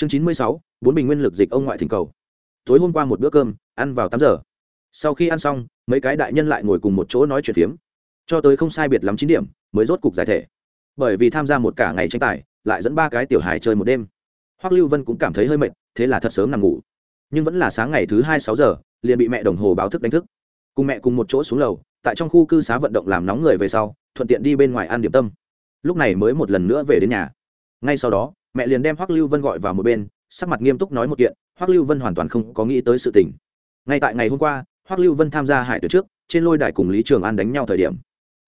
chương chín mươi sáu, bốn bình nguyên lực dịch ông ngoại thỉnh cầu. Tối hôm qua một bữa cơm, ăn vào tám giờ. Sau khi ăn xong, mấy cái đại nhân lại ngồi cùng một chỗ nói chuyện phiếm. Cho tới không sai biệt lắm chín điểm, mới rốt cục giải thể. Bởi vì tham gia một cả ngày tranh tài, lại dẫn ba cái tiểu hài chơi một đêm. Hoắc lưu vân cũng cảm thấy hơi mệt, thế là thật sớm nằm ngủ. Nhưng vẫn là sáng ngày thứ hai sáu giờ, liền bị mẹ đồng hồ báo thức đánh thức. Cùng mẹ cùng một chỗ xuống lầu, tại trong khu cư xá vận động làm nóng người về sau, thuận tiện đi bên ngoài ăn điểm tâm. Lúc này mới một lần nữa về đến nhà. Ngay sau đó mẹ liền đem hoắc lưu vân gọi vào một bên, sắc mặt nghiêm túc nói một kiện, hoắc lưu vân hoàn toàn không có nghĩ tới sự tình. Ngay tại ngày hôm qua, hoắc lưu vân tham gia hải tuyển trước, trên lôi đài cùng lý trường an đánh nhau thời điểm.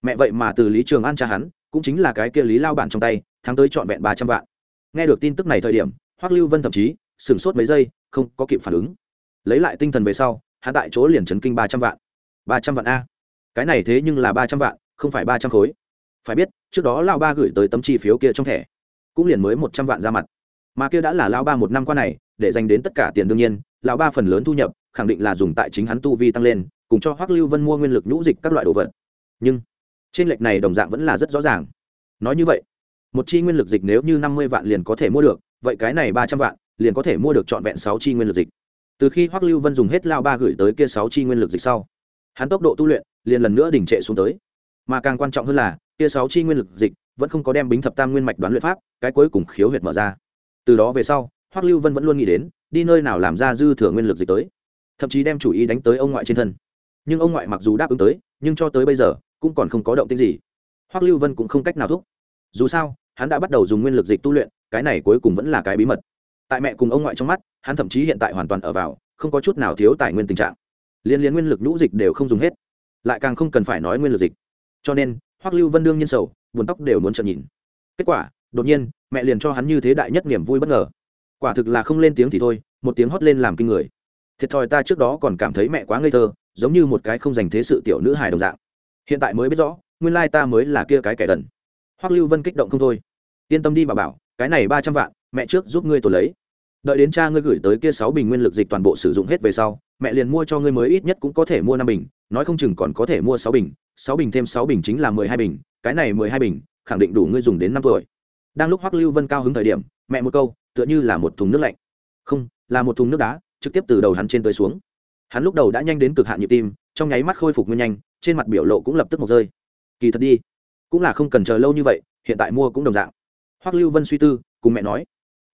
Mẹ vậy mà từ lý trường an cha hắn, cũng chính là cái kia lý lao bản trong tay, thắng tới trọn vẹn ba trăm vạn. Nghe được tin tức này thời điểm, hoắc lưu vân thậm chí sửng sốt mấy giây, không có kịp phản ứng. Lấy lại tinh thần về sau, hắn tại chỗ liền chấn kinh ba trăm vạn. Ba trăm vạn a? Cái này thế nhưng là ba trăm vạn, không phải ba trăm khối. Phải biết, trước đó lao ba gửi tới tấm chi phiếu kia trong thẻ cũng liền mới một trăm vạn ra mặt. Mà kia đã là lao ba một năm qua này, để dành đến tất cả tiền đương nhiên lao ba phần lớn thu nhập, khẳng định là dùng tại chính hắn tu vi tăng lên, cùng cho hoắc lưu vân mua nguyên lực nhũ dịch các loại đồ vật. Nhưng, trên lệch này đồng dạng vẫn là rất rõ ràng. Nói như vậy, một chi nguyên lực dịch nếu như năm mươi vạn liền có thể mua được, vậy cái này ba trăm vạn liền có thể mua được trọn vẹn sáu chi nguyên lực dịch. Từ khi hoắc lưu vân dùng hết lao ba gửi tới kia sáu chi nguyên lực dịch sau, hắn tốc độ tu luyện liền lần nữa đỉnh trệ xuống tới. Mà càng quan trọng hơn là, kia sáu chi nguyên lực dịch vẫn không có đem bính thập tam nguyên mạch đoán luyện pháp, cái cuối cùng khiếu huyệt mở ra. Từ đó về sau, hoắc lưu vân vẫn luôn nghĩ đến, đi nơi nào làm ra dư thừa nguyên lực dịch tới. Thậm chí đem chủ ý đánh tới ông ngoại trên thân. Nhưng ông ngoại mặc dù đáp ứng tới, nhưng cho tới bây giờ, cũng còn không có động tĩnh gì. Hoắc lưu vân cũng không cách nào thúc. Dù sao, hắn đã bắt đầu dùng nguyên lực dịch tu luyện, cái này cuối cùng vẫn là cái bí mật. Tại mẹ cùng ông ngoại trong mắt, hắn thậm chí hiện tại hoàn toàn ở vào, không có chút nào thiếu tài nguyên tình trạng. Liên liên nguyên lực nhũ dịch đều không dùng hết. Lại càng không cần phải nói nguyên lực dịch. Cho nên, hoắc lưu vân đương nhiên sầu buồn tóc đều muốn trợn nhìn. Kết quả, đột nhiên, mẹ liền cho hắn như thế đại nhất niềm vui bất ngờ. Quả thực là không lên tiếng thì thôi, một tiếng hót lên làm kinh người. Thiệt thòi ta trước đó còn cảm thấy mẹ quá ngây thơ, giống như một cái không dành thế sự tiểu nữ hài đồng dạng. Hiện tại mới biết rõ, nguyên lai ta mới là kia cái kẻ đần. Hoắc lưu vân kích động không thôi. Yên tâm đi bà bảo, cái này ba trăm vạn, mẹ trước giúp ngươi tổ lấy. Đợi đến cha ngươi gửi tới kia sáu bình nguyên lực dịch toàn bộ sử dụng hết về sau, mẹ liền mua cho ngươi mới ít nhất cũng có thể mua năm bình, nói không chừng còn có thể mua sáu bình sáu bình thêm sáu bình chính là mười hai bình cái này mười hai bình, khẳng định đủ ngươi dùng đến năm tuổi. Đang lúc hoắc lưu vân cao hứng thời điểm, mẹ một câu, tựa như là một thùng nước lạnh. Không, là một thùng nước đá, trực tiếp từ đầu hắn trên tới xuống. Hắn lúc đầu đã nhanh đến cực hạn nhịp tim, trong nháy mắt khôi phục nguyên nhanh, trên mặt biểu lộ cũng lập tức một rơi. Kỳ thật đi, cũng là không cần chờ lâu như vậy, hiện tại mua cũng đồng dạng. Hoắc lưu vân suy tư, cùng mẹ nói.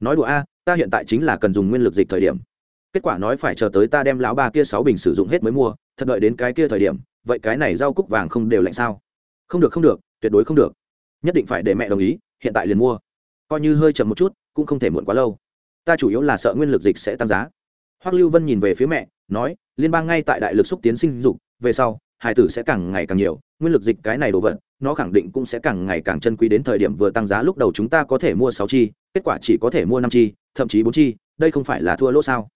Nói đùa a, ta hiện tại chính là cần dùng nguyên lực dịch thời điểm. Kết quả nói phải chờ tới ta đem lão ba kia sáu bình sử dụng hết mới mua, thật đợi đến cái kia thời điểm, vậy cái này rau cúc vàng không đều lạnh sao? Không được không được tuyệt đối không được. Nhất định phải để mẹ đồng ý, hiện tại liền mua. Coi như hơi chậm một chút, cũng không thể muộn quá lâu. Ta chủ yếu là sợ nguyên lực dịch sẽ tăng giá. Hoắc lưu vân nhìn về phía mẹ, nói, liên bang ngay tại đại lực xúc tiến sinh dục, về sau, hải tử sẽ càng ngày càng nhiều, nguyên lực dịch cái này đồ vật, nó khẳng định cũng sẽ càng ngày càng chân quý đến thời điểm vừa tăng giá lúc đầu chúng ta có thể mua sáu chi, kết quả chỉ có thể mua năm chi, thậm chí bốn chi, đây không phải là thua lỗ sao?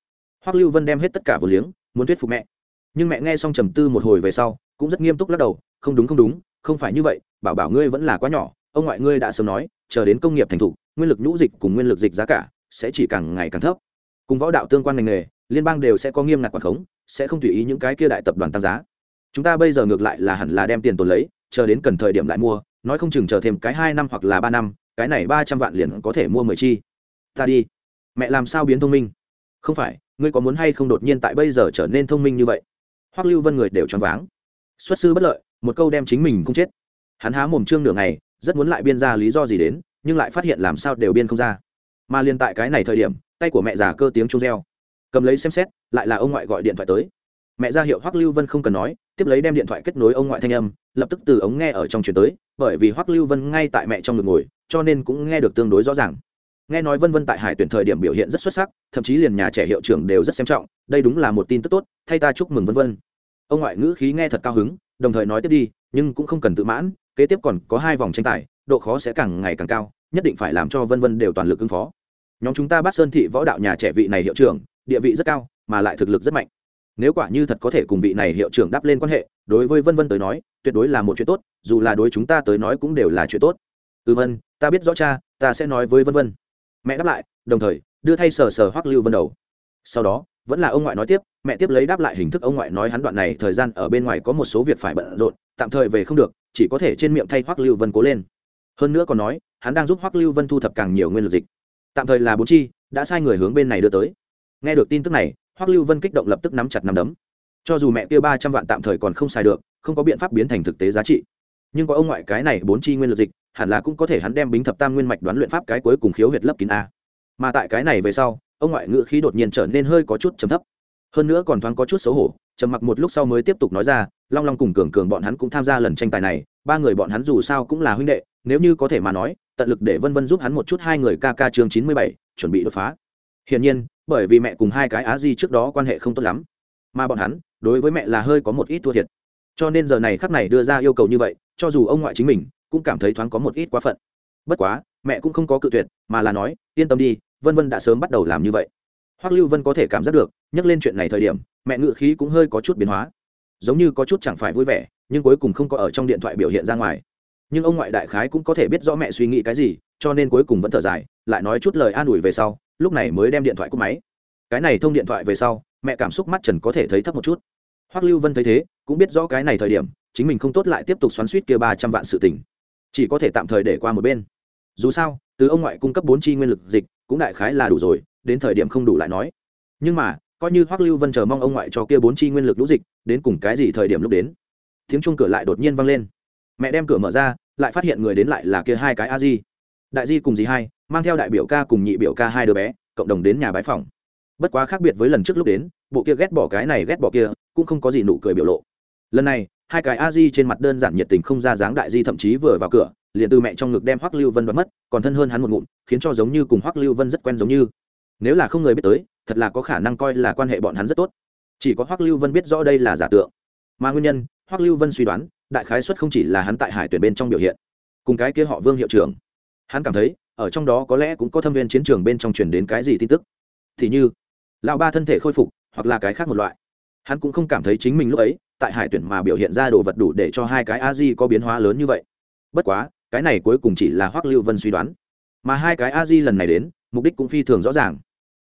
Hoắc lưu vân đem hết tất cả vừa liếng, muốn thuyết phục mẹ. Nhưng mẹ nghe xong trầm tư một hồi về sau, cũng rất nghiêm túc lắc đầu, không đúng không đúng, không phải như vậy bảo bảo ngươi vẫn là quá nhỏ, ông ngoại ngươi đã sớm nói, chờ đến công nghiệp thành thục, nguyên lực nhũ dịch cùng nguyên lực dịch giá cả sẽ chỉ càng ngày càng thấp. Cùng võ đạo tương quan ngành nghề, liên bang đều sẽ có nghiêm ngặt quản khống, sẽ không tùy ý những cái kia đại tập đoàn tăng giá. Chúng ta bây giờ ngược lại là hẳn là đem tiền tồn lấy, chờ đến cần thời điểm lại mua, nói không chừng chờ thêm cái hai năm hoặc là ba năm, cái này ba trăm vạn liền có thể mua mười chi. Ta đi. Mẹ làm sao biến thông minh? Không phải, ngươi có muốn hay không đột nhiên tại bây giờ trở nên thông minh như vậy? Hoắc lưu vân người đều choáng váng. Xuất sư bất lợi, một câu đem chính mình không chết hắn há mồm trương nửa ngày, rất muốn lại biên ra lý do gì đến, nhưng lại phát hiện làm sao đều biên không ra. Mà liên tại cái này thời điểm, tay của mẹ già cơ tiếng trung reo. Cầm lấy xem xét, lại là ông ngoại gọi điện thoại tới. Mẹ ra hiệu hoắc lưu vân không cần nói, tiếp lấy đem điện thoại kết nối ông ngoại thanh âm, lập tức từ ống nghe ở trong chuyển tới, bởi vì hoắc lưu vân ngay tại mẹ trong ngực ngồi, cho nên cũng nghe được tương đối rõ ràng. Nghe nói vân vân tại hải tuyển thời điểm biểu hiện rất xuất sắc, thậm chí liền nhà trẻ hiệu trưởng đều rất xem trọng, đây đúng là một tin tức tốt, thay ta chúc mừng vân vân. Ông ngoại ngữ khí nghe thật cao hứng, đồng thời nói tiếp đi, nhưng cũng không cần tự mãn kế tiếp còn có hai vòng tranh tài, độ khó sẽ càng ngày càng cao, nhất định phải làm cho vân vân đều toàn lực ứng phó. Nhóm chúng ta bắt sơn thị võ đạo nhà trẻ vị này hiệu trưởng, địa vị rất cao, mà lại thực lực rất mạnh. Nếu quả như thật có thể cùng vị này hiệu trưởng đáp lên quan hệ, đối với vân vân tới nói, tuyệt đối là một chuyện tốt, dù là đối chúng ta tới nói cũng đều là chuyện tốt. Ừ vân, ta biết rõ cha, ta sẽ nói với vân vân. Mẹ đáp lại, đồng thời, đưa thay sờ sờ hoắc lưu vân đầu. Sau đó, vẫn là ông ngoại nói tiếp, mẹ tiếp lấy đáp lại hình thức ông ngoại nói hắn đoạn này thời gian ở bên ngoài có một số việc phải bận rộn tạm thời về không được, chỉ có thể trên miệng thay hoắc lưu vân cố lên. Hơn nữa còn nói, hắn đang giúp hoắc lưu vân thu thập càng nhiều nguyên lực dịch. Tạm thời là bốn chi, đã sai người hướng bên này đưa tới. Nghe được tin tức này, hoắc lưu vân kích động lập tức nắm chặt nắm đấm. Cho dù mẹ kia ba trăm vạn tạm thời còn không xài được, không có biện pháp biến thành thực tế giá trị. Nhưng có ông ngoại cái này bốn chi nguyên lực dịch, hẳn là cũng có thể hắn đem bính thập tam nguyên mạch đoán luyện pháp cái cuối cùng khiếu huyệt lấp kín a. Mà tại cái này về sau, ông ngoại ngữ khí đột nhiên trở nên hơi có chút trầm thấp hơn nữa còn thoáng có chút xấu hổ, trầm mặc một lúc sau mới tiếp tục nói ra, long long cùng cường cường bọn hắn cũng tham gia lần tranh tài này, ba người bọn hắn dù sao cũng là huynh đệ, nếu như có thể mà nói, tận lực để vân vân giúp hắn một chút hai người ca ca chương chín mươi bảy, chuẩn bị đột phá. Hiển nhiên, bởi vì mẹ cùng hai cái á di trước đó quan hệ không tốt lắm, mà bọn hắn, đối với mẹ là hơi có một ít thua thiệt. Cho nên giờ này khắc này đưa ra yêu cầu như vậy, cho dù ông ngoại chính mình, cũng cảm thấy thoáng có một ít quá phận. Bất quá, mẹ cũng không có cự tuyệt, mà là nói, yên tâm đi, vân vân đã sớm bắt đầu làm như vậy hoắc lưu vân có thể cảm giác được, nhắc lên chuyện này thời điểm, mẹ ngự khí cũng hơi có chút biến hóa. Giống như có chút chẳng phải vui vẻ, nhưng cuối cùng không có ở trong điện thoại biểu hiện ra ngoài. Nhưng ông ngoại đại khái cũng có thể biết rõ mẹ suy nghĩ cái gì, cho nên cuối cùng vẫn thở dài, lại nói chút lời an ủi về sau, lúc này mới đem điện thoại cúp máy. Cái này thông điện thoại về sau, mẹ cảm xúc mắt trần có thể thấy thấp một chút. Hoắc lưu vân thấy thế, cũng biết rõ cái này thời điểm, chính mình không tốt lại tiếp tục xoắn suýt kia ba trăm vạn sự tình. Chỉ có thể tạm thời để qua một bên. Dù sao, từ ông ngoại cung cấp bốn chi nguyên lực dịch, cũng đại khái là đủ rồi đến thời điểm không đủ lại nói. Nhưng mà, coi như hoắc lưu vân chờ mong ông ngoại cho kia bốn chi nguyên lực lũ dịch, đến cùng cái gì thời điểm lúc đến? Tiếng chuông cửa lại đột nhiên vang lên. Mẹ đem cửa mở ra, lại phát hiện người đến lại là kia hai cái a di. Đại di cùng dì hai, mang theo đại biểu ca cùng nhị biểu ca hai đứa bé, cộng đồng đến nhà bái phòng. Bất quá khác biệt với lần trước lúc đến, bộ kia ghét bỏ cái này ghét bỏ kia, cũng không có gì nụ cười biểu lộ. Lần này, hai cái a di trên mặt đơn giản nhiệt tình không ra dáng đại di thậm chí vừa vào cửa, liền từ mẹ trong ngực đem hoắc lưu vân đoạt mất, còn thân hơn hắn một ngụm, khiến cho giống như cùng hoắc lưu vân rất quen giống như nếu là không người biết tới, thật là có khả năng coi là quan hệ bọn hắn rất tốt. Chỉ có hoắc lưu vân biết rõ đây là giả tượng. Mà nguyên nhân, hoắc lưu vân suy đoán, đại khái xuất không chỉ là hắn tại hải tuyển bên trong biểu hiện, cùng cái kia họ vương hiệu trưởng. Hắn cảm thấy, ở trong đó có lẽ cũng có thâm viên chiến trường bên trong truyền đến cái gì tin tức. Thì như, lão ba thân thể khôi phục, hoặc là cái khác một loại. Hắn cũng không cảm thấy chính mình lúc ấy, tại hải tuyển mà biểu hiện ra đồ vật đủ để cho hai cái a di có biến hóa lớn như vậy. Bất quá, cái này cuối cùng chỉ là hoắc lưu vân suy đoán. Mà hai cái a di lần này đến, mục đích cũng phi thường rõ ràng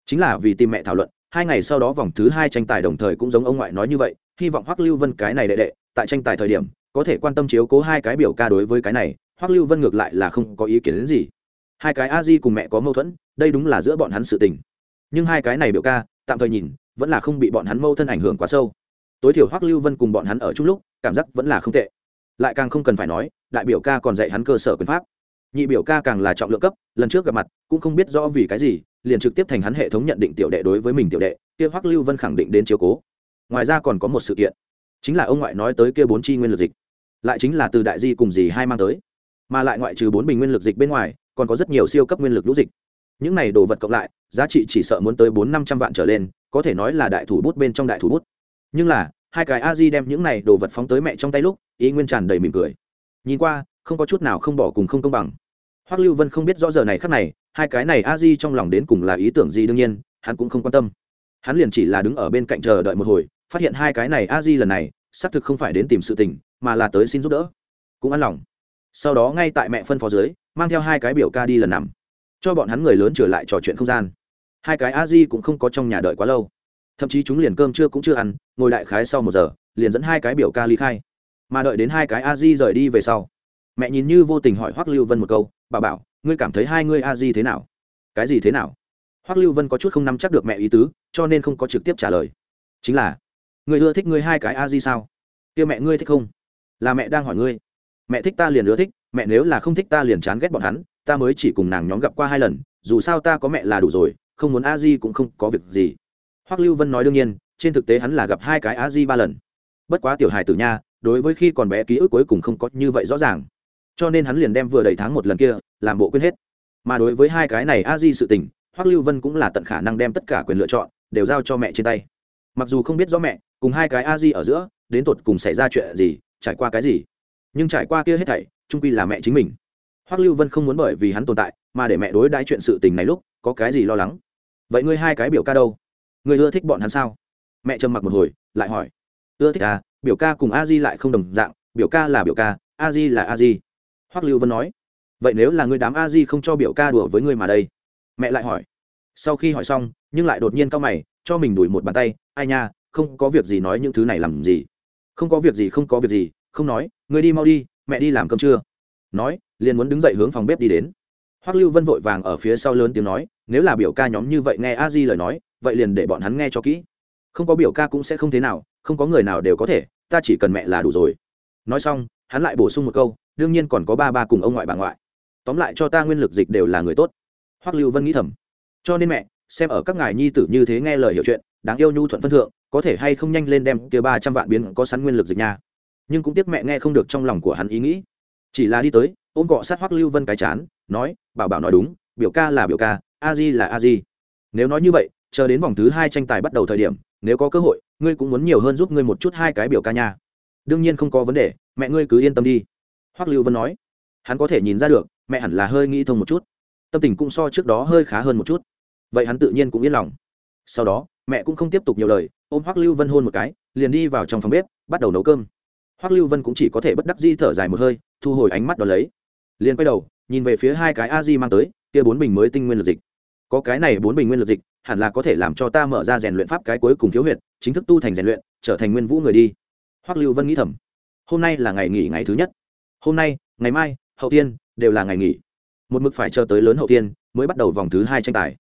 chính là vì tìm mẹ thảo luận, hai ngày sau đó vòng thứ hai tranh tài đồng thời cũng giống ông ngoại nói như vậy, hy vọng hoắc lưu vân cái này đệ đệ, tại tranh tài thời điểm, có thể quan tâm chiếu cố hai cái biểu ca đối với cái này, hoắc lưu vân ngược lại là không có ý kiến đến gì. Hai cái a di cùng mẹ có mâu thuẫn, đây đúng là giữa bọn hắn sự tình. Nhưng hai cái này biểu ca, tạm thời nhìn, vẫn là không bị bọn hắn mâu thân ảnh hưởng quá sâu. Tối thiểu hoắc lưu vân cùng bọn hắn ở chung lúc, cảm giác vẫn là không tệ. Lại càng không cần phải nói, đại biểu ca còn dạy hắn cơ sở quyền pháp. Nhị biểu ca càng là trọng lượng cấp, lần trước gặp mặt, cũng không biết rõ vì cái gì liền trực tiếp thành hắn hệ thống nhận định tiểu đệ đối với mình tiểu đệ, kia hoắc lưu vân khẳng định đến chiếu cố. Ngoài ra còn có một sự kiện, chính là ông ngoại nói tới kia bốn chi nguyên lực dịch, lại chính là từ đại di cùng dì hai mang tới, mà lại ngoại trừ bốn bình nguyên lực dịch bên ngoài, còn có rất nhiều siêu cấp nguyên lực lũ dịch. Những này đồ vật cộng lại, giá trị chỉ sợ muốn tới bốn năm trăm vạn trở lên, có thể nói là đại thủ bút bên trong đại thủ bút. Nhưng là, hai cái a di đem những này đồ vật phóng tới mẹ trong tay lúc, ý nguyên tràn đầy mỉm cười. Nhìn qua, không có chút nào không bỏ cùng không công bằng. Hoắc lưu vân không biết rõ giờ này khắc này hai cái này a di trong lòng đến cùng là ý tưởng gì đương nhiên, hắn cũng không quan tâm. Hắn liền chỉ là đứng ở bên cạnh chờ đợi một hồi, phát hiện hai cái này a di lần này, xác thực không phải đến tìm sự tình, mà là tới xin giúp đỡ. Cũng an lòng. Sau đó ngay tại mẹ phân phó dưới, mang theo hai cái biểu ca đi lần nằm, cho bọn hắn người lớn trở lại trò chuyện không gian. Hai cái a di cũng không có trong nhà đợi quá lâu. Thậm chí chúng liền cơm trưa cũng chưa ăn, ngồi đại khái sau một giờ, liền dẫn hai cái biểu ca ly khai. Mà đợi đến hai cái a di rời đi về sau, mẹ nhìn như vô tình hỏi hoắc lưu vân một câu bà bảo, ngươi cảm thấy hai ngươi a di thế nào? Cái gì thế nào? Hoắc lưu vân có chút không nắm chắc được mẹ ý tứ, cho nên không có trực tiếp trả lời. Chính là người ưa thích ngươi hai cái a di sao? Kia mẹ ngươi thích không? Là mẹ đang hỏi ngươi. Mẹ thích ta liền ưa thích, mẹ nếu là không thích ta liền chán ghét bọn hắn, ta mới chỉ cùng nàng nhóm gặp qua hai lần, dù sao ta có mẹ là đủ rồi, không muốn a di cũng không có việc gì. Hoắc lưu vân nói đương nhiên, trên thực tế hắn là gặp hai cái a di ba lần. Bất quá tiểu hài tử nha, đối với khi còn bé ký ức cuối cùng không có như vậy rõ ràng. Cho nên hắn liền đem vừa đầy tháng một lần kia làm bộ quên hết. Mà đối với hai cái này a di sự tình, hoắc lưu vân cũng là tận khả năng đem tất cả quyền lựa chọn đều giao cho mẹ trên tay. Mặc dù không biết rõ mẹ, cùng hai cái a di ở giữa, đến tột cùng xảy ra chuyện gì, trải qua cái gì, nhưng trải qua kia hết thảy trung quy là mẹ chính mình. Hoắc lưu vân không muốn bởi vì hắn tồn tại, mà để mẹ đối đãi chuyện sự tình này lúc, có cái gì lo lắng? Vậy ngươi hai cái biểu ca đâu? Ngươi ưa thích bọn hắn sao? Mẹ trầm mặc một hồi, lại hỏi. Ưa thích à biểu ca cùng a di lại không đồng dạng, biểu ca là biểu ca, a di là a di. Hoắc lưu vân nói vậy nếu là người đám a di không cho biểu ca đùa với người mà đây? Mẹ lại hỏi. Sau khi hỏi xong, nhưng lại đột nhiên cau mày, cho mình đuổi một bàn tay, ai nha, không có việc gì nói những thứ này làm gì? Không có việc gì, không có việc gì, không nói người đi mau đi, mẹ đi làm cơm trưa. Nói, liền muốn đứng dậy hướng phòng bếp đi đến. Hoắc lưu vân vội vàng ở phía sau lớn tiếng nói, nếu là biểu ca nhóm như vậy nghe a di lời nói, vậy liền để bọn hắn nghe cho kỹ. Không có biểu ca cũng sẽ không thế nào, không có người nào đều có thể, ta chỉ cần mẹ là đủ rồi. Nói xong, hắn lại bổ sung một câu, đương nhiên còn có ba ba cùng ông ngoại bà ngoại tóm lại cho ta nguyên lực dịch đều là người tốt. Hoắc lưu vân nghĩ thầm. Cho nên mẹ, xem ở các ngài nhi tử như thế nghe lời hiểu chuyện, đáng yêu nhu thuận phân thượng, có thể hay không nhanh lên đem kia ba trăm vạn biến có sẵn nguyên lực dịch nha. Nhưng cũng tiếc mẹ nghe không được trong lòng của hắn ý nghĩ. Chỉ là đi tới, ôm cọ sát hoắc lưu vân cái chán, nói, bảo bảo nói đúng, biểu ca là biểu ca, a di là a di. Nếu nói như vậy, chờ đến vòng thứ hai tranh tài bắt đầu thời điểm, nếu có cơ hội, ngươi cũng muốn nhiều hơn giúp ngươi một chút hai cái biểu ca nha. Đương nhiên không có vấn đề, mẹ ngươi cứ yên tâm đi. Hoắc lưu vân nói hắn có thể nhìn ra được, mẹ hẳn là hơi nghĩ thông một chút. Tâm tình cũng so trước đó hơi khá hơn một chút. Vậy hắn tự nhiên cũng yên lòng. Sau đó, mẹ cũng không tiếp tục nhiều lời, ôm hoắc lưu vân hôn một cái, liền đi vào trong phòng bếp, bắt đầu nấu cơm. Hoắc lưu vân cũng chỉ có thể bất đắc di thở dài một hơi, thu hồi ánh mắt đ ó lấy. Liền quay đầu, nhìn về phía hai cái a di mang tới, kia bốn bình mới tinh nguyên lực dịch. Có cái này bốn bình nguyên lực dịch, hẳn là có thể làm cho ta mở ra rèn luyện pháp cái cuối cùng thiếu huyệt, chính thức tu thành rèn luyện, trở thành nguyên vũ người đi. Hoắc lưu vân nghĩ thầm. Hôm nay là ngày nghỉ ngày thứ nhất. Hôm nay, ngày mai hậu tiên, đều là ngày nghỉ. Một mực phải chờ tới lớn hậu tiên mới bắt đầu vòng thứ hai tranh tài.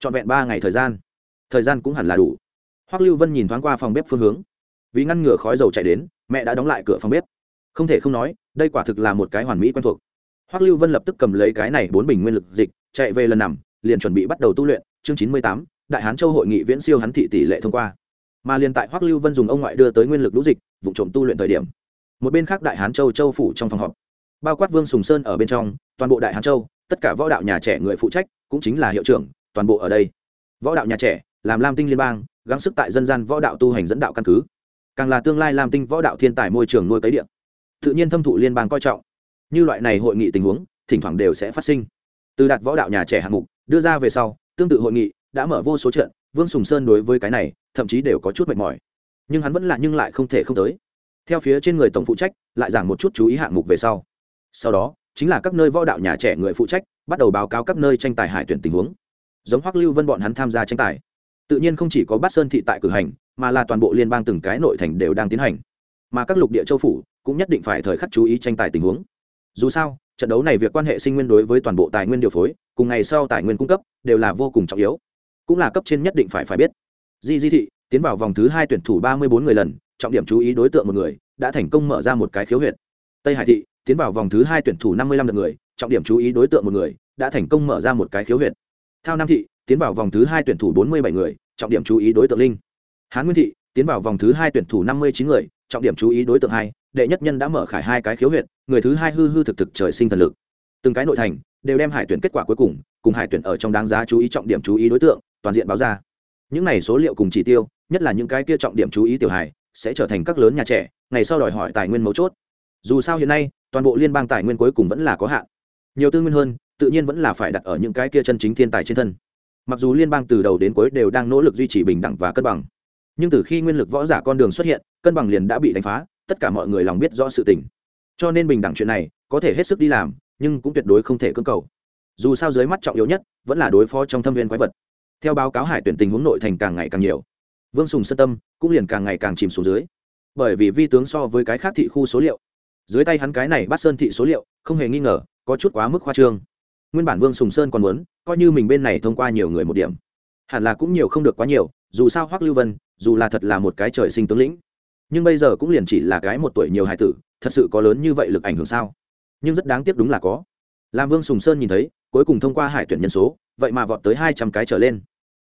Trọn vẹn ba ngày thời gian. Thời gian cũng hẳn là đủ. Hoắc lưu vân nhìn thoáng qua phòng bếp phương hướng. Vì ngăn ngừa khói dầu chạy đến, mẹ đã đóng lại cửa phòng bếp. Không thể không nói, đây quả thực là một cái hoàn mỹ quen thuộc. Hoắc lưu vân lập tức cầm lấy cái này bốn bình nguyên lực dịch, chạy về lần nằm, liền chuẩn bị bắt đầu tu luyện. Chương chín mươi tám, đại hán châu hội nghị viễn siêu hắn thị tỷ lệ thông qua. Mà liền tại hoắc lưu vân dùng ông ngoại đưa tới nguyên lực lũ dịch, vụ trộm tu luyện thời điểm. Một bên khác đại hán châu châu phủ trong phòng họp bao quát vương sùng sơn ở bên trong, toàn bộ đại hán châu, tất cả võ đạo nhà trẻ người phụ trách cũng chính là hiệu trưởng, toàn bộ ở đây. Võ đạo nhà trẻ, làm lam tinh liên bang, gắng sức tại dân gian võ đạo tu hành dẫn đạo căn cứ. Càng là tương lai lam tinh võ đạo thiên tài môi trường nuôi cấy điện tự nhiên thâm thụ liên bang coi trọng. Như loại này hội nghị tình huống, thỉnh thoảng đều sẽ phát sinh. Từ đạt võ đạo nhà trẻ hạng mục, đưa ra về sau, tương tự hội nghị đã mở vô số trận, vương sùng sơn đối với cái này, thậm chí đều có chút mệt mỏi. Nhưng hắn vẫn là nhưng lại không thể không tới. Theo phía trên người tổng phụ trách, lại giảng một chút chú ý hạng mục về sau sau đó, chính là các nơi võ đạo nhà trẻ người phụ trách, bắt đầu báo cáo các nơi tranh tài hải tuyển tình huống. Giống hoắc lưu vân bọn hắn tham gia tranh tài. Tự nhiên không chỉ có bát sơn thị tại cử hành, mà là toàn bộ liên bang từng cái nội thành đều đang tiến hành. Mà các lục địa châu phủ cũng nhất định phải thời khắc chú ý tranh tài tình huống. Dù sao, trận đấu này việc quan hệ sinh nguyên đối với toàn bộ tài nguyên điều phối, cùng ngày sau tài nguyên cung cấp, đều là vô cùng trọng yếu. Cũng là cấp trên nhất định phải phải biết. Di di thị, tiến vào vòng thứ hai tuyển thủ ba mươi bốn người lần, trọng điểm chú ý đối tượng một người, đã thành công mở ra một cái khiếu huyệt. Tây hải thị tiến vào vòng thứ hai tuyển thủ năm mươi lăm lượt người, trọng điểm chú ý đối tượng một người, đã thành công mở ra một cái khiếu huyệt. Thao nam thị, tiến vào vòng thứ hai tuyển thủ bốn mươi bảy người, trọng điểm chú ý đối tượng linh. Hán nguyên thị, tiến vào vòng thứ hai tuyển thủ năm mươi chín người, trọng điểm chú ý đối tượng hai, đệ nhất nhân đã mở khải hai cái khiếu huyệt, người thứ hai hư hư thực thực trời sinh thần lực. Từng cái nội thành đều đem hải tuyển kết quả cuối cùng cùng hải tuyển ở trong đáng giá chú ý trọng điểm chú ý đối tượng, toàn diện báo ra. Những này số liệu cùng chỉ tiêu, nhất là những cái kia trọng điểm chú ý tiểu hải sẽ trở thành các lớn nhà trẻ, ngày sau đòi hỏi tài nguyên mấu chốt. Dù sao hiện nay toàn bộ liên bang tài nguyên cuối cùng vẫn là có hạn. Nhiều tư nguyên hơn, tự nhiên vẫn là phải đặt ở những cái kia chân chính thiên tài trên thân. Mặc dù liên bang từ đầu đến cuối đều đang nỗ lực duy trì bình đẳng và cân bằng, nhưng từ khi nguyên lực võ giả con đường xuất hiện, cân bằng liền đã bị đánh phá, tất cả mọi người lòng biết rõ sự tình. Cho nên bình đẳng chuyện này có thể hết sức đi làm, nhưng cũng tuyệt đối không thể cưỡng cầu. Dù sao dưới mắt trọng yếu nhất vẫn là đối phó trong thâm viên quái vật. Theo báo cáo hải tuyển tình huống nội thành càng ngày càng nhiều, vương sùng sân tâm cũng liền càng ngày càng chìm xuống dưới. Bởi vì vi tướng so với cái khác thị khu số liệu dưới tay hắn cái này bắt sơn thị số liệu, không hề nghi ngờ, có chút quá mức khoa trương. Nguyên bản vương sùng sơn còn muốn, coi như mình bên này thông qua nhiều người một điểm. Hẳn là cũng nhiều không được quá nhiều, dù sao hoắc lưu vân, dù là thật là một cái trời sinh tướng lĩnh, nhưng bây giờ cũng liền chỉ là cái một tuổi nhiều hải tử, thật sự có lớn như vậy lực ảnh hưởng sao? Nhưng rất đáng tiếc đúng là có. Làm vương sùng sơn nhìn thấy, cuối cùng thông qua hải tuyển nhân số, vậy mà vọt tới hai trăm cái trở lên.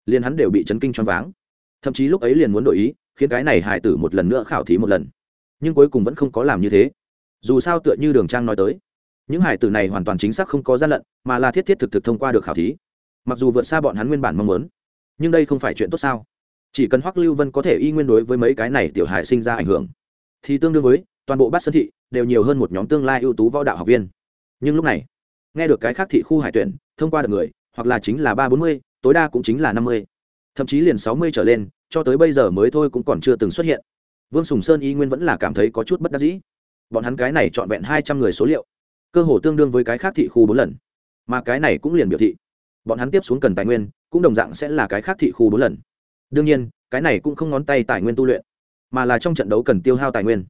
Liền hắn đều bị chấn kinh choáng váng. Thậm chí lúc ấy liền muốn đổi ý, khiến cái này hải tử một lần nữa khảo thí một lần. Nhưng cuối cùng vẫn không có làm như thế dù sao tựa như đường trang nói tới, những hải tử này hoàn toàn chính xác không có gian lận, mà là thiết thiết thực thực thông qua được khảo thí. Mặc dù vượt xa bọn hắn nguyên bản mong muốn, nhưng đây không phải chuyện tốt sao? Chỉ cần hoắc lưu vân có thể y nguyên đối với mấy cái này tiểu hải sinh ra ảnh hưởng, thì tương đương với toàn bộ bát sơn thị đều nhiều hơn một nhóm tương lai ưu tú võ đạo học viên. Nhưng lúc này, nghe được cái khác thị khu hải tuyển thông qua được người, hoặc là chính là ba bốn mươi, tối đa cũng chính là năm mươi, thậm chí liền sáu mươi trở lên, cho tới bây giờ mới thôi cũng còn chưa từng xuất hiện. Vương sùng sơn y nguyên vẫn là cảm thấy có chút bất đắc dĩ bọn hắn cái này trọn vẹn hai trăm người số liệu, cơ hồ tương đương với cái khác thị khu bốn lần. Mà cái này cũng liền biểu thị, bọn hắn tiếp xuống cần tài nguyên, cũng đồng dạng sẽ là cái khác thị khu bốn lần. Đương nhiên, cái này cũng không ngón tay tài nguyên tu luyện, mà là trong trận đấu cần tiêu hao tài nguyên.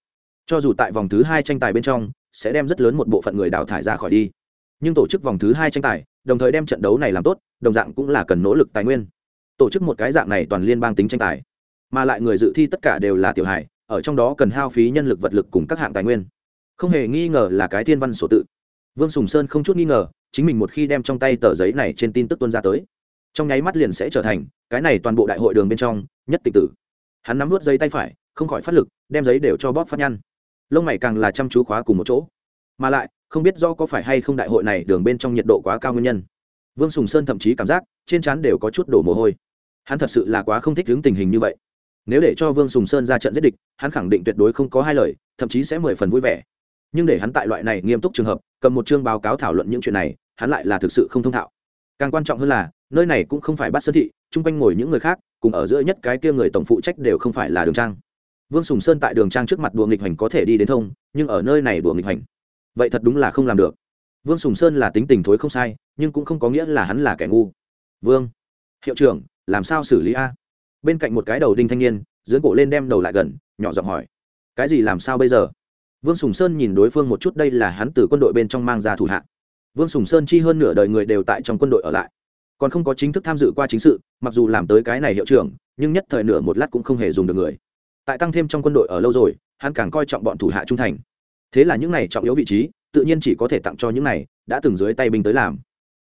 Cho dù tại vòng thứ hai tranh tài bên trong, sẽ đem rất lớn một bộ phận người đào thải ra khỏi đi. Nhưng tổ chức vòng thứ hai tranh tài, đồng thời đem trận đấu này làm tốt, đồng dạng cũng là cần nỗ lực tài nguyên. Tổ chức một cái dạng này toàn liên bang tính tranh tài, mà lại người dự thi tất cả đều là tiểu hải ở trong đó cần hao phí nhân lực vật lực cùng các hạng tài nguyên. Không hề nghi ngờ là cái thiên văn sổ tự. Vương sùng sơn không chút nghi ngờ, chính mình một khi đem trong tay tờ giấy này trên tin tức tuân ra tới, trong nháy mắt liền sẽ trở thành cái này toàn bộ đại hội đường bên trong nhất tịch tử. Hắn nắm vút giấy tay phải, không khỏi phát lực, đem giấy đều cho bóp phát nhăn. Lông mày càng là chăm chú khóa cùng một chỗ. Mà lại, không biết do có phải hay không đại hội này đường bên trong nhiệt độ quá cao nguyên nhân. Vương sùng sơn thậm chí cảm giác trên trán đều có chút đổ mồ hôi. Hắn thật sự là quá không thích hướng tình hình như vậy nếu để cho vương sùng sơn ra trận giết địch, hắn khẳng định tuyệt đối không có hai lời, thậm chí sẽ mười phần vui vẻ. Nhưng để hắn tại loại này nghiêm túc trường hợp, cầm một chương báo cáo thảo luận những chuyện này, hắn lại là thực sự không thông thạo. Càng quan trọng hơn là, nơi này cũng không phải bắt sơn thị, chung quanh ngồi những người khác, cùng ở giữa nhất cái kia người tổng phụ trách đều không phải là đường trang. Vương sùng sơn tại đường trang trước mặt đùa nghịch hành có thể đi đến thông, nhưng ở nơi này đùa nghịch hành vậy thật đúng là không làm được. Vương sùng sơn là tính tình thối không sai, nhưng cũng không có nghĩa là hắn là kẻ ngu. Vương, hiệu trưởng, làm sao xử lý a? Bên cạnh một cái đầu đinh thanh niên, dưỡng cổ lên đem đầu lại gần, nhỏ giọng hỏi, cái gì làm sao bây giờ? Vương sùng sơn nhìn đối phương một chút, đây là hắn từ quân đội bên trong mang ra thủ hạ vương sùng sơn chi hơn nửa đời người đều tại trong quân đội ở lại. Còn không có chính thức tham dự qua chính sự, mặc dù làm tới cái này hiệu trưởng, nhưng nhất thời nửa một lát cũng không hề dùng được người. Tại tăng thêm trong quân đội ở lâu rồi, hắn càng coi trọng bọn thủ hạ trung thành. Thế là những này trọng yếu vị trí, tự nhiên chỉ có thể tặng cho những này, đã từng dưới tay binh tới làm.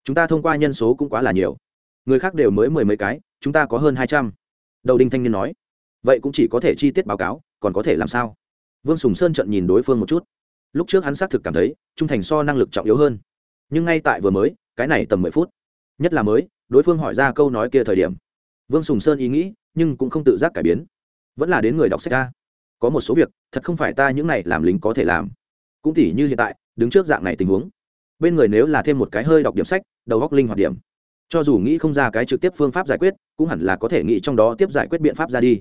Chúng ta thông qua nhân số cũng quá là nhiều. Người khác đều mới mười mấy cái, chúng ta có hơn hai trăm đầu đinh thanh niên nói, vậy cũng chỉ có thể chi tiết báo cáo, còn có thể làm sao? Vương sùng sơn trận nhìn đối phương một chút. Lúc trước hắn xác thực cảm thấy, trung thành so năng lực trọng yếu hơn. Nhưng ngay tại vừa mới, cái này tầm mười phút. Nhất là mới, đối phương hỏi ra câu nói kia thời điểm. Vương sùng sơn ý nghĩ, nhưng cũng không tự giác cải biến. Vẫn là đến người đọc sách ca có một số việc, thật không phải ta những này làm lính có thể làm. Cũng tỉ như hiện tại, đứng trước dạng này tình huống. Bên người nếu là thêm một cái hơi đọc điểm sách, đầu góc linh hoạt điểm cho dù nghĩ không ra cái trực tiếp phương pháp giải quyết, cũng hẳn là có thể nghĩ trong đó tiếp giải quyết biện pháp ra đi.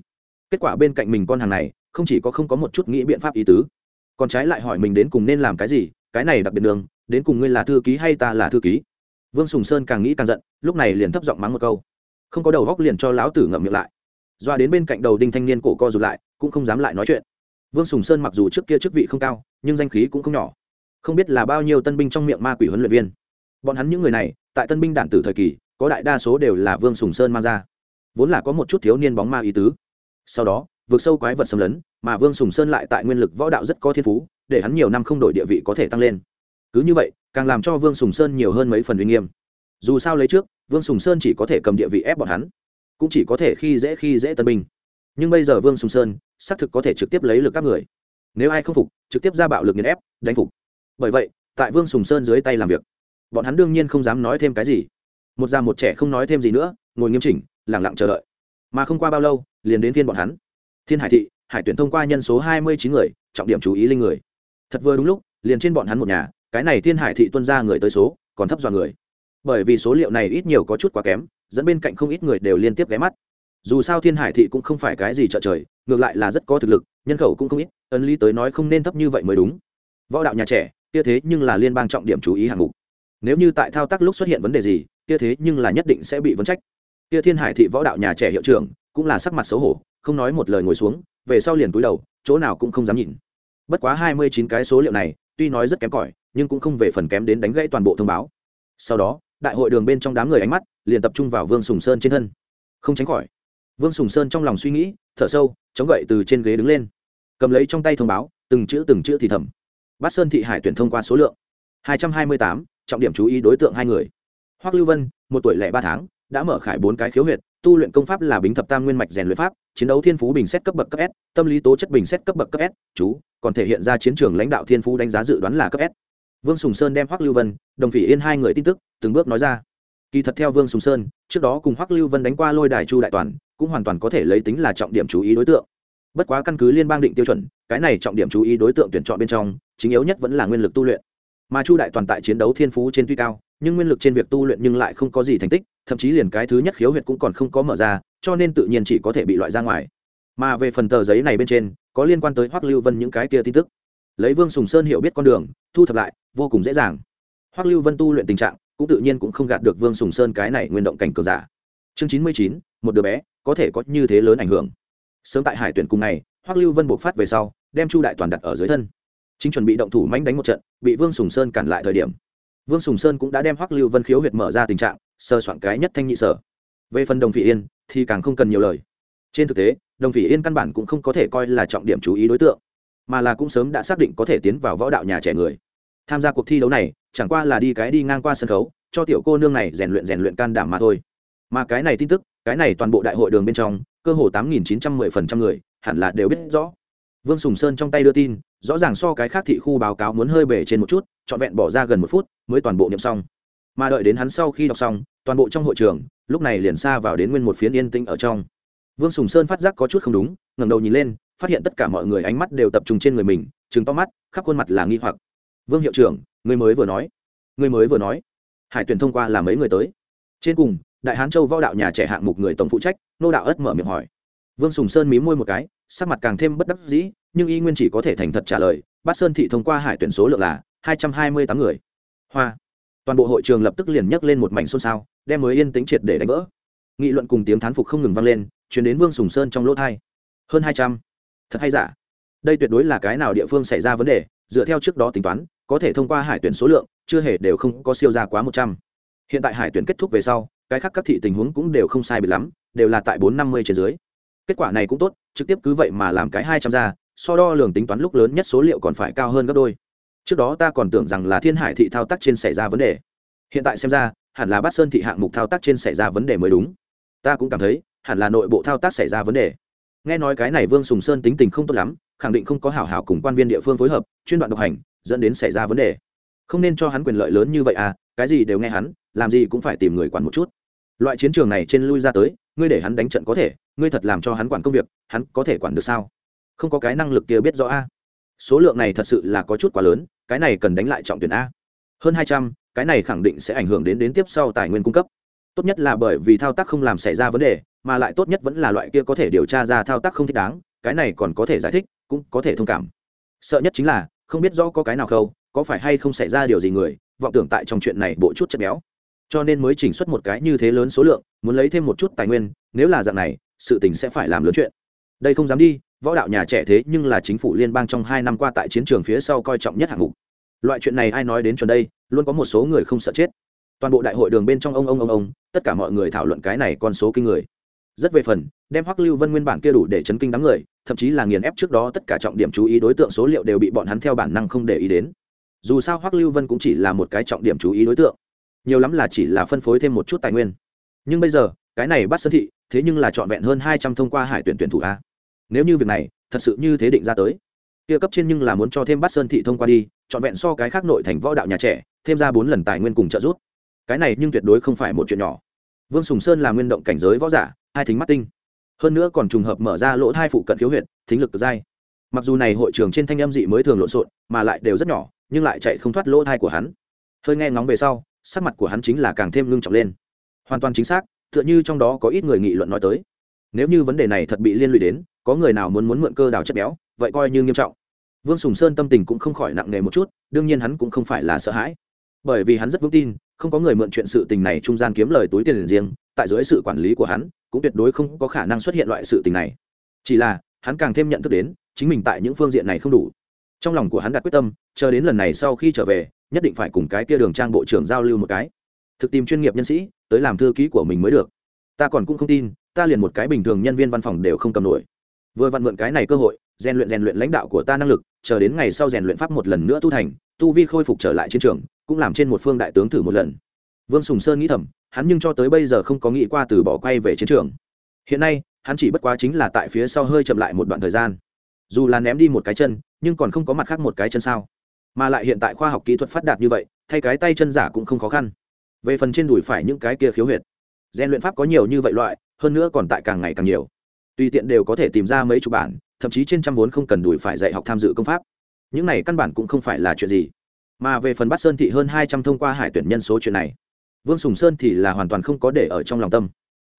Kết quả bên cạnh mình con hàng này, không chỉ có không có một chút nghĩ biện pháp ý tứ, còn trái lại hỏi mình đến cùng nên làm cái gì, cái này đặc biệt đường đến cùng ngươi là thư ký hay ta là thư ký? Vương sùng sơn càng nghĩ càng giận, lúc này liền thấp giọng mắng một câu. Không có đầu góc liền cho lão tử ngậm miệng lại. Doa đến bên cạnh đầu đinh thanh niên cổ co rụt lại, cũng không dám lại nói chuyện. Vương sùng sơn mặc dù trước kia chức vị không cao, nhưng danh khí cũng không nhỏ. Không biết là bao nhiêu tân binh trong miệng ma quỷ huấn luyện viên. Bọn hắn những người này tại tân binh đản tử thời kỳ, có đại đa số đều là vương sùng sơn mang ra. Vốn là có một chút thiếu niên bóng ma ý tứ. Sau đó vượt sâu quái vật xâm lấn, mà vương sùng sơn lại tại nguyên lực võ đạo rất có thiên phú, để hắn nhiều năm không đổi địa vị có thể tăng lên. Cứ như vậy, càng làm cho vương sùng sơn nhiều hơn mấy phần uy nghiêm. Dù sao lấy trước, vương sùng sơn chỉ có thể cầm địa vị ép bọn hắn, cũng chỉ có thể khi dễ khi dễ tân binh. Nhưng bây giờ vương sùng sơn, xác thực có thể trực tiếp lấy lực các người. Nếu ai không phục, trực tiếp ra bạo lực nghiền ép, đánh phục. Bởi vậy, tại vương sùng sơn dưới tay làm việc bọn hắn đương nhiên không dám nói thêm cái gì. Một già một trẻ không nói thêm gì nữa, ngồi nghiêm chỉnh lẳng lặng chờ đợi. Mà không qua bao lâu, liền đến thiên bọn hắn. Thiên hải thị, hải tuyển thông qua nhân số hai mươi chín người, trọng điểm chú ý linh người. Thật vừa đúng lúc, liền trên bọn hắn một nhà, cái này thiên hải thị tuân ra người tới số, còn thấp dọa người. Bởi vì số liệu này ít nhiều có chút quá kém, dẫn bên cạnh không ít người đều liên tiếp ghé mắt. Dù sao thiên hải thị cũng không phải cái gì trợ trời, ngược lại là rất có thực lực, nhân khẩu cũng không ít, ấn lý tới nói không nên thấp như vậy mới đúng. Võ đạo nhà trẻ, kia thế nhưng là liên bang trọng điểm chú ý hạng mục nếu như tại thao tác lúc xuất hiện vấn đề gì, kia thế nhưng là nhất định sẽ bị vấn trách. Kia thiên hải thị võ đạo nhà trẻ hiệu trưởng cũng là sắc mặt xấu hổ, không nói một lời ngồi xuống, về sau liền túi đầu, chỗ nào cũng không dám nhìn. Bất quá hai mươi chín cái số liệu này, tuy nói rất kém cỏi, nhưng cũng không về phần kém đến đánh gãy toàn bộ thông báo. Sau đó, đại hội đường bên trong đám người ánh mắt liền tập trung vào vương sùng sơn trên thân. Không tránh khỏi, vương sùng sơn trong lòng suy nghĩ, thở sâu, chống gậy từ trên ghế đứng lên. Cầm lấy trong tay thông báo, từng chữ từng chữ thì thầm. Bát sơn thị hải tuyển thông qua số lượng. Hai trăm hai mươi tám trọng điểm chú ý đối tượng hai người. Hoắc lưu vân, một tuổi lẻ ba tháng, đã mở khải bốn cái khiếu huyệt, tu luyện công pháp là bính thập tam nguyên mạch rèn luyện pháp, chiến đấu thiên phú bình xét cấp bậc cấp s, tâm lý tố chất bình xét cấp bậc cấp s, chú, còn thể hiện ra chiến trường lãnh đạo thiên phú đánh giá dự đoán là cấp s. Vương sùng sơn đem hoắc lưu vân, đồng phỉ yên hai người tin tức, từng bước nói ra. Kỳ thật theo vương sùng sơn, trước đó cùng hoắc lưu vân đánh qua lôi đài chu đại toàn, cũng hoàn toàn có thể lấy tính là trọng điểm chú ý đối tượng. Bất quá căn cứ liên bang định tiêu chuẩn, cái này trọng điểm chú ý đối tượng tuyển chọn bên trong, chính yếu nhất vẫn là nguyên lực tu luyện mà chu đại toàn tại chiến đấu thiên phú trên tuy cao, nhưng nguyên lực trên việc tu luyện nhưng lại không có gì thành tích, thậm chí liền cái thứ nhất khiếu huyệt cũng còn không có mở ra, cho nên tự nhiên chỉ có thể bị loại ra ngoài. Mà về phần tờ giấy này bên trên, có liên quan tới hoắc lưu vân những cái kia tin tức. Lấy vương sùng sơn hiểu biết con đường, thu thập lại, vô cùng dễ dàng. Hoắc lưu vân tu luyện tình trạng, cũng tự nhiên cũng không gạt được vương sùng sơn cái này nguyên động cảnh cường giả. Chương chín mươi chín, một đứa bé, có thể có như thế lớn ảnh hưởng. Sớm tại hải tuyển cùng ngày, hoắc lưu vân buộc phát về sau, đem chu đại toàn đặt ở dưới thân chính chuẩn bị động thủ mánh đánh một trận, bị vương sùng sơn cản lại thời điểm. Vương sùng sơn cũng đã đem hoắc lưu vân khiếu huyệt mở ra tình trạng sơ soạn cái nhất thanh nhị sở. Về phần đồng phỉ yên, thì càng không cần nhiều lời. Trên thực tế, đồng phỉ yên căn bản cũng không có thể coi là trọng điểm chú ý đối tượng, mà là cũng sớm đã xác định có thể tiến vào võ đạo nhà trẻ người. Tham gia cuộc thi đấu này, chẳng qua là đi cái đi ngang qua sân khấu, cho tiểu cô nương này rèn luyện rèn luyện can đảm mà thôi. Mà cái này tin tức, cái này toàn bộ đại hội đường bên trong, cơ hồ tám nghìn chín trăm mười phần trăm người, hẳn là đều biết rõ. Vương sùng sơn trong tay đưa tin rõ ràng so cái khác thị khu báo cáo muốn hơi bể trên một chút, trọn vẹn bỏ ra gần một phút mới toàn bộ niệm xong. Mà đợi đến hắn sau khi đọc xong, toàn bộ trong hội trường, lúc này liền xa vào đến nguyên một phiến yên tĩnh ở trong. Vương sùng sơn phát giác có chút không đúng, ngẩng đầu nhìn lên, phát hiện tất cả mọi người ánh mắt đều tập trung trên người mình chứng to mắt, khắp khuôn mặt là nghi hoặc. Vương hiệu trưởng, người mới vừa nói, người mới vừa nói. Hải tuyển thông qua là mấy người tới. Trên cùng, đại hán châu võ đạo nhà trẻ hạng mục người tổng phụ trách, nô đạo ất mở miệng hỏi. Vương sùng sơn mí môi một cái, sắc mặt càng thêm bất đắc dĩ nhưng y nguyên chỉ có thể thành thật trả lời, bát sơn thị thông qua hải tuyển số lượng là hai trăm hai mươi tám người. Hoa. Toàn bộ hội trường lập tức liền nhấc lên một mảnh xôn xao, đem mới yên tính triệt để đánh vỡ. Nghị luận cùng tiếng thán phục không ngừng vang lên, chuyển đến vương sùng sơn trong lỗ thai. Hơn hai trăm. Thật hay giả? Đây tuyệt đối là cái nào địa phương xảy ra vấn đề, dựa theo trước đó tính toán, có thể thông qua hải tuyển số lượng, chưa hề đều không có siêu ra quá một trăm. Hiện tại hải tuyển kết thúc về sau, cái khác các thị tình huống cũng đều không sai biệt lắm, đều là tại bốn năm mươi trên dưới. Kết quả này cũng tốt, trực tiếp cứ vậy mà làm cái hai trăm ra so đo lường tính toán lúc lớn nhất số liệu còn phải cao hơn gấp đôi. Trước đó ta còn tưởng rằng là thiên hải thị thao tác trên xảy ra vấn đề. Hiện tại xem ra, hẳn là bát sơn thị hạng mục thao tác trên xảy ra vấn đề mới đúng. Ta cũng cảm thấy, hẳn là nội bộ thao tác xảy ra vấn đề. Nghe nói cái này vương sùng sơn tính tình không tốt lắm, khẳng định không có hảo hảo cùng quan viên địa phương phối hợp, chuyên đoạn độc hành, dẫn đến xảy ra vấn đề. Không nên cho hắn quyền lợi lớn như vậy à cái gì đều nghe hắn, làm gì cũng phải tìm người quản một chút. Loại chiến trường này trên lui ra tới, ngươi để hắn đánh trận có thể, ngươi thật làm cho hắn quản công việc, hắn có thể quản được sao? Không có cái năng lực kia biết rõ a. Số lượng này thật sự là có chút quá lớn, cái này cần đánh lại trọng tuyển a. Hơn hai trăm, cái này khẳng định sẽ ảnh hưởng đến đến tiếp sau tài nguyên cung cấp. Tốt nhất là bởi vì thao tác không làm xảy ra vấn đề, mà lại tốt nhất vẫn là loại kia có thể điều tra ra thao tác không thích đáng, cái này còn có thể giải thích, cũng có thể thông cảm. Sợ nhất chính là, không biết rõ có cái nào khâu, có phải hay không xảy ra điều gì người, vọng tưởng tại trong chuyện này bộ chút chất béo. Cho nên mới chỉnh xuất một cái như thế lớn số lượng, muốn lấy thêm một chút tài nguyên, nếu là dạng này, sự tình sẽ phải làm lớn chuyện. Đây không dám đi võ đạo nhà trẻ thế nhưng là chính phủ liên bang trong hai năm qua tại chiến trường phía sau coi trọng nhất hạng mục. Loại chuyện này ai nói đến chuẩn đây, luôn có một số người không sợ chết. Toàn bộ đại hội đường bên trong ông ông ông ông, tất cả mọi người thảo luận cái này con số kinh người. Rất về phần, đem hoắc lưu vân nguyên bản kia đủ để chấn kinh đám người, thậm chí là nghiền ép trước đó tất cả trọng điểm chú ý đối tượng số liệu đều bị bọn hắn theo bản năng không để ý đến. Dù sao hoắc lưu vân cũng chỉ là một cái trọng điểm chú ý đối tượng. Nhiều lắm là chỉ là phân phối thêm một chút tài nguyên. Nhưng bây giờ, cái này bắt sơn thị, thế nhưng là trọn vẹn hơn hai trăm thông qua hải tuyển tuyển thủ a nếu như việc này thật sự như thế định ra tới kia cấp trên nhưng là muốn cho thêm Bát sơn thị thông qua đi trọn vẹn so cái khác nội thành võ đạo nhà trẻ thêm ra bốn lần tài nguyên cùng trợ giúp cái này nhưng tuyệt đối không phải một chuyện nhỏ vương sùng sơn là nguyên động cảnh giới võ giả hai thính mắt tinh hơn nữa còn trùng hợp mở ra lỗ thai phụ cận khiếu huyện thính lực cực dai mặc dù này hội trường trên thanh âm dị mới thường lộn xộn mà lại đều rất nhỏ nhưng lại chạy không thoát lỗ thai của hắn hơi nghe ngóng về sau sắc mặt của hắn chính là càng thêm ngưng trọng lên hoàn toàn chính xác tựa như trong đó có ít người nghị luận nói tới nếu như vấn đề này thật bị liên lụy đến có người nào muốn muốn mượn cơ đào chất béo, vậy coi như nghiêm trọng. Vương sùng sơn tâm tình cũng không khỏi nặng nề một chút, đương nhiên hắn cũng không phải là sợ hãi. Bởi vì hắn rất vững tin, không có người mượn chuyện sự tình này trung gian kiếm lời túi tiền riêng, tại dưới sự quản lý của hắn, cũng tuyệt đối không có khả năng xuất hiện loại sự tình này. Chỉ là, hắn càng thêm nhận thức đến, chính mình tại những phương diện này không đủ. Trong lòng của hắn đặt quyết tâm, chờ đến lần này sau khi trở về, nhất định phải cùng cái kia đường trang bộ trưởng giao lưu một cái. Thực tìm chuyên nghiệp nhân sĩ, tới làm thư ký của mình mới được. Ta còn cũng không tin, ta liền một cái bình thường nhân viên văn phòng đều không cầm nổi vừa vặn mượn cái này cơ hội, rèn luyện rèn luyện lãnh đạo của ta năng lực, chờ đến ngày sau rèn luyện pháp một lần nữa tu thành, tu vi khôi phục trở lại chiến trường, cũng làm trên một phương đại tướng thử một lần. Vương sùng sơn nghĩ thầm, hắn nhưng cho tới bây giờ không có nghĩ qua từ bỏ quay về chiến trường. Hiện nay, hắn chỉ bất quá chính là tại phía sau hơi chậm lại một đoạn thời gian. Dù là ném đi một cái chân, nhưng còn không có mặt khác một cái chân sao. Mà lại hiện tại khoa học kỹ thuật phát đạt như vậy, thay cái tay chân giả cũng không khó khăn. Về phần trên đùi phải những cái kia khiếu huyệt. Gian luyện pháp có nhiều như vậy loại, hơn nữa còn tại càng ngày càng nhiều tùy tiện đều có thể tìm ra mấy chục bản, thậm chí trên trăm vốn không cần đùi phải dạy học tham dự công pháp. Những này căn bản cũng không phải là chuyện gì. Mà về phần bắt sơn thị hơn hai trăm thông qua hải tuyển nhân số chuyện này, vương sùng sơn thì là hoàn toàn không có để ở trong lòng tâm.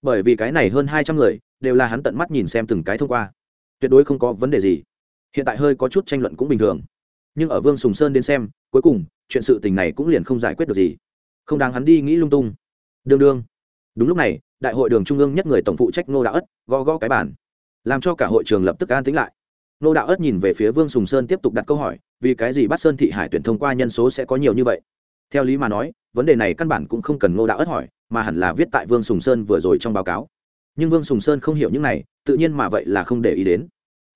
Bởi vì cái này hơn hai trăm người, đều là hắn tận mắt nhìn xem từng cái thông qua. Tuyệt đối không có vấn đề gì. Hiện tại hơi có chút tranh luận cũng bình thường. Nhưng ở vương sùng sơn đến xem, cuối cùng, chuyện sự tình này cũng liền không giải quyết được gì. Không đáng hắn đi nghĩ lung tung. Đương đương đúng lúc này, đại hội đường trung ương nhất người tổng phụ trách ngô đạo ất, gõ gõ cái bản làm cho cả hội trường lập tức an tính lại. Ngô đạo ất nhìn về phía vương sùng sơn tiếp tục đặt câu hỏi, vì cái gì bắt sơn thị hải tuyển thông qua nhân số sẽ có nhiều như vậy? Theo lý mà nói, vấn đề này căn bản cũng không cần ngô đạo ất hỏi, mà hẳn là viết tại vương sùng sơn vừa rồi trong báo cáo. Nhưng vương sùng sơn không hiểu những này, tự nhiên mà vậy là không để ý đến.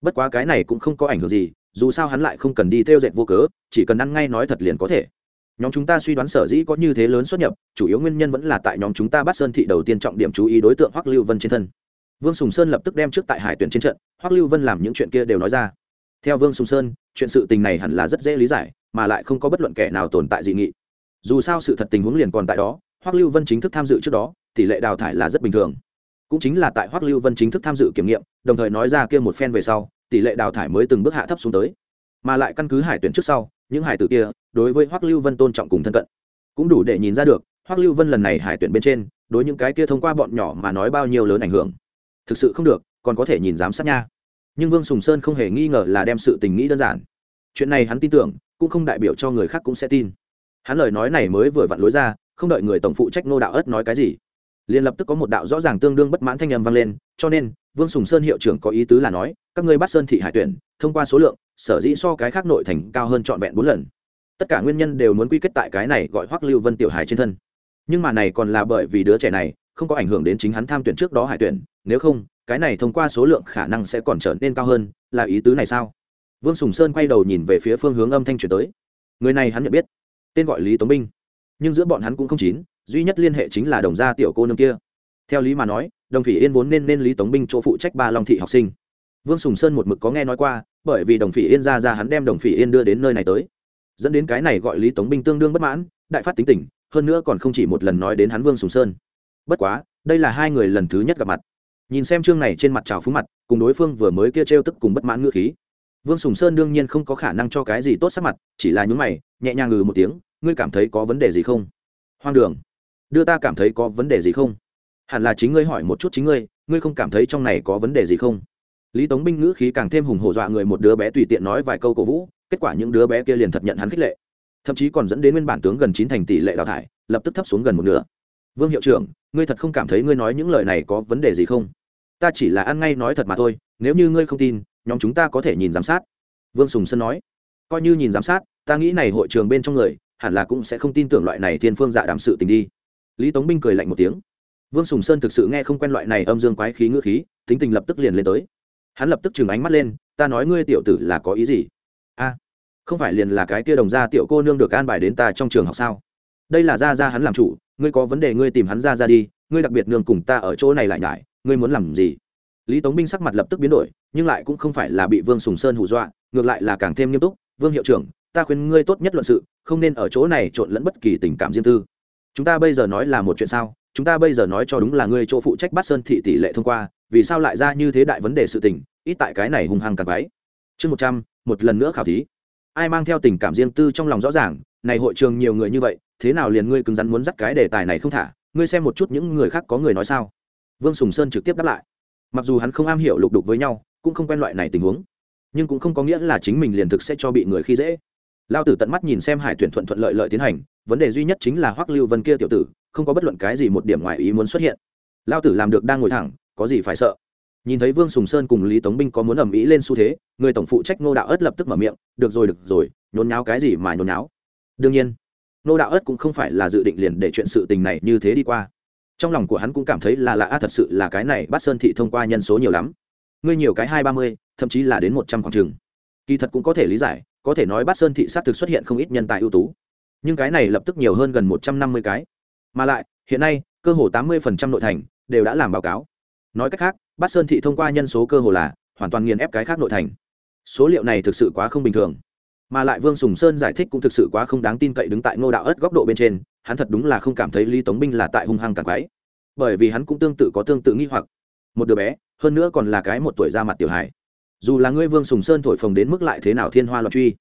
Bất quá cái này cũng không có ảnh hưởng gì, dù sao hắn lại không cần đi theo dệt vô cớ, chỉ cần ăn ngay nói thật liền có thể nhóm chúng ta suy đoán sở dĩ có như thế lớn xuất nhập, chủ yếu nguyên nhân vẫn là tại nhóm chúng ta bắt sơn thị đầu tiên trọng điểm chú ý đối tượng hoắc lưu vân trên thân. Vương sùng sơn lập tức đem trước tại hải tuyển trên trận, hoắc lưu vân làm những chuyện kia đều nói ra. Theo vương sùng sơn, chuyện sự tình này hẳn là rất dễ lý giải, mà lại không có bất luận kẻ nào tồn tại dị nghị. Dù sao sự thật tình huống liền còn tại đó, hoắc lưu vân chính thức tham dự trước đó, tỷ lệ đào thải là rất bình thường. Cũng chính là tại hoắc lưu vân chính thức tham dự kiểm nghiệm, đồng thời nói ra kia một phen về sau, tỷ lệ đào thải mới từng bước hạ thấp xuống tới. Mà lại căn cứ hải tuyển trước sau, những hải tử kia đối với hoắc lưu vân tôn trọng cùng thân cận. Cũng đủ để nhìn ra được, hoắc lưu vân lần này hải tuyển bên trên, đối những cái kia thông qua bọn nhỏ mà nói bao nhiêu lớn ảnh hưởng. Thực sự không được, còn có thể nhìn giám sát nha. Nhưng vương sùng sơn không hề nghi ngờ là đem sự tình nghĩ đơn giản. Chuyện này hắn tin tưởng, cũng không đại biểu cho người khác cũng sẽ tin. Hắn lời nói này mới vừa vặn lối ra, không đợi người tổng phụ trách nô đạo ớt nói cái gì, liền lập tức có một đạo rõ ràng tương đương bất mãn thanh âm vang lên, cho nên, vương sùng sơn hiệu trưởng có ý tứ là nói, các ngươi bắt sơn thị hải tuyển, thông qua số lượng, sở dĩ so cái khác nội thành cao hơn trọn vẹn bốn lần tất cả nguyên nhân đều muốn quy kết tại cái này gọi hoắc lưu vân tiểu hải trên thân. Nhưng mà này còn là bởi vì đứa trẻ này không có ảnh hưởng đến chính hắn tham tuyển trước đó hải tuyển, nếu không, cái này thông qua số lượng khả năng sẽ còn trở nên cao hơn, là ý tứ này sao? Vương sùng sơn quay đầu nhìn về phía phương hướng âm thanh chuyển tới. Người này hắn nhận biết, tên gọi lý tống binh. Nhưng giữa bọn hắn cũng không chín, duy nhất liên hệ chính là đồng gia tiểu cô nương kia. Theo lý mà nói, đồng phỉ yên vốn nên nên lý tống binh chỗ phụ trách ba long thị học sinh. Vương sùng sơn một mực có nghe nói qua, bởi vì đồng phỉ yên ra ra hắn đem đồng phỉ yên đưa đến nơi này tới dẫn đến cái này gọi lý tống binh tương đương bất mãn, đại phát tính tình, hơn nữa còn không chỉ một lần nói đến hắn vương sùng sơn. Bất quá, đây là hai người lần thứ nhất gặp mặt. Nhìn xem chương này trên mặt trào phúng mặt, cùng đối phương vừa mới kia t r e o tức cùng bất mãn ngữ khí. Vương sùng sơn đương nhiên không có khả năng cho cái gì tốt sắc mặt, chỉ là nhúng mày, nhẹ nhàng ngừ một tiếng, ngươi cảm thấy có vấn đề gì không? Hoang đường. Đưa ta cảm thấy có vấn đề gì không? Hẳn là chính ngươi hỏi một chút chính ngươi ngươi không cảm thấy trong này có vấn đề gì không? Lý tống binh ngữ khí càng thêm hùng hổ dọa người một đứa bé tùy tiện nói vài câu cổ vũ kết quả những đứa bé kia liền thật nhận hắn khích lệ. Thậm chí còn dẫn đến nguyên bản tướng gần chín thành tỷ lệ đào thải, lập tức thấp xuống gần một nửa. Vương hiệu trưởng, ngươi thật không cảm thấy ngươi nói những lời này có vấn đề gì không? Ta chỉ là ăn ngay nói thật mà thôi, nếu như ngươi không tin, nhóm chúng ta có thể nhìn giám sát. Vương sùng sơn nói. Coi như nhìn giám sát, ta nghĩ này hội trường bên trong người, hẳn là cũng sẽ không tin tưởng loại này thiên phương dạ đảm sự tình đi. Lý tống binh cười lạnh một tiếng. Vương sùng sơn thực sự nghe không quen loại này âm dương quái khí ngữ khí, tính tình lập tức liền lên tới. Hắn lập tức chừng ánh mắt lên, ta nói ngươi tiểu tử là có ý gì? A không phải liền là cái kia đồng gia tiểu cô nương được an bài đến ta trong trường học sao? Đây là gia gia hắn làm chủ, ngươi có vấn đề ngươi tìm hắn ra ra đi, ngươi đặc biệt nương cùng ta ở chỗ này lại nhải, ngươi muốn làm gì? Lý tống binh sắc mặt lập tức biến đổi, nhưng lại cũng không phải là bị vương sùng sơn hù dọa, ngược lại là càng thêm nghiêm túc, vương hiệu trưởng, ta khuyên ngươi tốt nhất luận sự, không nên ở chỗ này trộn lẫn bất kỳ tình cảm riêng tư. Chúng ta bây giờ nói là một chuyện sao? Chúng ta bây giờ nói cho đúng là ngươi chỗ phụ trách bắt sơn thị tỷ lệ thông qua, vì sao lại ra như thế đại vấn đề sự tình, ít tại cái này hung hăng càng váy chương một trăm một lần nữa khảo thí. Ai mang theo tình cảm riêng tư trong lòng rõ ràng, này hội trường nhiều người như vậy, thế nào liền ngươi cứng rắn muốn dắt cái đề tài này không thả? Ngươi xem một chút những người khác có người nói sao? Vương sùng sơn trực tiếp đáp lại. Mặc dù hắn không am hiểu lục đục với nhau, cũng không quen loại này tình huống, nhưng cũng không có nghĩa là chính mình liền thực sẽ cho bị người khi dễ. Lao tử tận mắt nhìn xem hải tuyển thuận thuận lợi lợi tiến hành, vấn đề duy nhất chính là hoắc lưu vân kia tiểu tử, không có bất luận cái gì một điểm ngoài ý muốn xuất hiện. Lao tử làm được đang ngồi thẳng, có gì phải sợ? Nhìn thấy vương sùng sơn cùng lý tống binh có muốn ầm ĩ lên xu thế, người tổng phụ trách nô đạo ất lập tức mở miệng, được rồi được rồi, nhốn nháo cái gì mà nhốn nháo? Đương nhiên nô đạo ất cũng không phải là dự định liền để chuyện sự tình này như thế đi qua. Trong lòng của hắn cũng cảm thấy là lạ, thật sự là cái này bắt sơn thị thông qua nhân số nhiều lắm. Ngươi nhiều cái hai ba mươi, thậm chí là đến một trăm khoảng trường kỳ thật cũng có thể lý giải, có thể nói bát sơn thị sát thực xuất hiện không ít nhân tài ưu tú. Nhưng cái này lập tức nhiều hơn gần một trăm năm mươi cái. Mà lại, hiện nay, cơ hồ tám mươi nội thành đều đã làm báo cáo nói cách khác, bát sơn thị thông qua nhân số cơ hồ là hoàn toàn nghiền ép cái khác nội thành. Số liệu này thực sự quá không bình thường. Mà lại vương sùng sơn giải thích cũng thực sự quá không đáng tin cậy đứng tại ngô đạo ớt góc độ bên trên, hắn thật đúng là không cảm thấy lý tống binh là tại hung hăng càng quái bởi vì hắn cũng tương tự có tương tự nghi hoặc. Một đứa bé, hơn nữa còn là cái một tuổi ra mặt tiểu hải dù là ngươi vương sùng sơn thổi phồng đến mức lại thế nào thiên hoa loạn truy,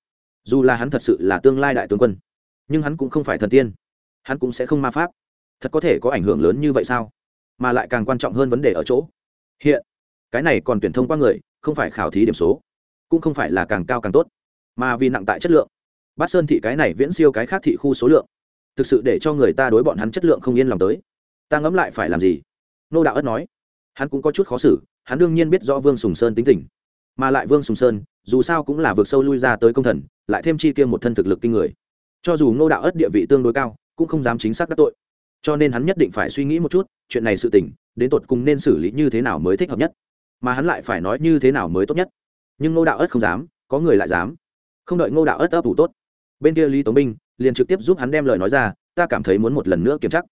dù là hắn thật sự là tương lai đại tướng quân, nhưng hắn cũng không phải thần tiên. Hắn cũng sẽ không ma pháp. Thật có thể có ảnh hưởng lớn như vậy sao? Mà lại càng quan trọng hơn vấn đề ở chỗ. Hiện, cái này còn tuyển thông qua người, không phải khảo thí điểm số, cũng không phải là càng cao càng tốt, mà vì nặng tại chất lượng. Bát sơn thị cái này viễn siêu cái khác thị khu số lượng, thực sự để cho người ta đối bọn hắn chất lượng không yên lòng tới. Ta ngẫm lại phải làm gì? Nô đạo ất nói. Hắn cũng có chút khó xử, hắn đương nhiên biết rõ vương sùng sơn tính tình. Mà lại vương sùng sơn, dù sao cũng là vượt sâu lui ra tới công thần, lại thêm chi kia một thân thực lực kinh người. Cho dù nô đạo ất địa vị tương đối cao, cũng không dám chính xác đắc tội cho nên hắn nhất định phải suy nghĩ một chút, chuyện này sự tình, đến tột cùng nên xử lý như thế nào mới thích hợp nhất. Mà hắn lại phải nói như thế nào mới tốt nhất. Nhưng ngô đạo ớt không dám, có người lại dám. Không đợi ngô đạo ớt ấp ủ tốt, bên kia lý tống binh liền trực tiếp giúp hắn đem lời nói ra, ta cảm thấy muốn một lần nữa kiểm chắc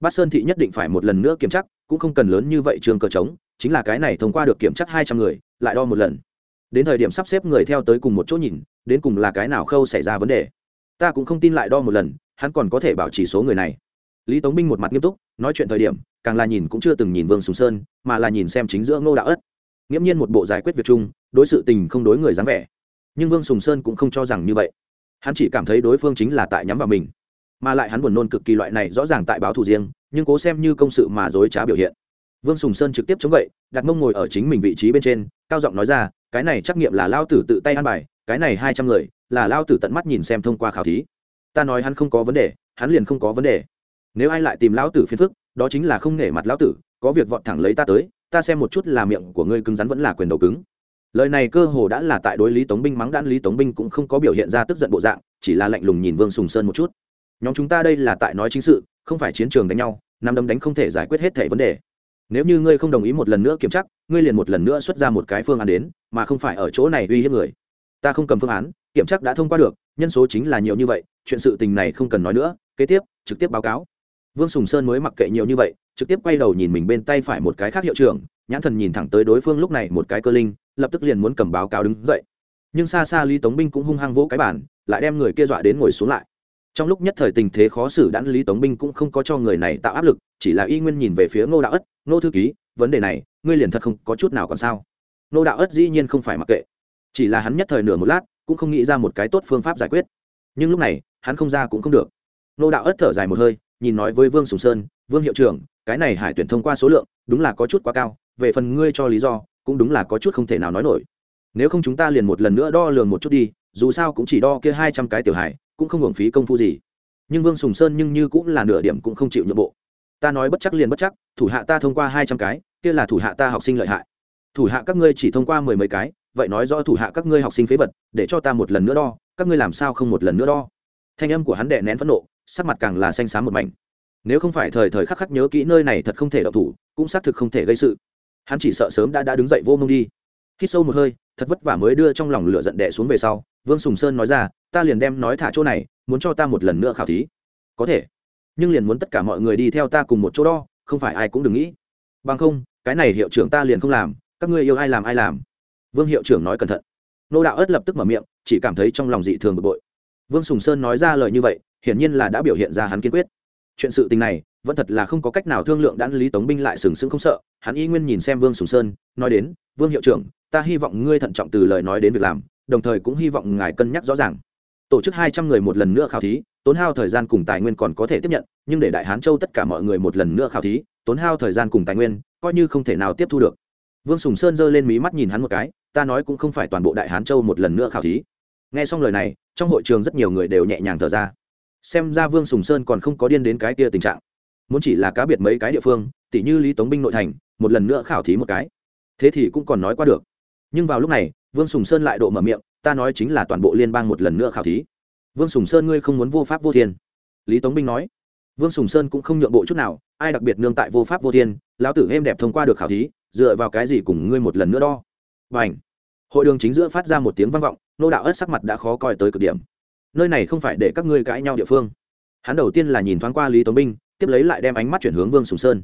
bát sơn thị nhất định phải một lần nữa kiểm chắc cũng không cần lớn như vậy trường cờ trống, chính là cái này thông qua được kiểm chắc hai trăm người, lại đo một lần. Đến thời điểm sắp xếp người theo tới cùng một chỗ nhìn, đến cùng là cái nào khâu xảy ra vấn đề. Ta cũng không tin lại đo một lần, hắn còn có thể bảo trì số người này lý tống binh một mặt nghiêm túc, nói chuyện thời điểm, càng là nhìn cũng chưa từng nhìn vương sùng sơn, mà là nhìn xem chính giữa ngô đạo ất. Nghiễm nhiên một bộ giải quyết việc chung, đối sự tình không đối người dáng vẻ. Nhưng vương sùng sơn cũng không cho rằng như vậy. Hắn chỉ cảm thấy đối phương chính là tại nhắm vào mình. Mà lại hắn buồn nôn cực kỳ loại này, rõ ràng tại báo thù riêng, nhưng cố xem như công sự mà dối trá biểu hiện. Vương sùng sơn trực tiếp chống gậy, đặt mông ngồi ở chính mình vị trí bên trên, cao giọng nói ra, cái này trắc nghiệm là lao tử tự tay ăn bài, cái này hai trăm người, là lao tử tận mắt nhìn xem thông qua khảo thí. Ta nói hắn không có vấn đề, hắn liền không có vấn đề nếu ai lại tìm lão tử phiền phức, đó chính là không nể mặt lão tử, có việc vọt thẳng lấy ta tới, ta xem một chút là miệng của ngươi cứng rắn vẫn là quyền đầu cứng. Lời này cơ hồ đã là tại đối lý tống binh mắng đan, lý tống binh cũng không có biểu hiện ra tức giận bộ dạng, chỉ là lạnh lùng nhìn vương sùng sơn một chút. Nhóm chúng ta đây là tại nói chính sự, không phải chiến trường đánh nhau nằm đấm đánh không thể giải quyết hết thể vấn đề. Nếu như ngươi không đồng ý một lần nữa kiểm tra, ngươi liền một lần nữa xuất ra một cái phương án đến, mà không phải ở chỗ này uy hiếp người. Ta không cầm phương án, kiểm tra đã thông qua được, nhân số chính là nhiều như vậy, chuyện sự tình này không cần nói nữa, kế tiếp, trực tiếp báo cáo vương sùng sơn mới mặc kệ nhiều như vậy, trực tiếp quay đầu nhìn mình bên tay phải một cái khác hiệu trưởng, nhãn thần nhìn thẳng tới đối phương lúc này một cái cơ linh, lập tức liền muốn cầm báo cáo đứng dậy. Nhưng xa xa lý tống binh cũng hung hăng vỗ cái bản lại đem người kia dọa đến ngồi xuống lại. Trong lúc nhất thời tình thế khó xử đãn lý tống binh cũng không có cho người này tạo áp lực, chỉ là y nguyên nhìn về phía ngô đạo ất, ngô thư ký, vấn đề này, ngươi liền thật không có chút nào còn sao? Ngô đạo ất dĩ nhiên không phải mặc kệ. Chỉ là hắn nhất thời nửa một lát, cũng không nghĩ ra một cái tốt phương pháp giải quyết. Nhưng lúc này, hắn không ra cũng không được. Ngô đạo ất thở dài một hơi nhìn nói với vương sùng sơn, vương hiệu trưởng, cái này hải tuyển thông qua số lượng đúng là có chút quá cao, về phần ngươi cho lý do, cũng đúng là có chút không thể nào nói nổi. Nếu không chúng ta liền một lần nữa đo lường một chút đi, dù sao cũng chỉ đo kia hai trăm cái tiểu hải, cũng không hưởng phí công phu gì. Nhưng vương sùng sơn nhưng như cũng là nửa điểm cũng không chịu nhượng bộ. Ta nói bất chắc liền bất chắc, thủ hạ ta thông qua hai trăm cái, kia là thủ hạ ta học sinh lợi hại. Thủ hạ các ngươi chỉ thông qua mười mấy cái, vậy nói rõ thủ hạ các ngươi học sinh phế vật, để cho ta một lần nữa đo, các ngươi làm sao không một lần nữa đo? Thanh âm của hắn đệ nén phẫn nộ sắc mặt càng là xanh xám một mảnh. Nếu không phải thời thời khắc khắc nhớ kỹ nơi này thật không thể đậu thủ, cũng xác thực không thể gây sự. Hắn chỉ sợ sớm đã đã đứng dậy vô mông đi. Hít sâu một hơi, thật vất vả mới đưa trong lòng lửa giận đẻ xuống về sau, vương sùng sơn nói ra, ta liền đem nói thả chỗ này, muốn cho ta một lần nữa khảo thí. Có thể, nhưng liền muốn tất cả mọi người đi theo ta cùng một chỗ đo không phải ai cũng đừng nghĩ. Bằng không, cái này hiệu trưởng ta liền không làm, các ngươi yêu ai làm ai làm. Vương hiệu trưởng nói cẩn thận. Nô đạo ất lập tức mở miệng, chỉ cảm thấy trong lòng dị thường bực bội. Vương sùng sơn nói ra lời như vậy hiển nhiên là đã biểu hiện ra hắn kiên quyết. Chuyện sự tình này, vẫn thật là không có cách nào thương lượng đã lý tống binh lại sừng sững không sợ, hắn y nguyên nhìn xem vương sùng sơn, nói đến, vương hiệu trưởng, ta hy vọng ngươi thận trọng từ lời nói đến việc làm, đồng thời cũng hy vọng ngài cân nhắc rõ ràng. Tổ chức hai trăm người một lần nữa khảo thí, tốn hao thời gian cùng tài nguyên còn có thể tiếp nhận, nhưng để đại hán châu tất cả mọi người một lần nữa khảo thí, tốn hao thời gian cùng tài nguyên, coi như không thể nào tiếp thu được. Vương sùng sơn giơ lên mí mắt nhìn hắn một cái, ta nói cũng không phải toàn bộ đại hán châu một lần nữa khảo thí. Nghe xong lời này, trong hội trường rất nhiều người đều nhẹ nhàng thở ra xem ra vương sùng sơn còn không có điên đến cái kia tình trạng. Muốn chỉ là cá biệt mấy cái địa phương, tỉ như lý tống binh nội thành, một lần nữa khảo thí một cái. Thế thì cũng còn nói qua được. Nhưng vào lúc này, vương sùng sơn lại độ mở miệng, ta nói chính là toàn bộ liên bang một lần nữa khảo thí. Vương sùng sơn ngươi không muốn vô pháp vô thiên. Lý tống binh nói. Vương sùng sơn cũng không nhượng bộ chút nào, ai đặc biệt nương tại vô pháp vô thiên, lão tử êm đẹp thông qua được khảo thí, dựa vào cái gì cùng ngươi một lần nữa đo? Và ảnh hội đường chính giữa phát ra một tiếng vang vọng, nô đạo ất sắc mặt đã khó coi tới cực điểm nơi này không phải để các ngươi cãi nhau địa phương. Hắn đầu tiên là nhìn thoáng qua lý tống binh, tiếp lấy lại đem ánh mắt chuyển hướng vương sùng sơn.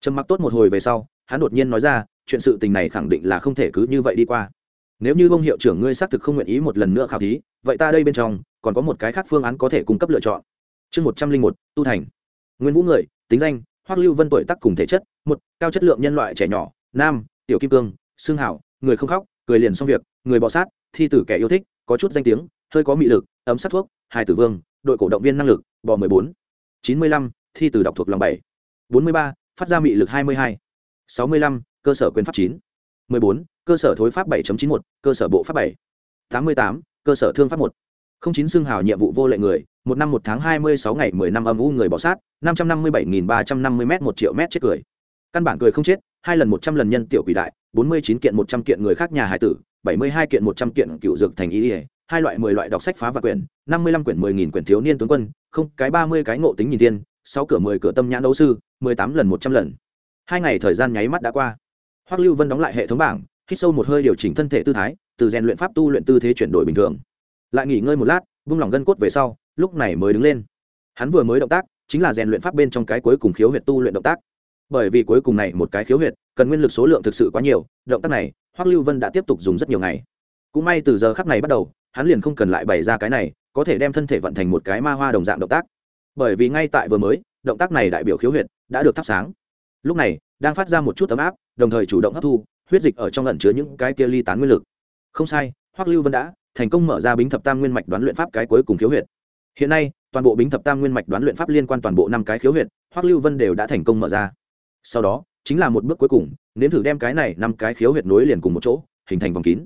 Trầm mặc tốt một hồi về sau, hắn đột nhiên nói ra, chuyện sự tình này khẳng định là không thể cứ như vậy đi qua. Nếu như ông hiệu trưởng ngươi xác thực không nguyện ý một lần nữa khảo thí, vậy ta đây bên trong, còn có một cái khác phương án có thể cung cấp lựa chọn. Chương một trăm linh một, tu thành. Nguyên vũ người, tính danh, hoắc lưu vân tuổi tắc cùng thể chất, một, cao chất lượng nhân loại trẻ nhỏ, nam, tiểu kim cương, xương hảo, người không khóc, cười liền xong việc, người bọ sát, thi tử kẻ yêu thích, có chút danh tiếng, hơi có mị lực ấm sát thuốc, hai tử vương, đội cổ động viên năng lực, bò mười bốn, chín mươi lăm, thi từ đọc thuộc lòng bảy, bốn mươi ba, phát ra mị lực hai mươi hai, sáu mươi lăm, cơ sở quyền pháp chín, mười bốn, cơ sở thối pháp bảy chín một, cơ sở bộ pháp bảy, tám mươi tám, cơ sở thương pháp một. Không chín xương hào nhiệm vụ vô lệ người, một năm một tháng hai mươi sáu ngày mười năm âm u người bỏ sát, năm trăm năm mươi bảy nghìn ba trăm năm mươi m một triệu m chết cười. Căn bản cười không chết, hai lần một trăm lần nhân tiểu quỷ đại, bốn mươi chín kiện một trăm kiện người khác nhà hải tử, bảy mươi hai kiện một trăm kiện cựu dược thành ý ỉa hai loại mười loại đọc sách phá và quyển, năm mươi lăm quyển, mười nghìn quyển thiếu niên tướng quân, không, cái ba mươi cái ngộ tính nhìn tiên sáu cửa, mười cửa tâm nhãn đấu sư, mười tám lần, một trăm lần. Hai ngày thời gian nháy mắt đã qua. Hoắc lưu vân đóng lại hệ thống bảng, hít sâu một hơi điều chỉnh thân thể tư thái, từ rèn luyện pháp tu luyện tư thế chuyển đổi bình thường. Lại nghỉ ngơi một lát, vung lòng gân cốt về sau, lúc này mới đứng lên. Hắn vừa mới động tác, chính là rèn luyện pháp bên trong cái cuối cùng khiếu huyệt tu luyện động tác. Bởi vì cuối cùng này một cái khiếu huyệt, cần nguyên lực số lượng thực sự quá nhiều, động tác này, hoắc lưu vân đã tiếp tục dùng rất nhiều ngày. Cũng may từ giờ khắc này bắt đầu hắn liền không cần lại bày ra cái này, có thể đem thân thể vận thành một cái ma hoa đồng dạng động tác. Bởi vì ngay tại vừa mới, động tác này đại biểu khiếu huyệt, đã được thắp sáng. Lúc này, đang phát ra một chút ấm áp, đồng thời chủ động hấp thu, huyết dịch ở trong lẩn chứa những cái kia ly tán nguyên lực. Không sai, hoắc lưu vân đã thành công mở ra bính thập tam nguyên mạch đoán luyện pháp cái cuối cùng khiếu huyệt. Hiện nay, toàn bộ bính thập tam nguyên mạch đoán luyện pháp liên quan toàn bộ năm cái khiếu huyệt, hoắc lưu vân đều đã thành công mở ra. Sau đó, chính là một bước cuối cùng, nếm thử đem cái này năm cái khiếu huyệt nối liền cùng một chỗ, hình thành vòng kín.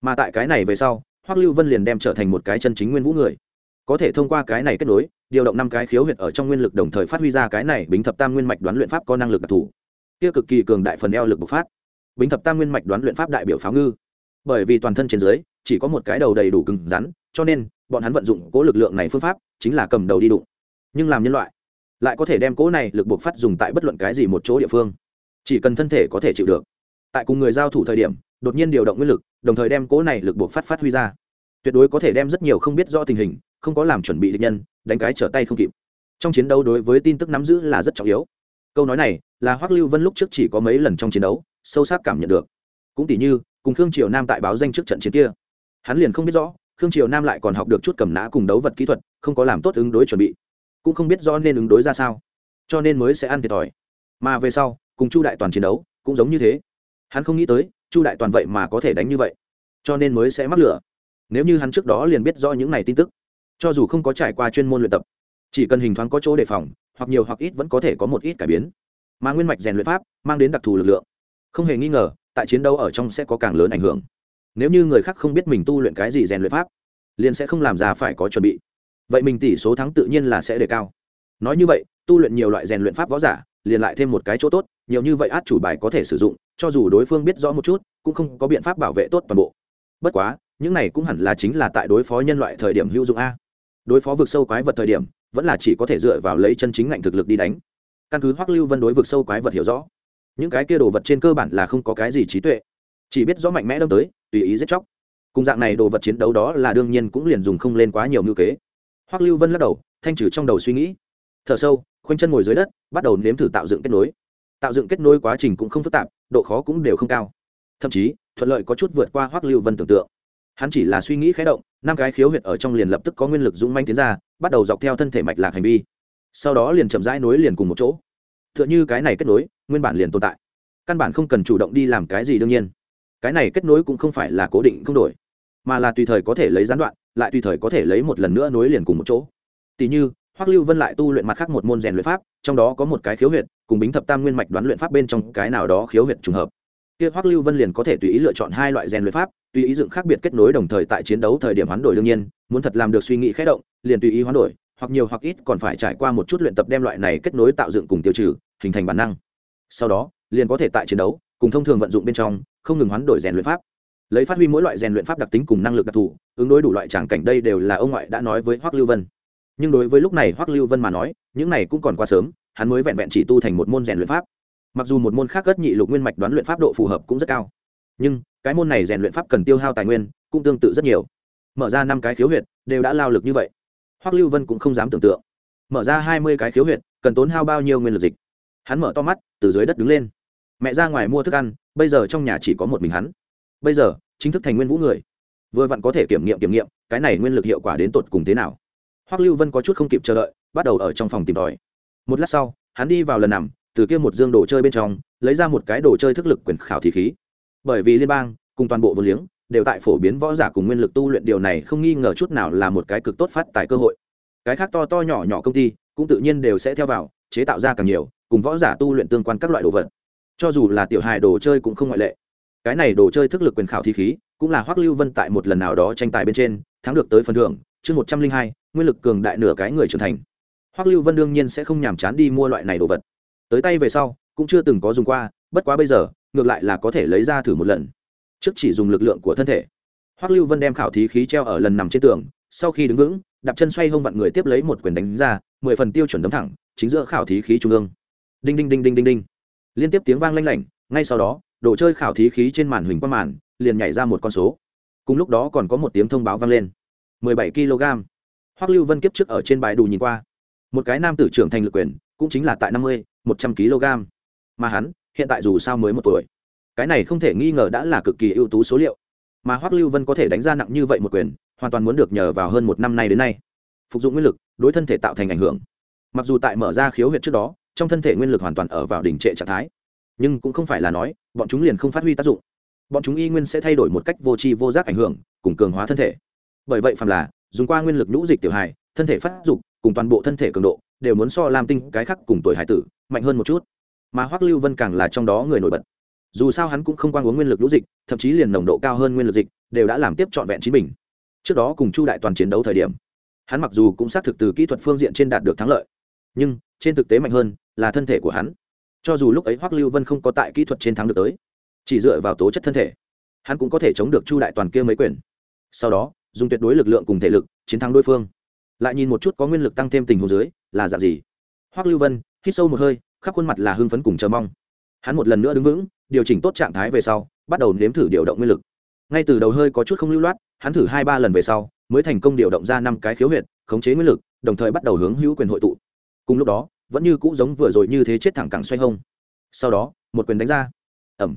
Mà tại cái này về sau hoắc lưu vân liền đem trở thành một cái chân chính nguyên vũ người. Có thể thông qua cái này kết nối, điều động năm cái khiếu huyệt ở trong nguyên lực đồng thời phát huy ra cái này bính thập tam nguyên mạch đoán luyện pháp có năng lực đặc thù. Kia cực kỳ cường đại phần eo lực bộc phát. Bính thập tam nguyên mạch đoán luyện pháp đại biểu pháo ngư. Bởi vì toàn thân trên dưới, chỉ có một cái đầu đầy đủ cứng rắn, cho nên, bọn hắn vận dụng cố lực lượng này phương pháp, chính là cầm đầu đi đụng. Nhưng làm nhân loại, lại có thể đem cố này lực buộc phát dùng tại bất luận cái gì một chỗ địa phương. Chỉ cần thân thể có thể chịu được tại cùng người giao thủ thời điểm, đột nhiên điều động nguyên lực, đồng thời đem cỗ này lực buộc phát phát huy ra. Tuyệt đối có thể đem rất nhiều không biết rõ tình hình, không có làm chuẩn bị địch nhân, đánh cái trở tay không kịp. Trong chiến đấu đối với tin tức nắm giữ là rất trọng yếu. Câu nói này là hoắc lưu vân lúc trước chỉ có mấy lần trong chiến đấu, sâu sắc cảm nhận được. Cũng tỷ như, cùng khương triều nam tại báo danh trước trận chiến kia. Hắn liền không biết rõ, khương triều nam lại còn học được chút cầm nã cùng đấu vật kỹ thuật, không có làm tốt ứng đối chuẩn bị. Cũng không biết rõ nên ứng đối ra sao. Cho nên mới sẽ ăn thiệt thòi. Mà về sau, cùng chu đại toàn chiến đấu, cũng giống như thế hắn không nghĩ tới, chu đại toàn vậy mà có thể đánh như vậy. Cho nên mới sẽ mắc lửa. Nếu như hắn trước đó liền biết rõ những này tin tức, cho dù không có trải qua chuyên môn luyện tập, chỉ cần hình thoáng có chỗ đề phòng, hoặc nhiều hoặc ít vẫn có thể có một ít cải biến. Mà nguyên mạch rèn luyện pháp mang đến đặc thù lực lượng. Không hề nghi ngờ, tại chiến đấu ở trong sẽ có càng lớn ảnh hưởng. Nếu như người khác không biết mình tu luyện cái gì rèn luyện pháp, liền sẽ không làm ra phải có chuẩn bị. Vậy mình tỷ số thắng tự nhiên là sẽ đề cao nói như vậy, tu luyện nhiều loại rèn luyện pháp võ giả, liền lại thêm một cái chỗ tốt, nhiều như vậy át chủ bài có thể sử dụng, cho dù đối phương biết rõ một chút, cũng không có biện pháp bảo vệ tốt toàn bộ. Bất quá, những này cũng hẳn là chính là tại đối phó nhân loại thời điểm hữu dụng a. Đối phó vực sâu quái vật thời điểm, vẫn là chỉ có thể dựa vào lấy chân chính ngạnh thực lực đi đánh. Căn cứ hoắc lưu vân đối vực sâu quái vật hiểu rõ, những cái kia đồ vật trên cơ bản là không có cái gì trí tuệ. Chỉ biết rõ mạnh mẽ đâm tới, tùy ý giết chóc. Cùng dạng này đồ vật chiến đấu đó là đương nhiên cũng liền dùng không lên quá nhiều ngữ kế. Hoắc lưu vân lắc đầu, thanh trừ trong đầu suy nghĩ thở sâu, khoanh chân ngồi dưới đất, bắt đầu nếm thử tạo dựng kết nối. Tạo dựng kết nối quá trình cũng không phức tạp, độ khó cũng đều không cao. Thậm chí, thuận lợi có chút vượt qua hoắc lưu vân tưởng tượng. Hắn chỉ là suy nghĩ khé động, năm cái khiếu huyệt ở trong liền lập tức có nguyên lực dũng manh tiến ra, bắt đầu dọc theo thân thể mạch lạc hành vi. Sau đó liền chậm rãi nối liền cùng một chỗ. T h ư ợ n h ư cái này kết nối, nguyên bản liền tồn tại. Căn bản không cần chủ động đi làm cái gì đương nhiên. Cái này kết nối cũng không phải là cố định, không đổi, mà là tùy thời có thể lấy gián đoạn, lại tùy thời có thể lấy một lần nữa nối liền cùng một chỗ. Tỉ như hoắc lưu vân lại tu luyện mặt khác một môn rèn luyện pháp, trong đó có một cái khiếu huyệt, cùng bính thập tam nguyên mạch đoán luyện pháp bên trong cái nào đó khiếu huyệt trùng hợp. Kia hoắc lưu vân liền có thể tùy ý lựa chọn hai loại rèn luyện pháp, tùy ý dựng khác biệt kết nối đồng thời tại chiến đấu thời điểm hoán đổi đương nhiên, muốn thật làm được suy nghĩ khé động, liền tùy ý hoán đổi, hoặc nhiều hoặc ít còn phải trải qua một chút luyện tập đem loại này kết nối tạo dựng cùng tiêu trừ, hình thành bản năng. Sau đó, liền có thể tại chiến đấu, cùng thông thường vận dụng bên trong, không ngừng hoán đổi rèn luyện pháp. Lấy phát huy mỗi loại rèn luyện pháp đặc tính cùng năng lực đặc thù, ứng đối đủ loại tràng cảnh đây đều là ông ngoại đã nói với hoắc lưu vân nhưng đối với lúc này hoắc lưu vân mà nói, những này cũng còn quá sớm, hắn mới vẹn vẹn chỉ tu thành một môn rèn luyện pháp. Mặc dù một môn khác cất nhị lục nguyên mạch đoán luyện pháp độ phù hợp cũng rất cao. Nhưng, cái môn này rèn luyện pháp cần tiêu hao tài nguyên, cũng tương tự rất nhiều. Mở ra năm cái khiếu huyệt, đều đã lao lực như vậy. Hoắc lưu vân cũng không dám tưởng tượng. Mở ra hai mươi cái khiếu huyệt, cần tốn hao bao nhiêu nguyên lực dịch? Hắn mở to mắt, từ dưới đất đứng lên. Mẹ ra ngoài mua thức ăn, bây giờ trong nhà chỉ có một mình hắn. Bây giờ, chính thức thành nguyên vũ người. Vừa vặn có thể kiểm nghiệm kiểm nghiệm, cái này nguyên lực hiệu quả đến tột cùng thế nào? Hoắc lưu vân có chút không kịp chờ đợi, bắt đầu ở trong phòng tìm tòi. Một lát sau, hắn đi vào lần nằm, từ kia một dương đồ chơi bên trong, lấy ra một cái đồ chơi thức lực quyền khảo thí khí. Bởi vì liên bang, cùng toàn bộ vô liếng, đều tại phổ biến võ giả cùng nguyên lực tu luyện điều này không nghi ngờ chút nào là một cái cực tốt phát tài cơ hội. Cái khác to to nhỏ nhỏ công ty, cũng tự nhiên đều sẽ theo vào, chế tạo ra càng nhiều, cùng võ giả tu luyện tương quan các loại đồ vật. Cho dù là tiểu hài đồ chơi cũng không ngoại lệ. Cái này đồ chơi thức lực quyền khảo thi khí, cũng là hoắc lưu vân tại một lần nào đó tranh tài bên trên, thắng được tới phần thưởng chương một trăm linh hai, nguyên lực cường đại nửa cái người trưởng thành. Hoắc lưu vân đương nhiên sẽ không nhàm chán đi mua loại này đồ vật. Tới tay về sau, cũng chưa từng có dùng qua, bất quá bây giờ, ngược lại là có thể lấy ra thử một lần. Trước chỉ dùng lực lượng của thân thể. Hoắc lưu vân đem khảo thí khí treo ở lần nằm trên tường, sau khi đứng vững, đạp chân xoay hông vặn người tiếp lấy một quyền đánh ra, mười phần tiêu chuẩn đấm thẳng, chính giữa khảo thí khí trung ương. Đinh đinh đinh đinh đinh đinh. Liên tiếp tiếng vang lanh lảnh, ngay sau đó, đồ chơi khảo thí khí trên màn hình qua màn, liền nhảy ra một con số. Cùng lúc đó còn có một tiếng thông báo vang lên bảy kg. Hoắc lưu vân kiếp trước ở trên bài đủ nhìn qua. Một cái nam tử trưởng thành lực quyền, cũng chính là tại năm mươi, một trăm kg. Mà hắn, hiện tại dù sao mới một tuổi. Cái này không thể nghi ngờ đã là cực kỳ ưu tú số liệu. Mà hoắc lưu vân có thể đánh ra nặng như vậy một quyền, hoàn toàn muốn được nhờ vào hơn một năm nay đến nay. Phục dụng nguyên lực, đối thân thể tạo thành ảnh hưởng. Mặc dù tại mở ra khiếu huyệt trước đó, trong thân thể nguyên lực hoàn toàn ở vào đỉnh trệ trạng thái. Nhưng cũng không phải là nói, bọn chúng liền không phát huy tác dụng. Bọn chúng y nguyên sẽ thay đổi một cách vô tri vô giác ảnh hưởng, cùng cường hóa thân thể bởi vậy phàm là, dùng qua nguyên lực nhũ dịch tiểu hài, thân thể phát dục, cùng toàn bộ thân thể cường độ, đều muốn so lam tinh cái khác cùng tuổi hải tử, mạnh hơn một chút. Mà hoắc lưu vân càng là trong đó người nổi bật. Dù sao hắn cũng không quan uống nguyên lực lũ dịch, thậm chí liền nồng độ cao hơn nguyên lực dịch, đều đã làm tiếp trọn vẹn chính mình trước đó cùng chu đại toàn chiến đấu thời điểm, hắn mặc dù cũng xác thực từ kỹ thuật phương diện trên đạt được thắng lợi, nhưng trên thực tế mạnh hơn là thân thể của hắn. Cho dù lúc ấy hoắc lưu vân không có tại kỹ thuật trên thắng được tới, chỉ dựa vào tố chất thân thể, hắn cũng có thể chống được chu đại toàn kia mấy quyền. Sau đó dùng tuyệt đối lực lượng cùng thể lực chiến thắng đối phương. Lại nhìn một chút có nguyên lực tăng thêm tình hồ dưới, là dạng gì? Hoắc lưu vân hít sâu một hơi, khắp khuôn mặt là hưng phấn cùng chờ mong. Hắn một lần nữa đứng vững, điều chỉnh tốt trạng thái về sau, bắt đầu nếm thử điều động nguyên lực. Ngay từ đầu hơi có chút không lưu loát, hắn thử hai ba lần về sau, mới thành công điều động ra năm cái khiếu huyệt, khống chế nguyên lực, đồng thời bắt đầu hướng hữu quyền hội tụ. Cùng lúc đó, vẫn như cũ giống vừa rồi như thế chết thẳng cẳng xoay hông. Sau đó, một quyền đánh ra. Ẩm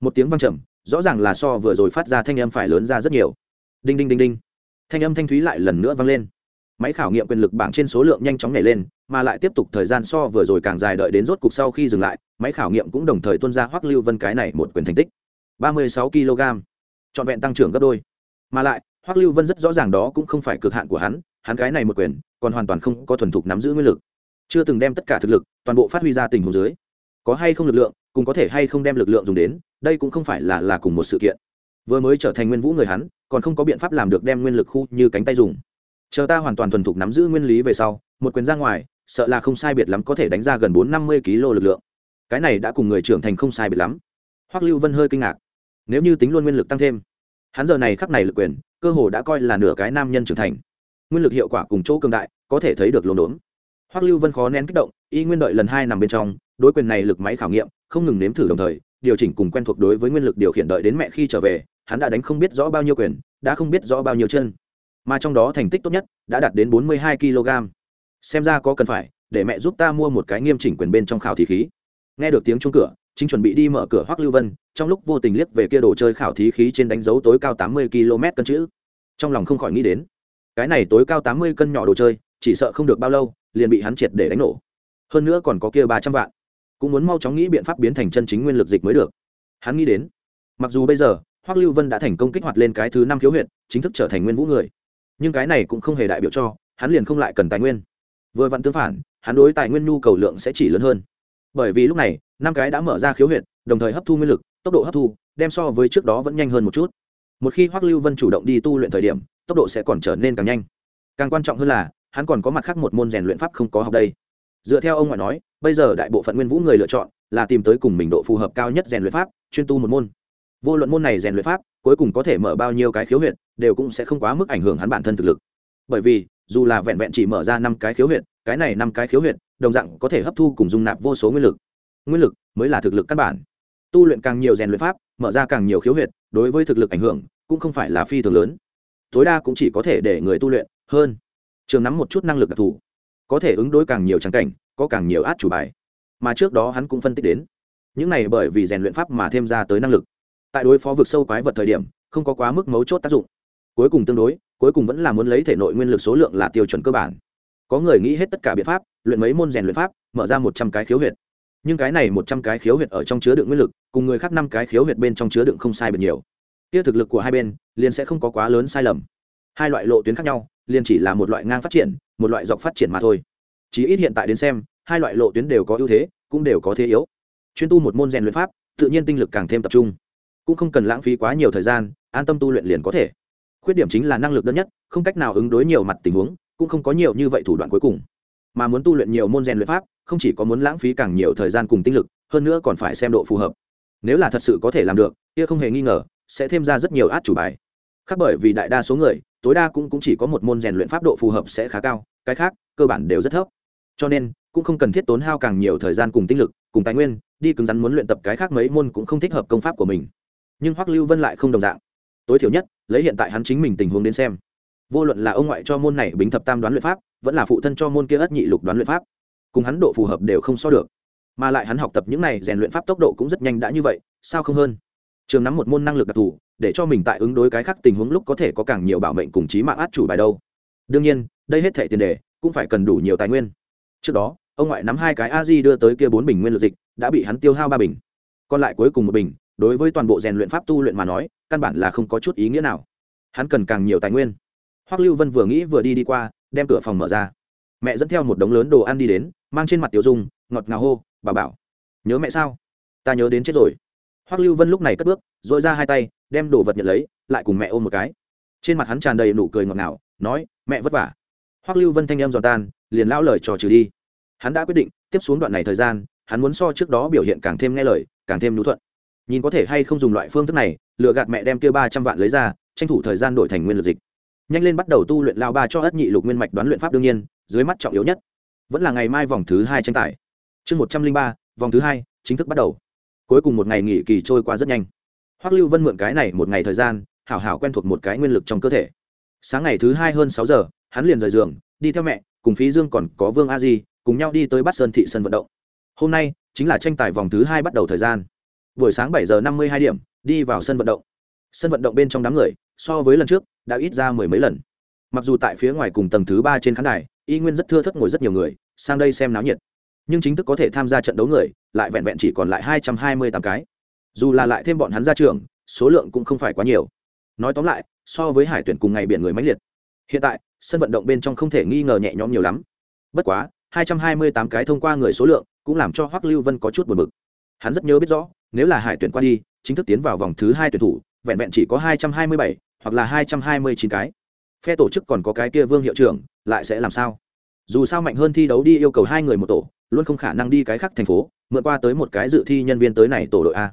một tiếng vang trầm, rõ ràng là so vừa rồi phát ra thanh âm phải lớn ra rất nhiều đinh đinh đinh đinh. Thanh âm thanh thúy lại lần nữa vang lên. Máy khảo nghiệm quyền lực bảng trên số lượng nhanh chóng nhảy lên, mà lại tiếp tục thời gian so vừa rồi càng dài đợi đến rốt cục sau khi dừng lại, máy khảo nghiệm cũng đồng thời tuân ra hoắc lưu vân cái này một quyền thành tích. Ba mươi sáu kg. Trọn vẹn tăng trưởng gấp đôi. Mà lại, hoắc lưu vân rất rõ ràng đó cũng không phải cực hạn của hắn hắn cái này một quyền, còn hoàn toàn không có thuần thục nắm giữ nguyên lực. Chưa từng đem tất cả thực lực, toàn bộ phát huy ra tình huống dưới. Có hay không lực lượng, cùng có thể hay không đem lực lượng dùng đến, đây cũng không phải là là cùng một sự kiện vừa mới trở thành nguyên vũ người hắn, còn không có biện pháp làm được đem nguyên lực khu như cánh tay dùng. Chờ ta hoàn toàn thuần thục nắm giữ nguyên lý về sau, một quyền ra ngoài, sợ là không sai biệt lắm có thể đánh ra gần bốn năm mươi kg lực lượng. Cái này đã cùng người trưởng thành không sai biệt lắm. Hoắc lưu vân hơi kinh ngạc. Nếu như tính luôn nguyên lực tăng thêm, hắn giờ này khắc này lực quyền, cơ hồ đã coi là nửa cái nam nhân trưởng thành. Nguyên lực hiệu quả cùng chỗ cường đại, có thể thấy được lồn đốn. Hoắc lưu vân khó nén kích động, y nguyên đợi lần hai nằm bên trong, đối quyền này lực máy khảo nghiệm, không ngừng nếm thử đồng thời, điều chỉnh cùng quen thuộc đối với nguyên lực điều khiển đợi đến mẹ khi trở về hắn đã đánh không biết rõ bao nhiêu quyền, đã không biết rõ bao nhiêu chân. Mà trong đó thành tích tốt nhất đã đạt đến bốn mươi hai kg. Xem ra có cần phải, để mẹ giúp ta mua một cái nghiêm chỉnh quyền bên trong khảo thí khí. Nghe được tiếng chuông cửa, chính chuẩn bị đi mở cửa hoắc lưu vân, trong lúc vô tình liếc về kia đồ chơi khảo thí khí trên đánh dấu tối cao tám mươi km cân chữ. Trong lòng không khỏi nghĩ đến, cái này tối cao tám mươi cân nhỏ đồ chơi, chỉ sợ không được bao lâu, liền bị hắn triệt để đánh nổ. Hơn nữa còn có kia ba trăm vạn. Cũng muốn mau chóng nghĩ biện pháp biến thành chân chính nguyên lực dịch mới được. Hắn nghĩ đến, mặc dù bây giờ hoắc lưu vân đã thành công kích hoạt lên cái thứ năm khiếu huyệt, chính thức trở thành nguyên vũ người. Nhưng cái này cũng không hề đại biểu cho hắn liền không lại cần tài nguyên. Vừa vặn tương phản hắn đối tài nguyên nhu cầu lượng sẽ chỉ lớn hơn. Bởi vì lúc này năm cái đã mở ra khiếu huyệt, đồng thời hấp thu nguyên lực tốc độ hấp thu đem so với trước đó vẫn nhanh hơn một chút. Một khi hoắc lưu vân chủ động đi tu luyện thời điểm tốc độ sẽ còn trở nên càng nhanh. Càng quan trọng hơn là hắn còn có mặt khác một môn rèn luyện pháp không có học đây. Dựa theo ông ngoại nói bây giờ đại bộ phận nguyên vũ người lựa chọn là tìm tới cùng mình độ phù hợp cao nhất rèn luyện pháp chuyên tu một môn vô luận môn này rèn luyện pháp, cuối cùng có thể mở bao nhiêu cái khiếu huyệt, đều cũng sẽ không quá mức ảnh hưởng hắn bản thân thực lực. Bởi vì, dù là vẹn vẹn chỉ mở ra năm cái khiếu huyệt, cái này năm cái khiếu huyệt, đồng dạng có thể hấp thu cùng dung nạp vô số nguyên lực. Nguyên lực mới là thực lực căn bản. Tu luyện càng nhiều rèn luyện pháp, mở ra càng nhiều khiếu huyệt, đối với thực lực ảnh hưởng cũng không phải là phi thường lớn. Tối đa cũng chỉ có thể để người tu luyện hơn. Trường nắm một chút năng lực đặc thù, có thể ứng đối càng nhiều trắng cảnh, có càng nhiều át chủ bài. Mà trước đó hắn cũng phân tích đến, những này bởi vì rèn luyện pháp mà thêm ra tới năng lực tại đối phó vực sâu quái vật thời điểm, không có quá mức mấu chốt tác dụng. Cuối cùng tương đối, cuối cùng vẫn là muốn lấy thể nội nguyên lực số lượng là tiêu chuẩn cơ bản. Có người nghĩ hết tất cả biện pháp, luyện mấy môn rèn luyện pháp, mở ra một trăm cái khiếu huyệt. Nhưng cái này một trăm cái khiếu huyệt ở trong chứa đựng nguyên lực, cùng người khác năm cái khiếu huyệt bên trong chứa đựng không sai biệt nhiều. Kia thực lực của hai bên, liền sẽ không có quá lớn sai lầm. Hai loại lộ tuyến khác nhau, liền chỉ là một loại ngang phát triển, một loại dọc phát triển mà thôi. Chỉ ít hiện tại đến xem, hai loại lộ tuyến đều có ưu thế, cũng đều có thế yếu. Chuyên tu một môn rèn luyện pháp, tự nhiên tinh lực càng thêm tập trung cũng không cần lãng phí quá nhiều thời gian an tâm tu luyện liền có thể. Khuyết điểm chính là năng lực đơn nhất không cách nào ứng đối nhiều mặt tình huống cũng không có nhiều như vậy thủ đoạn cuối cùng. Mà muốn tu luyện nhiều môn rèn luyện pháp không chỉ có muốn lãng phí càng nhiều thời gian cùng tinh lực hơn nữa còn phải xem độ phù hợp. Nếu là thật sự có thể làm được kia không hề nghi ngờ sẽ thêm ra rất nhiều át chủ bài. Khác bởi vì đại đa số người tối đa cũng, cũng chỉ có một môn rèn luyện pháp độ phù hợp sẽ khá cao cái khác cơ bản đều rất thấp. Cho nên cũng không cần thiết tốn hao càng nhiều thời gian cùng tinh lực cùng tài nguyên đi cứng rắn muốn luyện tập cái khác mấy môn cũng không thích hợp công pháp của mình nhưng hoắc lưu vân lại không đồng dạng. Tối thiểu nhất, lấy hiện tại hắn chính mình tình huống đến xem. Vô luận là ông ngoại cho môn này bính thập tam đoán luyện pháp, vẫn là phụ thân cho môn kia ất nhị lục đoán luyện pháp, cùng hắn độ phù hợp đều không so được. Mà lại hắn học tập những này rèn luyện pháp tốc độ cũng rất nhanh đã như vậy, sao không hơn? Trường nắm một môn năng lực đặc thù, để cho mình tại ứng đối cái khác tình huống lúc có thể có càng nhiều bảo mệnh cùng trí mạng át chủ bài đâu. Đương nhiên, đây hết thẻ tiền đề, cũng phải cần đủ nhiều tài nguyên. Trước đó, ông ngoại nắm hai cái a di đưa tới kia bốn bình nguyên lực dịch, đã bị hắn tiêu hao ba bình. Còn lại cuối cùng một bình đối với toàn bộ rèn luyện pháp tu luyện mà nói, căn bản là không có chút ý nghĩa nào. Hắn cần càng nhiều tài nguyên. Hoắc lưu vân vừa nghĩ vừa đi đi qua, đem cửa phòng mở ra. Mẹ dẫn theo một đống lớn đồ ăn đi đến, mang trên mặt tiểu dung, ngọt ngào hô bà bảo, nhớ mẹ sao? Ta nhớ đến chết rồi. Hoắc lưu vân lúc này cất bước dội ra hai tay, đem đồ vật nhận lấy, lại cùng mẹ ôm một cái. Trên mặt hắn tràn đầy nụ cười ngọt ngào, nói, mẹ vất vả. Hoắc lưu vân thanh em giòn tan, liền lão lời trò trừ đi. Hắn đã quyết định, tiếp xuống đoạn này thời gian, hắn muốn so trước đó biểu hiện càng thêm nghe lời, càng thêm nú thuận nhìn có thể hay không dùng loại phương thức này lựa gạt mẹ đem kia ba trăm vạn lấy ra, tranh thủ thời gian đổi thành nguyên lực dịch. Nhanh lên bắt đầu tu luyện lao ba cho ất nhị lục nguyên mạch đoán luyện pháp đương nhiên, dưới mắt trọng yếu nhất vẫn là ngày mai vòng thứ hai tranh tài. Chương một trăm linh ba, vòng thứ hai, chính thức bắt đầu. Cuối cùng một ngày nghỉ kỳ trôi qua rất nhanh. Hoắc lưu vân mượn cái này một ngày thời gian, hảo hảo quen thuộc một cái nguyên lực trong cơ thể. Sáng ngày thứ hai hơn sáu giờ, hắn liền rời giường, đi theo mẹ, cùng phí dương còn có vương a di, cùng nhau đi tới bát sơn thị sân vận động. Hôm nay chính là tranh tài vòng thứ hai bắt đầu thời gian buổi sáng bảy giờ năm mươi hai điểm, đi vào sân vận động. Sân vận động bên trong đám người, so với lần trước, đã ít ra mười mấy lần. Mặc dù tại phía ngoài cùng tầng thứ ba trên khán đài, y nguyên rất thưa thất ngồi rất nhiều người, sang đây xem náo nhiệt. Nhưng chính thức có thể tham gia trận đấu người, lại vẹn vẹn chỉ còn lại hai trăm hai mươi tám cái. Dù là lại thêm bọn hắn ra trường, số lượng cũng không phải quá nhiều. Nói tóm lại, so với hải tuyển cùng ngày biển người mãnh liệt. Hiện tại, sân vận động bên trong không thể nghi ngờ nhẹ nhõm nhiều lắm. Bất quá, hai trăm hai mươi tám cái thông qua người số lượng, cũng làm cho hoắc lưu vân có chút buồn bực hắn rất nhớ biết rõ, nếu là hải tuyển qua đi, chính thức tiến vào vòng thứ hai tuyển thủ, vẹn vẹn chỉ có hai trăm hai mươi bảy hoặc là hai trăm hai mươi chín cái. Phe tổ chức còn có cái kia vương hiệu trưởng, lại sẽ làm sao? Dù sao mạnh hơn thi đấu đi yêu cầu hai người một tổ, luôn không khả năng đi cái khác thành phố, mượn qua tới một cái dự thi nhân viên tới này tổ đội a.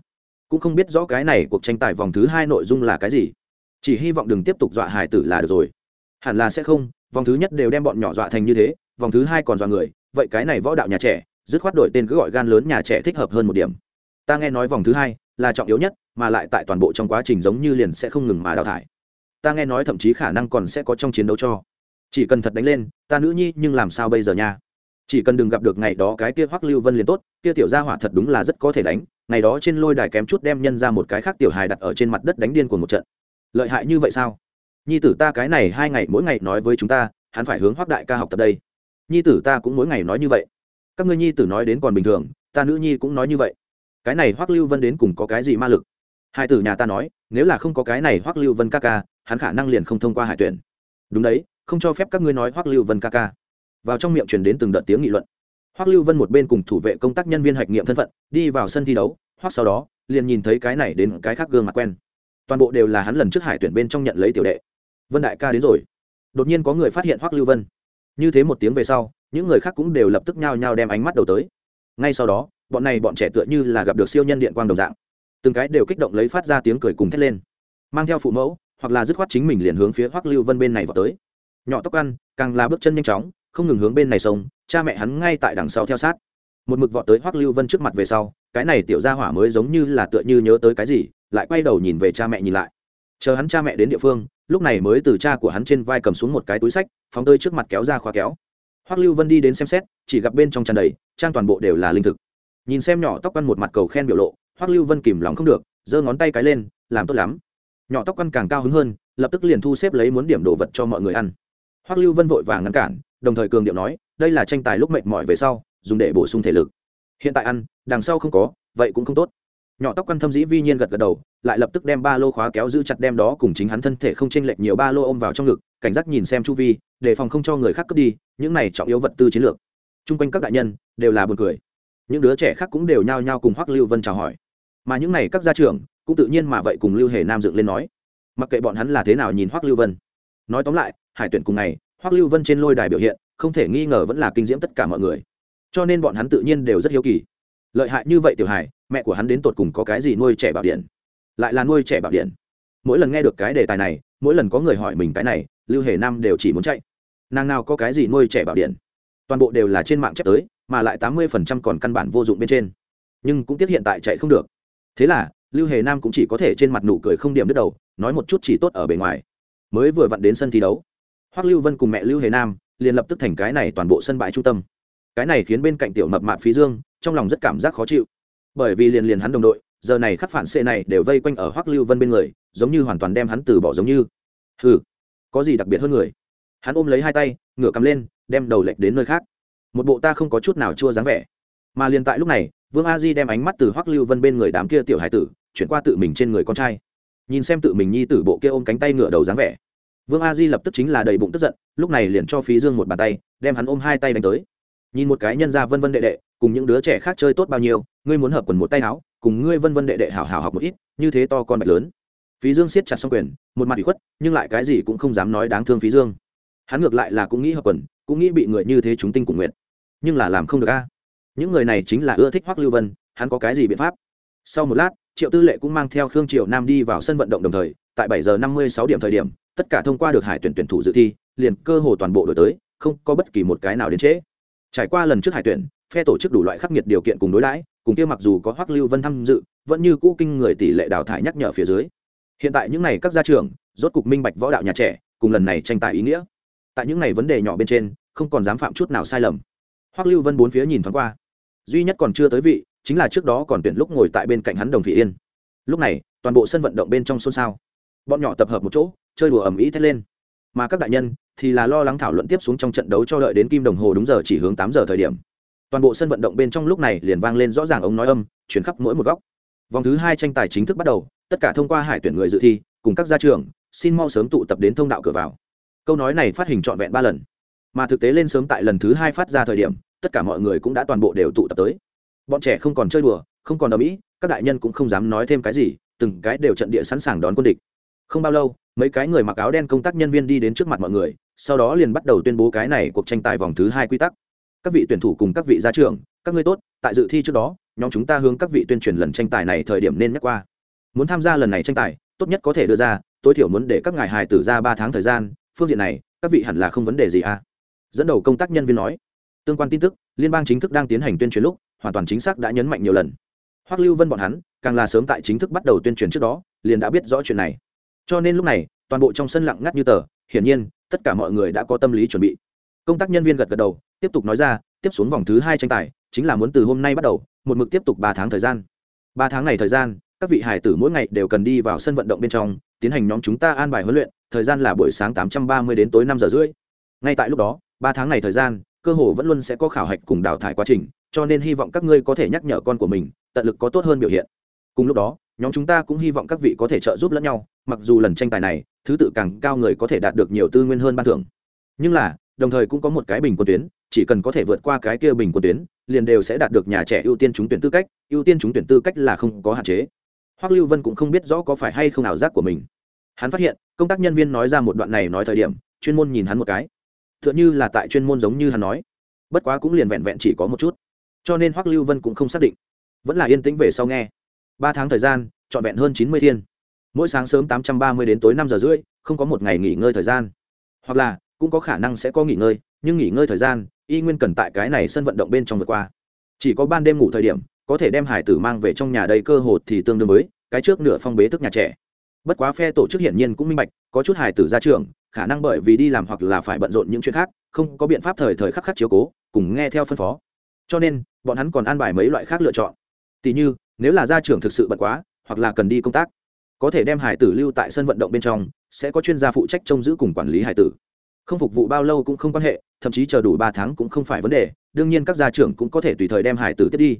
Cũng không biết rõ cái này cuộc tranh tài vòng thứ hai nội dung là cái gì. Chỉ hy vọng đừng tiếp tục dọa hải tử là được rồi. Hẳn là sẽ không, vòng thứ nhất đều đem bọn nhỏ dọa thành như thế, vòng thứ hai còn dọa người, vậy cái này võ đạo nhà trẻ dứt khoát đổi tên cứ gọi gan lớn nhà trẻ thích hợp hơn một điểm. Ta nghe nói vòng thứ hai là trọng yếu nhất, mà lại tại toàn bộ trong quá trình giống như liền sẽ không ngừng mà đào thải. Ta nghe nói thậm chí khả năng còn sẽ có trong chiến đấu cho. Chỉ cần thật đánh lên, ta nữ nhi nhưng làm sao bây giờ nha? Chỉ cần đừng gặp được ngày đó cái kia hoắc lưu vân liền tốt, kia tiểu gia hỏa thật đúng là rất có thể đánh. Ngày đó trên lôi đài kém chút đem nhân ra một cái khác tiểu hài đặt ở trên mặt đất đánh điên của một trận. Lợi hại như vậy sao? Nhi tử ta cái này hai ngày mỗi ngày nói với chúng ta, hắn phải hướng hoắc đại ca học tập đây. Nhi tử ta cũng mỗi ngày nói như vậy các ngươi nhi tử nói đến còn bình thường, ta nữ nhi cũng nói như vậy. Cái này hoắc lưu vân đến cùng có cái gì ma lực? Hai tử nhà ta nói, nếu là không có cái này hoắc lưu vân ca ca, hắn khả năng liền không thông qua hải tuyển. Đúng đấy, không cho phép các ngươi nói hoắc lưu vân ca ca. Vào trong miệng truyền đến từng đợt tiếng nghị luận. Hoắc lưu vân một bên cùng thủ vệ công tác nhân viên hạch nghiệm thân phận, đi vào sân thi đấu, hoắc sau đó, liền nhìn thấy cái này đến cái khác gương mặt quen. Toàn bộ đều là hắn lần trước hải tuyển bên trong nhận lấy tiểu đệ. Vân đại ca đến rồi. Đột nhiên có người phát hiện hoắc lưu vân. Như thế một tiếng về sau những người khác cũng đều lập tức nhao nhao đem ánh mắt đầu tới. Ngay sau đó, bọn này bọn trẻ tựa như là gặp được siêu nhân điện quang đồng dạng. Từng cái đều kích động lấy phát ra tiếng cười cùng thét lên. Mang theo phụ mẫu, hoặc là dứt khoát chính mình liền hướng phía hoắc lưu vân bên này vào tới. Nhỏ tóc ăn, càng là bước chân nhanh chóng, không ngừng hướng bên này sông, cha mẹ hắn ngay tại đằng sau theo sát. Một mực vọt tới hoắc lưu vân trước mặt về sau, cái này tiểu gia hỏa mới giống như là tựa như nhớ tới cái gì, lại quay đầu nhìn về cha mẹ nhìn lại. Chờ hắn cha mẹ đến địa phương, lúc này mới từ cha của hắn trên vai cầm xuống một cái túi sách, phóng tơi trước mặt kéo ra khóa kéo hoắc lưu vân đi đến xem xét, chỉ gặp bên trong tràn đầy, trang toàn bộ đều là linh thực. Nhìn xem nhỏ tóc quan một mặt cầu khen biểu lộ, hoắc lưu vân kìm lòng không được, giơ ngón tay cái lên, làm tốt lắm. Nhỏ tóc quan càng cao hứng hơn, lập tức liền thu xếp lấy muốn điểm đồ vật cho mọi người ăn. Hoắc lưu vân vội vàng ngăn cản, đồng thời cường điệu nói, đây là tranh tài lúc mệt mỏi về sau, dùng để bổ sung thể lực. Hiện tại ăn, đằng sau không có, vậy cũng không tốt nhỏ tóc căn thâm dĩ vi nhiên gật gật đầu, lại lập tức đem ba lô khóa kéo giữ chặt đem đó cùng chính hắn thân thể không chênh lệch nhiều ba lô ôm vào trong ngực, cảnh giác nhìn xem chu vi, đề phòng không cho người khác cướp đi, những này trọng yếu vật tư chiến lược. Chung quanh các đại nhân đều là buồn cười. Những đứa trẻ khác cũng đều nhao nhao cùng hoắc lưu vân chào hỏi. Mà những này các gia trưởng cũng tự nhiên mà vậy cùng lưu hề nam dựng lên nói. Mặc kệ bọn hắn là thế nào nhìn hoắc lưu vân. Nói tóm lại, hải tuyển cùng ngày, hoắc lưu vân trên lôi đài biểu hiện, không thể nghi ngờ vẫn là kinh diễm tất cả mọi người. Cho nên bọn hắn tự nhiên đều rất hiếu kỳ. Lợi hại như vậy tiểu hải mẹ của hắn đến tột cùng có cái gì nuôi trẻ bảo điện? Lại là nuôi trẻ bảo điện. Mỗi lần nghe được cái đề tài này, mỗi lần có người hỏi mình cái này, lưu hề nam đều chỉ muốn chạy. Nàng nào có cái gì nuôi trẻ bảo điện? Toàn bộ đều là trên mạng chép tới, mà lại tám mươi phần trăm còn căn bản vô dụng bên trên. Nhưng cũng tiếc hiện tại chạy không được. Thế là, lưu hề nam cũng chỉ có thể trên mặt nụ cười không điểm đứt đầu, nói một chút chỉ tốt ở bề ngoài. Mới vừa vặn đến sân thi đấu, hoắc lưu vân cùng mẹ lưu hề nam liền lập tức thành cái này toàn bộ sân bãi trung tâm. Cái này khiến bên cạnh tiểu mập mạp phí dương, trong lòng rất cảm giác khó chịu bởi vì liền liền hắn đồng đội, giờ này khắc phản xệ này đều vây quanh ở hoắc lưu vân bên người, giống như hoàn toàn đem hắn từ bỏ giống như. Ừ có gì đặc biệt hơn người? Hắn ôm lấy hai tay, ngửa cắm lên, đem đầu lệch đến nơi khác. Một bộ ta không có chút nào chua dáng vẻ. Mà liền tại lúc này, vương a di đem ánh mắt từ hoắc lưu vân bên người đám kia tiểu hải tử, chuyển qua tự mình trên người con trai. Nhìn xem tự mình nhi tử bộ kia ôm cánh tay ngựa đầu dáng vẻ, vương a di lập tức chính là đầy bụng tức giận, lúc này liền cho phí dương một bàn tay, đem hắn ôm hai tay đánh tới. Nhìn một cái nhân ra vân vân đệ đệ cùng những đứa trẻ khác chơi tốt bao nhiêu, ngươi muốn hợp quần một tay áo, cùng ngươi vân vân đệ đệ hảo hảo học một ít, như thế to con bạch lớn. Phí dương siết chặt xong quyền, một mặt bị khuất, nhưng lại cái gì cũng không dám nói đáng thương phí dương. Hắn ngược lại là cũng nghĩ hợp quần, cũng nghĩ bị người như thế chúng tinh cùng nguyện. Nhưng là làm không được a. Những người này chính là ưa thích hoắc lưu vân, hắn có cái gì biện pháp? Sau một lát, triệu tư lệ cũng mang theo khương triệu nam đi vào sân vận động đồng thời, tại bảy giờ năm mươi sáu điểm thời điểm, tất cả thông qua được hải tuyển tuyển thủ dự thi, liền cơ hồ toàn bộ đổi tới, không có bất kỳ một cái nào đến trễ. Trải qua lần trước hải tuyển phe tổ chức đủ loại khắc nghiệt điều kiện cùng đối đãi, cùng kia mặc dù có hoắc lưu vân tham dự, vẫn như cũ kinh người tỷ lệ đào thải nhắc nhở phía dưới. Hiện tại những này các gia trưởng, rốt cục minh bạch võ đạo nhà trẻ, cùng lần này tranh tài ý nghĩa. Tại những này vấn đề nhỏ bên trên, không còn dám phạm chút nào sai lầm. Hoắc lưu vân bốn phía nhìn thoáng qua. Duy nhất còn chưa tới vị, chính là trước đó còn tuyển lúc ngồi tại bên cạnh hắn đồng vị yên. Lúc này, toàn bộ sân vận động bên trong xôn xao. Bọn nhỏ tập hợp một chỗ, chơi đùa ầm ĩ thét lên. Mà các đại nhân thì là lo lắng thảo luận tiếp xuống trong trận đấu cho đợi đến kim đồng hồ đúng giờ chỉ hướng tám giờ thời điểm toàn bộ sân vận động bên trong lúc này liền vang lên rõ ràng ống nói âm, chuyển khắp mỗi một góc. Vòng thứ hai tranh tài chính thức bắt đầu, tất cả thông qua hải tuyển người dự thi, cùng các gia trường xin mau sớm tụ tập đến thông đạo cửa vào. Câu nói này phát hình trọn vẹn ba lần. Mà thực tế lên sớm tại lần thứ hai phát ra thời điểm, tất cả mọi người cũng đã toàn bộ đều tụ tập tới. Bọn trẻ không còn chơi đùa, không còn ở mỹ các đại nhân cũng không dám nói thêm cái gì, từng cái đều trận địa sẵn sàng đón quân địch. Không bao lâu, mấy cái người mặc áo đen công tác nhân viên đi đến trước mặt mọi người, sau đó liền bắt đầu tuyên bố cái này cuộc tranh tài vòng thứ hai quy tắc các vị tuyển thủ cùng các vị gia trưởng, các ngươi tốt, tại dự thi trước đó, nhóm chúng ta hướng các vị tuyên truyền lần tranh tài này thời điểm nên nhắc qua. Muốn tham gia lần này tranh tài, tốt nhất có thể đưa ra, tối thiểu muốn để các ngài hài tử ra ba tháng thời gian, phương diện này, các vị hẳn là không vấn đề gì à? Dẫn đầu công tác nhân viên nói. Tương quan tin tức, liên bang chính thức đang tiến hành tuyên truyền lúc, hoàn toàn chính xác đã nhấn mạnh nhiều lần. Hoắc lưu vân bọn hắn, càng là sớm tại chính thức bắt đầu tuyên truyền trước đó, liền đã biết rõ chuyện này. Cho nên lúc này, toàn bộ trong sân lặng ngắt như tờ, hiển nhiên, tất cả mọi người đã có tâm lý chuẩn bị công tác nhân viên gật gật đầu, tiếp tục nói ra, tiếp xuống vòng thứ hai tranh tài, chính là muốn từ hôm nay bắt đầu, một mực tiếp tục ba tháng thời gian. Ba tháng này thời gian, các vị hải tử mỗi ngày đều cần đi vào sân vận động bên trong, tiến hành nhóm chúng ta an bài huấn luyện, thời gian là buổi sáng tám trăm ba mươi đến tối năm giờ rưỡi. Ngay tại lúc đó, ba tháng này thời gian, cơ hồ vẫn luôn sẽ có khảo hạch cùng đào thải quá trình, cho nên hy vọng các ngươi có thể nhắc nhở con của mình, tận lực có tốt hơn biểu hiện. Cùng lúc đó, nhóm chúng ta cũng hy vọng các vị có thể trợ giúp lẫn nhau, mặc dù lần tranh tài này, thứ tự càng cao người có thể đạt được nhiều tư nguyên hơn ban thưởng. Nhưng là đồng thời cũng có một cái bình quân tuyến, chỉ cần có thể vượt qua cái kia bình quân tuyến, liền đều sẽ đạt được nhà trẻ ưu tiên trúng tuyển tư cách, ưu tiên trúng tuyển tư cách là không có hạn chế. Hoắc lưu vân cũng không biết rõ có phải hay không ảo giác của mình. Hắn phát hiện, công tác nhân viên nói ra một đoạn này nói thời điểm, chuyên môn nhìn hắn một cái. T h ư ợ n h ư là tại chuyên môn giống như hắn nói. Bất quá cũng liền vẹn vẹn chỉ có một chút. Cho nên hoắc lưu vân cũng không xác định. Vẫn là yên tĩnh về sau nghe. Ba tháng thời gian, trọn vẹn hơn chín mươi thiên. Mỗi sáng sớm tám trăm ba mươi đến tối năm giờ rưỡi, không có một ngày nghỉ ngơi thời gian. Hoặc là cũng có khả năng sẽ có nghỉ ngơi, nhưng nghỉ ngơi thời gian, y nguyên cần tại cái này sân vận động bên trong vượt qua. Chỉ có ban đêm ngủ thời điểm, có thể đem hải tử mang về trong nhà đầy cơ hồ thì tương đương với cái trước nửa phong bế thức nhà trẻ. Bất quá phe tổ chức hiển nhiên cũng minh bạch, có chút hải tử ra trường, khả năng bởi vì đi làm hoặc là phải bận rộn những chuyện khác, không có biện pháp thời thời khắc khắc chiếu cố, cùng nghe theo phân phó. Cho nên, bọn hắn còn an bài mấy loại khác lựa chọn. Tỉ như, nếu là gia trưởng thực sự bận quá, hoặc là cần đi công tác, có thể đem hải tử lưu tại sân vận động bên trong, sẽ có chuyên gia phụ trách trông giữ cùng quản lý hải tử không phục vụ bao lâu cũng không quan hệ, thậm chí chờ đủ ba tháng cũng không phải vấn đề, đương nhiên các gia trưởng cũng có thể tùy thời đem hải tử tiếp đi.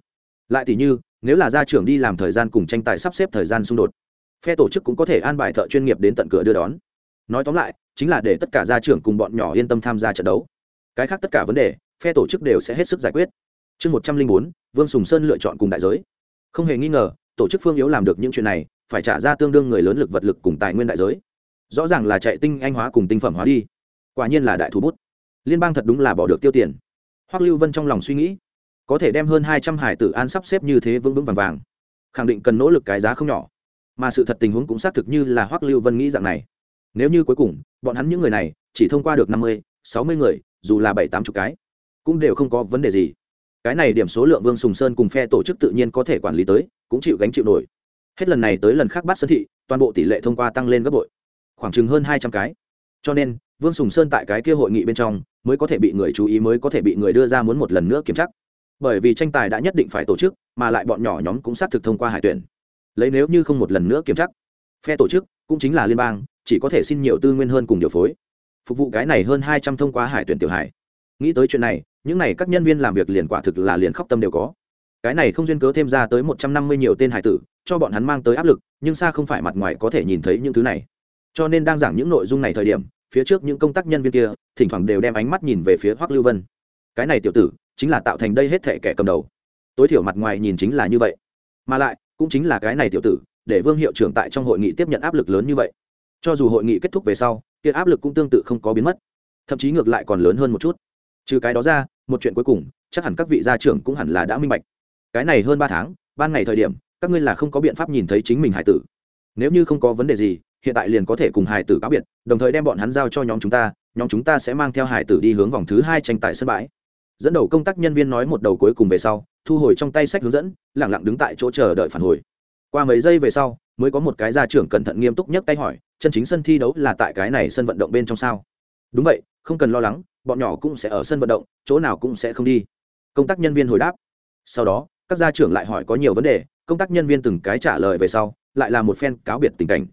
Lại tỉ như, nếu là gia trưởng đi làm thời gian cùng tranh tài sắp xếp thời gian xung đột, phe tổ chức cũng có thể an bài thợ chuyên nghiệp đến tận cửa đưa đón. Nói tóm lại, chính là để tất cả gia trưởng cùng bọn nhỏ yên tâm tham gia trận đấu. Cái khác tất cả vấn đề, phe tổ chức đều sẽ hết sức giải quyết. Chương một trăm linh bốn, vương sùng sơn lựa chọn cùng đại giới. Không hề nghi ngờ, tổ chức phương yếu làm được những chuyện này, phải trả ra tương đương người lớn lực vật lực cùng tài nguyên đại giới. Rõ ràng là chạy tinh anh hóa cùng tinh phẩm hóa đi quả nhiên là đại thủ bút. Liên bang thật đúng là bỏ được tiêu tiền. Hoắc lưu vân trong lòng suy nghĩ, có thể đem hơn hai trăm hải tử an sắp xếp như thế vững vững vàng vàng, khẳng định cần nỗ lực cái giá không nhỏ. Mà sự thật tình huống cũng xác thực như là hoắc lưu vân nghĩ dạng này. Nếu như cuối cùng, bọn hắn những người này chỉ thông qua được năm mươi, sáu mươi người, dù là bảy, tám chục cái, cũng đều không có vấn đề gì. Cái này điểm số lượng vương sùng sơn cùng phe tổ chức tự nhiên có thể quản lý tới, cũng chịu gánh chịu nổi. Hết lần này tới lần khác bắt sơn thị, toàn bộ tỷ lệ thông qua tăng lên gấp bội, khoảng chừng hơn hai trăm cái. Cho nên vương sùng sơn tại cái kia hội nghị bên trong, mới có thể bị người chú ý, mới có thể bị người đưa ra muốn một lần nữa kiểm tra. Bởi vì tranh tài đã nhất định phải tổ chức, mà lại bọn nhỏ nhóm cũng xác thực thông qua hải tuyển. Lấy nếu như không một lần nữa kiểm tra, phe tổ chức cũng chính là liên bang, chỉ có thể xin nhiều tư nguyên hơn cùng điều phối. Phục vụ cái này hơn hai trăm thông qua hải tuyển tiểu hải. Nghĩ tới chuyện này, những n à y các nhân viên làm việc liền quả thực là liền khóc tâm đều có. Cái này không duyên cớ thêm ra tới một trăm năm mươi nhiều tên hải tử, cho bọn hắn mang tới áp lực, nhưng xa không phải mặt ngoài có thể nhìn thấy những thứ này. Cho nên đang giảng những nội dung này thời điểm phía trước những công tác nhân viên kia, thỉnh thoảng đều đem ánh mắt nhìn về phía hoắc lưu vân. Cái này tiểu tử, chính là tạo thành đây hết thể kẻ cầm đầu. Tối thiểu mặt ngoài nhìn chính là như vậy. Mà lại, cũng chính là cái này tiểu tử, để vương hiệu trưởng tại trong hội nghị tiếp nhận áp lực lớn như vậy. Cho dù hội nghị kết thúc về sau, kia áp lực cũng tương tự không có biến mất. Thậm chí ngược lại còn lớn hơn một chút. Trừ cái đó ra, một chuyện cuối cùng, chắc hẳn các vị gia trưởng cũng hẳn là đã minh bạch. Cái này hơn ba tháng, ban ngày thời điểm, các ngươi là không có biện pháp nhìn thấy chính mình hải tử. Nếu như không có vấn đề gì hiện tại liền có thể cùng hải tử cáo biệt, đồng thời đem bọn hắn giao cho nhóm chúng ta, nhóm chúng ta sẽ mang theo hải tử đi hướng vòng thứ hai tranh tài sân bãi. Dẫn đầu công tác nhân viên nói một đầu cuối cùng về sau, thu hồi trong tay sách hướng dẫn lẳng lặng đứng tại chỗ chờ đợi phản hồi. Qua mấy giây về sau, mới có một cái gia trưởng cẩn thận nghiêm túc nhấc tay hỏi, chân chính sân thi đấu là tại cái này sân vận động bên trong sao? Đúng vậy, không cần lo lắng, bọn nhỏ cũng sẽ ở sân vận động, chỗ nào cũng sẽ không đi. Công tác nhân viên hồi đáp. Sau đó, các gia trưởng lại hỏi có nhiều vấn đề, công tác nhân viên từng cái trả lời về sau, lại là một phen cáo biệt tình cảnh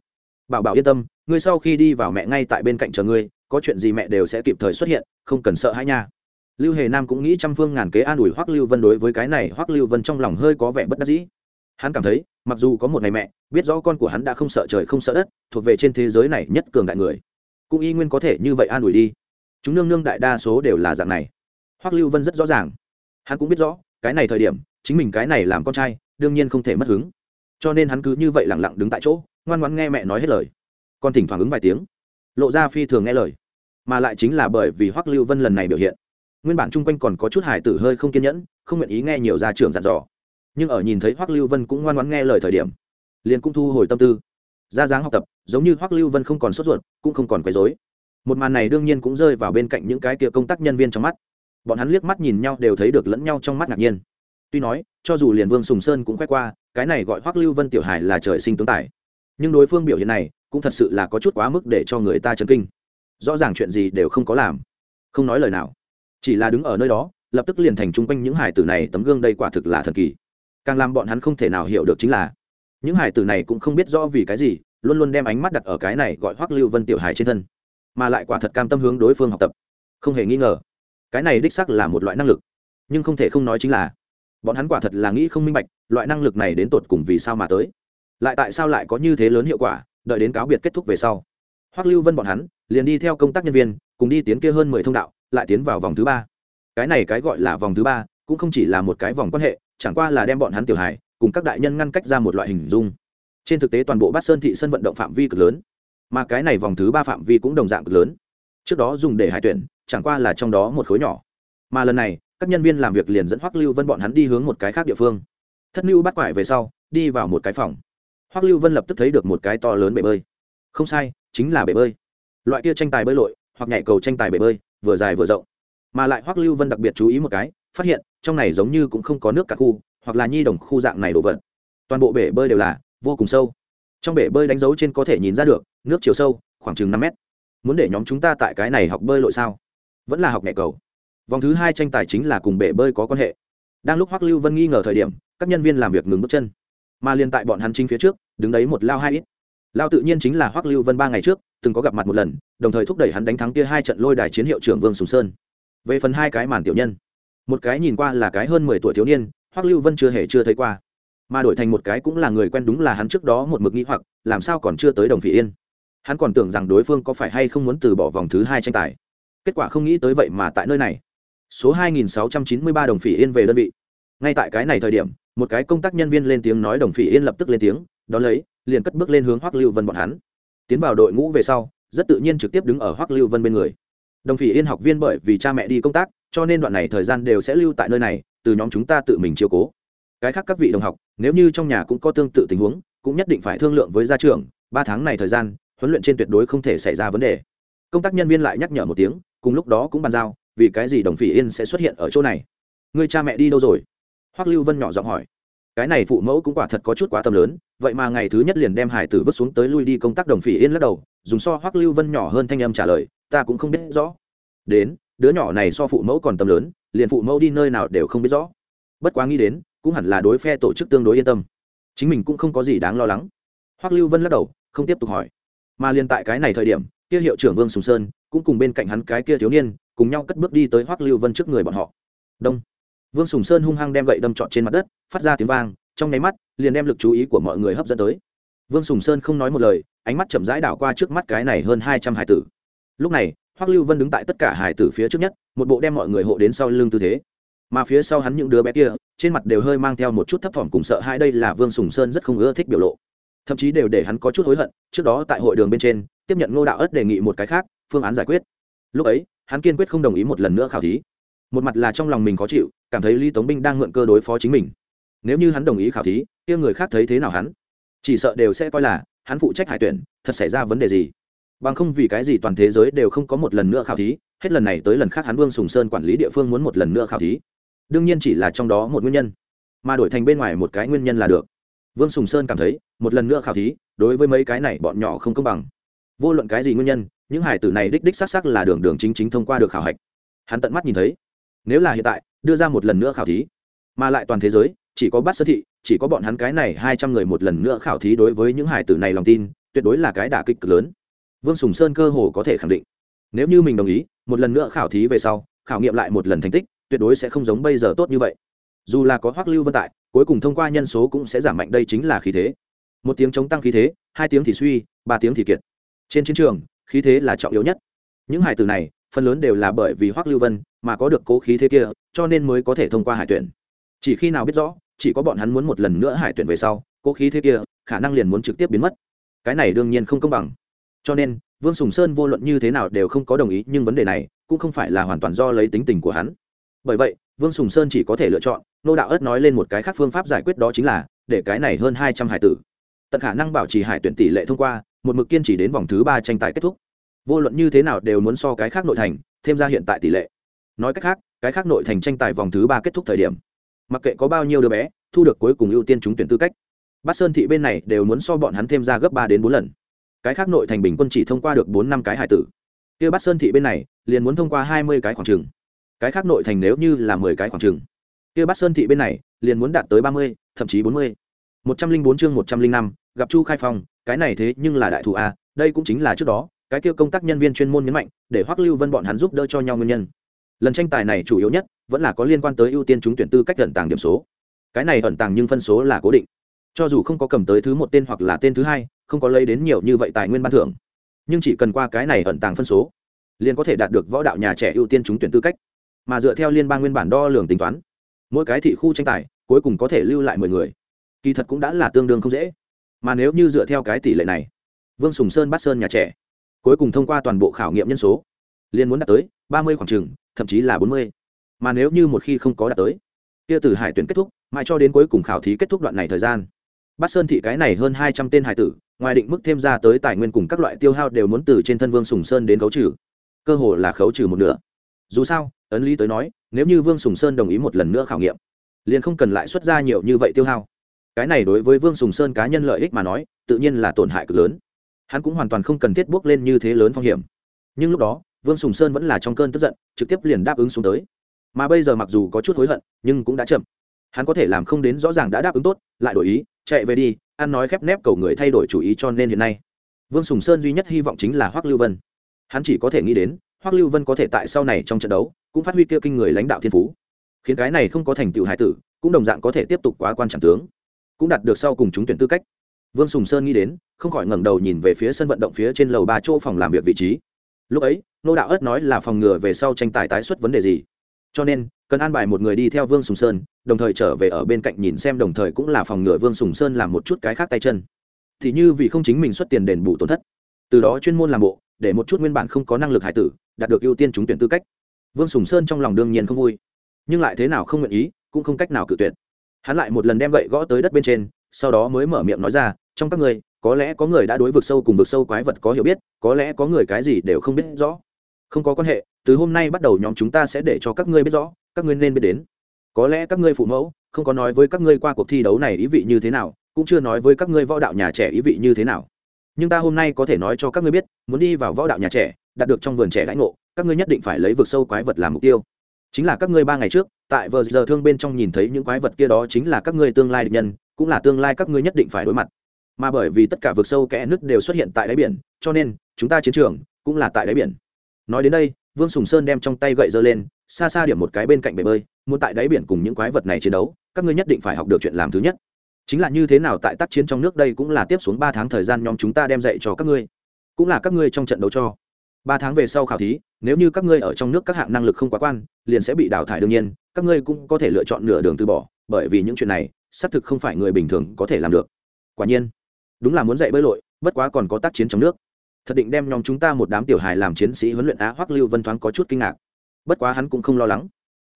bảo bảo yên tâm, ngươi sau khi đi vào mẹ ngay tại bên cạnh chờ ngươi, có chuyện gì mẹ đều sẽ kịp thời xuất hiện, không cần sợ hãi nha. Lưu hề nam cũng nghĩ trăm phương ngàn kế an ủi hoắc lưu vân đối với cái này, hoắc lưu vân trong lòng hơi có vẻ bất đắc dĩ. Hắn cảm thấy, mặc dù có một ngày mẹ, biết rõ con của hắn đã không sợ trời không sợ đất, thuộc về trên thế giới này nhất cường đại người, cũng y nguyên có thể như vậy an ủi đi. Chúng nương nương đại đa số đều là dạng này. Hoắc lưu vân rất rõ ràng. Hắn cũng biết rõ, cái này thời điểm, chính mình cái này làm con trai, đương nhiên không thể mất hứng. Cho nên hắn cứ như vậy lẳng lặng đứng tại chỗ ngoan ngoãn nghe mẹ nói hết lời. Con thỉnh thoảng ứng vài tiếng, lộ ra phi thường nghe lời, mà lại chính là bởi vì hoắc lưu vân lần này biểu hiện, nguyên bản chung quanh còn có chút hải tử hơi không kiên nhẫn, không nguyện ý nghe nhiều gia trưởng dặn dò. Nhưng ở nhìn thấy hoắc lưu vân cũng ngoan ngoãn nghe lời thời điểm, liền cũng thu hồi tâm tư. Ra dáng học tập, giống như hoắc lưu vân không còn sốt ruột, cũng không còn quấy rối. Một màn này đương nhiên cũng rơi vào bên cạnh những cái kia công tác nhân viên trong mắt. Bọn hắn liếc mắt nhìn nhau đều thấy được lẫn nhau trong mắt ngạc nhiên. Tuy nói, cho dù liền vương sùng sơn cũng khoe qua, cái này gọi hoắc lưu vân tiểu hải là trời sinh tướng tài nhưng đối phương biểu hiện này cũng thật sự là có chút quá mức để cho người ta chấn kinh. Rõ ràng chuyện gì đều không có làm. Không nói lời nào. Chỉ là đứng ở nơi đó, lập tức liền thành chung quanh những hải tử này tấm gương đây quả thực là thần kỳ. Càng làm bọn hắn không thể nào hiểu được chính là, những hải tử này cũng không biết rõ vì cái gì, luôn luôn đem ánh mắt đặt ở cái này gọi hoắc lưu vân tiểu hải trên thân, mà lại quả thật cam tâm hướng đối phương học tập. Không hề nghi ngờ, cái này đích sắc là một loại năng lực. Nhưng không thể không nói chính là, bọn hắn quả thật là nghĩ không minh bạch, loại năng lực này đến tột cùng vì sao mà tới lại tại sao lại có như thế lớn hiệu quả, đợi đến cáo biệt kết thúc về sau. Hoắc lưu vân bọn hắn, liền đi theo công tác nhân viên, cùng đi tiến kia hơn mười thông đạo, lại tiến vào vòng thứ ba. Cái này cái gọi là vòng thứ ba, cũng không chỉ là một cái vòng quan hệ, chẳng qua là đem bọn hắn tiểu hài, cùng các đại nhân ngăn cách ra một loại hình dung. Trên thực tế toàn bộ bát sơn thị sân vận động phạm vi cực lớn, mà cái này vòng thứ ba phạm vi cũng đồng dạng cực lớn. Trước đó dùng để hải tuyển, chẳng qua là trong đó một khối nhỏ. Mà lần này, các nhân viên làm việc liền dẫn hoắc lưu vân bọn hắn đi hướng một cái khác địa phương. Thất lưu bắt quải về sau, đi vào một cái phòng hoắc lưu vân lập tức thấy được một cái to lớn bể bơi. Không sai, chính là bể bơi. Loại kia tranh tài bơi lội, hoặc nhảy cầu tranh tài bể bơi, vừa dài vừa rộng. Mà lại hoắc lưu vân đặc biệt chú ý một cái, phát hiện, trong này giống như cũng không có nước cả khu, hoặc là nhi đồng khu dạng này đổ vật. Toàn bộ bể bơi đều là vô cùng sâu. Trong bể bơi đánh dấu trên có thể nhìn ra được, nước chiều sâu, khoảng chừng năm mét. Muốn để nhóm chúng ta tại cái này học bơi lội sao? Vẫn là học nhẹ cầu. Vòng thứ hai tranh tài chính là cùng bể bơi có quan hệ. Đang lúc hoắc lưu vân nghi ngờ thời điểm, các nhân viên làm việc ngừng bước chân mà liền tại bọn hắn chính phía trước, đứng đấy một lao hai ít. Lao tự nhiên chính là hoắc lưu vân ba ngày trước, từng có gặp mặt một lần, đồng thời thúc đẩy hắn đánh thắng kia hai trận lôi đài chiến hiệu trưởng vương sùng sơn. Về phần hai cái màn tiểu nhân, một cái nhìn qua là cái hơn mười tuổi thiếu niên, hoắc lưu vân chưa hề chưa thấy qua. Mà đổi thành một cái cũng là người quen đúng là hắn trước đó một mực nghĩ hoặc, làm sao còn chưa tới đồng phỉ yên. Hắn còn tưởng rằng đối phương có phải hay không muốn từ bỏ vòng thứ hai tranh tài. Kết quả không nghĩ tới vậy mà tại nơi này. Số 2693 đồng phỉ yên về đơn vị. Ngay tại cái này thời điểm một cái công tác nhân viên lên tiếng nói đồng phỉ yên lập tức lên tiếng, đón lấy, liền cất bước lên hướng hoắc lưu vân bọn hắn. Tiến vào đội ngũ về sau, rất tự nhiên trực tiếp đứng ở hoắc lưu vân bên người. Đồng phỉ yên học viên bởi vì cha mẹ đi công tác, cho nên đoạn này thời gian đều sẽ lưu tại nơi này, từ nhóm chúng ta tự mình chiều cố. Cái khác các vị đồng học, nếu như trong nhà cũng có tương tự tình huống, cũng nhất định phải thương lượng với gia trưởng, ba tháng này thời gian, huấn luyện trên tuyệt đối không thể xảy ra vấn đề. Công tác nhân viên lại nhắc nhở một tiếng, cùng lúc đó cũng bàn giao, vì cái gì đồng phỉ yên sẽ xuất hiện ở chỗ này? Người cha mẹ đi đâu rồi? Hoắc lưu vân nhỏ giọng hỏi, cái này phụ mẫu cũng quả thật có chút quá tâm lớn, vậy mà ngày thứ nhất liền đem hải tử vứt xuống tới lui đi công tác đồng phỉ yên lắc đầu, dùng so hoắc lưu vân nhỏ hơn thanh âm trả lời, ta cũng không biết rõ. Đến, đứa nhỏ này so phụ mẫu còn tâm lớn, liền phụ mẫu đi nơi nào đều không biết rõ. Bất quá nghĩ đến, cũng hẳn là đối phe tổ chức tương đối yên tâm. Chính mình cũng không có gì đáng lo lắng. Hoắc lưu vân lắc đầu, không tiếp tục hỏi. Mà liền tại cái này thời điểm, kia hiệu trưởng vương sùng sơn cũng cùng bên cạnh hắn cái kia thiếu niên, cùng nhau cất bước đi tới hoắc lưu vân trước người bọn họ. Đông vương sùng sơn hung hăng đem gậy đâm trọn trên mặt đất, phát ra tiếng vang, trong nháy mắt, liền đem lực chú ý của mọi người hấp dẫn tới. Vương sùng sơn không nói một lời, ánh mắt chậm rãi đảo qua trước mắt cái này hơn hai trăm hải tử. Lúc này, hoắc lưu vân đứng tại tất cả hải tử phía trước nhất, một bộ đem mọi người hộ đến sau lưng tư thế. Mà phía sau hắn những đứa bé kia, trên mặt đều hơi mang theo một chút thấp thỏm cùng sợ hãi, đây là vương sùng sơn rất không ưa thích biểu lộ. Thậm chí đều để hắn có chút hối hận, trước đó tại hội đường bên trên, tiếp nhận ngô đạo ất đề nghị một cái khác, phương án giải quyết. Lúc ấy, hắn kiên quyết không đồng ý một lần nữa khảo thí. Một mặt là trong lòng mình khó chịu cảm thấy lý tống binh đang mượn cơ đối phó chính mình. Nếu như hắn đồng ý khảo thí, kia người khác thấy thế nào hắn? Chỉ sợ đều sẽ coi là, hắn phụ trách hải tuyển, thật xảy ra vấn đề gì? Bằng không vì cái gì toàn thế giới đều không có một lần nữa khảo thí, hết lần này tới lần khác hắn vương sùng sơn quản lý địa phương muốn một lần nữa khảo thí. Đương nhiên chỉ là trong đó một nguyên nhân. Mà đổi thành bên ngoài một cái nguyên nhân là được. Vương sùng sơn cảm thấy, một lần nữa khảo thí, đối với mấy cái này bọn nhỏ không công bằng. Vô luận cái gì nguyên nhân, những hải tử này đích đích xác xác là đường đường chính chính thông qua được khảo hạch. Hắn tận mắt nhìn thấy nếu là hiện tại, đưa ra một lần nữa khảo thí. Mà lại toàn thế giới, chỉ có bát sơ thị, chỉ có bọn hắn cái này hai trăm người một lần nữa khảo thí đối với những hải tử này lòng tin, tuyệt đối là cái đả kích cực lớn. Vương sùng sơn cơ hồ có thể khẳng định. Nếu như mình đồng ý, một lần nữa khảo thí về sau, khảo nghiệm lại một lần thành tích, tuyệt đối sẽ không giống bây giờ tốt như vậy. Dù là có hoắc lưu vân tại, cuối cùng thông qua nhân số cũng sẽ giảm mạnh đây chính là khí thế. Một tiếng chống tăng khí thế, hai tiếng thì suy, ba tiếng thì kiệt. Trên chiến trường, khí thế là trọng yếu nhất. Những hải tử này, phần lớn đều là bởi vì hoắc lưu vân mà có được cố khí thế kia, cho nên mới có thể thông qua hải tuyển. Chỉ khi nào biết rõ, chỉ có bọn hắn muốn một lần nữa hải tuyển về sau, cố khí thế kia, khả năng liền muốn trực tiếp biến mất. Cái này đương nhiên không công bằng. Cho nên, vương sùng sơn vô luận như thế nào đều không có đồng ý, nhưng vấn đề này cũng không phải là hoàn toàn do lấy tính tình của hắn. Bởi vậy, vương sùng sơn chỉ có thể lựa chọn, nô đạo ớt nói lên một cái khác phương pháp giải quyết đó chính là, để cái này hơn hai trăm hải tử. Tận khả năng bảo trì hải tuyển tỷ lệ thông qua, một mực kiên trì đến vòng thứ ba tranh tài kết thúc. Vô luận như thế nào đều muốn so cái khác nội thành, thêm ra hiện tại tỷ lệ nói cách khác, cái khác nội thành tranh tài vòng thứ ba kết thúc thời điểm, mặc kệ có bao nhiêu đứa bé, thu được cuối cùng ưu tiên trúng tuyển tư cách bát sơn thị bên này đều muốn so bọn hắn thêm ra gấp ba đến bốn lần. Cái khác nội thành bình quân chỉ thông qua được bốn năm cái hải tử. Kia bát sơn thị bên này, liền muốn thông qua hai mươi cái khoảng trừng cái khác nội thành nếu như là mười cái khoảng trừng kia bát sơn thị bên này, liền muốn đạt tới ba mươi, thậm chí bốn mươi. Một trăm linh bốn chương một trăm linh năm, gặp chu khai phong, cái này thế nhưng là đại thủ a, đây cũng chính là trước đó, cái kia công tác nhân viên chuyên môn nhấn mạnh, để hoắc lưu vân bọn hắn giúp đỡ cho nhau nguyên nhân lần tranh tài này chủ yếu nhất vẫn là có liên quan tới ưu tiên trúng tuyển tư cách ẩn tàng điểm số. Cái này ẩn tàng nhưng phân số là cố định. Cho dù không có cầm tới thứ một tên hoặc là tên thứ hai, không có lấy đến nhiều như vậy tài nguyên ban thưởng. Nhưng chỉ cần qua cái này ẩn tàng phân số, liền có thể đạt được võ đạo nhà trẻ ưu tiên trúng tuyển tư cách. Mà dựa theo liên bang nguyên bản đo lường tính toán, mỗi cái thị khu tranh tài cuối cùng có thể lưu lại mười người. Kỳ thật cũng đã là tương đương không dễ. Mà nếu như dựa theo cái tỷ lệ này, vương sùng sơn bắt sơn nhà trẻ, cuối cùng thông qua toàn bộ khảo nghiệm nhân số, liền muốn đạt tới ba mươi khoảng trừng thậm chí là bốn mươi mà nếu như một khi không có đạt tới kia từ hải tuyển kết thúc mãi cho đến cuối cùng khảo thí kết thúc đoạn này thời gian Bát Sơn thị cái này hơn hai trăm tên hải tử, ngoài định mức thêm ra tới tài nguyên cùng các loại tiêu hao đều muốn từ trên thân Vương Sùng Sơn đến khấu trừ. Cơ hồ là khấu trừ một nửa. Dù sao, ấn lý tới nói, nếu như Vương Sùng Sơn đồng ý một lần nữa khảo nghiệm, liền không cần lại xuất ra nhiều như vậy tiêu hao. Cái này đối với Vương Sùng Sơn cá nhân lợi ích mà nói, tự nhiên là tổn hại cực lớn. Hắn cũng hoàn toàn không cần thiết bước lên như thế lớn phong hiểm. Nhưng lúc đó, Vương Sùng Sơn vẫn là trong cơn tức giận, trực tiếp liền đáp ứng xuống tới. Mà bây giờ mặc dù có chút hối hận, nhưng cũng đã chậm. Hắn có thể làm không đến rõ ràng đã đáp ứng tốt, lại đổi ý, chạy về đi ăn nói khép nép cầu người thay đổi chủ ý cho nên hiện nay. Vương sùng sơn duy nhất hy vọng chính là hoắc lưu vân. Hắn chỉ có thể nghĩ đến hoắc lưu vân có thể tại sau này trong trận đấu cũng phát huy kia kinh người lãnh đạo thiên phú. Khiến cái này không có thành tựu hải tử cũng đồng dạng có thể tiếp tục quá quan trọng tướng. Cũng đạt được sau cùng chúng tuyển tư cách. Vương sùng sơn nghĩ đến không khỏi ngẩng đầu nhìn về phía sân vận động phía trên lầu ba chỗ phòng làm việc vị trí lúc ấy, nô đạo ớt nói là phòng ngừa về sau tranh tài tái xuất vấn đề gì. Cho nên, cần an bài một người đi theo vương sùng sơn, đồng thời trở về ở bên cạnh nhìn xem đồng thời cũng là phòng ngừa vương sùng sơn làm một chút cái khác tay chân. Thì như vì không chính mình xuất tiền đền bù tổn thất. Từ đó chuyên môn làm bộ, để một chút nguyên bản không có năng lực hải tử, đạt được ưu tiên trúng tuyển tư cách. Vương sùng sơn trong lòng đương nhiên không vui. Nhưng lại thế nào không nguyện ý, cũng không cách nào cự tuyệt. Hắn lại một lần đem gậy gõ tới đất bên trên, sau đó mới mở miệng nói ra, trong các người có lẽ có người đã đối vực sâu cùng vực sâu quái vật có hiểu biết có lẽ có người cái gì đều không biết rõ không có quan hệ từ hôm nay bắt đầu nhóm chúng ta sẽ để cho các ngươi biết rõ các ngươi nên biết đến có lẽ các ngươi phụ mẫu không có nói với các ngươi qua cuộc thi đấu này ý vị như thế nào cũng chưa nói với các ngươi võ đạo nhà trẻ ý vị như thế nào nhưng ta hôm nay có thể nói cho các ngươi biết muốn đi vào võ đạo nhà trẻ đạt được trong vườn trẻ lãnh ngộ các ngươi nhất định phải lấy vực sâu quái vật làm mục tiêu chính là các ngươi ba ngày trước tại vờ giờ thương bên trong nhìn thấy những quái vật kia đó chính là các ngươi tương lai địch nhân cũng là tương lai các ngươi nhất định phải đối mặt mà bởi vì tất cả vực sâu kẽ nứt đều xuất hiện tại đáy biển, cho nên, chúng ta chiến trường cũng là tại đáy biển. Nói đến đây, vương sùng sơn đem trong tay gậy giơ lên, xa xa điểm một cái bên cạnh bể bơi, muốn tại đáy biển cùng những quái vật này chiến đấu, các ngươi nhất định phải học được chuyện làm thứ nhất. Chính là như thế nào tại tác chiến trong nước đây cũng là tiếp xuống ba tháng thời gian nhóm chúng ta đem dạy cho các ngươi, cũng là các ngươi trong trận đấu cho. Ba tháng về sau khảo thí, nếu như các ngươi ở trong nước các hạng năng lực không quá quan, liền sẽ bị đào thải đương nhiên, các ngươi cũng có thể lựa chọn nửa đường từ bỏ, bởi vì những chuyện này, xác thực không phải người bình thường có thể làm được. Quả nhiên đúng là muốn dạy bơi lội, bất quá còn có tác chiến trong nước. Thật định đem nhóm chúng ta một đám tiểu hài làm chiến sĩ huấn luyện á hoắc lưu vân thoáng có chút kinh ngạc. Bất quá hắn cũng không lo lắng.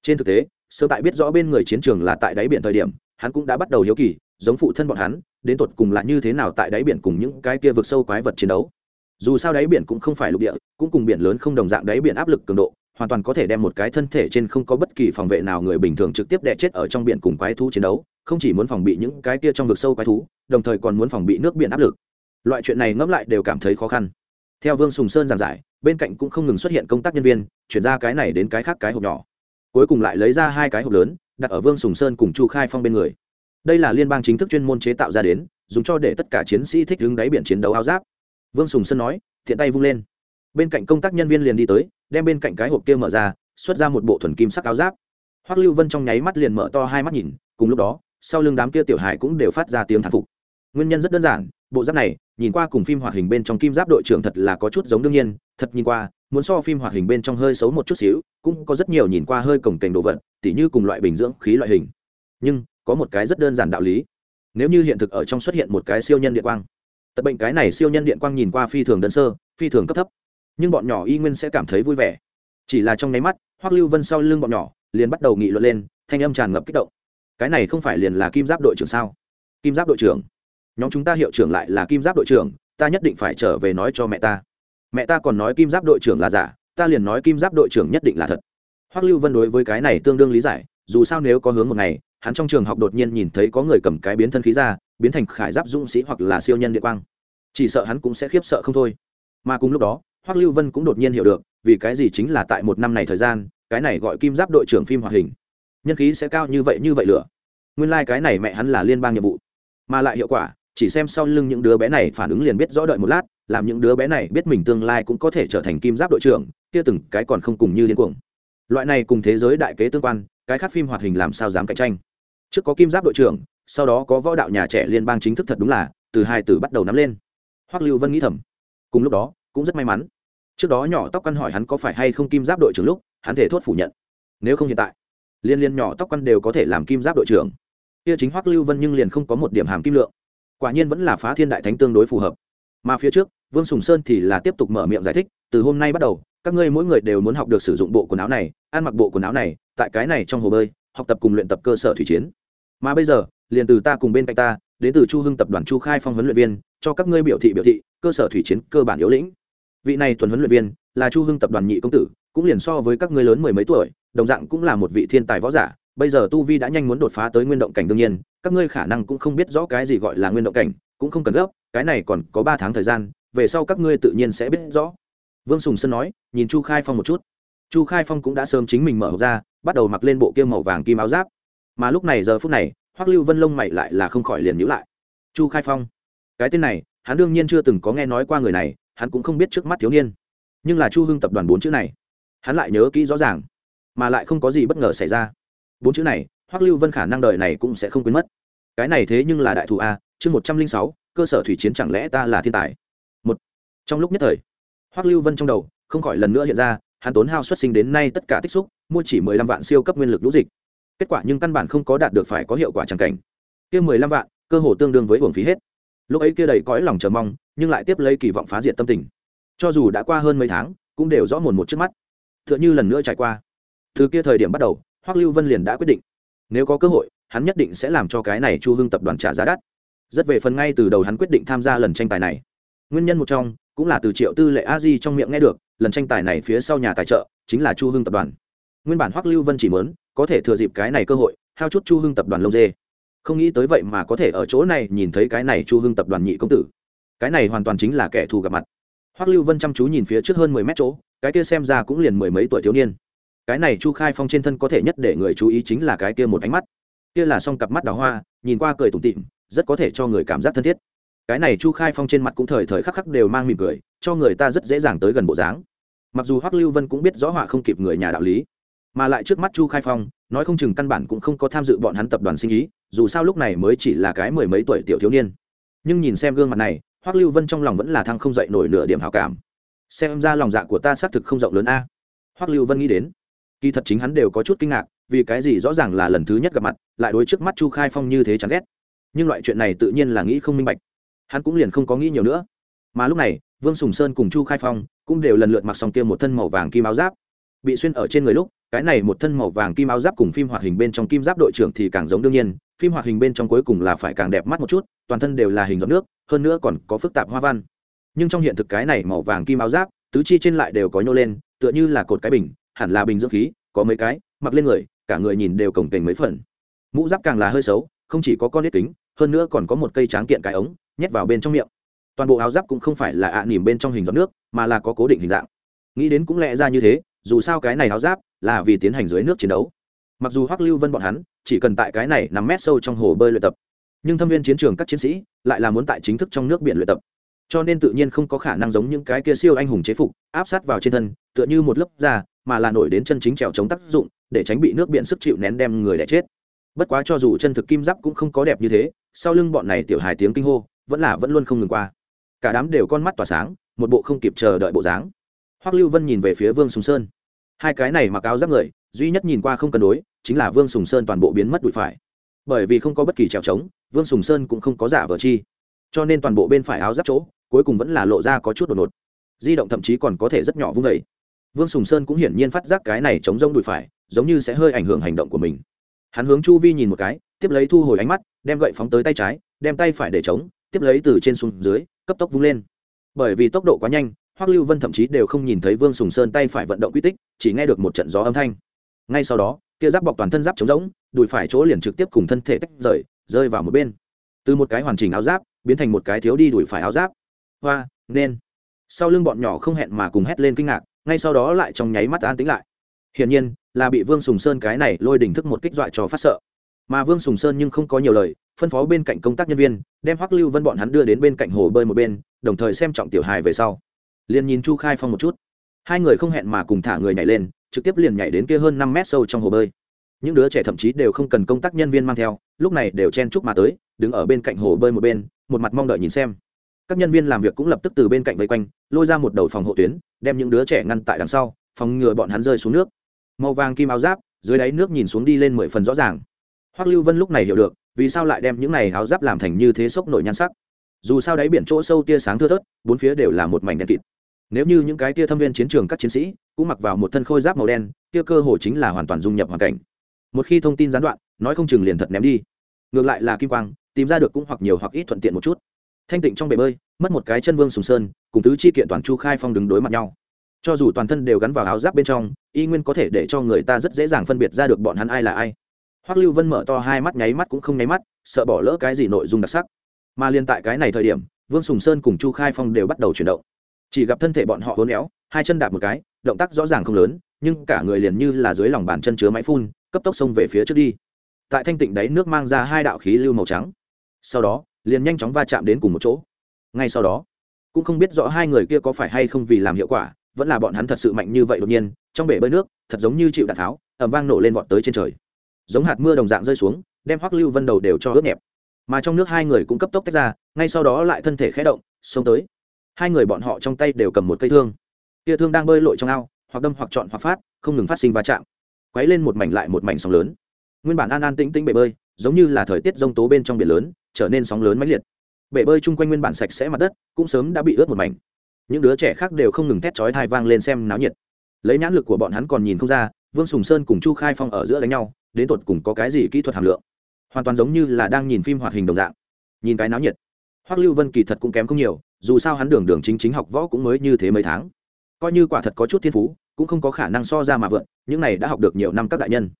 Trên thực tế sơ tại biết rõ bên người chiến trường là tại đáy biển thời điểm, hắn cũng đã bắt đầu hiếu kỳ, giống phụ thân bọn hắn, đến tột cùng là như thế nào tại đáy biển cùng những cái kia vực sâu quái vật chiến đấu. Dù sao đáy biển cũng không phải lục địa, cũng cùng biển lớn không đồng dạng đáy biển áp lực cường độ hoàn toàn có thể đem một cái thân thể trên không có bất kỳ phòng vệ nào người bình thường trực tiếp đè chết ở trong biển cùng quái thú chiến đấu, không chỉ muốn phòng bị những cái kia trong vực sâu quái thú, đồng thời còn muốn phòng bị nước biển áp lực. Loại chuyện này ngẫm lại đều cảm thấy khó khăn. Theo vương sùng sơn giảng giải, bên cạnh cũng không ngừng xuất hiện công tác nhân viên, chuyển ra cái này đến cái khác cái hộp nhỏ. Cuối cùng lại lấy ra hai cái hộp lớn, đặt ở vương sùng sơn cùng chu khai phong bên người. Đây là liên bang chính thức chuyên môn chế tạo ra đến, dùng cho để tất cả chiến sĩ thích đứng đáy biển chiến đấu áo giáp. Vương sùng sơn nói thiện tay vung lên bên cạnh công tác nhân viên liền đi tới, đem bên cạnh cái hộp kia mở ra, xuất ra một bộ thuần kim sắc áo giáp. Hoắc lưu vân trong nháy mắt liền mở to hai mắt nhìn, cùng lúc đó, sau lưng đám kia tiểu hải cũng đều phát ra tiếng thán phục. Nguyên nhân rất đơn giản, bộ giáp này, nhìn qua cùng phim hoạt hình bên trong kim giáp đội trưởng thật là có chút giống đương nhiên, thật nhìn qua, muốn so phim hoạt hình bên trong hơi xấu một chút xíu, cũng có rất nhiều nhìn qua hơi cổng cảnh đồ vật, tỉ như cùng loại bình dưỡng khí loại hình. Nhưng, có một cái rất đơn giản đạo lý. Nếu như hiện thực ở trong xuất hiện một cái siêu nhân điện quang, tật bệnh cái này siêu nhân điện quang nhìn qua phi thường đơn sơ, phi thường cấp thấp nhưng bọn nhỏ y nguyên sẽ cảm thấy vui vẻ. Chỉ là trong nháy mắt, hoắc lưu vân sau lưng bọn nhỏ liền bắt đầu nghị luận lên, thanh âm tràn ngập kích động. Cái này không phải liền là kim giáp đội trưởng sao? Kim giáp đội trưởng? Nhóm chúng ta hiệu trưởng lại là kim giáp đội trưởng, ta nhất định phải trở về nói cho mẹ ta. Mẹ ta còn nói kim giáp đội trưởng là giả, ta liền nói kim giáp đội trưởng nhất định là thật. Hoắc lưu vân đối với cái này tương đương lý giải, dù sao nếu có hướng một ngày, hắn trong trường học đột nhiên nhìn thấy có người cầm cái biến thân khí ra, biến thành khải giáp dũng sĩ hoặc là siêu nhân địa quang. Chỉ sợ hắn cũng sẽ khiếp sợ không thôi. Mà cùng lúc đó hoắc lưu vân cũng đột nhiên hiểu được, vì cái gì chính là tại một năm này thời gian, cái này gọi kim giáp đội trưởng phim hoạt hình. Nhân khí sẽ cao như vậy như vậy lửa. Nguyên lai、like、cái này mẹ hắn là liên bang nhiệm vụ. Mà lại hiệu quả, chỉ xem sau lưng những đứa bé này phản ứng liền biết rõ đợi một lát, làm những đứa bé này biết mình tương lai cũng có thể trở thành kim giáp đội trưởng, kia từng cái còn không cùng như điên cuồng. Loại này cùng thế giới đại kế tương quan, cái khác phim hoạt hình làm sao dám cạnh tranh? Trước có kim giáp đội trưởng, sau đó có võ đạo nhà trẻ liên bang chính thức thật đúng là, từ hai từ bắt đầu nắm lên. Hoắc lưu vân nghĩ thầm. Cùng lúc đó cũng rất may mắn. Trước đó nhỏ tóc căn hỏi hắn có phải hay không kim giáp đội trưởng lúc, hắn thể thốt phủ nhận. Nếu không hiện tại, liên liên nhỏ tóc căn đều có thể làm kim giáp đội trưởng. Kia chính hoắc lưu vân nhưng liền không có một điểm hàm kim lượng. Quả nhiên vẫn là phá thiên đại thánh tương đối phù hợp. Mà phía trước, vương sùng sơn thì là tiếp tục mở miệng giải thích, từ hôm nay bắt đầu, các ngươi mỗi người đều muốn học được sử dụng bộ quần áo này, ăn mặc bộ quần áo này, tại cái này trong hồ bơi, học tập cùng luyện tập cơ sở thủy chiến. Mà bây giờ, liền từ ta cùng bên cạnh ta, đến từ chu hưng tập đoàn chu khai phong huấn luyện viên, cho các ngươi biểu thị biểu thị, cơ sở thủy chiến cơ bản yếu lĩnh vị này tuần huấn luyện viên là chu hưng tập đoàn nhị công tử, cũng liền so với các ngươi lớn mười mấy tuổi, đồng dạng cũng là một vị thiên tài võ giả. Bây giờ tu vi đã nhanh muốn đột phá tới nguyên động cảnh đương nhiên, các ngươi khả năng cũng không biết rõ cái gì gọi là nguyên động cảnh, cũng không cần gấp, cái này còn có ba tháng thời gian, về sau các ngươi tự nhiên sẽ biết rõ. Vương sùng sơn nói, nhìn chu khai phong một chút. Chu khai phong cũng đã sớm chính mình mở hộp ra, bắt đầu mặc lên bộ kia màu vàng kim áo giáp. Mà lúc này giờ phút này, hoắc lưu vân lông mày lại là không khỏi liền nhữ lại. Chu khai phong, cái tên này, hắn đương nhiên chưa từng có nghe nói qua người này hắn cũng không biết trước mắt thiếu niên. Nhưng là chu hưng tập đoàn bốn chữ này, hắn lại nhớ kỹ rõ ràng, mà lại không có gì bất ngờ xảy ra. Bốn chữ này, hoắc lưu vân khả năng đời này cũng sẽ không quên mất. Cái này thế nhưng là đại thù a, chương một trăm linh sáu, cơ sở thủy chiến chẳng lẽ ta là thiên tài? Một, trong lúc nhất thời, hoắc lưu vân trong đầu không khỏi lần nữa hiện ra, hắn tốn hao xuất sinh đến nay tất cả tích xúc, mua chỉ mười lăm vạn siêu cấp nguyên lực lũ dịch. Kết quả nhưng căn bản không có đạt được phải có hiệu quả chẳng cảnh. Kia mười lăm vạn, cơ hồ tương đương với hưởng phí hết lúc ấy kia đầy cõi lòng chờ mong, nhưng lại tiếp lấy kỳ vọng phá diệt tâm tình. Cho dù đã qua hơn mấy tháng, cũng đều rõ mồn một trước mắt. T h ư ợ n h ư lần nữa trải qua. Từ kia thời điểm bắt đầu, hoắc lưu vân liền đã quyết định. Nếu có cơ hội, hắn nhất định sẽ làm cho cái này chu hưng tập đoàn trả giá đắt. Rất về phần ngay từ đầu hắn quyết định tham gia lần tranh tài này. Nguyên nhân một trong, cũng là từ triệu tư lệ a di trong miệng nghe được, lần tranh tài này phía sau nhà tài trợ, chính là chu hưng tập đoàn. Nguyên bản hoắc lưu vân chỉ mớn có thể thừa dịp cái này cơ hội, hao chút chu hưng tập đoàn lông dê không nghĩ tới vậy mà có thể ở chỗ này nhìn thấy cái này chu hưng tập đoàn nhị công tử. Cái này hoàn toàn chính là kẻ thù gặp mặt. Hoắc lưu vân chăm chú nhìn phía trước hơn mười mét chỗ, cái kia xem ra cũng liền mười mấy tuổi thiếu niên. Cái này chu khai phong trên thân có thể nhất để người chú ý chính là cái kia một ánh mắt. Kia là song cặp mắt đào hoa, nhìn qua cười tủm tịm rất có thể cho người cảm giác thân thiết. Cái này chu khai phong trên mặt cũng thời thời khắc khắc đều mang mỉm cười, cho người ta rất dễ dàng tới gần bộ dáng. Mặc dù hoắc lưu vân cũng biết rõ họa không kịp người nhà đạo lý, mà lại trước mắt chu khai phong nói không chừng căn bản cũng không có tham dự bọn hắn tập đoàn sinh ý, dù sao lúc này mới chỉ là cái mười mấy tuổi tiểu thiếu niên. Nhưng nhìn xem gương mặt này, hoắc lưu vân trong lòng vẫn là thăng không dậy nổi nửa điểm hảo cảm. Xem ra lòng dạ của ta xác thực không rộng lớn a. Hoắc lưu vân nghĩ đến. Kỳ thật chính hắn đều có chút kinh ngạc, vì cái gì rõ ràng là lần thứ nhất gặp mặt, lại đối trước mắt chu khai phong như thế chán ghét. Nhưng loại chuyện này tự nhiên là nghĩ không minh bạch. Hắn cũng liền không có nghĩ nhiều nữa. Mà lúc này, vương sùng sơn cùng chu khai phong cũng đều lần lượt mặc xong kia một thân màu vàng kim áo giáp, bị xuyên ở trên người lúc cái này một thân màu vàng kim áo giáp cùng phim hoạt hình bên trong kim giáp đội trưởng thì càng giống đương nhiên, phim hoạt hình bên trong cuối cùng là phải càng đẹp mắt một chút, toàn thân đều là hình giọt nước, hơn nữa còn có phức tạp hoa văn. Nhưng trong hiện thực cái này màu vàng kim áo giáp, tứ chi trên lại đều có nhô lên, tựa như là cột cái bình, hẳn là bình dưỡng khí, có mấy cái, mặc lên người, cả người nhìn đều cổng kềnh mấy phần. Mũ giáp càng là hơi xấu, không chỉ có con nết kính, hơn nữa còn có một cây tráng kiện cái ống, nhét vào bên trong miệng. Toàn bộ áo giáp cũng không phải là ạ à nỉm bên trong hình giọt nước, mà là có cố định hình dạng. Nghĩ đến cũng lẽ ra như thế, dù sao cái này áo giáp là vì tiến hành dưới nước chiến đấu. Mặc dù hoắc lưu vân bọn hắn chỉ cần tại cái này nằm mét sâu trong hồ bơi luyện tập, nhưng thâm viên chiến trường các chiến sĩ lại là muốn tại chính thức trong nước biển luyện tập. Cho nên tự nhiên không có khả năng giống những cái kia siêu anh hùng chế phục, áp sát vào trên thân, tựa như một lớp da, mà là nổi đến chân chính trèo chống tác dụng, để tránh bị nước biển sức chịu nén đem người đẻ chết. Bất quá cho dù chân thực kim giáp cũng không có đẹp như thế, sau lưng bọn này tiểu hài tiếng kinh hô, vẫn là vẫn luôn không ngừng qua. Cả đám đều con mắt tỏa sáng, một bộ không kịp chờ đợi bộ dáng. Hoắc lưu vân nhìn về phía vương sùng sơn hai cái này mặc áo giáp người, duy nhất nhìn qua không cân đối, chính là vương sùng sơn toàn bộ biến mất bụi phải. Bởi vì không có bất kỳ trèo trống, vương sùng sơn cũng không có giả vờ chi. Cho nên toàn bộ bên phải áo giáp chỗ, cuối cùng vẫn là lộ ra có chút đột ngột. Di động thậm chí còn có thể rất nhỏ vung vẩy vương sùng sơn cũng hiển nhiên phát giác cái này chống rông đùi phải, giống như sẽ hơi ảnh hưởng hành động của mình. Hắn hướng chu vi nhìn một cái, tiếp lấy thu hồi ánh mắt, đem gậy phóng tới tay trái, đem tay phải để chống tiếp lấy từ trên xuống dưới, cấp tốc vung lên. Bởi vì tốc độ quá nhanh hoắc lưu vân thậm chí đều không nhìn thấy vương sùng sơn tay phải vận động quy tích, chỉ nghe được một trận gió âm thanh. Ngay sau đó, kia giáp bọc toàn thân giáp chống rỗng, đùi phải chỗ liền trực tiếp cùng thân thể tách rời, rơi vào một bên. Từ một cái hoàn chỉnh áo giáp, biến thành một cái thiếu đi đùi phải áo giáp. Hoa, nên. Sau lưng bọn nhỏ không hẹn mà cùng hét lên kinh ngạc, ngay sau đó lại trong nháy mắt an tính lại. Hiển nhiên, là bị vương sùng sơn cái này lôi đỉnh thức một kích dọa cho phát sợ. Mà vương sùng sơn nhưng không có nhiều lời, phân phó bên cạnh công tác nhân viên, đem hoắc lưu vân bọn hắn đưa đến bên cạnh hồ bơi một bên, đồng thời xem trọng tiểu hài về sau liền nhìn chu khai phong một chút. Hai người không hẹn mà cùng thả người nhảy lên, trực tiếp liền nhảy đến kia hơn năm mét sâu trong hồ bơi. Những đứa trẻ thậm chí đều không cần công tác nhân viên mang theo, lúc này đều chen chúc mà tới, đứng ở bên cạnh hồ bơi một bên, một mặt mong đợi nhìn xem. Các nhân viên làm việc cũng lập tức từ bên cạnh vây quanh, lôi ra một đầu phòng hộ tuyến, đem những đứa trẻ ngăn tại đằng sau, phòng ngừa bọn hắn rơi xuống nước. Màu vàng kim áo giáp, dưới đáy nước nhìn xuống đi lên mười phần rõ ràng. Hoắc lưu vân lúc này hiểu được, vì sao lại đem những này áo giáp làm thành như thế sốc nổi nhan sắc. Dù sao đáy biển chỗ sâu tia sáng thưa thớt, bốn phía đều là một mảnh đen kịt nếu như những cái kia thâm viên chiến trường các chiến sĩ cũng mặc vào một thân khôi giáp màu đen, kia cơ hồ chính là hoàn toàn dung nhập hoàn cảnh. Một khi thông tin gián đoạn, nói không chừng liền thật ném đi. Ngược lại là kim quang, tìm ra được cũng hoặc nhiều hoặc ít thuận tiện một chút. Thanh tịnh trong bể bơi, mất một cái chân vương sùng sơn, cùng tứ chi kiện toàn chu khai phong đứng đối mặt nhau. Cho dù toàn thân đều gắn vào áo giáp bên trong, y nguyên có thể để cho người ta rất dễ dàng phân biệt ra được bọn hắn ai là ai. Hoắc lưu vân mở to hai mắt, nháy mắt cũng không nháy mắt, sợ bỏ lỡ cái gì nội dung đặc sắc. Mà liên tại cái này thời điểm, vương sùng sơn cùng chu khai phong đều bắt đầu chuyển động chỉ gặp thân thể bọn họ hôn éo, hai chân đạp một cái, động tác rõ ràng không lớn, nhưng cả người liền như là dưới lòng bàn chân chứa máy phun, cấp tốc xông về phía trước đi. Tại thanh tịnh đấy nước mang ra hai đạo khí lưu màu trắng. Sau đó, liền nhanh chóng va chạm đến cùng một chỗ. Ngay sau đó, cũng không biết rõ hai người kia có phải hay không vì làm hiệu quả, vẫn là bọn hắn thật sự mạnh như vậy đột nhiên, trong bể bơi nước, thật giống như chịu đạn tháo ẩm vang nổ lên vọt tới trên trời. Giống hạt mưa đồng dạng rơi xuống, đem hoắc lưu vân đầu đều cho ướt nhẹp. Mà trong nước hai người cũng cấp tốc tách ra, ngay sau đó lại thân thể khé động, xông tới hai người bọn họ trong tay đều cầm một cây thương. Kia thương đang bơi lội trong ao, hoặc đâm hoặc chọn hoặc phát, không ngừng phát sinh va chạm. Quấy lên một mảnh lại một mảnh sóng lớn. Nguyên bản an an tĩnh tĩnh bể bơi, giống như là thời tiết rông tố bên trong biển lớn, trở nên sóng lớn mãnh liệt. Bể bơi chung quanh nguyên bản sạch sẽ mặt đất, cũng sớm đã bị ướt một mảnh. Những đứa trẻ khác đều không ngừng thét chói thai vang lên xem náo nhiệt. Lấy nhãn lực của bọn hắn còn nhìn không ra, vương sùng sơn cùng chu khai phong ở giữa đánh nhau, đến tột cùng có cái gì kỹ thuật hàm lượng? Hoàn toàn giống như là đang nhìn phim hoạt hình đồng dạng. Nhìn cái náo nhiệt hoắc lưu vân kỳ thật cũng kém không nhiều, dù sao hắn đường đường chính chính học võ cũng mới như thế mấy tháng. Coi như quả thật có chút thiên phú, cũng không có khả năng so ra mà vượn, những này đã học được nhiều năm các đại nhân.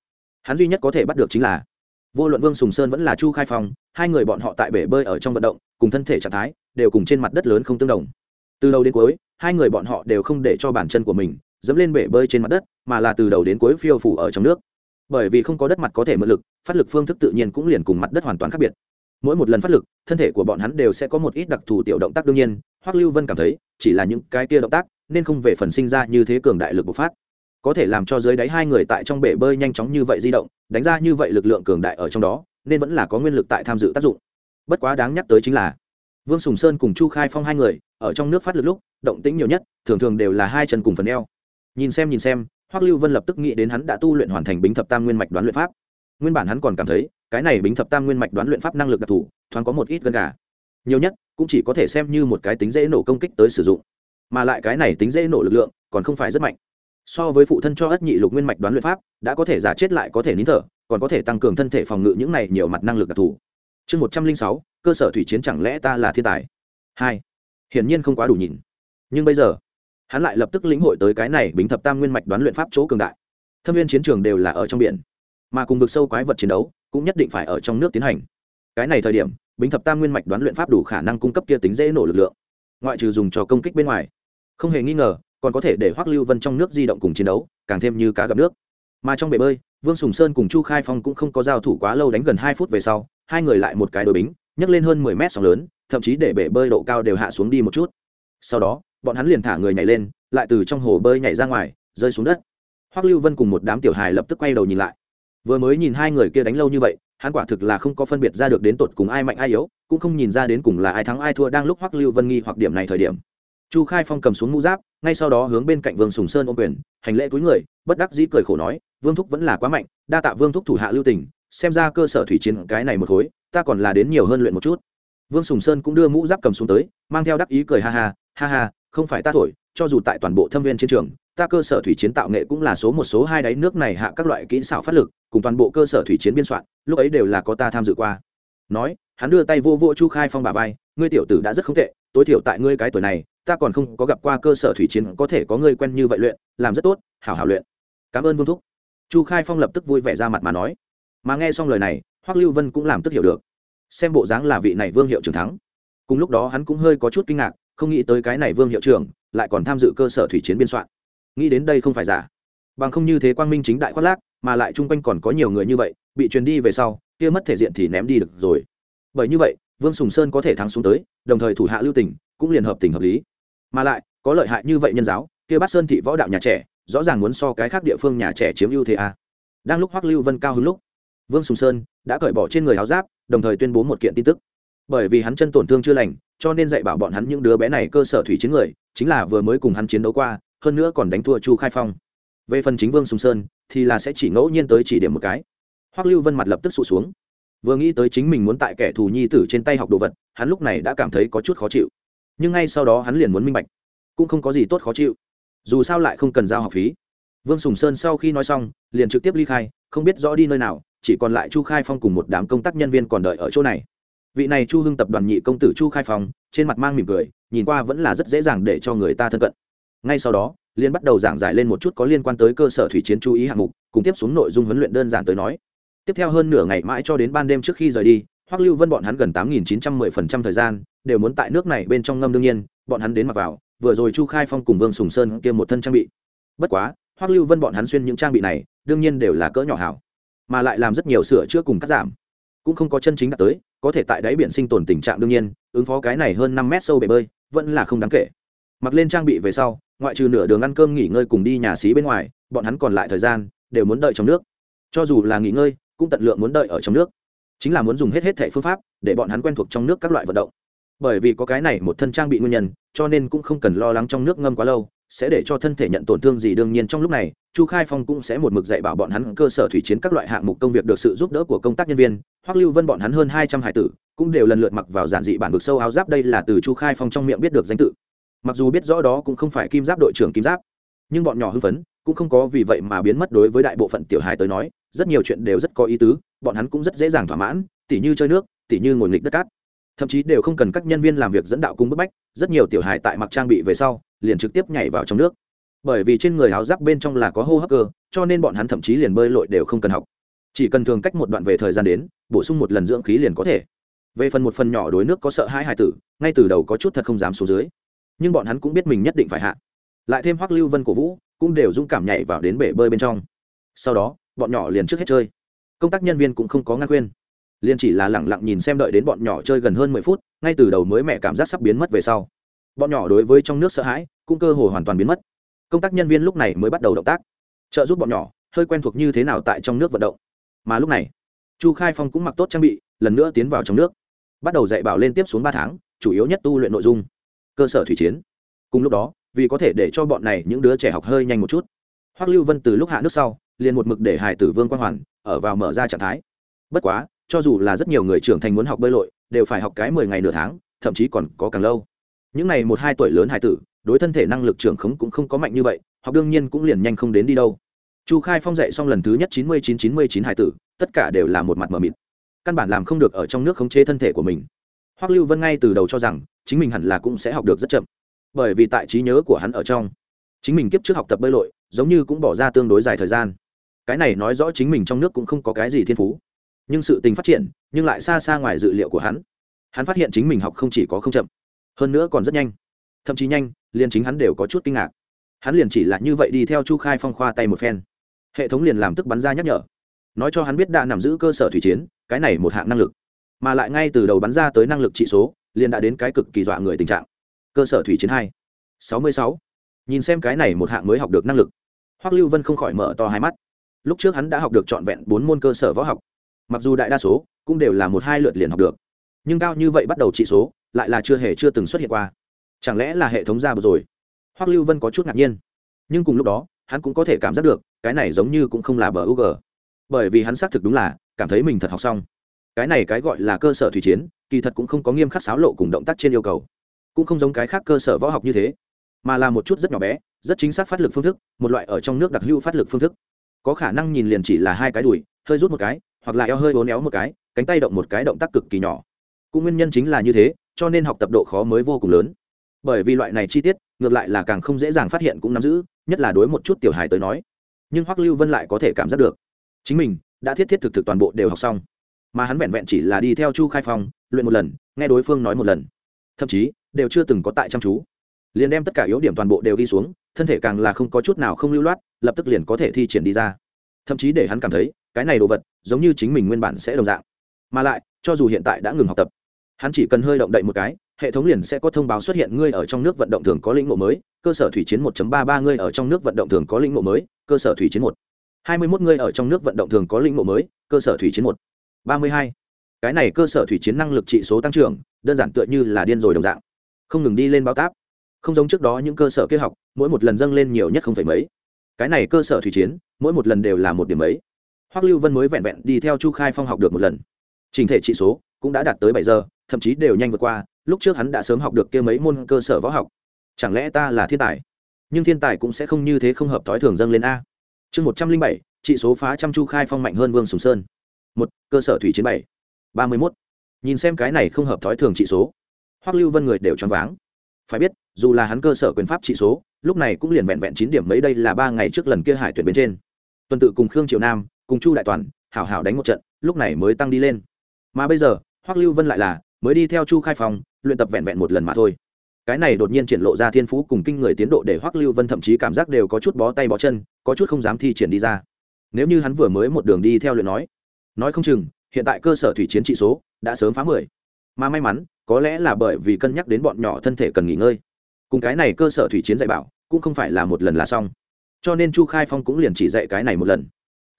Hắn duy nhất có thể bắt được chính là vô luận vương sùng sơn vẫn là chu khai phong, hai người bọn họ tại bể bơi ở trong vận động, cùng thân thể trạng thái đều cùng trên mặt đất lớn không tương đồng. Từ đầu đến cuối, hai người bọn họ đều không để cho bàn chân của mình dẫm lên bể bơi trên mặt đất, mà là từ đầu đến cuối phiêu phủ ở trong nước. Bởi vì không có đất mặt có thể mượn lực, phát lực phương thức tự nhiên cũng liền cùng mặt đất hoàn toàn khác biệt mỗi một lần phát lực, thân thể của bọn hắn đều sẽ có một ít đặc thù tiểu động tác đương nhiên, hoắc lưu vân cảm thấy, chỉ là những cái kia động tác, nên không về phần sinh ra như thế cường đại lực bộc phát. Có thể làm cho dưới đáy hai người tại trong bể bơi nhanh chóng như vậy di động, đánh ra như vậy lực lượng cường đại ở trong đó, nên vẫn là có nguyên lực tại tham dự tác dụng. Bất quá đáng nhắc tới chính là, vương sùng sơn cùng chu khai phong hai người, ở trong nước phát lực lúc, động tĩnh nhiều nhất, thường thường đều là hai chân cùng phần eo. Nhìn xem nhìn xem, hoắc lưu vân lập tức nghĩ đến hắn đã tu luyện hoàn thành bính thập tam nguyên mạch đoán luyện pháp nguyên bản hắn còn cảm thấy, cái này bính thập tam nguyên mạch đoán luyện pháp năng lực đặc thù, thoáng có một ít gần gà. Nhiều nhất, cũng chỉ có thể xem như một cái tính dễ nổ công kích tới sử dụng. Mà lại cái này tính dễ nổ lực lượng, còn không phải rất mạnh. So với phụ thân cho ất nhị lục nguyên mạch đoán luyện pháp, đã có thể giả chết lại có thể nín thở, còn có thể tăng cường thân thể phòng ngự những này nhiều mặt năng lực đặc thù. Chương một trăm linh sáu, cơ sở thủy chiến chẳng lẽ ta là thiên tài? Hai, hiển nhiên không quá đủ nhìn. Nhưng bây giờ, hắn lại lập tức lĩnh hội tới cái này bính thập tam nguyên mạch đoán luyện pháp chỗ cường đại. Thâm viên chiến trường đều là ở trong biển mà cùng vực sâu quái vật chiến đấu cũng nhất định phải ở trong nước tiến hành. Cái này thời điểm, bính thập tam nguyên mạch đoán luyện pháp đủ khả năng cung cấp kia tính dễ nổ lực lượng, ngoại trừ dùng cho công kích bên ngoài. Không hề nghi ngờ, còn có thể để hoắc lưu vân trong nước di động cùng chiến đấu càng thêm như cá gặp nước. Mà trong bể bơi, vương sùng sơn cùng chu khai phong cũng không có giao thủ quá lâu đánh gần hai phút về sau, hai người lại một cái đội bính, nhấc lên hơn mười mét sóng lớn, thậm chí để bể bơi độ cao đều hạ xuống đi một chút. Sau đó, bọn hắn liền thả người nhảy lên, lại từ trong hồ bơi nhảy ra ngoài, rơi xuống đất. Hoắc lưu vân cùng một đám tiểu hài lập tức quay đầu nhìn lại vừa mới nhìn hai người kia đánh lâu như vậy, hắn quả thực là không có phân biệt ra được đến tột cùng ai mạnh ai yếu, cũng không nhìn ra đến cùng là ai thắng ai thua đang lúc hoắc lưu vân nghi hoặc điểm này thời điểm. Chu khai phong cầm xuống mũ giáp, ngay sau đó hướng bên cạnh vương sùng sơn ôm quyền, hành lễ túi người, bất đắc dĩ cười khổ nói, vương thúc vẫn là quá mạnh, đa tạ vương thúc thủ hạ lưu tình, xem ra cơ sở thủy chiến cái này một khối, ta còn là đến nhiều hơn luyện một chút. Vương sùng sơn cũng đưa mũ giáp cầm xuống tới, mang theo đắc ý cười ha ha ha ha, không phải ta thổi, cho dù tại toàn bộ thâm viên chiến trường, ta cơ sở thủy chiến tạo nghệ cũng là số một, số hai đáy nước này hạ các loại kỹ xảo phát lực cùng toàn bộ cơ sở thủy chiến biên soạn, lúc ấy đều là có ta tham dự qua. Nói, hắn đưa tay vô vô chu khai phong bà vai, ngươi tiểu tử đã rất không tệ, tối thiểu tại ngươi cái tuổi này, ta còn không có gặp qua cơ sở thủy chiến có thể có ngươi quen như vậy luyện, làm rất tốt, hảo hảo luyện. Cảm ơn vương thúc. Chu khai phong lập tức vui vẻ ra mặt mà nói. Mà nghe xong lời này, hoắc lưu vân cũng làm tức hiểu được. Xem bộ dáng là vị này vương hiệu trưởng thắng. Cùng lúc đó hắn cũng hơi có chút kinh ngạc, không nghĩ tới cái này vương hiệu trưởng lại còn tham dự cơ sở thủy chiến biên soạn. Nghĩ đến đây không phải giả. Bằng không như thế quang minh chính đại khoác lác mà lại chung quanh còn có nhiều người như vậy, bị truyền đi về sau, kia mất thể diện thì ném đi được rồi. Bởi như vậy, vương sùng sơn có thể thắng xuống tới, đồng thời thủ hạ lưu tình cũng liền hợp tình hợp lý. Mà lại, có lợi hại như vậy nhân giáo, kia bát sơn thị võ đạo nhà trẻ, rõ ràng muốn so cái khác địa phương nhà trẻ chiếm ưu thế à. đang lúc hoắc lưu vân cao hứng lúc, vương sùng sơn đã cởi bỏ trên người áo giáp, đồng thời tuyên bố một kiện tin tức. Bởi vì hắn chân tổn thương chưa lành, cho nên dạy bảo bọn hắn những đứa bé này cơ sở thủy chiến người, chính là vừa mới cùng hắn chiến đấu qua, hơn nữa còn đánh thua chu khai phong. Về phần chính vương sùng sơn thì là sẽ chỉ ngẫu nhiên tới chỉ điểm một cái. Hoắc lưu vân mặt lập tức sụt xuống. Vừa nghĩ tới chính mình muốn tại kẻ thù nhi tử trên tay học đồ vật, hắn lúc này đã cảm thấy có chút khó chịu. Nhưng ngay sau đó hắn liền muốn minh bạch, cũng không có gì tốt khó chịu. Dù sao lại không cần giao học phí. Vương sùng sơn sau khi nói xong, liền trực tiếp ly khai, không biết rõ đi nơi nào, chỉ còn lại chu khai phong cùng một đám công tác nhân viên còn đợi ở chỗ này. Vị này chu hưng tập đoàn nhị công tử chu khai phong, trên mặt mang mỉm cười, nhìn qua vẫn là rất dễ dàng để cho người ta thân cận. Ngay sau đó liên bắt đầu giảng giải lên một chút có liên quan tới cơ sở thủy chiến chú ý hạng mục, cùng tiếp xuống nội dung huấn luyện đơn giản tới nói. Tiếp theo hơn nửa ngày mãi cho đến ban đêm trước khi rời đi, hoắc lưu vân bọn hắn gần tám nghìn chín trăm mười phần trăm thời gian, đều muốn tại nước này bên trong ngâm đương nhiên, bọn hắn đến mặc vào, vừa rồi chu khai phong cùng vương sùng sơn kia một thân trang bị. Bất quá, hoắc lưu vân bọn hắn xuyên những trang bị này, đương nhiên đều là cỡ nhỏ hảo, mà lại làm rất nhiều sửa chữa cùng cắt giảm. Cũng không có chân chính đạt tới, có thể tại đáy biển sinh tồn tình trạng đương nhiên, ứng phó cái này hơn năm mét sâu bể bơi, vẫn là không đáng kể. Mặc lên trang bị về sau ngoại trừ nửa đường ăn cơm nghỉ ngơi cùng đi nhà xí bên ngoài, bọn hắn còn lại thời gian đều muốn đợi trong nước. Cho dù là nghỉ ngơi, cũng tận lượng muốn đợi ở trong nước. Chính là muốn dùng hết hết thẻ phương pháp để bọn hắn quen thuộc trong nước các loại vận động. Bởi vì có cái này một thân trang bị nguyên nhân, cho nên cũng không cần lo lắng trong nước ngâm quá lâu, sẽ để cho thân thể nhận tổn thương gì đương nhiên trong lúc này, chu khai phong cũng sẽ một mực dạy bảo bọn hắn cơ sở thủy chiến các loại hạng mục công việc được sự giúp đỡ của công tác nhân viên. Hoặc lưu vân bọn hắn hơn hai trăm hải tử, cũng đều lần lượt mặc vào giản dị bản vực sâu áo giáp, đây là từ chu khai phong trong miệng biết được danh tự mặc dù biết rõ đó cũng không phải kim giáp đội trưởng kim giáp, nhưng bọn nhỏ hưng phấn, cũng không có vì vậy mà biến mất đối với đại bộ phận tiểu hài tới nói, rất nhiều chuyện đều rất có ý tứ, bọn hắn cũng rất dễ dàng thỏa mãn, tỉ như chơi nước, tỉ như ngồi nghịch đất cát. Thậm chí đều không cần các nhân viên làm việc dẫn đạo cung bức bách, rất nhiều tiểu hài tại mặc trang bị về sau, liền trực tiếp nhảy vào trong nước. Bởi vì trên người áo giáp bên trong là có hô hấp cơ, cho nên bọn hắn thậm chí liền bơi lội đều không cần học. Chỉ cần thường cách một đoạn về thời gian đến, bổ sung một lần dưỡng khí liền có thể. Về phần một phần nhỏ đối nước có sợ hai hài tử, ngay từ đầu có chút thật không dám xuống dưới nhưng bọn hắn cũng biết mình nhất định phải hạ. Lại thêm hoắc lưu vân cổ vũ, cũng đều dũng cảm nhảy vào đến bể bơi bên trong. Sau đó, bọn nhỏ liền trước hết chơi. Công tác nhân viên cũng không có ngăn khuyên liền chỉ là lẳng lặng nhìn xem đợi đến bọn nhỏ chơi gần hơn mười phút, ngay từ đầu mới mẹ cảm giác sắp biến mất về sau. Bọn nhỏ đối với trong nước sợ hãi, cũng cơ hồ hoàn toàn biến mất. Công tác nhân viên lúc này mới bắt đầu động tác. Trợ giúp bọn nhỏ, hơi quen thuộc như thế nào tại trong nước vận động. Mà lúc này, chu khai phong cũng mặc tốt trang bị, lần nữa tiến vào trong nước. Bắt đầu dạy bảo lên tiếp xuống ba tháng, chủ yếu nhất tu luyện nội dung cơ sở thủy chiến. Cùng lúc đó, vì có thể để cho bọn này những đứa trẻ học hơi nhanh một chút, hoắc lưu vân từ lúc hạ nước sau, liền một mực để hải tử vương quang hoàn ở vào mở ra trạng thái. Bất quá, cho dù là rất nhiều người trưởng thành muốn học bơi lội, đều phải học cái mười ngày nửa tháng, thậm chí còn có càng lâu. Những này một hai tuổi lớn hải tử, đối thân thể năng lực trưởng khống cũng không có mạnh như vậy, học đương nhiên cũng liền nhanh không đến đi đâu. Chu khai phong dạy xong lần thứ nhất chín mươi chín chín mươi chín hải tử, tất cả đều là một mặt mờ mịt. Căn bản làm không được ở trong nước khống chế thân thể của mình. Hoắc lưu vân ngay từ đầu cho rằng chính mình hẳn là cũng sẽ học được rất chậm. Bởi vì tại trí nhớ của hắn ở trong, chính mình kiếp trước học tập bơi lội, giống như cũng bỏ ra tương đối dài thời gian. Cái này nói rõ chính mình trong nước cũng không có cái gì thiên phú. Nhưng sự tình phát triển, nhưng lại xa xa ngoài dự liệu của hắn. Hắn phát hiện chính mình học không chỉ có không chậm, hơn nữa còn rất nhanh. Thậm chí nhanh, liền chính hắn đều có chút kinh ngạc. Hắn liền chỉ là như vậy đi theo chu khai phong khoa tay một phen. Hệ thống liền làm tức bắn ra nhắc nhở. Nói cho hắn biết đã nằm giữ cơ sở thủy chiến, cái này một hạng năng lực. Mà lại ngay từ đầu bắn ra tới năng lực trị số liền đã đến cái cực kỳ dọa người tình trạng. Cơ sở thủy chiến hai, sáu mươi sáu. Nhìn xem cái này một hạng mới học được năng lực, hoắc lưu vân không khỏi mở to hai mắt. Lúc trước hắn đã học được trọn vẹn bốn môn cơ sở võ học. Mặc dù đại đa số cũng đều là một hai lượt liền học được, nhưng cao như vậy bắt đầu trị số, lại là chưa hề chưa từng xuất hiện qua. Chẳng lẽ là hệ thống ra rồi? Hoắc lưu vân có chút ngạc nhiên. Nhưng cùng lúc đó, hắn cũng có thể cảm giác được, cái này giống như cũng không là bờ u g bởi vì hắn xác thực đúng là cảm thấy mình thật học xong cái này cái gọi là cơ sở thủy chiến, kỳ thật cũng không có nghiêm khắc sáo lộ cùng động tác trên yêu cầu. Cũng không giống cái khác cơ sở võ học như thế, mà là một chút rất nhỏ bé, rất chính xác phát lực phương thức, một loại ở trong nước đặc hữu phát lực phương thức. Có khả năng nhìn liền chỉ là hai cái đùi, hơi rút một cái, hoặc là eo hơi uốn éo một cái, cánh tay động một cái động tác cực kỳ nhỏ. Cũng nguyên nhân chính là như thế, cho nên học tập độ khó mới vô cùng lớn. Bởi vì loại này chi tiết, ngược lại là càng không dễ dàng phát hiện cũng nắm giữ, nhất là đối một chút tiểu hài tới nói. Nhưng hoắc lưu vân lại có thể cảm giác được. Chính mình đã thiết thiết thực thực toàn bộ đều học xong mà hắn vẹn vẹn chỉ là đi theo chu khai phong, luyện một lần, nghe đối phương nói một lần thậm chí, đều chưa từng có tại chăm chú liền đem tất cả yếu điểm toàn bộ đều đi xuống, thân thể càng là không có chút nào không lưu loát, lập tức liền có thể thi triển đi ra thậm chí để hắn cảm thấy, cái này đồ vật, giống như chính mình nguyên bản sẽ đồng dạng mà lại, cho dù hiện tại đã ngừng học tập, hắn chỉ cần hơi động đậy một cái, hệ thống liền sẽ có thông báo xuất hiện ngươi ở trong nước vận động thường có lĩnh ngộ mới, cơ sở thủy chiến 1.33 ngươi ở trong nước vận động thường có lĩnh ngộ mới, cơ sở thủy chiến 1. 21 ngươi ở trong nước vận động thường có lĩnh ngộ mới, cơ sở thủy chiến 1. 32. cái này cơ sở thủy chiến năng lực trị số tăng trưởng, đơn giản tựa như là điên rồi đồng dạng. Không ngừng đi lên báo táp. Không giống trước đó những cơ sở kia học, mỗi một lần dâng lên nhiều nhất không phải mấy. Cái này cơ sở thủy chiến, mỗi một lần đều là một điểm mấy. Hoắc lưu vân mới vẹn vẹn đi theo chu khai phong học được một lần. Trình thể trị số cũng đã đạt tới bảy giờ, thậm chí đều nhanh vượt qua, lúc trước hắn đã sớm học được kia mấy môn cơ sở võ học. Chẳng lẽ ta là thiên tài? Nhưng thiên tài cũng sẽ không như thế không hợp thói thường dâng lên a. Chương một trăm linh bảy, trị số phá trăm chu khai phong mạnh hơn vương sùng sơn một, cơ sở thủy chiến bảy, ba mươi mốt. Nhìn xem cái này không hợp thói thường trị số, hoắc lưu vân người đều choáng váng. Phải biết, dù là hắn cơ sở quyền pháp trị số, lúc này cũng liền vẹn vẹn chín điểm mấy đây là ba ngày trước lần kia hải tuyển bên trên. Tuần tự cùng khương triệu nam, cùng chu đại toàn, hảo hảo đánh một trận, lúc này mới tăng đi lên. Mà bây giờ, hoắc lưu vân lại là, mới đi theo chu khai phòng luyện tập vẹn vẹn một lần mà thôi. Cái này đột nhiên triển lộ ra thiên phú cùng kinh người tiến độ để hoắc lưu vân thậm chí cảm giác đều có chút bó tay bó chân, có chút không dám thi triển đi ra. Nếu như hắn vừa mới một đường đi theo luyện nói nói không chừng, hiện tại cơ sở thủy chiến trị số đã sớm phá mười. Mà may mắn, có lẽ là bởi vì cân nhắc đến bọn nhỏ thân thể cần nghỉ ngơi. Cùng cái này cơ sở thủy chiến dạy bảo, cũng không phải là một lần là xong. Cho nên chu khai phong cũng liền chỉ dạy cái này một lần.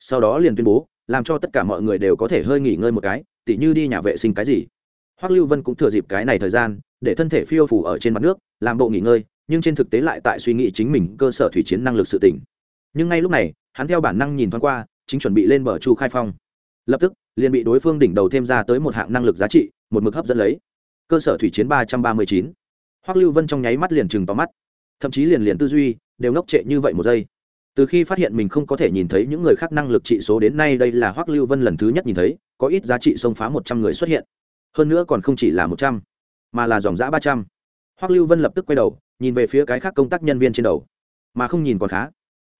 Sau đó liền tuyên bố, làm cho tất cả mọi người đều có thể hơi nghỉ ngơi một cái, tỉ như đi nhà vệ sinh cái gì. Hoắc lưu vân cũng thừa dịp cái này thời gian, để thân thể phiêu phủ ở trên mặt nước, làm bộ nghỉ ngơi, nhưng trên thực tế lại tại suy nghĩ chính mình cơ sở thủy chiến năng lực sự tỉnh. Nhưng ngay lúc này, hắn theo bản năng nhìn thoáng qua, chính chuẩn bị lên bờ chu khai phong lập tức, liền bị đối phương đỉnh đầu thêm ra tới một hạng năng lực giá trị, một mực hấp dẫn lấy. Cơ sở thủy chiến ba trăm ba mươi chín. Hoắc lưu vân trong nháy mắt liền chừng tóm mắt. Thậm chí liền liền tư duy, đều ngốc trệ như vậy một giây. Từ khi phát hiện mình không có thể nhìn thấy những người khác năng lực trị số đến nay, đây là hoắc lưu vân lần thứ nhất nhìn thấy, có ít giá trị xông phá một trăm người xuất hiện. Hơn nữa còn không chỉ là một trăm, mà là dòng giã ba trăm. Hoắc lưu vân lập tức quay đầu, nhìn về phía cái khác công tác nhân viên trên đầu. Mà không nhìn còn khá.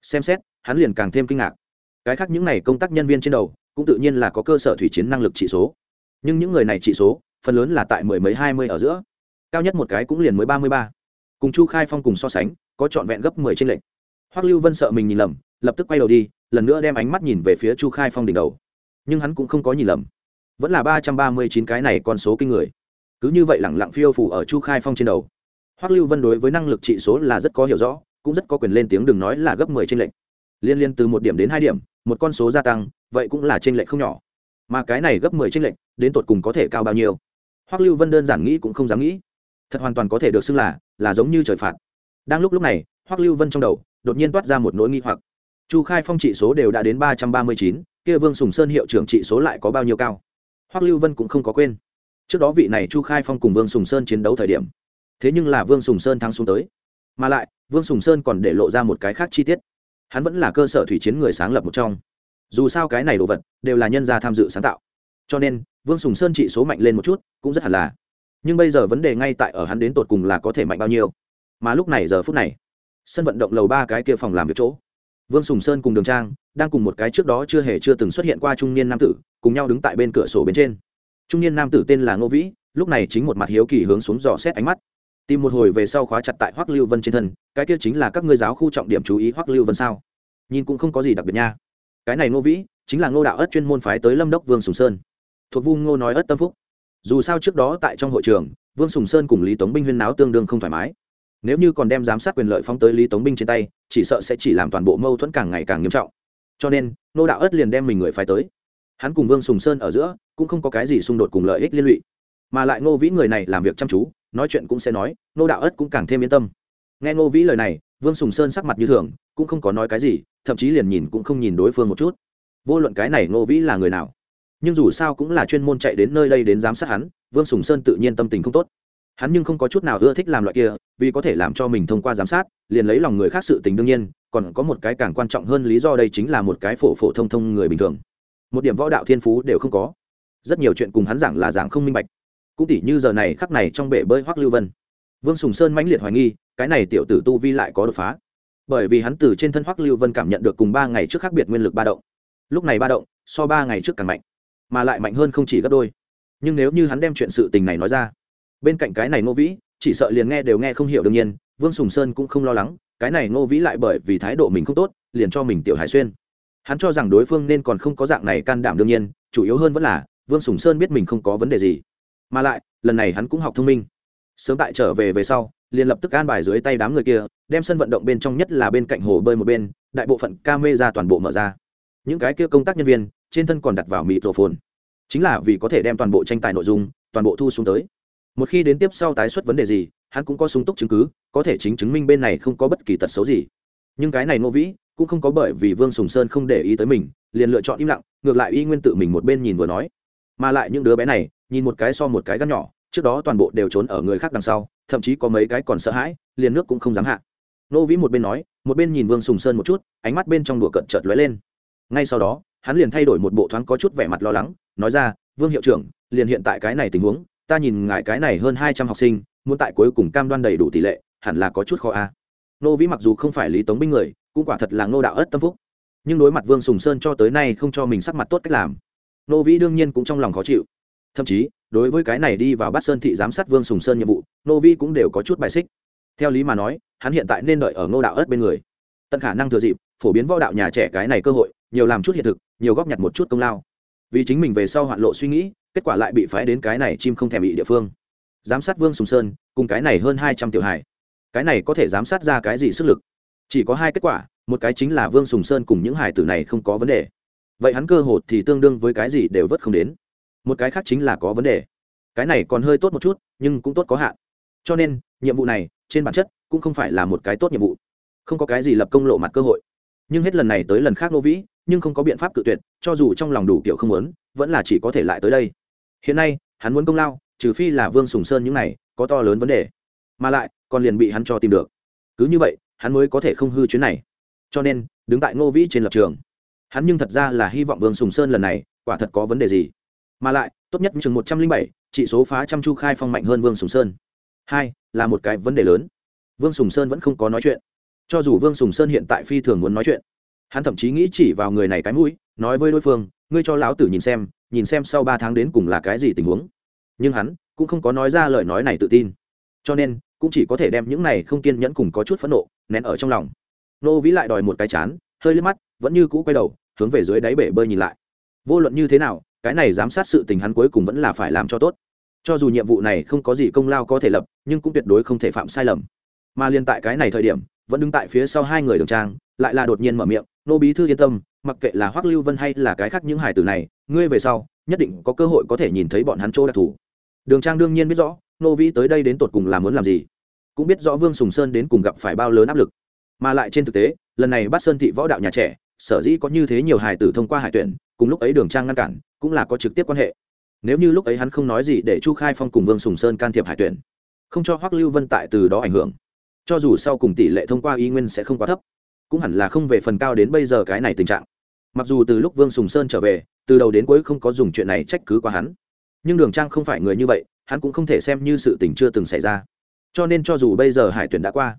Xem xét, hắn liền càng thêm kinh ngạc. Cái khác những này công tác nhân viên trên đầu cũng tự nhiên là có cơ sở thủy chiến năng lực trị số. Nhưng những người này trị số, phần lớn là tại mười mấy, hai mươi ở giữa. Cao nhất một cái cũng liền mới ba mươi ba. Cùng chu khai phong cùng so sánh, có trọn vẹn gấp mười trên lệnh hoắc lưu vân sợ mình nhìn lầm, lập tức quay đầu đi, lần nữa đem ánh mắt nhìn về phía chu khai phong đỉnh đầu. Nhưng hắn cũng không có nhìn lầm. Vẫn là ba trăm ba mươi chín cái này con số kinh người. Cứ như vậy lẳng lặng phiêu phủ ở chu khai phong trên đầu. Hoắc lưu vân đối với năng lực trị số là rất có hiểu rõ, cũng rất có quyền lên tiếng đừng nói là gấp mười trên lệnh liên liên từ một điểm đến hai điểm một con số gia tăng, vậy cũng là trên lệch không nhỏ. Mà cái này gấp mười trên lệch, đến tột cùng có thể cao bao nhiêu? Hoắc lưu vân đơn giản nghĩ cũng không dám nghĩ. Thật hoàn toàn có thể được xưng là là giống như trời phạt. Đang lúc lúc này, hoắc lưu vân trong đầu, đột nhiên toát ra một nỗi nghi hoặc. Chu khai phong trị số đều đã đến ba trăm ba mươi chín, kia vương sùng sơn hiệu trưởng trị số lại có bao nhiêu cao? Hoắc lưu vân cũng không có quên. Trước đó vị này chu khai phong cùng vương sùng sơn chiến đấu thời điểm, thế nhưng là vương sùng sơn thắng xuống tới. Mà lại, vương sùng sơn còn để lộ ra một cái khác chi tiết hắn vẫn là cơ sở thủy chiến người sáng lập một trong. Dù sao cái này đồ vật đều là nhân gia tham dự sáng tạo. Cho nên, vương sùng sơn trị số mạnh lên một chút, cũng rất hẳn là. Nhưng bây giờ vấn đề ngay tại ở hắn đến tột cùng là có thể mạnh bao nhiêu. Mà lúc này giờ phút này, sân vận động lầu ba cái kia phòng làm việc chỗ, vương sùng sơn cùng đường trang đang cùng một cái trước đó chưa hề chưa từng xuất hiện qua trung niên nam tử, cùng nhau đứng tại bên cửa sổ bên trên. Trung niên nam tử tên là ngô vĩ, lúc này chính một mặt hiếu kỳ hướng xuống dò xét ánh mắt tìm một hồi về sau khóa chặt tại hoắc lưu vân trên thân, cái kia chính là các ngươi giáo khu trọng điểm chú ý hoắc lưu vân sao? Nhìn cũng không có gì đặc biệt nha. Cái này ngô vĩ, chính là ngô đạo ất chuyên môn phái tới lâm đốc vương sùng sơn. Thuộc vu ngô nói ất tâm phúc. Dù sao trước đó tại trong hội trường, vương sùng sơn cùng lý tống binh huyên náo tương đương không thoải mái. Nếu như còn đem giám sát quyền lợi phóng tới lý tống binh trên tay, chỉ sợ sẽ chỉ làm toàn bộ mâu thuẫn càng ngày càng nghiêm trọng. Cho nên, Ngô đạo ất liền đem mình người phái tới. Hắn cùng vương sùng sơn ở giữa, cũng không có cái gì xung đột cùng lợi ích liên lụy. Mà lại ngô vĩ người này làm việc chăm chú nói chuyện cũng sẽ nói nô đạo ất cũng càng thêm yên tâm. Nghe ngô vĩ lời này, vương sùng sơn sắc mặt như thường, cũng không có nói cái gì, thậm chí liền nhìn cũng không nhìn đối phương một chút. Vô luận cái này ngô vĩ là người nào, nhưng dù sao cũng là chuyên môn chạy đến nơi đây đến giám sát hắn, vương sùng sơn tự nhiên tâm tình không tốt. Hắn nhưng không có chút nào ưa thích làm loại kia, vì có thể làm cho mình thông qua giám sát, liền lấy lòng người khác sự tình đương nhiên, còn có một cái càng quan trọng hơn lý do đây chính là một cái phổ phổ thông thông người bình thường. Một điểm võ đạo thiên phú đều không có. Rất nhiều chuyện cùng hắn giảng là giảng không minh bạch cũng tỉ như giờ này khắc này trong bể bơi hoắc lưu vân. Vương sùng sơn mãnh liệt hoài nghi, cái này tiểu tử tu vi lại có đột phá. Bởi vì hắn từ trên thân hoắc lưu vân cảm nhận được cùng ba ngày trước khác biệt nguyên lực ba động. Lúc này ba động, so ba ngày trước càng mạnh, mà lại mạnh hơn không chỉ gấp đôi. Nhưng nếu như hắn đem chuyện sự tình này nói ra, bên cạnh cái này ngô vĩ, chỉ sợ liền nghe đều nghe không hiểu đương nhiên, vương sùng sơn cũng không lo lắng, cái này ngô vĩ lại bởi vì thái độ mình không tốt, liền cho mình tiểu hải xuyên. Hắn cho rằng đối phương nên còn không có dạng này can đảm đương nhiên, chủ yếu hơn vẫn là, vương sùng sơn biết mình không có vấn đề gì mà lại, lần này hắn cũng học thông minh. Sớm tại trở về về sau, liền lập tức an bài dưới tay đám người kia, đem sân vận động bên trong nhất là bên cạnh hồ bơi một bên, đại bộ phận ca mê ra toàn bộ mở ra. Những cái kia công tác nhân viên, trên thân còn đặt vào mịt rổ phồn chính là vì có thể đem toàn bộ tranh tài nội dung, toàn bộ thu xuống tới. Một khi đến tiếp sau tái xuất vấn đề gì, hắn cũng có sung túc chứng cứ, có thể chính chứng minh bên này không có bất kỳ tật xấu gì. Nhưng cái này ngô vĩ, cũng không có bởi vì vương sùng sơn không để ý tới mình, liền lựa chọn im lặng, ngược lại y nguyên tự mình một bên nhìn vừa nói. Mà lại những đứa bé này nhìn một cái so một cái gắn nhỏ, trước đó toàn bộ đều trốn ở người khác đằng sau, thậm chí có mấy cái còn sợ hãi, liền nước cũng không dám hạ. Nô vĩ một bên nói, một bên nhìn vương sùng sơn một chút, ánh mắt bên trong đùa cận chợt lóe lên. Ngay sau đó, hắn liền thay đổi một bộ thoáng có chút vẻ mặt lo lắng, nói ra, vương hiệu trưởng, liền hiện tại cái này tình huống, ta nhìn ngại cái này hơn hai trăm học sinh, muốn tại cuối cùng cam đoan đầy đủ tỷ lệ, hẳn là có chút khó a. Nô vĩ mặc dù không phải lý tống binh người, cũng quả thật là ngô đạo ất tâm phúc. Nhưng đối mặt vương sùng sơn cho tới nay không cho mình sắc mặt tốt cách làm, nô vĩ đương nhiên cũng trong lòng khó chịu thậm chí, đối với cái này đi vào bắt sơn thị giám sát vương sùng sơn nhiệm vụ, nô Vi cũng đều có chút bài xích. Theo lý mà nói, hắn hiện tại nên đợi ở ngô đạo ớt bên người. Tận khả năng thừa dịp, phổ biến võ đạo nhà trẻ cái này cơ hội, nhiều làm chút hiện thực, nhiều góp nhặt một chút công lao. Vì chính mình về sau hoạn lộ suy nghĩ, kết quả lại bị phái đến cái này chim không thèm bị địa phương. Giám sát vương sùng sơn, cùng cái này hơn hai trăm tiểu hải cái này có thể giám sát ra cái gì sức lực? Chỉ có hai kết quả, một cái chính là vương sùng sơn cùng những hải tử này không có vấn đề. Vậy hắn cơ hội thì tương đương với cái gì đều vất không đến một cái khác chính là có vấn đề. Cái này còn hơi tốt một chút, nhưng cũng tốt có hạn. Cho nên, nhiệm vụ này, trên bản chất, cũng không phải là một cái tốt nhiệm vụ. Không có cái gì lập công lộ mặt cơ hội. Nhưng hết lần này tới lần khác nô vĩ, nhưng không có biện pháp cự tuyệt, cho dù trong lòng đủ kiểu không muốn, vẫn là chỉ có thể lại tới đây. Hiện nay, hắn muốn công lao, trừ phi là vương sùng sơn những này, có to lớn vấn đề. Mà lại, còn liền bị hắn cho tìm được. Cứ như vậy, hắn mới có thể không hư chuyến này. Cho nên, đứng tại ngô vĩ trên lập trường. Hắn nhưng thật ra là hy vọng vương sùng sơn lần này, quả thật có vấn đề gì mà lại, tốt nhất chừng một trăm linh bảy, chỉ số phá trăm chu khai phong mạnh hơn vương sùng sơn. Hai, là một cái vấn đề lớn. Vương sùng sơn vẫn không có nói chuyện. Cho dù vương sùng sơn hiện tại phi thường muốn nói chuyện, hắn thậm chí nghĩ chỉ vào người này cái mũi, nói với đối phương, ngươi cho lão tử nhìn xem nhìn xem sau ba tháng đến cùng là cái gì tình huống. Nhưng hắn cũng không có nói ra lời nói này tự tin. Cho nên, cũng chỉ có thể đem những này không kiên nhẫn cùng có chút phẫn nộ nén ở trong lòng. Nô vĩ lại đòi một cái chán, hơi liếc mắt, vẫn như cũ quay đầu, hướng về dưới đáy bể bơi nhìn lại. Vô luận như thế nào cái này giám sát sự tình hắn cuối cùng vẫn là phải làm cho tốt. Cho dù nhiệm vụ này không có gì công lao có thể lập, nhưng cũng tuyệt đối không thể phạm sai lầm. Mà liên tại cái này thời điểm, vẫn đứng tại phía sau hai người đường trang, lại là đột nhiên mở miệng, nô bí thư yên tâm, mặc kệ là hoắc lưu vân hay là cái khác những hải tử này, ngươi về sau, nhất định có cơ hội có thể nhìn thấy bọn hắn chỗ đặc thù. Đường trang đương nhiên biết rõ, nô vĩ tới đây đến tột cùng là muốn làm gì. Cũng biết rõ vương sùng sơn đến cùng gặp phải bao lớn áp lực. Mà lại trên thực tế, lần này bắt sơn thị võ đạo nhà trẻ, sở dĩ có như thế nhiều hài tử thông qua hải tuyển cùng lúc ấy đường trang ngăn cản, cũng là có trực tiếp quan hệ. Nếu như lúc ấy hắn không nói gì để chu khai phong cùng vương sùng sơn can thiệp hải tuyển, không cho hoắc lưu vân tại từ đó ảnh hưởng. Cho dù sau cùng tỷ lệ thông qua y nguyên sẽ không quá thấp, cũng hẳn là không về phần cao đến bây giờ cái này tình trạng. Mặc dù từ lúc vương sùng sơn trở về, từ đầu đến cuối không có dùng chuyện này trách cứ qua hắn. Nhưng đường trang không phải người như vậy, hắn cũng không thể xem như sự tình chưa từng xảy ra. Cho nên cho dù bây giờ hải tuyển đã qua,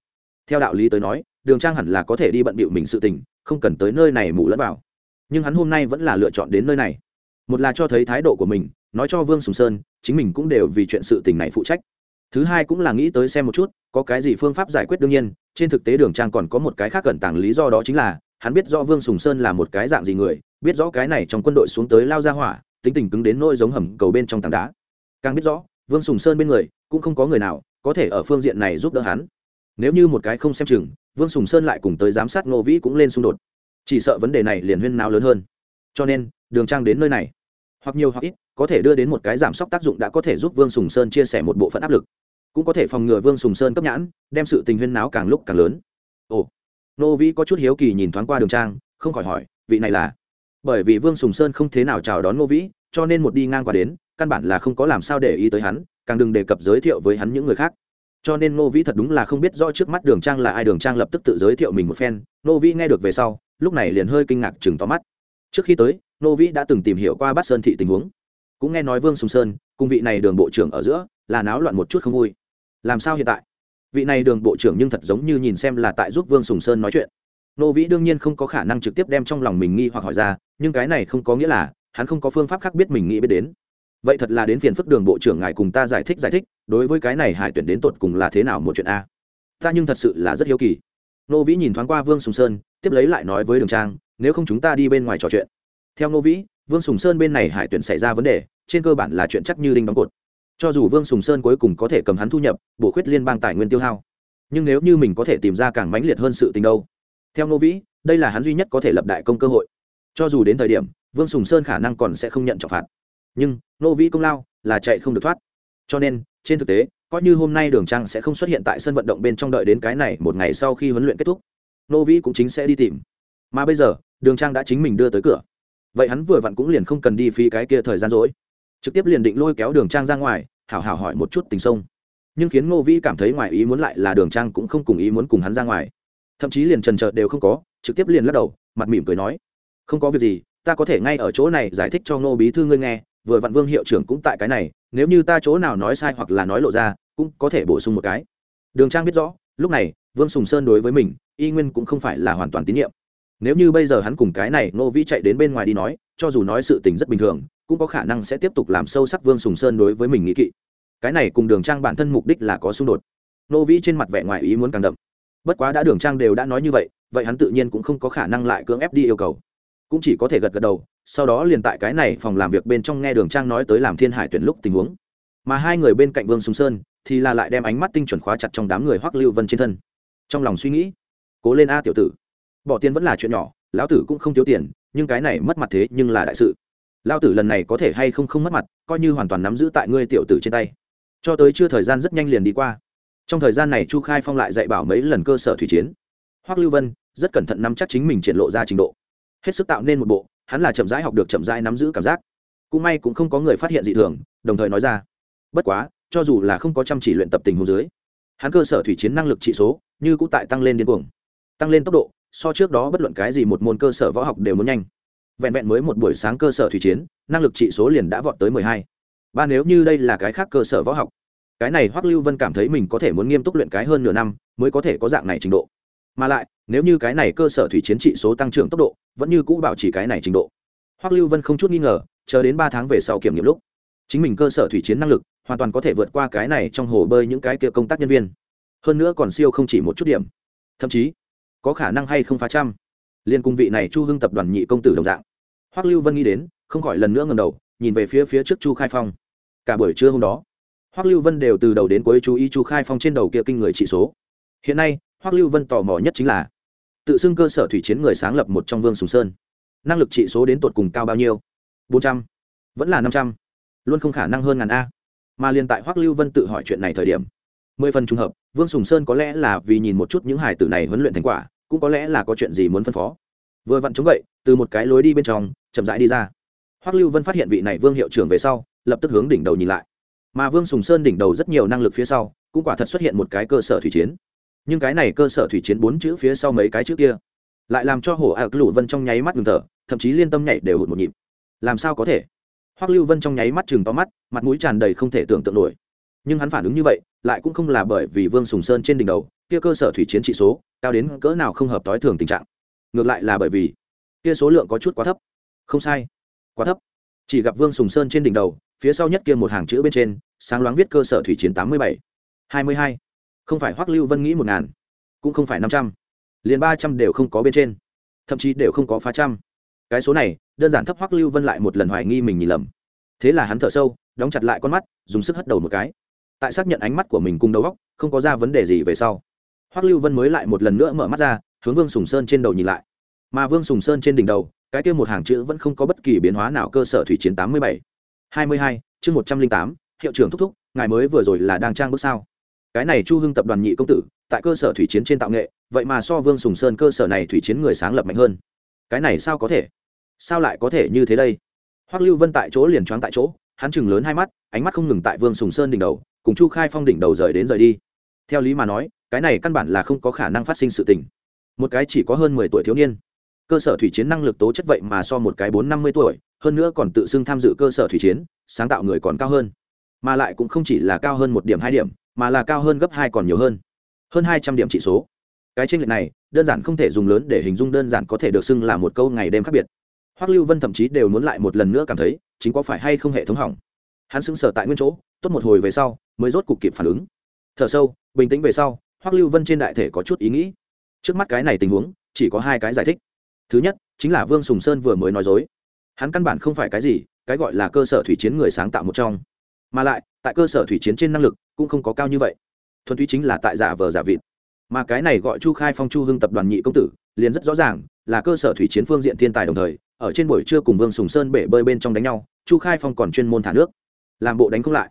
theo đạo lý tới nói, đường trang hẳn là có thể đi bận bịu mình sự tình, không cần tới nơi này mù lẫn vào nhưng hắn hôm nay vẫn là lựa chọn đến nơi này. Một là cho thấy thái độ của mình, nói cho vương sùng sơn, chính mình cũng đều vì chuyện sự tình này phụ trách. Thứ hai cũng là nghĩ tới xem một chút, có cái gì phương pháp giải quyết đương nhiên, trên thực tế đường trang còn có một cái khác cẩn tàng lý do đó chính là, hắn biết rõ vương sùng sơn là một cái dạng gì người, biết rõ cái này trong quân đội xuống tới lao ra hỏa, tính tình cứng đến nỗi giống hầm cầu bên trong tảng đá. Càng biết rõ, vương sùng sơn bên người, cũng không có người nào có thể ở phương diện này giúp đỡ hắn. Nếu như một cái không xem chừng, vương sùng sơn lại cùng tới giám sát ngô vĩ cũng lên xung đột chỉ sợ vấn đề này liền huyên nào lớn hơn. Cho nên, đường trang đến nơi này. Hoặc nhiều hoặc ít, có thể đưa đến một cái giảm sốc tác dụng đã có thể giúp vương sùng sơn chia sẻ một bộ phận áp lực. Cũng có thể phòng ngừa vương sùng sơn cấp nhãn, đem sự tình huyên náo càng lúc càng lớn. Ồ, nô vĩ có chút hiếu kỳ nhìn thoáng qua đường trang, không khỏi hỏi, vị này là? Bởi vì vương sùng sơn không thế nào chào đón nô vĩ, cho nên một đi ngang qua đến, căn bản là không có làm sao để ý tới hắn, càng đừng đề cập giới thiệu với hắn những người khác. Cho nên nô vĩ thật đúng là không biết rõ trước mắt đường trang là ai, đường trang lập tức tự giới thiệu mình một phen. Nô vĩ nghe được về sau lúc này liền hơi kinh ngạc chừng to mắt. Trước khi tới, nô vĩ đã từng tìm hiểu qua bát sơn thị tình huống. Cũng nghe nói vương sùng sơn, cùng vị này đường bộ trưởng ở giữa, là náo loạn một chút không vui. Làm sao hiện tại? Vị này đường bộ trưởng nhưng thật giống như nhìn xem là tại giúp vương sùng sơn nói chuyện. Nô vĩ đương nhiên không có khả năng trực tiếp đem trong lòng mình nghi hoặc hỏi ra, nhưng cái này không có nghĩa là hắn không có phương pháp khác biết mình nghĩ biết đến. Vậy thật là đến phiền phức đường bộ trưởng ngài cùng ta giải thích giải thích, đối với cái này hải tuyển đến tột cùng là thế nào một chuyện a? Ta nhưng thật sự là rất hiếu kỳ. Nô vĩ nhìn thoáng qua vương sùng sơn tiếp lấy lại nói với đường trang, nếu không chúng ta đi bên ngoài trò chuyện. Theo nô vĩ, vương sùng sơn bên này hải tuyển xảy ra vấn đề, trên cơ bản là chuyện chắc như đinh đóng cột. Cho dù vương sùng sơn cuối cùng có thể cầm hắn thu nhập, bổ khuyết liên bang tài nguyên tiêu hao, nhưng nếu như mình có thể tìm ra càng mãnh liệt hơn sự tình đâu? Theo nô vĩ, đây là hắn duy nhất có thể lập đại công cơ hội. Cho dù đến thời điểm, vương sùng sơn khả năng còn sẽ không nhận trọng phạt. Nhưng nô vĩ công lao là chạy không được thoát. Cho nên, trên thực tế, coi như hôm nay đường trang sẽ không xuất hiện tại sân vận động bên trong đợi đến cái này một ngày sau khi huấn luyện kết thúc nô vĩ cũng chính sẽ đi tìm. Mà bây giờ, đường trang đã chính mình đưa tới cửa. Vậy hắn vừa vặn cũng liền không cần đi phí cái kia thời gian rỗi. Trực tiếp liền định lôi kéo đường trang ra ngoài, hảo hảo hỏi một chút tình sông. Nhưng khiến ngô vĩ cảm thấy ngoài ý muốn lại là đường trang cũng không cùng ý muốn cùng hắn ra ngoài. Thậm chí liền trần trợt đều không có, trực tiếp liền lắc đầu, mặt mỉm cười nói, không có việc gì, ta có thể ngay ở chỗ này giải thích cho ngô bí thư ngươi nghe, vừa vặn vương hiệu trưởng cũng tại cái này, nếu như ta chỗ nào nói sai hoặc là nói lộ ra, cũng có thể bổ sung một cái. Đường trang biết rõ, lúc này vương sùng sơn đối với mình, y nguyên cũng không phải là hoàn toàn tín nhiệm. Nếu như bây giờ hắn cùng cái này ngô vĩ chạy đến bên ngoài đi nói, cho dù nói sự tình rất bình thường, cũng có khả năng sẽ tiếp tục làm sâu sắc vương sùng sơn đối với mình nghĩ kỵ. Cái này cùng đường trang bản thân mục đích là có xung đột. Ngô vĩ trên mặt vẻ ngoài ý muốn càng đậm. Bất quá đã đường trang đều đã nói như vậy vậy hắn tự nhiên cũng không có khả năng lại cưỡng ép đi yêu cầu. Cũng chỉ có thể gật gật đầu, sau đó liền tại cái này phòng làm việc bên trong nghe đường trang nói tới làm thiên hải tuyển lúc tình huống. Mà hai người bên cạnh vương sùng sơn thì là lại đem ánh mắt tinh chuẩn khóa chặt trong đám người hoắc lưu vân trên thân trong lòng suy nghĩ, cố lên a tiểu tử. Bỏ tiền vẫn là chuyện nhỏ, lão tử cũng không thiếu tiền, nhưng cái này mất mặt thế nhưng là đại sự. Lao tử lần này có thể hay không không mất mặt, coi như hoàn toàn nắm giữ tại ngươi tiểu tử trên tay. Cho tới chưa thời gian rất nhanh liền đi qua. Trong thời gian này chu khai phong lại dạy bảo mấy lần cơ sở thủy chiến. Hoắc lưu vân rất cẩn thận nắm chắc chính mình triển lộ ra trình độ. Hết sức tạo nên một bộ, hắn là chậm rãi học được chậm rãi nắm giữ cảm giác. Cũng may cũng không có người phát hiện dị thường, đồng thời nói ra. Bất quá, cho dù là không có chăm chỉ luyện tập tình hồ dưới, hắn cơ sở thủy chiến năng lực trị số như cũng tại tăng lên điên cuồng. Tăng lên tốc độ, so trước đó bất luận cái gì một môn cơ sở võ học đều muốn nhanh. Vẹn vẹn mới một buổi sáng cơ sở thủy chiến, năng lực trị số liền đã vọt tới mười hai. Ba nếu như đây là cái khác cơ sở võ học, cái này hoắc lưu vân cảm thấy mình có thể muốn nghiêm túc luyện cái hơn nửa năm mới có thể có dạng này trình độ. Mà lại, nếu như cái này cơ sở thủy chiến trị số tăng trưởng tốc độ, vẫn như cũ bảo trì cái này trình độ. Hoắc lưu vân không chút nghi ngờ, chờ đến ba tháng về sau kiểm nghiệm lúc, chính mình cơ sở thủy chiến năng lực hoàn toàn có thể vượt qua cái này trong hồ bơi những cái kia công tác nhân viên hơn nữa còn siêu không chỉ một chút điểm. Thậm chí, có khả năng hay không phá trăm. Liên cung vị này chu hưng tập đoàn nhị công tử đồng dạng. Hoắc lưu vân nghĩ đến, không khỏi lần nữa ngầm đầu, nhìn về phía phía trước chu khai phong. Cả buổi trưa hôm đó, hoắc lưu vân đều từ đầu đến cuối chú ý chu khai phong trên đầu kia kinh người trị số. Hiện nay, hoắc lưu vân tò mò nhất chính là, tự xưng cơ sở thủy chiến người sáng lập một trong vương sùng sơn. Năng lực trị số đến tột cùng cao bao nhiêu? Bốn trăm. Vẫn là năm trăm. Luôn không khả năng hơn ngàn a. Mà liền tại hoắc lưu vân tự hỏi chuyện này thời điểm mười phần trùng hợp, vương sùng sơn có lẽ là vì nhìn một chút những hải tử này huấn luyện thành quả, cũng có lẽ là có chuyện gì muốn phân phó. Vừa vặn chống gậy, từ một cái lối đi bên trong, chậm rãi đi ra. Hoắc lưu vân phát hiện vị này vương hiệu trưởng về sau, lập tức hướng đỉnh đầu nhìn lại. Mà vương sùng sơn đỉnh đầu rất nhiều năng lực phía sau, cũng quả thật xuất hiện một cái cơ sở thủy chiến. Nhưng cái này cơ sở thủy chiến bốn chữ phía sau mấy cái chữ kia, lại làm cho hổ ạc lũ vân trong nháy mắt ngừng thở, thậm chí liên tâm nhảy đều hụt một nhịp. Làm sao có thể? Hoắc lưu vân trong nháy mắt chừng to mắt, mặt mũi tràn đầy không thể tưởng tượng nổi. Nhưng hắn phản ứng như vậy lại cũng không là bởi vì vương sùng sơn trên đỉnh đầu, kia cơ sở thủy chiến trị số, cao đến cỡ nào không hợp tối thường tình trạng. Ngược lại là bởi vì, kia số lượng có chút quá thấp. Không sai, quá thấp. Chỉ gặp vương sùng sơn trên đỉnh đầu, phía sau nhất kia một hàng chữ bên trên, sáng loáng viết cơ sở thủy chiến tám mươi bảy, hai mươi hai. Không phải hoắc lưu vân nghĩ một ngàn, cũng không phải năm trăm. Liền ba trăm đều không có bên trên, thậm chí đều không có phá trăm. Cái số này, đơn giản thấp hoắc lưu vân lại một lần hoài nghi mình nhìn lầm. Thế là hắn thở sâu, đóng chặt lại con mắt, dùng sức hất đầu một cái tại xác nhận ánh mắt của mình cùng đầu góc không có ra vấn đề gì về sau. Hoắc lưu vân mới lại một lần nữa mở mắt ra, hướng vương sùng sơn trên đầu nhìn lại. Mà vương sùng sơn trên đỉnh đầu, cái kia một hàng chữ vẫn không có bất kỳ biến hóa nào cơ sở thủy chiến tám mươi bảy. hai mươi hai, chương một trăm linh tám, hiệu trưởng thúc thúc, ngài mới vừa rồi là đang trang bước sao? Cái này chu hưng tập đoàn nhị công tử, tại cơ sở thủy chiến trên tạo nghệ, vậy mà so vương sùng sơn cơ sở này thủy chiến người sáng lập mạnh hơn. Cái này sao có thể? Sao lại có thể như thế đây? Hoắc lưu vân tại chỗ liền choáng tại chỗ, hắn chừng lớn hai mắt, ánh mắt không ngừng tại vương sùng sơn đỉnh đầu cùng chu khai phong đỉnh đầu rời đến rời đi. Theo lý mà nói, cái này căn bản là không có khả năng phát sinh sự tình. Một cái chỉ có hơn mười tuổi thiếu niên. Cơ sở thủy chiến năng lực tố chất vậy mà so một cái bốn năm mươi tuổi, hơn nữa còn tự xưng tham dự cơ sở thủy chiến, sáng tạo người còn cao hơn. Mà lại cũng không chỉ là cao hơn một điểm hai điểm, mà là cao hơn gấp hai còn nhiều hơn. Hơn hai trăm điểm chỉ số. Cái tranh lệch này, đơn giản không thể dùng lớn để hình dung đơn giản có thể được xưng là một câu ngày đêm khác biệt. Hoắc lưu vân thậm chí đều muốn lại một lần nữa cảm thấy, chính có phải hay không hệ thống hỏng hắn sững sờ tại nguyên chỗ, tốt một hồi về sau, mới rốt cục kịp phản ứng. Thở sâu, bình tĩnh về sau, hoắc lưu vân trên đại thể có chút ý nghĩ. Trước mắt cái này tình huống, chỉ có hai cái giải thích. Thứ nhất, chính là vương sùng sơn vừa mới nói dối. Hắn căn bản không phải cái gì, cái gọi là cơ sở thủy chiến người sáng tạo một trong. Mà lại, tại cơ sở thủy chiến trên năng lực cũng không có cao như vậy. Thuần túy chính là tại giả vờ giả vịt. Mà cái này gọi chu khai phong chu hưng tập đoàn nhị công tử, liền rất rõ ràng là cơ sở thủy chiến phương diện thiên tài đồng thời, ở trên buổi trưa cùng vương sùng sơn bể bơi bên trong đánh nhau, chu khai phong còn chuyên môn thả nước làm bộ đánh không lại.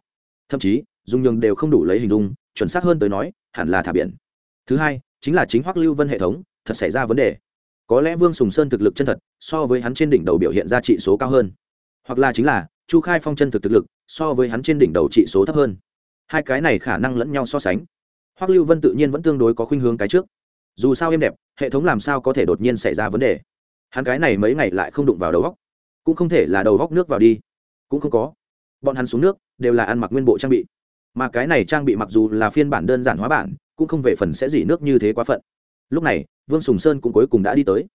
Thậm chí, dung nhường đều không đủ lấy hình dung, chuẩn xác hơn tới nói, hẳn là thả biển. Thứ hai, chính là chính hoắc lưu vân hệ thống, thật xảy ra vấn đề. Có lẽ vương sùng sơn thực lực chân thật, so với hắn trên đỉnh đầu biểu hiện ra trị số cao hơn. Hoặc là chính là, chu khai phong chân thực thực lực, so với hắn trên đỉnh đầu trị số thấp hơn. Hai cái này khả năng lẫn nhau so sánh. Hoắc lưu vân tự nhiên vẫn tương đối có khuynh hướng cái trước. Dù sao êm đẹp, hệ thống làm sao có thể đột nhiên xảy ra vấn đề? Hắn cái này mấy ngày lại không đụng vào đầu góc cũng không thể là đầu góc nước vào đi. Cũng không có bọn hắn xuống nước, đều là ăn mặc nguyên bộ trang bị. Mà cái này trang bị mặc dù là phiên bản đơn giản hóa bản, cũng không về phần sẽ dỉ nước như thế quá phận. Lúc này, vương sùng sơn cũng cuối cùng đã đi tới.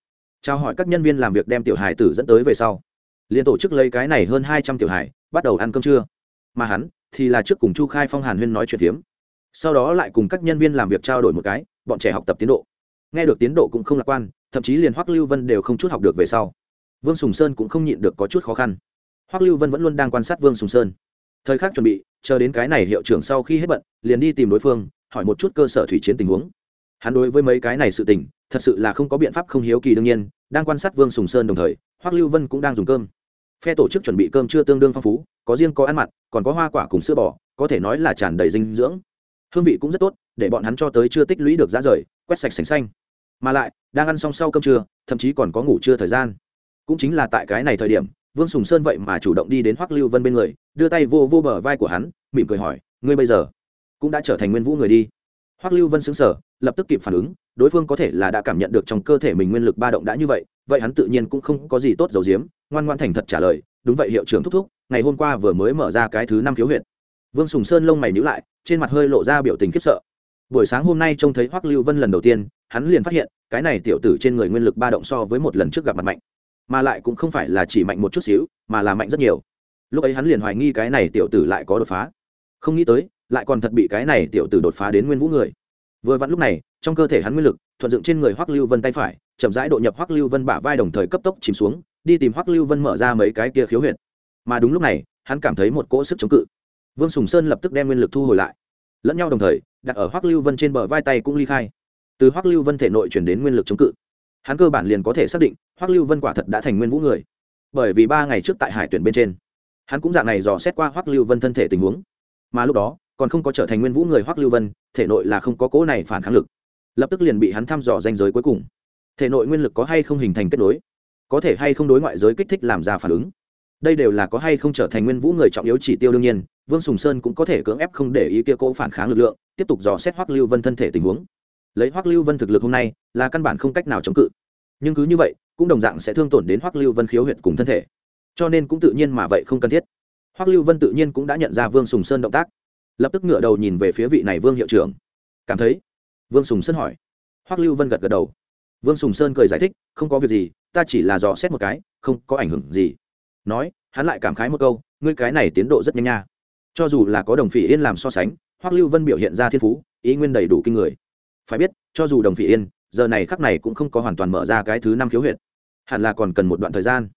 Trao hỏi các nhân viên làm việc đem tiểu Hải tử dẫn tới về sau. Liền tổ chức lấy cái này hơn hai trăm tiểu Hải bắt đầu ăn cơm trưa. Mà hắn, thì là trước cùng chu khai phong hàn huyên nói chuyện phiếm. Sau đó lại cùng các nhân viên làm việc trao đổi một cái, bọn trẻ học tập tiến độ. Nghe được tiến độ cũng không lạc quan, thậm chí liền hoắc lưu vân đều không chút học được về sau. Vương sùng sơn cũng không nhịn được có chút khó khăn hoắc lưu vân vẫn luôn đang quan sát vương sùng sơn. Thời khắc chuẩn bị, chờ đến cái này hiệu trưởng sau khi hết bận, liền đi tìm đối phương, hỏi một chút cơ sở thủy chiến tình huống. Hắn đối với mấy cái này sự tình, thật sự là không có biện pháp không hiếu kỳ đương nhiên, đang quan sát vương sùng sơn đồng thời, hoắc lưu vân cũng đang dùng cơm. Phe tổ chức chuẩn bị cơm chưa tương đương phong phú, có riêng có ăn mặn, còn có hoa quả cùng sữa bò, có thể nói là tràn đầy dinh dưỡng. Hương vị cũng rất tốt, để bọn hắn cho tới chưa tích lũy được giá rời, quét sạch sành xanh. Mà lại, đang ăn xong sau cơm trưa, thậm chí còn có ngủ trưa thời gian. Cũng chính là tại cái này thời điểm vương sùng sơn vậy mà chủ động đi đến hoắc lưu vân bên người, đưa tay vô vô bờ vai của hắn, mỉm cười hỏi, ngươi bây giờ cũng đã trở thành nguyên vũ người đi? Hoắc lưu vân xứng sở lập tức kịp phản ứng, đối phương có thể là đã cảm nhận được trong cơ thể mình nguyên lực ba động đã như vậy vậy hắn tự nhiên cũng không có gì tốt dầu diếm ngoan ngoan thành thật trả lời, đúng vậy hiệu trưởng thúc thúc, ngày hôm qua vừa mới mở ra cái thứ năm khiếu huyện vương sùng sơn lông mày nhữ lại, trên mặt hơi lộ ra biểu tình khiếp sợ. Buổi sáng hôm nay trông thấy hoắc lưu vân lần đầu tiên, hắn liền phát hiện, cái này tiểu tử trên người nguyên lực ba động so với một lần trước gặp mặt mạnh mà lại cũng không phải là chỉ mạnh một chút xíu, mà là mạnh rất nhiều. Lúc ấy hắn liền hoài nghi cái này tiểu tử lại có đột phá. Không nghĩ tới, lại còn thật bị cái này tiểu tử đột phá đến nguyên vũ người. Vừa vặn lúc này, trong cơ thể hắn nguyên lực, thuận dựng trên người hoắc lưu vân tay phải, chậm rãi độ nhập hoắc lưu vân bả vai đồng thời cấp tốc chìm xuống, đi tìm hoắc lưu vân mở ra mấy cái kia khiếu huyệt. Mà đúng lúc này, hắn cảm thấy một cỗ sức chống cự. Vương sùng sơn lập tức đem nguyên lực thu hồi lại. Lẫn nhau đồng thời, đặt ở hoắc lưu vân trên bờ vai tay cũng ly khai. Từ hoắc lưu vân thể nội chuyển đến nguyên lực chống cự hắn cơ bản liền có thể xác định hoắc lưu vân quả thật đã thành nguyên vũ người bởi vì ba ngày trước tại hải tuyển bên trên hắn cũng dạng này dò xét qua hoắc lưu vân thân thể tình huống mà lúc đó còn không có trở thành nguyên vũ người hoắc lưu vân thể nội là không có cố này phản kháng lực lập tức liền bị hắn thăm dò danh giới cuối cùng thể nội nguyên lực có hay không hình thành kết nối có thể hay không đối ngoại giới kích thích làm ra phản ứng đây đều là có hay không trở thành nguyên vũ người trọng yếu chỉ tiêu đương nhiên vương sùng sơn cũng có thể cưỡng ép không để ý kia cỗ phản kháng lực lượng tiếp tục dò xét hoắc lưu vân thân thể tình huống lấy hoắc lưu vân thực lực hôm nay là căn bản không cách nào chống cự nhưng cứ như vậy cũng đồng dạng sẽ thương tổn đến hoắc lưu vân khiếu huyệt cùng thân thể cho nên cũng tự nhiên mà vậy không cần thiết hoắc lưu vân tự nhiên cũng đã nhận ra vương sùng sơn động tác lập tức ngửa đầu nhìn về phía vị này vương hiệu trưởng cảm thấy vương sùng sơn hỏi hoắc lưu vân gật gật đầu vương sùng sơn cười giải thích không có việc gì ta chỉ là dò xét một cái không có ảnh hưởng gì nói hắn lại cảm khái một câu ngươi cái này tiến độ rất nhanh nha cho dù là có đồng phỉ yên làm so sánh hoắc lưu vân biểu hiện ra thiên phú ý nguyên đầy đủ kinh người phải biết, cho dù đồng phỉ yên, giờ này khắc này cũng không có hoàn toàn mở ra cái thứ năm khiếu huyệt. Hẳn là còn cần một đoạn thời gian.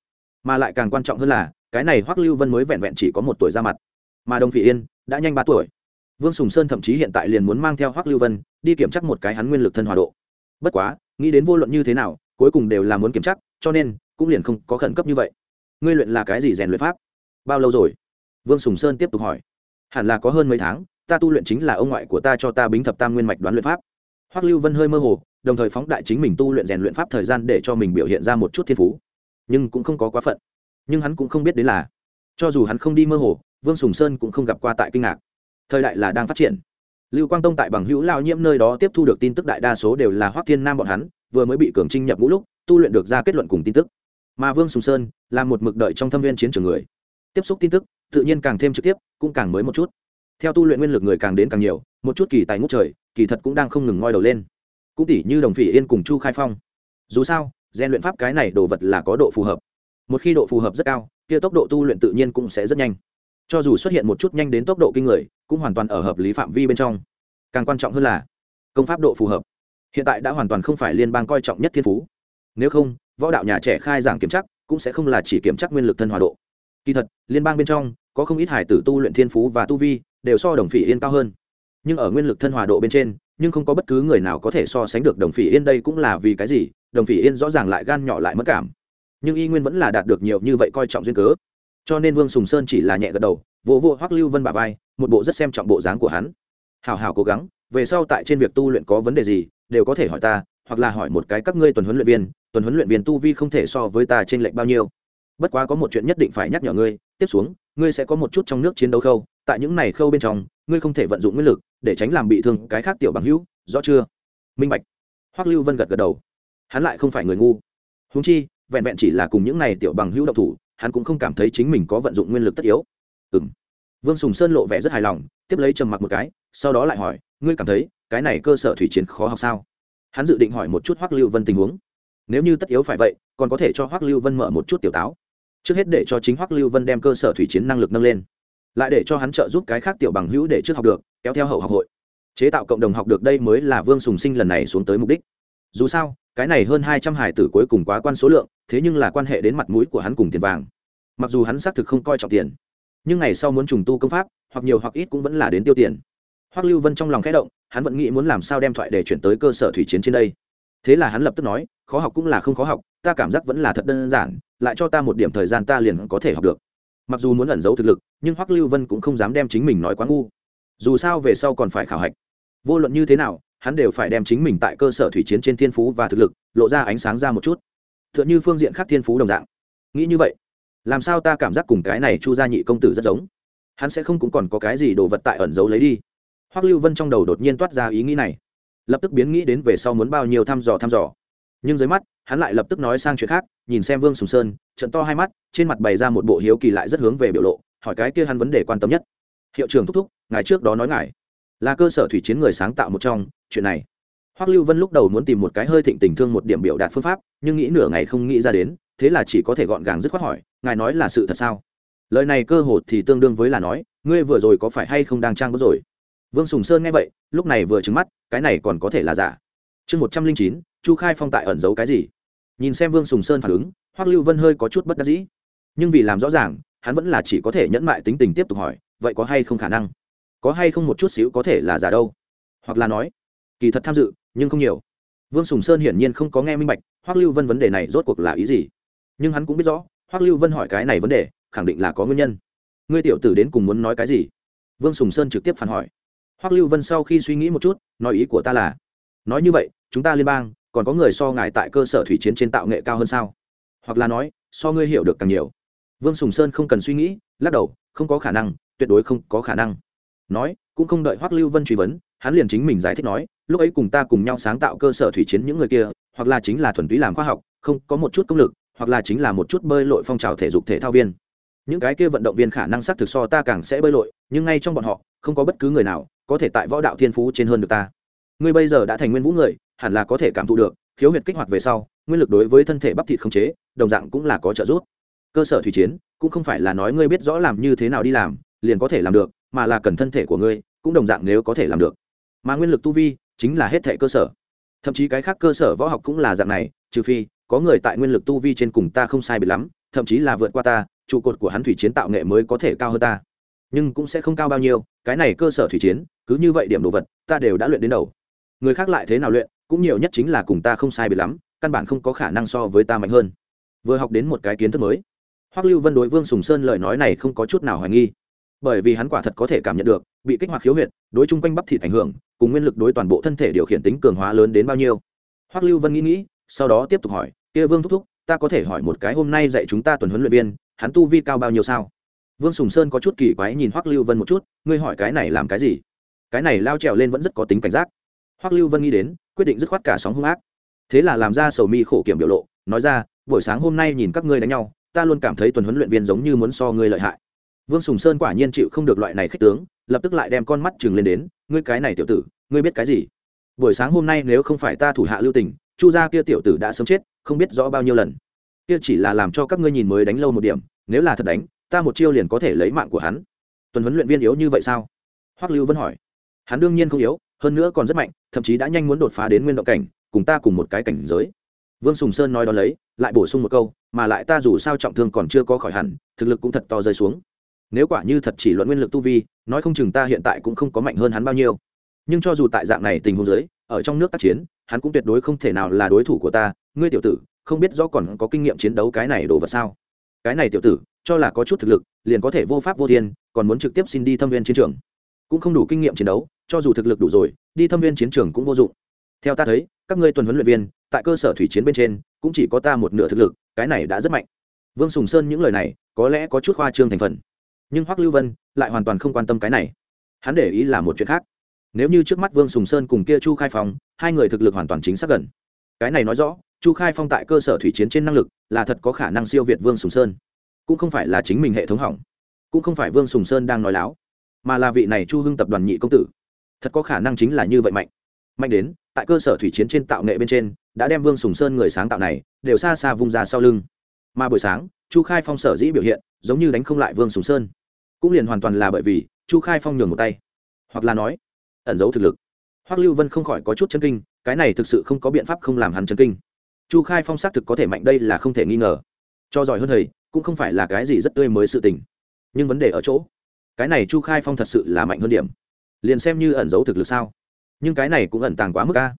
Mà lại càng quan trọng hơn là, cái này hoắc lưu vân mới vẹn vẹn chỉ có một tuổi ra mặt. Mà đồng phỉ yên, đã nhanh ba tuổi. Vương sùng sơn thậm chí hiện tại liền muốn mang theo hoắc lưu vân, đi kiểm tra một cái hắn nguyên lực thân hòa độ. Bất quá, nghĩ đến vô luận như thế nào, cuối cùng đều là muốn kiểm tra, cho nên, cũng liền không có khẩn cấp như vậy. Ngươi luyện là cái gì rèn luyện pháp? Bao lâu rồi? Vương sùng sơn tiếp tục hỏi. Hẳn là có hơn mấy tháng, ta tu luyện chính là ông ngoại của ta cho ta bính thập tam nguyên mạch đoán luyện pháp hoắc lưu vân hơi mơ hồ, đồng thời phóng đại chính mình tu luyện rèn luyện pháp thời gian để cho mình biểu hiện ra một chút thiên phú. Nhưng cũng không có quá phận. Nhưng hắn cũng không biết đến là, cho dù hắn không đi mơ hồ, vương sùng sơn cũng không gặp qua tại kinh ngạc. Thời đại là đang phát triển. Lưu quang tông tại bằng hữu lao nhiễm nơi đó tiếp thu được tin tức đại đa số đều là hoắc thiên nam bọn hắn, vừa mới bị cường trinh nhập ngũ lúc, tu luyện được ra kết luận cùng tin tức. Mà vương sùng sơn là một mực đợi trong thâm viên chiến trường người. Tiếp xúc tin tức, tự nhiên càng thêm trực tiếp, cũng càng mới một chút. Theo tu luyện nguyên lực người càng đến càng nhiều, một chút kỳ tài ngút trời kỳ thật cũng đang không ngừng ngoi đầu lên. Cũng tỷ như đồng phỉ yên cùng chu khai phong. Dù sao gian luyện pháp cái này đồ vật là có độ phù hợp. Một khi độ phù hợp rất cao, kia tốc độ tu luyện tự nhiên cũng sẽ rất nhanh. Cho dù xuất hiện một chút nhanh đến tốc độ kinh người, cũng hoàn toàn ở hợp lý phạm vi bên trong. Càng quan trọng hơn là, công pháp độ phù hợp. Hiện tại đã hoàn toàn không phải liên bang coi trọng nhất thiên phú. Nếu không, võ đạo nhà trẻ khai giảng kiểm chắc cũng sẽ không là chỉ kiểm chắc nguyên lực thân hòa độ. Kỳ thật, liên bang bên trong có không ít hải tử tu luyện thiên phú và tu vi đều so đồng phỉ yên cao hơn nhưng ở nguyên lực thân hòa độ bên trên, nhưng không có bất cứ người nào có thể so sánh được đồng phỉ yên đây cũng là vì cái gì, đồng phỉ yên rõ ràng lại gan nhỏ lại mất cảm. Nhưng y nguyên vẫn là đạt được nhiều như vậy coi trọng duyên cớ. Cho nên vương sùng sơn chỉ là nhẹ gật đầu, vỗ vỗ hoắc lưu vân bà vai, một bộ rất xem trọng bộ dáng của hắn. Hào hào cố gắng, về sau tại trên việc tu luyện có vấn đề gì, đều có thể hỏi ta, hoặc là hỏi một cái các ngươi tuần huấn luyện viên, tuần huấn luyện viên tu vi không thể so với ta trên lệnh bao nhiêu. Bất quá có một chuyện nhất định phải nhắc nhở ngươi, tiếp xuống, ngươi sẽ có một chút trong nước chiến đấu khâu, tại những này khâu bên trong, ngươi không thể vận dụng nguyên lực để tránh làm bị thương cái khác tiểu bằng hữu, rõ chưa? Minh bạch. Hoắc lưu vân gật gật đầu. Hắn lại không phải người ngu. Húng chi, vẹn vẹn chỉ là cùng những này tiểu bằng hữu độc thủ, hắn cũng không cảm thấy chính mình có vận dụng nguyên lực tất yếu. Ừ m vương sùng sơn lộ vẻ rất hài lòng, tiếp lấy trầm mặc một cái, sau đó lại hỏi, ngươi cảm thấy cái này cơ sở thủy chiến khó học sao? Hắn dự định hỏi một chút hoắc lưu vân tình huống. Nếu như tất yếu phải vậy, còn có thể cho hoắc lưu vân mở một chút tiểu táo. Trước hết để cho chính hoắc lưu vân đem cơ sở thủy chiến năng lực nâng lên lại để cho hắn trợ giúp cái khác tiểu bằng hữu để trước học được, kéo theo hậu học hội. Chế tạo cộng đồng học được đây mới là vương sùng sinh lần này xuống tới mục đích. Dù sao, cái này hơn hai trăm hải tử cuối cùng quá quan số lượng, thế nhưng là quan hệ đến mặt mũi của hắn cùng tiền vàng. Mặc dù hắn xác thực không coi trọng tiền, nhưng ngày sau muốn trùng tu công pháp, hoặc nhiều hoặc ít cũng vẫn là đến tiêu tiền. Hoắc lưu vân trong lòng khẽ động, hắn vẫn nghĩ muốn làm sao đem thoại để chuyển tới cơ sở thủy chiến trên đây. Thế là hắn lập tức nói, khó học cũng là không khó học, ta cảm giác vẫn là thật đơn giản, lại cho ta một điểm thời gian ta liền có thể học được mặc dù muốn ẩn giấu thực lực, nhưng hoắc lưu vân cũng không dám đem chính mình nói quá ngu. Dù sao về sau còn phải khảo hạch. Vô luận như thế nào, hắn đều phải đem chính mình tại cơ sở thủy chiến trên thiên phú và thực lực, lộ ra ánh sáng ra một chút. T h ư ợ n h ư phương diện khác thiên phú đồng dạng. Nghĩ như vậy, làm sao ta cảm giác cùng cái này chu gia nhị công tử rất giống? Hắn sẽ không cũng còn có cái gì đồ vật tại ẩn giấu lấy đi. Hoắc lưu vân trong đầu đột nhiên toát ra ý nghĩ này. Lập tức biến nghĩ đến về sau muốn bao nhiêu thăm dò thăm dò. Nhưng dưới mắt, hắn lại lập tức nói sang chuyện khác nhìn xem vương sùng sơn, trận to hai mắt, trên mặt bày ra một bộ hiếu kỳ lại rất hướng về biểu lộ, hỏi cái kia hắn vấn đề quan tâm nhất. Hiệu trưởng thúc thúc, ngài trước đó nói ngài. Là cơ sở thủy chiến người sáng tạo một trong, chuyện này. Hoắc lưu vân lúc đầu muốn tìm một cái hơi thịnh tình thương một điểm biểu đạt phương pháp, nhưng nghĩ nửa ngày không nghĩ ra đến, thế là chỉ có thể gọn gàng dứt khoát hỏi, ngài nói là sự thật sao? Lời này cơ hồ thì tương đương với là nói, ngươi vừa rồi có phải hay không đang trang bức rồi? Vương sùng sơn nghe vậy, lúc này vừa trứng mắt, cái này còn có thể là giả. Chương một trăm linh chín, chu khai phong tại ẩn giấu cái gì? Nhìn xem vương sùng sơn phản ứng, hoắc lưu vân hơi có chút bất đắc dĩ. Nhưng vì làm rõ ràng, hắn vẫn là chỉ có thể nhẫn mại tính tình tiếp tục hỏi, vậy có hay không khả năng? Có hay không một chút xíu có thể là giả đâu? Hoặc là nói, kỳ thật tham dự, nhưng không nhiều. Vương sùng sơn hiển nhiên không có nghe minh bạch, hoắc lưu vân vấn đề này rốt cuộc là ý gì? Nhưng hắn cũng biết rõ, hoắc lưu vân hỏi cái này vấn đề, khẳng định là có nguyên nhân. Ngươi tiểu tử đến cùng muốn nói cái gì? Vương sùng sơn trực tiếp phản hỏi. Hoắc lưu vân sau khi suy nghĩ một chút, nói ý của ta là, nói như vậy, chúng ta liên bang còn có người so ngài tại cơ sở thủy chiến trên tạo nghệ cao hơn sao? Hoặc là nói, so ngươi hiểu được càng nhiều. Vương sùng sơn không cần suy nghĩ, lắc đầu, không có khả năng, tuyệt đối không có khả năng. Nói, cũng không đợi hoắc lưu vân truy vấn, hắn liền chính mình giải thích nói, lúc ấy cùng ta cùng nhau sáng tạo cơ sở thủy chiến những người kia, hoặc là chính là thuần túy làm khoa học, không, có một chút công lực, hoặc là chính là một chút bơi lội phong trào thể dục thể thao viên. Những cái kia vận động viên khả năng xác thực so ta càng sẽ bơi lội, nhưng ngay trong bọn họ, không có bất cứ người nào có thể tại võ đạo thiên phú trên hơn được ta. Ngươi bây giờ đã thành nguyên vũ người hẳn là có thể cảm thụ được, khiếu huyệt kích hoạt về sau, nguyên lực đối với thân thể bắp thịt không chế, đồng dạng cũng là có trợ giúp. Cơ sở thủy chiến, cũng không phải là nói ngươi biết rõ làm như thế nào đi làm, liền có thể làm được, mà là cần thân thể của ngươi, cũng đồng dạng nếu có thể làm được. Mà nguyên lực tu vi, chính là hết thể cơ sở. Thậm chí cái khác cơ sở võ học cũng là dạng này, trừ phi, có người tại nguyên lực tu vi trên cùng ta không sai biệt lắm, thậm chí là vượt qua ta, trụ cột của hắn thủy chiến tạo nghệ mới có thể cao hơn ta. Nhưng cũng sẽ không cao bao nhiêu, cái này cơ sở thủy chiến, cứ như vậy điểm đồ vật, ta đều đã luyện đến đầu. Người khác lại thế nào luyện cũng nhiều nhất chính là cùng ta không sai biệt lắm, căn bản không có khả năng so với ta mạnh hơn. Vừa học đến một cái kiến thức mới, hoắc lưu vân đối vương sùng sơn lời nói này không có chút nào hoài nghi. Bởi vì hắn quả thật có thể cảm nhận được, bị kích hoạt khiếu huyệt, đối chung quanh bắp thịt ảnh hưởng, cùng nguyên lực đối toàn bộ thân thể điều khiển tính cường hóa lớn đến bao nhiêu. Hoắc lưu vân nghĩ nghĩ, sau đó tiếp tục hỏi, kia vương thúc thúc, ta có thể hỏi một cái hôm nay dạy chúng ta tuần huấn luyện viên, hắn tu vi cao bao nhiêu sao? Vương sùng sơn có chút kỳ quái nhìn hoắc lưu vân một chút, ngươi hỏi cái này làm cái gì? Cái này lao trèo lên vẫn rất có tính cảnh giác. Hoắc lưu vân nghĩ đến quyết định dứt khoát cả sóng hung ác. Thế là làm ra sầu mi khổ kiểm biểu lộ, nói ra, buổi sáng hôm nay nhìn các ngươi đánh nhau, ta luôn cảm thấy tuần huấn luyện viên giống như muốn so ngươi lợi hại. Vương sùng sơn quả nhiên chịu không được loại này khích tướng, lập tức lại đem con mắt chừng lên đến, ngươi cái này tiểu tử, ngươi biết cái gì? Buổi sáng hôm nay nếu không phải ta thủ hạ lưu tình, chu gia kia tiểu tử đã sớm chết, không biết rõ bao nhiêu lần. Kia chỉ là làm cho các ngươi nhìn mới đánh lâu một điểm, nếu là thật đánh, ta một chiêu liền có thể lấy mạng của hắn. Tuần huấn luyện viên yếu như vậy sao? Hoắc lưu vẫn hỏi. Hắn đương nhiên không yếu hơn nữa còn rất mạnh, thậm chí đã nhanh muốn đột phá đến nguyên động cảnh, cùng ta cùng một cái cảnh giới. Vương sùng sơn nói đ ó lấy, lại bổ sung một câu, mà lại ta dù sao trọng thương còn chưa có khỏi hẳn, thực lực cũng thật to rơi xuống. Nếu quả như thật chỉ luận nguyên lực tu vi, nói không chừng ta hiện tại cũng không có mạnh hơn hắn bao nhiêu. Nhưng cho dù tại dạng này tình huống giới ở trong nước tác chiến, hắn cũng tuyệt đối không thể nào là đối thủ của ta. Ngươi tiểu tử, không biết rõ còn có kinh nghiệm chiến đấu cái này đồ vật sao? Cái này tiểu tử, cho là có chút thực lực, liền có thể vô pháp vô thiên, còn muốn trực tiếp xin đi thâm viên chiến trường cũng không đủ kinh nghiệm chiến đấu, cho dù thực lực đủ rồi, đi thâm viên chiến trường cũng vô dụng. Theo ta thấy, các ngươi tuần huấn luyện viên, tại cơ sở thủy chiến bên trên, cũng chỉ có ta một nửa thực lực, cái này đã rất mạnh. Vương sùng sơn những lời này, có lẽ có chút khoa trương thành phần. Nhưng hoắc lưu vân lại hoàn toàn không quan tâm cái này. Hắn để ý là một chuyện khác. Nếu như trước mắt vương sùng sơn cùng kia chu khai phong, hai người thực lực hoàn toàn chính xác gần. Cái này nói rõ, chu khai phong tại cơ sở thủy chiến trên năng lực là thật có khả năng siêu việt vương sùng sơn. Cũng không phải là chính mình hệ thống hỏng. Cũng không phải vương sùng sơn đang nói láo mà là vị này chu hưng tập đoàn nhị công tử. Thật có khả năng chính là như vậy mạnh. Mạnh đến, tại cơ sở thủy chiến trên tạo nghệ bên trên, đã đem vương sùng sơn người sáng tạo này đều xa xa vung ra sau lưng. Mà buổi sáng, chu khai phong sở dĩ biểu hiện, giống như đánh không lại vương sùng sơn. Cũng liền hoàn toàn là bởi vì, chu khai phong nhường một tay. Hoặc là nói, ẩn giấu thực lực. Hoắc lưu vân không khỏi có chút chân kinh, cái này thực sự không có biện pháp không làm hắn chân kinh. Chu khai phong xác thực có thể mạnh đây là không thể nghi ngờ. Cho giỏi hơn thầy, cũng không phải là cái gì rất tươi mới sự tình. Nhưng vấn đề ở chỗ cái này chu khai phong thật sự là mạnh hơn điểm. Liền xem như ẩn giấu thực lực sao. Nhưng cái này cũng ẩn tàng quá mức ca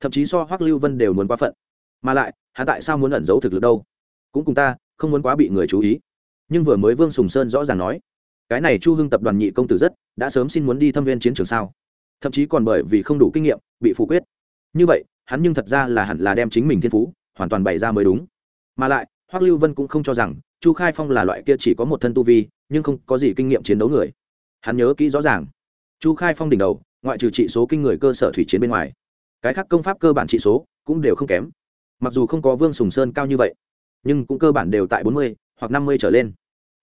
thậm chí so hoắc lưu vân đều muốn quá phận. Mà lại, hắn tại sao muốn ẩn giấu thực lực đâu? Cũng cùng ta, không muốn quá bị người chú ý. Nhưng vừa mới vương sùng sơn rõ ràng nói, cái này chu hưng tập đoàn nhị công tử rất, đã sớm xin muốn đi thâm viên chiến trường sao? Thậm chí còn bởi vì không đủ kinh nghiệm, bị phủ quyết. Như vậy, hắn nhưng thật ra là hẳn là đem chính mình thiên phú, hoàn toàn bày ra mới đúng. Mà lại, hoắc lưu vân cũng không cho rằng, chu khai phong là loại kia chỉ có một thân tu vi nhưng không có gì kinh nghiệm chiến đấu người. Hắn nhớ kỹ rõ ràng. Chu khai phong đỉnh đầu, ngoại trừ trị số kinh người cơ sở thủy chiến bên ngoài, cái khác công pháp cơ bản trị số cũng đều không kém. Mặc dù không có vương sùng sơn cao như vậy, nhưng cũng cơ bản đều tại bốn mươi hoặc năm mươi trở lên.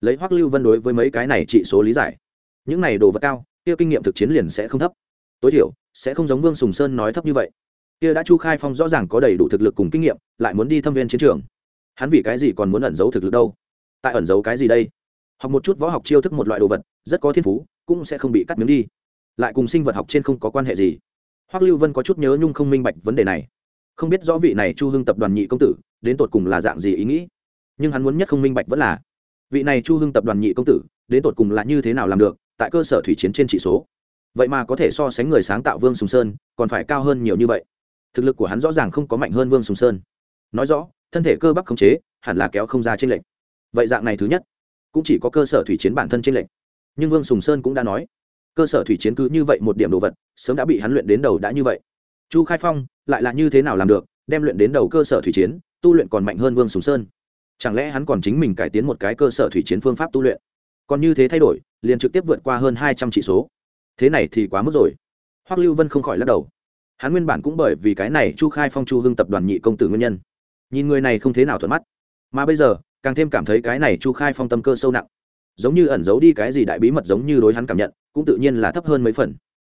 Lấy hoắc lưu vân đối với mấy cái này trị số lý giải, những này đồ vật cao, kia kinh nghiệm thực chiến liền sẽ không thấp. Tối thiểu, sẽ không giống vương sùng sơn nói thấp như vậy. Kia đã chu khai phong rõ ràng có đầy đủ thực lực cùng kinh nghiệm, lại muốn đi thâm viên chiến trường. Hắn vì cái gì còn muốn ẩn giấu thực lực đâu? Tại ẩn giấu cái gì đây? Học một chút võ học chiêu thức một loại đồ vật, rất có thiên phú, cũng sẽ không bị cắt miếng đi. Lại cùng sinh vật học trên không có quan hệ gì. Hoắc lưu vân có chút nhớ nhung không minh bạch vấn đề này. Không biết rõ vị này chu hưng tập đoàn nhị công tử, đến tột cùng là dạng gì ý nghĩ. Nhưng hắn muốn nhất không minh bạch vẫn là, vị này chu hưng tập đoàn nhị công tử, đến tột cùng là như thế nào làm được, tại cơ sở thủy chiến trên chỉ số. Vậy mà có thể so sánh người sáng tạo vương sùng sơn, còn phải cao hơn nhiều như vậy. Thực lực của hắn rõ ràng không có mạnh hơn vương sùng sơn. Nói rõ, thân thể cơ bắp khống chế, hẳn là kéo không ra trên lệnh vậy dạng này thứ nhất cũng chỉ có cơ sở thủy chiến bản thân trên lệnh nhưng vương sùng sơn cũng đã nói, cơ sở thủy chiến cứ như vậy một điểm đồ vật, sớm đã bị hắn luyện đến đầu đã như vậy. Chu khai phong, lại là như thế nào làm được, đem luyện đến đầu cơ sở thủy chiến, tu luyện còn mạnh hơn vương sùng sơn. Chẳng lẽ hắn còn chính mình cải tiến một cái cơ sở thủy chiến phương pháp tu luyện? Còn như thế thay đổi, liền trực tiếp vượt qua hơn hai trăm chỉ số. Thế này thì quá mức rồi. Hoắc lưu vân không khỏi lắc đầu. Hắn nguyên bản cũng bởi vì cái này chu khai phong chu hưng tập đoàn nhị công tử nguyên nhân. Nhìn người này không thế nào thuận mắt. Mà bây giờ càng thêm cảm thấy cái này chu khai phong tâm cơ sâu nặng. Giống như ẩn giấu đi cái gì đại bí mật giống như đối hắn cảm nhận, cũng tự nhiên là thấp hơn mấy phần.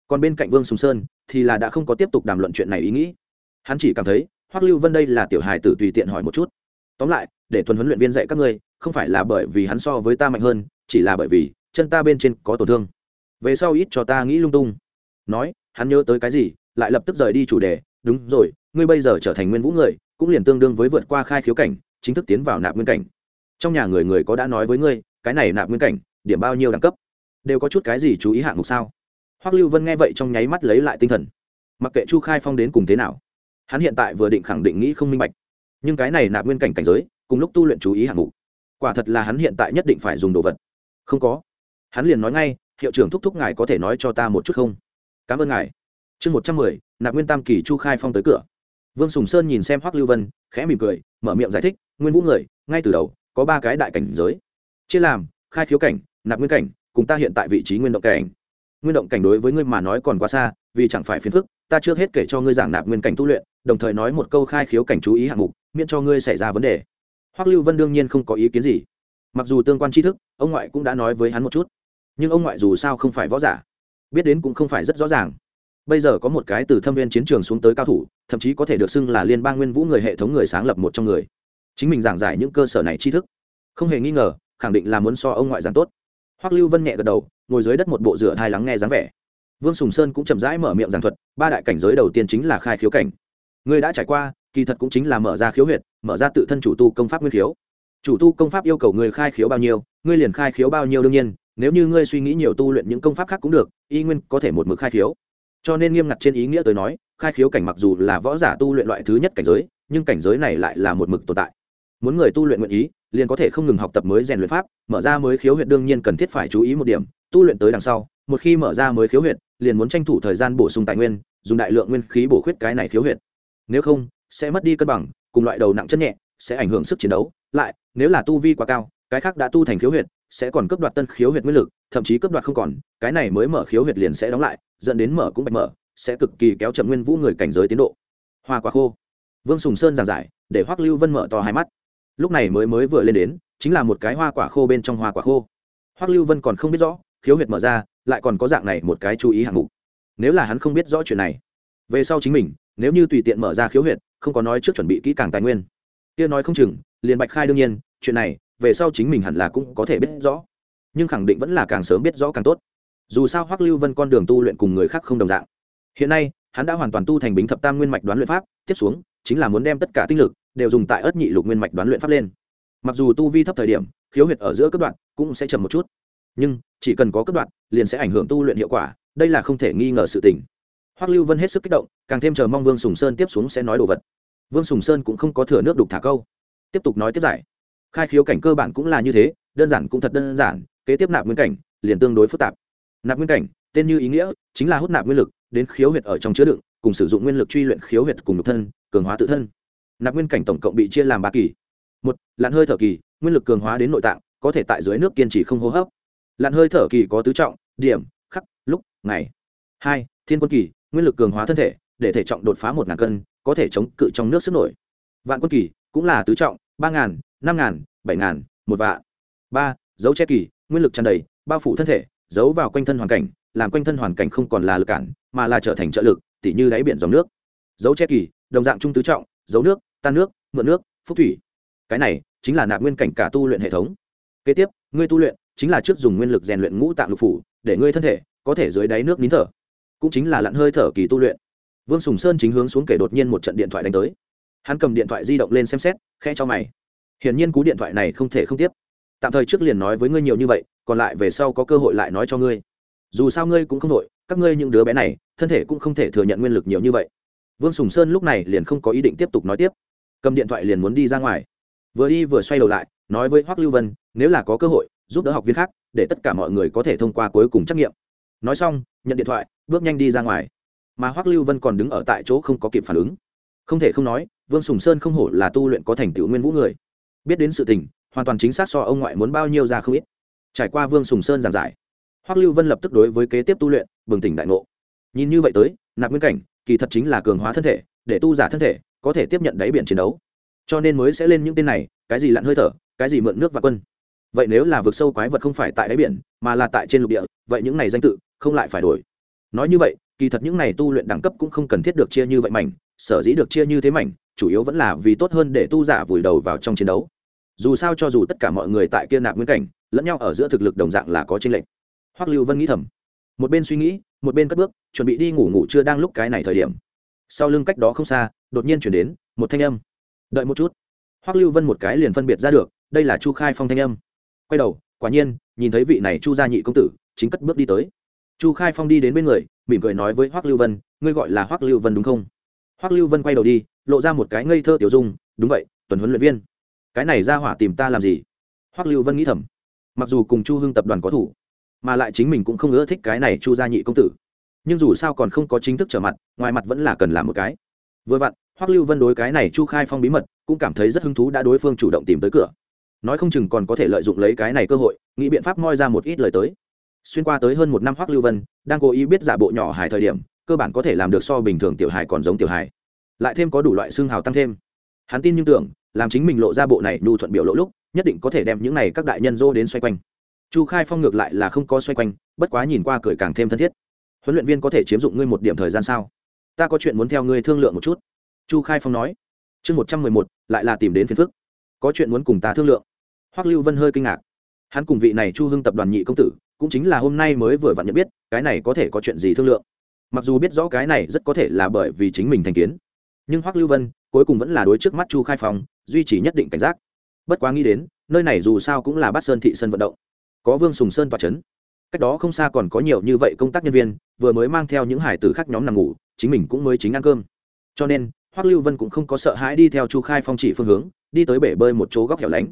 Còn bên cạnh vương sùng sơn thì là đã không có tiếp tục đàm luận chuyện này ý nghĩ. Hắn chỉ cảm thấy, hoắc lưu vân đây là tiểu hài tử tùy tiện hỏi một chút. Tóm lại, để tuần huấn luyện viên dạy các ngươi, không phải là bởi vì hắn so với ta mạnh hơn, chỉ là bởi vì chân ta bên trên có tổn thương. Về sau ít cho ta nghĩ lung tung. Nói, hắn nhớ tới cái gì, lại lập tức rời đi chủ đề. Đúng rồi, ngươi bây giờ trở thành nguyên vũ người, cũng liền tương đương với vượt qua khai khiếu cảnh chính thức tiến vào nạp nguyên cảnh. Trong nhà người người có đã nói với ngươi, cái này nạp nguyên cảnh, điểm bao nhiêu đẳng cấp? Đều có chút cái gì chú ý hạng mục sao? Hoắc lưu vân nghe vậy trong nháy mắt lấy lại tinh thần. Mặc kệ chu khai phong đến cùng thế nào, hắn hiện tại vừa định khẳng định nghĩ không minh bạch. Nhưng cái này nạp nguyên cảnh cảnh giới, cùng lúc tu luyện chú ý hạng mục, quả thật là hắn hiện tại nhất định phải dùng đồ vật. Không có. Hắn liền nói ngay, hiệu trưởng thúc thúc ngài có thể nói cho ta một chút không? Cảm ơn ngài. Chương một trăm mười, nạp nguyên tam kỳ chu khai phong tới cửa. Vương sùng sơn nhìn xem hoắc lưu vân, khẽ mỉm cười, mở miệng giải thích nguyên vũ người, ngay từ đầu, có ba cái đại cảnh giới. Chia làm, khai khiếu cảnh, nạp nguyên cảnh, cùng ta hiện tại vị trí nguyên động cảnh. Nguyên động cảnh đối với ngươi mà nói còn quá xa, vì chẳng phải phiền phức, ta chưa hết kể cho ngươi giảng nạp nguyên cảnh tu luyện, đồng thời nói một câu khai khiếu cảnh chú ý hạng mục, miễn cho ngươi xảy ra vấn đề. Hoắc lưu vân đương nhiên không có ý kiến gì. Mặc dù tương quan tri thức, ông ngoại cũng đã nói với hắn một chút. Nhưng ông ngoại dù sao không phải võ giả, biết đến cũng không phải rất rõ ràng. Bây giờ có một cái từ thâm viên chiến trường xuống tới cao thủ, thậm chí có thể được xưng là liên bang nguyên vũ người hệ thống người sáng lập một trong người chính mình giảng giải những cơ sở này tri thức. Không hề nghi ngờ, khẳng định là muốn so ông ngoại giảng tốt. Hoắc lưu vân nhẹ gật đầu, ngồi dưới đất một bộ rửa hai lắng nghe dáng vẻ. Vương sùng sơn cũng chậm rãi mở miệng giảng thuật, ba đại cảnh giới đầu tiên chính là khai khiếu cảnh. Người đã trải qua, kỳ thật cũng chính là mở ra khiếu huyệt, mở ra tự thân chủ tu công pháp nguyên khiếu. Chủ tu công pháp yêu cầu người khai khiếu bao nhiêu, ngươi liền khai khiếu bao nhiêu đương nhiên, nếu như ngươi suy nghĩ nhiều tu luyện những công pháp khác cũng được, y nguyên có thể một mực khai khiếu. Cho nên nghiêm ngặt trên ý nghĩa tới nói, khai khiếu cảnh mặc dù là võ giả tu luyện loại thứ nhất cảnh giới, nhưng cảnh giới này lại là một mực tồn tại muốn người tu luyện nguyện ý, liền có thể không ngừng học tập mới rèn luyện pháp, mở ra mới khiếu huyệt đương nhiên cần thiết phải chú ý một điểm, tu luyện tới đằng sau, một khi mở ra mới khiếu huyệt, liền muốn tranh thủ thời gian bổ sung tài nguyên, dùng đại lượng nguyên khí bổ khuyết cái này khiếu huyệt. Nếu không, sẽ mất đi cân bằng, cùng loại đầu nặng chân nhẹ, sẽ ảnh hưởng sức chiến đấu. Lại, nếu là tu vi quá cao, cái khác đã tu thành khiếu huyệt, sẽ còn cấp đoạt tân khiếu huyệt nguyên lực, thậm chí cấp đoạt không còn, cái này mới mở khiếu huyệt liền sẽ đóng lại, dẫn đến mở cũng bạch mở, sẽ cực kỳ kéo chậm nguyên vũ người cảnh giới tiến độ. Hoa quả khô. Vương sùng sơn giảng giải, để hoắc lưu vân mở to hai mắt lúc này mới mới vừa lên đến, chính là một cái hoa quả khô bên trong hoa quả khô. Hoắc lưu vân còn không biết rõ, khiếu huyệt mở ra, lại còn có dạng này một cái chú ý hạng mục. Nếu là hắn không biết rõ chuyện này, về sau chính mình, nếu như tùy tiện mở ra khiếu huyệt, không có nói trước chuẩn bị kỹ càng tài nguyên. Kia nói không chừng, liền bạch khai đương nhiên, chuyện này, về sau chính mình hẳn là cũng có thể biết rõ. Nhưng khẳng định vẫn là càng sớm biết rõ càng tốt. Dù sao hoắc lưu vân con đường tu luyện cùng người khác không đồng dạng. Hiện nay, hắn đã hoàn toàn tu thành bính thập tam nguyên mạch đoán luyện pháp, tiếp xuống, chính là muốn đem tất cả tinh lực đều dùng tại ớt nhị lục nguyên mạch đoán luyện pháp lên. Mặc dù tu vi thấp thời điểm, khiếu huyệt ở giữa cấp đoạn cũng sẽ chậm một chút, nhưng chỉ cần có cấp đoạn, liền sẽ ảnh hưởng tu luyện hiệu quả, đây là không thể nghi ngờ sự tình. Hoắc lưu vân hết sức kích động, càng thêm chờ mong vương sùng sơn tiếp xuống sẽ nói đồ vật. Vương sùng sơn cũng không có thừa nước đục thả câu. Tiếp tục nói tiếp giải. Khai khiếu cảnh cơ bản cũng là như thế, đơn giản cũng thật đơn giản, kế tiếp nạp nguyên cảnh, liền tương đối phức tạp. Nạp nguyên cảnh, tên như ý nghĩa, chính là hút nạp nguyên lực, đến khiếu huyệt ở trong chứa đựng, cùng sử dụng nguyên lực truy luyện khiếu huyệt cùng nhục thân, cường hóa tự thân nạp nguyên cảnh tổng cộng bị chia làm ba kỳ. Một, lặn hơi thở kỳ, nguyên lực cường hóa đến nội tạng, có thể tại dưới nước kiên trì không hô hấp. Lặn hơi thở kỳ có tứ trọng, điểm, khắc, lúc, ngày. Hai, thiên quân kỳ, nguyên lực cường hóa thân thể, để thể trọng đột phá một ngàn cân, có thể chống cự trong nước sức nổi. Vạn quân kỳ, cũng là tứ trọng, ba ngàn, năm ngàn, bảy ngàn, một vạn. Ba, dấu che kỳ, nguyên lực tràn đầy, bao phủ thân thể, giấu vào quanh thân hoàn cảnh, làm quanh thân hoàn cảnh không còn là lực cản, mà là trở thành trợ lực, tỉ như đáy biển dòng nước. Dấu che kỳ, đồng dạng trung tứ trọng, dấu nước tan nước, mượn nước, phúc thủy. Cái này chính là nạp nguyên cảnh cả tu luyện hệ thống. Kế tiếp, ngươi tu luyện chính là trước dùng nguyên lực rèn luyện ngũ tạng lục phủ, để ngươi thân thể có thể dưới đáy nước nín thở. Cũng chính là lặn hơi thở kỳ tu luyện. Vương sùng sơn chính hướng xuống kể đột nhiên một trận điện thoại đánh tới. Hắn cầm điện thoại di động lên xem xét khe cho mày. Hiển nhiên cú điện thoại này không thể không tiếp. Tạm thời trước liền nói với ngươi nhiều như vậy, còn lại về sau có cơ hội lại nói cho ngươi. Dù sao ngươi cũng không đội, các ngươi những đứa bé này, thân thể cũng không thể thừa nhận nguyên lực nhiều như vậy. Vương sùng sơn lúc này liền không có ý định tiếp tục nói tiếp cầm điện thoại liền muốn đi ra ngoài. Vừa đi vừa xoay đầu lại, nói với hoắc lưu vân, nếu là có cơ hội, giúp đỡ học viên khác, để tất cả mọi người có thể thông qua cuối cùng trắc nghiệm. Nói xong, nhận điện thoại, bước nhanh đi ra ngoài. Mà hoắc lưu vân còn đứng ở tại chỗ không có kịp phản ứng. Không thể không nói, vương sùng sơn không hổ là tu luyện có thành tựu nguyên vũ người. Biết đến sự tình, hoàn toàn chính xác so ông ngoại muốn bao nhiêu ra không ít. Trải qua vương sùng sơn giảng giải, hoắc lưu vân lập tức đối với kế tiếp tu luyện bừng tỉnh đại ngộ. Nhìn như vậy tới, nạp nguyên cảnh, kỳ thật chính là cường hóa thân thể, để tu giả thân thể có thể tiếp nhận đáy biển chiến đấu. Cho nên mới sẽ lên những tên này, cái gì lặn hơi thở, cái gì mượn nước và quân. Vậy nếu là vực sâu quái vật không phải tại đáy biển, mà là tại trên lục địa, vậy những này danh tự không lại phải đổi. Nói như vậy, kỳ thật những này tu luyện đẳng cấp cũng không cần thiết được chia như vậy mảnh, sở dĩ được chia như thế mảnh, chủ yếu vẫn là vì tốt hơn để tu giả vùi đầu vào trong chiến đấu. Dù sao cho dù tất cả mọi người tại kia nạp nguyên cảnh, lẫn nhau ở giữa thực lực đồng dạng là có tranh lệch. Hoắc lưu vân nghĩ thầm. Một bên suy nghĩ, một bên cất bước, chuẩn bị đi ngủ ngủ chưa đang lúc cái này thời điểm sau lưng cách đó không xa, đột nhiên chuyển đến một thanh âm. Đợi một chút. Hoắc lưu vân một cái liền phân biệt ra được, đây là chu khai phong thanh âm. Quay đầu, quả nhiên, nhìn thấy vị này chu gia nhị công tử, chính cất bước đi tới. Chu khai phong đi đến bên người, mỉm cười nói với hoắc lưu vân, ngươi gọi là hoắc lưu vân đúng không? Hoắc lưu vân quay đầu đi, lộ ra một cái ngây thơ tiểu dung, đúng vậy, tuần huấn luyện viên. Cái này ra hỏa tìm ta làm gì? Hoắc lưu vân nghĩ thầm. Mặc dù cùng chu hưng tập đoàn có thủ, mà lại chính mình cũng không ưa thích cái này chu gia nhị công tử nhưng dù sao còn không có chính thức trở mặt, ngoài mặt vẫn là cần làm một cái. Vừa vặn, hoắc lưu vân đối cái này chu khai phong bí mật, cũng cảm thấy rất hứng thú đã đối phương chủ động tìm tới cửa. Nói không chừng còn có thể lợi dụng lấy cái này cơ hội, nghĩ biện pháp moi ra một ít lời tới. Xuyên qua tới hơn một năm hoắc lưu vân đang cố ý biết giả bộ nhỏ hài thời điểm, cơ bản có thể làm được so bình thường tiểu hài còn giống tiểu hài. Lại thêm có đủ loại xương hào tăng thêm. Hắn tin nhưng tưởng, làm chính mình lộ ra bộ này nhu thuận biểu lộ lúc, nhất định có thể đem những này các đại nhân dô đến xoay quanh. Chu khai phong ngược lại là không có xoay quanh, bất quá nhìn qua cười càng thêm thân thiết huấn luyện viên có thể chiếm dụng ngươi một điểm thời gian sao? Ta có chuyện muốn theo ngươi thương lượng một chút. Chu khai phong nói. Chương một trăm mười một, lại là tìm đến phiền phức. Có chuyện muốn cùng ta thương lượng. Hoắc lưu vân hơi kinh ngạc. Hắn cùng vị này chu hưng tập đoàn nhị công tử, cũng chính là hôm nay mới vừa vặn nhận biết, cái này có thể có chuyện gì thương lượng. Mặc dù biết rõ cái này rất có thể là bởi vì chính mình thành kiến, nhưng hoắc lưu vân cuối cùng vẫn là đối trước mắt chu khai phong, duy trì nhất định cảnh giác. Bất quá nghĩ đến, nơi này dù sao cũng là bát sơn thị sân vận động. Có vương sùng sơn và c cách đó không xa còn có nhiều như vậy công tác nhân viên, vừa mới mang theo những hải tử khác nhóm nằm ngủ, chính mình cũng mới chính ăn cơm. Cho nên, hoắc lưu vân cũng không có sợ hãi đi theo chu khai phong chỉ phương hướng, đi tới bể bơi một chỗ góc hẻo lánh.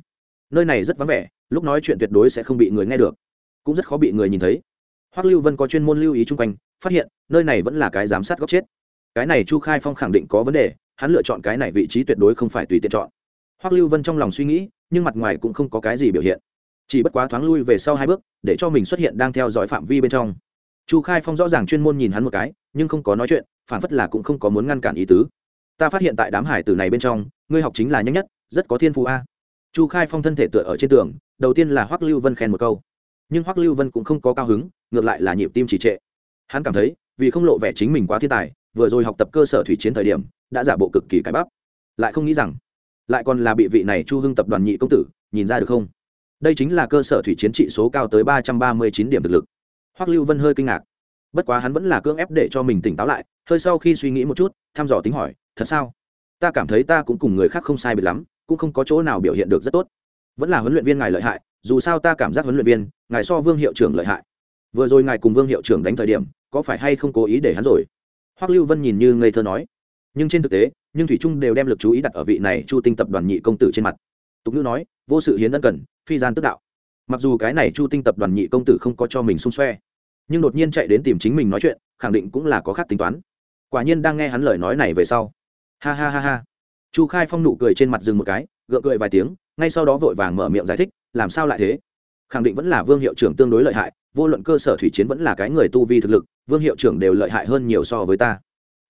Nơi này rất vắng vẻ, lúc nói chuyện tuyệt đối sẽ không bị người nghe được, cũng rất khó bị người nhìn thấy. Hoắc lưu vân có chuyên môn lưu ý chung quanh, phát hiện, nơi này vẫn là cái giám sát góc chết. Cái này chu khai phong khẳng định có vấn đề, hắn lựa chọn cái này vị trí tuyệt đối không phải tùy tiện chọn. Hoắc lưu vân trong lòng suy nghĩ, nhưng mặt ngoài cũng không có cái gì biểu hiện chỉ bất quá thoáng lui về sau hai bước, để cho mình xuất hiện đang theo dõi phạm vi bên trong. Chu khai phong rõ ràng chuyên môn nhìn hắn một cái, nhưng không có nói chuyện, phản phất là cũng không có muốn ngăn cản ý tứ. Ta phát hiện tại đám hải tử này bên trong, ngươi học chính là nhanh nhất, rất có thiên phú a. Chu khai phong thân thể tựa ở trên tường, đầu tiên là hoắc lưu vân khen một câu. Nhưng hoắc lưu vân cũng không có cao hứng, ngược lại là nhịp tim trì trệ. Hắn cảm thấy, vì không lộ vẻ chính mình quá thiên tài, vừa rồi học tập cơ sở thủy chiến thời điểm, đã giả bộ cực kỳ cái bắp. Lại không nghĩ rằng, lại còn là bị vị này chu hưng tập đoàn nhị công tử, nhìn ra được không? Đây chính là cơ sở thủy chiến trị số cao tới ba trăm ba mươi chín điểm thực lực. Hoắc lưu vân hơi kinh ngạc. Bất quá hắn vẫn là cưỡng ép để cho mình tỉnh táo lại, hơi sau khi suy nghĩ một chút, thăm dò tính hỏi, thật sao? Ta cảm thấy ta cũng cùng người khác không sai biệt lắm, cũng không có chỗ nào biểu hiện được rất tốt. Vẫn là huấn luyện viên ngài lợi hại, dù sao ta cảm giác huấn luyện viên, ngài so vương hiệu trưởng lợi hại. Vừa rồi ngài cùng vương hiệu trưởng đánh thời điểm, có phải hay không cố ý để hắn rồi? Hoắc lưu vân nhìn như ngây thơ nói. Nhưng trên thực tế, nhưng thủy trung đều đem lực chú ý đặt ở vị này chu tinh tập đoàn nhị công tử trên mặt tục ngữ nói, vô sự hiến ân cần, phi gian tức đạo. Mặc dù cái này chu tinh tập đoàn nhị công tử không có cho mình xung xoe, nhưng đột nhiên chạy đến tìm chính mình nói chuyện, khẳng định cũng là có khác tính toán. Quả nhiên đang nghe hắn lời nói này về sau. Ha ha ha ha. Chu khai phong nụ cười trên mặt dừng một cái, gượng cười vài tiếng, ngay sau đó vội vàng mở miệng giải thích, làm sao lại thế? Khẳng định vẫn là vương hiệu trưởng tương đối lợi hại, vô luận cơ sở thủy chiến vẫn là cái người tu vi thực lực, vương hiệu trưởng đều lợi hại hơn nhiều so với ta.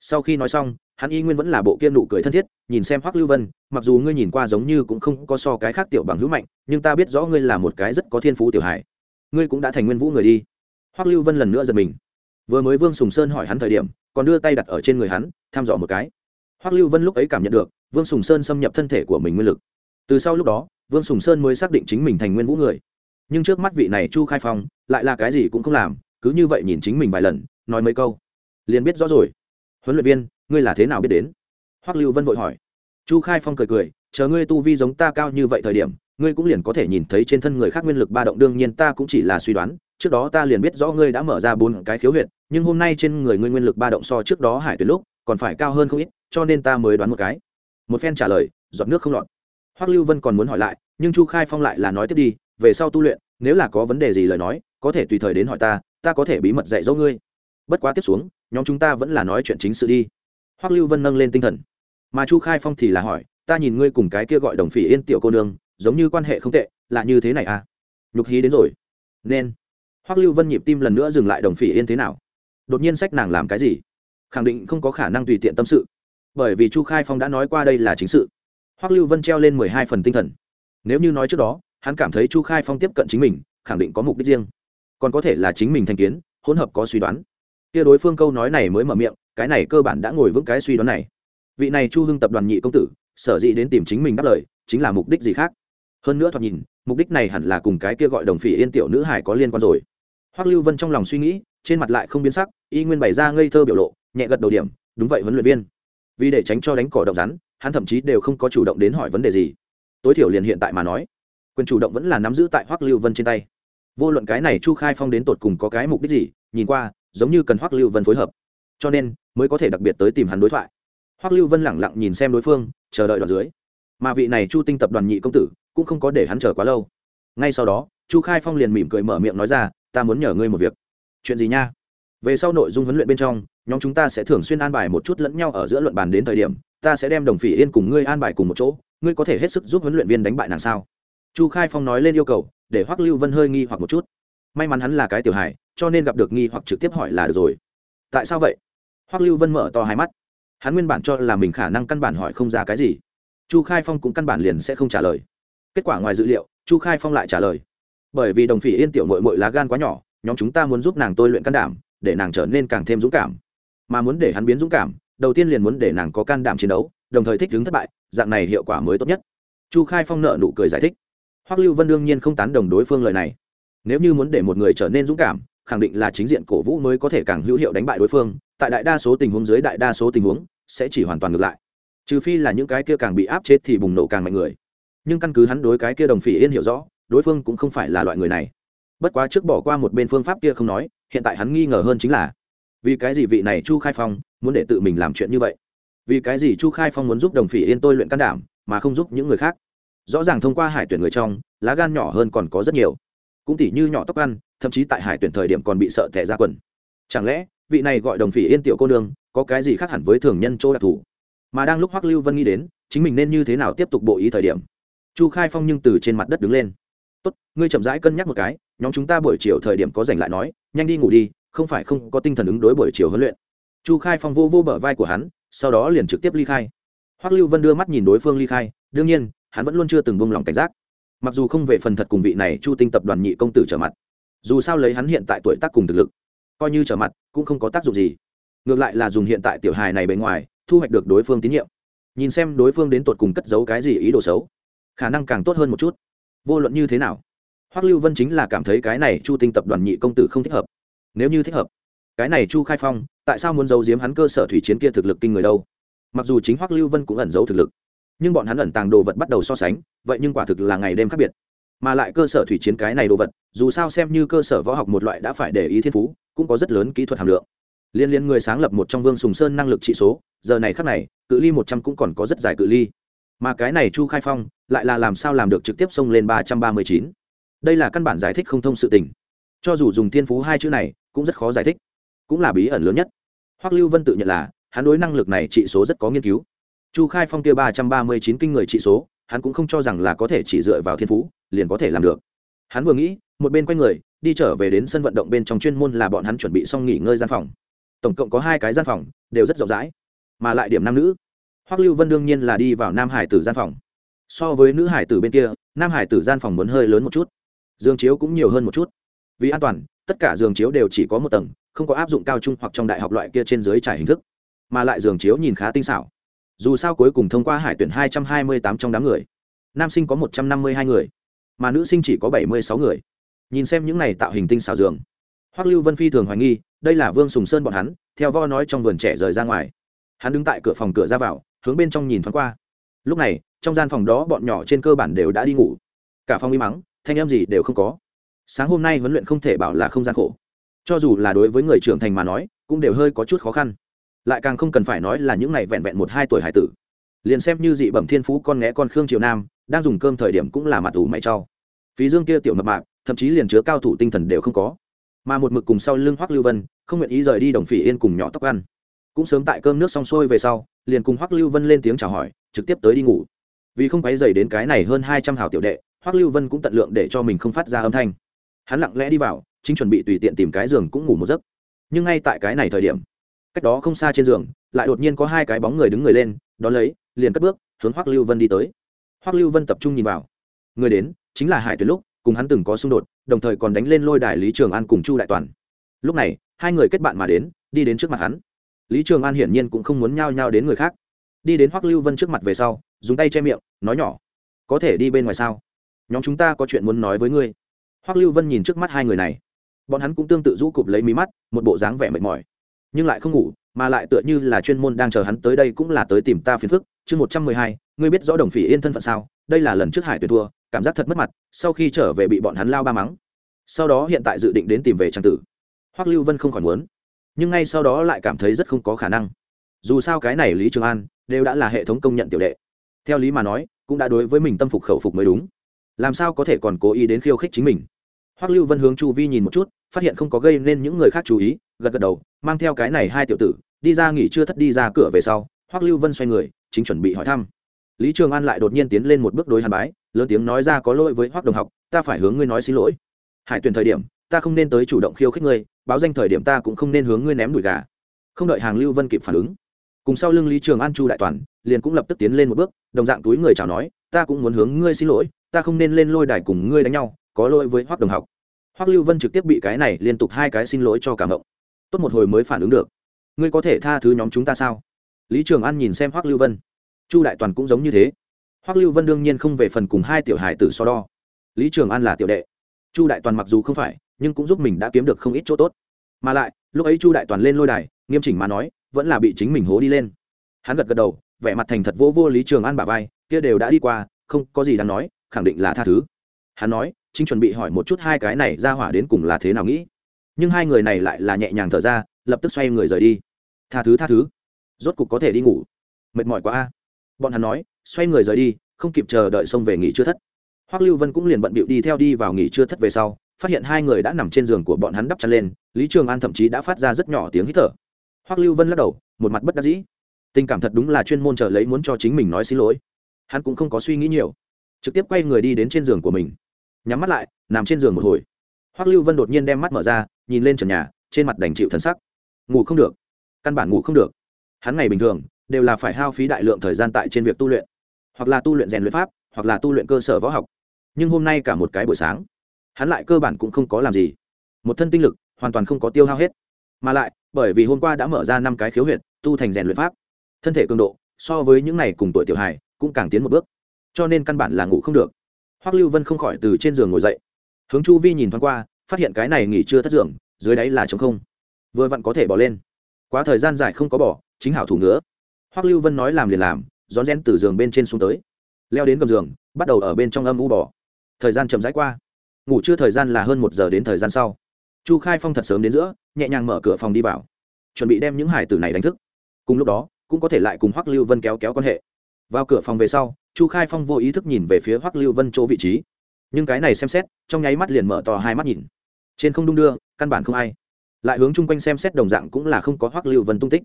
Sau khi nói xong hắn y nguyên vẫn là bộ kia nụ cười thân thiết, nhìn xem hoắc lưu vân, mặc dù ngươi nhìn qua giống như cũng không có so cái khác tiểu bằng hữu mạnh, nhưng ta biết rõ ngươi là một cái rất có thiên phú tiểu hải ngươi cũng đã thành nguyên vũ người đi. Hoắc lưu vân lần nữa giật mình. Vừa mới vương sùng sơn hỏi hắn thời điểm, còn đưa tay đặt ở trên người hắn thăm dò một cái. Hoắc lưu vân lúc ấy cảm nhận được, vương sùng sơn xâm nhập thân thể của mình nguyên lực. Từ sau lúc đó, vương sùng sơn mới xác định chính mình thành nguyên vũ người. Nhưng trước mắt vị này chu khai phong, lại là cái gì cũng không làm, cứ như vậy nhìn chính mình vài lần, nói mấy câu. Liền biết rõ rồi. Huấn luyện viên ngươi là thế nào biết đến? Hoắc lưu vân vội hỏi. Chu khai phong cười cười, chờ ngươi tu vi giống ta cao như vậy thời điểm, ngươi cũng liền có thể nhìn thấy trên thân người khác nguyên lực ba động, đương nhiên ta cũng chỉ là suy đoán, trước đó ta liền biết rõ ngươi đã mở ra bốn cái khiếu huyệt, nhưng hôm nay trên người ngươi nguyên lực ba động so trước đó hải tuyệt lúc, còn phải cao hơn không ít, cho nên ta mới đoán một cái. Một phen trả lời, giọt nước không lọt. Hoắc lưu vân còn muốn hỏi lại, nhưng chu khai phong lại là nói tiếp đi, về sau tu luyện, nếu là có vấn đề gì lời nói, có thể tùy thời đến hỏi ta ta có thể bí mật dạy dỗ ngươi. Bất quá tiếp xuống, nhóm chúng ta vẫn là nói chuyện chính sự đi hoắc lưu vân nâng lên tinh thần. Mà chu khai phong thì là hỏi, ta nhìn ngươi cùng cái kia gọi đồng phỉ yên tiểu cô nương, giống như quan hệ không tệ, là như thế này à? Nhục hí đến rồi. Nên. Hoắc lưu vân nhịp tim lần nữa dừng lại, đồng phỉ yên thế nào? Đột nhiên sách nàng làm cái gì? Khẳng định không có khả năng tùy tiện tâm sự. Bởi vì chu khai phong đã nói qua đây là chính sự. Hoắc lưu vân treo lên mười hai phần tinh thần. Nếu như nói trước đó, hắn cảm thấy chu khai phong tiếp cận chính mình, khẳng định có mục đích riêng. Còn có thể là chính mình thành kiến, hỗn hợp có suy đoán. Kia đối phương câu nói này mới mở miệng cái này cơ bản đã ngồi vững cái suy đoán này. Vị này chu hưng tập đoàn nhị công tử, sở dĩ đến tìm chính mình đáp lời, chính là mục đích gì khác? Hơn nữa thoạt nhìn, mục đích này hẳn là cùng cái kia gọi đồng phỉ yên tiểu nữ hải có liên quan rồi. Hoắc lưu vân trong lòng suy nghĩ, trên mặt lại không biến sắc, y nguyên bày ra ngây thơ biểu lộ, nhẹ gật đầu điểm, đúng vậy huấn luyện viên. Vì để tránh cho đánh cỏ động rắn, hắn thậm chí đều không có chủ động đến hỏi vấn đề gì. Tối thiểu liền hiện tại mà nói, quyền chủ động vẫn là nắm giữ tại hoắc lưu vân trên tay. Vô luận cái này chu khai phong đến tột cùng có cái mục đích gì, nhìn qua, giống như cần hoắc lưu vân phối hợp. Cho nên mới có thể đặc biệt tới tìm hắn đối thoại. Hoắc lưu vân lẳng lặng nhìn xem đối phương, chờ đợi đoạn dưới. Mà vị này chu tinh tập đoàn nhị công tử, cũng không có để hắn chờ quá lâu. Ngay sau đó, chu khai phong liền mỉm cười mở miệng nói ra, ta muốn nhờ ngươi một việc. Chuyện gì nha? Về sau nội dung huấn luyện bên trong, nhóm chúng ta sẽ thường xuyên an bài một chút lẫn nhau ở giữa luận bàn đến thời điểm, ta sẽ đem đồng phỉ yên cùng ngươi an bài cùng một chỗ, ngươi có thể hết sức giúp huấn luyện viên đánh bại nàng sao? Chu khai phong nói lên yêu cầu, để hoắc lưu vân hơi nghi hoặc một chút. May mắn hắn là cái tiểu hài, cho nên gặp được nghi hoặc trực tiếp hỏi là được rồi. Tại sao vậy? Hoắc lưu vân mở to hai mắt. Hắn nguyên bản cho là mình khả năng căn bản hỏi không ra cái gì. Chu khai phong cũng căn bản liền sẽ không trả lời. Kết quả ngoài dự liệu, chu khai phong lại trả lời. Bởi vì đồng phỉ yên tiểu mội mội lá gan quá nhỏ, nhóm chúng ta muốn giúp nàng tôi luyện can đảm, để nàng trở nên càng thêm dũng cảm. Mà muốn để hắn biến dũng cảm, đầu tiên liền muốn để nàng có can đảm chiến đấu, đồng thời thích đứng thất bại, dạng này hiệu quả mới tốt nhất. Chu khai phong nợ nụ cười giải thích. Hoắc lưu vân đương nhiên không tán đồng đối phương lời này. Nếu như muốn để một người trở nên dũng cảm khẳng định là chính diện cổ vũ mới có thể càng hữu hiệu đánh bại đối phương, tại đại đa số tình huống dưới đại đa số tình huống, sẽ chỉ hoàn toàn ngược lại. Trừ phi là những cái kia càng bị áp chết thì bùng nổ càng mạnh người. Nhưng căn cứ hắn đối cái kia đồng phỉ yên hiểu rõ, đối phương cũng không phải là loại người này. Bất quá trước bỏ qua một bên phương pháp kia không nói, hiện tại hắn nghi ngờ hơn chính là, vì cái gì vị này chu khai phong muốn để tự mình làm chuyện như vậy? Vì cái gì chu khai phong muốn giúp đồng phỉ yên tôi luyện can đảm, mà không giúp những người khác? Rõ ràng thông qua hải tuyển người trong, lá gan nhỏ hơn còn có rất nhiều cũng tỉ như nhỏ tóc ăn, thậm chí tại hải tuyển thời điểm còn bị sợ tẻ ra quần. Chẳng lẽ, vị này gọi đồng phỉ yên tiểu cô nương, có cái gì khác hẳn với thường nhân chỗ đặc thù? Mà đang lúc hoắc lưu vân nghĩ đến, chính mình nên như thế nào tiếp tục bộ ý thời điểm? Chu khai phong nhưng từ trên mặt đất đứng lên. Tốt, ngươi chậm rãi cân nhắc một cái, nhóm chúng ta buổi chiều thời điểm có dành lại nói, nhanh đi ngủ đi, không phải không có tinh thần ứng đối buổi chiều huấn luyện. Chu khai phong vô vô bờ vai của hắn, sau đó liền trực tiếp ly khai. Hoắc lưu vân đưa mắt nhìn đối phương ly khai, đương nhiên, hắn vẫn luôn chưa từng bông lòng cảnh giác mặc dù không về phần thật cùng vị này chu tinh tập đoàn nhị công tử trở mặt, dù sao lấy hắn hiện tại tuổi tác cùng thực lực, coi như trở mặt cũng không có tác dụng gì. Ngược lại là dùng hiện tại tiểu hài này bề ngoài, thu hoạch được đối phương tín nhiệm. Nhìn xem đối phương đến tột cùng cất giấu cái gì ý đồ xấu, khả năng càng tốt hơn một chút. Vô luận như thế nào, hoắc lưu vân chính là cảm thấy cái này chu tinh tập đoàn nhị công tử không thích hợp. Nếu như thích hợp, cái này chu khai phong, tại sao muốn giấu giếm hắn cơ sở thủy chiến kia thực lực kinh người đâu? Mặc dù chính hoắc lưu vân cũng ẩn giấu thực lực nhưng bọn hắn ẩn tàng đồ vật bắt đầu so sánh, vậy nhưng quả thực là ngày đêm khác biệt. Mà lại cơ sở thủy chiến cái này đồ vật, dù sao xem như cơ sở võ học một loại đã phải để ý thiên phú, cũng có rất lớn kỹ thuật hàm lượng. Liên liên người sáng lập một trong vương sùng sơn năng lực trị số, giờ này khắc này, cự ly một trăm cũng còn có rất dài cự ly. Mà cái này chu khai phong, lại là làm sao làm được trực tiếp xông lên ba trăm ba mươi chín? Đây là căn bản giải thích không thông sự tình. Cho dù dùng thiên phú hai chữ này, cũng rất khó giải thích. Cũng là bí ẩn lớn nhất. Hoắc lưu vân tự nhận là, hắn đối năng lực này trị số rất có nghiên cứu chu khai phong kia ba trăm ba mươi chín kinh người trị số, hắn cũng không cho rằng là có thể chỉ dựa vào thiên phú, liền có thể làm được. Hắn vừa nghĩ, một bên quay người, đi trở về đến sân vận động bên trong chuyên môn là bọn hắn chuẩn bị xong nghỉ ngơi gian phòng. Tổng cộng có hai cái gian phòng, đều rất rộng rãi, mà lại điểm nam nữ. Hoắc lưu vân đương nhiên là đi vào nam hải tử gian phòng. So với nữ hải tử bên kia, nam hải tử gian phòng muốn hơi lớn một chút, giường chiếu cũng nhiều hơn một chút. Vì an toàn, tất cả giường chiếu đều chỉ có một tầng, không có áp dụng cao trung hoặc trong đại học loại kia trên dưới trải hình thức, mà lại giường chiếu nhìn khá tinh xảo dù sao cuối cùng thông qua hải tuyển hai trăm hai mươi tám trong đám người, nam sinh có một trăm năm mươi hai người, mà nữ sinh chỉ có bảy mươi sáu người. Nhìn xem những này tạo hình tinh xào giường hoắc lưu vân phi thường hoài nghi, đây là vương sùng sơn bọn hắn, theo vo nói trong vườn trẻ rời ra ngoài. Hắn đứng tại cửa phòng cửa ra vào, hướng bên trong nhìn thoáng qua. Lúc này, trong gian phòng đó bọn nhỏ trên cơ bản đều đã đi ngủ. Cả phòng im mắng, thanh em gì đều không có. Sáng hôm nay huấn luyện không thể bảo là không gian khổ. Cho dù là đối với người trưởng thành mà nói, cũng đều hơi có chút khó khăn lại càng không cần phải nói là những ngày vẹn vẹn một hai tuổi hải tử. Liền xem như dị bẩm thiên phú con nghé con khương triều nam, đang dùng cơm thời điểm cũng là mặt ủ mày trau phí dương kia tiểu mập mạp, thậm chí liền chứa cao thủ tinh thần đều không có. Mà một mực cùng sau lưng hoắc lưu vân, không nguyện ý rời đi đồng phỉ yên cùng nhỏ tóc ăn. Cũng sớm tại cơm nước xong xuôi về sau, liền cùng hoắc lưu vân lên tiếng chào hỏi, trực tiếp tới đi ngủ. Vì không quấy dày đến cái này hơn hai trăm hào tiểu đệ, hoắc lưu vân cũng tận lượng để cho mình không phát ra âm thanh. Hắn lặng lẽ đi vào, chính chuẩn bị tùy tiện tìm cái giường cũng ngủ một giấc. Nhưng ngay tại cái này thời điểm cách đó không xa trên giường, lại đột nhiên có hai cái bóng người đứng người lên, đón lấy, liền cất bước, hướng hoắc lưu vân đi tới. Hoắc lưu vân tập trung nhìn vào. Người đến chính là hải tuyến lúc, cùng hắn từng có xung đột, đồng thời còn đánh lên lôi đài lý trường an cùng chu đại toàn. Lúc này, hai người kết bạn mà đến, đi đến trước mặt hắn. Lý trường an hiển nhiên cũng không muốn nhao nhao đến người khác. Đi đến hoắc lưu vân trước mặt về sau, dùng tay che miệng, nói nhỏ, có thể đi bên ngoài sao? Nhóm chúng ta có chuyện muốn nói với ngươi. Hoắc lưu vân nhìn trước mắt hai người này. Bọn hắn cũng tương tự rũ cụp lấy mí mắt, một bộ dáng vẻ mệt mỏi nhưng lại không ngủ, mà lại tựa như là chuyên môn đang chờ hắn tới đây cũng là tới tìm ta phiền phức. Chương một trăm mười hai, ngươi biết rõ đồng phỉ yên thân phận sao? Đây là lần trước hải tuyệt thua, cảm giác thật mất mặt, sau khi trở về bị bọn hắn lao ba mắng. Sau đó hiện tại dự định đến tìm về trang tử. Hoắc lưu vân không khỏi muốn, nhưng ngay sau đó lại cảm thấy rất không có khả năng. Dù sao cái này lý trường an đều đã là hệ thống công nhận tiểu đệ. Theo lý mà nói, cũng đã đối với mình tâm phục khẩu phục mới đúng. Làm sao có thể còn cố ý đến khiêu khích chính mình? Hoắc lưu vân hướng chu vi nhìn một chút, phát hiện không có gây nên những người khác chú ý, gật gật đầu, mang theo cái này hai tiểu tử, đi ra nghỉ chưa thất đi ra cửa về sau, hoắc lưu vân xoay người, chính chuẩn bị hỏi thăm. Lý trường an lại đột nhiên tiến lên một bước đối hàn bái, lớn tiếng nói ra có lỗi với hoắc đồng học, ta phải hướng ngươi nói xin lỗi. Hải tuyển thời điểm, ta không nên tới chủ động khiêu khích ngươi, báo danh thời điểm ta cũng không nên hướng ngươi ném đùi gà. Không đợi hàng lưu vân kịp phản ứng, cùng sau lưng lý trường an chu đại toàn, liền cũng lập tức tiến lên một bước, đồng dạng túi người chào nói, ta cũng muốn hướng ngươi xin lỗi, ta không nên lên lôi đài cùng ngươi đánh nhau có lỗi với hoắc đồng học. Hoắc lưu vân trực tiếp bị cái này liên tục hai cái xin lỗi cho cảm động. Tốt một hồi mới phản ứng được. Ngươi có thể tha thứ nhóm chúng ta sao? Lý trường an nhìn xem hoắc lưu vân. Chu đại toàn cũng giống như thế. Hoắc lưu vân đương nhiên không về phần cùng hai tiểu hài tử so đo. Lý trường an là tiểu đệ. Chu đại toàn mặc dù không phải, nhưng cũng giúp mình đã kiếm được không ít chỗ tốt. Mà lại, lúc ấy chu đại toàn lên lôi đài, nghiêm chỉnh mà nói, vẫn là bị chính mình hố đi lên. Hắn gật gật đầu, vẻ mặt thành thật vô vô lý trường an bả vai, kia đều đã đi qua, không có gì đáng nói, khẳng định là tha thứ. Hắn nói chính chuẩn bị hỏi một chút hai cái này ra hỏa đến cùng là thế nào nghĩ. Nhưng hai người này lại là nhẹ nhàng thở ra, lập tức xoay người rời đi. Tha thứ tha thứ. Rốt cục có thể đi ngủ. Mệt mỏi quá a. Bọn hắn nói, xoay người rời đi, không kịp chờ đợi xông về nghỉ chưa thất. Hoắc lưu vân cũng liền bận bịu đi theo đi vào nghỉ chưa thất về sau, phát hiện hai người đã nằm trên giường của bọn hắn đắp chăn lên, lý trường an thậm chí đã phát ra rất nhỏ tiếng hít thở. Hoắc lưu vân lắc đầu, một mặt bất đắc dĩ. Tình cảm thật đúng là chuyên môn chờ lấy muốn cho chính mình nói xin lỗi. Hắn cũng không có suy nghĩ nhiều, trực tiếp quay người đi đến trên giường của mình nhắm mắt lại, nằm trên giường một hồi. Hoắc lưu vân đột nhiên đem mắt mở ra, nhìn lên trần nhà, trên mặt đành chịu thân sắc. Ngủ không được. Căn bản ngủ không được. Hắn ngày bình thường, đều là phải hao phí đại lượng thời gian tại trên việc tu luyện. Hoặc là tu luyện rèn luyện pháp, hoặc là tu luyện cơ sở võ học. Nhưng hôm nay cả một cái buổi sáng, hắn lại cơ bản cũng không có làm gì. Một thân tinh lực, hoàn toàn không có tiêu hao hết. Mà lại, bởi vì hôm qua đã mở ra năm cái khiếu huyện tu thành rèn luyện pháp, thân thể cường độ, so với những ngày cùng tuổi tiểu hài, cũng càng tiến một bước. Cho nên căn bản là ngủ không được hoắc lưu vân không khỏi từ trên giường ngồi dậy. Hướng chu vi nhìn thoáng qua, phát hiện cái này nghỉ chưa thất giường, dưới đáy là trống không. Vừa vặn có thể bỏ lên. Quá thời gian dài không có bỏ, chính hảo thủ nữa hoắc lưu vân nói làm liền làm, rón rén từ giường bên trên xuống tới. Leo đến gầm giường, bắt đầu ở bên trong âm u bỏ. Thời gian chậm rãi qua. Ngủ chưa thời gian là hơn một giờ đến thời gian sau. Chu khai phong thật sớm đến giữa, nhẹ nhàng mở cửa phòng đi vào. Chuẩn bị đem những hải tử này đánh thức. Cùng lúc đó, cũng có thể lại cùng hoắc lưu vân kéo kéo quan hệ vào cửa phòng về sau, chu khai phong vô ý thức nhìn về phía hoắc lưu vân chỗ vị trí. Nhưng cái này xem xét, trong nháy mắt liền mở to hai mắt nhìn. Trên không đung đưa, căn bản không ai. Lại hướng chung quanh xem xét đồng dạng cũng là không có hoắc lưu vân tung tích.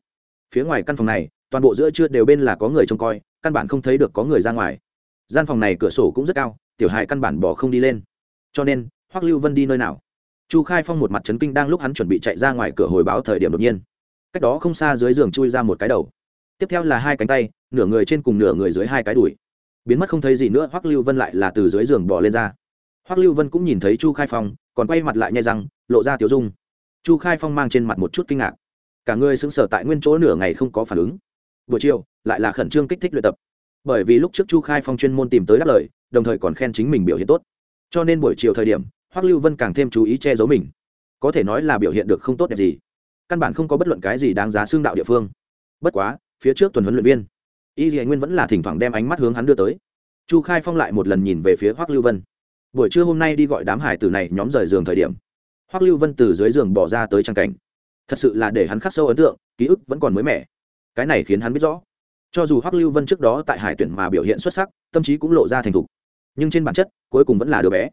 Phía ngoài căn phòng này, toàn bộ giữa trưa đều bên là có người trông coi, căn bản không thấy được có người ra ngoài. Gian phòng này cửa sổ cũng rất cao, tiểu hài căn bản bỏ không đi lên. Cho nên, hoắc lưu vân đi nơi nào? Chu khai phong một mặt trấn kinh đang lúc hắn chuẩn bị chạy ra ngoài cửa hồi báo thời điểm đột nhiên. Cách đó không xa dưới giường chui ra một cái đầu. Tiếp theo là hai cánh tay nửa người trên cùng nửa người dưới hai cái đùi. Biến mất không thấy gì nữa, hoắc lưu vân lại là từ dưới giường bỏ lên ra. Hoắc lưu vân cũng nhìn thấy chu khai phong, còn quay mặt lại nhai răng, lộ ra tiểu dung. Chu khai phong mang trên mặt một chút kinh ngạc. Cả người sững sờ tại nguyên chỗ nửa ngày không có phản ứng. Buổi chiều, lại là khẩn trương kích thích luyện tập. Bởi vì lúc trước chu khai phong chuyên môn tìm tới đáp lời, đồng thời còn khen chính mình biểu hiện tốt. Cho nên buổi chiều thời điểm, hoắc lưu vân càng thêm chú ý che giấu mình. Có thể nói là biểu hiện được không tốt đẹp gì. Căn bản không có bất luận cái gì đáng giá xương đạo địa phương. Bất quá, phía trước tuần huấn luyện viên y dì nguyên vẫn là thỉnh thoảng đem ánh mắt hướng hắn đưa tới. Chu khai phong lại một lần nhìn về phía hoắc lưu vân. Buổi trưa hôm nay đi gọi đám hải tử này nhóm rời giường thời điểm, hoắc lưu vân từ dưới giường bỏ ra tới trang cảnh. Thật sự là để hắn khắc sâu ấn tượng, ký ức vẫn còn mới mẻ. Cái này khiến hắn biết rõ. Cho dù hoắc lưu vân trước đó tại hải tuyển mà biểu hiện xuất sắc, tâm trí cũng lộ ra thành thục. Nhưng trên bản chất, cuối cùng vẫn là đứa bé.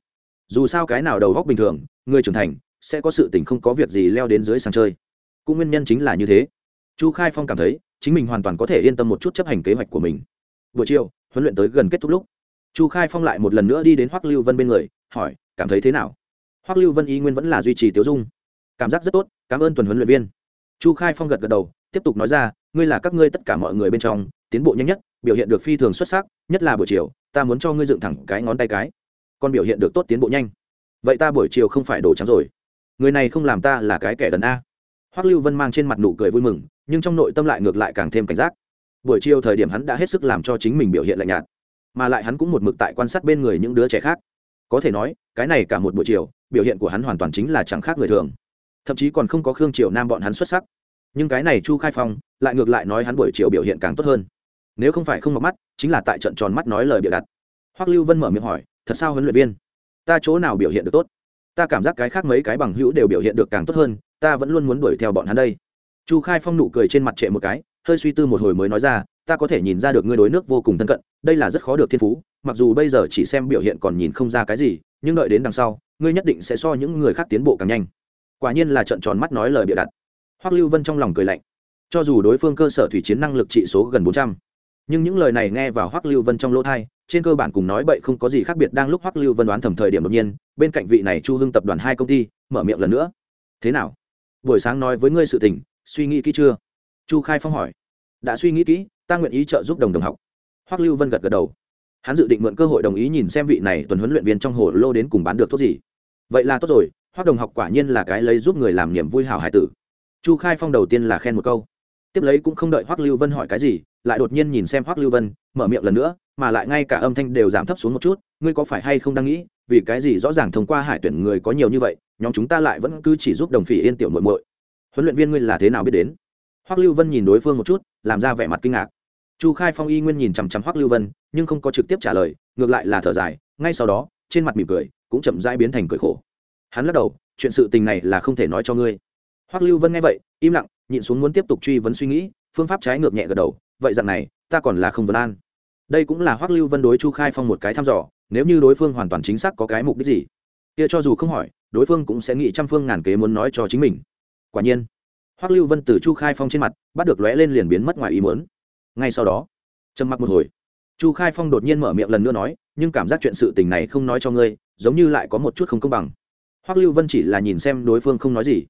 Dù sao cái nào đầu góc bình thường, người trưởng thành, sẽ có sự tình không có việc gì leo đến dưới sàn chơi. Cũng nguyên nhân chính là như thế chu khai phong cảm thấy, chính mình hoàn toàn có thể yên tâm một chút chấp hành kế hoạch của mình. Buổi chiều, huấn luyện tới gần kết thúc lúc, chu khai phong lại một lần nữa đi đến hoắc lưu vân bên người, hỏi, cảm thấy thế nào? Hoắc lưu vân y nguyên vẫn là duy trì tiêu dung. Cảm giác rất tốt, cảm ơn tuần huấn luyện viên. Chu khai phong gật gật đầu, tiếp tục nói ra, ngươi là các ngươi tất cả mọi người bên trong, tiến bộ nhanh nhất, biểu hiện được phi thường xuất sắc, nhất là buổi chiều, ta muốn cho ngươi dựng thẳng cái ngón tay cái, còn biểu hiện được tốt tiến bộ nhanh. Vậy ta buổi chiều không phải đổ trắng rồi. Người này không làm ta là cái kẻ đần a hoắc lưu vân mang trên mặt nụ cười vui mừng, nhưng trong nội tâm lại ngược lại càng thêm cảnh giác. Buổi chiều thời điểm hắn đã hết sức làm cho chính mình biểu hiện lạnh nhạt, mà lại hắn cũng một mực tại quan sát bên người những đứa trẻ khác. Có thể nói, cái này cả một buổi chiều, biểu hiện của hắn hoàn toàn chính là chẳng khác người thường. Thậm chí còn không có khương triều nam bọn hắn xuất sắc. Nhưng cái này chu khai phong lại ngược lại nói hắn buổi chiều biểu hiện càng tốt hơn. Nếu không phải không mặc mắt, chính là tại trận tròn mắt nói lời bịa đặt. Hoắc lưu vân mở miệng hỏi, thật sao huấn luyện viên? Ta chỗ nào biểu hiện được tốt? Ta cảm giác cái khác mấy cái bằng hữu đều biểu hiện được càng tốt hơn ta vẫn luôn muốn đuổi theo bọn hắn đây. Chu khai phong nụ cười trên mặt trệ một cái, hơi suy tư một hồi mới nói ra, ta có thể nhìn ra được ngươi đối nước vô cùng thân cận, đây là rất khó được thiên phú, mặc dù bây giờ chỉ xem biểu hiện còn nhìn không ra cái gì, nhưng đợi đến đằng sau, ngươi nhất định sẽ so những người khác tiến bộ càng nhanh. Quả nhiên là trận tròn mắt nói lời bịa đặt. Hoắc lưu vân trong lòng cười lạnh. Cho dù đối phương cơ sở thủy chiến năng lực trị số gần bốn trăm, nhưng những lời này nghe vào hoắc lưu vân trong lỗ thai, trên cơ bản cùng nói bậy không có gì khác biệt đang lúc hoắc lưu vân đoán thầm thời điểm đột nhiên, bên cạnh vị này chu hưng tập đoàn hai công ty, mở miệng lần nữa. Thế nào? Buổi sáng nói với ngươi sự tình, suy nghĩ kỹ chưa? Chu khai phong hỏi. Đã suy nghĩ kỹ, ta nguyện ý trợ giúp đồng đồng học. Hoắc lưu vân gật gật đầu. Hắn dự định mượn cơ hội đồng ý nhìn xem vị này tuần huấn luyện viên trong hồ lô đến cùng bán được thuốc gì. Vậy là tốt rồi, hoắc đồng học quả nhiên là cái lấy giúp người làm niềm vui hảo hải tử. Chu khai phong đầu tiên là khen một câu. Tiếp lấy cũng không đợi hoắc lưu vân hỏi cái gì, lại đột nhiên nhìn xem hoắc lưu vân, mở miệng lần nữa, mà lại ngay cả âm thanh đều giảm thấp xuống một chút, ngươi có phải hay không đang nghĩ vì cái gì rõ ràng thông qua hải tuyển người có nhiều như vậy, nhóm chúng ta lại vẫn cứ chỉ giúp đồng phỉ yên tiểu muội muội. Huấn luyện viên ngươi là thế nào biết đến? Hoắc lưu vân nhìn đối phương một chút, làm ra vẻ mặt kinh ngạc. Chu khai phong y nguyên nhìn chằm chằm hoắc lưu vân, nhưng không có trực tiếp trả lời, ngược lại là thở dài, ngay sau đó, trên mặt mỉm cười, cũng chậm rãi biến thành cười khổ. Hắn lắc đầu, chuyện sự tình này là không thể nói cho ngươi. Hoắc lưu vân nghe vậy, im lặng, nhịn xuống muốn tiếp tục truy vấn suy nghĩ, phương pháp trái ngược nhẹ gật đầu, vậy dạng này, ta còn là không vấn an. Đây cũng là hoắc lưu vân đối chu khai phong một cái thăm dò nếu như đối phương hoàn toàn chính xác có cái mục đích gì, kia cho dù không hỏi, đối phương cũng sẽ nghĩ trăm phương ngàn kế muốn nói cho chính mình. Quả nhiên, hoắc lưu vân từ chu khai phong trên mặt, bắt được lóe lên liền biến mất ngoài ý muốn. Ngay sau đó, trầm mặc một hồi, chu khai phong đột nhiên mở miệng lần nữa nói, nhưng cảm giác chuyện sự tình này không nói cho ngươi, giống như lại có một chút không công bằng. Hoắc lưu vân chỉ là nhìn xem đối phương không nói gì,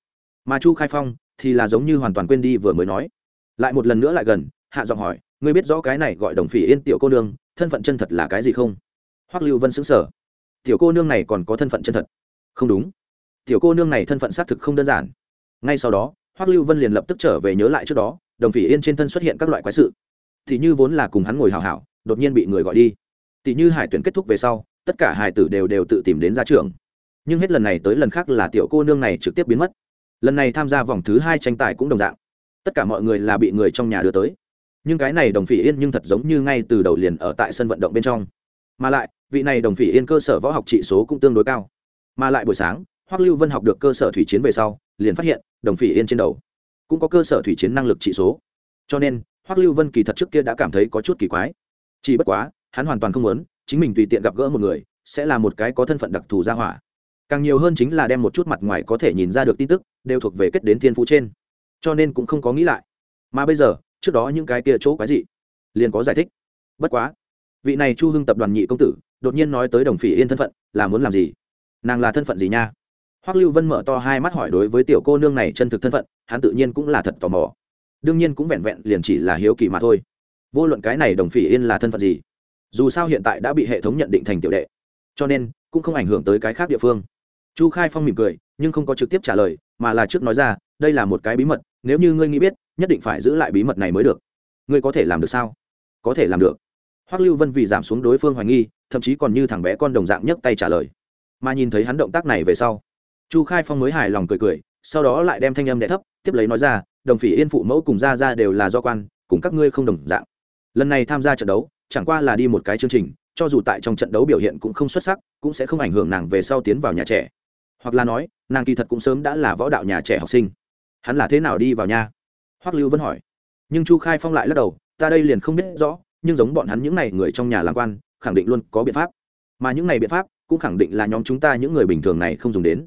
mà chu khai phong thì là giống như hoàn toàn quên đi vừa mới nói. Lại một lần nữa lại gần, hạ giọng hỏi, ngươi biết rõ cái này gọi đồng phỉ yên tiểu cô nương, thân phận chân thật là cái gì không? Hoắc lưu vân xứng sở tiểu cô nương này còn có thân phận chân thật. Không đúng. Tiểu cô nương này thân phận xác thực không đơn giản. Ngay sau đó, hoắc lưu vân liền lập tức trở về nhớ lại trước đó, đồng phỉ yên trên thân xuất hiện các loại quái sự. Thì như vốn là cùng hắn ngồi hào hảo, đột nhiên bị người gọi đi. Tỷ như hải tuyển kết thúc về sau, tất cả hải tử đều đều tự tìm đến ra trường nhưng hết lần này tới lần khác là tiểu cô nương này trực tiếp biến mất. Lần này tham gia vòng thứ hai tranh tài cũng đồng dạng. Tất cả mọi người là bị người trong nhà đưa tới. Nhưng cái này đồng phỉ yên nhưng thật giống như ngay từ đầu liền ở tại sân vận động bên trong mà lại, vị này đồng phỉ yên cơ sở võ học trị số cũng tương đối cao. Mà lại buổi sáng, hoắc lưu vân học được cơ sở thủy chiến về sau, liền phát hiện, đồng phỉ yên trên đầu cũng có cơ sở thủy chiến năng lực trị số. Cho nên, hoắc lưu vân kỳ thật trước kia đã cảm thấy có chút kỳ quái. Chỉ bất quá, hắn hoàn toàn không muốn, chính mình tùy tiện gặp gỡ một người, sẽ là một cái có thân phận đặc thù gia hỏa. Càng nhiều hơn chính là đem một chút mặt ngoài có thể nhìn ra được tin tức, đều thuộc về kết đến thiên phú trên. Cho nên cũng không có nghĩ lại. Mà bây giờ, trước đó những cái kia chỗ quái gì liền có giải thích. Bất quá vị này chu hưng tập đoàn nhị công tử, đột nhiên nói tới đồng phỉ yên thân phận, là muốn làm gì? Nàng là thân phận gì nha? Hoắc lưu vân mở to hai mắt hỏi đối với tiểu cô nương này chân thực thân phận, hắn tự nhiên cũng là thật tò mò. Đương nhiên cũng vẹn vẹn liền chỉ là hiếu kỳ mà thôi. Vô luận cái này đồng phỉ yên là thân phận gì, dù sao hiện tại đã bị hệ thống nhận định thành tiểu đệ, cho nên cũng không ảnh hưởng tới cái khác địa phương. Chu khai phong mỉm cười, nhưng không có trực tiếp trả lời, mà là trước nói ra, đây là một cái bí mật, nếu như ngươi nghĩ biết, nhất định phải giữ lại bí mật này mới được. Ngươi có thể làm được sao? Có thể làm được hoắc lưu vân vì giảm xuống đối phương hoài nghi, thậm chí còn như thằng bé con đồng dạng nhấc tay trả lời. Mà nhìn thấy hắn động tác này về sau, chu khai phong mới hài lòng cười cười, sau đó lại đem thanh âm đẻ thấp, tiếp lấy nói ra, đồng phỉ yên phụ mẫu cùng ra ra đều là do quan, cùng các ngươi không đồng dạng. Lần này tham gia trận đấu, chẳng qua là đi một cái chương trình, cho dù tại trong trận đấu biểu hiện cũng không xuất sắc, cũng sẽ không ảnh hưởng nàng về sau tiến vào nhà trẻ. Hoặc là nói, nàng kỳ thật cũng sớm đã là võ đạo nhà trẻ học sinh. Hắn là thế nào đi vào nha hoắc lưu vẫn hỏi. Nhưng chu khai phong lại lắc đầu, ta đây liền không biết rõ nhưng giống bọn hắn những n à y người trong nhà làm quan, khẳng định luôn có biện pháp. Mà những n à y biện pháp cũng khẳng định là nhóm chúng ta những người bình thường này không dùng đến.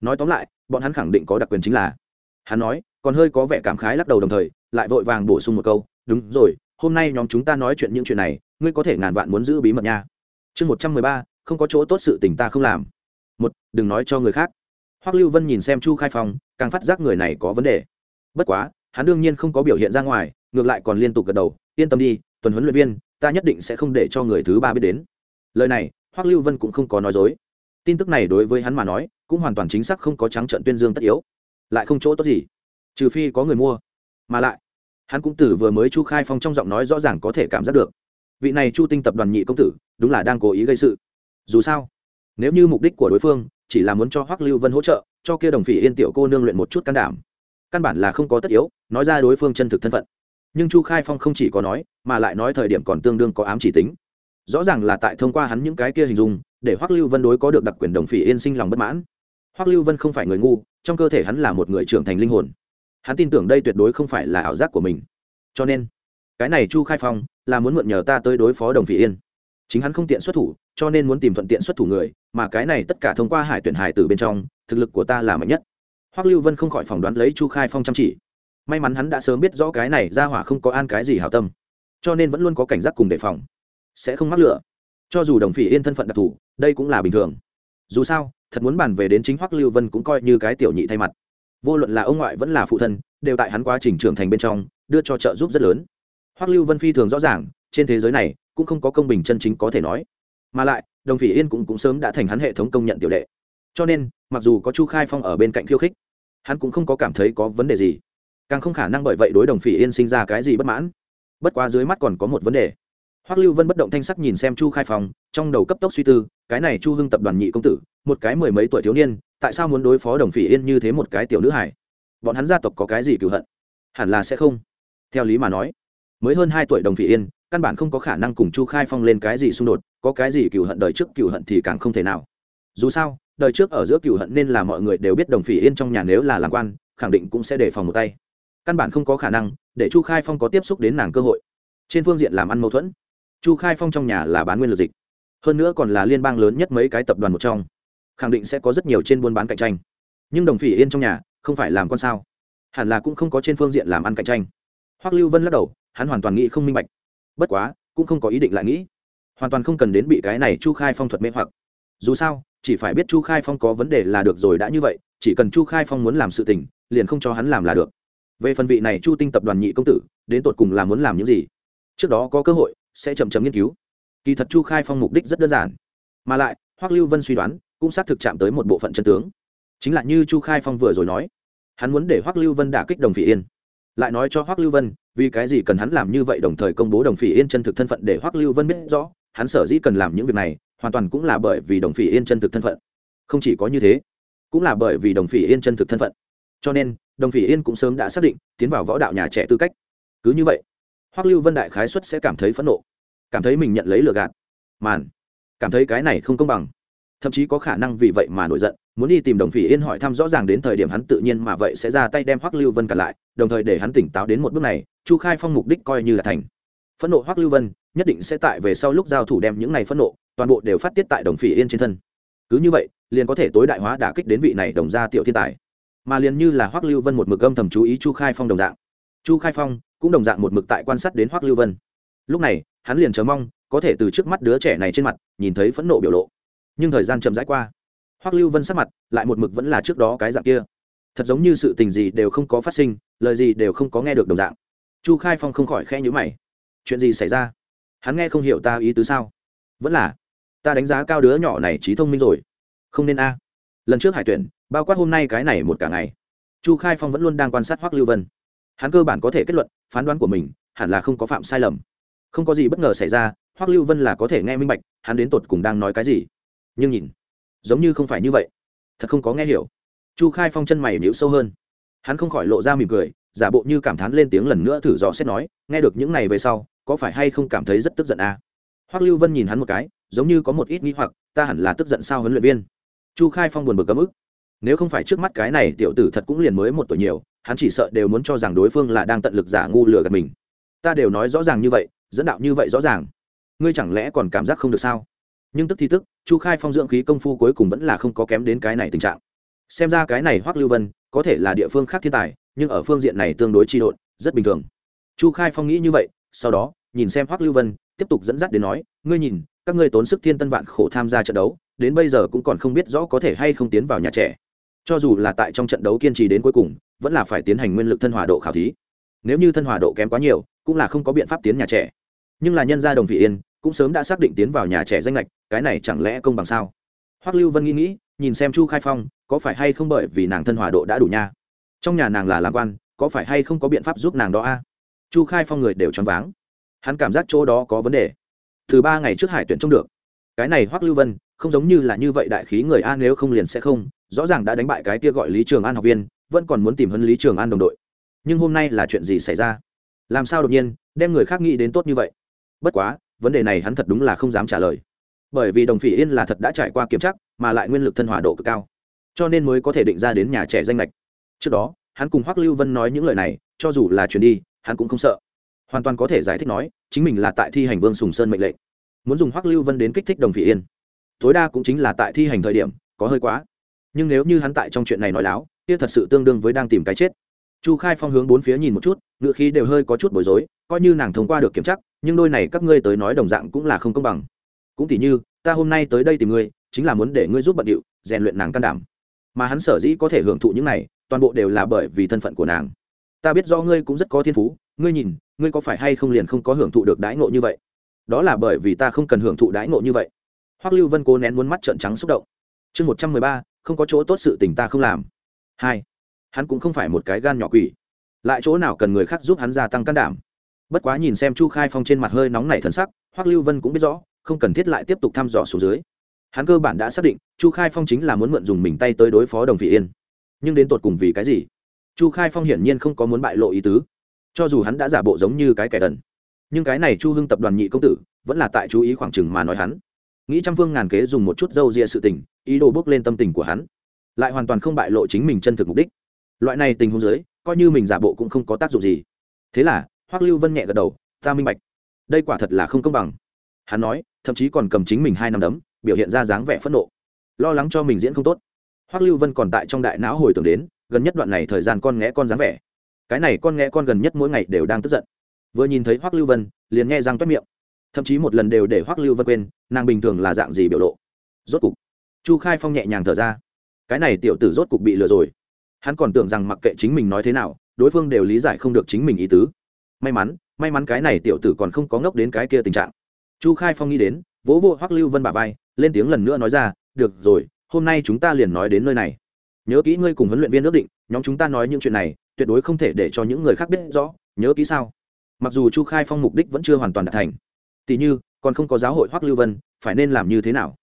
Nói tóm lại, bọn hắn khẳng định có đặc quyền chính là. Hắn nói, còn hơi có vẻ cảm khái lắc đầu đồng thời, lại vội vàng bổ sung một câu, đúng rồi, hôm nay nhóm chúng ta nói chuyện những chuyện này, ngươi có thể ngàn vạn muốn giữ bí mật nha. Chương một trăm mười ba, không có chỗ tốt sự tình ta không làm. Một, đừng nói cho người khác. Hoắc lưu vân nhìn xem chu khai phong, càng phát giác người này có vấn đề. Bất quá, hắn đương nhiên không có biểu hiện ra ngoài, ngược lại còn liên tục gật đầu, yên tâm đi tuần huấn luyện viên, ta nhất định sẽ không để cho người thứ ba biết đến. Lời này, hoắc lưu vân cũng không có nói dối. Tin tức này đối với hắn mà nói, cũng hoàn toàn chính xác không có trắng trận tuyên dương tất yếu. Lại không chỗ tốt gì. Trừ phi có người mua. Mà lại, hắn cũng từ vừa mới chu khai phong trong giọng nói rõ ràng có thể cảm giác được. Vị này chu tinh tập đoàn nhị công tử, đúng là đang cố ý gây sự. Dù sao, nếu như mục đích của đối phương chỉ là muốn cho hoắc lưu vân hỗ trợ, cho kia đồng phỉ yên tiểu cô nương luyện một chút can đảm, căn bản là không có tất yếu, nói ra đối phương chân thực thân phận nhưng chu khai phong không chỉ có nói, mà lại nói thời điểm còn tương đương có ám chỉ tính. Rõ ràng là tại thông qua hắn những cái kia hình dung, để hoắc lưu vân đối có được đặc quyền đồng phỉ yên sinh lòng bất mãn. Hoắc lưu vân không phải người ngu, trong cơ thể hắn là một người trưởng thành linh hồn. Hắn tin tưởng đây tuyệt đối không phải là ảo giác của mình. Cho nên, cái này chu khai phong là muốn mượn nhờ ta tới đối phó đồng phỉ yên. Chính hắn không tiện xuất thủ, cho nên muốn tìm thuận tiện xuất thủ người, mà cái này tất cả thông qua hải tuyển hải từ bên trong, thực lực của ta là mạnh nhất. Hoắc lưu vân không khỏi phỏng đoán lấy chu khai phong chăm chỉ may mắn hắn đã sớm biết rõ cái này ra hỏa không có an cái gì hảo tâm cho nên vẫn luôn có cảnh giác cùng đề phòng. Sẽ không mắc lửa. Cho dù đồng phỉ yên thân phận đặc thù đây cũng là bình thường. Dù sao thật muốn bàn về đến chính hoắc lưu vân cũng coi như cái tiểu nhị thay mặt. Vô luận là ông ngoại vẫn là phụ thân đều tại hắn quá trình trưởng thành bên trong đưa cho trợ giúp rất lớn. Hoắc lưu vân phi thường rõ ràng trên thế giới này cũng không có công bình chân chính có thể nói. Mà lại đồng phỉ yên cũng, cũng sớm đã thành hắn hệ thống công nhận tiểu đệ. Cho nên mặc dù có chu khai phong ở bên cạnh khiêu khích hắn cũng không có cảm thấy có vấn đề gì càng không khả năng bởi vậy đối đồng phỉ yên sinh ra cái gì bất mãn. Bất quá dưới mắt còn có một vấn đề. Hoắc lưu vân bất động thanh sắc nhìn xem chu khai phong, trong đầu cấp tốc suy tư, cái này chu hưng tập đoàn nhị công tử, một cái mười mấy tuổi thiếu niên, tại sao muốn đối phó đồng phỉ yên như thế một cái tiểu nữ hải bọn hắn gia tộc có cái gì cựu hận? Hẳn là sẽ không. Theo lý mà nói, mới hơn hai tuổi đồng phỉ yên, căn bản không có khả năng cùng chu khai phong lên cái gì xung đột, có cái gì cựu hận đời trước cựu hận thì càng không thể nào. Dù sao, đời trước ở giữa cựu hận nên là mọi người đều biết đồng phỉ yên trong nhà nếu là làm quan, khẳng định cũng sẽ đề phòng một tay căn bản không có khả năng để chu khai phong có tiếp xúc đến nàng cơ hội. Trên phương diện làm ăn mâu thuẫn, chu khai phong trong nhà là bán nguyên lực dịch. Hơn nữa còn là liên bang lớn nhất mấy cái tập đoàn một trong. Khẳng định sẽ có rất nhiều trên buôn bán cạnh tranh. Nhưng đồng phỉ yên trong nhà không phải làm con sao. Hẳn là cũng không có trên phương diện làm ăn cạnh tranh. Hoắc lưu vân lắc đầu, hắn hoàn toàn nghĩ không minh bạch. Bất quá, cũng không có ý định lại nghĩ. Hoàn toàn không cần đến bị cái này chu khai phong thuật mê hoặc. Dù sao, chỉ phải biết chu khai phong có vấn đề là được rồi đã như vậy, chỉ cần chu khai phong muốn làm sự tình, liền không cho hắn làm là được về phần vị này chu tinh tập đoàn nhị công tử, đến tột cùng là muốn làm những gì? Trước đó có cơ hội, sẽ chậm chậm nghiên cứu. Kỳ thật chu khai phong mục đích rất đơn giản. Mà lại, hoắc lưu vân suy đoán, cũng xác thực chạm tới một bộ phận chân tướng. Chính là như chu khai phong vừa rồi nói, hắn muốn để hoắc lưu vân đả kích đồng phỉ yên. Lại nói cho hoắc lưu vân, vì cái gì cần hắn làm như vậy đồng thời công bố đồng phỉ yên chân thực thân phận để hoắc lưu vân biết rõ, hắn sở dĩ cần làm những việc này, hoàn toàn cũng là bởi vì đồng phỉ yên chân thực thân phận. Không chỉ có như thế, cũng là bởi vì đồng phỉ yên chân thực thân phận. Cho nên đồng phỉ yên cũng sớm đã xác định, tiến vào võ đạo nhà trẻ tư cách. Cứ như vậy, hoắc lưu vân đại khái xuất sẽ cảm thấy phẫn nộ, cảm thấy mình nhận lấy lừa gạt. Màn, cảm thấy cái này không công bằng. Thậm chí có khả năng vì vậy mà nổi giận, muốn đi tìm đồng phỉ yên hỏi thăm rõ ràng đến thời điểm hắn tự nhiên mà vậy sẽ ra tay đem hoắc lưu vân cản lại, đồng thời để hắn tỉnh táo đến một bước này, chu khai phong mục đích coi như là thành. Phẫn nộ hoắc lưu vân, nhất định sẽ tại về sau lúc giao thủ đem những này phẫn nộ, toàn bộ đều phát tiết tại đồng phỉ yên trên thân. Cứ như vậy, liền có thể tối đại hóa đả kích đến vị này đồng gia tiểu thiên tài mà liền như là hoắc lưu vân một mực âm thầm chú ý chu khai phong đồng dạng. Chu khai phong cũng đồng dạng một mực tại quan sát đến hoắc lưu vân. Lúc này, hắn liền chờ mong, có thể từ trước mắt đứa trẻ này trên mặt, nhìn thấy phẫn nộ biểu lộ. Nhưng thời gian chậm rãi qua. Hoắc lưu vân sắc mặt lại một mực vẫn là trước đó cái dạng kia. Thật giống như sự tình gì đều không có phát sinh, lời gì đều không có nghe được đồng dạng. Chu khai phong không khỏi khẽ nhữ mày. Chuyện gì xảy ra? Hắn nghe không hiểu ta ý tứ sao? Vẫn là, ta đánh giá cao đứa nhỏ này trí thông minh rồi. Không nên a. Lần trước hải tuyển bao quát hôm nay cái này một cả ngày. Chu khai phong vẫn luôn đang quan sát hoắc lưu vân. Hắn cơ bản có thể kết luận, phán đoán của mình hẳn là không có phạm sai lầm. Không có gì bất ngờ xảy ra, hoắc lưu vân là có thể nghe minh bạch, hắn đến tột cùng đang nói cái gì. Nhưng nhìn, giống như không phải như vậy. Thật không có nghe hiểu. Chu khai phong chân mày nhíu sâu hơn. Hắn không khỏi lộ ra mỉm cười, giả bộ như cảm thán lên tiếng lần nữa thử dò xét nói, nghe được những này về sau, có phải hay không cảm thấy rất tức giận à? hoắc lưu vân nhìn hắn một cái, giống như có một ít nghĩ hoặc, ta hẳn là tức giận sao huấn luyện viên? Chu khai phong buồn bực cấm ức nếu không phải trước mắt cái này tiểu tử thật cũng liền mới một tuổi nhiều, hắn chỉ sợ đều muốn cho rằng đối phương là đang tận lực giả ngu lừa gạt mình. Ta đều nói rõ ràng như vậy, dẫn đạo như vậy rõ ràng. Ngươi chẳng lẽ còn cảm giác không được sao? Nhưng tức thì tức, chu khai phong dưỡng khí công phu cuối cùng vẫn là không có kém đến cái này tình trạng. Xem ra cái này hoắc lưu vân, có thể là địa phương khác thiên tài, nhưng ở phương diện này tương đối tri độn, rất bình thường. Chu khai phong nghĩ như vậy, sau đó, nhìn xem hoắc lưu vân, tiếp tục dẫn dắt đến nói, ngươi nhìn, các ngươi tốn sức thiên tân vạn khổ tham gia trận đấu, đến bây giờ cũng còn không biết rõ có thể hay không tiến vào nhà trẻ cho dù là tại trong trận đấu kiên trì đến cuối cùng, vẫn là phải tiến hành nguyên lực thân hòa độ khảo thí. Nếu như thân hòa độ kém quá nhiều, cũng là không có biện pháp tiến nhà trẻ. Nhưng là nhân gia đồng vị yên, cũng sớm đã xác định tiến vào nhà trẻ danh lệch cái này chẳng lẽ công bằng sao? Hoắc lưu vân nghĩ nghĩ, nhìn xem chu khai phong, có phải hay không bởi vì nàng thân hòa độ đã đủ nha? Trong nhà nàng là làm quan, có phải hay không có biện pháp giúp nàng đó a? Chu khai phong người đều choáng váng. Hắn cảm giác chỗ đó có vấn đề. Từ ba ngày trước hải tuyển trông được. Cái này hoắc lưu vân, không giống như là như vậy đại khí người a, nếu không liền sẽ không rõ ràng đã đánh bại cái kia gọi lý trường an học viên, vẫn còn muốn tìm hơn lý trường an đồng đội. Nhưng hôm nay là chuyện gì xảy ra? Làm sao đột nhiên đem người khác nghĩ đến tốt như vậy? Bất quá, vấn đề này hắn thật đúng là không dám trả lời. Bởi vì đồng phỉ yên là thật đã trải qua kiểm tra, mà lại nguyên lực thân hòa độ cực cao, cho nên mới có thể định ra đến nhà trẻ danh lệch trước đó, hắn cùng hoắc lưu vân nói những lời này, cho dù là chuyển đi, hắn cũng không sợ. Hoàn toàn có thể giải thích nói, chính mình là tại thi hành vương sùng sơn mệnh lệnh. Muốn dùng hoắc lưu vân đến kích thích đồng phỉ yên. Tối đa cũng chính là tại thi hành thời điểm, có hơi quá nhưng nếu như hắn tại trong chuyện này nói láo, kia thật sự tương đương với đang tìm cái chết. Chu khai phong hướng bốn phía nhìn một chút ngựa khí đều hơi có chút bối rối, coi như nàng thông qua được kiểm chắc nhưng đôi này các ngươi tới nói đồng dạng cũng là không công bằng. Cũng tỉ như, ta hôm nay tới đây tìm ngươi, chính là muốn để ngươi giúp bận điệu, rèn luyện nàng can đảm. Mà hắn sở dĩ có thể hưởng thụ những này, toàn bộ đều là bởi vì thân phận của nàng. Ta biết do ngươi cũng rất có thiên phú, ngươi nhìn, ngươi có phải hay không liền không có hưởng thụ được đãi ngộ như vậy? Đó là bởi vì ta không cần hưởng thụ đãi ngộ như vậy. Hoắc lưu vân cố nén muốn mắt trợn trắng xúc động. Chương một trăm mười ba không có chỗ tốt sự tình ta không làm. Hai, hắn cũng không phải một cái gan nhỏ quỷ. Lại chỗ nào cần người khác giúp hắn gia tăng can đảm? Bất quá nhìn xem chu khai phong trên mặt hơi nóng nảy thân sắc, hoắc lưu vân cũng biết rõ, không cần thiết lại tiếp tục thăm dò xuống dưới. Hắn cơ bản đã xác định, chu khai phong chính là muốn mượn dùng mình tay tới đối phó đồng vị yên. Nhưng đến tột cùng vì cái gì? Chu khai phong hiển nhiên không có muốn bại lộ ý tứ. Cho dù hắn đã giả bộ giống như cái kẻ đần. Nhưng cái này chu hưng tập đoàn nhị công tử, vẫn là tại chú ý khoảng chừng mà nói hắn. Nghĩ trăm phương ngàn kế dùng một chút dâu ria sự tình ý đồ bước lên tâm tình của hắn, lại hoàn toàn không bại lộ chính mình chân thực mục đích. Loại này tình huống dưới, coi như mình giả bộ cũng không có tác dụng gì. Thế là, hoắc lưu vân nhẹ gật đầu, ta minh bạch. Đây quả thật là không công bằng. Hắn nói, thậm chí còn cầm chính mình hai năm đấm, biểu hiện ra dáng vẻ phẫn nộ. Lo lắng cho mình diễn không tốt. Hoắc lưu vân còn tại trong đại não hồi tưởng đến, gần nhất đoạn này thời gian con nghẽ con dáng vẻ. Cái này con nghẽ con gần nhất mỗi ngày đều đang tức giận. Vừa nhìn thấy hoắc lưu vân, liền nghe răng toét miệng. Thậm chí một lần đều để hoắc lưu vân quên, nàng bình thường là dạng gì biểu lộ. Rốt cục chu khai phong nhẹ nhàng thở ra. Cái này tiểu tử rốt cục bị lừa rồi. Hắn còn tưởng rằng mặc kệ chính mình nói thế nào, đối phương đều lý giải không được chính mình ý tứ. May mắn may mắn cái này tiểu tử còn không có ngốc đến cái kia tình trạng. Chu khai phong nghĩ đến, vỗ vô hoắc lưu vân bà vai, lên tiếng lần nữa nói ra, được rồi, hôm nay chúng ta liền nói đến nơi này. Nhớ kỹ ngươi cùng huấn luyện viên ước định, nhóm chúng ta nói những chuyện này, tuyệt đối không thể để cho những người khác biết rõ, nhớ kỹ sao? Mặc dù chu khai phong mục đích vẫn chưa hoàn toàn đạt thành tỷ như, còn không có giáo hội hoắc lưu vân, phải nên làm như thế nào?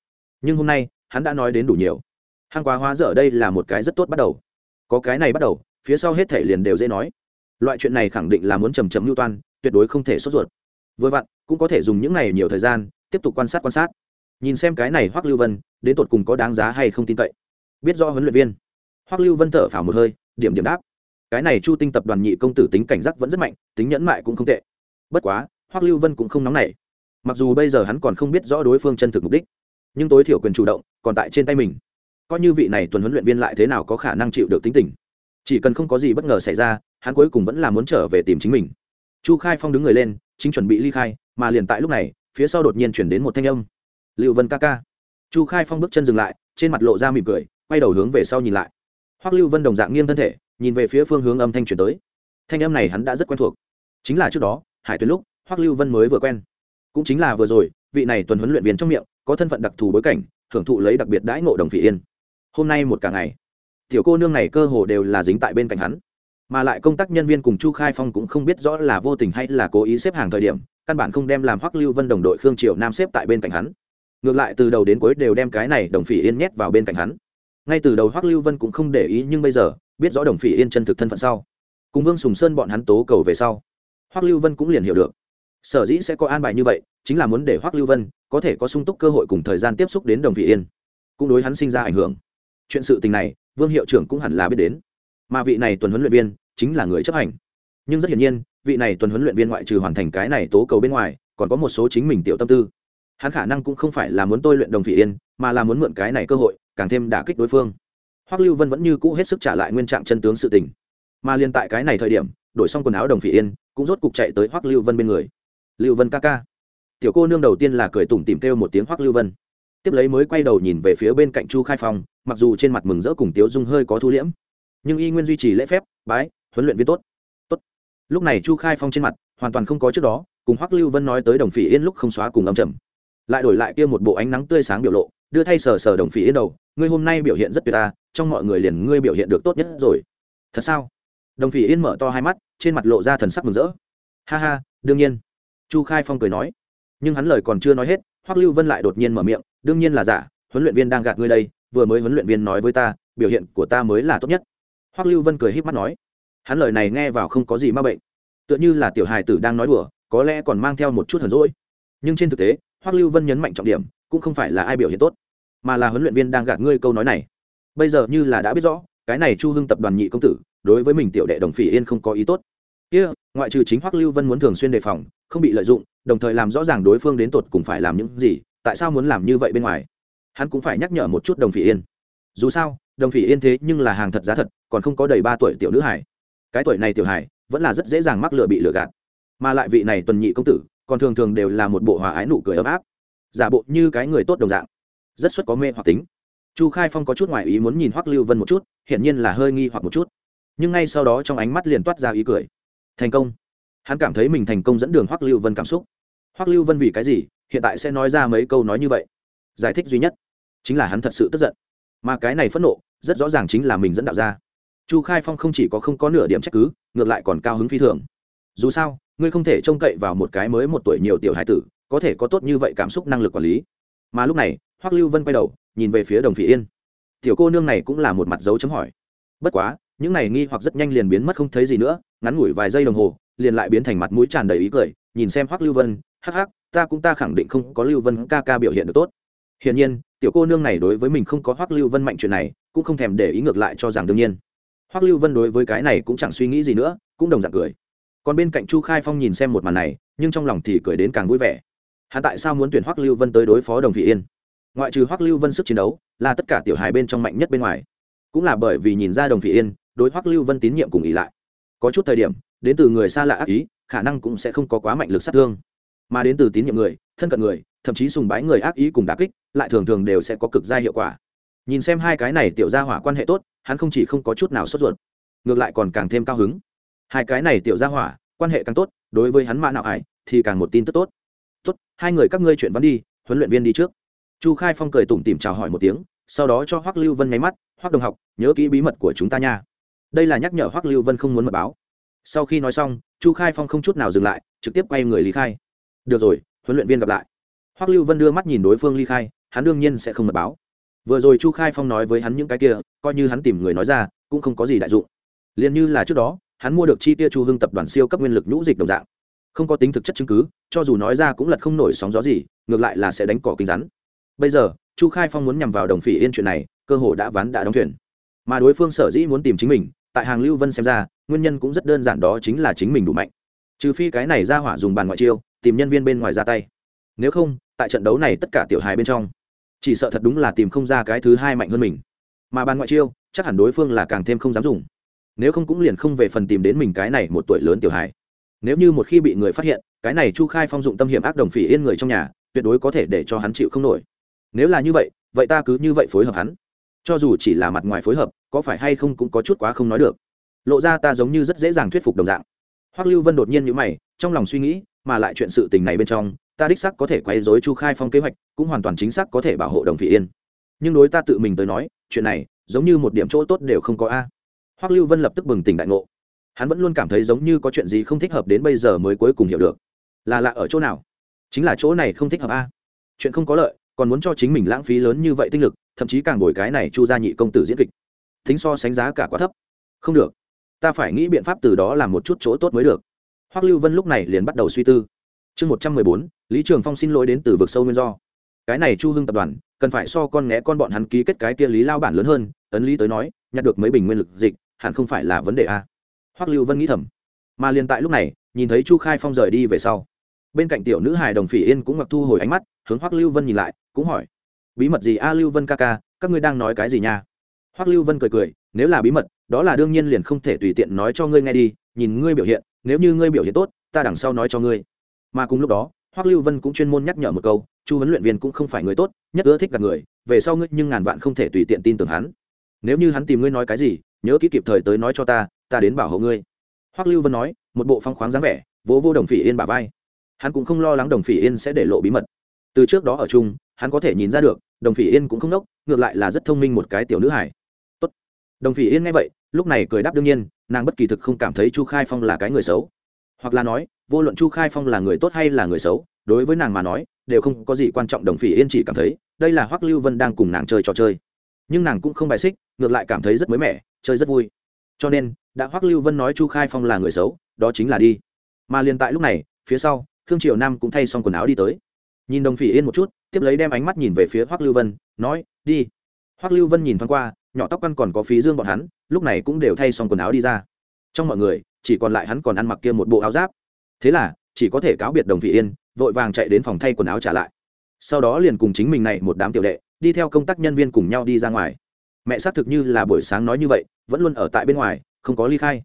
Nhưng hôm nay hắn đã nói đến đủ nhiều. Hàng quá hóa dở đây là một cái rất tốt bắt đầu. Có cái này bắt đầu, phía sau hết thể liền đều dễ nói. Loại chuyện này khẳng định là muốn trầm trầm mưu toan, tuyệt đối không thể sốt ruột. Vừa vặn, cũng có thể dùng những này nhiều thời gian, tiếp tục quan sát quan sát. Nhìn xem cái này hoắc lưu vân, đến tột cùng có đáng giá hay không tin cậy. Biết do huấn luyện viên. Hoắc lưu vân thở phào một hơi, điểm điểm đáp. Cái này chu tinh tập đoàn nhị công tử tính cảnh giác vẫn rất mạnh, tính nhẫn mại cũng không tệ. Bất quá, hoắc lưu vân cũng không nóng nảy. Mặc dù bây giờ hắn còn không biết rõ đối phương chân thực mục đích nhưng tối thiểu quyền chủ động còn tại trên tay mình. Coi như vị này tuần huấn luyện viên lại thế nào có khả năng chịu được tính tình. Chỉ cần không có gì bất ngờ xảy ra, hắn cuối cùng vẫn là muốn trở về tìm chính mình. Chu khai phong đứng người lên, chính chuẩn bị ly khai, mà liền tại lúc này, phía sau đột nhiên chuyển đến một thanh âm. Liệu vân ca ca. Chu khai phong bước chân dừng lại, trên mặt lộ ra mỉm cười, quay đầu hướng về sau nhìn lại. Hoắc lưu vân đồng dạng nghiêng thân thể, nhìn về phía phương hướng âm thanh chuyển tới. Thanh âm này hắn đã rất quen thuộc. Chính là trước đó, hải tuyến lúc, hoắc lưu vân mới vừa quen. Cũng chính là vừa rồi, vị này tuần huấn luyện viên trong miệng có thân phận đặc thù bối cảnh, hưởng thụ lấy đặc biệt đãi ngộ đồng phỉ yên. Hôm nay một cả ngày, tiểu cô nương này cơ hồ đều là dính tại bên cạnh hắn. Mà lại công tác nhân viên cùng chu khai phong cũng không biết rõ là vô tình hay là cố ý xếp hàng thời điểm, căn bản không đem làm hoắc lưu vân đồng đội khương triều nam xếp tại bên cạnh hắn. Ngược lại từ đầu đến cuối đều đem cái này đồng phỉ yên nhét vào bên cạnh hắn. Ngay từ đầu hoắc lưu vân cũng không để ý, nhưng bây giờ, biết rõ đồng phỉ yên chân thực thân phận sau, cùng vương sùng sơn bọn hắn tố cầu về sau, hoắc lưu vân cũng liền hiểu được. Sở dĩ sẽ có an bài như vậy, chính là muốn để hoắc lưu vân có thể có sung túc cơ hội cùng thời gian tiếp xúc đến đồng vị yên, cũng đối hắn sinh ra ảnh hưởng. Chuyện sự tình này, vương hiệu trưởng cũng hẳn là biết đến. Mà vị này tuần huấn luyện viên chính là người chấp hành. Nhưng rất hiển nhiên, vị này tuần huấn luyện viên ngoại trừ hoàn thành cái này tố cầu bên ngoài, còn có một số chính mình tiểu tâm tư. Hắn khả năng cũng không phải là muốn tôi luyện đồng phỉ yên, mà là muốn mượn cái này cơ hội, càng thêm đả kích đối phương. Hoắc lưu vân vẫn như cũ hết sức trả lại nguyên trạng chân tướng sự tình. Mà liên tại cái này thời điểm, đổi xong quần áo đồng phỉ yên, cũng rốt cục chạy tới hoắc lưu vân bên người. Lưu vân ca ca tiểu cô nương đầu tiên là cười tủm tìm kêu một tiếng hoắc lưu vân. Tiếp lấy mới quay đầu nhìn về phía bên cạnh chu khai phong, mặc dù trên mặt mừng rỡ cùng tiếu dung hơi có thu liễm, nhưng y nguyên duy trì lễ phép, bái, huấn luyện viên tốt. Tốt. Lúc này chu khai phong trên mặt hoàn toàn không có trước đó, cùng hoắc lưu vân nói tới đồng phỉ yên lúc không xóa cùng âm trầm. Lại đổi lại kia một bộ ánh nắng tươi sáng biểu lộ, đưa thay sờ sờ đồng phỉ yên đầu, ngươi hôm nay biểu hiện rất tuyệt ta, trong mọi người liền ngươi biểu hiện được tốt nhất rồi. Thật sao? Đồng phỉ yên mở to hai mắt, trên mặt lộ ra thần sắc mừng rỡ. Ha ha, đương nhiên. Chu khai phong cười nói nhưng hắn lời còn chưa nói hết, hoắc lưu vân lại đột nhiên mở miệng, đương nhiên là giả, huấn luyện viên đang gạt ngươi đây, vừa mới huấn luyện viên nói với ta, biểu hiện của ta mới là tốt nhất. Hoắc lưu vân cười h í p mắt nói, hắn lời này nghe vào không có gì ma bệnh, tựa như là tiểu hài tử đang nói đùa, có lẽ còn mang theo một chút hờn rỗi nhưng trên thực tế, hoắc lưu vân nhấn mạnh trọng điểm, cũng không phải là ai biểu hiện tốt, mà là huấn luyện viên đang gạt ngươi câu nói này. Bây giờ như là đã biết rõ, cái này chu hưng tập đoàn nhị công tử, đối với mình tiểu đệ đồng phỉ yên không có ý tốt kia, ngoại trừ chính hoắc lưu vân muốn thường xuyên đề phòng, không bị lợi dụng, đồng thời làm rõ ràng đối phương đến tột cùng phải làm những gì, tại sao muốn làm như vậy bên ngoài? Hắn cũng phải nhắc nhở một chút đồng phỉ yên. Dù sao, đồng phỉ yên thế nhưng là hàng thật giá thật, còn không có đầy ba tuổi tiểu nữ hải cái tuổi này tiểu hải vẫn là rất dễ dàng mắc lừa bị lừa gạt. Mà lại vị này tuần nhị công tử, còn thường thường đều là một bộ hòa ái nụ cười ấm áp. Giả bộ như cái người tốt đồng dạng. Rất xuất có mê hoặc tính. Chu khai phong có chút ngoài ý muốn nhìn hoắc lưu vân một chút, hiển nhiên là hơi nghi hoặc một chút. Nhưng ngay sau đó trong ánh mắt liền toát ra ý cười thành công. Hắn cảm thấy mình thành công dẫn đường hoắc lưu vân cảm xúc. Hoắc lưu vân vì cái gì? Hiện tại sẽ nói ra mấy câu nói như vậy. Giải thích duy nhất, chính là hắn thật sự tức giận. Mà cái này phẫn nộ, rất rõ ràng chính là mình dẫn đạo ra. Chu khai phong không chỉ có không có nửa điểm trách cứ, ngược lại còn cao hứng phi thường. Dù sao, ngươi không thể trông cậy vào một cái mới một tuổi nhiều tiểu hải tử, có thể có tốt như vậy cảm xúc năng lực quản lý. Mà lúc này, hoắc lưu vân quay đầu, nhìn về phía đồng phỉ yên. Tiểu cô nương này cũng là một mặt dấu chấm hỏi. Bất quá, những này nghi hoặc rất nhanh liền biến mất không thấy gì nữa ngắn ngủi vài giây đồng hồ, liền lại biến thành mặt mũi tràn đầy ý cười, nhìn xem hoắc lưu vân, hắc hắc, ta cũng ta khẳng định không có lưu vân ca ca biểu hiện được tốt. Hiển nhiên, tiểu cô nương này đối với mình không có hoắc lưu vân mạnh chuyện này, cũng không thèm để ý ngược lại cho rằng đương nhiên. Hoắc lưu vân đối với cái này cũng chẳng suy nghĩ gì nữa, cũng đồng dạng cười. Còn bên cạnh chu khai phong nhìn xem một màn này, nhưng trong lòng thì cười đến càng vui vẻ. Hắn tại sao muốn tuyển hoắc lưu vân tới đối phó đồng vị yên? Ngoại trừ hoắc lưu vân sức chiến đấu, là tất cả tiểu hài bên trong mạnh nhất bên ngoài. Cũng là bởi vì nhìn ra đồng vị yên, đối hoắc lưu vân tín nhiệm cùng ý lại có chút thời điểm, đến từ người xa lạ ác ý, khả năng cũng sẽ không có quá mạnh lực sát thương. Mà đến từ tín nhiệm người, thân cận người, thậm chí sùng bái người ác ý cùng đà kích, lại thường thường đều sẽ có cực gia hiệu quả. Nhìn xem hai cái này tiểu gia hỏa quan hệ tốt, hắn không chỉ không có chút nào sốt ruột, ngược lại còn càng thêm cao hứng. Hai cái này tiểu gia hỏa, quan hệ càng tốt, đối với hắn mạ nào ải, thì càng một tin tức tốt. Tốt, hai người các ngươi chuyện văn đi, huấn luyện viên đi trước. Chu khai phong cười tủm tìm chào hỏi một tiếng, sau đó cho hoắc lưu vân nháy mắt, hoắc đồng học, nhớ kỹ bí mật của chúng ta nha đây là nhắc nhở hoắc lưu vân không muốn mật báo sau khi nói xong chu khai phong không chút nào dừng lại trực tiếp quay người lý khai được rồi huấn luyện viên gặp lại hoắc lưu vân đưa mắt nhìn đối phương ly khai hắn đương nhiên sẽ không mật báo vừa rồi chu khai phong nói với hắn những cái kia coi như hắn tìm người nói ra cũng không có gì đại dụng liền như là trước đó hắn mua được chi tiêu chu hưng tập đoàn siêu cấp nguyên lực nhũ dịch đồng dạng không có tính thực chất chứng cứ cho dù nói ra cũng lật không nổi sóng gió gì ngược lại là sẽ đánh cỏ kính rắn bây giờ chu khai phong muốn nhằm vào đồng phỉ yên chuyện này cơ hồ đã ván đã đóng thuyền mà đối phương sở dĩ muốn tìm chính mình tại hàng lưu vân xem ra, nguyên nhân cũng rất đơn giản đó chính là chính mình đủ mạnh. Trừ phi cái này ra hỏa dùng bàn ngoại chiêu, tìm nhân viên bên ngoài ra tay. Nếu không, tại trận đấu này tất cả tiểu hài bên trong, chỉ sợ thật đúng là tìm không ra cái thứ hai mạnh hơn mình. Mà bàn ngoại chiêu, chắc hẳn đối phương là càng thêm không dám dùng. Nếu không cũng liền không về phần tìm đến mình cái này một tuổi lớn tiểu hài. Nếu như một khi bị người phát hiện, cái này chu khai phong dụng tâm hiểm ác đồng phỉ yên người trong nhà, tuyệt đối có thể để cho hắn chịu không nổi. Nếu là như vậy vậy ta cứ như vậy phối hợp hắn cho dù chỉ là mặt ngoài phối hợp, có phải hay không cũng có chút quá không nói được. Lộ ra ta giống như rất dễ dàng thuyết phục đồng dạng. Hoắc lưu vân đột nhiên nhữ mày, trong lòng suy nghĩ, mà lại chuyện sự tình này bên trong, ta đích xác có thể quay dối chu khai phong kế hoạch, cũng hoàn toàn chính xác có thể bảo hộ đồng phỉ yên. Nhưng đối ta tự mình tới nói, chuyện này, giống như một điểm chỗ tốt đều không có a. Hoắc lưu vân lập tức bừng tỉnh đại ngộ. Hắn vẫn luôn cảm thấy giống như có chuyện gì không thích hợp đến bây giờ mới cuối cùng hiểu được. Là lạ ở chỗ nào? Chính là chỗ này không thích hợp a. Chuyện không có lợi, còn muốn cho chính mình lãng phí lớn như vậy tinh lực thậm chí càng ngồi cái này chu gia nhị công tử diễn kịch. Thính so sánh giá cả quá thấp. Không được. Ta phải nghĩ biện pháp từ đó làm một chút chỗ tốt mới được. Hoắc lưu vân lúc này liền bắt đầu suy tư. Chương một trăm mười bốn, lý trường phong xin lỗi đến từ vực sâu nguyên do. Cái này chu hưng tập đoàn, cần phải so con nghé con bọn hắn ký kết cái kia lý lao bản lớn hơn, ấn lý tới nói, nhặt được mấy bình nguyên lực dịch, hẳn không phải là vấn đề a. Hoắc lưu vân nghĩ thầm. Mà liền tại lúc này, nhìn thấy chu khai phong rời đi về sau. Bên cạnh tiểu nữ hài đồng phỉ yên cũng mặc thu hồi ánh mắt, hướng hoắc lưu vân nhìn lại, cũng hỏi bí mật gì? A, lưu vân ca ca, các ngươi đang nói cái gì nha? Hoắc lưu vân cười cười, nếu là bí mật, đó là đương nhiên liền không thể tùy tiện nói cho ngươi nghe đi, nhìn ngươi biểu hiện, nếu như ngươi biểu hiện tốt, ta đằng sau nói cho ngươi. Mà cùng lúc đó, hoắc lưu vân cũng chuyên môn nhắc nhở một câu, chu huấn luyện viên cũng không phải người tốt, nhất ưa thích gặp người, về sau ngươi nhưng ngàn vạn không thể tùy tiện tin tưởng hắn. Nếu như hắn tìm ngươi nói cái gì, nhớ kỹ kịp thời tới nói cho ta ta đến bảo hộ ngươi. Hoắc lưu vân nói, một bộ phong khoáng dáng vẻ, vỗ vô đồng phỉ yên bả vai. Hắn cũng không lo lắng đồng phỉ yên sẽ để lộ bí mật. Từ trước đó ở chung hắn có thể nhìn ra được, đồng phỉ yên cũng không nốc, ngược lại là rất thông minh một cái tiểu nữ hải Tốt. đồng phỉ yên nghe vậy, lúc này cười đáp đương nhiên, nàng bất kỳ thực không cảm thấy chu khai phong là cái người xấu. Hoặc là nói, vô luận chu khai phong là người tốt hay là người xấu, đối với nàng mà nói, đều không có gì quan trọng, đồng phỉ yên chỉ cảm thấy, đây là hoắc lưu vân đang cùng nàng chơi trò chơi. Nhưng nàng cũng không bài xích, ngược lại cảm thấy rất mới mẻ, chơi rất vui. Cho nên, đã hoắc lưu vân nói chu khai phong là người xấu, đó chính là đi. Mà liền tại lúc này, phía sau, khương triều nam cũng thay xong quần áo đi tới nhìn đồng phỉ yên một chút, tiếp lấy đem ánh mắt nhìn về phía hoắc lưu vân, nói, đi. Hoắc lưu vân nhìn thoáng qua, nhỏ tóc căn còn có phí dương bọn hắn, lúc này cũng đều thay xong quần áo đi ra. Trong mọi người, chỉ còn lại hắn còn ăn mặc kia một bộ áo giáp. Thế là, chỉ có thể cáo biệt đồng phỉ yên, vội vàng chạy đến phòng thay quần áo trả lại. Sau đó liền cùng chính mình này một đám tiểu đệ, đi theo công tác nhân viên cùng nhau đi ra ngoài. Mẹ xác thực như là buổi sáng nói như vậy, vẫn luôn ở tại bên ngoài, không có ly khai.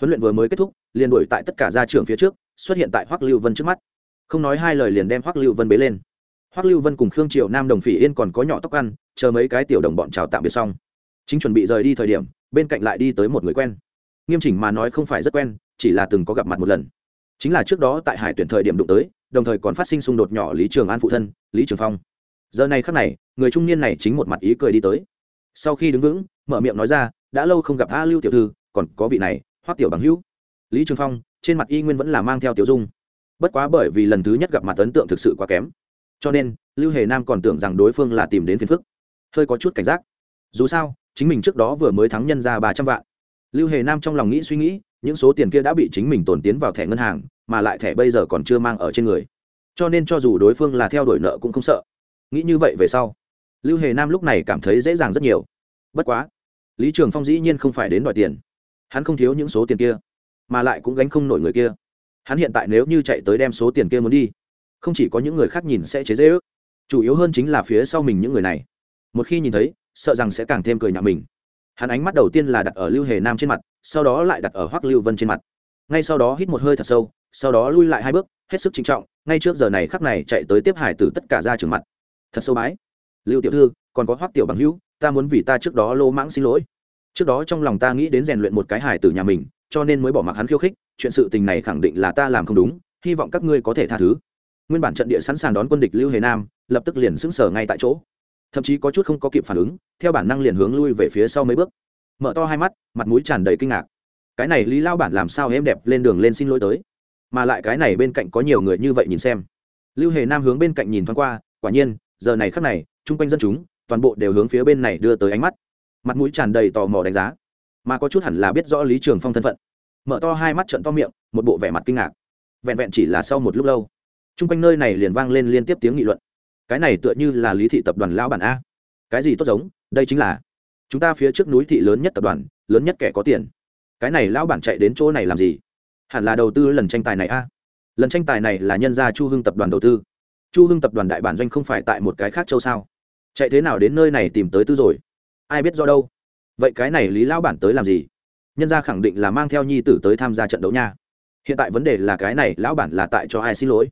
Huấn luyện vừa mới kết thúc, liền đuổi tại tất cả gia trưởng phía trước, xuất hiện tại hoắc lưu vân trước mắt không nói hai lời liền đem hoắc lưu vân bế lên. Hoắc lưu vân cùng khương triệu nam đồng phỉ yên còn có nhỏ tóc ăn, chờ mấy cái tiểu đồng bọn chào tạm biệt xong. Chính chuẩn bị rời đi thời điểm, bên cạnh lại đi tới một người quen. Nghiêm chỉnh mà nói không phải rất quen, chỉ là từng có gặp mặt một lần. Chính là trước đó tại hải tuyển thời điểm đụng tới, đồng thời còn phát sinh xung đột nhỏ lý trường an phụ thân, lý trường phong. Giờ này khắc này, người trung niên này chính một mặt ý cười đi tới. Sau khi đứng vững, mở miệng nói ra, đã lâu không gặp a lưu tiểu thư, còn có vị này, hoắc tiểu bằng hữu. Lý trường phong, trên mặt y nguyên vẫn là mang theo tiểu dung bất quá bởi vì lần thứ nhất gặp mặt ấn tượng thực sự quá kém. Cho nên, lưu hề nam còn tưởng rằng đối phương là tìm đến phiền phức. Hơi có chút cảnh giác. Dù sao, chính mình trước đó vừa mới thắng nhân ra ba trăm vạn. Lưu hề nam trong lòng nghĩ suy nghĩ, những số tiền kia đã bị chính mình tồn tiến vào thẻ ngân hàng, mà lại thẻ bây giờ còn chưa mang ở trên người. Cho nên cho dù đối phương là theo đuổi nợ cũng không sợ. Nghĩ như vậy về sau, lưu hề nam lúc này cảm thấy dễ dàng rất nhiều. Bất quá, lý trường phong dĩ nhiên không phải đến đòi tiền. Hắn không thiếu những số tiền kia, mà lại cũng gánh không nổi người kia hắn hiện tại nếu như chạy tới đem số tiền kia muốn đi, không chỉ có những người khác nhìn sẽ chế dễ ước chủ yếu hơn chính là phía sau mình những người này. Một khi nhìn thấy, sợ rằng sẽ càng thêm cười nhạo mình. Hắn ánh mắt đầu tiên là đặt ở lưu hề nam trên mặt, sau đó lại đặt ở hoắc lưu vân trên mặt. Ngay sau đó hít một hơi thật sâu, sau đó lui lại hai bước, hết sức trinh trọng, ngay trước giờ này khắc này chạy tới tiếp hải tử tất cả ra trường mặt. Thật sâu bái. Lưu tiểu thư, còn có hoắc tiểu bằng hữu, ta muốn vì ta trước đó lô mãng xin lỗi. Trước đó trong lòng ta nghĩ đến rèn luyện một cái hải tử nhà mình cho nên mới bỏ mặc hắn khiêu khích, chuyện sự tình này khẳng định là ta làm không đúng, hy vọng các ngươi có thể tha thứ. Nguyên bản trận địa sẵn sàng đón quân địch lưu hề nam, lập tức liền sững sờ ngay tại chỗ. Thậm chí có chút không có kịp phản ứng, theo bản năng liền hướng lui về phía sau mấy bước. Mở to hai mắt, mặt mũi tràn đầy kinh ngạc. Cái này lý lao bản làm sao êm đẹp lên đường lên xin lỗi tới? Mà lại cái này bên cạnh có nhiều người như vậy nhìn xem. Lưu hề nam hướng bên cạnh nhìn thoáng qua, quả nhiên, giờ này khắc này, chung quanh dân chúng, toàn bộ đều hướng phía bên này đưa tới ánh mắt. Mặt mũi tràn đầy tò mò đánh giá mà có chút hẳn là biết rõ lý trường phong thân phận. Mở to hai mắt trận to miệng, một bộ vẻ mặt kinh ngạc. Vẹn vẹn chỉ là sau một lúc lâu t r u n g quanh nơi này liền vang lên liên tiếp tiếng nghị luận. Cái này tựa như là lý thị tập đoàn lão bản a. Cái gì tốt giống, đây chính là chúng ta phía trước núi thị lớn nhất tập đoàn, lớn nhất kẻ có tiền. Cái này lão bản chạy đến chỗ này làm gì? Hẳn là đầu tư lần tranh tài này a. Lần tranh tài này là nhân gia chu hưng tập đoàn đầu tư. Chu hưng tập đoàn đại bản doanh không phải tại một cái khác châu sao? Chạy thế nào đến nơi này tìm tới tư rồi? Ai biết do đâu? Vậy cái này lý lão bản tới làm gì? Nhân gia khẳng định là mang theo nhi tử tới tham gia trận đấu nha. Hiện tại vấn đề là cái này lão bản là tại cho ai xin lỗi?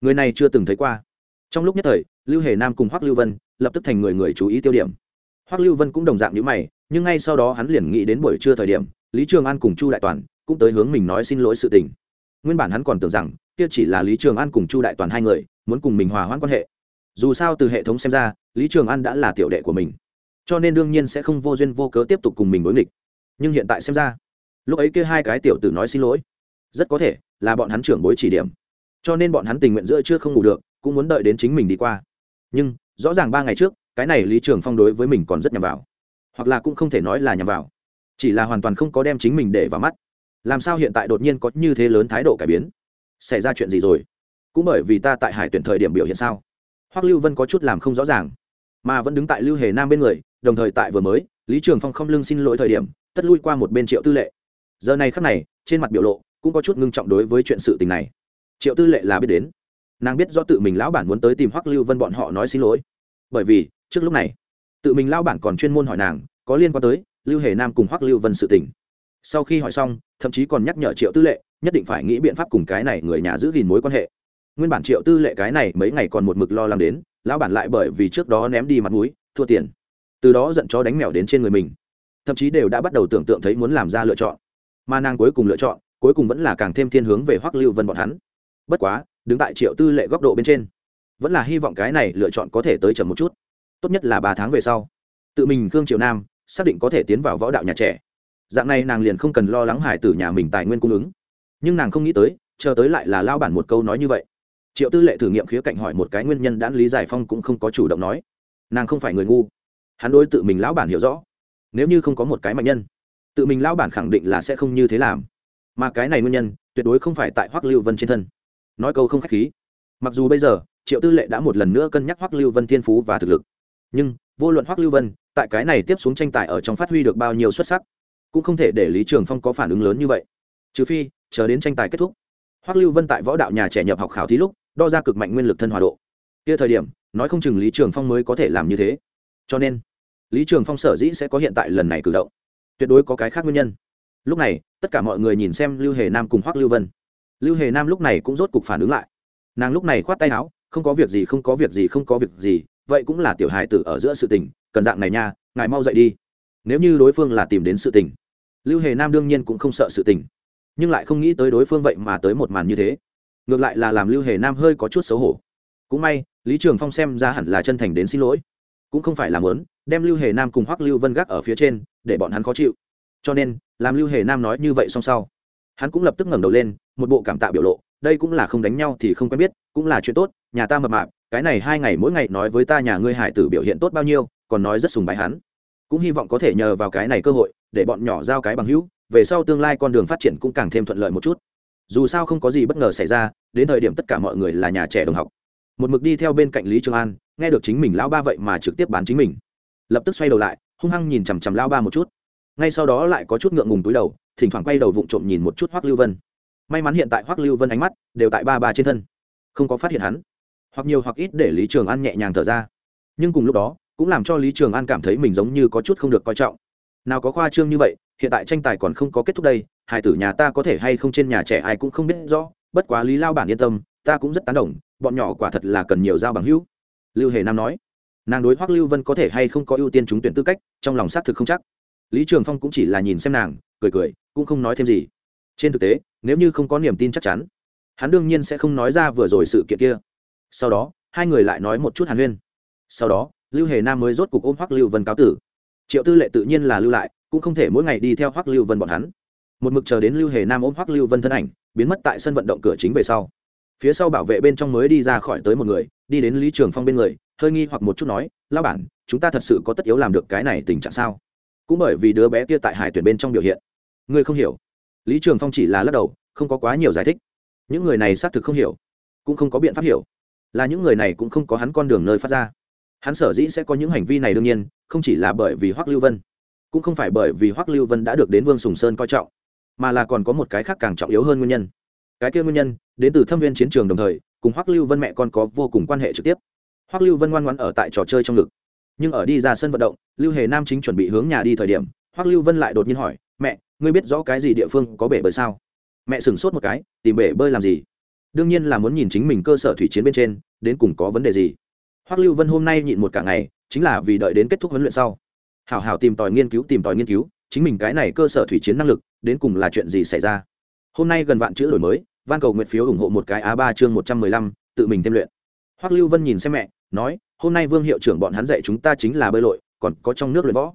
Người này chưa từng thấy qua. Trong lúc nhất thời, lưu hề nam cùng hoắc lưu vân lập tức thành người người chú ý tiêu điểm. Hoắc lưu vân cũng đồng dạng như mày, nhưng ngay sau đó hắn liền nghĩ đến buổi trưa thời điểm, lý trường an cùng chu đại toàn cũng tới hướng mình nói xin lỗi sự tình. Nguyên bản hắn còn tưởng rằng, kia chỉ là lý trường an cùng chu đại toàn hai người, muốn cùng mình hòa hoãn quan hệ. Dù sao từ hệ thống xem ra, lý trường an đã là tiểu đệ của mình cho nên đương nhiên sẽ không vô duyên vô cớ tiếp tục cùng mình đối nghịch. Nhưng hiện tại xem ra, lúc ấy kia hai cái tiểu tử nói xin lỗi, rất có thể là bọn hắn trưởng bối chỉ điểm. Cho nên bọn hắn tình nguyện giữa chưa không ngủ được, cũng muốn đợi đến chính mình đi qua. Nhưng, rõ ràng ba ngày trước, cái này lý trường phong đối với mình còn rất nhằm vào. Hoặc là cũng không thể nói là nhằm vào. Chỉ là hoàn toàn không có đem chính mình để vào mắt. Làm sao hiện tại đột nhiên có như thế lớn thái độ cải biến? Xảy ra chuyện gì rồi? Cũng bởi vì ta tại hải tuyển thời điểm biểu hiện sao? Hoắc lưu vân có chút làm không rõ ràng mà vẫn đứng tại lưu hề nam bên người, đồng thời tại vừa mới, lý trường phong không lưng xin lỗi thời điểm, tất lui qua một bên triệu tư lệ. Giờ này khắc này, trên mặt biểu lộ cũng có chút ngưng trọng đối với chuyện sự tình này. Triệu tư lệ là biết đến. Nàng biết do tự mình lão bản muốn tới tìm hoắc lưu vân bọn họ nói xin lỗi. Bởi vì, trước lúc này, tự mình lão bản còn chuyên môn hỏi nàng, có liên quan tới lưu hề nam cùng hoắc lưu vân sự tình. Sau khi hỏi xong, thậm chí còn nhắc nhở triệu tư lệ, nhất định phải nghĩ biện pháp cùng cái này người nhà giữ gìn mối quan hệ nguyên bản triệu tư lệ cái này mấy ngày còn một mực lo lắng đến, lão bản lại bởi vì trước đó ném đi mặt mũi, thua tiền. Từ đó giận chó đánh mèo đến trên người mình. Thậm chí đều đã bắt đầu tưởng tượng thấy muốn làm ra lựa chọn. Mà nàng cuối cùng lựa chọn, cuối cùng vẫn là càng thêm thiên hướng về hoắc lưu vân bọn hắn. Bất quá, đứng tại triệu tư lệ góc độ bên trên, vẫn là hy vọng cái này lựa chọn có thể tới chậm một chút. Tốt nhất là ba tháng về sau, tự mình khương triều nam, xác định có thể tiến vào võ đạo nhà trẻ. Dạng này nàng liền không cần lo lắng hải tử nhà mình tài nguyên cung ứng. Nhưng nàng không nghĩ tới, chờ tới lại là lao bản một câu nói như vậy triệu tư lệ thử nghiệm khía cạnh hỏi một cái nguyên nhân đã lý giải phong cũng không có chủ động nói. Nàng không phải người ngu. Hắn đối tự mình lão bản hiểu rõ. Nếu như không có một cái mạnh nhân, tự mình lão bản khẳng định là sẽ không như thế làm. Mà cái này nguyên nhân, tuyệt đối không phải tại hoắc lưu vân trên thân. Nói câu không k h á c h khí. Mặc dù bây giờ, triệu tư lệ đã một lần nữa cân nhắc hoắc lưu vân thiên phú và thực lực. Nhưng, vô luận hoắc lưu vân, tại cái này tiếp xuống tranh tài ở trong phát huy được bao nhiêu xuất sắc, cũng không thể để lý trường phong có phản ứng lớn như vậy. Trừ phi, chờ đến tranh tài kết thúc. Hoắc lưu vân tại võ đạo nhà trẻ nhập học khảo thí lúc đo ra cực mạnh nguyên lực thân hòa độ. Kia thời điểm, nói không chừng lý trường phong mới có thể làm như thế. Cho nên, lý trường phong sở dĩ sẽ có hiện tại lần này cử động. Tuyệt đối có cái khác nguyên nhân. Lúc này, tất cả mọi người nhìn xem lưu hề nam cùng hoắc lưu vân. Lưu hề nam lúc này cũng rốt cục phản ứng lại. Nàng lúc này khoát tay áo, không có việc gì, không có việc gì, không có việc gì, vậy cũng là tiểu hài tử ở giữa sự tình, cần dạng này nha, ngài mau dậy đi. Nếu như đối phương là tìm đến sự tình, lưu hề nam đương nhiên cũng không sợ sự tình. Nhưng lại không nghĩ tới đối phương vậy mà tới một màn như thế ngược lại là làm lưu hề nam hơi có chút xấu hổ. Cũng may, lý trường phong xem ra hẳn là chân thành đến xin lỗi. Cũng không phải làm lớn đem lưu hề nam cùng hoắc lưu vân gác ở phía trên, để bọn hắn khó chịu. Cho nên, làm lưu hề nam nói như vậy xong sau. Hắn cũng lập tức ngẩng đầu lên, một bộ cảm tạ biểu lộ, đây cũng là không đánh nhau thì không quen biết, cũng là chuyện tốt, nhà ta mập mạp, cái này hai ngày mỗi ngày nói với ta nhà ngươi hải tử biểu hiện tốt bao nhiêu, còn nói rất sùng bái hắn. Cũng hy vọng có thể nhờ vào cái này cơ hội, để bọn nhỏ giao cái bằng hữu, về sau tương lai con đường phát triển cũng càng thêm thuận lợi một chút dù sao không có gì bất ngờ xảy ra, đến thời điểm tất cả mọi người là nhà trẻ đồng học. Một mực đi theo bên cạnh lý trường an, nghe được chính mình lão ba vậy mà trực tiếp bán chính mình. Lập tức xoay đầu lại, hung hăng nhìn chằm chằm lão ba một chút. Ngay sau đó lại có chút ngượng ngùng túi đầu, thỉnh thoảng quay đầu vụng trộm nhìn một chút hoắc lưu vân. May mắn hiện tại hoắc lưu vân ánh mắt đều tại ba ba trên thân. Không có phát hiện hắn. Hoặc nhiều hoặc ít để lý trường an nhẹ nhàng thở ra. Nhưng cùng lúc đó, cũng làm cho lý trường an cảm thấy mình giống như có chút không được coi trọng. Nào có khoa trương như vậy, hiện tại tranh tài còn không có kết thúc đây hài tử nhà ta có thể hay không trên nhà trẻ ai cũng không biết rõ, bất quá lý lao bản yên tâm, ta cũng rất tán đồng, bọn nhỏ quả thật là cần nhiều giao bằng hữu. Lưu hề nam nói. Nàng đối hoắc lưu vân có thể hay không có ưu tiên trúng tuyển tư cách, trong lòng xác thực không chắc. Lý trường phong cũng chỉ là nhìn xem nàng, cười cười, cũng không nói thêm gì. Trên thực tế, nếu như không có niềm tin chắc chắn, hắn đương nhiên sẽ không nói ra vừa rồi sự kiện kia. Sau đó, hai người lại nói một chút hàn huyên. Sau đó, lưu hề nam mới rốt cục ôm hoắc lưu vân cáo tử. Triệu tư lệ tự nhiên là lưu lại, cũng không thể mỗi ngày đi theo hoắc lưu vân bọn hắn một mực chờ đến lưu hề nam ôm hoắc lưu vân thân ảnh, biến mất tại sân vận động cửa chính về sau. Phía sau bảo vệ bên trong mới đi ra khỏi tới một người, đi đến lý trường phong bên người, hơi nghi hoặc một chút nói lao bản, chúng ta thật sự có tất yếu làm được cái này tình trạng sao? Cũng bởi vì đứa bé kia tại hải tuyển bên trong biểu hiện. Ngươi không hiểu. Lý trường phong chỉ là lắc đầu, không có quá nhiều giải thích. Những người này xác thực không hiểu, cũng không có biện pháp hiểu. Là những người này cũng không có hắn con đường nơi phát ra. Hắn sở dĩ sẽ có những hành vi này đương nhiên, không chỉ là bởi vì hoắc lưu vân, cũng không phải bởi vì hoắc lưu vân đã được đến vương sùng sơn coi trọng mà là còn có một cái khác càng trọng yếu hơn nguyên nhân. Cái kia nguyên nhân, đến từ thâm viên chiến trường đồng thời, cùng hoắc lưu vân mẹ con có vô cùng quan hệ trực tiếp. Hoắc lưu vân ngoan ngoãn ở tại trò chơi trong ngực. Nhưng ở đi ra sân vận động, lưu hề nam chính chuẩn bị hướng nhà đi thời điểm, hoắc lưu vân lại đột nhiên hỏi, mẹ, ngươi biết rõ cái gì địa phương có bể bơi sao? Mẹ sửng sốt một cái, tìm bể bơi làm gì? Đương nhiên là muốn nhìn chính mình cơ sở thủy chiến bên trên, đến cùng có vấn đề gì. Hoắc lưu vân hôm nay nhịn một cả ngày, chính là vì đợi đến kết thúc huấn luyện sau. Hảo hảo tìm tòi nghiên cứu, tìm tòi nghiên cứu chính mình cái này cơ sở thủy chiến năng lực, đến cùng là chuyện gì xảy ra? Hôm nay gần vạn chữ đổi mới van cầu nguyện phiếu ủng hộ một cái a ba chương một trăm mười lăm, tự mình thêm luyện. Hoắc lưu vân nhìn xem mẹ, nói, hôm nay vương hiệu trưởng bọn hắn dạy chúng ta chính là bơi lội, còn có trong nước luyện võ.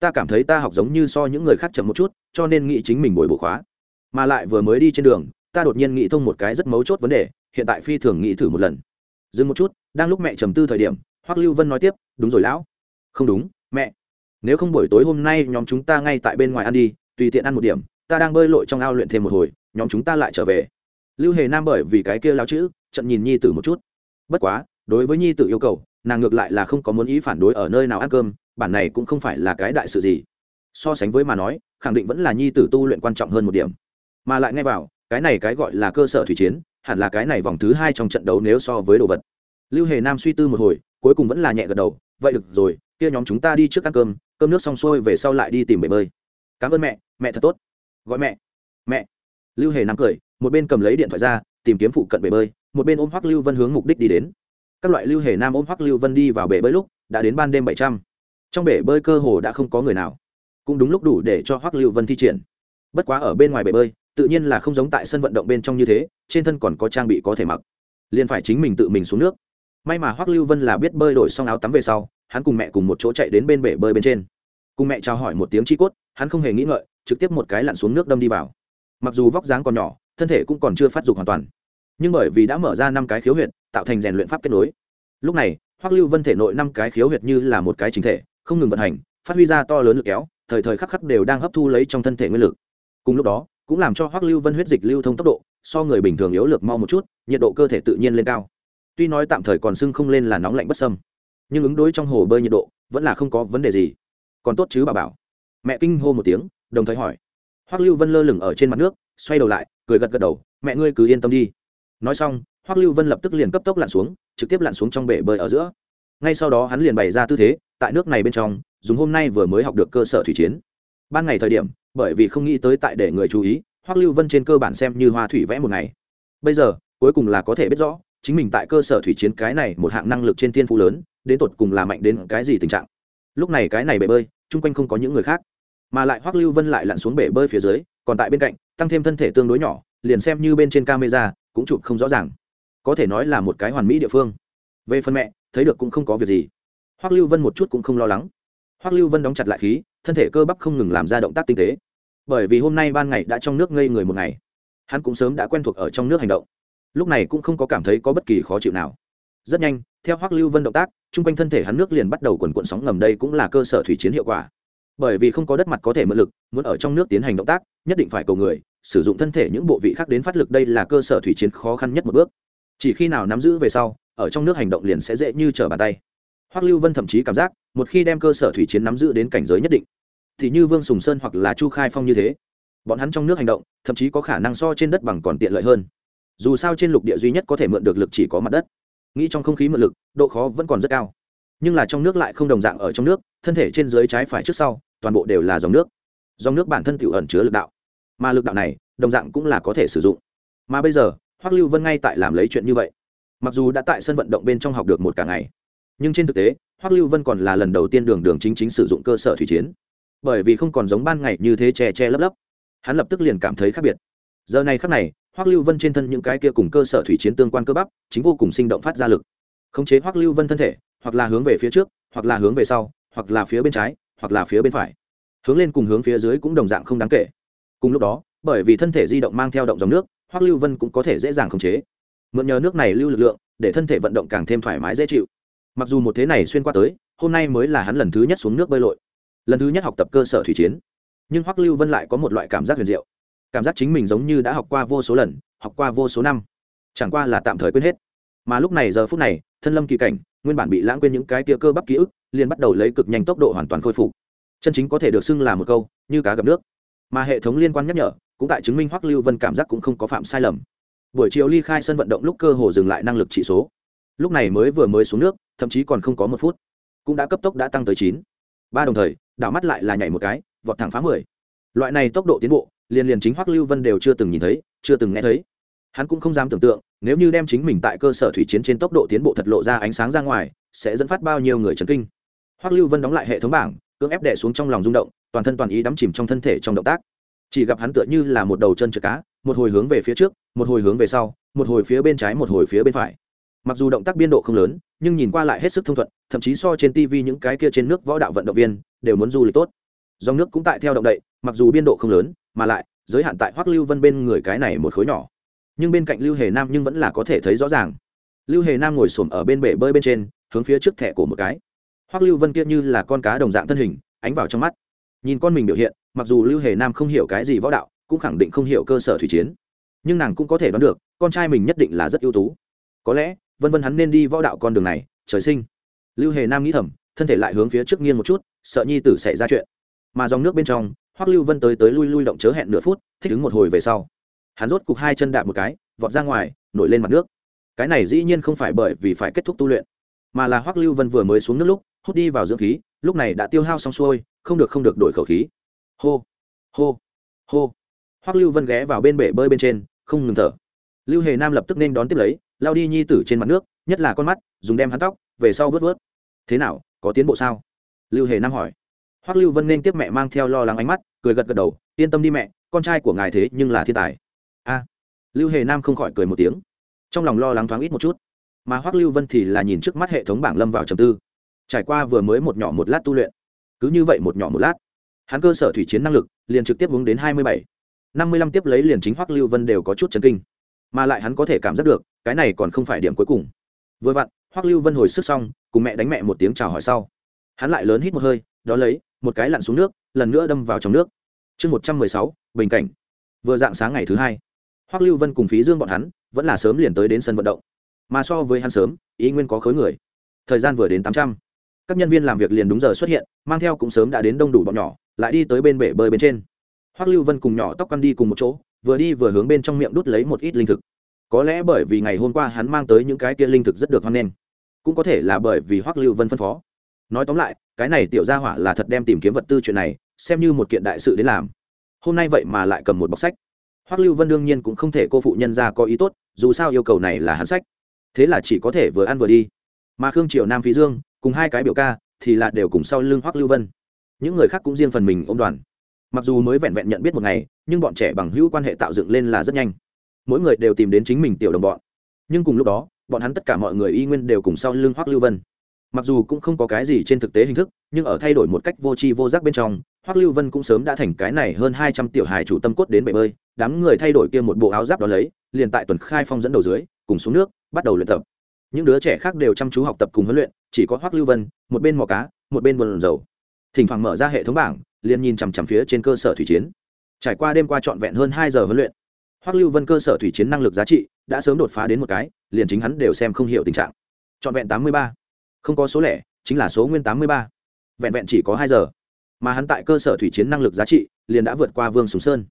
Ta cảm thấy ta học giống như so những người khác chậm một chút, cho nên nghĩ chính mình bồi bổ khóa. Mà lại vừa mới đi trên đường, ta đột nhiên nghĩ thông một cái rất mấu chốt vấn đề, hiện tại phi thường nghĩ thử một lần. Dừng một chút, đang lúc mẹ trầm tư thời điểm, hoắc lưu vân nói tiếp, đúng rồi lão. Không đúng, mẹ nếu không buổi tối hôm nay nhóm chúng ta ngay tại bên ngoài ăn đi, tùy tiện ăn một điểm, ta đang bơi lội trong ao luyện thêm một hồi, nhóm chúng ta lại trở về. Lưu hề nam bởi vì cái kia lao chữ, trận nhìn nhi tử một chút. Bất quá, đối với nhi tử yêu cầu, nàng ngược lại là không có muốn ý phản đối ở nơi nào ăn cơm, bản này cũng không phải là cái đại sự gì. So sánh với mà nói, khẳng định vẫn là nhi tử tu luyện quan trọng hơn một điểm. Mà lại nghe vào, cái này cái gọi là cơ sở thủy chiến, hẳn là cái này vòng thứ hai trong trận đấu nếu so với đồ vật. Lưu hề nam suy tư một hồi, cuối cùng vẫn là nhẹ gật đầu, vậy được rồi, kia nhóm chúng ta đi trước ăn cơm cơm nước xong xuôi về sau lại đi tìm bể bơi. Cảm ơn mẹ mẹ thật tốt. Gọi mẹ. Mẹ. Lưu hề nam cười, một bên cầm lấy điện thoại ra, tìm kiếm phụ cận bể bơi, một bên ôm hoắc lưu vân hướng mục đích đi đến. Các loại lưu hề nam ôm hoắc lưu vân đi vào bể bơi lúc, đã đến ban đêm bảy trăm. Trong bể bơi cơ hồ đã không có người nào. Cũng đúng lúc đủ để cho hoắc lưu vân thi triển. Bất quá ở bên ngoài bể bơi, tự nhiên là không giống tại sân vận động bên trong như thế, trên thân còn có trang bị có thể mặc. Liền phải chính mình tự mình xuống nước. May mà hoắc lưu vân là biết bơi đổi xong áo tắm về sau, hắn cùng mẹ cùng một chỗ chạy đến bên bể bơi bên trên cùng mẹ chào hỏi một tiếng chi cốt, hắn không hề nghĩ ngợi, trực tiếp một cái lặn xuống nước đâm đi vào. Mặc dù vóc dáng còn nhỏ, thân thể cũng còn chưa phát dục hoàn toàn. Nhưng bởi vì đã mở ra năm cái khiếu huyệt, tạo thành rèn luyện pháp kết nối. Lúc này, hoắc lưu vân thể nội năm cái khiếu huyệt như là một cái chính thể, không ngừng vận hành, phát huy ra to lớn lực kéo, thời thời khắc khắc đều đang hấp thu lấy trong thân thể nguyên lực. Cùng lúc đó, cũng làm cho hoắc lưu vân huyết dịch lưu thông tốc độ, so người bình thường yếu lược mau một chút, nhiệt độ cơ thể tự nhiên lên cao. Tuy nói tạm thời còn sưng không lên là nóng lạnh bất sâm nhưng ứng đối trong hồ bơi nhiệt độ vẫn là không có vấn đề gì còn tốt chứ bà bảo. Mẹ kinh hô một tiếng, đồng thời hỏi. Hoắc lưu vân lơ lửng ở trên mặt nước, xoay đầu lại, cười gật gật đầu, mẹ ngươi cứ yên tâm đi. Nói xong, hoắc lưu vân lập tức liền cấp tốc lặn xuống, trực tiếp lặn xuống trong bể bơi ở giữa. Ngay sau đó hắn liền bày ra tư thế, tại nước này bên trong, dùng hôm nay vừa mới học được cơ sở thủy chiến. Ban ngày thời điểm, bởi vì không nghĩ tới tại để người chú ý, hoắc lưu vân trên cơ bản xem như hoa thủy vẽ một ngày. Bây giờ, cuối cùng là có thể biết rõ, chính mình tại cơ sở thủy chiến cái này một hạng năng lực trên thiên phú lớn, đến tột cùng là mạnh đến cái gì tình trạng lúc này cái này bể bơi, chung quanh không có những người khác. Mà lại hoắc lưu vân lại lặn xuống bể bơi phía dưới, còn tại bên cạnh, tăng thêm thân thể tương đối nhỏ, liền xem như bên trên camera, cũng chụp không rõ ràng. Có thể nói là một cái hoàn mỹ địa phương. Về phần mẹ, thấy được cũng không có việc gì. Hoắc lưu vân một chút cũng không lo lắng. Hoắc lưu vân đóng chặt lại khí, thân thể cơ bắp không ngừng làm ra động tác tinh tế. Bởi vì hôm nay ban ngày đã trong nước ngây người một ngày, hắn cũng sớm đã quen thuộc ở trong nước hành động. Lúc này cũng không có cảm thấy có bất kỳ khó chịu nào rất nhanh, theo hoắc lưu vân động tác, chung quanh thân thể hắn nước liền bắt đầu quần cuộn sóng ngầm đây cũng là cơ sở thủy chiến hiệu quả. Bởi vì không có đất mặt có thể mượn lực, muốn ở trong nước tiến hành động tác, nhất định phải cầu người, sử dụng thân thể những bộ vị khác đến phát lực đây là cơ sở thủy chiến khó khăn nhất một bước. Chỉ khi nào nắm giữ về sau, ở trong nước hành động liền sẽ dễ như trở bàn tay. Hoắc lưu vân thậm chí cảm giác, một khi đem cơ sở thủy chiến nắm giữ đến cảnh giới nhất định, thì như vương sùng sơn hoặc là chu khai phong như thế, bọn hắn trong nước hành động, thậm chí có khả năng so trên đất bằng còn tiện lợi hơn. Dù sao trên lục địa duy nhất có thể mượn được lực chỉ có mặt đất nghĩ trong không khí mượn lực, độ khó vẫn còn rất cao. Nhưng là trong nước lại không đồng dạng ở trong nước, thân thể trên dưới trái phải trước sau, toàn bộ đều là dòng nước. Dòng nước bản thân tự ẩn chứa lực đạo. Mà lực đạo này, đồng dạng cũng là có thể sử dụng. Mà bây giờ, hoắc lưu vân ngay tại làm lấy chuyện như vậy. Mặc dù đã tại sân vận động bên trong học được một cả ngày, nhưng trên thực tế, hoắc lưu vân còn là lần đầu tiên đường đường chính chính sử dụng cơ sở thủy chiến. Bởi vì không còn giống ban ngày như thế che che lấp lấp, hắn lập tức liền cảm thấy khác biệt. Giờ này khác này hoắc lưu vân trên thân những cái kia cùng cơ sở thủy chiến tương quan cơ bắp, chính vô cùng sinh động phát ra lực. Khống chế hoắc lưu vân thân thể, hoặc là hướng về phía trước, hoặc là hướng về sau, hoặc là phía bên trái, hoặc là phía bên phải. Hướng lên cùng hướng phía dưới cũng đồng dạng không đáng kể. Cùng lúc đó, bởi vì thân thể di động mang theo động dòng nước, hoắc lưu vân cũng có thể dễ dàng khống chế. Mượn nhờ nước này lưu lực lượng, để thân thể vận động càng thêm thoải mái dễ chịu. Mặc dù một thế này xuyên qua tới, hôm nay mới là hắn lần thứ nhất xuống nước bơi lội, lần thứ nhất học tập cơ sở thủy chiến. Nhưng hoắc lưu vân lại có một loại cảm giác huyền diệu cảm giác chính mình giống như đã học qua vô số lần, học qua vô số năm. Chẳng qua là tạm thời quên hết. Mà lúc này giờ phút này, thân lâm kỳ cảnh, nguyên bản bị lãng quên những cái tia cơ bắp ký ức, liền bắt đầu lấy cực nhanh tốc độ hoàn toàn khôi phục. Chân chính có thể được xưng là một câu, như cá gặp nước. Mà hệ thống liên quan nhắc nhở, cũng tại chứng minh hoắc lưu vân cảm giác cũng không có phạm sai lầm. Buổi chiều ly khai sân vận động lúc cơ hồ dừng lại năng lực trị số. Lúc này mới vừa mới xuống nước, thậm chí còn không có một phút. Cũng đã cấp tốc đã tăng tới chín. Ba đồng thời, đảo mắt lại là nhảy một cái, vọt thẳng phá mười. Loại này tốc độ tiến bộ liền liền chính hoắc lưu vân đều chưa từng nhìn thấy, chưa từng nghe thấy. Hắn cũng không dám tưởng tượng, nếu như đem chính mình tại cơ sở thủy chiến trên tốc độ tiến bộ thật lộ ra ánh sáng ra ngoài, sẽ dẫn phát bao nhiêu người chấn kinh. Hoắc lưu vân đóng lại hệ thống bảng, cưỡng ép đè xuống trong lòng rung động, toàn thân toàn ý đắm chìm trong thân thể trong động tác. Chỉ gặp hắn tựa như là một đầu chân trượt cá, một hồi hướng về phía trước, một hồi hướng về sau, một hồi phía bên trái, một hồi phía bên phải. Mặc dù động tác biên độ không lớn, nhưng nhìn qua lại hết sức thông thuận, thậm chí so trên tv những cái kia trên nước võ đạo vận động viên, đều muốn du lịch tốt. Dòng nước cũng tại theo động đậy, mặc dù biên độ không lớn mà lại, giới hạn tại hoắc lưu vân bên người cái này một khối nhỏ. Nhưng bên cạnh lưu hề nam nhưng vẫn là có thể thấy rõ ràng. Lưu hề nam ngồi xổm ở bên bể bơi bên trên, hướng phía trước thẻ của một cái. Hoắc lưu vân kia như là con cá đồng dạng thân hình, ánh vào trong mắt. Nhìn con mình biểu hiện, mặc dù lưu hề nam không hiểu cái gì võ đạo, cũng khẳng định không hiểu cơ sở thủy chiến. Nhưng nàng cũng có thể đoán được, con trai mình nhất định là rất ưu tú. Có lẽ, vân vân hắn nên đi võ đạo con đường này, trời sinh. Lưu hề nam nghĩ thầm, thân thể lại hướng phía trước nghiêng một chút, sợ nhi tử xảy ra chuyện. Mà dòng nước bên trong hoắc lưu vân tới tới lui lui động chớ hẹn nửa phút, thích ứng một hồi về sau. Hắn rốt cục hai chân đạp một cái, vọt ra ngoài, nổi lên mặt nước. Cái này dĩ nhiên không phải bởi vì phải kết thúc tu luyện, mà là hoắc lưu vân vừa mới xuống nước lúc, hút đi vào dưỡng khí, lúc này đã tiêu hao xong xuôi, không được không được đổi khẩu khí. Hô hô hô. Hoắc lưu vân ghé vào bên bể bơi bên trên, không ngừng thở. Lưu hề nam lập tức nên đón tiếp lấy, lao đi nhi tử trên mặt nước, nhất là con mắt, dùng đem hắn tóc, về sau vớt vớt. Thế nào, có tiến bộ sao? Lưu hề nam hỏi hoắc lưu vân nên tiếp mẹ mang theo lo lắng ánh mắt, cười gật gật đầu, yên tâm đi mẹ, con trai của ngài thế nhưng là thiên tài. A. Lưu hề nam không khỏi cười một tiếng. Trong lòng lo lắng thoáng ít một chút. Mà hoắc lưu vân thì là nhìn trước mắt hệ thống bảng lâm vào trầm tư. Trải qua vừa mới một nhỏ một lát tu luyện, cứ như vậy một nhỏ một lát, hắn cơ sở thủy chiến năng lực liền trực tiếp uống đến hai mươi bảy. Năm mươi lăm tiếp lấy liền chính hoắc lưu vân đều có chút chấn kinh. Mà lại hắn có thể cảm giác được, cái này còn không phải điểm cuối cùng. Vừa vặn, hoắc lưu vân hồi sức xong, cùng mẹ đánh mẹ một tiếng chào hỏi sau. Hắn lại lớn hít một hơi đó lấy một cái lặn xuống nước, lần nữa đâm vào trong nước. Chương một trăm mười sáu, bình cảnh. Vừa dạng sáng ngày thứ hai, hoắc lưu vân cùng phí dương bọn hắn vẫn là sớm liền tới đến sân vận động. Mà so với hắn sớm, ý nguyên có khối người. Thời gian vừa đến tám trăm, các nhân viên làm việc liền đúng giờ xuất hiện, mang theo cũng sớm đã đến đông đủ bọn nhỏ, lại đi tới bên bể bơi bên trên. Hoắc lưu vân cùng nhỏ tóc căn đi cùng một chỗ, vừa đi vừa hướng bên trong miệng đút lấy một ít linh thực. Có lẽ bởi vì ngày hôm qua hắn mang tới những cái kia linh thực rất được hoan nghênh, cũng có thể là bởi vì hoắc lưu vân phân phó. Nói tóm lại cái này tiểu gia hỏa là thật đem tìm kiếm vật tư chuyện này, xem như một kiện đại sự đến làm. Hôm nay vậy mà lại cầm một bọc sách. Hoắc lưu vân đương nhiên cũng không thể cô phụ nhân ra có ý tốt, dù sao yêu cầu này là hắn sách. Thế là chỉ có thể vừa ăn vừa đi. Mà khương triều nam phí dương, cùng hai cái biểu ca, thì là đều cùng sau lưng hoắc lưu vân. Những người khác cũng riêng phần mình ô m đoàn. Mặc dù mới vẹn vẹn nhận biết một ngày, nhưng bọn trẻ bằng hữu quan hệ tạo dựng lên là rất nhanh. Mỗi người đều tìm đến chính mình tiểu đồng bọn. Nhưng cùng lúc đó, bọn hắn tất cả mọi người y nguyên đều cùng sau lưng hoắc lưu vân mặc dù cũng không có cái gì trên thực tế hình thức, nhưng ở thay đổi một cách vô tri vô giác bên trong, hoắc lưu vân cũng sớm đã thành cái này hơn hai trăm tiểu hài chủ tâm cốt đến bể bơi, đám người thay đổi kia một bộ áo giáp đó lấy, liền tại tuần khai phong dẫn đầu dưới, cùng xuống nước, bắt đầu luyện tập. Những đứa trẻ khác đều chăm chú học tập cùng huấn luyện, chỉ có hoắc lưu vân, một bên mò cá, một bên buồn dầu thỉnh thoảng mở ra hệ thống bảng, liền nhìn chằm chằm phía trên cơ sở thủy chiến. Trải qua đêm qua trọn vẹn hơn hai giờ huấn luyện, hoắc lưu vân cơ sở thủy chiến năng lực giá trị đã sớm đột phá đến một cái, liền chính hắn đều xem không hiểu tình trạng. Trọn vẹn tám mươi ba không có số lẻ, chính là số nguyên tám mươi ba. Vẹn vẹn chỉ có hai giờ. Mà hắn tại cơ sở thủy chiến năng lực giá trị, liền đã vượt qua vương sùng sơn.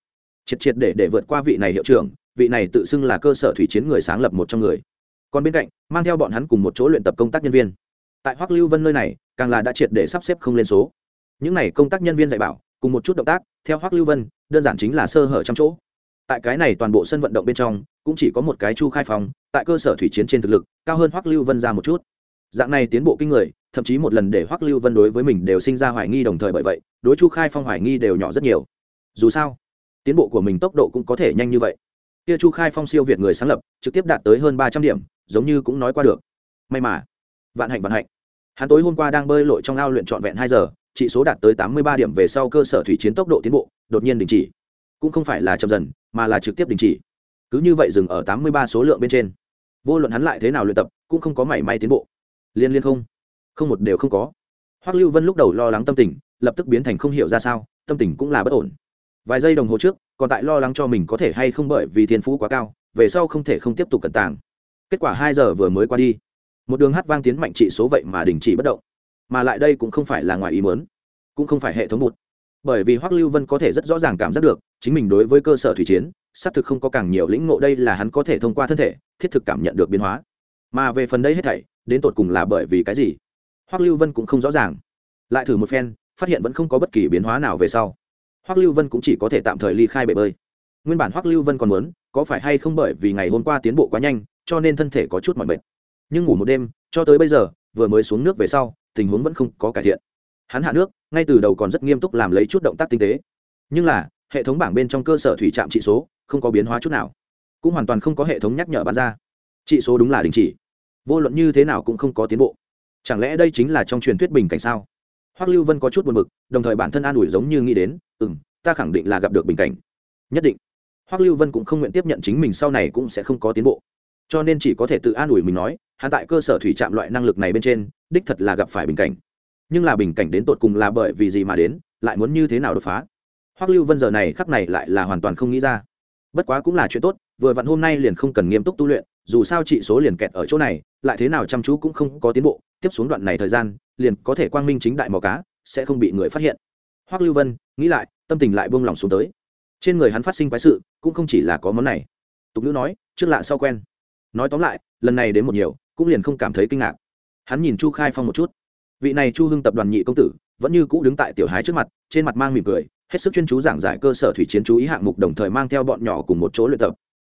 Triệt triệt để để vượt qua vị này hiệu trưởng, vị này tự xưng là cơ sở thủy chiến người sáng lập một trong người. Còn bên cạnh, mang theo bọn hắn cùng một chỗ luyện tập công tác nhân viên. Tại hoắc lưu vân nơi này, càng là đã triệt để sắp xếp không lên số. Những này công tác nhân viên dạy bảo, cùng một chút động tác, theo hoắc lưu vân, đơn giản chính là sơ hở trong chỗ. Tại cái này toàn bộ sân vận động bên trong, cũng chỉ có một cái chu khai phòng, tại cơ sở thủy chiến trên thực lực, cao hơn hoắc lưu vân ra một chút dạng này tiến bộ kinh người, thậm chí một lần để hoắc lưu vân đối với mình đều sinh ra hoài nghi đồng thời bởi vậy, đối chu khai phong hoài nghi đều nhỏ rất nhiều. Dù sao, tiến bộ của mình tốc độ cũng có thể nhanh như vậy. Kia chu khai phong siêu việt người sáng lập, trực tiếp đạt tới hơn ba trăm điểm, giống như cũng nói qua được. May mà, vạn hạnh vạn hạnh. Hắn tối hôm qua đang bơi lội trong ao luyện trọn vẹn hai giờ, chỉ số đạt tới tám mươi ba điểm về sau cơ sở thủy chiến tốc độ tiến bộ, đột nhiên đình chỉ. Cũng không phải là chậm dần, mà là trực tiếp đình chỉ. Cứ như vậy dừng ở tám mươi ba số lượng bên trên. Vô luận hắn lại thế nào luyện tập, cũng không có mảy may tiến bộ liên liên không? Không một đều không có. Hoắc lưu vân lúc đầu lo lắng tâm tình, lập tức biến thành không hiểu ra sao, tâm tình cũng là bất ổn. Vài giây đồng hồ trước, còn tại lo lắng cho mình có thể hay không bởi vì thiên phú quá cao, về sau không thể không tiếp tục cẩn tàng. Kết quả hai giờ vừa mới qua đi, một đường hát vang tiến mạnh trị số vậy mà đình chỉ bất động. Mà lại đây cũng không phải là ngoài ý mớn cũng không phải hệ thống một bởi vì hoắc lưu vân có thể rất rõ ràng cảm giác được, chính mình đối với cơ sở thủy chiến, xác thực không có càng nhiều lĩnh ngộ đây là hắn có thể thông qua thân thể, thiết thực cảm nhận được biến hóa. Mà về phần đây hết thảy đến tột cùng là bởi vì cái gì? Hoắc lưu vân cũng không rõ ràng. Lại thử một phen, phát hiện vẫn không có bất kỳ biến hóa nào về sau. Hoắc lưu vân cũng chỉ có thể tạm thời ly khai bể bơi. Nguyên bản hoắc lưu vân còn muốn, có phải hay không bởi vì ngày hôm qua tiến bộ quá nhanh, cho nên thân thể có chút mỏi mệt. Nhưng ngủ một đêm, cho tới bây giờ, vừa mới xuống nước về sau, tình huống vẫn không có cải thiện. Hắn hạ nước, ngay từ đầu còn rất nghiêm túc làm lấy chút động tác tinh tế. Nhưng là, hệ thống bảng bên trong cơ sở thủy trạm trị số, không có biến hóa chút nào. Cũng hoàn toàn không có hệ thống nhắc nhở bán ra. Trị số đúng là đình chỉ vô luận như thế nào cũng không có tiến bộ. Chẳng lẽ đây chính là trong truyền thuyết bình cảnh sao? Hoắc lưu vân có chút buồn b ự c đồng thời bản thân an ủi giống như nghĩ đến ừ m ta khẳng định là gặp được bình cảnh. Nhất định. Hoắc lưu vân cũng không nguyện tiếp nhận chính mình sau này cũng sẽ không có tiến bộ. Cho nên chỉ có thể tự an ủi mình nói, hắn tại cơ sở thủy trạm loại năng lực này bên trên, đích thật là gặp phải bình cảnh. Nhưng là bình cảnh đến tột cùng là bởi vì gì mà đến, lại muốn như thế nào đột phá? Hoắc lưu vân giờ này khắc này lại là hoàn toàn không nghĩ ra. Bất quá cũng là chuyện tốt, vừa vặn hôm nay liền không cần nghiêm túc tu luyện dù sao trị số liền kẹt ở chỗ này, lại thế nào chăm chú cũng không có tiến bộ, tiếp xuống đoạn này thời gian, liền có thể quang minh chính đại mò cá, sẽ không bị người phát hiện. Hoắc lưu vân, nghĩ lại, tâm tình lại buông lỏng xuống tới. Trên người hắn phát sinh quái sự, cũng không chỉ là có món này. Tục nữ nói, trước lạ sau quen. Nói tóm lại, lần này đến một nhiều, cũng liền không cảm thấy kinh ngạc. Hắn nhìn chu khai phong một chút. Vị này chu hưng tập đoàn nhị công tử, vẫn như cũ đứng tại tiểu hái trước mặt, trên mặt mang mỉm cười, hết sức chuyên chú giảng giải cơ sở thủy chiến chú ý hạng mục, đồng thời mang theo bọn nhỏ cùng một chỗ luyện tập.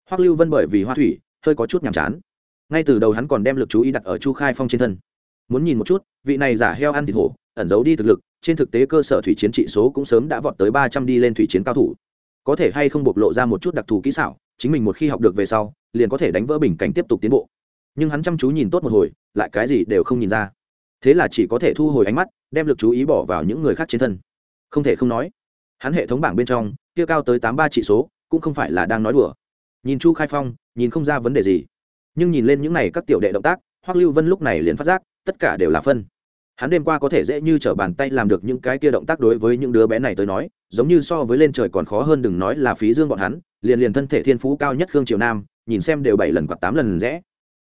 Hoắc lưu vân bởi vì hoa thủy hơi có chút nhàm chán. Ngay từ đầu hắn còn đem lực chú ý đặt ở chu khai phong trên thân. Muốn nhìn một chút, vị này giả heo ăn thịt hổ, ẩn giấu đi thực lực, trên thực tế cơ sở thủy chiến trị số cũng sớm đã vọt tới ba trăm đi lên thủy chiến cao thủ. Có thể hay không bộc lộ ra một chút đặc thù kỹ xảo, chính mình một khi học được về sau, liền có thể đánh vỡ bình cảnh tiếp tục tiến bộ. Nhưng hắn chăm chú nhìn tốt một hồi, lại cái gì đều không nhìn ra. Thế là chỉ có thể thu hồi ánh mắt, đem lực chú ý bỏ vào những người khác trên thân. Không thể không nói, hắn hệ thống bảng bên trong, kia cao tới tám ba trị số, cũng không phải là đang nói đùa. Nhìn chu khai phong nhìn không ra vấn đề gì. Nhưng nhìn lên những này các tiểu đệ động tác, hoắc lưu vân lúc này liền phát giác, tất cả đều là phân. Hắn đêm qua có thể dễ như t r ở bàn tay làm được những cái kia động tác đối với những đứa bé này tới nói, giống như so với lên trời còn khó hơn đừng nói là phí dương bọn hắn, liền liền thân thể thiên phú cao nhất khương triều nam, nhìn xem đều bảy lần hoặc tám lần rẽ.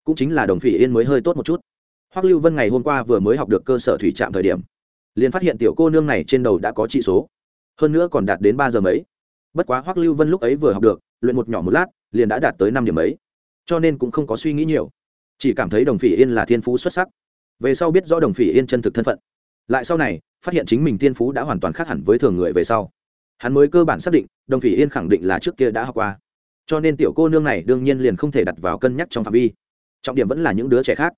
Cũng chính là đồng phỉ yên mới hơi tốt một chút. Hoắc lưu vân ngày hôm qua vừa mới học được cơ sở thủy trạm thời điểm, liền phát hiện tiểu cô nương này trên đầu đã có trị số. Hơn nữa còn đạt đến ba giờ mấy. Bất quá hoắc lưu vân lúc ấy vừa học được, luyện một nhỏ một lát liền đã đạt tới năm điểm mấy cho nên cũng không có suy nghĩ nhiều. Chỉ cảm thấy đồng phỉ yên là thiên phú xuất sắc. Về sau biết rõ đồng phỉ yên chân thực thân phận. Lại sau này, phát hiện chính mình thiên phú đã hoàn toàn khác hẳn với thường người về sau. Hắn mới cơ bản xác định, đồng phỉ yên khẳng định là trước kia đã học qua. Cho nên tiểu cô nương này đương nhiên liền không thể đặt vào cân nhắc trong phạm vi. Trọng điểm vẫn là những đứa trẻ khác.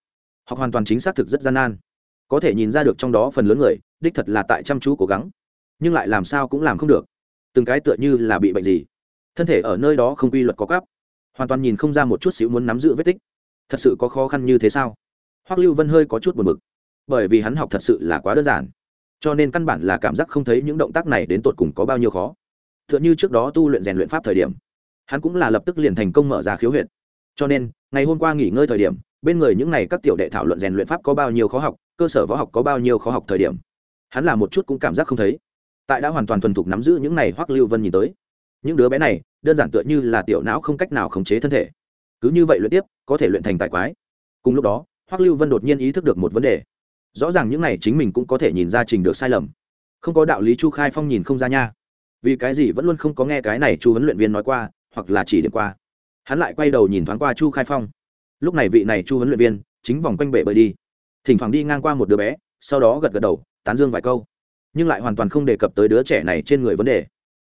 Học hoàn toàn chính xác thực rất gian nan. Có thể nhìn ra được trong đó phần lớn người, đích thật là tại chăm chú cố gắng. Nhưng lại làm sao cũng làm không được. Từng cái tựa như là bị bệnh gì thân thể ở nơi đó không quy luật có gấp hoàn toàn nhìn không ra một chút xíu muốn nắm giữ vết tích. Thật sự có khó khăn như thế sao? Hoắc lưu vân hơi có chút buồn bực. Bởi vì hắn học thật sự là quá đơn giản. Cho nên căn bản là cảm giác không thấy những động tác này đến tột cùng có bao nhiêu khó. T h ư ợ n h ư trước đó tu luyện rèn luyện pháp thời điểm, hắn cũng là lập tức liền thành công mở ra khiếu huyện cho nên, ngày hôm qua nghỉ ngơi thời điểm, bên người những n à y các tiểu đệ thảo luận rèn luyện pháp có bao nhiêu khó học, cơ sở võ học có bao nhiêu khó học thời điểm, hắn là một chút cũng cảm giác không thấy. Tại đã hoàn toàn thuần thục nắm giữ những này hoắc lưu vân nhìn tới những đứa bé này đơn giản tựa như là tiểu não không cách nào khống chế thân thể. Cứ như vậy luyện tiếp, có thể luyện thành tài quái. Cùng lúc đó, hoắc lưu vân đột nhiên ý thức được một vấn đề. Rõ ràng những này chính mình cũng có thể nhìn ra trình được sai lầm. Không có đạo lý chu khai phong nhìn không ra nha. Vì cái gì vẫn luôn không có nghe cái này chu huấn luyện viên nói qua, hoặc là chỉ điểm qua. Hắn lại quay đầu nhìn thoáng qua chu khai phong. Lúc này vị này chu huấn luyện viên chính vòng quanh bể bơi đi. Thỉnh thoảng đi ngang qua một đứa bé, sau đó gật gật đầu, tán dương vài câu. Nhưng lại hoàn toàn không đề cập tới đứa trẻ này trên người vấn đề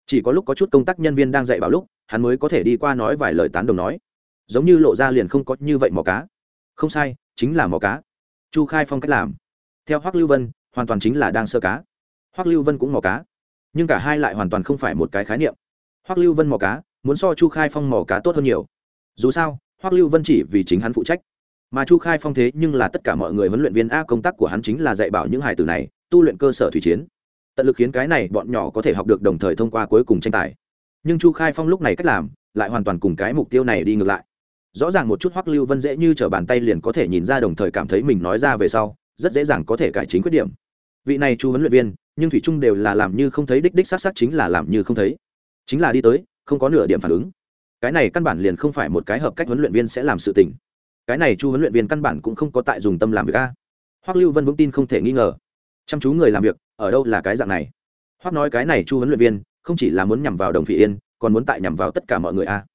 chỉ có lúc có chút công tác nhân viên đang dạy bảo lúc, hắn mới có thể đi qua nói vài lời tán đồng nói. Giống như lộ ra liền không có như vậy mò cá. Không sai, chính là mò cá. Chu khai phong cách làm. Theo hoắc lưu vân, hoàn toàn chính là đang sơ cá. Hoắc lưu vân cũng mò cá. Nhưng cả hai lại hoàn toàn không phải một cái khái niệm. Hoắc lưu vân mò cá, muốn so chu khai phong mò cá tốt hơn nhiều. Dù sao, hoắc lưu vân chỉ vì chính hắn phụ trách. Mà chu khai phong thế nhưng là tất cả mọi người huấn luyện viên a công tác của hắn chính là dạy bảo những hải tử này, tu luyện cơ sở thủy chiến tận lực khiến cái này bọn nhỏ có thể học được đồng thời thông qua cuối cùng tranh tài. Nhưng chu khai phong lúc này cách làm, lại hoàn toàn cùng cái mục tiêu này đi ngược lại. Rõ ràng một chút hoắc lưu vân dễ như t r ở bàn tay liền có thể nhìn ra đồng thời cảm thấy mình nói ra về sau, rất dễ dàng có thể cải chính khuyết điểm. Vị này chu huấn luyện viên, nhưng thủy trung đều là làm như không thấy đích đích xác xác chính là làm như không thấy. Chính là đi tới, không có nửa điểm phản ứng. Cái này căn bản liền không phải một cái hợp cách huấn luyện viên sẽ làm sự tình. Cái này chu huấn luyện viên căn bản cũng không có tại dùng tâm làm việc a. Hoắc lưu vân vững tin không thể nghi ngờ chăm chú người làm việc, ở đâu là cái dạng này? Hoắc nói cái này chu huấn luyện viên, không chỉ là muốn nhằm vào đồng phỉ yên, còn muốn tại nhằm vào tất cả mọi người a.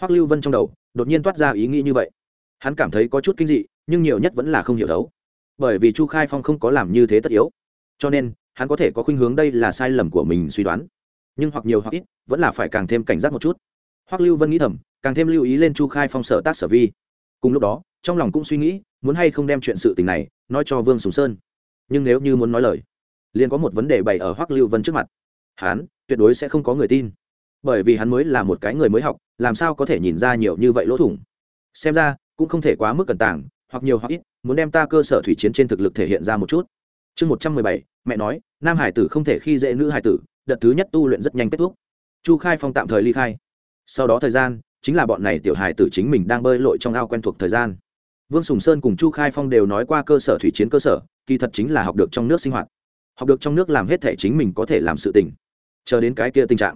Hoắc lưu vân trong đầu, đột nhiên toát ra ý nghĩ như vậy. Hắn cảm thấy có chút kinh dị, nhưng nhiều nhất vẫn là không hiểu đấu bởi vì chu khai phong không có làm như thế tất yếu. Cho nên, hắn có thể có khuynh hướng đây là sai lầm của mình suy đoán. Nhưng hoặc nhiều hoặc ít, vẫn là phải càng thêm cảnh giác một chút. Hoắc lưu vân nghĩ thầm, càng thêm lưu ý lên chu khai phong sở tác sở vi. Cùng lúc đó, trong lòng cũng suy nghĩ, muốn hay không đem chuyện sự tình này nói cho vương sùng sơn nhưng nếu như muốn nói lời, liền có một vấn đề bày ở hoắc lưu vân trước mặt. Hắn tuyệt đối sẽ không có người tin. Bởi vì hắn mới là một cái người mới học, làm sao có thể nhìn ra nhiều như vậy lỗ thủng? Xem ra, cũng không thể quá mức cẩn tảng hoặc nhiều hoặc ít, muốn đem ta cơ sở thủy chiến trên thực lực thể hiện ra một chút. Chương một trăm mười bảy, mẹ nói, nam hải tử không thể khi dễ nữ hải tử, đợt thứ nhất tu luyện rất nhanh kết thúc. Chu khai phong tạm thời ly khai. Sau đó thời gian, chính là bọn này tiểu hải tử chính mình đang bơi lội trong ao quen thuộc thời gian vương sùng sơn cùng chu khai phong đều nói qua cơ sở thủy chiến cơ sở, kỳ thật chính là học được trong nước sinh hoạt. Học được trong nước làm hết thể chính mình có thể làm sự tình. Chờ đến cái kia tình trạng,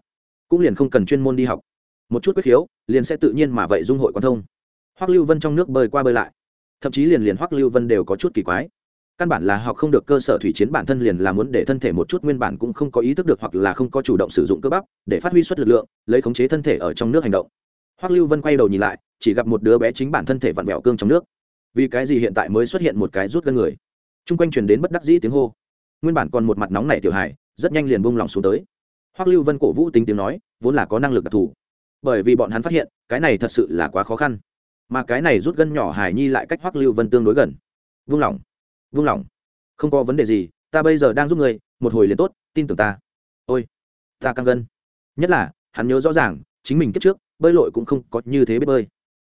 cũng liền không cần chuyên môn đi học. Một chút quyết khiếu, liền sẽ tự nhiên mà vậy dung hội quan thông. Hoắc lưu vân trong nước bơi qua bơi lại. Thậm chí liền liền hoắc lưu vân đều có chút kỳ quái. Căn bản là học không được cơ sở thủy chiến bản thân liền là muốn để thân thể một chút nguyên bản cũng không có ý thức được hoặc là không có chủ động sử dụng cơ bắp, để phát huy suất lực lượng, lấy khống chế thân thể ở trong nước hành động. Hoắc lưu vân quay đầu nhìn lại, chỉ gặp một đứa bé chính bản thân thể vặn vẹo cương trong nước vì cái gì hiện tại mới xuất hiện một cái rút gân người? Chung quanh truyền đến bất đắc dĩ tiếng hô. Nguyên bản còn một mặt nóng nảy tiểu hải rất nhanh liền bung lòng xuống tới. Hoắc lưu vân cổ vũ tính tiếng nói, vốn là có năng lực đặc thù. Bởi vì bọn hắn phát hiện, cái này thật sự là quá khó khăn. Mà cái này rút gân nhỏ hải nhi lại cách hoắc lưu vân tương đối gần. Vung lòng vung lòng không có vấn đề gì, ta bây giờ đang giúp người, một hồi liền tốt, tin tưởng ta. Ôi, ta căng gân. Nhất là, hắn nhớ rõ ràng, chính mình kiếp trước, bơi lội cũng không có như thế biết bơi.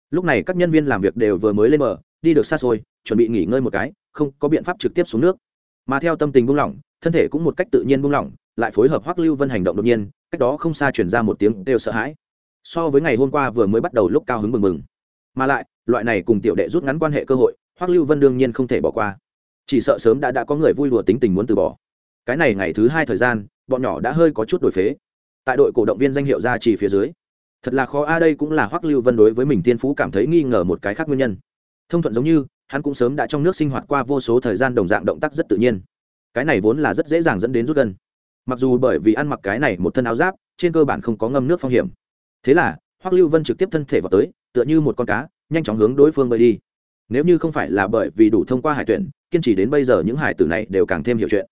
Lúc này các nhân viên làm việc đều vừa mới lên bờ đi được xa xôi, chuẩn bị nghỉ ngơi một cái, không có biện pháp trực tiếp xuống nước. Mà theo tâm tình buông lỏng, thân thể cũng một cách tự nhiên buông lỏng, lại phối hợp hoắc lưu vân hành động đột nhiên, cách đó không xa chuyển ra một tiếng đều sợ hãi. So với ngày hôm qua vừa mới bắt đầu lúc cao hứng mừng mừng mà lại, loại này cùng tiểu đệ rút ngắn quan hệ cơ hội, hoắc lưu vân đương nhiên không thể bỏ qua. Chỉ sợ sớm đã đã có người vui đùa tính tình muốn từ bỏ. Cái này ngày thứ hai thời gian, bọn nhỏ đã hơi có chút đổi phế. Tại đội cổ động viên danh hiệu ra chỉ phía dưới. Thật là khó a, đây cũng là hoắc lưu vân đối với mình tiên phú cảm thấy nghi ngờ một cái khác nguyên nhân thông thuận giống như, hắn cũng sớm đã trong nước sinh hoạt qua vô số thời gian đồng dạng động tác rất tự nhiên. Cái này vốn là rất dễ dàng dẫn đến rút gân. Mặc dù bởi vì ăn mặc cái này một thân áo giáp, trên cơ bản không có ngâm nước phong hiểm. Thế là, hoắc lưu vân trực tiếp thân thể vào tới, tựa như một con cá, nhanh chóng hướng đối phương bơi đi. Nếu như không phải là bởi vì đủ thông qua hải tuyển, kiên trì đến bây giờ những hải tử này đều càng thêm hiểu chuyện.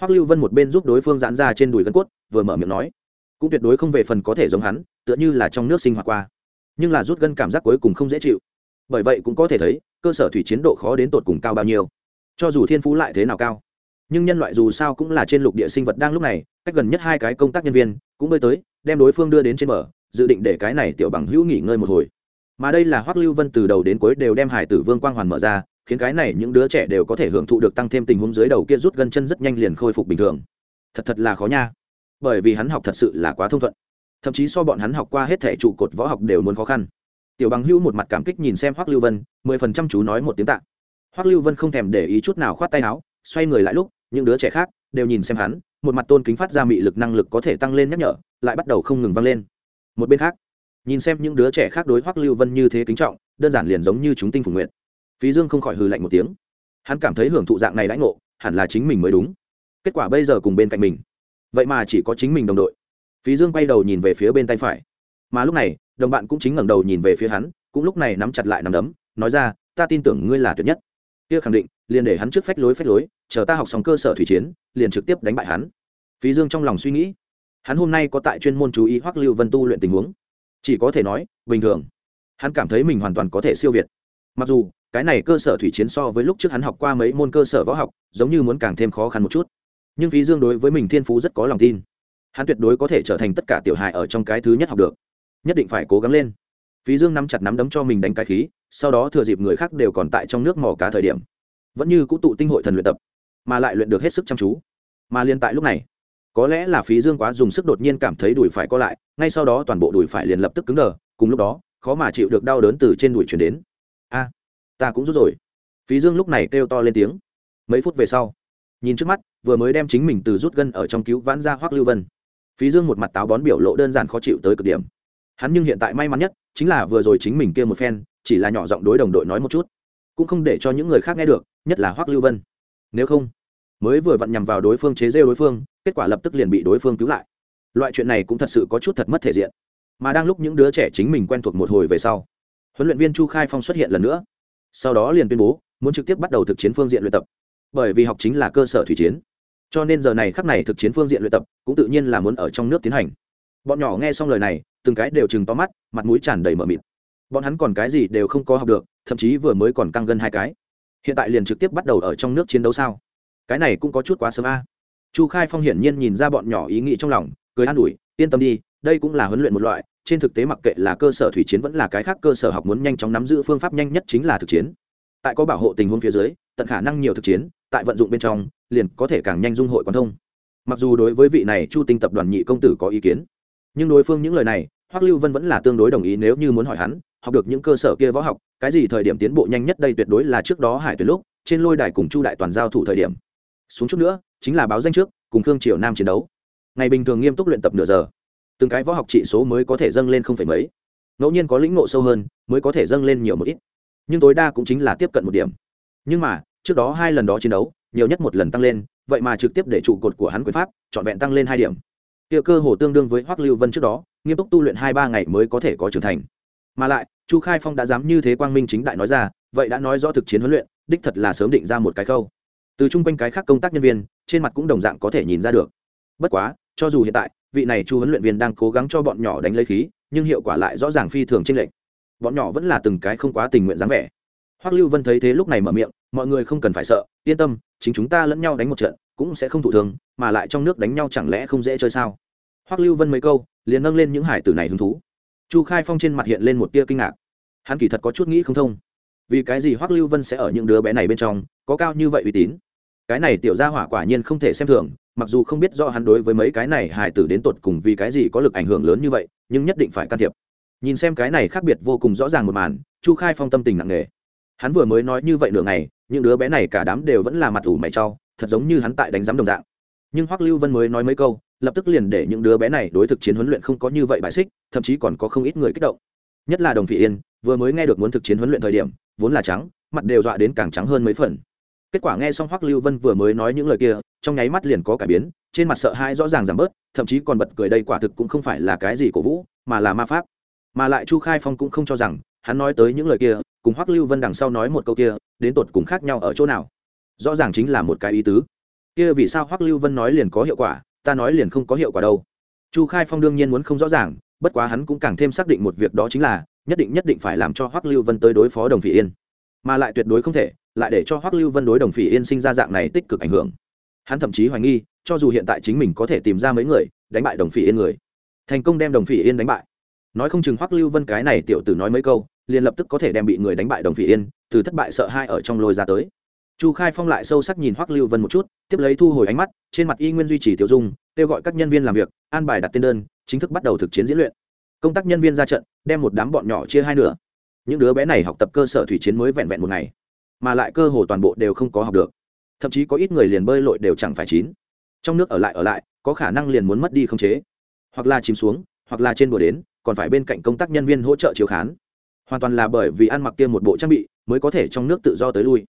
Hoắc lưu vân một bên giúp đối phương giãn ra trên đùi gân cốt, vừa mở miệng nói, cũng tuyệt đối không về phần có thể giống hắn, tựa như là trong nước sinh hoạt qua. Nhưng là rút gân cảm giác cuối cùng không dễ chịu bởi vậy cũng có thể thấy, cơ sở thủy chiến độ khó đến tột cùng cao bao nhiêu. Cho dù thiên phú lại thế nào cao, nhưng nhân loại dù sao cũng là trên lục địa sinh vật đang lúc này, cách gần nhất hai cái công tác nhân viên cũng bơi tới, đem đối phương đưa đến trên bờ, dự định để cái này tiểu bằng hữu nghỉ ngơi một hồi. Mà đây là hoắc lưu vân từ đầu đến cuối đều đem hải tử vương quang hoàn mở ra, khiến cái này những đứa trẻ đều có thể hưởng thụ được tăng thêm tình huống dưới đầu kia rút gân chân rất nhanh liền khôi phục bình thường. Thật thật là khó nha. Bởi vì hắn học thật sự là quá thông thuận. Thậm chí so bọn hắn học qua hết thể trụ cột võ học đều muốn khó khăn tiểu bằng hữu một mặt cảm kích nhìn xem hoắc lưu vân, mười phần trăm chú nói một tiếng tạ. Hoắc lưu vân không thèm để ý chút nào khoát tay áo, xoay người lại lúc, những đứa trẻ khác đều nhìn xem hắn, một mặt tôn kính phát ra mị lực năng lực có thể tăng lên nhắc nhở, lại bắt đầu không ngừng vang lên. Một bên khác, nhìn xem những đứa trẻ khác đối hoắc lưu vân như thế kính trọng, đơn giản liền giống như chúng tinh phủ nguyện. Phí dương không khỏi hừ lạnh một tiếng. Hắn cảm thấy hưởng thụ dạng này đãi ngộ, hẳn là chính mình mới đúng. Kết quả bây giờ cùng bên cạnh mình. Vậy mà chỉ có chính mình đồng đội. Phí dương quay đầu nhìn về phía bên tay phải mà lúc này, đồng bạn cũng chính ngẩng đầu nhìn về phía hắn, cũng lúc này nắm chặt lại nắm đấm, nói ra, ta tin tưởng ngươi là tuyệt nhất. Kia khẳng định, liền để hắn trước phách lối phách lối, chờ ta học xong cơ sở thủy chiến, liền trực tiếp đánh bại hắn. Phí dương trong lòng suy nghĩ, hắn hôm nay có tại chuyên môn chú ý hoắc lưu vân tu luyện tình huống. Chỉ có thể nói, bình thường, hắn cảm thấy mình hoàn toàn có thể siêu việt. Mặc dù, cái này cơ sở thủy chiến so với lúc trước hắn học qua mấy môn cơ sở võ học, giống như muốn càng thêm khó khăn một chút. Nhưng phí dương đối với mình thiên phú rất có lòng tin. Hắn tuyệt đối có thể trở thành tất cả tiểu hài ở trong cái thứ nhất học được nhất định phải cố gắng lên. Phí dương nắm chặt nắm đấm cho mình đánh cái khí, sau đó thừa dịp người khác đều còn tại trong nước mỏ cá thời điểm, vẫn như cũ tụ tinh hội thần luyện tập, mà lại luyện được hết sức chăm chú. Mà liên tại lúc này, có lẽ là phí dương quá dùng sức đột nhiên cảm thấy đùi phải co lại, ngay sau đó toàn bộ đùi phải liền lập tức cứng đờ, cùng lúc đó, khó mà chịu được đau đớn từ trên đùi chuyển đến. A, ta cũng rút rồi. Phí dương lúc này kêu to lên tiếng. Mấy phút về sau, nhìn trước mắt, vừa mới đem chính mình từ rút gân ở trong cứu vãn ra hoác lưu vân. Phí dương một mặt táo bón biểu lộ đơn giản khó chịu tới cực điểm hắn nhưng hiện tại may mắn nhất chính là vừa rồi chính mình kia một phen, chỉ là nhỏ giọng đối đồng đội nói một chút. Cũng không để cho những người khác nghe được, nhất là hoác lưu vân. Nếu không, mới vừa vặn nhằm vào đối phương chế rêu đối phương, kết quả lập tức liền bị đối phương cứu lại. Loại chuyện này cũng thật sự có chút thật mất thể diện. Mà đang lúc những đứa trẻ chính mình quen thuộc một hồi về sau, huấn luyện viên chu khai phong xuất hiện lần nữa. Sau đó liền tuyên bố, muốn trực tiếp bắt đầu thực chiến phương diện luyện tập. Bởi vì học chính là cơ sở thủy chiến. Cho nên giờ này khắc này thực chiến phương diện luyện tập cũng tự nhiên là muốn ở trong nước tiến hành. Bọn nhỏ nghe xong lời này từng cái đều chừng to mắt, mặt mũi tràn đầy mờ mịt. Bọn hắn còn cái gì đều không có học được, thậm chí vừa mới còn căng gân hai cái. Hiện tại liền trực tiếp bắt đầu ở trong nước chiến đấu sao? Cái này cũng có chút quá sớm a. Chu khai phong hiển nhiên nhìn ra bọn nhỏ ý nghĩ trong lòng, cười an ủi, yên tâm đi, đây cũng là huấn luyện một loại, trên thực tế mặc kệ là cơ sở thủy chiến vẫn là cái khác cơ sở học muốn nhanh chóng nắm giữ phương pháp nhanh nhất chính là thực chiến. Tại có bảo hộ tình huống phía dưới, tận khả năng nhiều thực chiến, tại vận dụng bên trong, liền có thể càng nhanh dung hội quan thông. Mặc dù đối với vị này chu tinh tập đoàn nhị công tử có ý kiến nhưng đối phương những lời này, hoắc lưu vân vẫn là tương đối đồng ý nếu như muốn hỏi hắn, học được những cơ sở kia võ học, cái gì thời điểm tiến bộ nhanh nhất đây tuyệt đối là trước đó hải tuyệt lúc, trên lôi đài cùng chu đại toàn giao thủ thời điểm. Xuống chút nữa, chính là báo danh trước, cùng khương triều nam chiến đấu. Ngày bình thường nghiêm túc luyện tập nửa giờ. Từng cái võ học trị số mới có thể dâng lên không phải mấy. Ngẫu nhiên có lĩnh ngộ sâu hơn, mới có thể dâng lên nhiều một ít. Nhưng tối đa cũng chính là tiếp cận một điểm. Nhưng mà, trước đó hai lần đó chiến đấu, nhiều nhất một lần tăng lên, vậy mà trực tiếp để trụ cột của hắn quyền pháp, trọn vẹn tăng lên hai điểm kia cơ hồ tương đương với hoắc lưu vân trước đó, nghiêm túc tu luyện hai ba ngày mới có thể có trưởng thành. Mà lại, chu khai phong đã dám như thế quang minh chính đại nói ra, vậy đã nói rõ thực chiến huấn luyện, đích thật là sớm định ra một cái khâu. Từ chung quanh cái khác công tác nhân viên, trên mặt cũng đồng dạng có thể nhìn ra được. Bất quá, cho dù hiện tại, vị này chu huấn luyện viên đang cố gắng cho bọn nhỏ đánh lấy khí, nhưng hiệu quả lại rõ ràng phi thường trên lệnh bọn nhỏ vẫn là từng cái không quá tình nguyện dáng vẻ. Hoắc lưu vân thấy thế lúc này mở miệng, mọi người không cần phải sợ, yên tâm, chính chúng ta lẫn nhau đánh một trận cũng sẽ không thụ thường mà lại trong nước đánh nhau chẳng lẽ không dễ chơi sao? Hoắc lưu vân mấy câu, liền nâng lên những hải tử này hứng thú. Chu khai phong trên mặt hiện lên một tia kinh ngạc. Hắn kỳ thật có chút nghĩ không thông. Vì cái gì hoắc lưu vân sẽ ở những đứa bé này bên trong, có cao như vậy uy tín? Cái này tiểu gia hỏa quả nhiên không thể xem thường, mặc dù không biết do hắn đối với mấy cái này hải tử đến tột cùng vì cái gì có lực ảnh hưởng lớn như vậy, nhưng nhất định phải can thiệp. Nhìn xem cái này khác biệt vô cùng rõ ràng một màn, chu khai phong tâm tình nặng nề. Hắn vừa mới nói như vậy nửa ngày, những đứa bé này cả đám đều vẫn là mặt ủ mày trau thật giống như hắn tại đánh giám đồng dạng. Nhưng hoắc lưu vân mới nói mấy câu, lập tức liền để những đứa bé này đối thực chiến huấn luyện không có như vậy bài xích, thậm chí còn có không ít người kích động. Nhất là đồng phỉ yên, vừa mới nghe được muốn thực chiến huấn luyện thời điểm, vốn là trắng, mặt đều dọa đến càng trắng hơn mấy phần. Kết quả nghe xong hoắc lưu vân vừa mới nói những lời kia, trong nháy mắt liền có cải biến, trên mặt sợ hãi rõ ràng giảm bớt, thậm chí còn bật cười đây quả thực cũng không phải là cái gì cổ vũ, mà là ma pháp. Mà lại chu khai phong cũng không cho rằng, hắn nói tới những lời kia, cùng hoắc lưu vân đằng sau nói một câu kia, đến tột cùng khác nhau ở chỗ nào rõ ràng chính là một cái ý tứ. Kia vì sao hoắc lưu vân nói liền có hiệu quả, ta nói liền không có hiệu quả đâu. Chu khai phong đương nhiên muốn không rõ ràng, bất quá hắn cũng càng thêm xác định một việc đó chính là, nhất định nhất định phải làm cho hoắc lưu vân tới đối phó đồng phỉ yên. Mà lại tuyệt đối không thể, lại để cho hoắc lưu vân đối đồng phỉ yên sinh ra dạng này tích cực ảnh hưởng. Hắn thậm chí hoài nghi, cho dù hiện tại chính mình có thể tìm ra mấy người, đánh bại đồng phỉ yên người, thành công đem đồng phỉ yên đánh bại. Nói không chừng hoắc lưu vân cái này tiểu tử nói mấy câu, liền lập tức có thể đem bị người đánh bại đồng phỉ yên, từ thất bại sợ hai ở trong lôi ra tới chu khai phong lại sâu sắc nhìn hoắc lưu vân một chút, tiếp lấy thu hồi ánh mắt, trên mặt y nguyên duy trì tiểu dung, kêu gọi các nhân viên làm việc, an bài đặt tên đơn, chính thức bắt đầu thực chiến diễn luyện. Công tác nhân viên ra trận, đem một đám bọn nhỏ chia hai nửa. Những đứa bé này học tập cơ sở thủy chiến mới vẹn vẹn một ngày, mà lại cơ hồ toàn bộ đều không có học được. Thậm chí có ít người liền bơi lội đều chẳng phải chín. Trong nước ở lại ở lại, có khả năng liền muốn mất đi không chế. Hoặc là chìm xuống, hoặc là trên bờ đến, còn phải bên cạnh công tác nhân viên hỗ trợ chiếu khán. Hoàn toàn là bởi vì ăn mặc kia một bộ trang bị, mới có thể trong nước tự do tới lui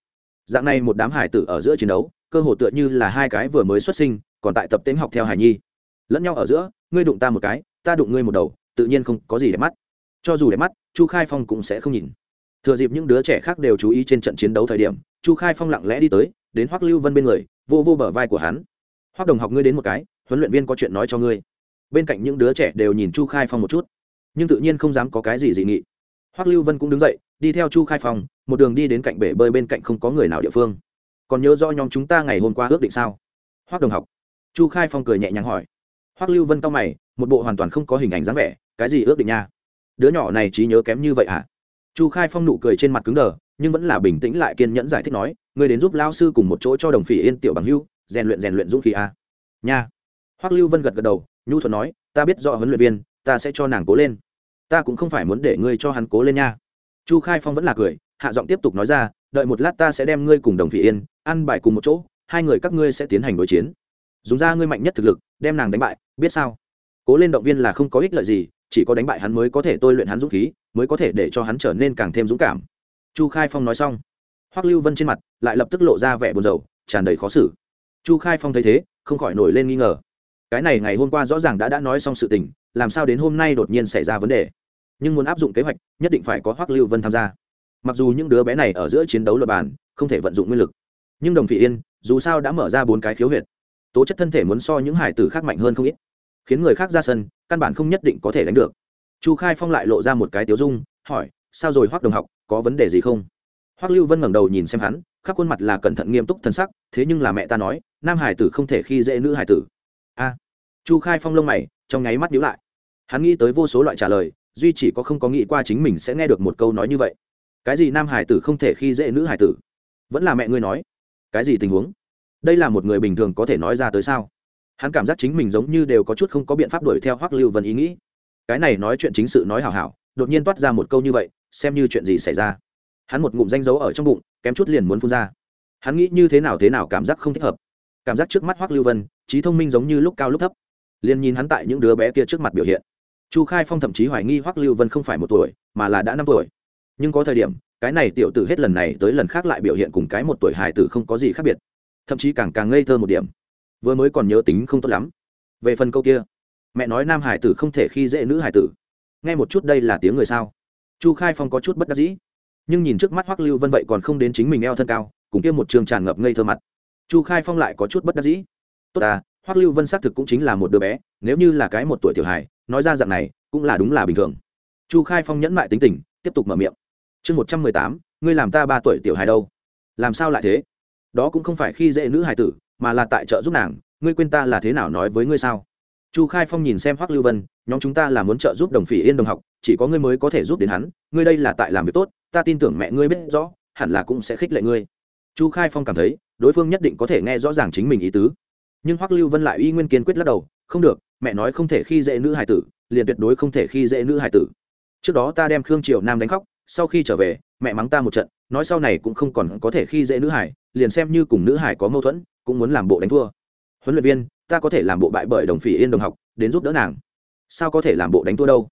dạng này một đám hải tử ở giữa chiến đấu, cơ hồ tựa như là hai cái vừa mới xuất sinh, còn tại tập tính học theo hải nhi. Lẫn nhau ở giữa, ngươi đụng ta một cái, ta đụng ngươi một đầu, tự nhiên không có gì để mắt. Cho dù để mắt, chu khai phong cũng sẽ không nhìn. Thừa dịp những đứa trẻ khác đều chú ý trên trận chiến đấu thời điểm, chu khai phong lặng lẽ đi tới, đến hoắc lưu vân bên người, vô vô bờ vai của hắn. Hoắc đồng học, ngươi đến một cái, huấn luyện viên có chuyện nói cho ngươi. Bên cạnh những đứa trẻ đều nhìn chu khai phong một chút, nhưng tự nhiên không dám có cái gì dị nghị hoắc lưu vân cũng đứng dậy, đi theo chu khai phong, một đường đi đến cạnh bể bơi bên cạnh không có người nào địa phương. Còn nhớ rõ nhóm chúng ta ngày hôm qua ước định sao? Hoắc đồng học. Chu khai phong cười nhẹ nhàng hỏi. Hoắc lưu vân cao mày, một bộ hoàn toàn không có hình ảnh dáng vẻ, cái gì ước định nha? Đứa nhỏ này trí nhớ kém như vậy à? Chu khai phong nụ cười trên mặt cứng đờ, nhưng vẫn là bình tĩnh lại kiên nhẫn giải thích nói người đến giúp lao sư cùng một chỗ cho đồng phỉ yên tiểu bằng hưu, rèn luyện rèn luyện dũng khí à. nha. Hoắc lưu vân gật gật đầu, nhu thuận nói, ta biết rõ huấn luyện viên, ta sẽ cho nàng cố lên ta cũng không phải muốn để ngươi cho hắn cố lên nha. Chu khai phong vẫn là cười, hạ giọng tiếp tục nói ra, đợi một lát ta sẽ đem ngươi cùng đồng phỉ yên, ăn bài cùng một chỗ, hai người các ngươi sẽ tiến hành đối chiến. Dùng ra ngươi mạnh nhất thực lực, đem nàng đánh bại, biết sao? Cố lên động viên là không có ích lợi gì, chỉ có đánh bại hắn mới có thể tôi luyện hắn dũng khí, mới có thể để cho hắn trở nên càng thêm dũng cảm. Chu khai phong nói xong, hoắc lưu vân trên mặt lại lập tức lộ ra vẻ buồn rầu, tràn đầy khó xử. Chu khai phong thấy thế, không khỏi nổi lên nghi ngờ. Cái này ngày hôm qua rõ ràng đã đã nói xong sự tình, làm sao đến hôm nay đột nhiên xảy ra vấn đề? Nhưng muốn áp dụng kế hoạch, nhất định phải có hoắc lưu vân tham gia. Mặc dù những đứa bé này ở giữa chiến đấu luật bàn không thể vận dụng nguyên lực, nhưng đồng phỉ yên, dù sao đã mở ra bốn cái khiếu huyệt, tố chất thân thể muốn so những hải tử khác mạnh hơn không ít, khiến người khác ra sân, căn bản không nhất định có thể đánh được. Chu khai phong lại lộ ra một cái tiếu dung, hỏi, sao rồi hoắc đồng học, có vấn đề gì không? Hoắc lưu vân ngẩng đầu nhìn xem hắn, khắp khuôn mặt là cẩn thận nghiêm túc thân sắc, thế nhưng là mẹ ta nói, nam hải tử không thể khi dễ nữ hải tử. A. Chu khai phong lông mày, trong nháy mắt nhíu lại. Hắn nghĩ tới vô số loại trả lời duy chỉ có không có nghĩ qua chính mình sẽ nghe được một câu nói như vậy. Cái gì nam hải tử không thể khi dễ nữ hải tử? Vẫn là mẹ ngươi nói. Cái gì tình huống? Đây là một người bình thường có thể nói ra tới sao? Hắn cảm giác chính mình giống như đều có chút không có biện pháp đuổi theo hoắc lưu vân ý nghĩ. Cái này nói chuyện chính sự nói hảo hảo, đột nhiên toát ra một câu như vậy, xem như chuyện gì xảy ra. Hắn một ngụm danh dấu ở trong bụng, kém chút liền muốn phun ra. Hắn nghĩ như thế nào thế nào cảm giác không thích hợp. Cảm giác trước mắt hoắc lưu vân, trí thông minh giống như lúc cao lúc thấp. Liền nhìn hắn tại những đứa bé kia trước mặt biểu hiện chu khai phong thậm chí hoài nghi hoắc lưu vân không phải một tuổi, mà là đã năm tuổi. Nhưng có thời điểm, cái này tiểu tử hết lần này tới lần khác lại biểu hiện cùng cái một tuổi hài tử không có gì khác biệt. Thậm chí càng càng ngây thơ một điểm. Vừa mới còn nhớ tính không tốt lắm. Về phần câu kia, mẹ nói nam hải tử không thể khi dễ nữ hải tử. Nghe một chút đây là tiếng người sao? Chu khai phong có chút bất đắc dĩ. Nhưng nhìn trước mắt hoắc lưu vân vậy còn không đến chính mình eo thân cao, cùng kia một trường tràn ngập ngây thơ mặt. Chu khai phong lại có chút bất đắc dĩ. Tốt à hoắc lưu vân xác thực cũng chính là một đứa bé, nếu như là cái một tuổi tiểu hài nói ra dạng này cũng là đúng là bình thường. Chu khai phong nhẫn mại tính tình, tiếp tục mở miệng. Chương một trăm mười tám, ngươi làm ta ba tuổi tiểu hài đâu? Làm sao lại thế? Đó cũng không phải khi dễ nữ hài tử, mà là tại trợ giúp nàng. Ngươi quên ta là thế nào nói với ngươi sao? Chu khai phong nhìn xem hoắc lưu vân, nhóm chúng ta là muốn trợ giúp đồng phỉ yên đồng học, chỉ có ngươi mới có thể giúp đến hắn. Ngươi đây là tại làm việc tốt, ta tin tưởng mẹ ngươi biết rõ, hẳn là cũng sẽ khích lệ ngươi. Chu khai phong cảm thấy, đối phương nhất định có thể nghe rõ ràng chính mình ý tứ. Nhưng hoắc lưu vân lại uy nguyên kiên quyết lắc đầu không được, mẹ nói không thể khi dễ nữ hải tử, liền tuyệt đối không thể khi dễ nữ hải tử. Trước đó ta đem khương triều nam đánh khóc, sau khi trở về, mẹ mắng ta một trận, nói sau này cũng không còn có thể khi dễ nữ hải liền xem như cùng nữ hải có mâu thuẫn, cũng muốn làm bộ đánh thua. Huấn luyện viên, ta có thể làm bộ bại bởi đồng phỉ yên đồng học, đến giúp đỡ nàng. Sao có thể làm bộ đánh thua đâu?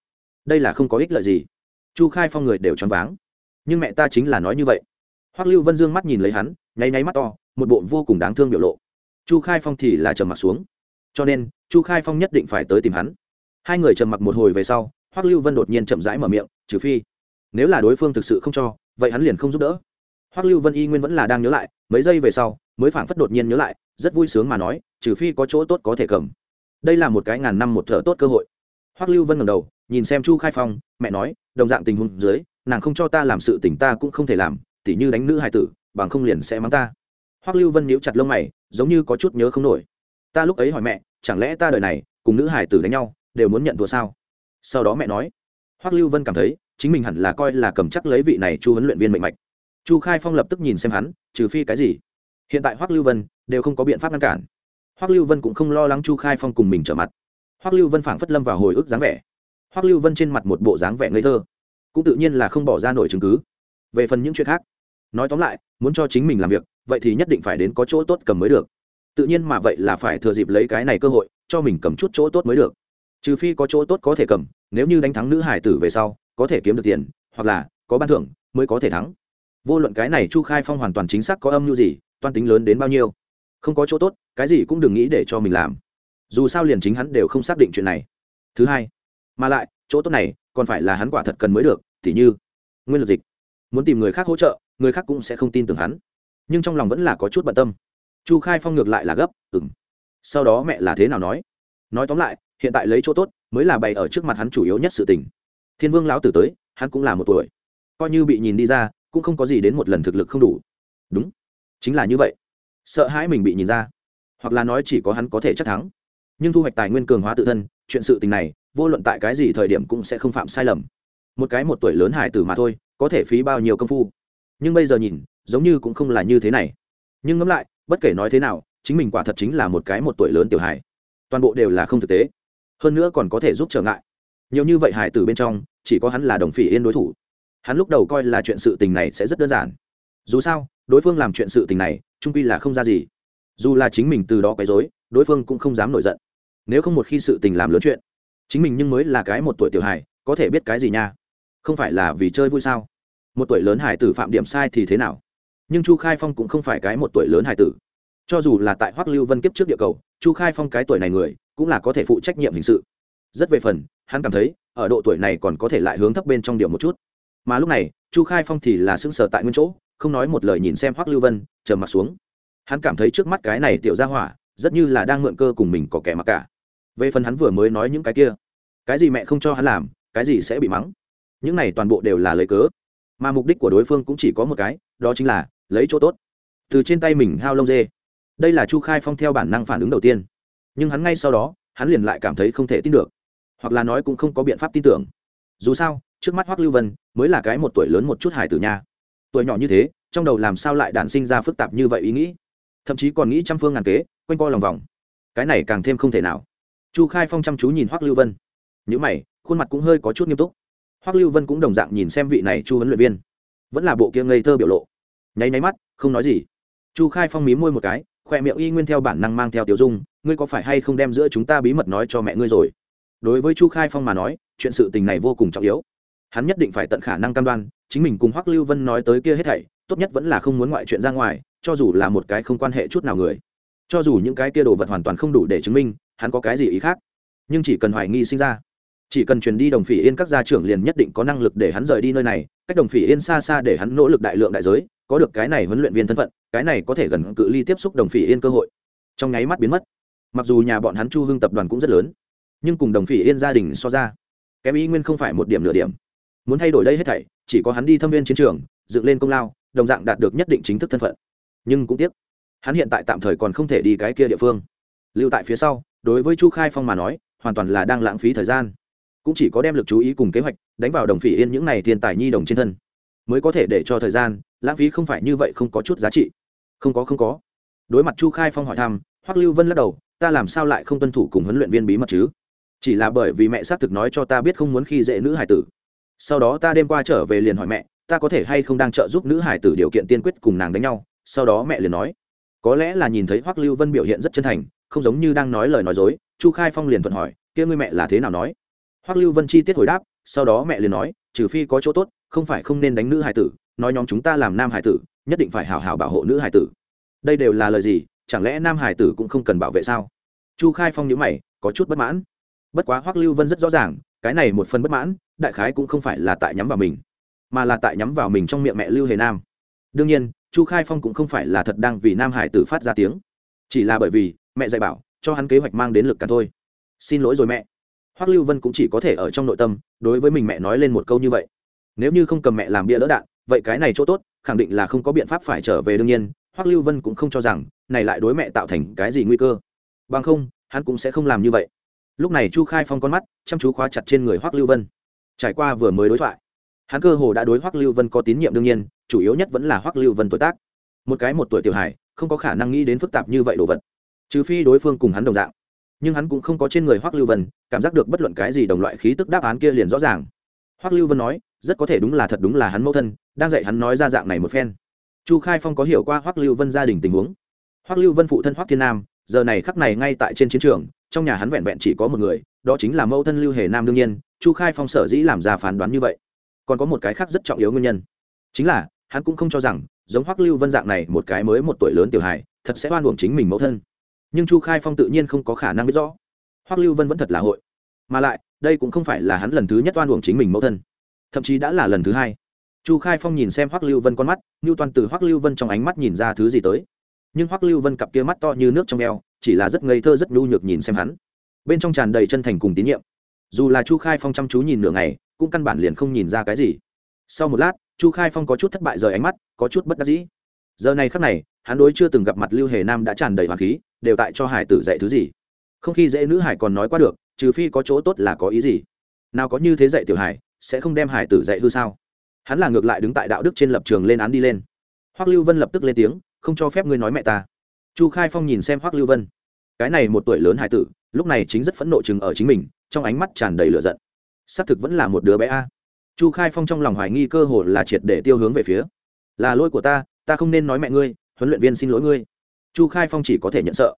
Đây là không có ích lợi gì. Chu khai phong người đều choáng váng. Nhưng mẹ ta chính là nói như vậy. Hoắc lưu vân dương mắt nhìn lấy hắn, nháy nháy mắt to, một bộ vô cùng đáng thương biểu lộ. Chu khai phong thì là trầm mặt xuống cho nên, chu khai phong nhất định phải tới tìm hắn. Hai người trầm mặc một hồi về sau, hoắc lưu vân đột nhiên chậm rãi mở miệng, trừ phi, nếu là đối phương thực sự không cho, vậy hắn liền không giúp đỡ. Hoắc lưu vân y nguyên vẫn là đang nhớ lại, mấy giây về sau, mới phảng phất đột nhiên nhớ lại, rất vui sướng mà nói, trừ phi có chỗ tốt có thể cầm. Đây là một cái ngàn năm một thợ tốt cơ hội. Hoắc lưu vân ngẩng đầu, nhìn xem chu khai phong, mẹ nói, đồng dạng tình huống dưới, nàng không cho ta làm sự tình ta cũng không thể làm, tỉ như đánh nữ hài tử, bằng không liền sẽ mắng ta. Hoắc lưu vân nhíu chặt lông mày, giống như có chút nhớ không nổi ta lúc ấy hỏi mẹ, chẳng lẽ ta đời này cùng nữ hải tử đánh nhau đều muốn nhận thua sao? Sau đó mẹ nói, hoắc lưu vân cảm thấy chính mình hẳn là coi là cầm chắc lấy vị này chu huấn luyện viên mệnh mạch. Chu khai phong lập tức nhìn xem hắn, trừ phi cái gì? Hiện tại hoắc lưu vân đều không có biện pháp ngăn cản. Hoắc lưu vân cũng không lo lắng chu khai phong cùng mình trở mặt. Hoắc lưu vân phảng phất lâm vào hồi ức dáng vẻ. Hoắc lưu vân trên mặt một bộ dáng vẻ ngây thơ, cũng tự nhiên là không bỏ ra nổi chứng cứ. Về phần những chuyện khác, nói tóm lại, muốn cho chính mình làm việc, vậy thì nhất định phải đến có chỗ tốt cầm mới được tự nhiên mà vậy là phải thừa dịp lấy cái này cơ hội, cho mình cầm chút chỗ tốt mới được. Trừ phi có chỗ tốt có thể cầm, nếu như đánh thắng nữ hải tử về sau, có thể kiếm được tiền, hoặc là có ban thưởng, mới có thể thắng. Vô luận cái này chu khai phong hoàn toàn chính xác có âm mưu gì, toan tính lớn đến bao nhiêu. Không có chỗ tốt, cái gì cũng đừng nghĩ để cho mình làm. Dù sao liền chính hắn đều không xác định chuyện này. Thứ hai, mà lại, chỗ tốt này, còn phải là hắn quả thật cần mới được t h như, nguyên lực dịch. Muốn tìm người khác hỗ trợ, người khác cũng sẽ không tin tưởng hắn. Nhưng trong lòng vẫn là có chút bận tâm chu khai phong ngược lại là gấp ừng sau đó mẹ là thế nào nói? Nói tóm lại, hiện tại lấy chỗ tốt mới là bày ở trước mặt hắn chủ yếu nhất sự tình. Thiên vương lão tử tới, hắn cũng là một tuổi. Coi như bị nhìn đi ra, cũng không có gì đến một lần thực lực không đủ. Đúng, chính là như vậy. Sợ hãi mình bị nhìn ra, hoặc là nói chỉ có hắn có thể chắc thắng. Nhưng thu hoạch tài nguyên cường hóa tự thân, chuyện sự tình này, vô luận tại cái gì thời điểm cũng sẽ không phạm sai lầm. Một cái một tuổi lớn hải tử mà thôi, có thể phí bao nhiêu công phu. Nhưng bây giờ nhìn, giống như cũng không là như thế này. Nhưng ngẫm lại bất kể nói thế nào, chính mình quả thật chính là một cái một tuổi lớn tiểu hải toàn bộ đều là không thực tế. Hơn nữa còn có thể giúp trở ngại. Nhiều như vậy hải tử bên trong, chỉ có hắn là đồng phỉ yên đối thủ. Hắn lúc đầu coi là chuyện sự tình này sẽ rất đơn giản. Dù sao, đối phương làm chuyện sự tình này, trung quy là không ra gì. Dù là chính mình từ đó quấy dối đối phương cũng không dám nổi giận. Nếu không một khi sự tình làm lớn chuyện, chính mình nhưng mới là cái một tuổi tiểu hài, có thể biết cái gì nha? Không phải là vì chơi vui sao? Một tuổi lớn hải tử phạm điểm sai thì thế nào? Nhưng chu khai phong cũng không phải cái một tuổi lớn hải tử. Cho dù là tại hoắc lưu vân kiếp trước địa cầu, chu khai phong cái tuổi này người, cũng là có thể phụ trách nhiệm hình sự. Rất về phần, hắn cảm thấy, ở độ tuổi này còn có thể lại hướng thấp bên trong điều một chút. Mà lúc này, chu khai phong thì là sững sờ tại nguyên chỗ, không nói một lời nhìn xem hoắc lưu vân chờ mặt xuống. Hắn cảm thấy trước mắt cái này tiểu ra hỏa, rất như là đang mượn cơ cùng mình có kẻ mặc cả. Về phần hắn vừa mới nói những cái kia, cái gì mẹ không cho hắn làm, cái gì sẽ bị mắng. Những này toàn bộ đều là lấy cớ. Mà mục đích của đối phương cũng chỉ có một cái, đó chính là lấy chỗ tốt. Từ trên tay mình hao lông dê. Đây là chu khai phong theo bản năng phản ứng đầu tiên. Nhưng hắn ngay sau đó, hắn liền lại cảm thấy không thể tin được. Hoặc là nói cũng không có biện pháp tin tưởng. Dù sao, trước mắt hoắc lưu vân mới là cái một tuổi lớn một chút hải tử nha. Tuổi nhỏ như thế, trong đầu làm sao lại đản sinh ra phức tạp như vậy ý nghĩ? Thậm chí còn nghĩ trăm phương ngàn kế, quanh co lòng vòng. Cái này càng thêm không thể nào. Chu khai phong chăm chú nhìn hoắc lưu vân. Những mày, khuôn mặt cũng hơi có chút nghiêm túc. Hoắc lưu vân cũng đồng dạng nhìn xem vị này chu huấn luyện viên. Vẫn là bộ kia ngây thơ biểu lộ nháy nháy mắt, không nói gì. Chu khai phong mí môi một cái, khoe miệng y nguyên theo bản năng mang theo tiểu dung, ngươi có phải hay không đem giữa chúng ta bí mật nói cho mẹ ngươi rồi? Đối với chu khai phong mà nói, chuyện sự tình này vô cùng trọng yếu. Hắn nhất định phải tận khả năng cam đoan, chính mình cùng hoắc lưu vân nói tới kia hết thảy, tốt nhất vẫn là không muốn ngoại chuyện ra ngoài, cho dù là một cái không quan hệ chút nào người. Cho dù những cái kia đồ vật hoàn toàn không đủ để chứng minh, hắn có cái gì ý khác? Nhưng chỉ cần hoài nghi sinh ra. Chỉ cần truyền đi đồng phỉ yên các gia trưởng liền nhất định có năng lực để hắn rời đi nơi này, cách đồng phỉ yên xa xa để hắn nỗ lực đại lượng đại giới có được cái này huấn luyện viên thân phận, cái này có thể gần cự ly tiếp xúc đồng phỉ yên cơ hội. Trong nháy mắt biến mất. Mặc dù nhà bọn hắn chu hưng tập đoàn cũng rất lớn, nhưng cùng đồng phỉ yên gia đình so ra, kém ý nguyên không phải một điểm nửa điểm. Muốn thay đổi đây hết thảy, chỉ có hắn đi thâm viên chiến trường, dựng lên công lao, đồng dạng đạt được nhất định chính thức thân phận. Nhưng cũng tiếc, hắn hiện tại tạm thời còn không thể đi cái kia địa phương. Lưu tại phía sau, đối với chu khai phong mà nói, hoàn toàn là đang lãng phí thời gian. Cũng chỉ có đem lực chú ý cùng kế hoạch đánh vào đồng phỉ yên những này thiên tài nhi đồng trên thân mới có thể để cho thời gian, lãng phí không phải như vậy không có chút giá trị. Không có không có. Đối mặt chu khai phong hỏi thăm, hoắc lưu vân lắc đầu, ta làm sao lại không tuân thủ cùng huấn luyện viên bí mật chứ? Chỉ là bởi vì mẹ xác thực nói cho ta biết không muốn khi dễ nữ hải tử. Sau đó ta đêm qua trở về liền hỏi mẹ, ta có thể hay không đang trợ giúp nữ hải tử điều kiện tiên quyết cùng nàng đánh nhau? Sau đó mẹ liền nói, có lẽ là nhìn thấy hoắc lưu vân biểu hiện rất chân thành, không giống như đang nói lời nói dối. Chu khai phong liền thuận hỏi, kia ngươi mẹ là thế nào nói? Hoắc lưu vân chi tiết hồi đáp, sau đó mẹ liền nói trừ phi có chỗ tốt, không phải không nên đánh nữ hải tử, nói nhóm chúng ta làm nam hải tử, nhất định phải hào hào bảo hộ nữ hải tử. Đây đều là lời gì, chẳng lẽ nam hải tử cũng không cần bảo vệ sao? Chu khai phong nhữ mày, có chút bất mãn. Bất quá hoắc lưu vân rất rõ ràng, cái này một phần bất mãn, đại khái cũng không phải là tại nhắm vào mình, mà là tại nhắm vào mình trong miệng mẹ lưu hề nam. Đương nhiên, chu khai phong cũng không phải là thật đang vì nam hải tử phát ra tiếng. Chỉ là bởi vì mẹ dạy bảo, cho hắn kế hoạch mang đến lực cả thôi. Xin lỗi rồi mẹ hoắc lưu vân cũng chỉ có thể ở trong nội tâm, đối với mình mẹ nói lên một câu như vậy. Nếu như không cầm mẹ làm bia đỡ đạn, vậy cái này chỗ tốt, khẳng định là không có biện pháp phải trở về đương nhiên, hoắc lưu vân cũng không cho rằng, này lại đối mẹ tạo thành cái gì nguy cơ. Bằng không, hắn cũng sẽ không làm như vậy. Lúc này chu khai phong con mắt chăm chú khóa chặt trên người hoắc lưu vân. Trải qua vừa mới đối thoại, hắn cơ hồ đã đối hoắc lưu vân có tín nhiệm đương nhiên, chủ yếu nhất vẫn là hoắc lưu vân tuổi tác. Một cái một tuổi tiểu hải không có khả năng nghĩ đến phức tạp như vậy đồ vật. Trừ phi đối phương cùng hắn đồng dạng nhưng hắn cũng không có trên người hoắc lưu vân, cảm giác được bất luận cái gì đồng loại khí tức đáp án kia liền rõ ràng. Hoắc lưu vân nói, rất có thể đúng là thật đúng là hắn mẫu thân, đang dạy hắn nói ra dạng này một phen. Chu khai phong có hiểu qua hoắc lưu vân gia đình tình huống. Hoắc lưu vân phụ thân hoắc thiên nam, giờ này khắc này ngay tại trên chiến trường, trong nhà hắn vẹn vẹn chỉ có một người, đó chính là mẫu thân lưu hề nam đương nhiên, chu khai phong sở dĩ làm ra phán đoán như vậy. Còn có một cái khác rất trọng yếu nguyên nhân, chính là hắn cũng không cho rằng, giống hoắc lưu vân dạng này một cái mới một tuổi lớn tiểu hài, thật sẽ oan uổng chính mình mẫu thân nhưng chu khai phong tự nhiên không có khả năng biết rõ. Hoắc lưu vân vẫn thật là hội. Mà lại, đây cũng không phải là hắn lần thứ nhất oan uổng chính mình mẫu thân, thậm chí đã là lần thứ hai. Chu khai phong nhìn xem hoắc lưu vân con mắt như toàn từ hoắc lưu vân trong ánh mắt nhìn ra thứ gì tới. Nhưng hoắc lưu vân cặp kia mắt to như nước trong eo, chỉ là rất ngây thơ rất nhu nhược nhìn xem hắn. Bên trong tràn đầy chân thành cùng tín nhiệm. Dù là chu khai phong chăm chú nhìn nửa ngày, cũng căn bản liền không nhìn ra cái gì. Sau một lát, chu khai phong có chút thất bại rời ánh mắt, có chút bất đắc dĩ. Giờ này khắc này, hắn đối chưa từng gặp mặt lưu hề nam đã tràn đầy hoàng khí đều tại cho hải tử dạy thứ gì. Không khi dễ nữ hải còn nói qua được, trừ phi có chỗ tốt là có ý gì. Nào có như thế dạy tiểu hải, sẽ không đem hải tử dạy hư sao? Hắn là ngược lại đứng tại đạo đức trên lập trường lên án đi lên. Hoắc lưu vân lập tức lên tiếng, không cho phép ngươi nói mẹ ta. Chu khai phong nhìn xem hoắc lưu vân. Cái này một tuổi lớn hải tử, lúc này chính rất phẫn nộ chừng ở chính mình, trong ánh mắt tràn đầy lửa giận. Xác thực vẫn là một đứa bé a. Chu khai phong trong lòng hoài nghi cơ hồ là triệt để tiêu hướng về phía. Là lỗi của ta ta không nên nói mẹ ngươi, huấn luyện viên xin lỗi ngươi chu khai phong chỉ có thể nhận sợ.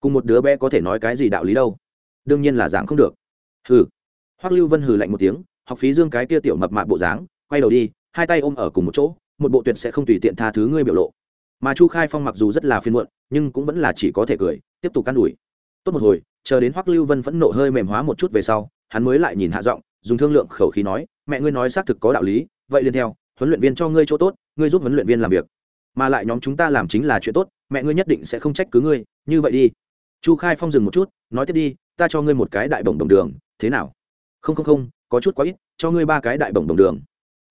Cùng một đứa bé có thể nói cái gì đạo lý đâu? Đương nhiên là giảng không được. Hừ. Hoắc lưu vân hừ lạnh một tiếng, học phí dương cái kia tiểu mập mạp bộ dáng, quay đầu đi, hai tay ôm ở cùng một chỗ, một bộ tuyệt sẽ không tùy tiện tha thứ ngươi biểu lộ. Mà chu khai phong mặc dù rất là phiên muộn, nhưng cũng vẫn là chỉ có thể cười, tiếp tục can đuổi tốt một hồi, chờ đến hoắc lưu vân phẫn nộ hơi mềm hóa một chút về sau, hắn mới lại nhìn hạ giọng, dùng thương lượng khẩu khí nói, mẹ ngươi nói xác thực có đạo lý, vậy liền theo, huấn luyện viên cho ngươi chỗ tốt, ngươi giúp huấn luyện viên làm việc. Mà lại nhóm chúng ta làm chính là chuyện tốt mẹ ngươi nhất định sẽ không trách cứ ngươi, như vậy đi. Chu khai phong dừng một chút, nói tiếp đi, ta cho ngươi một cái đại bổng đồng đường, thế nào? Không không không, có chút quá ít, cho ngươi ba cái đại bổng đồng đường.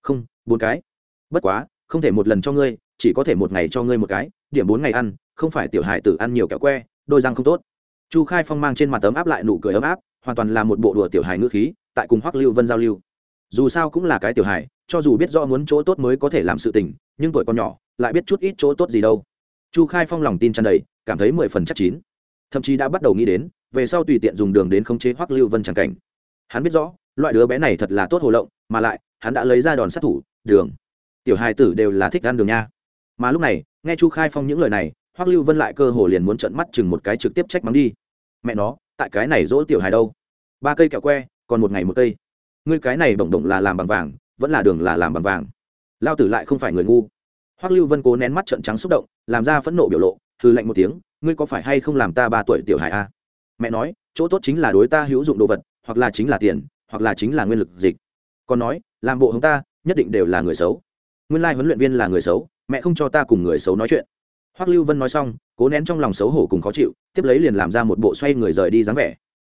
Không, bốn cái. Bất quá, không thể một lần cho ngươi, chỉ có thể một ngày cho ngươi một cái, điểm bốn ngày ăn, không phải tiểu hải tử ăn nhiều kẹo que, đôi răng không tốt. Chu khai phong mang trên mặt tấm áp lại nụ cười ấm áp, hoàn toàn là một bộ đùa tiểu hài ngữ khí, tại cùng hoắc lưu vân giao lưu. Dù sao cũng là cái tiểu hài, cho dù biết rõ muốn chỗ tốt mới có thể làm sự tình, nhưng tuổi còn nhỏ, lại biết chút ít chỗ tốt gì đâu chu khai phong lòng tin tràn đầy, cảm thấy mười phần chắc chín. Thậm chí đã bắt đầu nghĩ đến, về sau tùy tiện dùng đường đến khống chế hoắc lưu vân tràng cảnh. Hắn biết rõ, loại đứa bé này thật là tốt hồ lộng, mà lại, hắn đã lấy ra đòn sát thủ, đường. Tiểu hai tử đều là thích ăn đường nha. Mà lúc này, nghe chu khai phong những lời này, hoắc lưu vân lại cơ hồ liền muốn trận mắt chừng một cái trực tiếp trách mắng đi. Mẹ nó, tại cái này dỗ tiểu hài đâu? Ba cây kẹo que, còn một ngày một cây. Ngươi cái này bổng động là làm bằng vàng, vẫn là đường là làm bằng vàng. Lao tử lại không phải người ngu. Hoắc lưu vân cố nén mắt trận trắng xúc động làm ra phẫn nộ biểu lộ hư lạnh một tiếng ngươi có phải hay không làm ta ba tuổi tiểu hài a? Mẹ nói chỗ tốt chính là đối ta hữu dụng đồ vật hoặc là chính là tiền hoặc là chính là nguyên lực dịch. Còn nói làm bộ hống ta nhất định đều là người xấu. Nguyên lai huấn luyện viên là người xấu mẹ không cho ta cùng người xấu nói chuyện. Hoắc lưu vân nói xong cố nén trong lòng xấu hổ cùng khó chịu tiếp lấy liền làm ra một bộ xoay người rời đi dáng vẻ.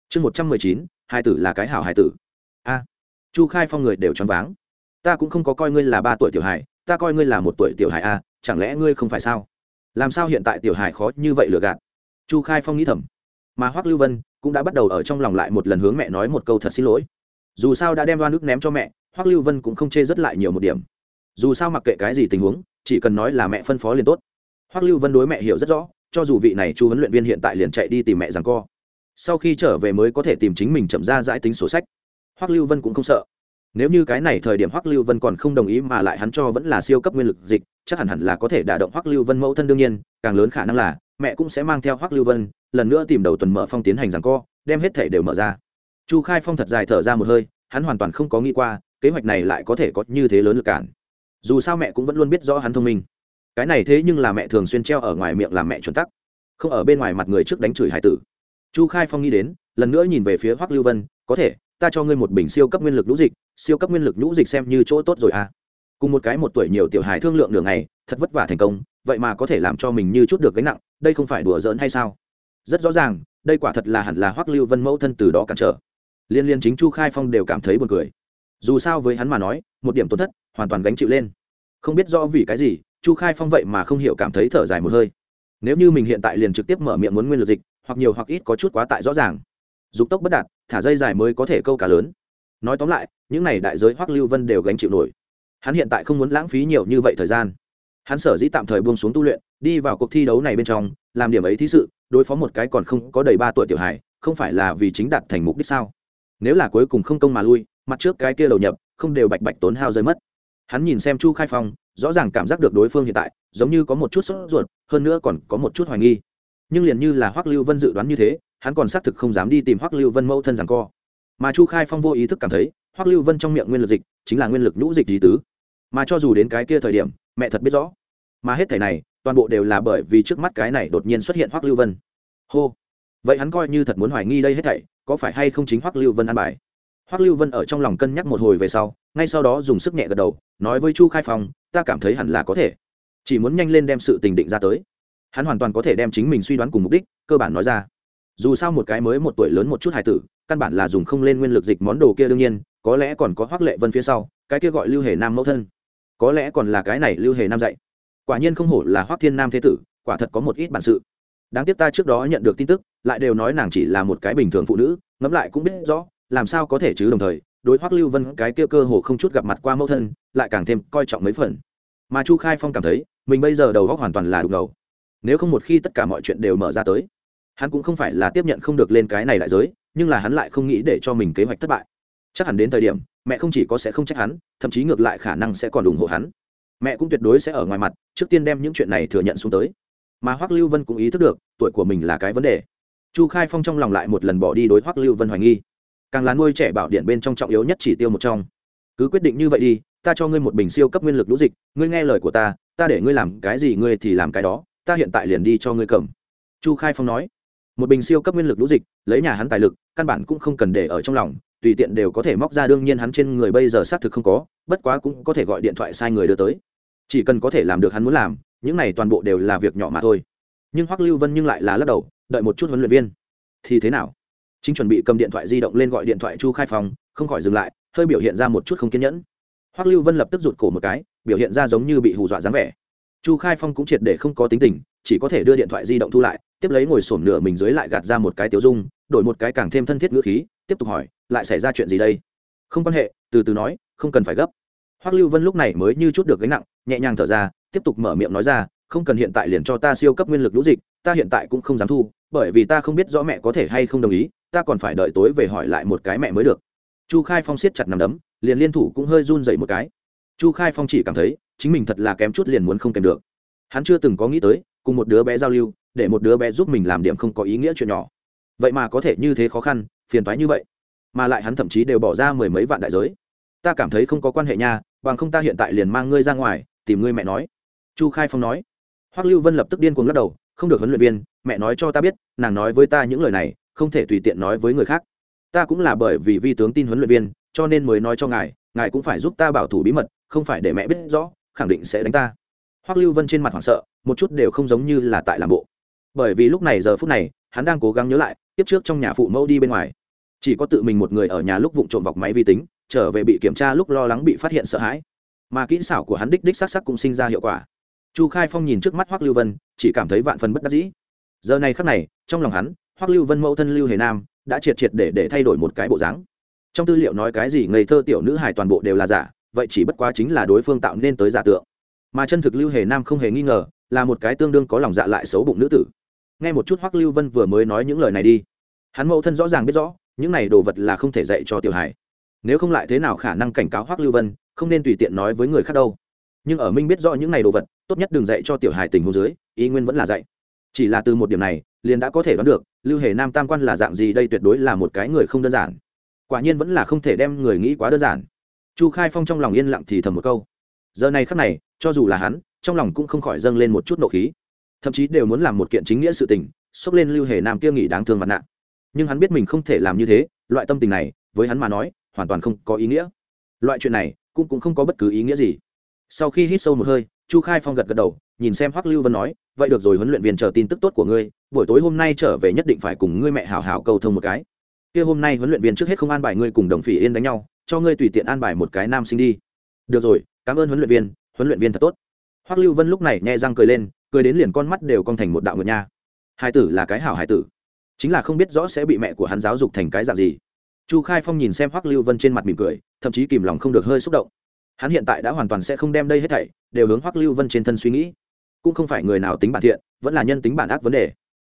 Chương một trăm mười chín hai tử là cái hảo hải tử. A chu khai phong người đều choáng váng. Ta cũng không có coi ngươi là ba tuổi tiểu hải, ta coi ngươi là một tuổi tiểu hải a chẳng lẽ ngươi không phải sao? Làm sao hiện tại tiểu hài khó như vậy lừa gạt? Chu khai phong nghĩ thầm. Mà hoắc lưu vân cũng đã bắt đầu ở trong lòng lại một lần hướng mẹ nói một câu thật xin lỗi. Dù sao đã đem đoan nước ném cho mẹ, hoắc lưu vân cũng không chê rất lại nhiều một điểm. Dù sao mặc kệ cái gì tình huống, chỉ cần nói là mẹ phân phó liền tốt. Hoắc lưu vân đối mẹ hiểu rất rõ, cho dù vị này chu huấn luyện viên hiện tại liền chạy đi tìm mẹ rằng co. Sau khi trở về mới có thể tìm chính mình chậm ra giải tính sổ sách. Hoắc lưu vân cũng không sợ nếu như cái này thời điểm hoắc lưu vân còn không đồng ý mà lại hắn cho vẫn là siêu cấp nguyên lực dịch, chắc hẳn hẳn là có thể đả động hoắc lưu vân mẫu thân đương nhiên, càng lớn khả năng là, mẹ cũng sẽ mang theo hoắc lưu vân, lần nữa tìm đầu tuần mở phong tiến hành rằng co, đem hết thể đều mở ra. Chu khai phong thật dài thở ra một hơi, hắn hoàn toàn không có nghĩ qua, kế hoạch này lại có thể có như thế lớn lực cản. Dù sao mẹ cũng vẫn luôn biết rõ hắn thông minh. Cái này thế nhưng là mẹ thường xuyên treo ở ngoài miệng làm mẹ chuẩn tắc, không ở bên ngoài mặt người trước đánh chửi hải tử. Chu khai phong nghĩ đến, lần nữa nhìn về phía hoắc lưu vân, có thể, ta cho ngươi một bình siêu cấp nguyên lực lũ dịch siêu cấp nguyên lực nhũ dịch xem như chỗ tốt rồi à. Cùng một cái một tuổi nhiều tiểu hài thương lượng đường này thật vất vả thành công, vậy mà có thể làm cho mình như chút được gánh nặng, đây không phải đùa giỡn hay sao? Rất rõ ràng, đây quả thật là hẳn là hoắc lưu vân mẫu thân từ đó cản trở. Liên liên chính chu khai phong đều cảm thấy buồn cười. Dù sao với hắn mà nói, một điểm tổn thất, hoàn toàn gánh chịu lên. Không biết rõ vì cái gì, chu khai phong vậy mà không hiểu cảm thấy thở dài một hơi. Nếu như mình hiện tại liền trực tiếp mở miệng muốn nguyên lực dịch, hoặc nhiều hoặc ít có chút quá tại rõ ràng. Dục tốc bất đạt, thả dây dài mới có thể câu cá lớn nói tóm lại, những n à y đại giới hoắc lưu vân đều gánh chịu nổi. Hắn hiện tại không muốn lãng phí nhiều như vậy thời gian. Hắn sở dĩ tạm thời buông xuống tu luyện, đi vào cuộc thi đấu này bên trong, làm điểm ấy thí sự, đối phó một cái còn không có đầy ba tuổi tiểu hài, không phải là vì chính đạt thành mục đích sao? Nếu là cuối cùng không công mà lui, mặt trước cái kia đầu nhập, không đều bạch bạch tốn hao rơi mất. Hắn nhìn xem chu khai phong, rõ ràng cảm giác được đối phương hiện tại, giống như có một chút sốt ruột, hơn nữa còn có một chút hoài nghi. Nhưng liền như là hoắc lưu vân dự đoán như thế, hắn còn xác thực không dám đi tìm hoắc lưu vân mẫu thân rằng co mà chu khai phong vô ý thức cảm thấy, hoắc lưu vân trong miệng nguyên lực dịch chính là nguyên lực nhũ dịch lý tứ. Mà cho dù đến cái kia thời điểm, mẹ thật biết rõ. Mà hết thảy này, toàn bộ đều là bởi vì trước mắt cái này đột nhiên xuất hiện hoắc lưu vân. Hô! Vậy hắn coi như thật muốn hoài nghi đây hết thảy, có phải hay không chính hoắc lưu vân ăn bài? Hoắc lưu vân ở trong lòng cân nhắc một hồi về sau, ngay sau đó dùng sức nhẹ gật đầu, nói với chu khai phong, ta cảm thấy hẳn là có thể. Chỉ muốn nhanh lên đem sự tình định ra tới. Hắn hoàn toàn có thể đem chính mình suy đoán cùng mục đích, cơ bản nói ra. Dù sao một cái mới một tuổi lớn một chút hài tử căn bản là dùng không lên nguyên lực dịch món đồ kia đương nhiên, có lẽ còn có hoác lệ vân phía sau, cái kia gọi lưu hề nam mẫu thân. Có lẽ còn là cái này lưu hề nam dạy. Quả nhiên không hổ là hoác thiên nam thế tử, quả thật có một ít bản sự. Đáng tiếc ta trước đó nhận được tin tức, lại đều nói nàng chỉ là một cái bình thường phụ nữ, ngẫm lại cũng biết rõ, làm sao có thể chứ đồng thời, đối hoác lưu vân cái kia cơ hồ không chút gặp mặt qua mẫu thân, lại càng thêm coi trọng mấy phần. Mà chu khai phong cảm thấy, mình bây giờ đầu góc hoàn toàn là đục ngầu. Nếu không một khi tất cả mọi chuyện đều mở ra tới, hắn cũng không phải là tiếp nhận không được lên cái này đại giới nhưng là hắn lại không nghĩ để cho mình kế hoạch thất bại. Chắc hẳn đến thời điểm, mẹ không chỉ có sẽ không trách hắn, thậm chí ngược lại khả năng sẽ còn ủng hộ hắn. Mẹ cũng tuyệt đối sẽ ở ngoài mặt, trước tiên đem những chuyện này thừa nhận xuống tới. Mà hoắc lưu vân cũng ý thức được, tuổi của mình là cái vấn đề. Chu khai phong trong lòng lại một lần bỏ đi đối hoắc lưu vân hoài nghi. Càng là nuôi trẻ bảo điện bên trong trọng yếu nhất chỉ tiêu một trong. Cứ quyết định như vậy đi, ta cho ngươi một bình siêu cấp nguyên lực lũ dịch, ngươi nghe lời của ta ta để ngươi làm cái gì ngươi thì làm cái đó, ta hiện tại liền đi cho ngươi cầm. Chu khai phong nói một bình siêu cấp nguyên lực lũ dịch, lấy nhà hắn tài lực, căn bản cũng không cần để ở trong lòng, tùy tiện đều có thể móc ra đương nhiên hắn trên người bây giờ xác thực không có, bất quá cũng có thể gọi điện thoại sai người đưa tới. Chỉ cần có thể làm được hắn muốn làm, những này toàn bộ đều là việc nhỏ mà thôi. Nhưng hoắc lưu vân nhưng lại là lắc đầu, đợi một chút huấn luyện viên. Thì thế nào? Chính chuẩn bị cầm điện thoại di động lên gọi điện thoại chu khai phòng không khỏi dừng lại, hơi biểu hiện ra một chút không kiên nhẫn. Hoắc lưu vân lập tức rụt cổ một cái, biểu hiện ra giống như bị hù dọa dáng vẻ. Chu khai phong cũng triệt để không có tính tình, chỉ có thể đưa điện thoại di động thu lại tiếp lấy ngồi sổm nửa mình dưới lại gạt ra một cái tiểu dung, đổi một cái càng thêm thân thiết ngữ khí, tiếp tục hỏi, lại xảy ra chuyện gì đây? Không quan hệ, từ từ nói, không cần phải gấp. Hoắc lưu vân lúc này mới như chút được gánh nặng, nhẹ nhàng thở ra, tiếp tục mở miệng nói ra, không cần hiện tại liền cho ta siêu cấp nguyên lực lũ dịch, ta hiện tại cũng không dám thu, bởi vì ta không biết rõ mẹ có thể hay không đồng ý, ta còn phải đợi tối về hỏi lại một cái mẹ mới được. Chu khai phong siết chặt nằm đấm, liền liên thủ cũng hơi run dậy một cái. Chu khai phong chỉ cảm thấy, chính mình thật là kém chút liền muốn không kèm được. Hắn chưa từng có nghĩ tới, cùng một đứa bé giao lưu để một đứa bé giúp mình làm điểm không có ý nghĩa chuyện nhỏ. Vậy mà có thể như thế khó khăn, phiền toái như vậy. Mà lại hắn thậm chí đều bỏ ra mười mấy vạn đại giới. Ta cảm thấy không có quan hệ nha, bằng không ta hiện tại liền mang ngươi ra ngoài, tìm ngươi mẹ nói. Chu khai phong nói. Hoắc lưu vân lập tức điên cuồng lắc đầu, không được huấn luyện viên, mẹ nói cho ta biết, nàng nói với ta những lời này, không thể tùy tiện nói với người khác. Ta cũng là bởi vì vi tướng tin huấn luyện viên, cho nên mới nói cho ngài ngài cũng phải giúp ta bảo thủ bí mật, không phải để mẹ biết rõ, khẳng định sẽ đánh ta. Hoắc lưu vân trên mặt hoảng sợ, một chút đều không giống như là tại làm bộ bởi vì lúc này giờ phút này, hắn đang cố gắng nhớ lại tiếp trước trong nhà phụ mẫu đi bên ngoài. Chỉ có tự mình một người ở nhà lúc vụng trộm vọc máy vi tính, trở về bị kiểm tra lúc lo lắng bị phát hiện sợ hãi. Mà kỹ xảo của hắn đích đích sắc sắc cũng sinh ra hiệu quả. Chu khai phong nhìn trước mắt hoắc lưu vân, chỉ cảm thấy vạn phần bất đắc dĩ. Giờ này khắc này, trong lòng hắn, hoắc lưu vân mẫu thân lưu hề nam đã triệt triệt để để thay đổi một cái bộ dáng. Trong tư liệu nói cái gì ngây thơ tiểu nữ hài toàn bộ đều là giả, vậy chỉ bất quá chính là đối phương tạo nên tới giả tượng. Mà chân thực lưu hề nam không hề nghi ngờ, là một cái tương đương có lòng dạ lại xấu bụng nữ tử nghe một chút hoắc lưu vân vừa mới nói những lời này đi. Hắn mẫu thân rõ ràng biết rõ, những này đồ vật là không thể dạy cho tiểu hải nếu không lại thế nào khả năng cảnh cáo hoắc lưu vân, không nên tùy tiện nói với người khác đâu. Nhưng ở minh biết rõ những này đồ vật, tốt nhất đừng dạy cho tiểu hải tình hồ dưới, ý nguyên vẫn là dạy. Chỉ là từ một điểm này, liền đã có thể đoán được, lưu hề nam tam quan là dạng gì, đây tuyệt đối là một cái người không đơn giản. Quả nhiên vẫn là không thể đem người nghĩ quá đơn giản. Chu khai phong trong lòng yên lặng thì thầm một câu. Giờ này khắc này, cho dù là hắn, trong lòng cũng không khỏi dâng lên một chút nộ khí thậm chí đều muốn làm một kiện chính nghĩa sự tình, xốc lên lưu hề nam kia nghỉ đáng thương mặt nạ. Nhưng hắn biết mình không thể làm như thế, loại tâm tình này, với hắn mà nói, hoàn toàn không có ý nghĩa. Loại chuyện này, cũng cũng không có bất cứ ý nghĩa gì. Sau khi hít sâu một hơi, chu khai phong gật gật đầu, nhìn xem hoắc lưu vân nói, vậy được rồi, huấn luyện viên chờ tin tức tốt của ngươi, buổi tối hôm nay trở về nhất định phải cùng ngươi mẹ hảo hảo cầu thông một cái. Kia hôm nay huấn luyện viên trước hết không an bài ngươi cùng đồng phỉ yên đánh nhau, cho ngươi tùy tiện an bài một cái nam sinh đi. Được rồi, cảm ơn huấn luyện viên, huấn luyện viên thật tốt. Hoắc lưu vân lúc này nghe răng cười lên cười đến liền con mắt đều cong thành một đạo nguyệt nha. Hai tử là cái hảo hải tử. Chính là không biết rõ sẽ bị mẹ của hắn giáo dục thành cái dạng gì. Chu khai phong nhìn xem hoắc lưu vân trên mặt mỉm cười, thậm chí kìm lòng không được hơi xúc động. Hắn hiện tại đã hoàn toàn sẽ không đem đây hết thảy đều hướng hoắc lưu vân trên thân suy nghĩ. Cũng không phải người nào tính bản thiện, vẫn là nhân tính bản ác vấn đề.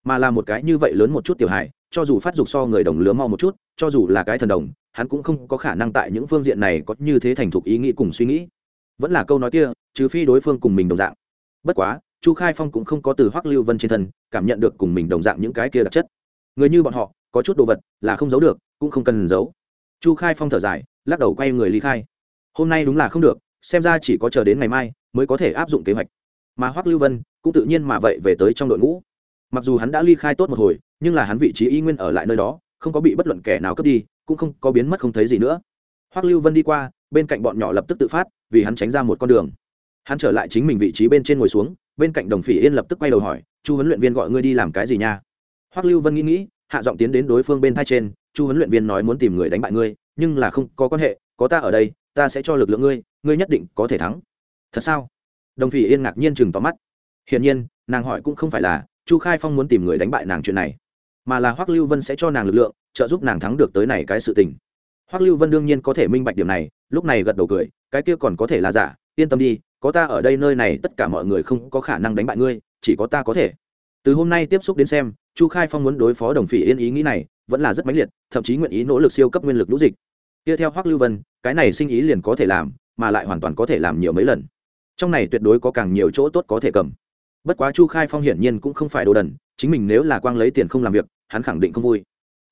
Mà là một cái như vậy lớn một chút tiểu hài, cho dù phát dục so người đồng lứa mau một chút, cho dù là cái thần đồng, hắn cũng không có khả năng tại những phương diện này có như thế thành thục ý nghĩ cùng suy nghĩ. Vẫn là câu nói kia, trừ phi đối phương cùng mình đồng dạng. Bất quá chu khai phong cũng không có từ hoắc lưu vân trên thân, cảm nhận được cùng mình đồng dạng những cái kia đặc chất. Người như bọn họ, có chút đồ vật là không giấu được, cũng không cần giấu. Chu khai phong thở dài, lắc đầu quay người ly khai. Hôm nay đúng là không được, xem ra chỉ có chờ đến ngày mai mới có thể áp dụng kế hoạch. Mà hoắc lưu vân cũng tự nhiên mà vậy về tới trong đội ngũ. Mặc dù hắn đã ly khai tốt một hồi, nhưng là hắn vị trí y nguyên ở lại nơi đó, không có bị bất luận kẻ nào cướp đi, cũng không có biến mất không thấy gì nữa. Hoắc lưu vân đi qua, bên cạnh bọn nhỏ lập tức tự phát, vì hắn tránh ra một con đường hắn trở lại chính mình vị trí bên trên ngồi xuống, bên cạnh đồng phỉ yên lập tức quay đầu hỏi, chu huấn luyện viên gọi ngươi đi làm cái gì nha? Hoắc lưu vân nghĩ nghĩ, hạ giọng tiến đến đối phương bên thai trên, chu huấn luyện viên nói muốn tìm người đánh bại ngươi, nhưng là không có quan hệ, có ta ở đây, ta sẽ cho lực lượng ngươi ngươi nhất định có thể thắng. Thật sao? Đồng phỉ yên ngạc nhiên chừng tóm mắt. Hiển nhiên, nàng hỏi cũng không phải là, chu khai phong muốn tìm người đánh bại nàng chuyện này. Mà là hoắc lưu vân sẽ cho nàng lực lượng, trợ giúp nàng thắng được tới này cái sự tình. Hoắc lưu vân đương nhiên có thể minh bạch điểm này, lúc này gật đầu cười, cái kia còn có thể là giả, yên tâm đi có ta ở đây nơi này tất cả mọi người không có khả năng đánh bại ngươi, chỉ có ta có thể. Từ hôm nay tiếp xúc đến xem, chu khai phong muốn đối phó đồng phỉ yên ý nghĩ này vẫn là rất mãnh liệt, thậm chí nguyện ý nỗ lực siêu cấp nguyên lực lũ dịch. Kia theo hoắc lưu vân, cái này sinh ý liền có thể làm, mà lại hoàn toàn có thể làm nhiều mấy lần. Trong này tuyệt đối có càng nhiều chỗ tốt có thể cầm. Bất quá chu khai phong hiển nhiên cũng không phải đồ đần, chính mình nếu là quang lấy tiền không làm việc, hắn khẳng định không vui.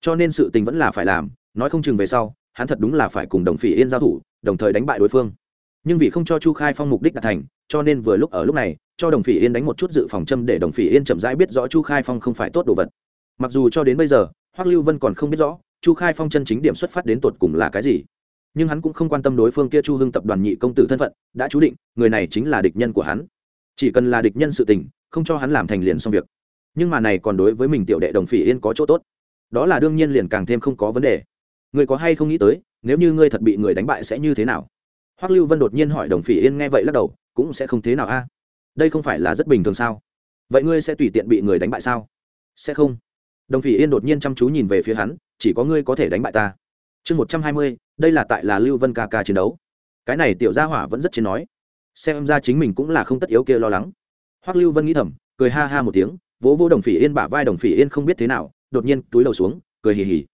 Cho nên sự tình vẫn là phải làm, nói không chừng về sau, hắn thật đúng là phải cùng đồng phỉ yên giao thủ, đồng thời đánh bại đối phương nhưng vì không cho chu khai phong mục đích đạt thành, cho nên vừa lúc ở lúc này, cho đồng phỉ yên đánh một chút dự phòng châm để đồng phỉ yên chậm rãi biết rõ chu khai phong không phải tốt đồ vật. Mặc dù cho đến bây giờ, hoắc lưu vân còn không biết rõ, chu khai phong chân chính điểm xuất phát đến tột cùng là cái gì. Nhưng hắn cũng không quan tâm đối phương kia chu hưng tập đoàn nhị công tử thân phận, đã chú định, người này chính là địch nhân của hắn. Chỉ cần là địch nhân sự tình, không cho hắn làm thành liền xong việc. Nhưng mà này còn đối với mình tiểu đệ đồng phỉ yên có chỗ tốt. Đó là đương nhiên liền càng thêm không có vấn đề. Người có hay không nghĩ tới, nếu như ngươi thật bị người đánh bại sẽ như thế nào? Hoắc lưu vân đột nhiên hỏi đồng phỉ yên nghe vậy lắc đầu, cũng sẽ không thế nào a? Đây không phải là rất bình thường sao? Vậy ngươi sẽ tùy tiện bị người đánh bại sao? Sẽ không. Đồng phỉ yên đột nhiên chăm chú nhìn về phía hắn, chỉ có ngươi có thể đánh bại ta. Chương một trăm hai mươi, đây là tại là lưu vân ca ca chiến đấu. Cái này tiểu gia hỏa vẫn rất chiến nói. Xem ra chính mình cũng là không tất yếu kia lo lắng. Hoắc lưu vân nghĩ thầm, cười ha ha một tiếng, vỗ vỗ đồng phỉ yên bả vai, đồng phỉ yên không biết thế nào, đột nhiên túi đầu xuống, cười hì hì.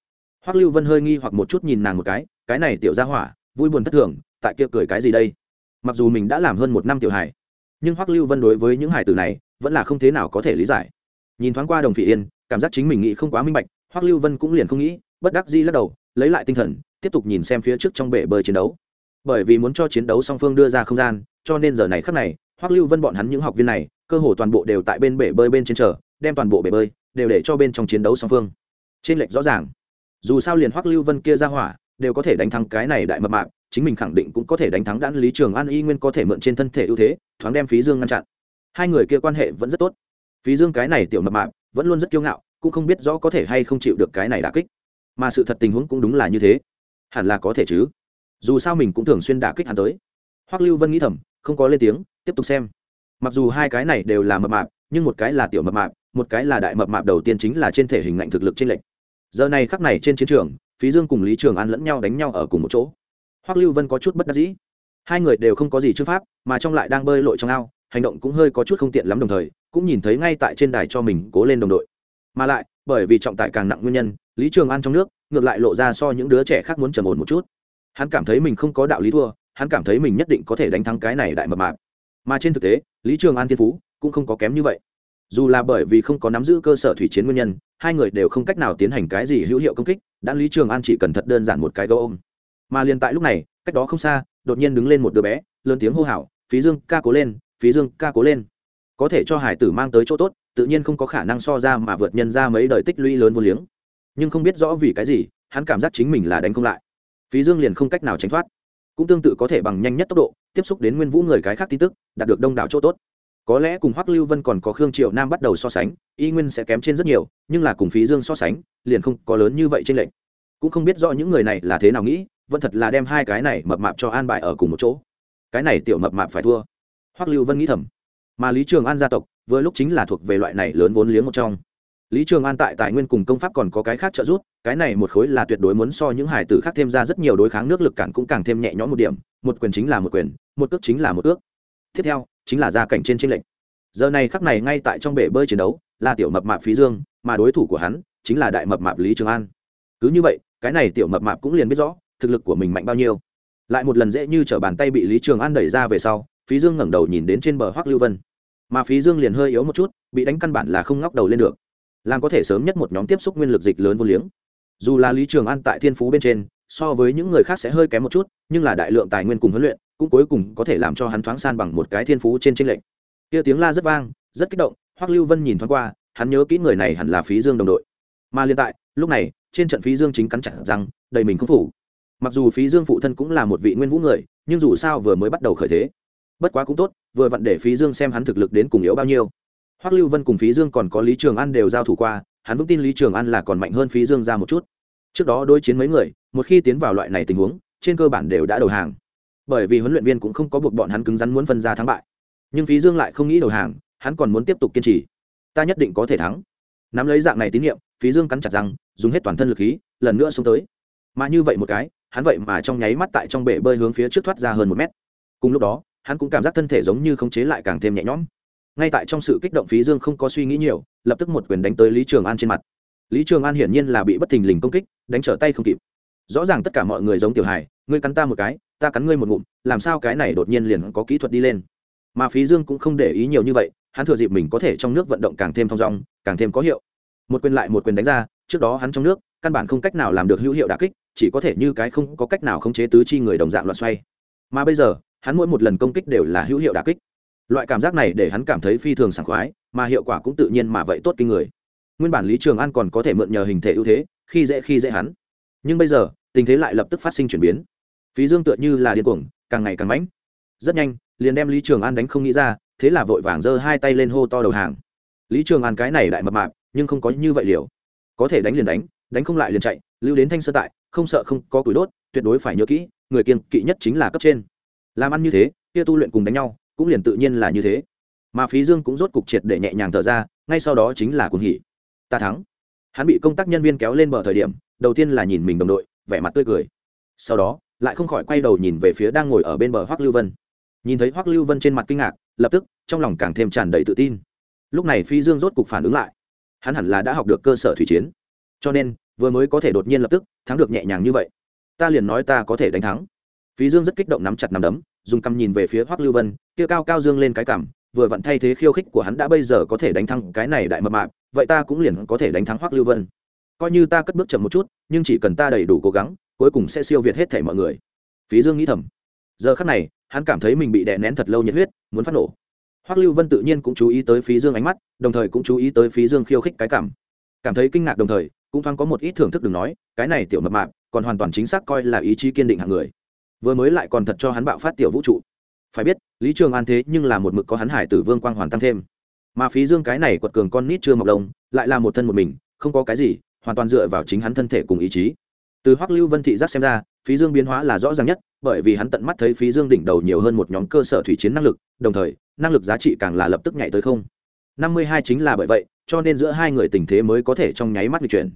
Hoắc lưu vân hơi nghi hoặc một chút nhìn nàng một cái cái này tiểu gia hỏa, vui buồn thất thường tại kia cười cái gì đây? Mặc dù mình đã làm hơn một năm tiểu hài, nhưng hoắc lưu vân đối với những hài tử này vẫn là không thế nào có thể lý giải. Nhìn thoáng qua đồng phỉ yên, cảm giác chính mình nghĩ không quá minh bạch, hoắc lưu vân cũng liền không nghĩ, bất đắc di lắc đầu, lấy lại tinh thần, tiếp tục nhìn xem phía trước trong bể bơi chiến đấu. Bởi vì muốn cho chiến đấu song phương đưa ra không gian, cho nên giờ này khắc này, hoắc lưu vân bọn hắn những học viên này, cơ hồ toàn bộ đều tại bên bể bơi bên trên chờ, đem toàn bộ bể bơi đều để cho bên trong chiến đấu song phương. Trên lệch rõ ràng. Dù sao liền hoắc lưu vân kia ra hỏa, đều có thể đánh thắng cái này đại mập mạp chính mình khẳng định cũng có thể đánh thắng đan lý trường an y nguyên có thể mượn trên thân thể ưu thế, thoáng đem phí dương ngăn chặn. Hai người kia quan hệ vẫn rất tốt. Phí dương cái này tiểu mập mạp, vẫn luôn rất kiêu ngạo, cũng không biết rõ có thể hay không chịu được cái này đả kích. Mà sự thật tình huống cũng đúng là như thế. Hẳn là có thể chứ. Dù sao mình cũng thường xuyên đả kích hắn tới. Hoắc lưu vân nghĩ thầm, không có lên tiếng, tiếp tục xem. Mặc dù hai cái này đều là mập mạp, nhưng một cái là tiểu mập mạp, một cái là đại mập mạp đầu tiên chính là trên thể hình ảnh thực lực trên lệnh giờ này khắc này trên chiến trường, phí dương cùng lý trường an lẫn nhau đánh nhau ở cùng một chỗ hoắc lưu vân có chút bất đắc dĩ. Hai người đều không có gì chữ pháp, mà trong lại đang bơi lội trong ao, hành động cũng hơi có chút không tiện lắm đồng thời, cũng nhìn thấy ngay tại trên đài cho mình cố lên đồng đội. Mà lại, bởi vì trọng tải càng nặng nguyên nhân, lý trường an trong nước, ngược lại lộ ra so những đứa trẻ khác muốn trầm ổn một chút. Hắn cảm thấy mình không có đạo lý thua, hắn cảm thấy mình nhất định có thể đánh thắng cái này đại mập mạp. Mà trên thực tế, lý trường an thiên phú cũng không có kém như vậy. Dù là bởi vì không có nắm giữ cơ sở thủy chiến nguyên nhân, hai người đều không cách nào tiến hành cái gì hữu hiệu công kích, đã lý trường an chỉ cần thật đơn giản một cái gấu ôm mà liền tại lúc này, cách đó không xa, đột nhiên đứng lên một đứa bé, lớn tiếng hô hào, phí dương, ca cố lên, phí dương, ca cố lên. Có thể cho hải tử mang tới chỗ tốt, tự nhiên không có khả năng so ra mà vượt nhân ra mấy đời tích lũy lớn vô liếng. Nhưng không biết rõ vì cái gì, hắn cảm giác chính mình là đánh không lại. Phí dương liền không cách nào tránh thoát. Cũng tương tự có thể bằng nhanh nhất tốc độ, tiếp xúc đến nguyên vũ người cái khác tin tức, đạt được đông đảo chỗ tốt. Có lẽ cùng hoắc lưu vân còn có khương triệu nam bắt đầu so sánh, y nguyên sẽ kém trên rất nhiều, nhưng là cùng phí dương so sánh, liền không có lớn như vậy trên lệnh cũng không biết rõ những người này là thế nào nghĩ vẫn thật là đem hai cái này mập mạp cho an bài ở cùng một chỗ. Cái này tiểu mập mạp phải thua. Hoắc lưu vân nghĩ thầm. Mà lý trường an gia tộc, vừa lúc chính là thuộc về loại này lớn vốn liếng một trong. Lý trường an tại tài nguyên cùng công pháp còn có cái khác trợ giúp, cái này một khối là tuyệt đối muốn so những hải tử khác thêm ra rất nhiều đối kháng nước lực cản cũng càng thêm nhẹ nhõm một điểm, một quyền chính là một quyền, một ước chính là một ước tiếp theo, chính là gia cảnh trên tranh lệnh giờ này khắc này ngay tại trong bể bơi chiến đấu, là tiểu mập mạp phí dương, mà đối thủ của hắn chính là đại mập mạp lý trường an. Cứ như vậy, cái này tiểu mập mạp cũng liền biết rõ thực lực của mình mạnh bao nhiêu. Lại một lần dễ như t bàn tay bị lý trường an đẩy ra về sau, phí dương ngẩng đầu nhìn đến trên bờ hoắc lưu vân. Mà phí dương liền hơi yếu một chút, bị đánh căn bản là không ngóc đầu lên được. Làm có thể sớm nhất một nhóm tiếp xúc nguyên lực dịch lớn vô liếng. Dù là lý trường an tại thiên phú bên trên, so với những người khác sẽ hơi kém một chút, nhưng là đại lượng tài nguyên cùng huấn luyện, cũng cuối cùng có thể làm cho hắn thoáng san bằng một cái thiên phú trên tranh lệch. kia tiếng la rất vang, rất kích động hoắc lưu vân nhìn thoáng qua, hắn nhớ kỹ người này hẳn là phí dương đồng đội. Mà liên tại, lúc này, trên trận phí dương chính cắn chặt rằng đầy mình không phủ mặc dù phí dương phụ thân cũng là một vị nguyên vũ người, nhưng dù sao vừa mới bắt đầu khởi thế, bất quá cũng tốt, vừa vặn để phí dương xem hắn thực lực đến cùng yếu bao nhiêu. Hoắc lưu vân cùng phí dương còn có lý trường an đều giao thủ qua, hắn vững tin lý trường an là còn mạnh hơn phí dương ra một chút. Trước đó đối chiến mấy người, một khi tiến vào loại này tình huống, trên cơ bản đều đã đầu hàng. Bởi vì huấn luyện viên cũng không có buộc bọn hắn cứng rắn muốn phân ra thắng bại. Nhưng phí dương lại không nghĩ đầu hàng, hắn còn muốn tiếp tục kiên trì. Ta nhất định có thể thắng. Nắm lấy dạng này tín nhiệm, phí dương cắn chặt răng, dùng hết toàn thân lực khí, lần nữa xuống tới. Mà như vậy một cái hắn vậy mà trong nháy mắt tại trong bể bơi hướng phía trước thoát ra hơn một mét. Cùng lúc đó hắn cũng cảm giác thân thể giống như khống chế lại càng thêm nhẹ nhõm. Ngay tại trong sự kích động phí dương không có suy nghĩ nhiều lập tức một quyền đánh tới lý trường an trên mặt. Lý trường an hiển nhiên là bị bất thình lình công kích đánh trở tay không kịp. Rõ ràng tất cả mọi người giống tiểu hải, ngươi cắn ta một cái ta cắn ngươi một ngụm làm sao cái này đột nhiên liền có kỹ thuật đi lên? Mà phí dương cũng không để ý nhiều như vậy hắn thừa dịp mình có thể trong nước vận động càng thêm thong dong càng thêm có hiệu. Một quyền lại một quyền đánh ra trước đó hắn trong nước căn bản không cách nào làm được hữu hiệu đà kích chỉ có thể như cái không có cách nào khống chế tứ chi người đồng dạng loạn xoay. Mà bây giờ, hắn mỗi một lần công kích đều là hữu hiệu đà kích. Loại cảm giác này để hắn cảm thấy phi thường sảng khoái, mà hiệu quả cũng tự nhiên mà vậy tốt kinh người. Nguyên bản lý trường an còn có thể mượn nhờ hình thể ưu thế, khi dễ khi dễ hắn. Nhưng bây giờ, tình thế lại lập tức phát sinh chuyển biến. Phí dương tựa như là điên cuồng, càng ngày càng mãnh. Rất nhanh, liền đem lý trường an đánh không nghĩ ra, thế là vội vàng giơ hai tay lên hô to đầu hàng. Lý trường an cái này đại mập mạp, nhưng không có như vậy liều. Có thể đánh liền đánh đánh không lại liền chạy, lưu đến thanh sơ tại không sợ không có củi đốt, tuyệt đối phải nhớ kỹ, người kiên kỵ nhất chính là cấp trên. Làm ăn như thế, kia tu luyện cùng đánh nhau, cũng liền tự nhiên là như thế. Mà phí dương cũng rốt cục triệt để nhẹ nhàng thở ra, ngay sau đó chính là cuồng hỉ. Ta thắng. Hắn bị công tác nhân viên kéo lên bờ thời điểm, đầu tiên là nhìn mình đồng đội, vẻ mặt tươi cười. Sau đó, lại không khỏi quay đầu nhìn về phía đang ngồi ở bên bờ hoắc lưu vân. Nhìn thấy hoắc lưu vân trên mặt kinh ngạc, lập tức, trong lòng càng thêm tràn đầy tự tin. Lúc này phi dương rốt cục phản ứng lại. Hắn hẳn là đã học được cơ sở thủy chiến. Cho nên vừa mới có thể đột nhiên lập tức, thắng được nhẹ nhàng như vậy. Ta liền nói ta có thể đánh thắng. Phí dương rất kích động nắm chặt nắm đấm, dùng cằm nhìn về phía hoắc lưu vân, kia cao cao dương lên cái cằm, vừa vặn thay thế khiêu khích của hắn đã bây giờ có thể đánh thắng cái này đại mập mạp, vậy ta cũng liền có thể đánh thắng hoắc lưu vân. Coi như ta cất bước chậm một chút, nhưng chỉ cần ta đầy đủ cố gắng, cuối cùng sẽ siêu việt hết thể mọi người. Phí dương nghĩ thầm. Giờ khắc này, hắn cảm thấy mình bị đè nén thật lâu nhiệt huyết, muốn phát nổ. Hoắc lưu vân tự nhiên cũng chú ý tới phí dương ánh mắt, đồng thời cũng chú ý tới phí dương khiêu khích cái cảm cảm thấy kinh ngạc đồng thời cũng thoáng có một ít thưởng thức đừng nói, cái này tiểu mập mạp, còn hoàn toàn chính xác coi là ý chí kiên định hạng người. Vừa mới lại còn thật cho hắn bạo phát tiểu vũ trụ. Phải biết, lý trường an thế nhưng là một mực có hắn hải tử vương quang hoàn tăng thêm. Mà phí dương cái này quật cường con nít chưa mọc lông, lại là một thân một mình, không có cái gì, hoàn toàn dựa vào chính hắn thân thể cùng ý chí. Từ hoắc lưu vân thị giác xem ra, phí dương biến hóa là rõ ràng nhất, bởi vì hắn tận mắt thấy phí dương đỉnh đầu nhiều hơn một nhóm cơ sở thủy chiến năng lực, đồng thời, năng lực giá trị càng là lập tức nhảy tới không. Năm mươi hai chính là bởi vậy, cho nên giữa hai người tình thế mới có thể trong nháy mắt di chuyển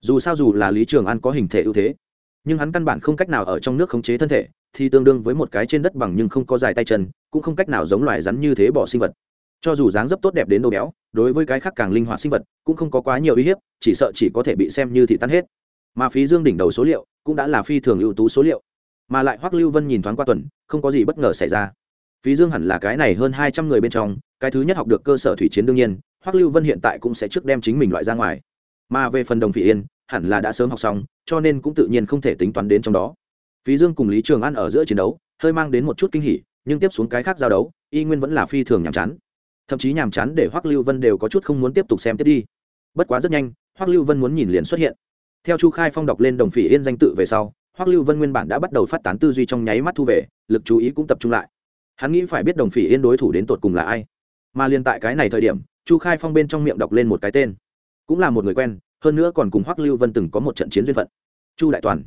dù sao dù là lý trường an có hình thể ưu thế, nhưng hắn căn bản không cách nào ở trong nước khống chế thân thể, thì tương đương với một cái trên đất bằng nhưng không có dài tay chân, cũng không cách nào giống loài rắn như thế bỏ sinh vật. Cho dù dáng dấp tốt đẹp đến đâu béo, đối với cái khác càng linh hoạt sinh vật, cũng không có quá nhiều uy hiếp, chỉ sợ chỉ có thể bị xem như thị tan hết. Mà phí dương đỉnh đầu số liệu, cũng đã là phi thường ưu tú số liệu. Mà lại hoắc lưu vân nhìn thoáng qua tuần, không có gì bất ngờ xảy ra. Phí dương hẳn là cái này hơn hai trăm người bên trong, cái thứ nhất học được cơ sở thủy chiến đương nhiên, hoắc lưu vân hiện tại cũng sẽ trước đem chính mình loại ra ngoài mà về phần đồng phỉ yên, hẳn là đã sớm học xong, cho nên cũng tự nhiên không thể tính toán đến trong đó. Phí dương cùng lý trường an ở giữa chiến đấu, hơi mang đến một chút kinh hỉ, nhưng tiếp xuống cái khác giao đấu, y nguyên vẫn là phi thường nhàm chán. Thậm chí nhàm chán để hoắc lưu vân đều có chút không muốn tiếp tục xem tiếp đi. Bất quá rất nhanh, hoắc lưu vân muốn nhìn liền xuất hiện. Theo chu khai phong đọc lên đồng phỉ yên danh tự về sau, hoắc lưu vân nguyên bản đã bắt đầu phát tán tư duy trong nháy mắt thu về, lực chú ý cũng tập trung lại. Hắn nghĩ phải biết đồng phỉ yên đối thủ đến tột cùng là ai. Mà liền tại cái này thời điểm, chu khai phong bên trong miệng đọc lên một cái tên cũng là một người quen, hơn nữa còn cùng hoắc lưu vân từng có một trận chiến duyên phận. Chu đại toàn.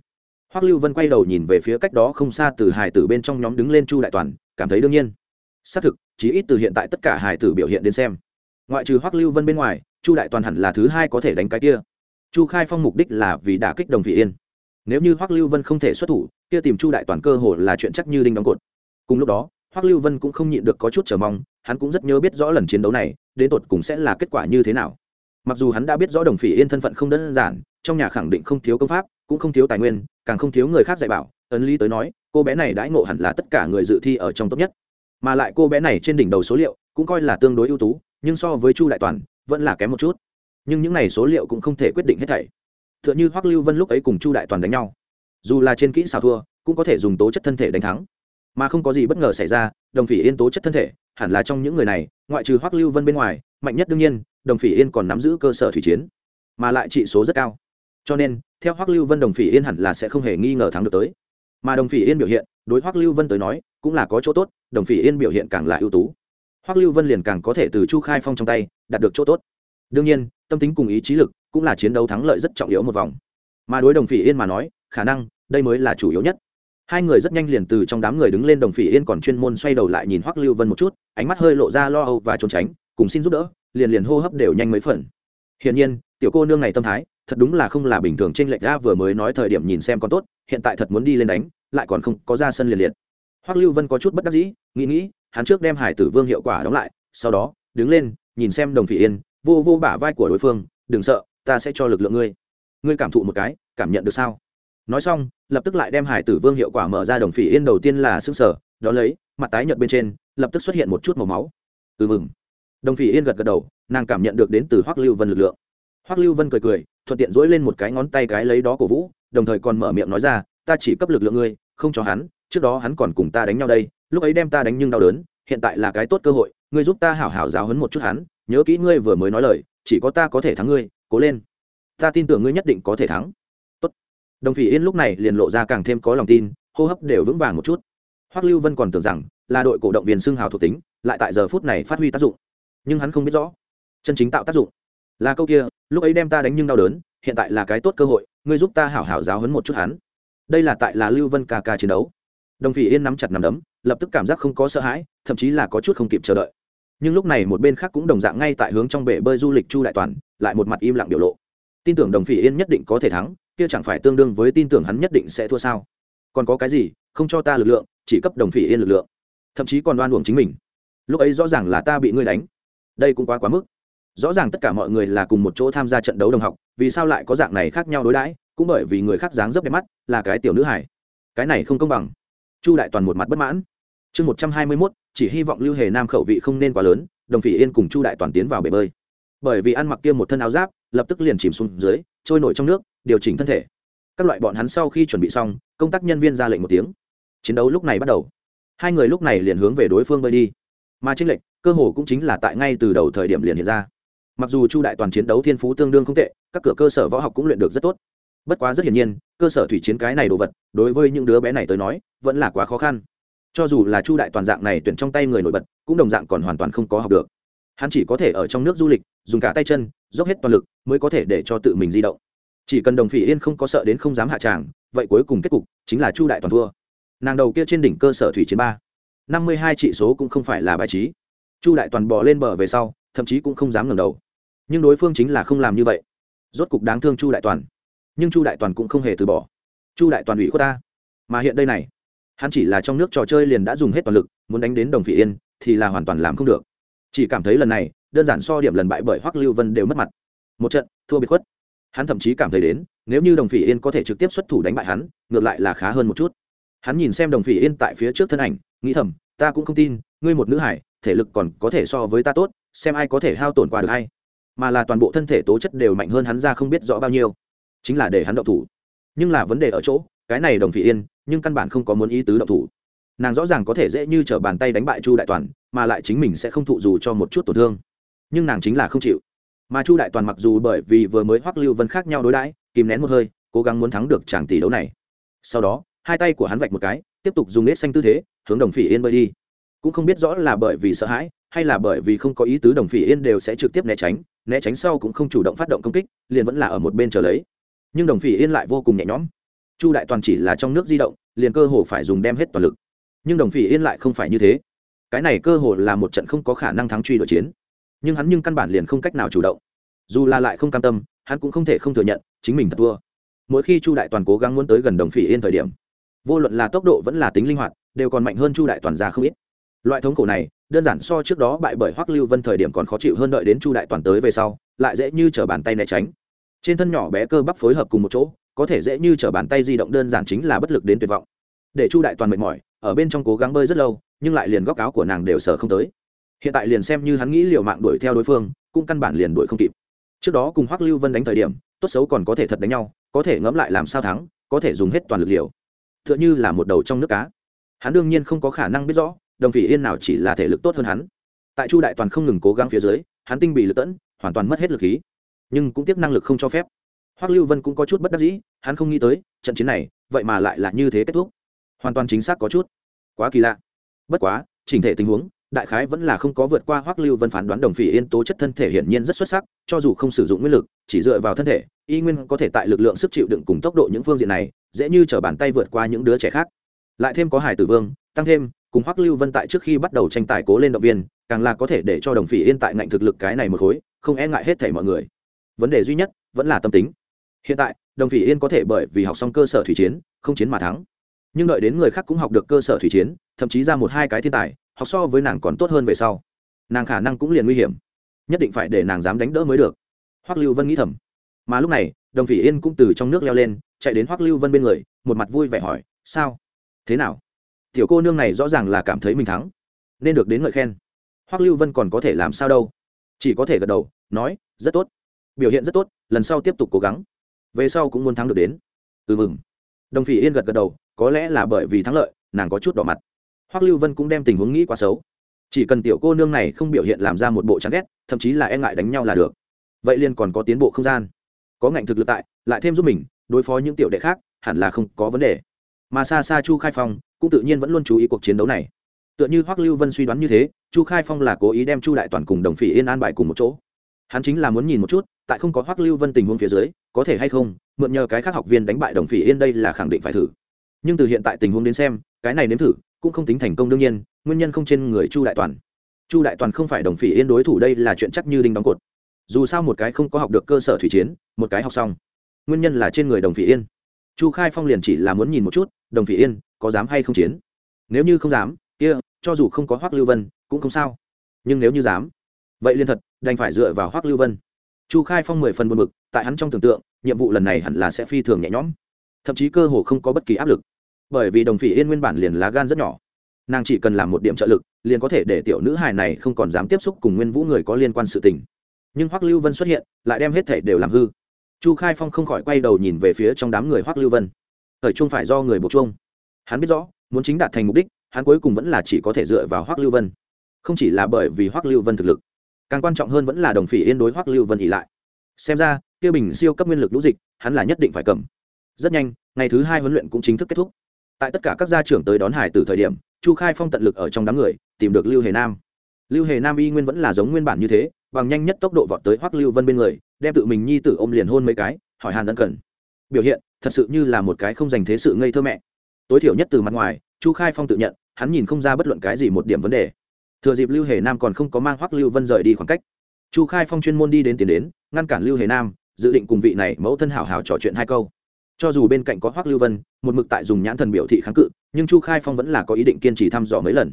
Hoắc lưu vân quay đầu nhìn về phía cách đó không xa từ hải tử bên trong nhóm đứng lên chu đại toàn, cảm thấy đương nhiên. Xác thực, chí ít từ hiện tại tất cả hải tử biểu hiện đến xem. Ngoại trừ hoắc lưu vân bên ngoài, chu đại toàn hẳn là thứ hai có thể đánh cái kia. Chu khai phong mục đích là vì đả kích đồng vị yên. Nếu như hoắc lưu vân không thể xuất thủ, kia tìm chu đại toàn cơ hồ là chuyện chắc như đinh đóng cột. Cùng lúc đó, hoắc lưu vân cũng không nhịn được có chút chờ mong, hắn cũng rất nhớ biết rõ lần chiến đấu này, đến tột cùng sẽ là kết quả như thế nào mặc dù hắn đã biết rõ đồng phỉ yên thân phận không đơn giản, trong nhà khẳng định không thiếu công pháp, cũng không thiếu tài nguyên, càng không thiếu người khác dạy bảo, ấn lý tới nói, cô bé này đãi ngộ hẳn là tất cả người dự thi ở trong tốt nhất. Mà lại cô bé này trên đỉnh đầu số liệu cũng coi là tương đối ưu tú, nhưng so với chu đại toàn, vẫn là kém một chút. Nhưng những này số liệu cũng không thể quyết định hết thảy. T h ư ợ n h ư hoắc lưu vân lúc ấy cùng chu đại toàn đánh nhau. Dù là trên kỹ xào thua, cũng có thể dùng tố chất thân thể đánh thắng. Mà không có gì bất ngờ xảy ra, đồng phỉ yên tố chất thân thể, hẳn là trong những người này, ngoại trừ hoắc lưu vân bên ngoài mạnh nhất đương nhiên, đồng phỉ yên còn nắm giữ cơ sở thủy chiến, mà lại trị số rất cao. Cho nên, theo hoắc lưu vân, đồng phỉ yên hẳn là sẽ không hề nghi ngờ thắng được tới. Mà đồng phỉ yên biểu hiện, đối hoắc lưu vân tới nói, cũng là có chỗ tốt, đồng phỉ yên biểu hiện càng là ưu tú. Hoắc lưu vân liền càng có thể từ chu khai phong trong tay, đạt được chỗ tốt. Đương nhiên, tâm tính cùng ý chí lực cũng là chiến đấu thắng lợi rất trọng yếu một vòng. Mà đối đồng phỉ yên mà nói, khả năng, đây mới là chủ yếu nhất. Hai người rất nhanh liền từ trong đám người đứng lên, đồng phỉ yên còn chuyên môn xoay đầu lại nhìn hoắc lưu vân một chút, ánh mắt hơi lộ ra lo âu và trốn tránh cùng xin giúp đỡ, liền liền hô hấp đều nhanh mấy phần. Hiển nhiên, tiểu cô nương này tâm thái, thật đúng là không là bình thường trên lệch ra vừa mới nói thời điểm nhìn xem con tốt, hiện tại thật muốn đi lên đánh, lại còn không có ra sân liền liệt. Hoắc lưu vân có chút bất đắc dĩ, nghĩ nghĩ, hắn trước đem hải tử vương hiệu quả đóng lại, sau đó, đứng lên, nhìn xem đồng phỉ yên, vô vô bả vai của đối phương, đừng sợ, ta sẽ cho lực lượng ngươi. Ngươi cảm thụ một cái, cảm nhận được sao? Nói xong, lập tức lại đem hải tử vương hiệu quả mở ra, đồng phỉ yên đầu tiên là xương sở đó lấy, mặt tái nhợt bên trên, lập tức xuất hiện một chút màu máu. Ừ mừng đồng phỉ yên gật gật đầu, nàng cảm nhận được đến từ hoắc lưu vân lực lượng. Hoắc lưu vân cười cười, thuận tiện dỗi lên một cái ngón tay cái lấy đó của vũ, đồng thời còn mở miệng nói ra, ta chỉ cấp lực lượng ngươi, không cho hắn, trước đó hắn còn cùng ta đánh nhau đây, lúc ấy đem ta đánh nhưng đau đớn, hiện tại là cái tốt cơ hội, ngươi giúp ta hảo hảo giáo hấn một chút hắn, nhớ kỹ ngươi vừa mới nói lời, chỉ có ta có thể thắng ngươi, cố lên. Ta tin tưởng ngươi nhất định có thể thắng. Tốt. đồng phỉ yên lúc này liền lộ ra càng thêm có lòng tin, hô hấp đều vững vàng một chút. Hoắc lưu vân còn tưởng rằng là đội cổ động viên xưng hào thuộc tính, lại tại giờ phút này phát huy tác dụng nhưng hắn không biết rõ chân chính tạo tác dụng là câu kia, lúc ấy đem ta đánh nhưng đau đớn, hiện tại là cái tốt cơ hội, ngươi giúp ta hảo hảo giáo hấn một chút hắn. Đây là tại là lưu vân ca ca chiến đấu. Đồng phỉ yên nắm chặt nằm đấm, lập tức cảm giác không có sợ hãi, thậm chí là có chút không kịp chờ đợi. Nhưng lúc này một bên khác cũng đồng dạng ngay tại hướng trong bể bơi du lịch chu đại toàn, lại một mặt im lặng biểu lộ. Tin tưởng đồng phỉ yên nhất định có thể thắng, kia chẳng phải tương đương với tin tưởng hắn nhất định sẽ thua sao? Còn có cái gì, không cho ta lực lượng, chỉ cấp đồng phỉ yên lực lượng. Thậm chí còn đoan uổng chính mình. Lúc ấy rõ ràng là ta bị ngươi đánh đây cũng quá quá mức. Rõ ràng tất cả mọi người là cùng một chỗ tham gia trận đấu đồng học, vì sao lại có dạng này khác nhau đối đãi, cũng bởi vì người khác dáng dấp đẹp mắt, là cái tiểu nữ hải cái này không công bằng. Chu đại toàn một mặt bất mãn. Chương một trăm hai mươi mốt, chỉ hy vọng lưu hề nam khẩu vị không nên quá lớn, đồng phỉ yên cùng chu đại toàn tiến vào bể bơi. Bởi vì ăn mặc kia một thân áo giáp, lập tức liền chìm xuống dưới, trôi nổi trong nước, điều chỉnh thân thể. Các loại bọn hắn sau khi chuẩn bị xong, công tác nhân viên ra lệnh một tiếng. Chiến đấu lúc này bắt đầu. Hai người lúc này liền hướng về đối phương bơi đi mà trên lệnh, cơ hồ cũng chính là tại ngay từ đầu thời điểm liền hiện ra. Mặc dù chu đại toàn chiến đấu thiên phú tương đương không tệ, các cửa cơ sở võ học cũng luyện được rất tốt. Bất quá rất hiển nhiên, cơ sở thủy chiến cái này đồ vật, đối với những đứa bé này tới nói, vẫn là quá khó khăn. Cho dù là chu đại toàn dạng này tuyển trong tay người nổi bật, cũng đồng dạng còn hoàn toàn không có học được. Hắn chỉ có thể ở trong nước du lịch, dùng cả tay chân, dốc hết toàn lực mới có thể để cho tự mình di động. Chỉ cần đồng phỉ yên không có sợ đến không dám hạ tràng, vậy cuối cùng kết cục chính là chu đại toàn thua. Nàng đầu kia trên đỉnh cơ sở thủy chiến ba năm mươi hai trị số cũng không phải là bài trí. Chu đại toàn bỏ lên bờ về sau, thậm chí cũng không dám ngẩng đầu. Nhưng đối phương chính là không làm như vậy. Rốt cục đáng thương chu đại toàn. Nhưng chu đại toàn cũng không hề từ bỏ. Chu đại toàn ủy khuất ta. Mà hiện đây này, hắn chỉ là trong nước trò chơi liền đã dùng hết toàn lực, muốn đánh đến đồng phỉ yên, thì là hoàn toàn làm không được. Chỉ cảm thấy lần này, đơn giản so điểm lần bại bởi hoắc lưu vân đều mất mặt. Một trận, thua biệt khuất. Hắn thậm chí cảm thấy đến, nếu như đồng phỉ yên có thể trực tiếp xuất thủ đánh bại hắn, ngược lại là khá hơn một chút. Hắn nhìn xem đồng phỉ yên tại phía trước thân ảnh nghĩ thầm, ta cũng không tin, ngươi một nữ hải, thể lực còn có thể so với ta tốt, xem ai có thể hao tổn qua được hay. Mà là toàn bộ thân thể tố chất đều mạnh hơn hắn ra không biết rõ bao nhiêu. Chính là để hắn động thủ. Nhưng là vấn đề ở chỗ, cái này đồng phỉ yên, nhưng căn bản không có muốn ý tứ động thủ. Nàng rõ ràng có thể dễ như t r ở bàn tay đánh bại chu đại toàn, mà lại chính mình sẽ không thụ dù cho một chút tổn thương. Nhưng nàng chính là không chịu. Mà chu đại toàn mặc dù bởi vì vừa mới hoắc lưu vân khác nhau đối đãi, kìm nén một hơi, cố gắng muốn thắng được chàng tỷ đấu này. Sau đó, hai tay của hắn vạch một cái tiếp tục dùng nết xanh tư thế, hướng đồng phỉ yên bơi đi. Cũng không biết rõ là bởi vì sợ hãi, hay là bởi vì không có ý tứ đồng phỉ yên đều sẽ trực tiếp né tránh né tránh sau cũng không chủ động phát động công kích, liền vẫn là ở một bên chờ lấy. Nhưng đồng phỉ yên lại vô cùng nhẹ nhõm. Chu đại toàn chỉ là trong nước di động, liền cơ hồ phải dùng đem hết toàn lực. Nhưng đồng phỉ yên lại không phải như thế. Cái này cơ hồ là một trận không có khả năng thắng truy đội chiến. Nhưng hắn nhưng căn bản liền không cách nào chủ động. Dù là lại không cam tâm, hắn cũng không thể không thừa nhận, chính mình thật thua. Mỗi khi chu đại toàn cố gắng muốn tới gần đồng phỉ yên thời điểm vô luận là tốc độ vẫn là tính linh hoạt, đều còn mạnh hơn chu đại toàn ra không ít. Loại thống cổ này, đơn giản so trước đó bại bởi hoắc lưu vân thời điểm còn khó chịu hơn đợi đến chu đại toàn tới về sau, lại dễ như t bàn tay né tránh. Trên thân nhỏ bé cơ bắp phối hợp cùng một chỗ, có thể dễ như t bàn tay di động đơn giản chính là bất lực đến tuyệt vọng. Để chu đại toàn mệt mỏi, ở bên trong cố gắng bơi rất lâu, nhưng lại liền góc áo của nàng đều sờ không tới. Hiện tại liền xem như hắn nghĩ liều mạng đuổi theo đối phương, cũng căn bản liền đuổi không kịp. Trước đó cùng hoắc lưu vân đánh thời điểm, tốt xấu còn có thể thật đánh nhau, có thể ngẫm lại làm sao thắng, có thể dùng hết toàn lực liều tựa như là một đầu trong nước cá. Hắn đương nhiên không có khả năng biết rõ, đồng phỉ yên nào chỉ là thể lực tốt hơn hắn. Tại chu đại toàn không ngừng cố gắng phía dưới, hắn tinh bị lực tẫn, hoàn toàn mất hết lực khí. Nhưng cũng tiếc năng lực không cho phép. Hoắc lưu vân cũng có chút bất đắc dĩ, hắn không nghĩ tới, trận chiến này, vậy mà lại là như thế kết thúc. Hoàn toàn chính xác có chút. Quá kỳ lạ. Bất quá, chỉnh thể tình huống đại khái vẫn là không có vượt qua hoắc lưu vân phán đoán đồng phỉ yên tố chất thân thể hiển nhiên rất xuất sắc, cho dù không sử dụng nguyên lực, chỉ dựa vào thân thể, y nguyên có thể tại lực lượng sức chịu đựng cùng tốc độ những phương diện này, dễ như t bàn tay vượt qua những đứa trẻ khác. Lại thêm có hải tử vương, tăng thêm, cùng hoắc lưu vân tại trước khi bắt đầu tranh tài cố lên động viên, càng là có thể để cho đồng phỉ yên tại ngạnh thực lực cái này một khối, không e ngại hết thảy mọi người. Vấn đề duy nhất, vẫn là tâm tính. Hiện tại, đồng phỉ yên có thể bởi vì học xong cơ sở thủy chiến, không chiến mà thắng. Nhưng đợi đến người khác cũng học được cơ sở thủy chiến, thậm chí ra một hai cái thiên tài học so với nàng còn tốt hơn về sau. Nàng khả năng cũng liền nguy hiểm. Nhất định phải để nàng dám đánh đỡ mới được. Hoắc lưu vân nghĩ thầm. Mà lúc này, đồng phỉ yên cũng từ trong nước leo lên, chạy đến hoắc lưu vân bên người, một mặt vui vẻ hỏi, sao? Thế nào? Tiểu cô nương này rõ ràng là cảm thấy mình thắng, nên được đến ngợi khen. Hoắc lưu vân còn có thể làm sao đâu? Chỉ có thể gật đầu, nói, rất tốt. Biểu hiện rất tốt, lần sau tiếp tục cố gắng. Về sau cũng muốn thắng được đến. Ừ mừng đồng phỉ yên gật gật đầu, có lẽ là bởi vì thắng lợi, nàng có chút đỏ mặt hoắc lưu vân cũng đem tình huống nghĩ quá xấu. Chỉ cần tiểu cô nương này không biểu hiện làm ra một bộ chán ghét, thậm chí là e ngại đánh nhau là được. Vậy liền còn có tiến bộ không gian. Có ngạnh thực lực tại, lại thêm giúp mình, đối phó những tiểu đệ khác, hẳn là không có vấn đề. Mà xa xa chu khai phong cũng tự nhiên vẫn luôn chú ý cuộc chiến đấu này. Tựa như hoắc lưu vân suy đoán như thế, chu khai phong là cố ý đem chu đại toàn cùng đồng phỉ yên an bài cùng một chỗ. Hắn chính là muốn nhìn một chút, tại không có hoắc lưu vân tình huống phía dưới, có thể hay không, mượn nhờ cái khác học viên đánh bại đồng phỉ yên đây là khẳng định phải thử. Nhưng từ hiện tại tình huống đến xem, cái này nếm thử cũng không tính thành công đương nhiên, nguyên nhân không trên người chu đại toàn. Chu đại toàn không phải đồng phỉ yên đối thủ đây là chuyện chắc như đinh đóng cột. Dù sao một cái không có học được cơ sở thủy chiến, một cái học xong. Nguyên nhân là trên người đồng phỉ yên. Chu khai phong liền chỉ là muốn nhìn một chút, đồng phỉ yên có dám hay không chiến? Nếu như không dám, kia, cho dù không có hoác lưu vân, cũng không sao. Nhưng nếu như dám, vậy liền thật, đành phải dựa vào hoác lưu vân. Chu khai phong mười phần buồn bực, tại hắn trong tưởng tượng, nhiệm vụ lần này hẳn là sẽ phi thường nhẹ nhõm. Thậm chí cơ hồ không có bất kỳ áp lực bởi vì đồng phỉ yên nguyên bản liền lá gan rất nhỏ. Nàng chỉ cần làm một điểm trợ lực, liền có thể để tiểu nữ hài này không còn dám tiếp xúc cùng nguyên vũ người có liên quan sự tình. Nhưng hoắc lưu vân xuất hiện, lại đem hết thể đều làm hư. Chu khai phong không khỏi quay đầu nhìn về phía trong đám người hoắc lưu vân. Thời trung phải do người buộc chuông. Hắn biết rõ, muốn chính đạt thành mục đích, hắn cuối cùng vẫn là chỉ có thể dựa vào hoắc lưu vân. Không chỉ là bởi vì hoắc lưu vân thực lực, càng quan trọng hơn vẫn là đồng phỉ yên đối hoắc lưu vân ỉ lại. Xem ra kia bình siêu cấp nguyên lực lũ dịch, hắn là nhất định phải cầm. Rất nhanh, ngày thứ hai huấn luyện cũng chính thức kết thúc tại tất cả các gia trưởng tới đón hải từ thời điểm, chu khai phong tận lực ở trong đám người, tìm được lưu hề nam. Lưu hề nam y nguyên vẫn là giống nguyên bản như thế, bằng nhanh nhất tốc độ vọt tới hoắc lưu vân bên người, đem tự mình nhi tử ôm liền hôn mấy cái, hỏi hàn ân cần. Biểu hiện, thật sự như là một cái không dành thế sự ngây thơ mẹ. Tối thiểu nhất từ mặt ngoài, chu khai phong tự nhận, hắn nhìn không ra bất luận cái gì một điểm vấn đề. Thừa dịp lưu hề nam còn không có mang hoắc lưu vân rời đi khoảng cách, chu khai phong chuyên môn đi đến tiền đến, ngăn cản lưu hề nam, dự định cùng vị này mẫu thân hảo hảo trò chuyện hai câu cho dù bên cạnh có hoắc lưu vân một mực tại dùng nhãn thần biểu thị kháng cự nhưng chu khai phong vẫn là có ý định kiên trì thăm dò mấy lần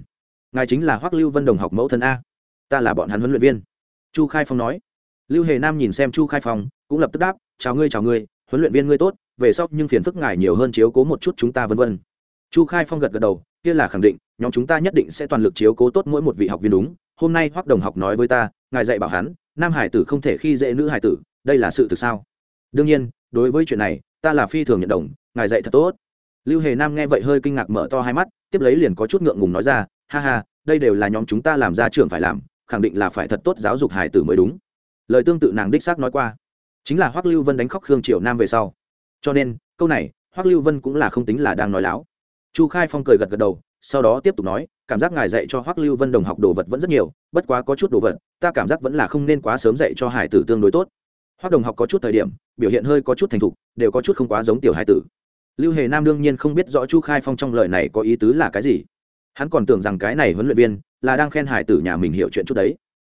ngài chính là hoắc lưu vân đồng học mẫu thân a ta là bọn hắn huấn luyện viên chu khai phong nói lưu hề nam nhìn xem chu khai phong cũng lập tức đáp chào ngươi chào ngươi huấn luyện viên ngươi tốt về sau nhưng phiền phức ngài nhiều hơn chiếu cố một chút chúng ta vân vân chu khai phong gật gật đầu kia là khẳng định nhóm chúng ta nhất định sẽ toàn lực chiếu cố tốt mỗi một vị học viên đúng hôm nay hoắc đồng học nói với ta ngài dạy bảo hắn nam hải tử không thể khi dễ nữ hải tử đây là sự thực sao đương nhiên đối với chuyện này ta là phi thường nhận đồng, ngài dạy thật tốt. Lưu hề nam nghe vậy hơi kinh ngạc mở to hai mắt, tiếp lấy liền có chút ngượng ngùng nói ra, ha ha, đây đều là nhóm chúng ta làm ra trường phải làm, khẳng định là phải thật tốt giáo dục hải tử mới đúng. Lời tương tự nàng đích xác nói qua. Chính là hoắc lưu vân đánh khóc khương triều nam về sau. Cho nên, câu này, hoắc lưu vân cũng là không tính là đang nói láo. Chu khai phong cười gật gật đầu, sau đó tiếp tục nói, cảm giác ngài dạy cho hoắc lưu vân đồng học đồ vật vẫn rất nhiều, bất quá có chút đồ vật, ta cảm giác vẫn là không nên quá sớm dạy cho hải tử tương đối tốt. Hoắc đồng học có chút thời điểm biểu hiện hơi có chút thành thục, đều có chút không quá giống tiểu hải tử. Lưu hề nam đương nhiên không biết rõ chu khai phong trong lời này có ý tứ là cái gì. Hắn còn tưởng rằng cái này huấn luyện viên là đang khen hải tử nhà mình hiểu chuyện chút đấy.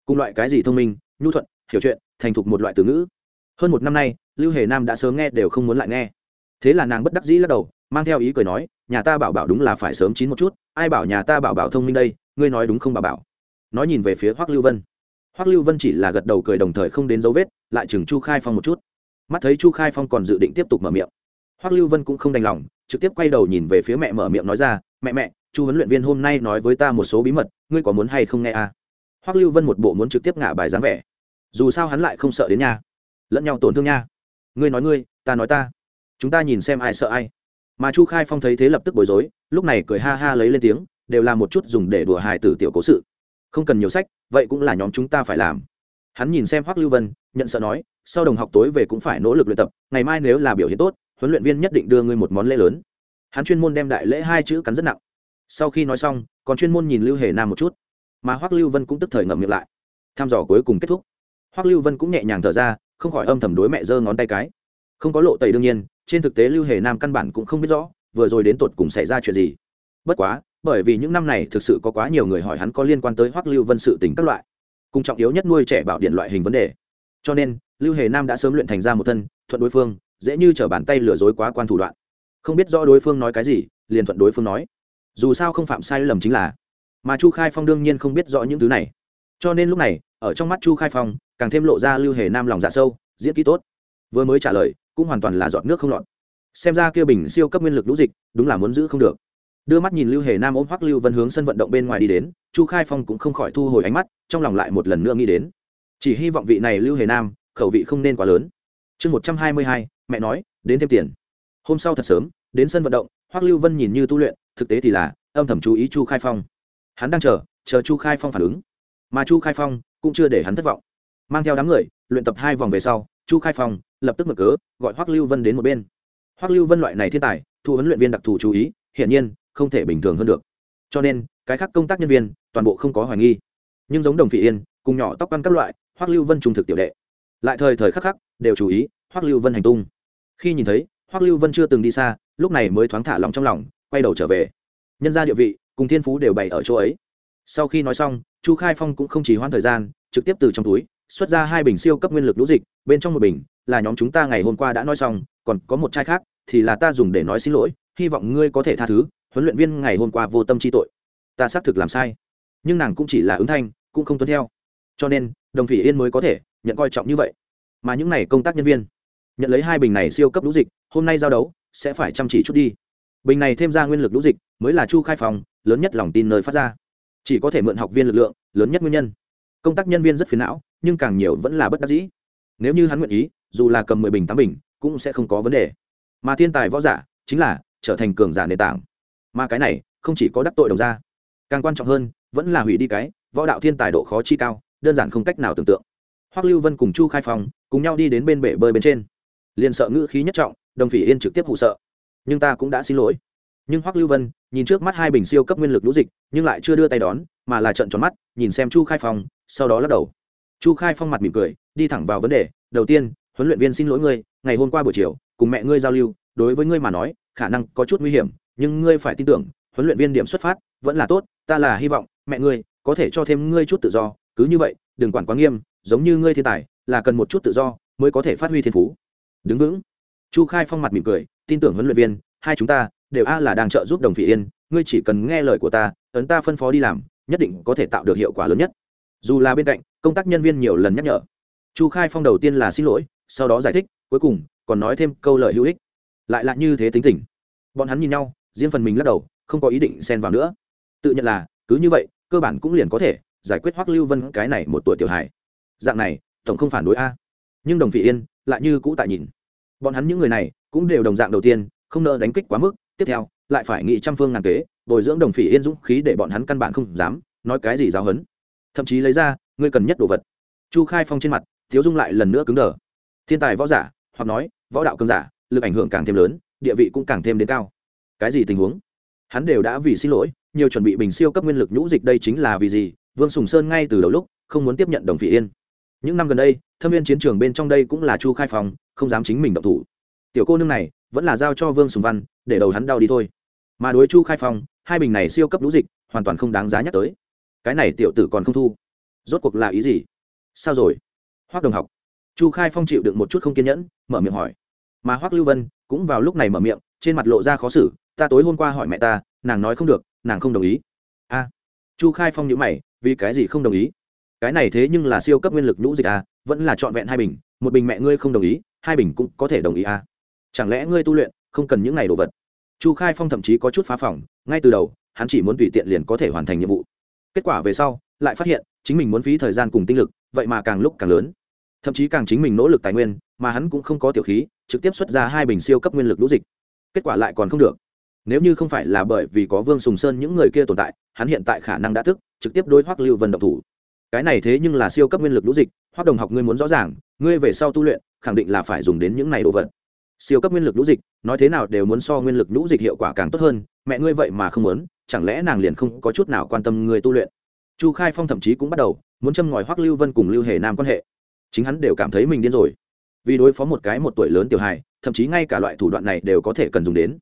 Cùng loại cái gì thông minh, nhu thuận, hiểu chuyện, thành thục một loại từ ngữ. Hơn một năm nay, lưu hề nam đã sớm nghe đều không muốn lại nghe. Thế là nàng bất đắc dĩ lắc đầu, mang theo ý cười nói, nhà ta bảo bảo đúng là phải sớm chín một chút, ai bảo nhà ta bảo bảo thông minh đây, ngươi nói đúng không bà bảo? Nói nhìn về phía hoắc lưu vân. Hoắc lưu vân chỉ là gật đầu cười đồng thời không đến dấu vết, lại chừng chu khai phong một chút mắt thấy chu khai phong còn dự định tiếp tục mở miệng. Hoắc lưu vân cũng không đành lòng, trực tiếp quay đầu nhìn về phía mẹ mở miệng nói ra, mẹ mẹ, chu huấn luyện viên hôm nay nói với ta một số bí mật, ngươi có muốn hay không nghe à? hoắc lưu vân một bộ muốn trực tiếp ngả bài dáng vẻ. Dù sao hắn lại không sợ đến nhà. Lẫn nhau tổn thương nha. Ngươi nói ngươi, ta nói ta. Chúng ta nhìn xem ai sợ ai. Mà chu khai phong thấy thế lập tức bối rối, lúc này cười ha ha lấy lên tiếng, đều là một chút dùng để đùa hài tử tiểu cố sự. Không cần nhiều sách, vậy cũng là nhóm chúng ta phải làm. Hắn nhìn xem hoắc lưu vân, nhận sợ nói sau đồng học tối về cũng phải nỗ lực luyện tập, ngày mai nếu là biểu hiện tốt, huấn luyện viên nhất định đưa ngươi một món lễ lớn. Hắn chuyên môn đem đại lễ hai chữ cắn rất nặng. Sau khi nói xong, còn chuyên môn nhìn lưu hề nam một chút. Mà hoắc lưu vân cũng tức thời ngậm miệng lại. Tham dò cuối cùng kết thúc. Hoắc lưu vân cũng nhẹ nhàng thở ra, không khỏi âm thầm đối mẹ giơ ngón tay cái. Không có lộ tẩy đương nhiên, trên thực tế lưu hề nam căn bản cũng không biết rõ, vừa rồi đến tột cùng xảy ra chuyện gì. Bất quá, bởi vì những năm này thực sự có quá nhiều người hỏi hắn có liên quan tới hoắc lưu vân sự tình các loại, cùng trọng yếu nhất nuôi trẻ bảo điện loại hình vấn đề. Cho nên lưu hề nam đã sớm luyện thành ra một thân, thuận đối phương, dễ như t bàn tay lừa dối quá quan thủ đoạn. Không biết rõ đối phương nói cái gì, liền thuận đối phương nói. Dù sao không phạm sai lầm chính là. Mà chu khai phong đương nhiên không biết rõ những thứ này. Cho nên lúc này, ở trong mắt chu khai phong, càng thêm lộ ra lưu hề nam lòng dạ sâu, diễn kỹ tốt. Vừa mới trả lời, cũng hoàn toàn là giọt nước không lọt. Xem ra kia bình siêu cấp nguyên lực lũ dịch, đúng là muốn giữ không được. Đưa mắt nhìn lưu hề nam ôm hoắc lưu vân hướng sân vận động bên ngoài đi đến, chu khai phong cũng không khỏi thu hồi ánh mắt, trong lòng lại một lần nữa nghĩ đến. Chỉ hy vọng vị này lưu hề nam khẩu vị không nên quá lớn. Chương một trăm hai mươi hai, mẹ nói, đến thêm tiền. Hôm sau thật sớm, đến sân vận động, hoắc lưu vân nhìn như tu luyện, thực tế thì là, âm thầm chú ý chu khai phong. Hắn đang chờ chờ chu khai phong phản ứng. Mà chu khai phong cũng chưa để hắn thất vọng. Mang theo đám người, luyện tập hai vòng về sau, chu khai phong lập tức mở cớ, gọi hoắc lưu vân đến một bên. Hoắc lưu vân loại này thiên tài, thu huấn luyện viên đặc thù chú ý, hiển nhiên, không thể bình thường hơn được. Cho nên, cái khác công tác nhân viên, toàn bộ không có hoài nghi. Nhưng giống đồng phỉ yên, cùng nhỏ tóc ăn các loại, hoắc lưu vân trung thực tiểu đệ lại thời thời khắc khắc đều chú ý hoắc lưu vân hành tung. Khi nhìn thấy, hoắc lưu vân chưa từng đi xa, lúc này mới thoáng thả lòng trong lòng, quay đầu trở về. Nhân gia địa vị, cùng thiên phú đều bày ở chỗ ấy. Sau khi nói xong, chu khai phong cũng không chỉ hoãn thời gian, trực tiếp từ trong túi, xuất ra hai bình siêu cấp nguyên lực lũ dịch, bên trong một bình là nhóm chúng ta ngày hôm qua đã nói xong, còn có một chai khác thì là ta dùng để nói xin lỗi, hy vọng ngươi có thể tha thứ, huấn luyện viên ngày hôm qua vô tâm chi tội. Ta xác thực làm sai. Nhưng nàng cũng chỉ là ứng thanh, cũng không tuân theo. Cho nên, đồng phỉ yên mới có thể nhận coi trọng như vậy. Mà những này công tác nhân viên, nhận lấy hai bình này siêu cấp lũ dịch, hôm nay giao đấu, sẽ phải chăm chỉ chút đi. Bình này thêm ra nguyên lực lũ dịch, mới là chu khai phòng, lớn nhất lòng tin nơi phát ra. Chỉ có thể mượn học viên lực lượng, lớn nhất nguyên nhân. Công tác nhân viên rất phiền não, nhưng càng nhiều vẫn là bất đắc dĩ. Nếu như hắn nguyện ý, dù là cầm mười bình, tám bình, cũng sẽ không có vấn đề. Mà thiên tài võ giả, chính là trở thành cường giả nền tảng. Mà cái này, không chỉ có đắc tội đồng ra càng quan trọng hơn, vẫn là hủy đi cái võ đạo thiên tài độ khó chi cao, đơn giản không cách nào tưởng tượng hoắc lưu vân cùng chu khai phong cùng nhau đi đến bên bể bơi bên trên. Liền sợ ngữ khí nhất trọng, đồng phỉ yên trực tiếp hụ sợ. Nhưng ta cũng đã xin lỗi. Nhưng hoắc lưu vân nhìn trước mắt hai bình siêu cấp nguyên lực lũ dịch, nhưng lại chưa đưa tay đón, mà là trận tròn mắt, nhìn xem chu khai phong, sau đó lắc đầu. Chu khai phong mặt mỉm cười, đi thẳng vào vấn đề, đầu tiên, huấn luyện viên xin lỗi ngươi, ngày hôm qua buổi chiều, cùng mẹ ngươi giao lưu, đối với ngươi mà nói, khả năng có chút nguy hiểm, nhưng ngươi phải tin tưởng, huấn luyện viên điểm xuất phát, vẫn là tốt, ta là hy vọng mẹ ngươi có thể cho thêm ngươi chút tự do, cứ như vậy, đừng quản quá nghiêm giống như ngươi thiên tài, là cần một chút tự do mới có thể phát huy thiên phú. Đứng vững. Chu khai phong mặt mỉm cười, tin tưởng huấn luyện viên, hai chúng ta đều a là đang trợ giúp đồng phỉ yên, ngươi chỉ cần nghe lời của ta, ấn ta phân phó đi làm, nhất định có thể tạo được hiệu quả lớn nhất. Dù là bên cạnh, công tác nhân viên nhiều lần nhắc nhở. Chu khai phong đầu tiên là xin lỗi, sau đó giải thích, cuối cùng còn nói thêm câu lời hữu ích. Lại là như thế tính tình. Bọn hắn nhìn nhau, riêng phần mình lắc đầu, không có ý định xen vào nữa. Tự nhận là, cứ như vậy, cơ bản cũng liền có thể giải quyết hoắc lưu vân cái này một tuổi tiểu hài dạng này, tổng không phản đối a. Nhưng đồng phỉ yên lại như cũ tại nhìn. Bọn hắn những người này cũng đều đồng dạng đầu tiên, không nỡ đánh kích quá mức. Tiếp theo, lại phải nghị trăm phương ngàn kế, bồi dưỡng đồng phỉ yên dũng khí để bọn hắn căn bản không dám nói cái gì giáo hấn thậm chí lấy ra, ngươi cần nhất đồ vật. Chu khai phong trên mặt, thiếu dung lại lần nữa cứng đờ. Thiên tài võ giả, hoặc nói, võ đạo cương giả, lực ảnh hưởng càng thêm lớn, địa vị cũng càng thêm đến cao. Cái gì tình huống? Hắn đều đã vì xin lỗi, nhiều chuẩn bị bình siêu cấp nguyên lực nhũ dịch đây chính là vì gì? Vương sùng sơn ngay từ đầu lúc không muốn tiếp nhận đồng phỉ yên những năm gần đây, thâm viên chiến trường bên trong đây cũng là chu khai phòng không dám chính mình động thủ. Tiểu cô nương này, vẫn là giao cho vương sùng văn, để đầu hắn đau đi thôi. Mà đối chu khai phong, hai bình này siêu cấp lũ dịch, hoàn toàn không đáng giá nhắc tới. Cái này tiểu tử còn không thu. Rốt cuộc là ý gì? Sao rồi? Hoác đồng học. Chu khai phong chịu đựng một chút không kiên nhẫn, mở miệng hỏi. Mà hoác lưu vân cũng vào lúc này mở miệng, trên mặt lộ ra khó xử, ta tối hôm qua hỏi mẹ ta, nàng nói không được, nàng không đồng ý. A. Chu khai phong nhữ mày, vì cái gì không đồng ý? Cái này thế nhưng là siêu cấp nguyên lực nhũ dịch à vẫn là trọn vẹn hai bình, một bình mẹ ngươi không đồng ý, hai bình cũng có thể đồng ý à. Chẳng lẽ ngươi tu luyện, không cần những này đồ vật? Chu khai phong thậm chí có chút phá phỏng ngay từ đầu, hắn chỉ muốn tùy tiện liền có thể hoàn thành nhiệm vụ. Kết quả về sau, lại phát hiện, chính mình muốn phí thời gian cùng tinh lực, vậy mà càng lúc càng lớn. Thậm chí càng chính mình nỗ lực tài nguyên, mà hắn cũng không có tiểu khí, trực tiếp xuất ra hai bình siêu cấp nguyên lực lũ dịch. Kết quả lại còn không được. Nếu như không phải là bởi vì có vương sùng sơn những người kia tồn tại, hắn hiện tại khả năng đã thức, trực tiếp đối hoắc lưu vân động thủ cái này thế nhưng là siêu cấp nguyên lực lũ dịch hoặc đồng học ngươi muốn rõ ràng, ngươi về sau tu luyện, khẳng định là phải dùng đến những này đồ vật. Siêu cấp nguyên lực lũ dịch, nói thế nào đều muốn so nguyên lực lũ dịch hiệu quả càng tốt hơn, mẹ ngươi vậy mà không muốn, chẳng lẽ nàng liền không có chút nào quan tâm người tu luyện? Chu khai phong thậm chí cũng bắt đầu muốn châm ngòi hoắc lưu vân cùng lưu hề nam quan hệ. Chính hắn đều cảm thấy mình điên rồi. Vì đối phó một cái một tuổi lớn tiểu hài, thậm chí ngay cả loại thủ đoạn này đều có thể cần dùng đến.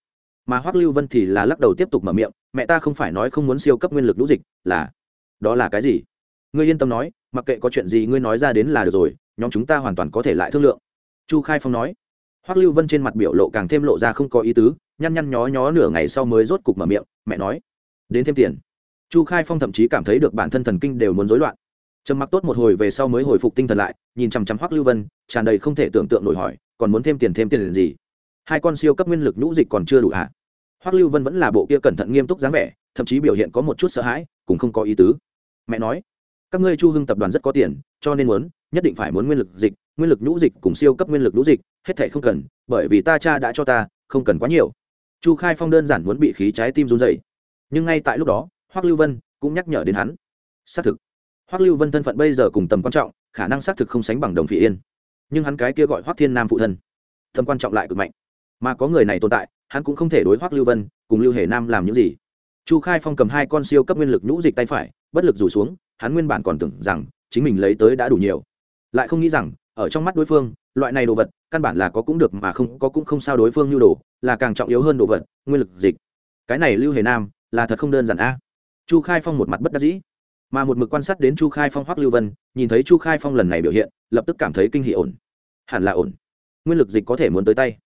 Mà hoắc lưu vân thì là lắc đầu tiếp tục mở miệng, mẹ ta không phải nói không muốn siêu cấp nguyên lực lũ dịch, là, đó là cái gì? Ngươi yên tâm nói, mặc kệ có chuyện gì ngươi nói ra đến là được rồi, nhóm chúng ta hoàn toàn có thể lại thương lượng. Chu khai phong nói. Hoắc lưu vân trên mặt biểu lộ càng thêm lộ ra không có ý tứ, nhăn nhăn nhó nhó nửa ngày sau mới rốt cục mở miệng, mẹ nói, đến thêm tiền. Chu khai phong thậm chí cảm thấy được bản thân thần kinh đều muốn rối loạn. Trầm mặc tốt một hồi về sau mới hồi phục tinh thần lại, nhìn chằm chằm hoắc lưu vân, tràn đầy không thể tưởng tượng nổi hỏi, còn muốn thêm tiền thêm tiền gì? Hai con siêu cấp nguyên lực nhũ dịch còn chưa đủ à? hoắc lưu vân vẫn là bộ kia cẩn thận nghiêm túc dáng vẻ, thậm chí biểu hiện có một chút sợ hãi, cũng không có ý tứ. Mẹ nói các ngươi chu hưng tập đoàn rất có tiền, cho nên muốn, nhất định phải muốn nguyên lực dịch, nguyên lực nhũ dịch cùng siêu cấp nguyên lực nhũ dịch, hết thể không cần, bởi vì ta cha đã cho ta, không cần quá nhiều. Chu khai phong đơn giản muốn bị khí trái tim run dày nhưng ngay tại lúc đó, hoắc lưu vân cũng nhắc nhở đến hắn. Xác thực, hoắc lưu vân thân phận bây giờ cùng tầm quan trọng, khả năng xác thực không sánh bằng đồng phỉ yên. Nhưng hắn cái kia gọi hoắc thiên nam phụ thân, tầm quan trọng lại cực mạnh. Mà có người này tồn tại, hắn cũng không thể đối hoắc lưu vân cùng lưu hề nam làm những gì. Chu khai phong cầm hai con siêu cấp nguyên lực nhũ dịch tay phải, bất lực rủ xuống hắn nguyên bản còn tưởng rằng chính mình lấy tới đã đủ nhiều. Lại không nghĩ rằng, ở trong mắt đối phương, loại này đồ vật, căn bản là có cũng được mà không có cũng không sao đối phương nhu đồ, là càng trọng yếu hơn đồ vật, nguyên lực dịch. Cái này lưu hề nam, là thật không đơn giản a. Chu khai phong một mặt bất đắc dĩ. Mà một mực quan sát đến chu khai phong hoắc lưu vân, nhìn thấy chu khai phong lần này biểu hiện, lập tức cảm thấy kinh hỉ ổn. Hẳn là ổn. Nguyên lực dịch có thể muốn tới tay.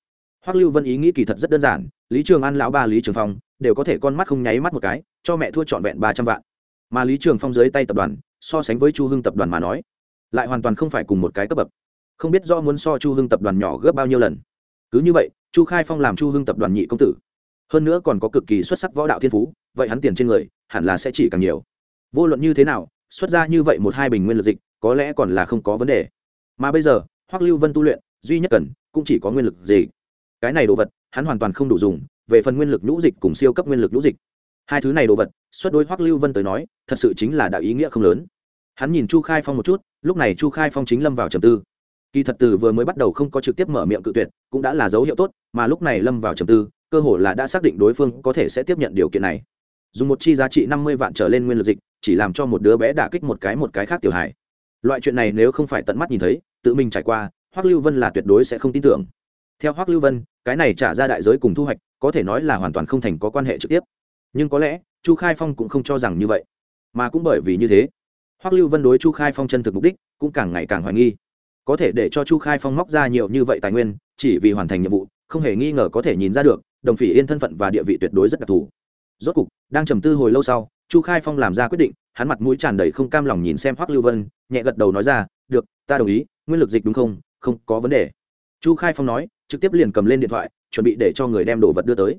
Hoắc lưu vân ý nghĩ kỳ thật rất đơn giản, lý trường an lão ba lý trường phong, đều có thể con mắt không nháy mắt một cái, cho mẹ thua trọn vẹn ba trăm vạn mà lý trường phong dưới tay tập đoàn so sánh với chu hưng tập đoàn mà nói lại hoàn toàn không phải cùng một cái cấp bậc không biết do muốn so chu hưng tập đoàn nhỏ gấp bao nhiêu lần cứ như vậy chu khai phong làm chu hưng tập đoàn nhị công tử hơn nữa còn có cực kỳ xuất sắc võ đạo thiên phú vậy hắn tiền trên người hẳn là sẽ chỉ càng nhiều vô luận như thế nào xuất ra như vậy một hai bình nguyên lực dịch có lẽ còn là không có vấn đề mà bây giờ hoắc lưu vân tu luyện duy nhất cần cũng chỉ có nguyên lực gì cái này đồ vật hắn hoàn toàn không đủ dùng về phần nguyên lực nhũ dịch cùng siêu cấp nguyên lực nhũ dịch hai thứ này đồ vật, xuất đối hoắc lưu vân tới nói, thật sự chính là đạo ý nghĩa không lớn. Hắn nhìn chu khai phong một chút, lúc này chu khai phong chính lâm vào trầm tư. Kỳ thật từ vừa mới bắt đầu không có trực tiếp mở miệng cự tuyệt, cũng đã là dấu hiệu tốt, mà lúc này lâm vào trầm tư, cơ hội là đã xác định đối phương có thể sẽ tiếp nhận điều kiện này. Dùng một chi giá trị năm mươi vạn trở lên nguyên lực dịch, chỉ làm cho một đứa bé đả kích một cái một cái khác tiểu hài. Loại chuyện này nếu không phải tận mắt nhìn thấy, tự mình trải qua, hoắc lưu vân là tuyệt đối sẽ không tin tưởng. Theo hoắc lưu vân, cái này trả ra đại giới cùng thu hoạch, có thể nói là hoàn toàn không thành có quan hệ trực tiếp nhưng có lẽ, chu khai phong cũng không cho rằng như vậy, mà cũng bởi vì như thế, hoắc lưu vân đối chu khai phong chân thực mục đích cũng càng ngày càng hoài nghi. Có thể để cho chu khai phong móc ra nhiều như vậy tài nguyên, chỉ vì hoàn thành nhiệm vụ, không hề nghi ngờ có thể nhìn ra được, đồng phỉ yên thân phận và địa vị tuyệt đối rất đặc thù. Rốt cục, đang trầm tư hồi lâu sau, chu khai phong làm ra quyết định, hắn mặt mũi tràn đầy không cam lòng nhìn xem hoắc lưu vân, nhẹ gật đầu nói ra, được, ta đồng ý, nguyên lực dịch đúng không? Không có vấn đề. Chu khai phong nói, trực tiếp liền cầm lên điện thoại, chuẩn bị để cho người đem đồ vật đưa tới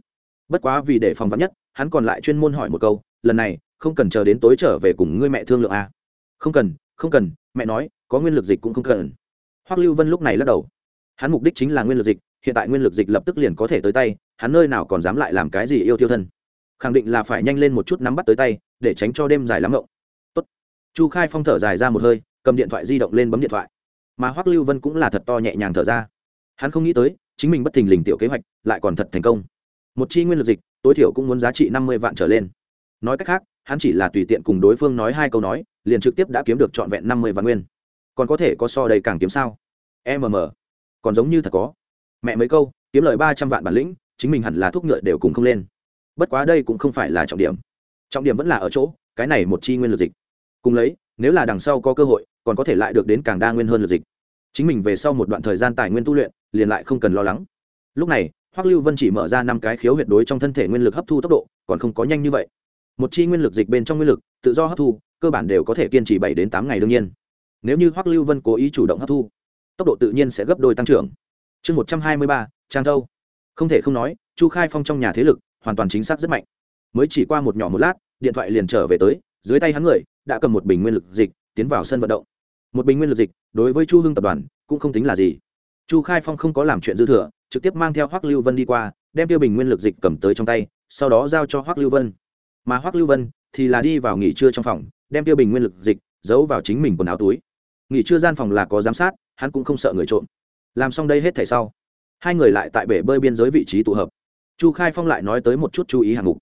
bất quá vì để phòng vắn nhất, hắn còn lại chuyên môn hỏi một câu, lần này, không cần chờ đến tối trở về cùng ngươi mẹ thương lượng à. không cần không cần, mẹ nói, có nguyên lực dịch cũng không cần. Hoắc lưu vân lúc này lắc đầu. Hắn mục đích chính là nguyên lực dịch, hiện tại nguyên lực dịch lập tức liền có thể tới tay, hắn nơi nào còn dám lại làm cái gì yêu tiêu thân. Khẳng định là phải nhanh lên một chút nắm bắt tới tay, để tránh cho đêm dài lắm ngộng. Tốt. chu khai phong thở dài ra một hơi, cầm điện thoại di động lên bấm điện thoại. Mà hoắc lưu vân cũng là thật to nhẹ nhàng thở ra. Hắn không nghĩ tới, chính mình bất thình lình tiểu kế hoạch lại còn thật thành công một chi nguyên lực dịch, tối thiểu cũng muốn giá trị năm mươi vạn trở lên. Nói cách khác, hắn chỉ là tùy tiện cùng đối phương nói hai câu nói, liền trực tiếp đã kiếm được trọn vẹn năm mươi vạn nguyên. Còn có thể có so đầy càng kiếm sao? Mm còn giống như thật có. Mẹ mấy câu, kiếm lời ba trăm vạn bản lĩnh, chính mình hẳn là thuốc ngựa đều cùng không lên. Bất quá đây cũng không phải là trọng điểm. Trọng điểm vẫn là ở chỗ, cái này một chi nguyên lực dịch. Cùng lấy, nếu là đằng sau có cơ hội, còn có thể lại được đến càng đa nguyên hơn lực dịch. Chính mình về sau một đoạn thời gian tài nguyên tu luyện, liền lại không cần lo lắng. Lúc này hoắc lưu vân chỉ mở ra năm cái khiếu huyệt đối trong thân thể nguyên lực hấp thu tốc độ, còn không có nhanh như vậy. Một chi nguyên lực dịch bên trong nguyên lực, tự do hấp thu, cơ bản đều có thể kiên trì bảy đến tám ngày đương nhiên. Nếu như hoắc lưu vân cố ý chủ động hấp thu, tốc độ tự nhiên sẽ gấp đôi tăng trưởng. Chương một trăm hai mươi ba, trang thâu. Không thể không nói, chu khai phong trong nhà thế lực, hoàn toàn chính xác rất mạnh. Mới chỉ qua một nhỏ một lát, điện thoại liền trở về tới, dưới tay hắn người, đã cầm một bình nguyên lực dịch, tiến vào sân vận động. Một bình nguyên lực dịch, đối với chu hưng tập đoàn, cũng không tính là gì. Chu khai phong không có làm chuyện dư thừa trực tiếp mang theo hoắc lưu vân đi qua, đem tiêu bình nguyên lực dịch cầm tới trong tay, sau đó giao cho hoắc lưu vân. Mà hoắc lưu vân thì là đi vào nghỉ trưa trong phòng, đem tiêu bình nguyên lực dịch giấu vào chính mình quần áo túi. Nghỉ trưa gian phòng là có giám sát, hắn cũng không sợ người trộm. Làm xong đây hết thảy sau, hai người lại tại bể bơi biên giới vị trí tụ hợp. Chu khai phong lại nói tới một chút chú ý hạng mục.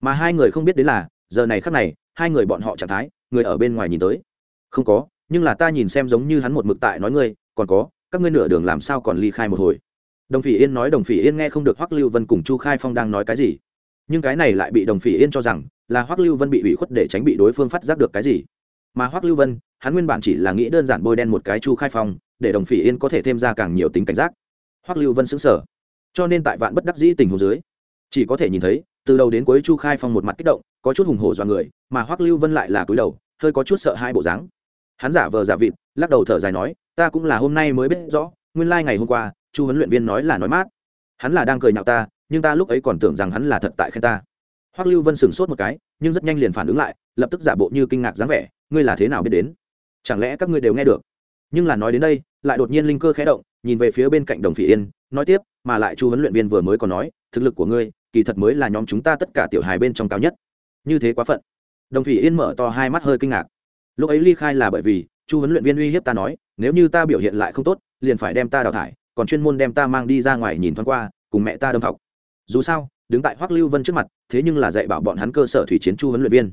Mà hai người không biết đến là, giờ này khắc này, hai người bọn họ trạng thái, người ở bên ngoài nhìn tới. Không có, nhưng là ta nhìn xem giống như hắn một mực tại nói ngươi, còn có, các ngươi nửa đường làm sao còn ly khai một hồi đồng phỉ yên nói đồng phỉ yên nghe không được hoắc lưu vân cùng chu khai phong đang nói cái gì. Nhưng cái này lại bị đồng phỉ yên cho rằng là hoắc lưu vân bị ủy khuất để tránh bị đối phương phát giác được cái gì. Mà hoắc lưu vân, hắn nguyên bản chỉ là nghĩ đơn giản bôi đen một cái chu khai phong, để đồng phỉ yên có thể thêm ra càng nhiều tính cảnh giác. Hoắc lưu vân xứng sở cho nên tại vạn bất đắc dĩ tình hồ dưới, chỉ có thể nhìn thấy, từ đầu đến cuối chu khai phong một mặt kích động, có chút hùng hổ do người, mà hoắc lưu vân lại là cúi đầu, hơi có chút sợ hai bộ dáng. Hắn giả vờ giả vịt, lắc đầu thở dài nói, ta cũng là hôm nay mới biết rõ, nguyên lai ngày hôm qua chu huấn luyện viên nói là nói mát. Hắn là đang cười nhạo ta, nhưng ta lúc ấy còn tưởng rằng hắn là thật tại khen ta. Hoắc lưu vân sửng sốt một cái, nhưng rất nhanh liền phản ứng lại, lập tức giả bộ như kinh ngạc dáng vẻ, ngươi là thế nào biết đến? Chẳng lẽ các ngươi đều nghe được? Nhưng là nói đến đây, lại đột nhiên linh cơ khẽ động, nhìn về phía bên cạnh đồng phỉ yên, nói tiếp, mà lại chu huấn luyện viên vừa mới còn nói, thực lực của ngươi, kỳ thật mới là nhóm chúng ta tất cả tiểu hài bên trong cao nhất. Như thế quá phận. Đồng phỉ yên mở to hai mắt hơi kinh ngạc. Lúc ấy ly khai là bởi vì, chu huấn luyện viên uy hiếp ta nói, nếu như ta biểu hiện lại không tốt, liền phải đem ta đào thải còn chuyên môn đem ta mang đi ra ngoài nhìn thoáng qua, cùng mẹ ta đâm học dù sao, đứng tại hoắc lưu vân trước mặt, thế nhưng là dạy bảo bọn hắn cơ sở thủy chiến chu huấn luyện viên.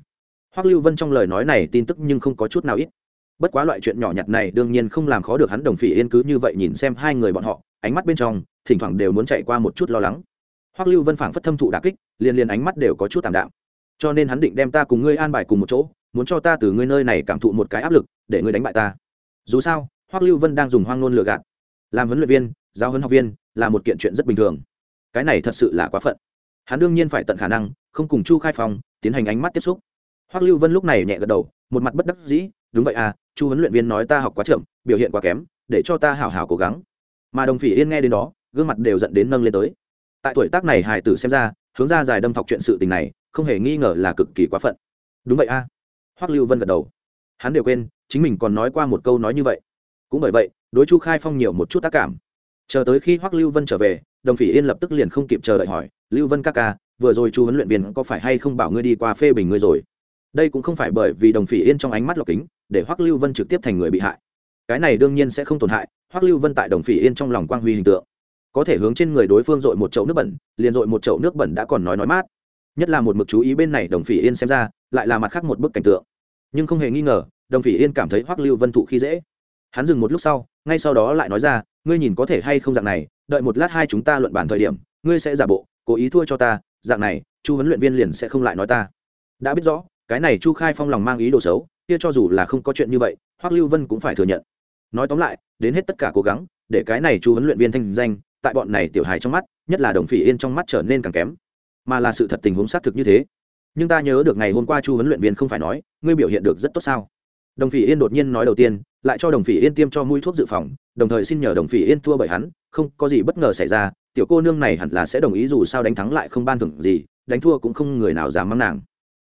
Hoắc lưu vân trong lời nói này tin tức nhưng không có chút nào ít. Bất quá loại chuyện nhỏ nhặt này đương nhiên không làm khó được hắn đồng phỉ yên cứ như vậy nhìn xem hai người bọn họ, ánh mắt bên trong, thỉnh thoảng đều muốn chạy qua một chút lo lắng. Hoắc lưu vân phảng phất thâm thụ đà kích, liền liền ánh mắt đều có chút tạm đạm. Cho nên hắn định đem ta cùng ngươi an bài cùng một chỗ, muốn cho ta từ ngươi nơi này cảm thụ một cái áp lực, để ngươi đánh bại ta. Dù sao, hoắc lưu vân đang dùng hoang ngôn lừa gạt làm huấn luyện viên, giáo huấn học viên là một kiện chuyện rất bình thường. Cái này thật sự là quá phận. Hắn đương nhiên phải tận khả năng, không cùng chu khai phong tiến hành ánh mắt tiếp xúc. Hoắc lưu vân lúc này nhẹ gật đầu, một mặt bất đắc dĩ, đúng vậy à chu huấn luyện viên nói ta học quá chậm, biểu hiện quá kém, để cho ta hào hào cố gắng. Mà đồng phỉ yên nghe đến đó, gương mặt đều dẫn đến nâng lên tới. Tại tuổi tác này Hải tử xem ra, hướng ra dài đâm thọc chuyện sự tình này, không hề nghi ngờ là cực kỳ quá phận. Đúng vậy a à. hoắc lưu vân gật đầu. Hắn đều quên, chính mình còn nói qua một câu nói như vậy. Cũng bởi vậy đối chu khai phong nhiều một chút tác cảm. Chờ tới khi hoắc lưu vân trở về, đồng phỉ yên lập tức liền không kịp chờ đợi hỏi, lưu vân ca ca, vừa rồi chu huấn luyện viên có phải hay không bảo ngươi đi qua phê bình ngươi rồi? Đây cũng không phải bởi vì đồng phỉ yên trong ánh mắt lọc kính, để hoắc lưu vân trực tiếp thành người bị hại. Cái này đương nhiên sẽ không tổn hại, hoắc lưu vân tại đồng phỉ yên trong lòng quang huy hình tượng. Có thể hướng trên người đối phương dội một chậu nước bẩn, liền dội một chậu nước bẩn đã còn nói nói mát. Nhất là một mực chú ý bên này đồng phỉ yên xem ra, lại là mặt khác một bức cảnh tượng. Nhưng không hề nghi ngờ, đồng phỉ yên cảm thấy hoắc lưu vân thụ khi dễ. Hắn dừng một lúc sau ngay sau đó lại nói ra, ngươi nhìn có thể hay không dạng này, đợi một lát hai chúng ta luận bàn thời điểm, ngươi sẽ giả bộ, cố ý thua cho ta, dạng này, chu huấn luyện viên liền sẽ không lại nói ta. Đã biết rõ, cái này chu khai phong lòng mang ý đồ xấu, kia cho dù là không có chuyện như vậy, hoắc lưu vân cũng phải thừa nhận. Nói tóm lại, đến hết tất cả cố gắng, để cái này chu huấn luyện viên thanh danh, tại bọn này tiểu hài trong mắt, nhất là đồng phỉ yên trong mắt trở nên càng kém. Mà là sự thật tình huống xác thực như thế. Nhưng ta nhớ được ngày hôm qua chu huấn luyện viên không phải nói, ngươi biểu hiện được rất tốt sao? Đồng phỉ yên đột nhiên nói đầu tiên lại cho đồng phỉ yên tiêm cho mũi thuốc dự phòng, đồng thời xin nhờ đồng phỉ yên thua bởi hắn, không có gì bất ngờ xảy ra, tiểu cô nương này hẳn là sẽ đồng ý dù sao đánh thắng lại không ban thưởng gì, đánh thua cũng không người nào dám mắng nàng.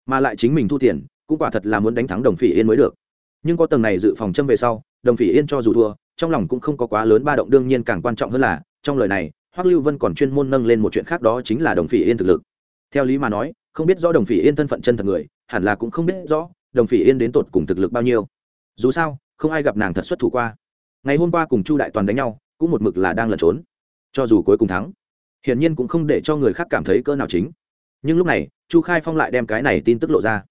Mà lại chính mình thu tiền, cũng quả thật là muốn đánh thắng đồng phỉ yên mới được. Nhưng có tầng này dự phòng châm về sau, đồng phỉ yên cho dù thua, trong lòng cũng không có quá lớn ba động, đương nhiên càng quan trọng hơn là, trong lời này, hoắc lưu vân còn chuyên môn nâng lên một chuyện khác đó chính là đồng phỉ yên thực lực. Theo lý mà nói, không biết rõ đồng phỉ yên thân phận chân thật người, hẳn là cũng không biết rõ đồng phỉ yên đến tột cùng thực lực bao nhiêu. Dù sao không ai gặp nàng thật xuất thủ qua. Ngày hôm qua cùng chu đại toàn đánh nhau, cũng một mực là đang lẩn trốn. Cho dù cuối cùng thắng, hiển nhiên cũng không để cho người khác cảm thấy cỡ nào chính. Nhưng lúc này, chu khai phong lại đem cái này tin tức lộ ra.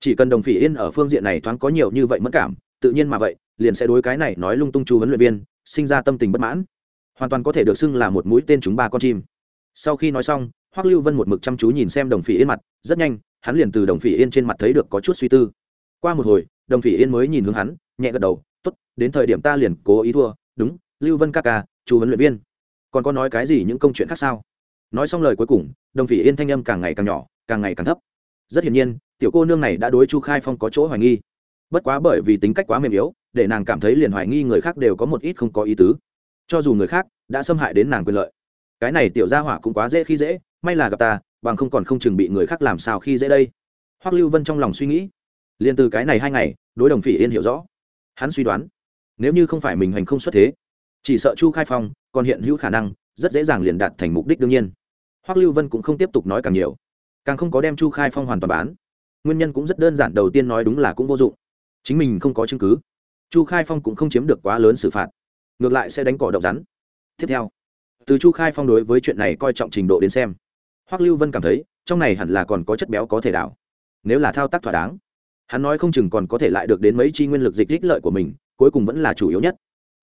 Chỉ cần đồng phỉ yên ở phương diện này thoáng có nhiều như vậy mất cảm, tự nhiên mà vậy, liền sẽ đối cái này nói lung tung chu huấn luyện viên, sinh ra tâm tình bất mãn. Hoàn toàn có thể được xưng là một mũi tên chúng ba con chim. Sau khi nói xong, hoắc lưu vân một mực chăm chú nhìn xem đồng phỉ yên mặt, rất nhanh, hắn liền từ đồng phỉ yên trên mặt thấy được có chút suy tư. Qua một hồi đồng phỉ yên mới nhìn hướng hắn, nhẹ gật đầu t ố t đến thời điểm ta liền cố ý thua, đúng, lưu vân ca ca, chú huấn luyện viên. Còn có nói cái gì những công chuyện khác sao? Nói xong lời cuối cùng, đồng phỉ yên thanh âm càng ngày càng nhỏ, càng ngày càng thấp. Rất hiển nhiên, tiểu cô nương này đã đối chu khai phong có chỗ hoài nghi. Bất quá bởi vì tính cách quá mềm yếu, để nàng cảm thấy liền hoài nghi người khác đều có một ít không có ý tứ. Cho dù người khác đã xâm hại đến nàng quyền lợi, cái này tiểu gia hỏa cũng quá dễ khi dễ, may là gặp ta, bằng không còn không chừng bị người khác làm sao khi dễ đây. Hoắc lưu vân trong lòng suy nghĩ liền từ cái này hai ngày, đối đồng phỉ yên hiểu rõ. Hắn suy đoán, nếu như không phải mình hành không xuất thế, chỉ sợ chu khai phong còn hiện hữu khả năng, rất dễ dàng liền đạt thành mục đích đương nhiên. Hoắc lưu vân cũng không tiếp tục nói càng nhiều, càng không có đem chu khai phong hoàn toàn bán. Nguyên nhân cũng rất đơn giản, đầu tiên nói đúng là cũng vô dụng. Chính mình không có chứng cứ, chu khai phong cũng không chiếm được quá lớn xử phạt, ngược lại sẽ đánh cỏ động rắn. Tiếp theo, từ chu khai phong đối với chuyện này coi trọng trình độ đến xem, hoắc lưu vân cảm thấy, trong này hẳn là còn có chất béo có thể đảo, nếu là thao tác thỏa đáng hắn nói không chừng còn có thể lại được đến mấy chi nguyên lực dịch ích lợi của mình, cuối cùng vẫn là chủ yếu nhất.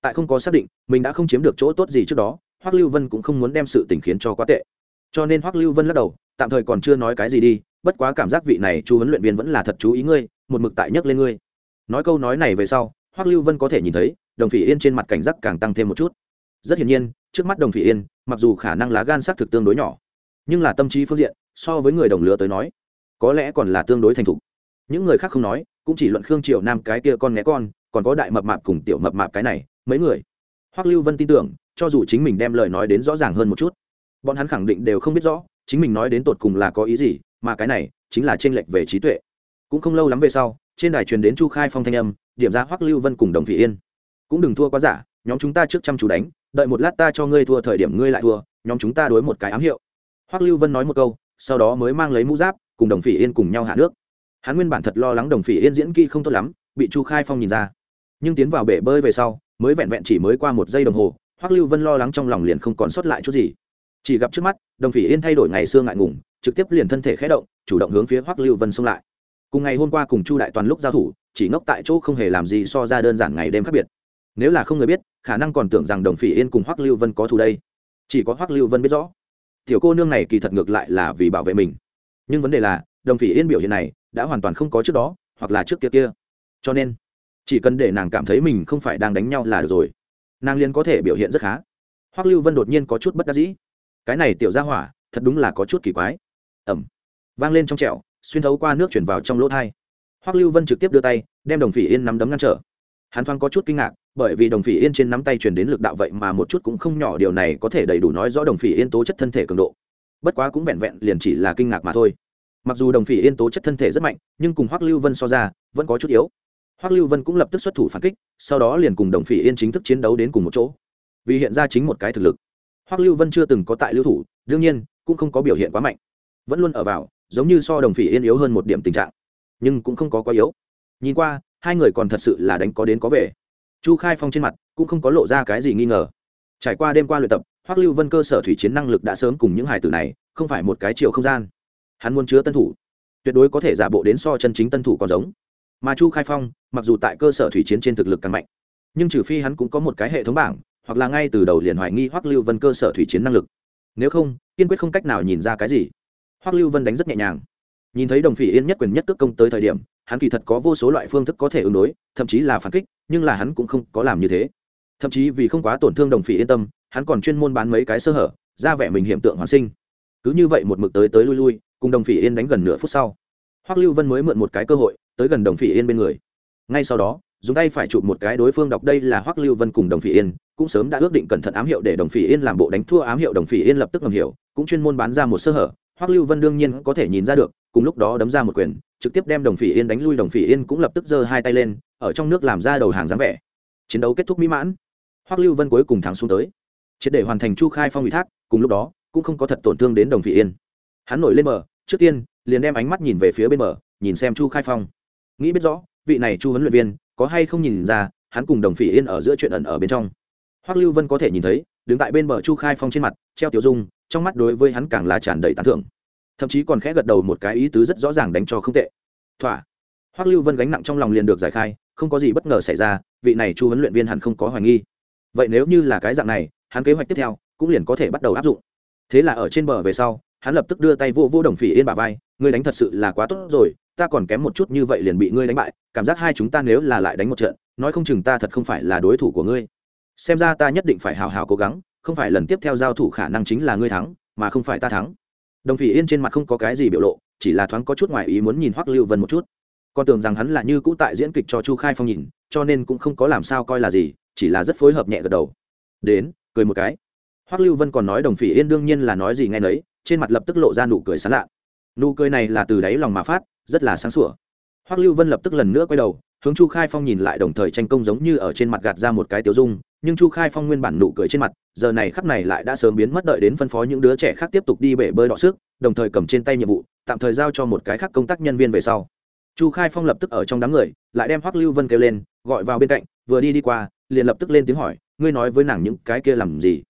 Tại không có xác định, mình đã không chiếm được chỗ tốt gì trước đó, hoắc lưu vân cũng không muốn đem sự tình khiến cho quá tệ. Cho nên hoắc lưu vân lắc đầu, tạm thời còn chưa nói cái gì đi, bất quá cảm giác vị này chu huấn luyện viên vẫn là thật chú ý ngươi, một mực tại nhấc lên ngươi. Nói câu nói này về sau, hoắc lưu vân có thể nhìn thấy, đồng phỉ yên trên mặt cảnh giác càng tăng thêm một chút. Rất hiển nhiên, trước mắt đồng phỉ yên, mặc dù khả năng lá gan xác thực tương đối nhỏ, nhưng là tâm trí phương diện, so với người đồng lứa tới nói, có lẽ còn là tương đối thành thục những người khác không nói, cũng chỉ luận khương triều nam cái kia con né con, còn có đại mập mạp cùng tiểu mập mạp cái này, mấy người. Hoắc lưu vân tin tưởng, cho dù chính mình đem lời nói đến rõ ràng hơn một chút. Bọn hắn khẳng định đều không biết rõ, chính mình nói đến tột cùng là có ý gì, mà cái này chính là tranh lệch về trí tuệ. Cũng không lâu lắm về sau, trên đài truyền đến chu khai phong thanh âm, điểm ra hoắc lưu vân cùng đồng vị yên. Cũng đừng thua quá giả, nhóm chúng ta trước chăm chú đánh, đợi một lát ta cho ngươi thua thời điểm ngươi lại thua, nhóm chúng ta đối một cái ám hiệu. Hoắc lưu vân nói một câu, sau đó mới mang lấy mũ giáp, cùng đồng phỉ yên cùng nhau hạ nước hắn nguyên bản thật lo lắng đồng phỉ yên diễn kỹ không tốt lắm, bị chu khai phong nhìn ra. Nhưng tiến vào bể bơi về sau, mới vẹn vẹn chỉ mới qua một giây đồng hồ, hoắc lưu vân lo lắng trong lòng liền không còn sót lại chút gì. Chỉ gặp trước mắt, đồng phỉ yên thay đổi ngày xưa ngại ngùng, trực tiếp liền thân thể khé động, chủ động hướng phía hoắc lưu vân xông lại. Cùng ngày hôm qua cùng chu đại toàn lúc giao thủ, chỉ ngốc tại chỗ không hề làm gì so ra đơn giản ngày đêm khác biệt. Nếu là không người biết, khả năng còn tưởng rằng đồng phỉ yên cùng hoắc lưu vân có thù đây. Chỉ có hoắc lưu vân biết rõ, tiểu cô nương này kỳ thật ngược lại là vì bảo vệ mình. Nhưng vấn đề là đồng phỉ yên biểu hiện này đã hoàn toàn không có trước đó hoặc là trước kia kia. Cho nên, chỉ cần để nàng cảm thấy mình không phải đang đánh nhau là được rồi. Nàng liền có thể biểu hiện rất khá. Hoắc lưu vân đột nhiên có chút bất đắc dĩ. Cái này tiểu ra hỏa, thật đúng là có chút kỳ quái. Ẩm. Vang lên trong trẹo xuyên thấu qua nước chuyển vào trong lỗ thai. Hoắc lưu vân trực tiếp đưa tay, đem đồng phỉ yên nắm đấm ngăn trở. Hắn thoáng có chút kinh ngạc, bởi vì đồng phỉ yên trên nắm tay truyền đến lực đạo vậy mà một chút cũng không nhỏ, điều này có thể đầy đủ nói rõ đồng phỉ yên tố chất thân thể cường độ. Bất quá cũng vẹn vẹn liền chỉ là kinh ngạc mà thôi mặc dù đồng phỉ yên tố chất thân thể rất mạnh, nhưng cùng hoắc lưu vân so ra, vẫn có chút yếu. Hoắc lưu vân cũng lập tức xuất thủ phản kích, sau đó liền cùng đồng phỉ yên chính thức chiến đấu đến cùng một chỗ. Vì hiện ra chính một cái thực lực. Hoắc lưu vân chưa từng có tại lưu thủ, đương nhiên, cũng không có biểu hiện quá mạnh. Vẫn luôn ở vào, giống như so đồng phỉ yên yếu hơn một điểm tình trạng. Nhưng cũng không có quá yếu. Nhìn qua, hai người còn thật sự là đánh có đến có về. Chu khai phong trên mặt cũng không có lộ ra cái gì nghi ngờ. Trải qua đêm qua luyện tập, hoắc lưu vân cơ sở thủy chiến năng lực đã sớm cùng những hải tử này, không phải một cái chiều không gian hắn muốn chứa tân thủ, tuyệt đối có thể giả bộ đến so chân chính tân thủ còn giống. Mà chu khai phong, mặc dù tại cơ sở thủy chiến trên thực lực càng mạnh, nhưng trừ phi hắn cũng có một cái hệ thống bảng, hoặc là ngay từ đầu liền hoài nghi hoắc lưu vân cơ sở thủy chiến năng lực. Nếu không, kiên quyết không cách nào nhìn ra cái gì. Hoắc lưu vân đánh rất nhẹ nhàng. Nhìn thấy đồng phỉ yên nhất quyền nhất cước công tới thời điểm, hắn kỳ thật có vô số loại phương thức có thể ứng đối, thậm chí là phản kích, nhưng là hắn cũng không có làm như thế. Thậm chí vì không quá tổn thương đồng phỉ yên tâm, hắn còn chuyên môn bán mấy cái sơ hở, ra vẻ mình hiện tượng hoàn sinh. Cứ như vậy một mực tới tới lui lui cùng đồng phỉ yên đánh gần nửa phút sau. Hoắc lưu vân mới mượn một cái cơ hội, tới gần đồng phỉ yên bên người. Ngay sau đó, dùng tay phải chụp một cái đối phương đọc đây là hoắc lưu vân cùng đồng phỉ yên, cũng sớm đã ước định cẩn thận ám hiệu để đồng phỉ yên làm bộ đánh thua ám hiệu đồng phỉ yên lập tức ngầm hiểu, cũng chuyên môn bán ra một sơ hở. Hoắc lưu vân đương nhiên có thể nhìn ra được, cùng lúc đó đấm ra một quyền, trực tiếp đem đồng phỉ yên đánh lui, đồng phỉ yên cũng lập tức giơ hai tay lên, ở trong nước làm ra đầu hàng dáng vẻ. Chiến đấu kết thúc mỹ mãn. Hoắc lưu vân cuối cùng thắng xuống tới. Triệt để hoàn thành chu khai phong ủy thác, cùng lúc đó, cũng không có thật tổn thương đến đồng phỉ yên hắn nổi lên bờ, trước tiên, liền đem ánh mắt nhìn về phía bên bờ, nhìn xem chu khai phong. Nghĩ biết rõ, vị này chu huấn luyện viên, có hay không nhìn ra, hắn cùng đồng phỉ yên ở giữa chuyện ẩn ở bên trong. Hoắc lưu vân có thể nhìn thấy, đứng tại bên bờ chu khai phong trên mặt, treo tiểu dung, trong mắt đối với hắn càng là tràn đầy tán thưởng. Thậm chí còn khẽ gật đầu một cái ý tứ rất rõ ràng đánh cho không tệ. Thỏa. Hoắc lưu vân gánh nặng trong lòng liền được giải khai, không có gì bất ngờ xảy ra, vị này chu huấn luyện viên hẳn không có hoài nghi. Vậy nếu như là cái dạng này, hắn kế hoạch tiếp theo cũng liền có thể bắt đầu áp dụng. Thế là ở trên bờ về sau hắn lập tức đưa tay vô vô đồng phỉ yên bà vai, ngươi đánh thật sự là quá tốt rồi, ta còn kém một chút như vậy liền bị ngươi đánh bại, cảm giác hai chúng ta nếu là lại đánh một trận, nói không chừng ta thật không phải là đối thủ của ngươi. Xem ra ta nhất định phải hào hào cố gắng, không phải lần tiếp theo giao thủ khả năng chính là ngươi thắng, mà không phải ta thắng. Đồng phỉ yên trên mặt không có cái gì biểu lộ, chỉ là thoáng có chút ngoài ý muốn nhìn hoắc lưu vân một chút. Con tưởng rằng hắn là như cũ tại diễn kịch cho chu khai phong nhìn, cho nên cũng không có làm sao coi là gì, chỉ là rất phối hợp nhẹ gật đầu. Đến, cười một cái. Hoắc lưu vân còn nói đồng phỉ yên đương nhiên là nói gì nghe nấy trên mặt lập tức lộ ra nụ cười sán lạ. Nụ cười này là từ đáy lòng mà phát, rất là sáng sủa. Hoắc lưu vân lập tức lần nữa quay đầu, hướng chu khai phong nhìn lại đồng thời tranh công giống như ở trên mặt gạt ra một cái tiểu dung, nhưng chu khai phong nguyên bản nụ cười trên mặt, giờ này khắc này lại đã sớm biến mất đợi đến phân phó những đứa trẻ khác tiếp tục đi bể bơi đọ sức, đồng thời cầm trên tay nhiệm vụ, tạm thời giao cho một cái khác công tác nhân viên về sau. Chu khai phong lập tức ở trong đám người, lại đem hoắc lưu vân kêu lên, gọi vào bên cạnh, vừa đi đi qua, liền lập tức lên tiếng hỏi, ngươi nói với nàng những cái kia làm gì?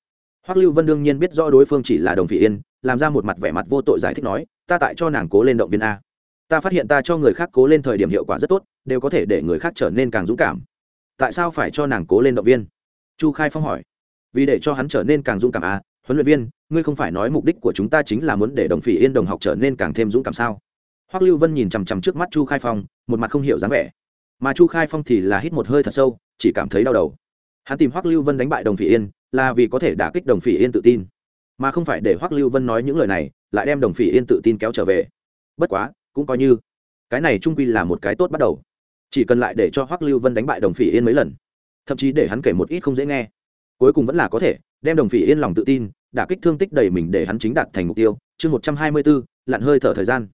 Hoắc lưu vân đương nhiên biết rõ đối phương chỉ là đồng phỉ yên, làm ra một mặt vẻ mặt vô tội giải thích nói, ta tại cho nàng cố lên động viên a. Ta phát hiện ta cho người khác cố lên thời điểm hiệu quả rất tốt, đều có thể để người khác trở nên càng dũng cảm. Tại sao phải cho nàng cố lên động viên? Chu khai phong hỏi. Vì để cho hắn trở nên càng dũng cảm a, huấn luyện viên, ngươi không phải nói mục đích của chúng ta chính là muốn để đồng phỉ yên đồng học trở nên càng thêm dũng cảm sao? Hoắc lưu vân nhìn chằm chằm trước mắt chu khai phong, một mặt không hiểu dáng vẻ. Mà chu khai phong thì là hít một hơi thật sâu, chỉ cảm thấy đau đầu. Hắn tìm hoắc lưu vân đánh bại đồng phỉ yên là vì có thể đả kích đồng phỉ yên tự tin. Mà không phải để hoắc lưu vân nói những lời này, lại đem đồng phỉ yên tự tin kéo trở về. Bất quá, cũng coi như. Cái này trung quy là một cái tốt bắt đầu. Chỉ cần lại để cho hoắc lưu vân đánh bại đồng phỉ yên mấy lần. Thậm chí để hắn kể một ít không dễ nghe. Cuối cùng vẫn là có thể, đem đồng phỉ yên lòng tự tin, đả kích thương tích đầy mình để hắn chính đạt thành mục tiêu. Chương một trăm hai mươi bốn, lặn hơi thở thời gian.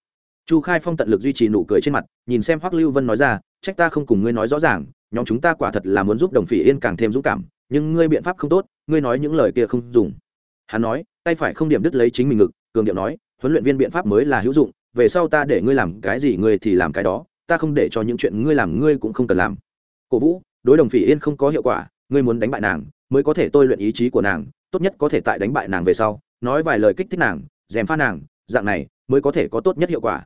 Chu khai phong tận lực duy trì nụ cười trên mặt, nhìn xem hoắc lưu vân nói ra, trách ta không cùng ngươi nói rõ ràng, nhóm chúng ta quả thật là muốn giúp đồng phỉ yên càng thêm dũng cảm nhưng ngươi biện pháp không tốt, ngươi nói những lời kia không dùng. Hắn nói, tay phải không điểm đứt lấy chính mình ngực, cường điệu nói, huấn luyện viên biện pháp mới là hữu dụng, về sau ta để ngươi làm cái gì ngươi thì làm cái đó, ta không để cho những chuyện ngươi làm ngươi cũng không cần làm. Cổ vũ, đối đồng phỉ yên không có hiệu quả, ngươi muốn đánh bại nàng, mới có thể tôi luyện ý chí của nàng, tốt nhất có thể tại đánh bại nàng về sau, nói vài lời kích thích nàng dèm pha nàng, dạng này mới có thể có tốt nhất hiệu quả.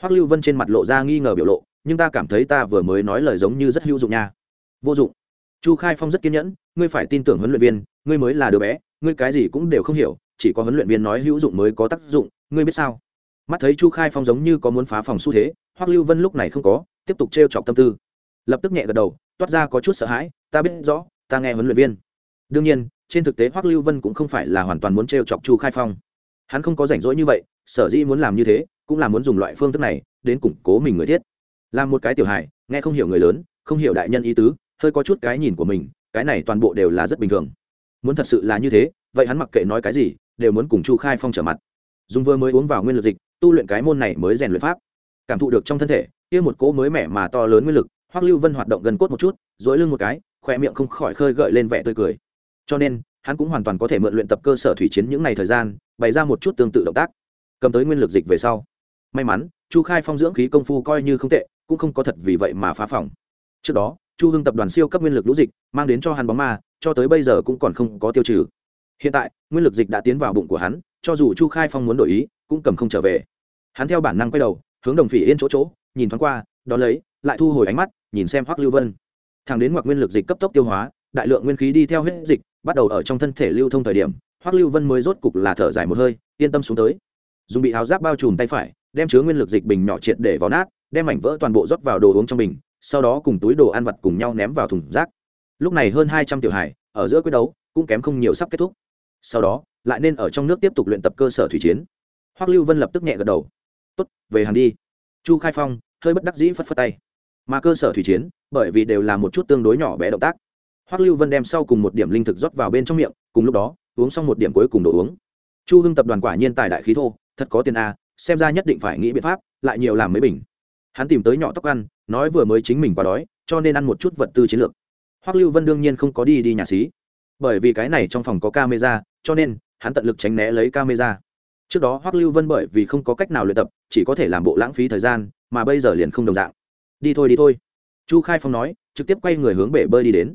Hoắc lưu vân trên mặt lộ ra nghi ngờ biểu lộ, nhưng ta cảm thấy ta vừa mới nói lời giống như rất hữu dụng nha. Vô dụng. Chu khai phong rất kiên nhẫn ngươi phải tin tưởng huấn luyện viên, ngươi mới là đứa bé, ngươi cái gì cũng đều không hiểu, chỉ có huấn luyện viên nói hữu dụng mới có tác dụng, ngươi biết sao? Mắt thấy chu khai phong giống như có muốn phá phòng xu thế, hoắc lưu vân lúc này không có, tiếp tục t chọc tâm tư. Lập tức nhẹ gật đầu, toát ra có chút sợ hãi, ta biết rõ, ta nghe huấn luyện viên. Đương nhiên, trên thực tế hoắc lưu vân cũng không phải là hoàn toàn muốn t chọc chu khai phong. Hắn không có rảnh rỗi như vậy, sở dĩ muốn làm như thế, cũng là muốn dùng loại phương thức này, đến củng cố mình người thiết. Làm một cái tiểu hài, nghe không hiểu người lớn, không hiểu đại nhân ý tứ, hơi có chút cái nhìn của mình cái này toàn bộ đều là rất bình thường. Muốn thật sự là như thế, vậy hắn mặc kệ nói cái gì, đều muốn cùng chu khai phong trở mặt. Dùng vừa mới uống vào nguyên lực dịch, tu luyện cái môn này mới rèn luyện pháp. Cảm thụ được trong thân thể, kia một cỗ mới mẻ mà to lớn nguyên lực, hoắc lưu vân hoạt động gần cốt một chút dối lưng một cái khoe miệng không khỏi khơi gợi lên vẻ tươi cười. Cho nên, hắn cũng hoàn toàn có thể mượn luyện tập cơ sở thủy chiến những ngày thời gian, bày ra một chút tương tự động tác. Cầm tới nguyên lực dịch về sau. May mắn, chu khai phong dưỡng khí công phu coi như không tệ, cũng không có thật vì vậy mà phá phòng. Trước đó chu hưng tập đoàn siêu cấp nguyên lực lũ dịch, mang đến cho hắn bóng ma, cho tới bây giờ cũng còn không có tiêu trừ. Hiện tại, nguyên lực dịch đã tiến vào bụng của hắn, cho dù chu khai phong muốn đổi ý, cũng cầm không trở về. Hắn theo bản năng quay đầu, hướng đồng phỉ yên chỗ chỗ, nhìn thoáng qua, đón lấy, lại thu hồi ánh mắt, nhìn xem hoắc lưu vân. Thằng đến ngoặc nguyên lực dịch cấp tốc tiêu hóa, đại lượng nguyên khí đi theo huyết dịch, bắt đầu ở trong thân thể lưu thông thời điểm, hoắc lưu vân mới rốt cục là thở dài một hơi, yên tâm xuống tới. Dùng bị áo giáp bao trùm tay phải, đem chứa nguyên lực dịch bình nhỏ triệt để vào nát, đem mảnh vỡ toàn bộ rót vào đồ uống trong bình sau đó cùng túi đồ ăn vặt cùng nhau ném vào thùng rác. Lúc này hơn hai trăm tiểu hải ở giữa quyết đấu, cũng kém không nhiều sắp kết thúc. Sau đó, lại nên ở trong nước tiếp tục luyện tập cơ sở thủy chiến. Hoắc lưu vân lập tức nhẹ gật đầu. Tốt, về hàng đi. Chu khai phong hơi bất đắc dĩ phất phất tay. Mà cơ sở thủy chiến, bởi vì đều là một chút tương đối nhỏ bé động tác. Hoắc lưu vân đem sau cùng một điểm linh thực rót vào bên trong miệng, cùng lúc đó, uống xong một điểm cuối cùng đồ uống. Chu hưng tập đoàn quả nhiên tài đại khí thô, thật có tiền a, xem ra nhất định phải nghĩ biện pháp, lại nhiều làm mấy bình. Hắn tìm tới nhỏ tóc ăn nói vừa mới chính mình quá đói, cho nên ăn một chút vật tư chiến lược. Hoắc lưu vân đương nhiên không có đi đi nhà xí. Bởi vì cái này trong phòng có camera, cho nên, hắn tận lực tránh né lấy camera. Trước đó hoắc lưu vân bởi vì không có cách nào luyện tập, chỉ có thể làm bộ lãng phí thời gian, mà bây giờ liền không đồng dạng. Đi thôi đi thôi. Chu khai phong nói, trực tiếp quay người hướng bể bơi đi đến.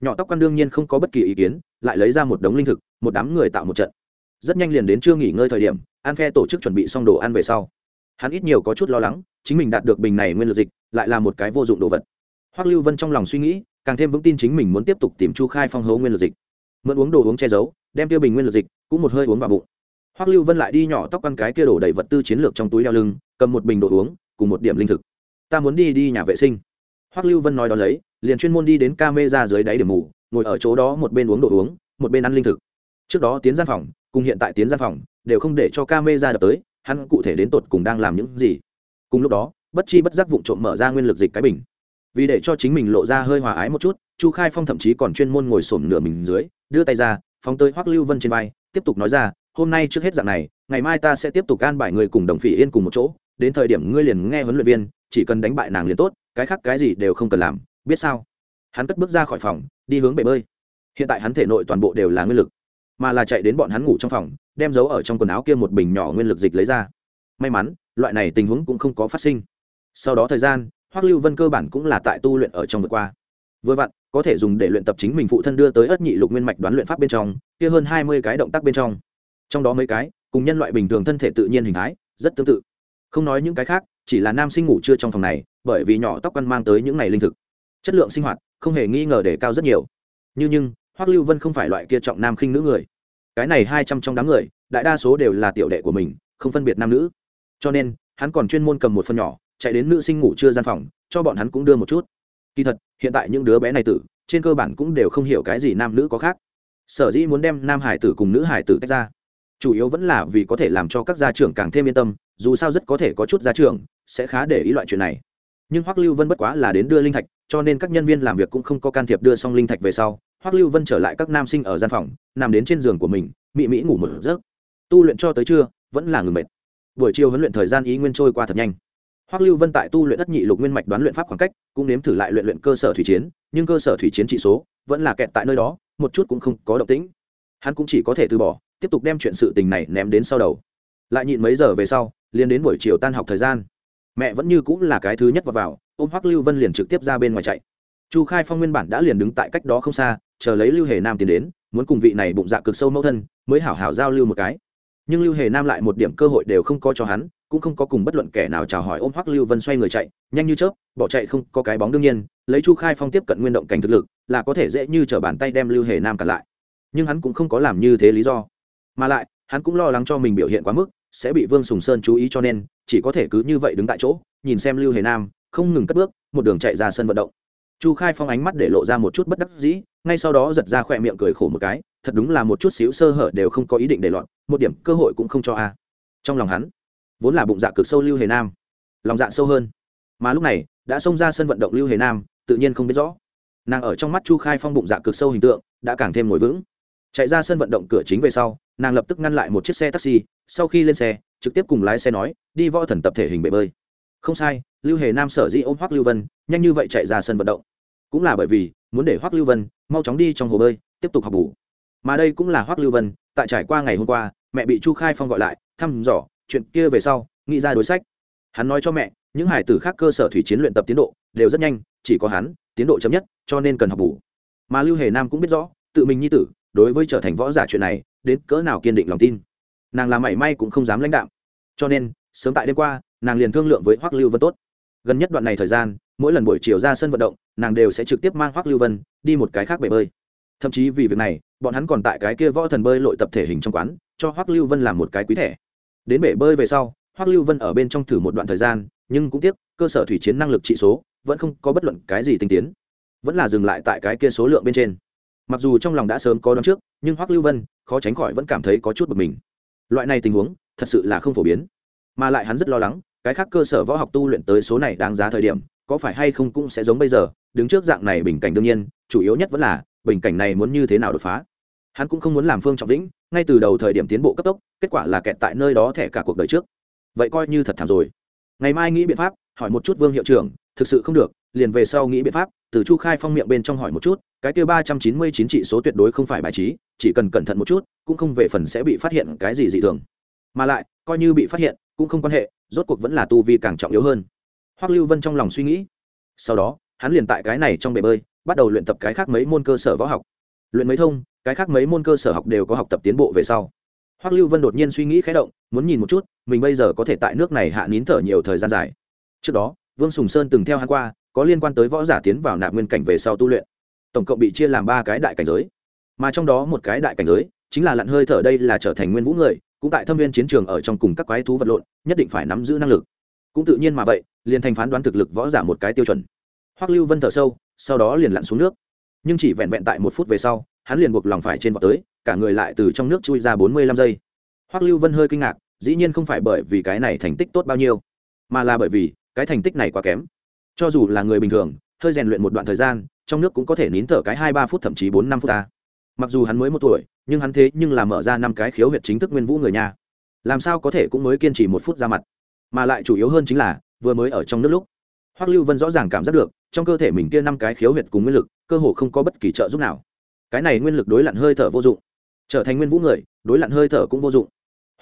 Nhỏ tóc quan đương nhiên không có bất kỳ ý kiến, lại lấy ra một đống linh thực, một đám người tạo một trận. Rất nhanh liền đến chưa nghỉ ngơi thời điểm, an phe tổ chức chuẩn bị xong đồ ăn về sau hắn ít nhiều có chút lo lắng, chính mình đạt được bình này nguyên lực dịch, lại là một cái vô dụng đồ vật. Hoắc lưu vân trong lòng suy nghĩ, càng thêm vững tin chính mình muốn tiếp tục tìm chu khai phong hấu nguyên lực dịch. Mượn uống đồ uống che giấu, đem tiêu bình nguyên lực dịch cũng một hơi uống vào bụng. Hoắc lưu vân lại đi nhỏ tóc ăn cái kia đổ đầy vật tư chiến lược trong túi đeo lưng, cầm một bình đồ uống, cùng một điểm linh thực. Ta muốn đi đi nhà vệ sinh. Hoắc lưu vân nói đó lấy, liền chuyên môn đi đến ca mê ra dưới đáy điểm mù, ngồi ở chỗ đó một bên uống đồ uống, một bên ăn linh thực. Trước đó tiến gian phòng, cùng hiện tại tiến gian phòng, đều không để cho ca mê ra đập tới hắn cụ thể đến tột cùng đang làm những gì. Cùng lúc đó, bất chi bất giác vụng trộm mở ra nguyên lực dịch cái bình. Vì để cho chính mình lộ ra hơi hòa ái một chút, chu khai phong thậm chí còn chuyên môn ngồi sổm nửa mình dưới, đưa tay ra, phóng tới hoắc lưu vân trên vai, tiếp tục nói ra, hôm nay trước hết dạng này, ngày mai ta sẽ tiếp tục an bài người cùng đồng phỉ yên cùng một chỗ, đến thời điểm ngươi liền nghe huấn luyện viên, chỉ cần đánh bại nàng liền tốt, cái khác cái gì đều không cần làm, biết sao? Hắn cất bước ra khỏi phòng, đi hướng bể bơi. Hiện tại hắn thể nội toàn bộ đều là nguyên lực, mà là chạy đến bọn hắn ngủ trong phòng đem giấu ở trong quần áo kia một bình nhỏ nguyên lực dịch lấy ra. May mắn, loại này tình huống cũng không có phát sinh. Sau đó thời gian, hoắc lưu vân cơ bản cũng là tại tu luyện ở trong vừa qua. Vừa vặn, có thể dùng để luyện tập chính mình phụ thân đưa tới ất nhị lục nguyên mạch đoán luyện pháp bên trong, kia hơn hai mươi cái động tác bên trong. Trong đó mấy cái, cùng nhân loại bình thường thân thể tự nhiên hình thái, rất tương tự. Không nói những cái khác, chỉ là nam sinh ngủ chưa trong phòng này, bởi vì nhỏ tóc ăn mang tới những ngày linh thực. Chất lượng sinh hoạt, không hề nghi ngờ để cao rất nhiều. Như nhưng, hoắc lưu vân không phải loại kia trọng nam khinh nữ người cái này hai trăm trong đám người, đại đa số đều là tiểu đệ của mình, không phân biệt nam nữ. Cho nên, hắn còn chuyên môn cầm một phần nhỏ, chạy đến nữ sinh ngủ chưa gian phòng, cho bọn hắn cũng đưa một chút. Kỳ thật, hiện tại những đứa bé này tử, trên cơ bản cũng đều không hiểu cái gì nam nữ có khác. Sở dĩ muốn đem nam hải tử cùng nữ hải tử tách ra. Chủ yếu vẫn là vì có thể làm cho các gia trưởng càng thêm yên tâm, dù sao rất có thể có chút gia trưởng, sẽ khá để ý loại chuyện này. Nhưng hoắc lưu vân bất quá là đến đưa linh thạch, cho nên các nhân viên làm việc cũng không có can thiệp đưa xong linh thạch về sau hoắc lưu vân trở lại các nam sinh ở gian phòng nằm đến trên giường của mình mị mỹ ngủ một giấc. Tu luyện cho tới trưa vẫn là ngừng mệt. Buổi chiều huấn luyện thời gian ý nguyên trôi qua thật nhanh. Hoắc lưu vân tại tu luyện đất nhị lục nguyên mạch đoán luyện pháp khoảng cách cũng nếm thử lại luyện luyện cơ sở thủy chiến nhưng cơ sở thủy chiến trị số vẫn là kẹt tại nơi đó một chút cũng không có động tĩnh. Hắn cũng chỉ có thể từ bỏ tiếp tục đem chuyện sự tình này ném đến sau đầu. Lại nhịn mấy giờ về sau liền đến buổi chiều tan học thời gian. Mẹ vẫn như cũng là cái thứ nhất vào, vào ôm hoắc lưu vân liền trực tiếp ra bên ngoài chạy. Chu khai phong nguyên bản đã liền đứng tại cách đó không xa chờ lấy lưu hề nam tiến đến, muốn cùng vị này bụng dạ cực sâu mẫu thân mới hảo hảo giao lưu một cái. Nhưng lưu hề nam lại một điểm cơ hội đều không có cho hắn, cũng không có cùng bất luận kẻ nào chào hỏi ôm hoắc lưu vân xoay người chạy, nhanh như chớp, bỏ chạy không có cái bóng đương nhiên, lấy chu khai phong tiếp cận nguyên động cảnh thực lực, là có thể dễ như chở bàn tay đem lưu hề nam cản lại. Nhưng hắn cũng không có làm như thế lý do. Mà lại, hắn cũng lo lắng cho mình biểu hiện quá mức, sẽ bị vương sùng sơn chú ý cho nên, chỉ có thể cứ như vậy đứng tại chỗ, nhìn xem lưu hề nam, không ngừng cất bước, một đường chạy ra sân vận động chu khai phong ánh mắt để lộ ra một chút bất đắc dĩ, ngay sau đó giật ra khỏe miệng cười khổ một cái, thật đúng là một chút xíu sơ hở đều không có ý định để lọt, một điểm cơ hội cũng không cho a. Trong lòng hắn, vốn là bụng dạ cực sâu lưu hề nam, lòng dạ sâu hơn. Mà lúc này, đã xông ra sân vận động lưu hề nam, tự nhiên không biết rõ. Nàng ở trong mắt chu khai phong bụng dạ cực sâu hình tượng, đã càng thêm ngồi vững. Chạy ra sân vận động cửa chính về sau, nàng lập tức ngăn lại một chiếc xe taxi, sau khi lên xe, trực tiếp cùng lái xe nói, đi võ thần tập thể hình bể bơi. Không sai, lưu hề nam sở dĩ ôm hoắc lưu vân, nhanh như vậy chạy ra sân vận động cũng là bởi vì, muốn để hoắc lưu vân mau chóng đi trong hồ bơi, tiếp tục học bù. Mà đây cũng là hoắc lưu vân, tại trải qua ngày hôm qua, mẹ bị chu khai phong gọi lại, thăm dò chuyện kia về sau, nghĩ ra đối sách. Hắn nói cho mẹ, những hải tử khác cơ sở thủy chiến luyện tập tiến độ đều rất nhanh, chỉ có hắn, tiến độ chậm nhất, cho nên cần học bù. Mà lưu hề nam cũng biết rõ, tự mình nhi tử, đối với trở thành võ giả chuyện này, đến cỡ nào kiên định lòng tin. Nàng làm mảy may cũng không dám lãnh đạo cho nên, sớm tại đêm qua, nàng liền thương lượng với hoắc lưu vân tốt. Gần nhất đoạn này thời gian, mỗi lần buổi chiều ra sân vận động nàng đều sẽ trực tiếp mang hoắc lưu vân đi một cái khác bể bơi. Thậm chí vì việc này, bọn hắn còn tại cái kia võ thần bơi lội tập thể hình trong quán, cho hoắc lưu vân làm một cái quý thẻ. Đến bể bơi về sau, hoắc lưu vân ở bên trong thử một đoạn thời gian, nhưng cũng tiếc, cơ sở thủy chiến năng lực trị số vẫn không có bất luận cái gì tinh tiến, vẫn là dừng lại tại cái kia số lượng bên trên. Mặc dù trong lòng đã sớm có đón trước, nhưng hoắc lưu vân khó tránh khỏi vẫn cảm thấy có chút bực mình. Loại này tình huống, thật sự là không phổ biến. Mà lại hắn rất lo lắng, cái khác cơ sở võ học tu luyện tới số này đáng giá thời điểm có phải hay không cũng sẽ giống bây giờ, đứng trước dạng này bình cảnh đương nhiên, chủ yếu nhất vẫn là, bình cảnh này muốn như thế nào đột phá. Hắn cũng không muốn làm phương trọng lĩnh ngay từ đầu thời điểm tiến bộ cấp tốc, kết quả là kẹt tại nơi đó thẻ cả cuộc đời trước. Vậy coi như thật thảm rồi. Ngày mai nghĩ biện pháp, hỏi một chút vương hiệu trưởng, thực sự không được, liền về sau nghĩ biện pháp, từ chu khai phong miệng bên trong hỏi một chút, cái kia ba trăm chín mươi chín trị số tuyệt đối không phải bài trí, chỉ cần cẩn thận một chút, cũng không về phần sẽ bị phát hiện cái gì dị thường. Mà lại, coi như bị phát hiện, cũng không quan hệ, rốt cuộc vẫn là tu vi càng trọng yếu hơn hoắc lưu vân trong lòng suy nghĩ. Sau đó, hắn liền tại cái này trong bể bơi, bắt đầu luyện tập cái khác mấy môn cơ sở võ học. Luyện mấy thông, cái khác mấy môn cơ sở học đều có học tập tiến bộ về sau. Hoắc lưu vân đột nhiên suy nghĩ khé động, muốn nhìn một chút, mình bây giờ có thể tại nước này hạ nín thở nhiều thời gian dài. Trước đó, vương sùng sơn từng theo hắn qua, có liên quan tới võ giả tiến vào nạp nguyên cảnh về sau tu luyện. Tổng cộng bị chia làm ba cái đại cảnh giới. Mà trong đó một cái đại cảnh giới, chính là lặn hơi thở đây là trở thành nguyên vũ người, cũng tại thâm viên chiến trường ở trong cùng các quái thú vật lộn, nhất định phải nắm giữ năng lực. Cũng tự nhiên mà vậy liền thành phán đoán thực lực võ giả một cái tiêu chuẩn. Hoắc lưu vân thở sâu, sau đó liền lặn xuống nước. Nhưng chỉ vẹn vẹn tại một phút về sau, hắn liền buộc lòng phải trên vọt tới, cả người lại từ trong nước chui ra bốn mươi lăm giây. Hoắc lưu vân hơi kinh ngạc, dĩ nhiên không phải bởi vì cái này thành tích tốt bao nhiêu, mà là bởi vì cái thành tích này quá kém. Cho dù là người bình thường, hơi rèn luyện một đoạn thời gian, trong nước cũng có thể nín thở cái hai ba phút thậm chí bốn năm phút ta. Mặc dù hắn mới một tuổi, nhưng hắn thế nhưng là mở ra năm cái khiếu huyệt chính thức nguyên vũ người nhà. Làm sao có thể cũng mới kiên trì một phút ra mặt? Mà lại chủ yếu hơn chính là vừa mới ở trong nước lúc. Hoắc lưu vân rõ ràng cảm giác được, trong cơ thể mình kia năm cái khiếu huyệt cùng nguyên lực, cơ hồ không có bất kỳ trợ giúp nào. Cái này nguyên lực đối lặn hơi thở vô dụng. Trở thành nguyên vũ người, đối lặn hơi thở cũng vô dụng.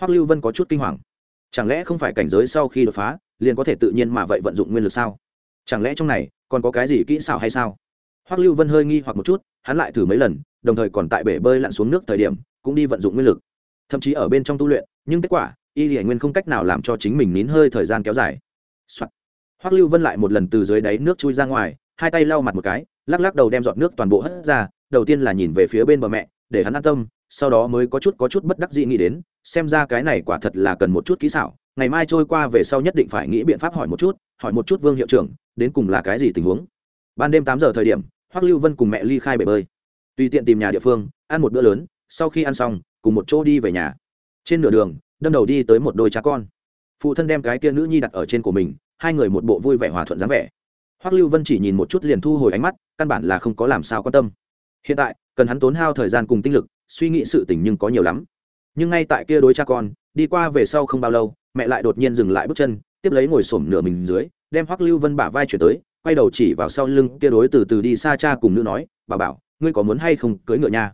Hoắc lưu vân có chút kinh hoàng. Chẳng lẽ không phải cảnh giới sau khi đột phá, liền có thể tự nhiên mà vậy vận dụng nguyên lực sao? Chẳng lẽ trong này còn có cái gì kỹ xảo hay sao? Hoắc lưu vân hơi nghi hoặc một chút, hắn lại thử mấy lần, đồng thời còn tại bể bơi lặn xuống nước thời điểm, cũng đi vận dụng nguyên lực. Thậm chí ở bên trong tu luyện, nhưng kết quả, y hiển nguyên không cách nào làm cho chính mình nín hơi thời gian kéo dài、Soạt. hoắc lưu vân lại một lần từ dưới đáy nước chui ra ngoài, hai tay lau mặt một cái, lắc lắc đầu đem giọt nước toàn bộ hất ra, đầu tiên là nhìn về phía bên bờ mẹ, để hắn an tâm, sau đó mới có chút có chút bất đắc dĩ nghĩ đến, xem ra cái này quả thật là cần một chút kỹ xảo, ngày mai trôi qua về sau nhất định phải nghĩ biện pháp hỏi một chút, hỏi một chút vương hiệu trưởng, đến cùng là cái gì tình huống. Ban đêm tám giờ thời điểm, hoắc lưu vân cùng mẹ ly khai bể bơi. Tùy tiện tìm nhà địa phương, ăn một bữa lớn, sau khi ăn xong, cùng một chỗ đi về nhà. Trên nửa đường, đâm đầu đi tới một đôi cha con phụ thân đem cái kia nữ nhi đặt ở trên của mình, hai người một bộ vui vẻ hòa thuận dáng vẻ. Hoắc lưu vân chỉ nhìn một chút liền thu hồi ánh mắt, căn bản là không có làm sao quan tâm. Hiện tại, cần hắn tốn hao thời gian cùng tinh lực, suy nghĩ sự tình nhưng có nhiều lắm. Nhưng ngay tại kia đối cha con, đi qua về sau không bao lâu, mẹ lại đột nhiên dừng lại bước chân, tiếp lấy ngồi xổm nửa mình dưới, đem hoắc lưu vân bả vai chuyển tới, quay đầu chỉ vào sau lưng kia đối từ từ đi xa cha cùng nữ nói bà bảo, ngươi có muốn hay không cưới ngựa nha?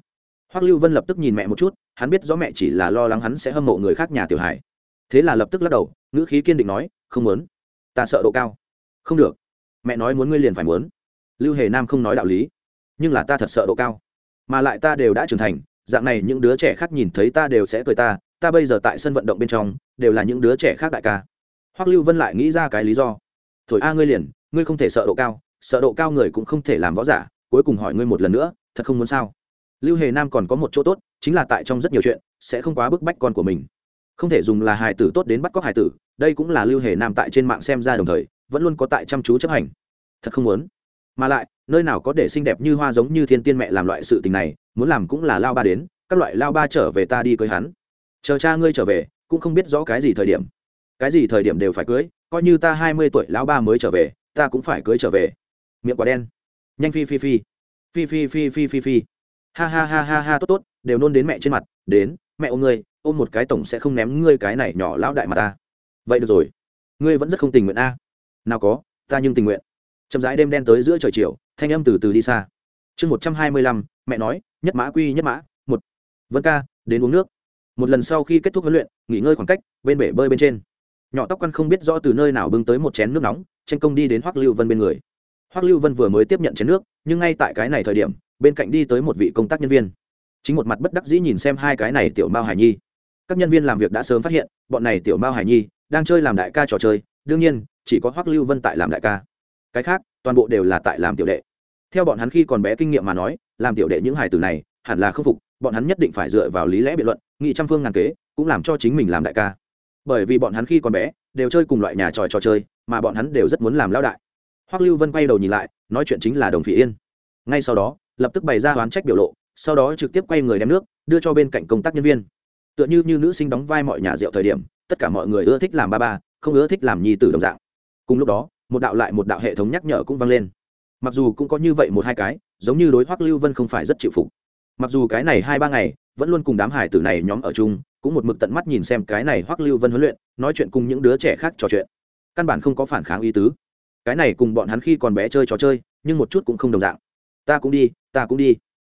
Hoắc lưu vân lập tức nhìn mẹ một chút, hắn biết rõ mẹ chỉ là lo lắng hắn sẽ hâm mộ người khác nhà tiểu hải thế là lập tức lắc đầu, ngữ khí kiên định nói, không muốn. Ta sợ độ cao. Không được. Mẹ nói muốn ngươi liền phải muốn. Lưu hề nam không nói đạo lý. Nhưng là ta thật sợ độ cao. Mà lại ta đều đã trưởng thành, dạng này những đứa trẻ khác nhìn thấy ta đều sẽ cười ta. Ta bây giờ tại sân vận động bên trong, đều là những đứa trẻ khác đại ca. Hoắc lưu vân lại nghĩ ra cái lý do. Thổi a, ngươi liền, ngươi không thể sợ độ cao, sợ độ cao người cũng không thể làm võ giả, cuối cùng hỏi ngươi một lần nữa, thật không muốn sao? Lưu hề nam còn có một chỗ tốt, chính là tại trong rất nhiều chuyện, sẽ không quá bức bách con của mình không thể dùng là hài tử tốt đến bắt cóc hài tử, đây cũng là lưu hề nam tại trên mạng xem ra đồng thời, vẫn luôn có tại chăm chú chấp hành. Thật không muốn. Mà lại, nơi nào có để xinh đẹp như hoa giống như thiên tiên mẹ làm loại sự tình này, muốn làm cũng là lao ba đến, các loại lao ba trở về ta đi cưới hắn. Chờ cha ngươi trở về, cũng không biết rõ cái gì thời điểm. Cái gì thời điểm đều phải cưới, coi như ta hai mươi tuổi lão ba mới trở về, ta cũng phải cưới trở về. Miệng quả đen. Nhanh phi phi phi. Phi phi phi phi phi phi. Ha ha ha ha ha, tốt tốt, đều nôn đến mẹ trên mặt, đến, mẹ ôm ngươi ôm một cái tổng sẽ không ném ngươi cái này nhỏ lão đại mà ta. Vậy được rồi. Ngươi vẫn rất không tình nguyện a. Nào có, ta nhưng tình nguyện. Chậm rãi đêm đen tới giữa trời chiều, thanh âm từ từ đi xa. Chương một trăm hai mươi lăm, mẹ nói, nhất mã quy nhất mã, một. Vân ca, đến uống nước. Một lần sau khi kết thúc huấn luyện, nghỉ ngơi khoảng cách, bên bể bơi bên trên. Nhỏ tóc căn không biết rõ từ nơi nào bưng tới một chén nước nóng, tranh công đi đến hoắc lưu vân bên người. Hoắc lưu vân vừa mới tiếp nhận chén nước, nhưng ngay tại cái này thời điểm, bên cạnh đi tới một vị công tác nhân viên. Chính một mặt bất đắc dĩ nhìn xem hai cái này tiểu mao hải nhi các nhân viên làm việc đã sớm phát hiện, bọn này tiểu mao hải nhi đang chơi làm đại ca trò chơi, đương nhiên, chỉ có hoắc lưu vân tại làm đại ca. Cái khác, toàn bộ đều là tại làm tiểu đệ. Theo bọn hắn khi còn bé kinh nghiệm mà nói, làm tiểu đệ những hải tử này hẳn là không phục, bọn hắn nhất định phải dựa vào lý lẽ biện luận, nghị trăm phương ngàn kế, cũng làm cho chính mình làm đại ca. Bởi vì bọn hắn khi còn bé đều chơi cùng loại nhà tròi trò chơi, mà bọn hắn đều rất muốn làm lão đại. Hoắc lưu vân quay đầu nhìn lại, nói chuyện chính là đồng phỉ yên. Ngay sau đó, lập tức bày ra oán trách biểu lộ, sau đó trực tiếp quay người đem nước, đưa cho bên cạnh công tác nhân viên tựa như như nữ sinh đóng vai mọi nhà rượu thời điểm, tất cả mọi người ưa thích làm ba ba, không ưa thích làm nhi tử đồng dạng. Cùng lúc đó, một đạo lại một đạo hệ thống nhắc nhở cũng vang lên. Mặc dù cũng có như vậy một hai cái, giống như đối hoắc lưu vân không phải rất chịu phục. Mặc dù cái này hai ba ngày, vẫn luôn cùng đám hải tử này nhóm ở chung, cũng một mực tận mắt nhìn xem cái này hoắc lưu vân huấn luyện, nói chuyện cùng những đứa trẻ khác trò chuyện. Căn bản không có phản kháng ý tứ. Cái này cùng bọn hắn khi còn bé chơi trò chơi, nhưng một chút cũng không đồng dạng. Ta cũng đi, ta cũng đi.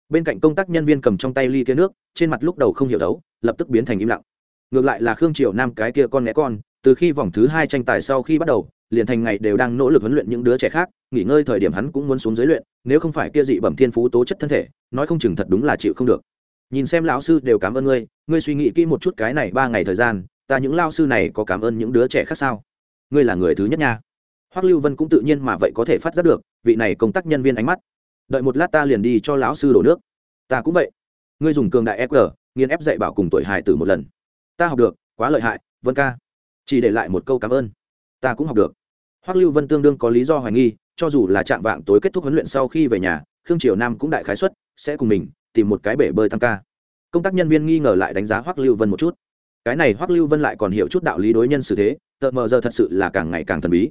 Bên cạnh công tác nhân viên cầm trong tay ly kia nước, trên mặt lúc đầu không hiểu đấu lập tức biến thành im lặng. Ngược lại là khương triều nam cái kia con né con, từ khi vòng thứ hai tranh tài sau khi bắt đầu, liền thành ngày đều đang nỗ lực huấn luyện những đứa trẻ khác, nghỉ ngơi thời điểm hắn cũng muốn xuống dưới luyện, nếu không phải kia dị bẩm thiên phú tố chất thân thể, nói không chừng thật đúng là chịu không được. Nhìn xem lão sư đều cảm ơn ngươi ngươi suy nghĩ kỹ một chút cái này ba ngày thời gian, ta những lao sư này có cảm ơn những đứa trẻ khác sao? Ngươi là người thứ nhất nha. Hoắc lưu vân cũng tự nhiên mà vậy có thể phát giác được, vị này công tác nhân viên ánh mắt. Đợi một lát ta liền đi cho lão sư đổ nước. Ta cũng vậy. Ngươi dùng cường đại fg nghiên ép dạy bảo cùng tuổi hài tử một lần. Ta học được, quá lợi hại, vân ca. Chỉ để lại một câu cảm ơn. Ta cũng học được. Hoắc lưu vân tương đương có lý do hoài nghi, cho dù là trạng vạng tối kết thúc huấn luyện sau khi về nhà, khương triều nam cũng đại khái xuất, sẽ cùng mình tìm một cái bể bơi tăng ca. Công tác nhân viên nghi ngờ lại đánh giá hoắc lưu vân một chút. Cái này hoắc lưu vân lại còn hiểu chút đạo lý đối nhân xử thế, tợ mờ giờ thật sự là càng ngày càng thần bí.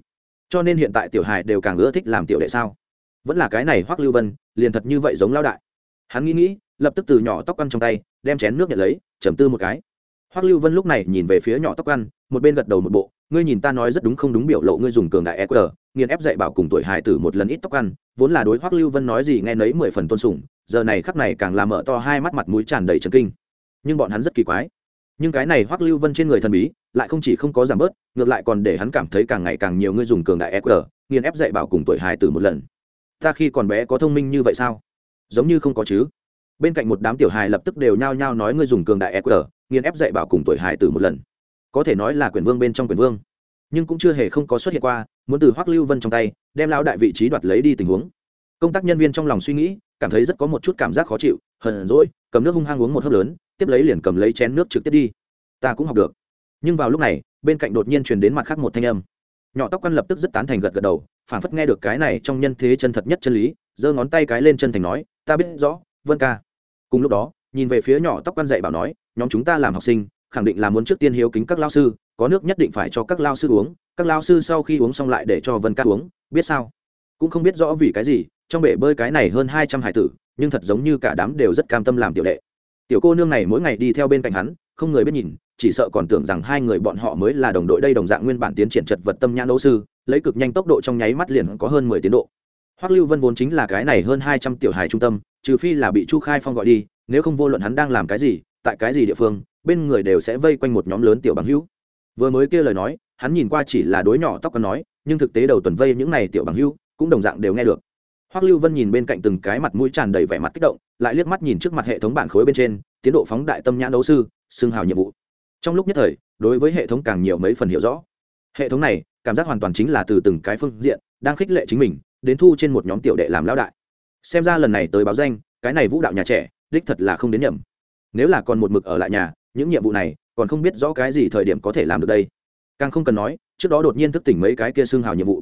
Cho nên hiện tại tiểu hài đều càng ưa thích làm tiểu đệ sao. Vẫn là cái này hoắc lưu vân, liền thật như vậy giống lao đại. Hắn nghĩ nghĩ lập tức từ nhỏ tóc ăn trong tay, đem chén nước nhận lấy, trầm tư một cái. Hoắc lưu vân lúc này nhìn về phía nhỏ tóc ăn, một bên gật đầu một bộ, ngươi nhìn ta nói rất đúng không đúng biểu lộ, ngươi dùng cường đại eq nghiền ép dạy bảo cùng tuổi hải tử một lần ít tóc ăn, vốn là đối hoắc lưu vân nói gì nghe nấy mười phần tôn sùng, giờ này khắc này càng làm mở to hai mắt mặt mũi tràn đầy trần kinh. Nhưng bọn hắn rất kỳ quái. Nhưng cái này hoắc lưu vân trên người thần bí, lại không chỉ không có giảm bớt, ngược lại còn để hắn cảm thấy càng ngày càng nhiều ngươi dùng cường đại eq nghiền ép dạy bảo cùng tuổi hải tử một lần. Ta khi còn bé có thông minh như vậy sao? Giống như không có chứ bên cạnh một đám tiểu hài lập tức đều nhao nhao nói ngươi dùng cường đại eq nghiền ép dạy bảo cùng tuổi hài tử một lần. Có thể nói là quyền vương bên trong quyền vương. Nhưng cũng chưa hề không có xuất hiện qua, muốn từ hoắc lưu vân trong tay, đem lão đại vị trí đoạt lấy đi tình huống. Công tác nhân viên trong lòng suy nghĩ, cảm thấy rất có một chút cảm giác khó chịu, hờn rỗi cầm nước hung hăng uống một hớp lớn, tiếp lấy liền cầm lấy chén nước trực tiếp đi. Ta cũng học được. Nhưng vào lúc này, bên cạnh đột nhiên truyền đến mặt khác một thanh âm. Nhỏ tóc căn lập tức rất tán thành gật gật đầu phản phất nghe được cái này trong nhân thế chân thật nhất chân lý, giơ ngón tay cái lên chân thành nói, ta biết rõ, vân ca cùng lúc đó, nhìn về phía nhỏ tóc quan dạy bảo nói, nhóm chúng ta làm học sinh, khẳng định là muốn trước tiên hiếu kính các lao sư, có nước nhất định phải cho các lao sư uống, các lao sư sau khi uống xong lại để cho vân ca uống, biết sao? Cũng không biết rõ vì cái gì, trong bể bơi cái này hơn hai trăm hải tử, nhưng thật giống như cả đám đều rất cam tâm làm tiểu đệ. Tiểu cô nương này mỗi ngày đi theo bên cạnh hắn, không người biết nhìn, chỉ sợ còn tưởng rằng hai người bọn họ mới là đồng đội đây đồng dạng nguyên bản tiến triển chật vật tâm nhãn đấu sư, lấy cực nhanh tốc độ trong nháy mắt liền có hơn mười tiến độ hoắc lưu vân vốn chính là cái này hơn hai trăm tiểu hài trung tâm, trừ phi là bị chu khai phong gọi đi, nếu không vô luận hắn đang làm cái gì, tại cái gì địa phương, bên người đều sẽ vây quanh một nhóm lớn tiểu bằng hữu. Vừa mới kia lời nói, hắn nhìn qua chỉ là đối nhỏ tóc còn nói, nhưng thực tế đầu tuần vây những này tiểu bằng hữu, cũng đồng dạng đều nghe được. Hoắc lưu vân nhìn bên cạnh từng cái mặt mũi tràn đầy vẻ mặt kích động, lại liếc mắt nhìn trước mặt hệ thống bản khối bên trên, tiến độ phóng đại tâm nhãn đấu sư, xưng hào nhiệm vụ. Trong lúc nhất thời, đối với hệ thống càng nhiều mấy phần hiểu rõ. Hệ thống này, cảm giác hoàn toàn chính là từ từng cái phương diện, đang khích lệ chính mình đến thu trên một nhóm tiểu đệ làm lão đại. Xem ra lần này tới báo danh, cái này vũ đạo nhà trẻ, đích thật là không đến nhầm. Nếu là còn một mực ở lại nhà, những nhiệm vụ này, còn không biết rõ cái gì thời điểm có thể làm được đây. Càng không cần nói, trước đó đột nhiên thức tỉnh mấy cái kia xương hào nhiệm vụ.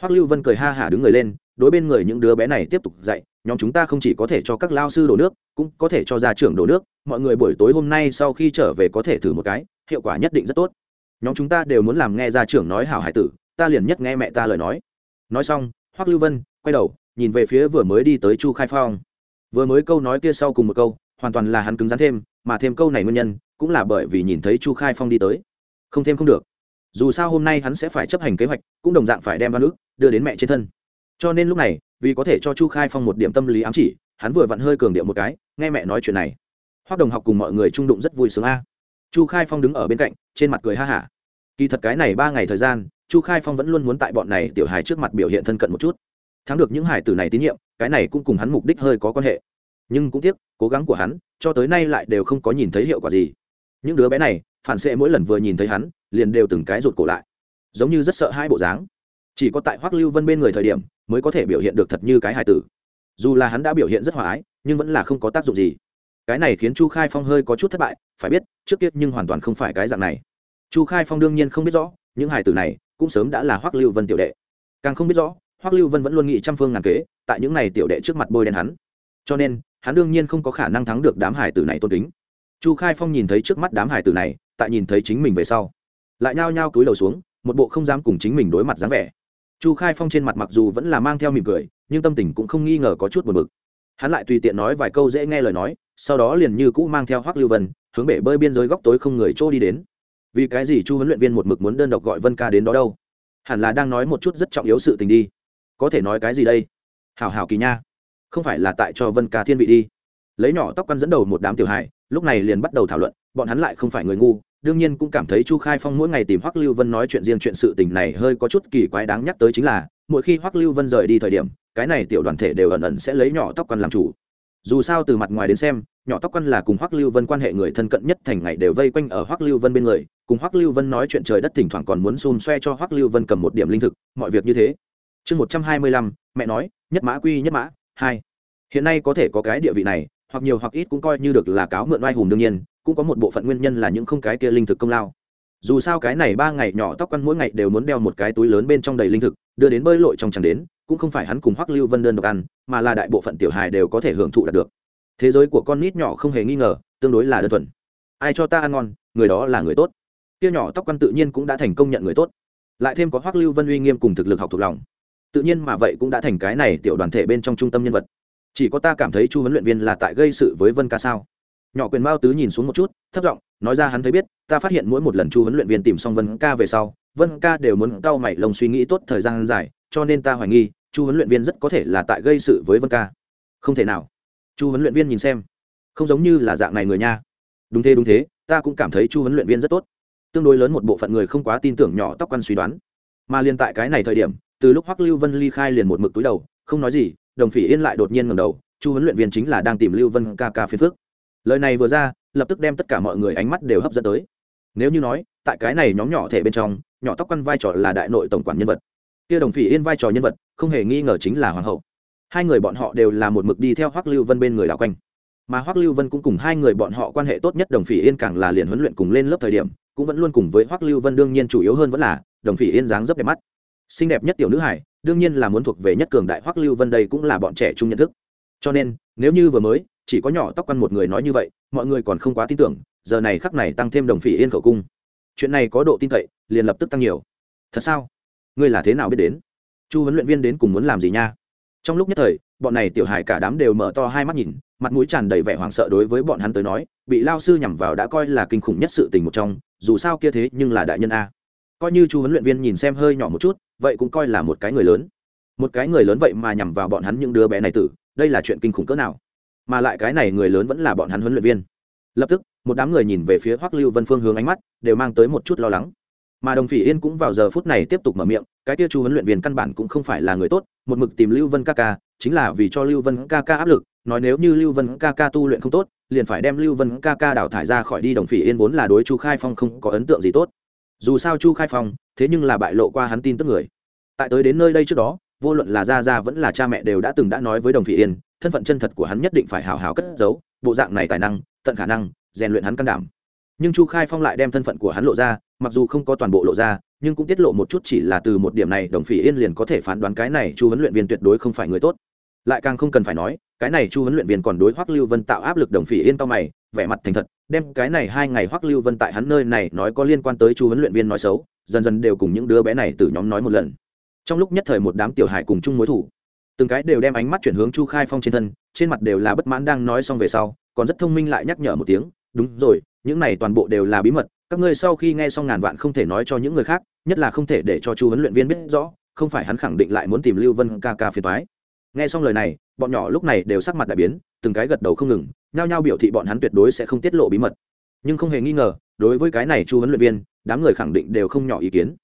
Hoắc lưu vân cười ha hả đứng người lên, đối bên người những đứa bé này tiếp tục dạy, nhóm chúng ta không chỉ có thể cho các lao sư đổ nước, cũng có thể cho gia trưởng đổ nước, mọi người buổi tối hôm nay sau khi trở về có thể thử một cái, hiệu quả nhất định rất tốt. Nhóm chúng ta đều muốn làm nghe gia trưởng nói hảo hải tử, ta liền nhất nghe mẹ ta lời nói. Nói xong hoắc lưu vân quay đầu, nhìn về phía vừa mới đi tới chu khai phong. Vừa mới câu nói kia sau cùng một câu, hoàn toàn là hắn cứng rắn thêm, mà thêm câu này nguyên nhân, cũng là bởi vì nhìn thấy chu khai phong đi tới. Không thêm không được. Dù sao hôm nay hắn sẽ phải chấp hành kế hoạch, cũng đồng dạng phải đem văn ước đưa đến mẹ trên thân. Cho nên lúc này, vì có thể cho chu khai phong một điểm tâm lý ám chỉ, hắn vừa vặn hơi cường điệu một cái, nghe mẹ nói chuyện này. Hoác đồng học cùng mọi người trung đụng rất vui sướng a. Chu khai phong đứng ở bên cạnh, trên mặt cười ha hả. Kỳ thật cái này ba ngày thời gian chu khai phong vẫn luôn muốn tại bọn này tiểu hài trước mặt biểu hiện thân cận một chút. Thắng được những hải tử này tín nhiệm, cái này cũng cùng hắn mục đích hơi có quan hệ. Nhưng cũng tiếc, cố gắng của hắn, cho tới nay lại đều không có nhìn thấy hiệu quả gì. Những đứa bé này, phản xệ mỗi lần vừa nhìn thấy hắn, liền đều từng cái rụt cổ lại. Giống như rất sợ hai bộ dáng. Chỉ có tại hoắc lưu vân bên người thời điểm, mới có thể biểu hiện được thật như cái hài tử. Dù là hắn đã biểu hiện rất hòa ái, nhưng vẫn là không có tác dụng gì. Cái này khiến chu khai phong hơi có chút thất bại, phải biết, trước kia nhưng hoàn toàn không phải cái dạng này. Chu khai phong đương nhiên không biết rõ, những hài tử này cũng sớm đã là hoắc lưu vân tiểu đệ. Càng không biết rõ, hoắc lưu vân vẫn luôn nghĩ trăm phương ngàn kế, tại những này tiểu đệ trước mặt bôi đen hắn. Cho nên, hắn đương nhiên không có khả năng thắng được đám hải tử này tôn kính. Chu khai phong nhìn thấy trước mắt đám hải tử này, tại nhìn thấy chính mình về sau, lại nhao nhao cúi đầu xuống, một bộ không dám cùng chính mình đối mặt dáng vẻ. Chu khai phong trên mặt mặc dù vẫn là mang theo mỉm cười, nhưng tâm tình cũng không nghi ngờ có chút buồn bực. Hắn lại tùy tiện nói vài câu dễ nghe lời nói, sau đó liền như cũ mang theo hoắc lưu vân, hướng bể bơi biên giới góc tối không người chỗ đi đến vì cái gì chu huấn luyện viên một mực muốn đơn độc gọi vân ca đến đó đâu? Hẳn là đang nói một chút rất trọng yếu sự tình đi. Có thể nói cái gì đây? Hảo hảo kỳ nha. Không phải là tại cho vân ca thiên vị đi. Lấy nhỏ tóc căn dẫn đầu một đám tiểu hài, lúc này liền bắt đầu thảo luận, bọn hắn lại không phải người ngu, đương nhiên cũng cảm thấy chu khai phong mỗi ngày tìm hoắc lưu vân nói chuyện riêng chuyện sự tình này hơi có chút kỳ quái đáng nhắc tới chính là, mỗi khi hoắc lưu vân rời đi thời điểm, cái này tiểu đoàn thể đều ẩn ẩn sẽ lấy nhỏ tóc căn làm chủ. Dù sao từ mặt ngoài đến xem nhỏ tóc quan là cùng hoắc lưu vân quan hệ người thân cận nhất, thành ngày đều vây quanh ở hoắc lưu vân bên người, cùng hoắc lưu vân nói chuyện trời đất thỉnh thoảng còn muốn xun xoe cho hoắc lưu vân cầm một điểm linh thực, mọi việc như thế. Chương một trăm hai mươi lăm, mẹ nói, nhất mã quy, nhất mã hai. Hiện nay có thể có cái địa vị này, hoặc nhiều hoặc ít cũng coi như được là cáo mượn oai hùng đương nhiên, cũng có một bộ phận nguyên nhân là những không cái kia linh thực công lao. Dù sao cái này ba ngày nhỏ tóc quan mỗi ngày đều muốn đeo một cái túi lớn bên trong đầy linh thực, đưa đến bơi lội trong chẳng đến, cũng không phải hắn cùng hoắc lưu vân đơn độc ăn, mà là đại bộ phận tiểu hài đều có thể hưởng thụ đạt được thế giới của con nít nhỏ không hề nghi ngờ, tương đối là đơn thuần. Ai cho ta ăn ngon, người đó là người tốt. Kia nhỏ tóc căn tự nhiên cũng đã thành công nhận người tốt. Lại thêm có hoắc lưu vân uy nghiêm cùng thực lực học thuộc lòng. Tự nhiên mà vậy cũng đã thành cái này tiểu đoàn thể bên trong trung tâm nhân vật. Chỉ có ta cảm thấy chu huấn luyện viên là tại gây sự với vân ca sao? Nhỏ quyền mao tứ nhìn xuống một chút, thấp giọng nói ra hắn thấy biết, ta phát hiện mỗi một lần chu huấn luyện viên tìm xong vân ca về sau, vân ca đều muốn cau mày lồng suy nghĩ tốt thời gian dài, cho nên ta hoài nghi, chu huấn luyện viên rất có thể là tại gây sự với vân ca. Không thể nào chu huấn luyện viên nhìn xem. Không giống như là dạng này người nha. Đúng thế đúng thế, ta cũng cảm thấy chu huấn luyện viên rất tốt. Tương đối lớn một bộ phận người không quá tin tưởng nhỏ tóc quan suy đoán. Mà liên tại cái này thời điểm, từ lúc hoắc lưu vân ly khai liền một mực túi đầu, không nói gì, đồng phỉ yên lại đột nhiên ngầm đầu, chu huấn luyện viên chính là đang tìm lưu vân ca ca phiên phước lời này vừa ra, lập tức đem tất cả mọi người ánh mắt đều hấp dẫn tới. Nếu như nói, tại cái này nhóm nhỏ thể bên trong, nhỏ tóc quan vai trò là đại nội tổng quản nhân vật. Kia đồng phỉ yên vai trò nhân vật, không hề nghi ngờ chính là hoàng hậu hai người bọn họ đều là một mực đi theo hoắc lưu vân bên người đảo quanh. Mà hoắc lưu vân cũng cùng hai người bọn họ quan hệ tốt nhất đồng phỉ yên càng là liền huấn luyện cùng lên lớp thời điểm, cũng vẫn luôn cùng với hoắc lưu vân đương nhiên chủ yếu hơn vẫn là đồng phỉ yên dáng dấp đẹp mắt. Xinh đẹp nhất tiểu nữ hải, đương nhiên là muốn thuộc về nhất cường đại hoắc lưu vân đây cũng là bọn trẻ trung nhận thức. Cho nên, nếu như vừa mới, chỉ có nhỏ tóc quan một người nói như vậy, mọi người còn không quá tin tưởng, giờ này khắc này tăng thêm đồng phỉ yên khẩu cung. Chuyện này có độ tin cậy, liền lập tức tăng nhiều. Thật sao? Ngươi là thế nào biết đến? Chu huấn luyện viên đến cùng muốn làm gì nha? Trong lúc nhất thời, bọn này tiểu hài cả đám đều mở to hai mắt nhìn, mặt mũi tràn đầy vẻ hoảng sợ đối với bọn hắn tới nói, bị lao sư nhằm vào đã coi là kinh khủng nhất sự tình một trong, dù sao kia thế nhưng là đại nhân a. Coi như chu huấn luyện viên nhìn xem hơi nhỏ một chút, vậy cũng coi là một cái người lớn. Một cái người lớn vậy mà nhằm vào bọn hắn những đứa bé này tử, đây là chuyện kinh khủng cỡ nào? Mà lại cái này người lớn vẫn là bọn hắn huấn luyện viên. Lập tức, một đám người nhìn về phía hoắc lưu vân phương hướng ánh mắt, đều mang tới một chút lo lắng mà đồng phỉ yên cũng vào giờ phút này tiếp tục mở miệng, cái tia chu huấn luyện viên căn bản cũng không phải là người tốt, một mực tìm lưu vân ca ca, chính là vì cho lưu vân ca ca áp lực, nói nếu như lưu vân ca ca tu luyện không tốt, liền phải đem lưu vân ca ca đào thải ra khỏi đi, đồng phỉ yên vốn là đối chu khai phong không có ấn tượng gì tốt. Dù sao chu khai phong, thế nhưng là bại lộ qua hắn tin tức người. Tại tới đến nơi đây trước đó, vô luận là gia gia vẫn là cha mẹ đều đã từng đã nói với đồng phỉ yên, thân phận chân thật của hắn nhất định phải hào hào cất giấu, bộ dạng này tài năng, tận khả năng, rèn luyện hắn can đảm. Nhưng chu khai phong lại đem thân phận của hắn lộ ra mặc dù không có toàn bộ lộ ra, nhưng cũng tiết lộ một chút chỉ là từ một điểm này, đồng phỉ yên liền có thể phán đoán cái này chu huấn luyện viên tuyệt đối không phải người tốt. Lại càng không cần phải nói, cái này chu huấn luyện viên còn đối hoắc lưu vân tạo áp lực đồng phỉ yên to mày, vẻ mặt thành thật, đem cái này hai ngày hoắc lưu vân tại hắn nơi này nói có liên quan tới chu huấn luyện viên nói xấu, dần dần đều cùng những đứa bé này từ nhóm nói một lần. Trong lúc nhất thời một đám tiểu hải cùng chung mối thủ, từng cái đều đem ánh mắt chuyển hướng chu khai phong trên thân, trên mặt đều là bất mãn đang nói xong về sau, còn rất thông minh lại nhắc nhở một tiếng, đúng rồi, những này toàn bộ đều là bí mật các ngươi sau khi nghe xong ngàn vạn không thể nói cho những người khác, nhất là không thể để cho chu huấn luyện viên biết rõ, không phải hắn khẳng định lại muốn tìm lưu vân ca ca phiền thoái nghe xong lời này, bọn nhỏ lúc này đều sắc mặt đại biến, từng cái gật đầu không ngừng, nhao nhao biểu thị bọn hắn tuyệt đối sẽ không tiết lộ bí mật. Nhưng không hề nghi ngờ, đối với cái này chu huấn luyện viên, đám người khẳng định đều không nhỏ ý kiến.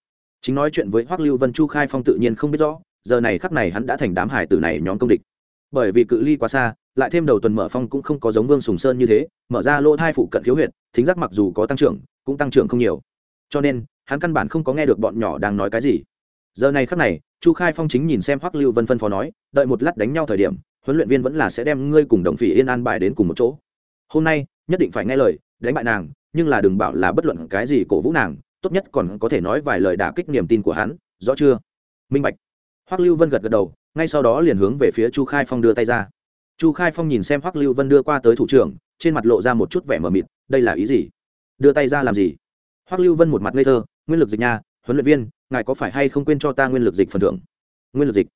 Chính nói chuyện với hoắc lưu vân, chu khai phong tự nhiên không biết rõ, giờ này khắc này hắn đã thành đám hải tử này nhóm công địch. Bởi vì cự ly quá xa, lại thêm đầu tuần mở phong cũng không có giống vương sùng sơn như thế, mở ra lỗ thai phụ cận khiếu huyệt, thính giác mặc dù có tăng trưởng cũng tăng trưởng không nhiều. Cho nên, hắn căn bản không có nghe được bọn nhỏ đang nói cái gì. Giờ này khắc này, chu khai phong chính nhìn xem hoắc lưu vân phân phó nói, đợi một lát đánh nhau thời điểm, huấn luyện viên vẫn là sẽ đem ngươi cùng đồng phỉ yên an bài đến cùng một chỗ. Hôm nay, nhất định phải nghe lời, đánh bại nàng, nhưng là đừng bảo là bất luận cái gì cổ vũ nàng, tốt nhất còn có thể nói vài lời đả kích niềm tin của hắn, rõ chưa? Minh bạch. Hoắc lưu vân gật gật đầu, ngay sau đó liền hướng về phía chu khai phong đưa tay ra. Chu khai phong nhìn xem hoắc lưu vân đưa qua tới thủ trưởng, trên mặt lộ ra một chút vẻ mờ mịt, đây là ý gì? Đưa tay ra làm gì? Hoắc lưu vân một mặt ngây thơ, nguyên lực dịch nha, huấn luyện viên, ngài có phải hay không quên cho ta nguyên lực dịch phần thưởng? Nguyên lực dịch.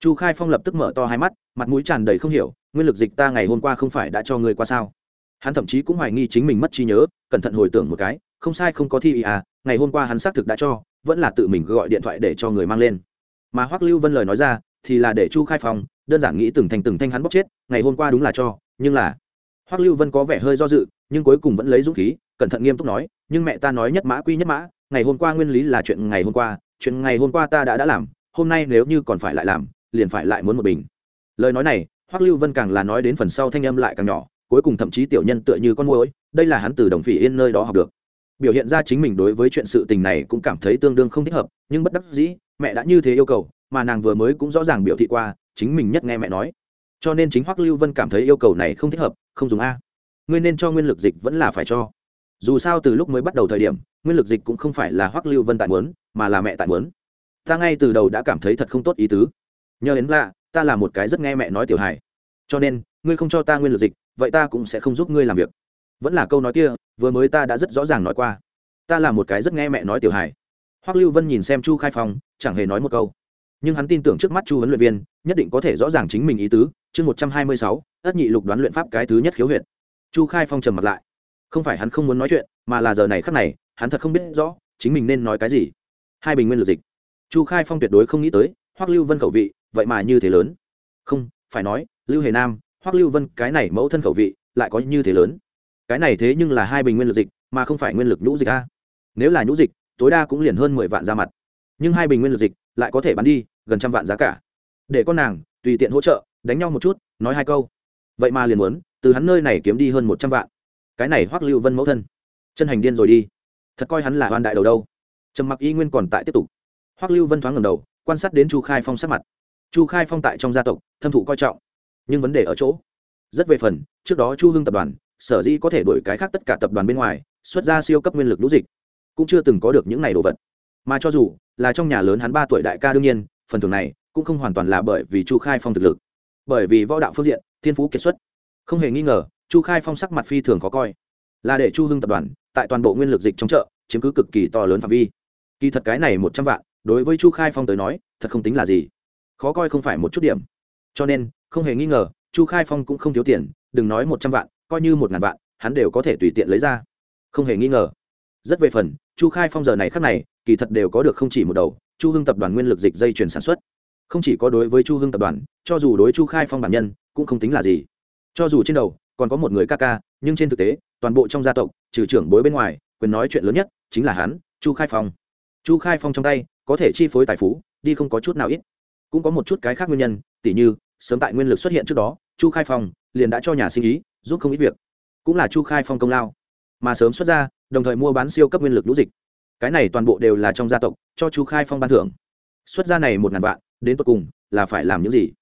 Chu khai phong lập tức mở to hai mắt, mặt mũi tràn đầy không hiểu, nguyên lực dịch ta ngày hôm qua không phải đã cho người qua sao? Hắn thậm chí cũng hoài nghi chính mình mất trí nhớ, cẩn thận hồi tưởng một cái, không sai không có thi ý à ngày hôm qua hắn xác thực đã cho, vẫn là tự mình gọi điện thoại để cho người mang lên. Mà hoắc lưu vân lời nói ra, thì là để chu khai phong, đơn giản nghĩ từng thành từng thanh hắn bóc chết, ngày hôm qua đúng là cho, nhưng là hoắc lưu vân có vẻ hơi do dự, nhưng cuối cùng vẫn lấy dũng khí cẩn thận nghiêm túc nói, nhưng mẹ ta nói nhất mã quy nhất mã, ngày hôm qua nguyên lý là chuyện ngày hôm qua, chuyện ngày hôm qua ta đã đã làm, hôm nay nếu như còn phải lại làm, liền phải lại muốn một bình. Lời nói này, hoắc lưu vân càng là nói đến phần sau thanh âm lại càng nhỏ, cuối cùng thậm chí tiểu nhân tựa như con môi đây là hắn từ đồng phỉ yên nơi đó học được. Biểu hiện ra chính mình đối với chuyện sự tình này cũng cảm thấy tương đương không thích hợp, nhưng bất đắc dĩ, mẹ đã như thế yêu cầu, mà nàng vừa mới cũng rõ ràng biểu thị qua, chính mình nhất nghe mẹ nói. Cho nên chính hoắc lưu vân cảm thấy yêu cầu này không thích hợp, không dùng a. Ngươi nên cho nguyên lực dịch vẫn là phải cho dù sao từ lúc mới bắt đầu thời điểm, nguyên lực dịch cũng không phải là hoắc lưu vân tại muốn, mà là mẹ tại muốn. Ta ngay từ đầu đã cảm thấy thật không tốt ý tứ. Nhờ đến lạ, ta là một cái rất nghe mẹ nói tiểu hài. Cho nên, ngươi không cho ta nguyên lực dịch, vậy ta cũng sẽ không giúp ngươi làm việc. Vẫn là câu nói kia, vừa mới ta đã rất rõ ràng nói qua. Ta là một cái rất nghe mẹ nói tiểu hài. Hoắc lưu vân nhìn xem chu khai phong, chẳng hề nói một câu. Nhưng hắn tin tưởng trước mắt chu huấn luyện viên, nhất định có thể rõ ràng chính mình ý tứ. Chương một trăm hai mươi sáu, ất nhị lục đoán luyện pháp cái thứ nhất khiếu huyệt. Chu khai phong trầm mặt lại không phải hắn không muốn nói chuyện, mà là giờ này khắc này, hắn thật không biết rõ, chính mình nên nói cái gì. Hai bình nguyên lực dịch. Chu khai phong tuyệt đối không nghĩ tới, hoắc lưu vân khẩu vị, vậy mà như thế lớn. Không, phải nói, lưu hề nam, hoắc lưu vân, cái này mẫu thân khẩu vị, lại có như thế lớn. Cái này thế nhưng là hai bình nguyên lực dịch, mà không phải nguyên lực nhũ dịch a. Nếu là nhũ dịch, tối đa cũng liền hơn mười vạn ra mặt. Nhưng hai bình nguyên lực dịch lại có thể bán đi, gần trăm vạn giá cả. Để con nàng, tùy tiện hỗ trợ, đánh nhau một chút, nói hai câu. Vậy mà liền muốn, từ hắn nơi này kiếm đi hơn một trăm vạn cái này hoắc lưu vân mẫu thân. Chân hành điên rồi đi. Thật coi hắn là hoan đại đầu đâu. Trầm mặc y nguyên còn tại tiếp tục. Hoắc lưu vân thoáng ngầm đầu, quan sát đến chu khai phong sát mặt. Chu khai phong tại trong gia tộc, thâm thụ coi trọng, nhưng vấn đề ở chỗ. Rất về phần, trước đó chu hưng tập đoàn, sở dĩ có thể đổi cái khác tất cả tập đoàn bên ngoài, xuất ra siêu cấp nguyên lực lũ dịch. Cũng chưa từng có được những này đồ vật. Mà cho dù là trong nhà lớn hắn ba tuổi đại ca đương nhiên, phần thưởng này cũng không hoàn toàn là bởi vì chu khai phong thực lực. Bởi vì võ đạo phương diện, thiên phú kiệt xuất. Không hề nghi ngờ chu khai phong sắc mặt phi thường khó coi. Là để chu hưng tập đoàn, tại toàn bộ nguyên lực dịch trong chợ, chiếm cứ cực kỳ to lớn phạm vi. Kỳ thật cái này một trăm vạn, đối với chu khai phong tới nói, thật không tính là gì. Khó coi không phải một chút điểm. Cho nên, không hề nghi ngờ, chu khai phong cũng không thiếu tiền, đừng nói một trăm vạn, coi như một ngàn vạn, hắn đều có thể tùy tiện lấy ra. Không hề nghi ngờ. Rất về phần, chu khai phong giờ này khác này, kỳ thật đều có được không chỉ một đầu, chu hưng tập đoàn nguyên lực dịch dây chuyển sản xuất. Không chỉ có đối với chu hưng tập đoàn, cho dù đối chu khai phong bản nhân, cũng không tính là gì. Cho dù trên đầu còn có một người ca ca, nhưng trên thực tế, toàn bộ trong gia tộc, trừ trưởng bối bên ngoài, quyền nói chuyện lớn nhất chính là hắn, chu khai phong. Chu khai phong trong tay, có thể chi phối tài phú, đi không có chút nào ít. Cũng có một chút cái khác nguyên nhân, tỉ như, sớm tại nguyên lực xuất hiện trước đó, chu khai phong liền đã cho nhà sinh ý giúp không ít việc. Cũng là chu khai phong công lao. Mà sớm xuất ra, đồng thời mua bán siêu cấp nguyên lực lũ dịch. Cái này toàn bộ đều là trong gia tộc, cho chu khai phong ban thưởng. Xuất ra này một ngàn vạn, đến tột cùng là phải làm những gì?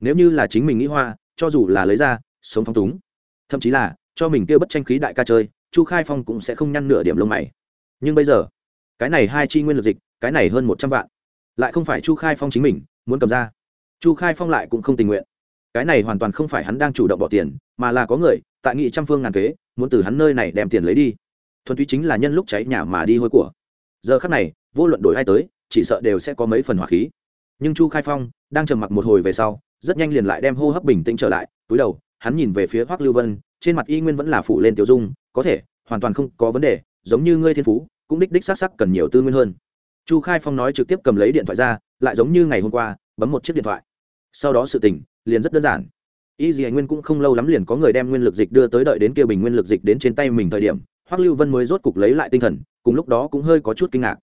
Nếu như là chính mình nghĩ hoa, cho dù là lấy ra, sống phong túng thậm chí là cho mình kia bất tranh khí đại ca chơi, chu khai phong cũng sẽ không nhăn nửa điểm lông mày. Nhưng bây giờ, cái này hai chi nguyên lực dịch, cái này hơn một trăm vạn, lại không phải chu khai phong chính mình muốn cầm ra. Chu khai phong lại cũng không tình nguyện. Cái này hoàn toàn không phải hắn đang chủ động bỏ tiền, mà là có người, tại nghị trăm phương ngàn kế, muốn từ hắn nơi này đem tiền lấy đi. Thuần túy chính là nhân lúc cháy nhà mà đi hôi của. Giờ khắc này, vô luận đổi ai tới, chỉ sợ đều sẽ có mấy phần hỏa khí. Nhưng chu khai phong đang trầm mặc một hồi về sau, rất nhanh liền lại đem hô hấp bình tĩnh trở lại, túi đầu hắn nhìn về phía hoắc lưu vân, trên mặt y nguyên vẫn là phủ lên tiểu dung, có thể, hoàn toàn không có vấn đề, giống như ngươi thiên phú, cũng đích đích xác sắc cần nhiều tư nguyên hơn. Chu khai phong nói trực tiếp cầm lấy điện thoại ra, lại giống như ngày hôm qua, bấm một chiếc điện thoại. Sau đó sự tình, liền rất đơn giản. Y dì nguyên cũng không lâu lắm liền có người đem nguyên lực dịch đưa tới đợi đến kia bình nguyên lực dịch đến trên tay mình thời điểm, hoắc lưu vân mới rốt cục lấy lại tinh thần, cùng lúc đó cũng hơi có chút kinh ngạc.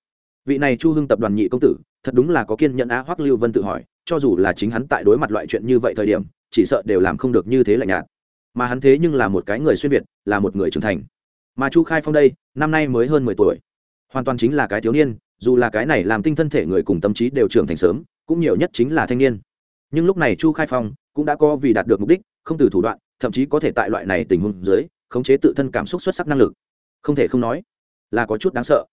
Vị này chu hưng tập đoàn nhị công tử, thật đúng là có kiên nhẫn á, hoắc lưu vân tự hỏi, cho dù là chính hắn tại đối mặt loại chuyện như vậy thời điểm chỉ sợ đều làm không được như thế lạnh nhạt. Mà hắn thế nhưng là một cái người xuyên việt, là một người trưởng thành. Mà chu khai phong đây, năm nay mới hơn mười tuổi. Hoàn toàn chính là cái thiếu niên, dù là cái này làm tinh thân thể người cùng tâm trí đều trưởng thành sớm, cũng nhiều nhất chính là thanh niên. Nhưng lúc này chu khai phong cũng đã có vì đạt được mục đích, không từ thủ đoạn, thậm chí có thể tại loại này tình huống dưới, khống chế tự thân cảm xúc xuất sắc năng lực. Không thể không nói, là có chút đáng sợ.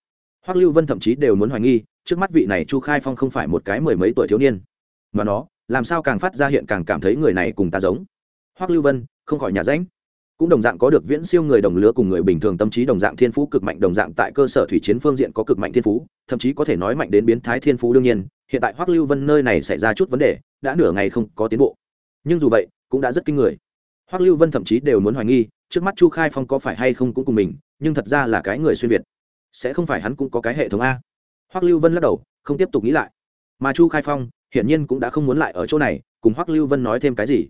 Hoắc lưu vân thậm chí đều muốn hoài nghi, trước mắt vị này chu khai phong không phải một cái mười mấy tuổi thiếu niên, mà nó làm sao càng phát ra hiện càng cảm thấy người này cùng ta giống. Hoắc lưu vân, không khỏi nhà ránh. Cũng đồng dạng có được viễn siêu người đồng lứa cùng người bình thường tâm trí đồng dạng thiên phú cực mạnh, đồng dạng tại cơ sở thủy chiến phương diện có cực mạnh thiên phú, thậm chí có thể nói mạnh đến biến thái thiên phú đương nhiên. Hiện tại hoắc lưu vân nơi này xảy ra chút vấn đề, đã nửa ngày không có tiến bộ. Nhưng dù vậy, cũng đã rất kinh người. Hoắc lưu vân thậm chí đều muốn hoài nghi, trước mắt chu khai phong có phải hay không cũng cùng mình, nhưng thật ra là cái người xuyên việt. Sẽ không phải hắn cũng có cái hệ thống a. Hoắc lưu vân lắc đầu, không tiếp tục nghĩ lại. Mà chu khai phong hiển nhiên cũng đã không muốn lại ở chỗ này, cùng hoắc lưu vân nói thêm cái gì.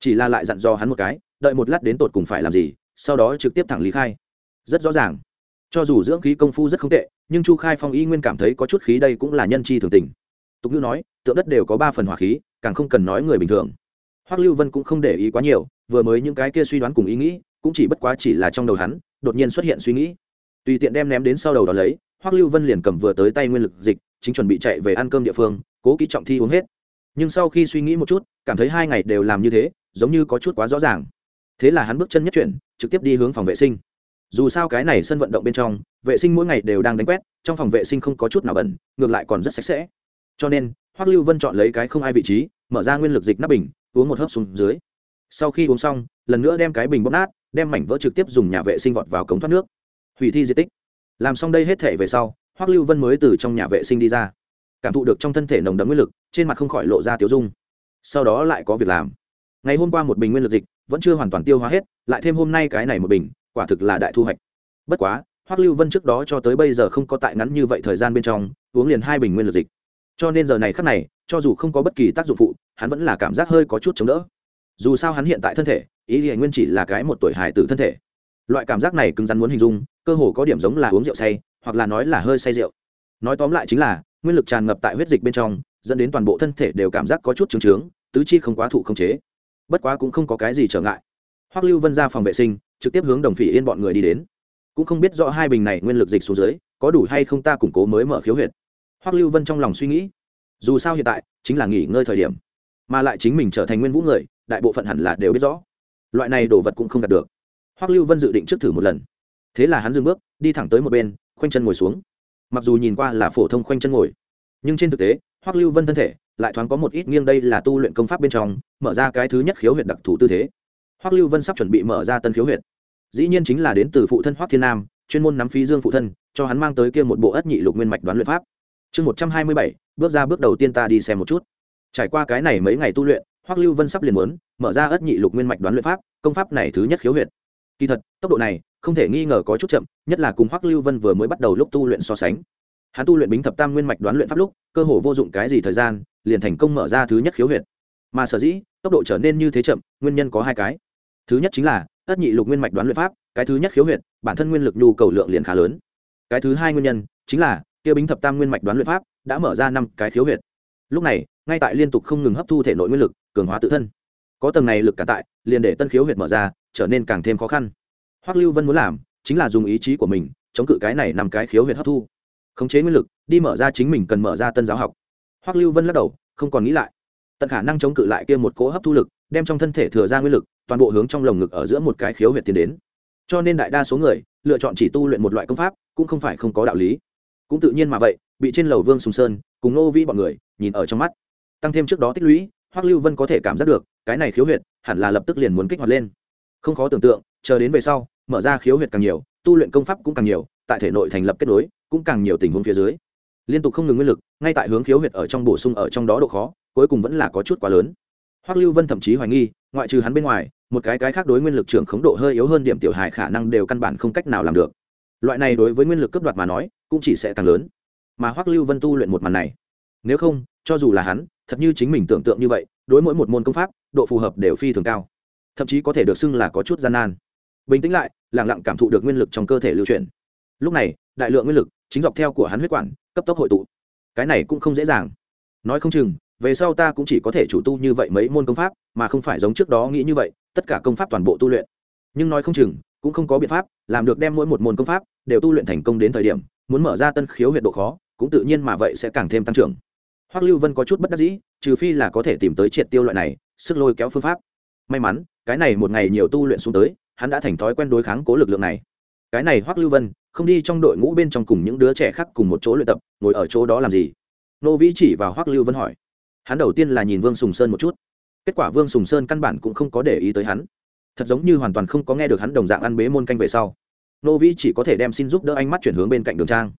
Chỉ là lại dặn dò hắn một cái, đợi một lát đến tột cùng phải làm gì, sau đó trực tiếp thẳng lý khai. Rất rõ ràng. Cho dù dưỡng khí công phu rất không tệ, nhưng chu khai phong y nguyên cảm thấy có chút khí đây cũng là nhân chi thường tình. Tục ngữ nói, tượng đất đều có ba phần hỏa khí, càng không cần nói người bình thường. Hoắc lưu vân cũng không để ý quá nhiều, vừa mới những cái kia suy đoán cùng ý nghĩ, cũng chỉ bất quá chỉ là trong đầu hắn, đột nhiên xuất hiện suy nghĩ. Tùy tiện đem ném đến sau đầu đó lấy, hoắc lưu vân liền cầm vừa tới tay nguyên lực dịch, chính chuẩn bị chạy về ăn cơm địa phương cố kỹ trọng thi uống hết. Nhưng sau khi suy nghĩ một chút, cảm thấy hai ngày đều làm như thế, giống như có chút quá rõ ràng. Thế là hắn bước chân nhất chuyển, trực tiếp đi hướng phòng vệ sinh. Dù sao cái này sân vận động bên trong, vệ sinh mỗi ngày đều đang đánh quét, trong phòng vệ sinh không có chút nào bẩn, ngược lại còn rất sạch sẽ. Cho nên, hoắc lưu vân chọn lấy cái không ai vị trí, mở ra nguyên lực dịch nắp bình, uống một hớp xuống dưới. Sau khi uống xong, lần nữa đem cái bình bóp nát, đem mảnh vỡ trực tiếp dùng nhà vệ sinh vọt vào cống thoát nước. Hủy thi di tích. Làm xong đây hết thể về sau, hoắc lưu vân mới từ trong nhà vệ sinh đi ra cảm thụ được trong thân thể nồng đấm nguyên lực, trên mặt không khỏi lộ ra tiêu dung. Sau đó lại có việc làm. Ngày hôm qua một bình nguyên lực dịch vẫn chưa hoàn toàn tiêu hóa hết, lại thêm hôm nay cái này một bình, quả thực là đại thu hoạch. Bất quá, hoắc lưu vân trước đó cho tới bây giờ không có tại ngắn như vậy thời gian bên trong, uống liền hai bình nguyên lực dịch. Cho nên giờ này khắc này, cho dù không có bất kỳ tác dụng phụ, hắn vẫn là cảm giác hơi có chút chống đỡ. Dù sao hắn hiện tại thân thể, ý thì nguyên chỉ là cái một tuổi hài tử thân thể. Loại cảm giác này cứng rắn muốn hình dung, cơ hồ có điểm giống là uống rượu say, hoặc là nói là hơi say rượu. Nói tóm lại chính là nguyên lực tràn ngập tại huyết dịch bên trong, dẫn đến toàn bộ thân thể đều cảm giác có chút trướng trướng, tứ chi không quá thụ không chế. Bất quá cũng không có cái gì trở ngại. Hoắc lưu vân ra phòng vệ sinh, trực tiếp hướng đồng phỉ yên bọn người đi đến. Cũng không biết rõ hai bình này nguyên lực dịch xuống dưới, có đủ hay không ta củng cố mới mở khiếu huyệt. Hoắc lưu vân trong lòng suy nghĩ, dù sao hiện tại chính là nghỉ ngơi thời điểm, mà lại chính mình trở thành nguyên vũ người, đại bộ phận hẳn là đều biết rõ. Loại này đồ vật cũng không đạt được. Hoắc lưu vân dự định trước thử một lần. Thế là hắn dừng bước, đi thẳng tới một bên, khoanh chân ngồi xuống mặc dù nhìn qua là phổ thông khoanh chân ngồi, nhưng trên thực tế, hoắc lưu vân thân thể lại thoáng có một ít nghiêng đây là tu luyện công pháp bên trong, mở ra cái thứ nhất khiếu huyệt đặc thù tư thế. Hoắc lưu vân sắp chuẩn bị mở ra tân khiếu huyệt. Dĩ nhiên chính là đến từ phụ thân hoắc thiên nam, chuyên môn nắm phí dương phụ thân, cho hắn mang tới kia một bộ ất nhị lục nguyên mạch đoán luyện pháp. Chương một trăm hai mươi bảy, bước ra bước đầu tiên ta đi xem một chút. Trải qua cái này mấy ngày tu luyện, hoắc lưu vân sắp liền muốn mở ra ất nhị lục nguyên mạch đoán luyện pháp, công pháp này thứ nhất khiếu huyệt. Kỳ thật, tốc độ này không thể nghi ngờ có chút chậm, nhất là cùng hoắc lưu vân vừa mới bắt đầu lúc tu luyện so sánh. Hắn tu luyện bính thập tam nguyên mạch đoán luyện pháp lúc, cơ hồ vô dụng cái gì thời gian, liền thành công mở ra thứ nhất khiếu huyệt. Mà sở dĩ, tốc độ trở nên như thế chậm, nguyên nhân có hai cái. Thứ nhất chính là, tất nhị lục nguyên mạch đoán luyện pháp, cái thứ nhất khiếu huyệt, bản thân nguyên lực nhu cầu lượng liền khá lớn. Cái thứ hai nguyên nhân, chính là, kia bính thập tam nguyên mạch đoán luyện pháp, đã mở ra năm cái khiếu huyệt. Lúc này, ngay tại liên tục không ngừng hấp thu thể nội nguyên lực, cường hóa tự thân. Có tầng này lực cả tại, liền để tân khiếu huyệt mở ra, trở nên càng thêm khó khăn hoắc lưu vân muốn làm chính là dùng ý chí của mình chống cự cái này nằm cái khiếu huyệt hấp thu, khống chế nguyên lực, đi mở ra chính mình cần mở ra tân giáo học. Hoắc lưu vân lắc đầu, không còn nghĩ lại. Tận khả năng chống cự lại kia một cỗ hấp thu lực, đem trong thân thể thừa ra nguyên lực, toàn bộ hướng trong lồng ngực ở giữa một cái khiếu huyệt tiến đến. Cho nên đại đa số người lựa chọn chỉ tu luyện một loại công pháp, cũng không phải không có đạo lý. Cũng tự nhiên mà vậy, bị trên lầu vương sùng sơn cùng nô vĩ bọn người nhìn ở trong mắt. Tăng thêm trước đó tích lũy, hoắc lưu vân có thể cảm giác được, cái này khiếu huyệt hẳn là lập tức liền muốn kích hoạt lên. Không khó tưởng tượng, chờ đến về sau mở ra khiếu huyệt càng nhiều, tu luyện công pháp cũng càng nhiều, tại thể nội thành lập kết nối, cũng càng nhiều tình huống phía dưới. Liên tục không ngừng nguyên lực, ngay tại hướng khiếu huyệt ở trong bổ sung ở trong đó độ khó, cuối cùng vẫn là có chút quá lớn. Hoắc lưu vân thậm chí hoài nghi, ngoại trừ hắn bên ngoài, một cái cái khác đối nguyên lực trưởng khống độ hơi yếu hơn điểm tiểu hài khả năng đều căn bản không cách nào làm được. Loại này đối với nguyên lực cấp đoạt mà nói, cũng chỉ sẽ càng lớn. Mà hoắc lưu vân tu luyện một màn này, nếu không, cho dù là hắn, thật như chính mình tưởng tượng như vậy, đối mỗi một môn công pháp, độ phù hợp đều phi thường cao. Thậm chí có thể được xưng là có chút gian nan bình tĩnh lại lẳng lặng cảm thụ được nguyên lực trong cơ thể lưu chuyển. Lúc này, đại lượng nguyên lực chính dọc theo của hắn huyết quản, cấp tốc hội tụ. Cái này cũng không dễ dàng. Nói không chừng, về sau ta cũng chỉ có thể chủ tu như vậy mấy môn công pháp, mà không phải giống trước đó nghĩ như vậy, tất cả công pháp toàn bộ tu luyện. Nhưng nói không chừng, cũng không có biện pháp, làm được đem mỗi một môn công pháp đều tu luyện thành công đến thời điểm, muốn mở ra tân khiếu huyệt độ khó, cũng tự nhiên mà vậy sẽ càng thêm tăng trưởng. Hoắc lưu vân có chút bất đắc dĩ, trừ phi là có thể tìm tới triệt tiêu loại này, sức lôi kéo phương pháp. May mắn, cái này một ngày nhiều tu luyện xuống tới hắn đã thành thói quen đối kháng cố lực lượng này. Cái này hoắc lưu vân, không đi trong đội ngũ bên trong cùng những đứa trẻ khác cùng một chỗ luyện tập, ngồi ở chỗ đó làm gì? Nô vĩ chỉ vào hoắc lưu vân hỏi. Hắn đầu tiên là nhìn vương sùng sơn một chút. Kết quả vương sùng sơn căn bản cũng không có để ý tới hắn. Thật giống như hoàn toàn không có nghe được hắn đồng dạng ăn bế môn canh về sau. Nô vĩ chỉ có thể đem xin giúp đỡ ánh mắt chuyển hướng bên cạnh đường trang.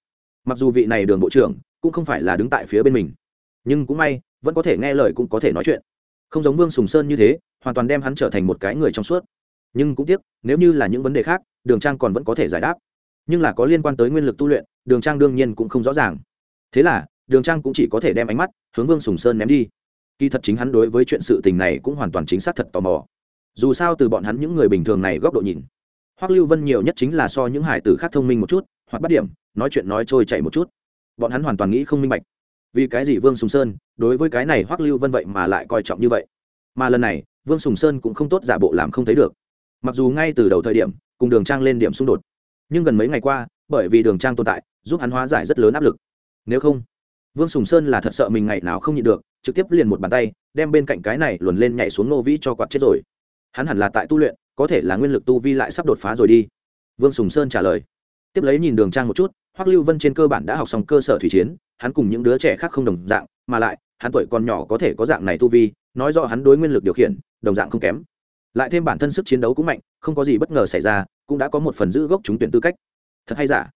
Mặc dù vị này đường bộ trưởng cũng không phải là đứng tại phía bên mình, nhưng cũng may, vẫn có thể nghe lời cũng có thể nói chuyện. Không giống vương sùng sơn như thế, hoàn toàn đem hắn trở thành một cái người trong suốt nhưng cũng tiếc, nếu như là những vấn đề khác, đường trang còn vẫn có thể giải đáp. Nhưng là có liên quan tới nguyên lực tu luyện, đường trang đương nhiên cũng không rõ ràng. Thế là, đường trang cũng chỉ có thể đem ánh mắt hướng vương sùng sơn ném đi. Kỳ thật chính hắn đối với chuyện sự tình này cũng hoàn toàn chính xác thật tò mò. Dù sao từ bọn hắn những người bình thường này góc độ nhìn, hoắc lưu vân nhiều nhất chính là so những hải tử khác thông minh một chút, hoặc bắt điểm, nói chuyện nói trôi chảy một chút. Bọn hắn hoàn toàn nghĩ không minh bạch. Vì cái gì vương sùng sơn đối với cái này hoắc lưu vân vậy mà lại coi trọng như vậy? Mà lần này, vương sùng sơn cũng không tốt giả bộ làm không thấy được mặc dù ngay từ đầu thời điểm, cùng đường trang lên điểm xung đột, nhưng gần mấy ngày qua, bởi vì đường trang tồn tại, giúp hắn hóa giải rất lớn áp lực. Nếu không, vương sùng sơn là thật sợ mình ngày nào không nhịn được, trực tiếp liền một bàn tay, đem bên cạnh cái này luồn lên nhảy xuống nô vĩ cho quạt chết rồi. Hắn hẳn là tại tu luyện, có thể là nguyên lực tu vi lại sắp đột phá rồi đi. Vương sùng sơn trả lời. Tiếp lấy nhìn đường trang một chút, hoắc lưu vân trên cơ bản đã học xong cơ sở thủy chiến, hắn cùng những đứa trẻ khác không đồng dạng, mà lại, hắn tuổi còn nhỏ có thể có dạng này tu vi, nói rõ hắn đối nguyên lực điều khiển, đồng dạng không kém lại thêm bản thân sức chiến đấu cũng mạnh, không có gì bất ngờ xảy ra, cũng đã có một phần giữ gốc trúng tuyển tư cách. Thật hay giả?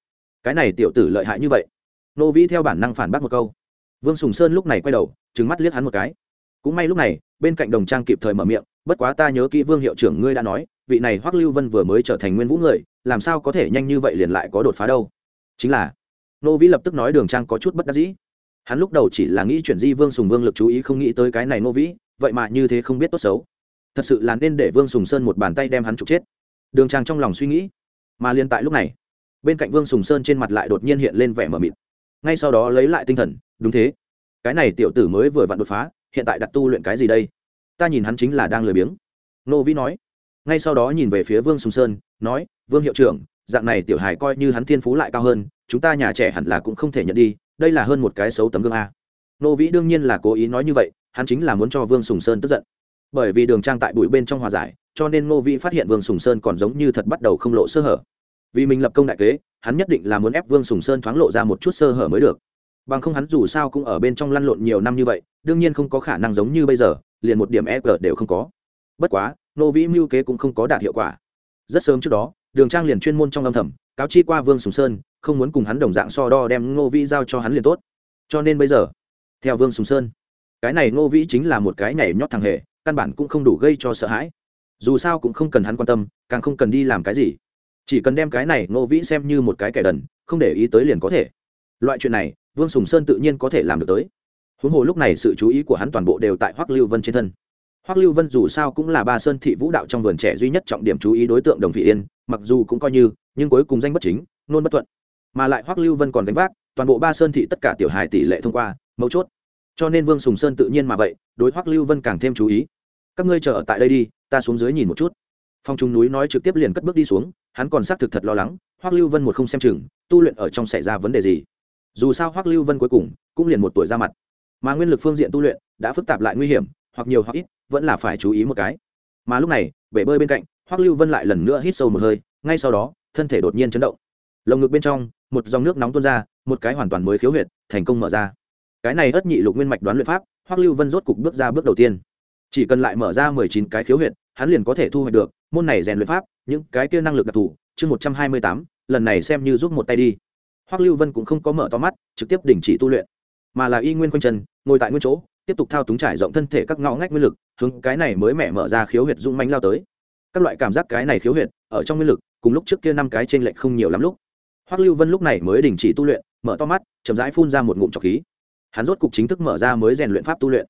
Cái này tiểu tử lợi hại như vậy. Nô vĩ theo bản năng phản bác một câu. Vương sùng sơn lúc này quay đầu trứng mắt liếc hắn một cái. Cũng may lúc này, bên cạnh đồng trang kịp thời mở miệng, bất quá ta nhớ kỹ vương hiệu trưởng ngươi đã nói, vị này hoắc lưu vân vừa mới trở thành nguyên vũ người, làm sao có thể nhanh như vậy liền lại có đột phá đâu? Chính là, nô vĩ lập tức nói đường trang có chút bất đắc dĩ. Hắn lúc đầu chỉ là nghĩ chuyển di vương sùng vương lực chú ý, không nghĩ tới cái này nô vĩ, vậy mà như thế không biết tốt xấu thật sự là nên để vương sùng sơn một bàn tay đem hắn trục chết. Đường trang trong lòng suy nghĩ, mà liên tại lúc này, bên cạnh vương sùng sơn trên mặt lại đột nhiên hiện lên vẻ mờ mịt. Ngay sau đó lấy lại tinh thần, đúng thế, cái này tiểu tử mới vừa vặn đột phá, hiện tại đặt tu luyện cái gì đây? Ta nhìn hắn chính là đang lười biếng. Nô vĩ nói. Ngay sau đó nhìn về phía vương sùng sơn, nói, vương hiệu trưởng, dạng này tiểu hài coi như hắn thiên phú lại cao hơn, chúng ta nhà trẻ hẳn là cũng không thể nhận đi, đây là hơn một cái xấu tấm gương a. Nô vĩ đương nhiên là cố ý nói như vậy, hắn chính là muốn cho vương sùng sơn tức giận bởi vì đường trang tại bụi bên trong hòa giải, cho nên ngô vĩ phát hiện vương sùng sơn còn giống như thật bắt đầu không lộ sơ hở. Vì mình lập công đại kế, hắn nhất định là muốn ép vương sùng sơn thoáng lộ ra một chút sơ hở mới được. Bằng không hắn dù sao cũng ở bên trong lăn lộn nhiều năm như vậy, đương nhiên không có khả năng giống như bây giờ, liền một điểm e g đều không có. Bất quá nô vĩ mưu kế cũng không có đạt hiệu quả. Rất sớm trước đó, đường trang liền chuyên môn trong âm thầm, cáo chi qua vương sùng sơn, không muốn cùng hắn đồng dạng so đo đem ngô vĩ giao cho hắn liền tốt. Cho nên bây giờ, theo vương sùng sơn, cái này ngô vĩ chính là một cái nhảy nhót thằng hề căn bản cũng không đủ gây cho sợ hãi. Dù sao cũng không cần hắn quan tâm, càng không cần đi làm cái gì. Chỉ cần đem cái này ngô vĩ xem như một cái kẻ đần, không để ý tới liền có thể. Loại chuyện này, vương sùng sơn tự nhiên có thể làm được tới. Huống hồ lúc này sự chú ý của hắn toàn bộ đều tại hoắc lưu vân trên thân. Hoắc lưu vân dù sao cũng là ba sơn thị vũ đạo trong vườn trẻ duy nhất trọng điểm chú ý đối tượng đồng vị yên, mặc dù cũng coi như, nhưng cuối cùng danh bất chính, nôn bất thuận. Mà lại hoắc lưu vân còn gánh vác, toàn bộ ba sơn thị tất cả tiểu hài tỷ lệ thông qua, mấu chốt cho nên vương sùng sơn tự nhiên mà vậy, đối hoắc lưu vân càng thêm chú ý. Các ngươi chờ ở tại đây đi, ta xuống dưới nhìn một chút. Phong trung núi nói trực tiếp liền cất bước đi xuống, hắn còn xác thực thật lo lắng, hoắc lưu vân một không xem chừng, tu luyện ở trong xảy ra vấn đề gì. Dù sao hoắc lưu vân cuối cùng cũng liền một tuổi ra mặt. Mà nguyên lực phương diện tu luyện đã phức tạp lại nguy hiểm, hoặc nhiều hoặc ít, vẫn là phải chú ý một cái. Mà lúc này, bể bơi bên cạnh, hoắc lưu vân lại lần nữa hít sâu một hơi, ngay sau đó, thân thể đột nhiên chấn động. Lồng ngực bên trong, một dòng nước nóng tuôn ra, một cái hoàn toàn mới khiếu huyệt, thành công mở ra cái này ất nhị lục nguyên mạch đoán luyện pháp, hoắc lưu vân rốt cục bước ra bước đầu tiên. Chỉ cần lại mở ra mười chín cái khiếu huyệt, hắn liền có thể thu hoạch được, môn này rèn luyện pháp, những cái kia năng lực đặc thù, chương một trăm hai mươi tám, lần này xem như giúp một tay đi. Hoắc lưu vân cũng không có mở to mắt, trực tiếp đình chỉ tu luyện. Mà là y nguyên quanh chân, ngồi tại nguyên chỗ, tiếp tục thao túng trải rộng thân thể các ngõ ngách nguyên lực, hướng cái này mới mẻ mở ra khiếu huyệt dũng mánh lao tới. Các loại cảm giác cái này khiếu huyệt, ở trong nguyên lực, cùng lúc trước kia năm cái trên lệnh không nhiều lắm lúc. Hoắc lưu vân lúc này mới đình chỉ tu luyện, mở to mắt, chậm rãi phun ra một ngụm trọc khí hắn rốt cục chính thức mở ra mới rèn luyện pháp tu luyện.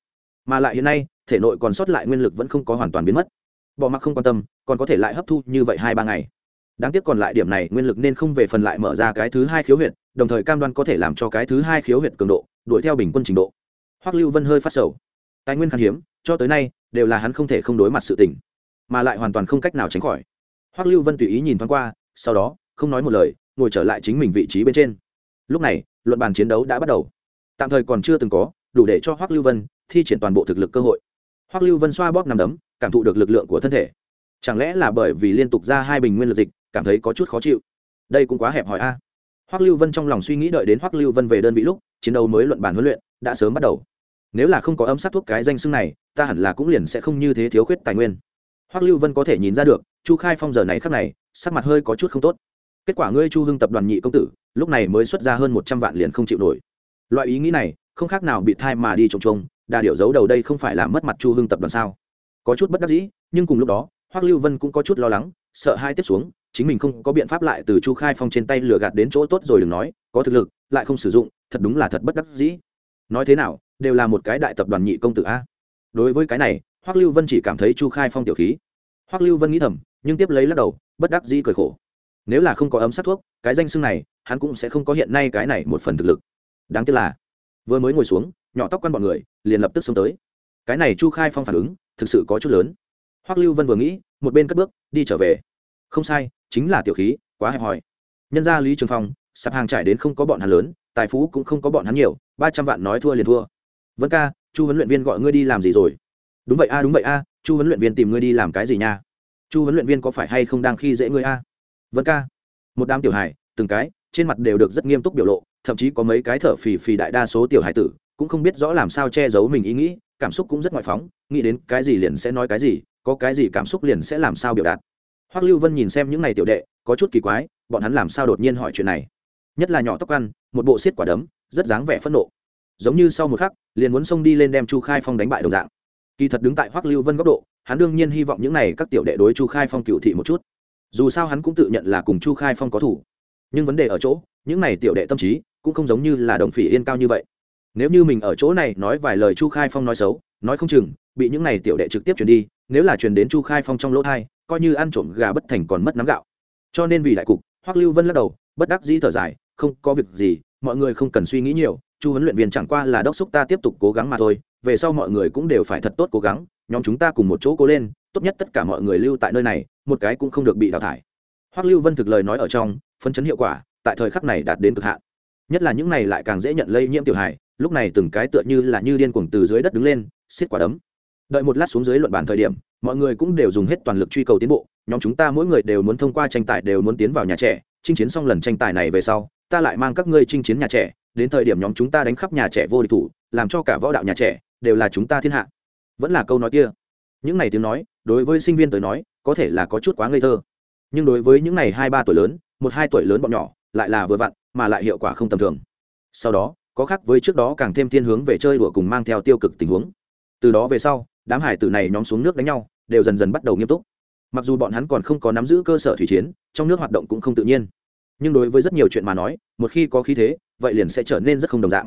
Mà lại hiện nay, thể nội còn sót lại nguyên lực vẫn không có hoàn toàn biến mất. Bỏ mặc không quan tâm, còn có thể lại hấp thu như vậy hai ba ngày. Đáng tiếc còn lại điểm này nguyên lực nên không về phần lại mở ra cái thứ hai khiếu huyệt, đồng thời cam đoan có thể làm cho cái thứ hai khiếu huyệt cường độ, đuổi theo bình quân trình độ. Hoắc lưu vân hơi phát sầu. Tài nguyên khan hiếm, cho tới nay, đều là hắn không thể không đối mặt sự tình, mà lại hoàn toàn không cách nào tránh khỏi. Hoắc lưu vân tùy ý nhìn thoáng qua, sau đó, không nói một lời, ngồi trở lại chính mình vị trí bên trên. Lúc này, luận bàn chiến đấu đã bắt đầu tạm thời còn chưa từng có, đủ để cho hoắc lưu vân thi triển toàn bộ thực lực cơ hội. Hoắc lưu vân xoa bóp nằm đấm, cảm thụ được lực lượng của thân thể. Chẳng lẽ là bởi vì liên tục ra hai bình nguyên lực dịch, cảm thấy có chút khó chịu? Đây cũng quá hẹp hòi a. Hoắc lưu vân trong lòng suy nghĩ đợi đến hoắc lưu vân về đơn vị lúc, chiến đấu mới luận bàn huấn luyện đã sớm bắt đầu. Nếu là không có âm sát thuốc cái danh xưng này, ta hẳn là cũng liền sẽ không như thế thiếu khuyết tài nguyên. Hoắc lưu vân có thể nhìn ra được, chu khai phong giờ này khắc này, sắc mặt hơi có chút không tốt. Kết quả ngươi chu hưng tập đoàn nhị công tử, lúc này mới xuất ra hơn một trăm vạn liền không chịu nổi loại ý nghĩ này, không khác nào bị thai mà đi trồng trông đà điệu giấu đầu đây không phải là mất mặt chu hưng tập đoàn sao? Có chút bất đắc dĩ, nhưng cùng lúc đó, hoắc lưu vân cũng có chút lo lắng, sợ hai tiếp xuống, chính mình không có biện pháp lại từ chu khai phong trên tay lừa gạt đến chỗ tốt rồi đừng nói, có thực lực, lại không sử dụng, thật đúng là thật bất đắc dĩ. Nói thế nào, đều là một cái đại tập đoàn nhị công tử a. Đối với cái này, hoắc lưu vân chỉ cảm thấy chu khai phong tiểu khí. Hoắc lưu vân nghĩ thầm, nhưng tiếp lấy lắc đầu, bất đắc dĩ cười khổ. Nếu là không có ấm sát thuốc, cái danh xưng này, hắn cũng sẽ không có hiện nay cái này một phần thực lực đáng tiếc là, vừa mới ngồi xuống, nhỏ tóc quan bọn người, liền lập tức xông tới. Cái này chu khai phong phản ứng, thực sự có chút lớn. Hoắc lưu vân vừa nghĩ, một bên cất bước, đi trở về. Không sai, chính là tiểu khí, quá hẹp hòi. Nhân gia lý trường phong, sạp hàng trải đến không có bọn hắn lớn, tài phú cũng không có bọn hắn nhiều, ba trăm vạn nói thua liền thua. Vân ca, chu huấn luyện viên gọi ngươi đi làm gì rồi? Đúng vậy a, đúng vậy a, chu huấn luyện viên tìm ngươi đi làm cái gì nha? Chu huấn luyện viên có phải hay không đang khi dễ ngươi a? Vân ca, một đám tiểu hài, từng cái, trên mặt đều được rất nghiêm túc biểu lộ thậm chí có mấy cái thở phì phì đại đa số tiểu hải tử cũng không biết rõ làm sao che giấu mình ý nghĩ, cảm xúc cũng rất ngoại phóng, nghĩ đến cái gì liền sẽ nói cái gì, có cái gì cảm xúc liền sẽ làm sao biểu đạt. Hoắc lưu vân nhìn xem những n à y tiểu đệ, có chút kỳ quái, bọn hắn làm sao đột nhiên hỏi chuyện này? Nhất là nhỏ tóc ăn, một bộ xiết quả đấm, rất dáng vẻ phẫn nộ. Giống như sau một khắc, liền muốn xông đi lên đem chu khai phong đánh bại đồng dạng. Kỳ thật đứng tại hoắc lưu vân góc độ, hắn đương nhiên hy vọng những n à y các tiểu đệ đối chu khai phong cựu thị một chút. Dù sao hắn cũng tự nhận là cùng chu khai phong có thủ. Nhưng vấn đề ở chỗ, những n à y tiểu đệ tâm trí cũng không giống như là đồng phỉ yên cao như vậy. Nếu như mình ở chỗ này nói vài lời chu khai phong nói xấu, nói không chừng, bị những này tiểu đệ trực tiếp truyền đi, nếu là truyền đến chu khai phong trong lỗ thai coi như ăn trộm gà bất thành còn mất nắm gạo. Cho nên vì đại cục, hoắc lưu vân lắc đầu, bất đắc dĩ thở dài, không có việc gì, mọi người không cần suy nghĩ nhiều, chu huấn luyện viên chẳng qua là đốc xúc ta tiếp tục cố gắng mà thôi, về sau mọi người cũng đều phải thật tốt cố gắng, nhóm chúng ta cùng một chỗ cố lên, tốt nhất tất cả mọi người lưu tại nơi này, một cái cũng không được bị đào thải. Hoắc lưu vân thực lời nói ở trong phân chấn hiệu quả, tại thời khắc này đạt đến cực hạn nhất là những này lại càng dễ nhận lây nhiễm tiểu hài, lúc này từng cái tựa như là như điên cuồng từ dưới đất đứng lên, xiết quả đấm. Đợi một lát xuống dưới luận bàn thời điểm, mọi người cũng đều dùng hết toàn lực truy cầu tiến bộ, nhóm chúng ta mỗi người đều muốn thông qua tranh tài đều muốn tiến vào nhà trẻ, chinh chiến xong lần tranh tài này về sau, ta lại mang các ngươi chinh chiến nhà trẻ, đến thời điểm nhóm chúng ta đánh khắp nhà trẻ vô địch thủ, làm cho cả võ đạo nhà trẻ đều là chúng ta thiên hạ. Vẫn là câu nói kia. Những này tiếng nói, đối với sinh viên tới nói, có thể là có chút quá ngây thơ. Nhưng đối với những này hai ba tuổi lớn, một hai tuổi lớn bọn nhỏ, lại là vừa vặn mà lại hiệu quả không tầm thường. Sau đó, có khác với trước đó càng thêm thiên hướng về chơi đùa cùng mang theo tiêu cực tình huống. Từ đó về sau, đám hải tử này nhóm xuống nước đánh nhau, đều dần dần bắt đầu nghiêm túc. Mặc dù bọn hắn còn không có nắm giữ cơ sở thủy chiến, trong nước hoạt động cũng không tự nhiên. Nhưng đối với rất nhiều chuyện mà nói, một khi có khí thế, vậy liền sẽ trở nên rất không đồng dạng.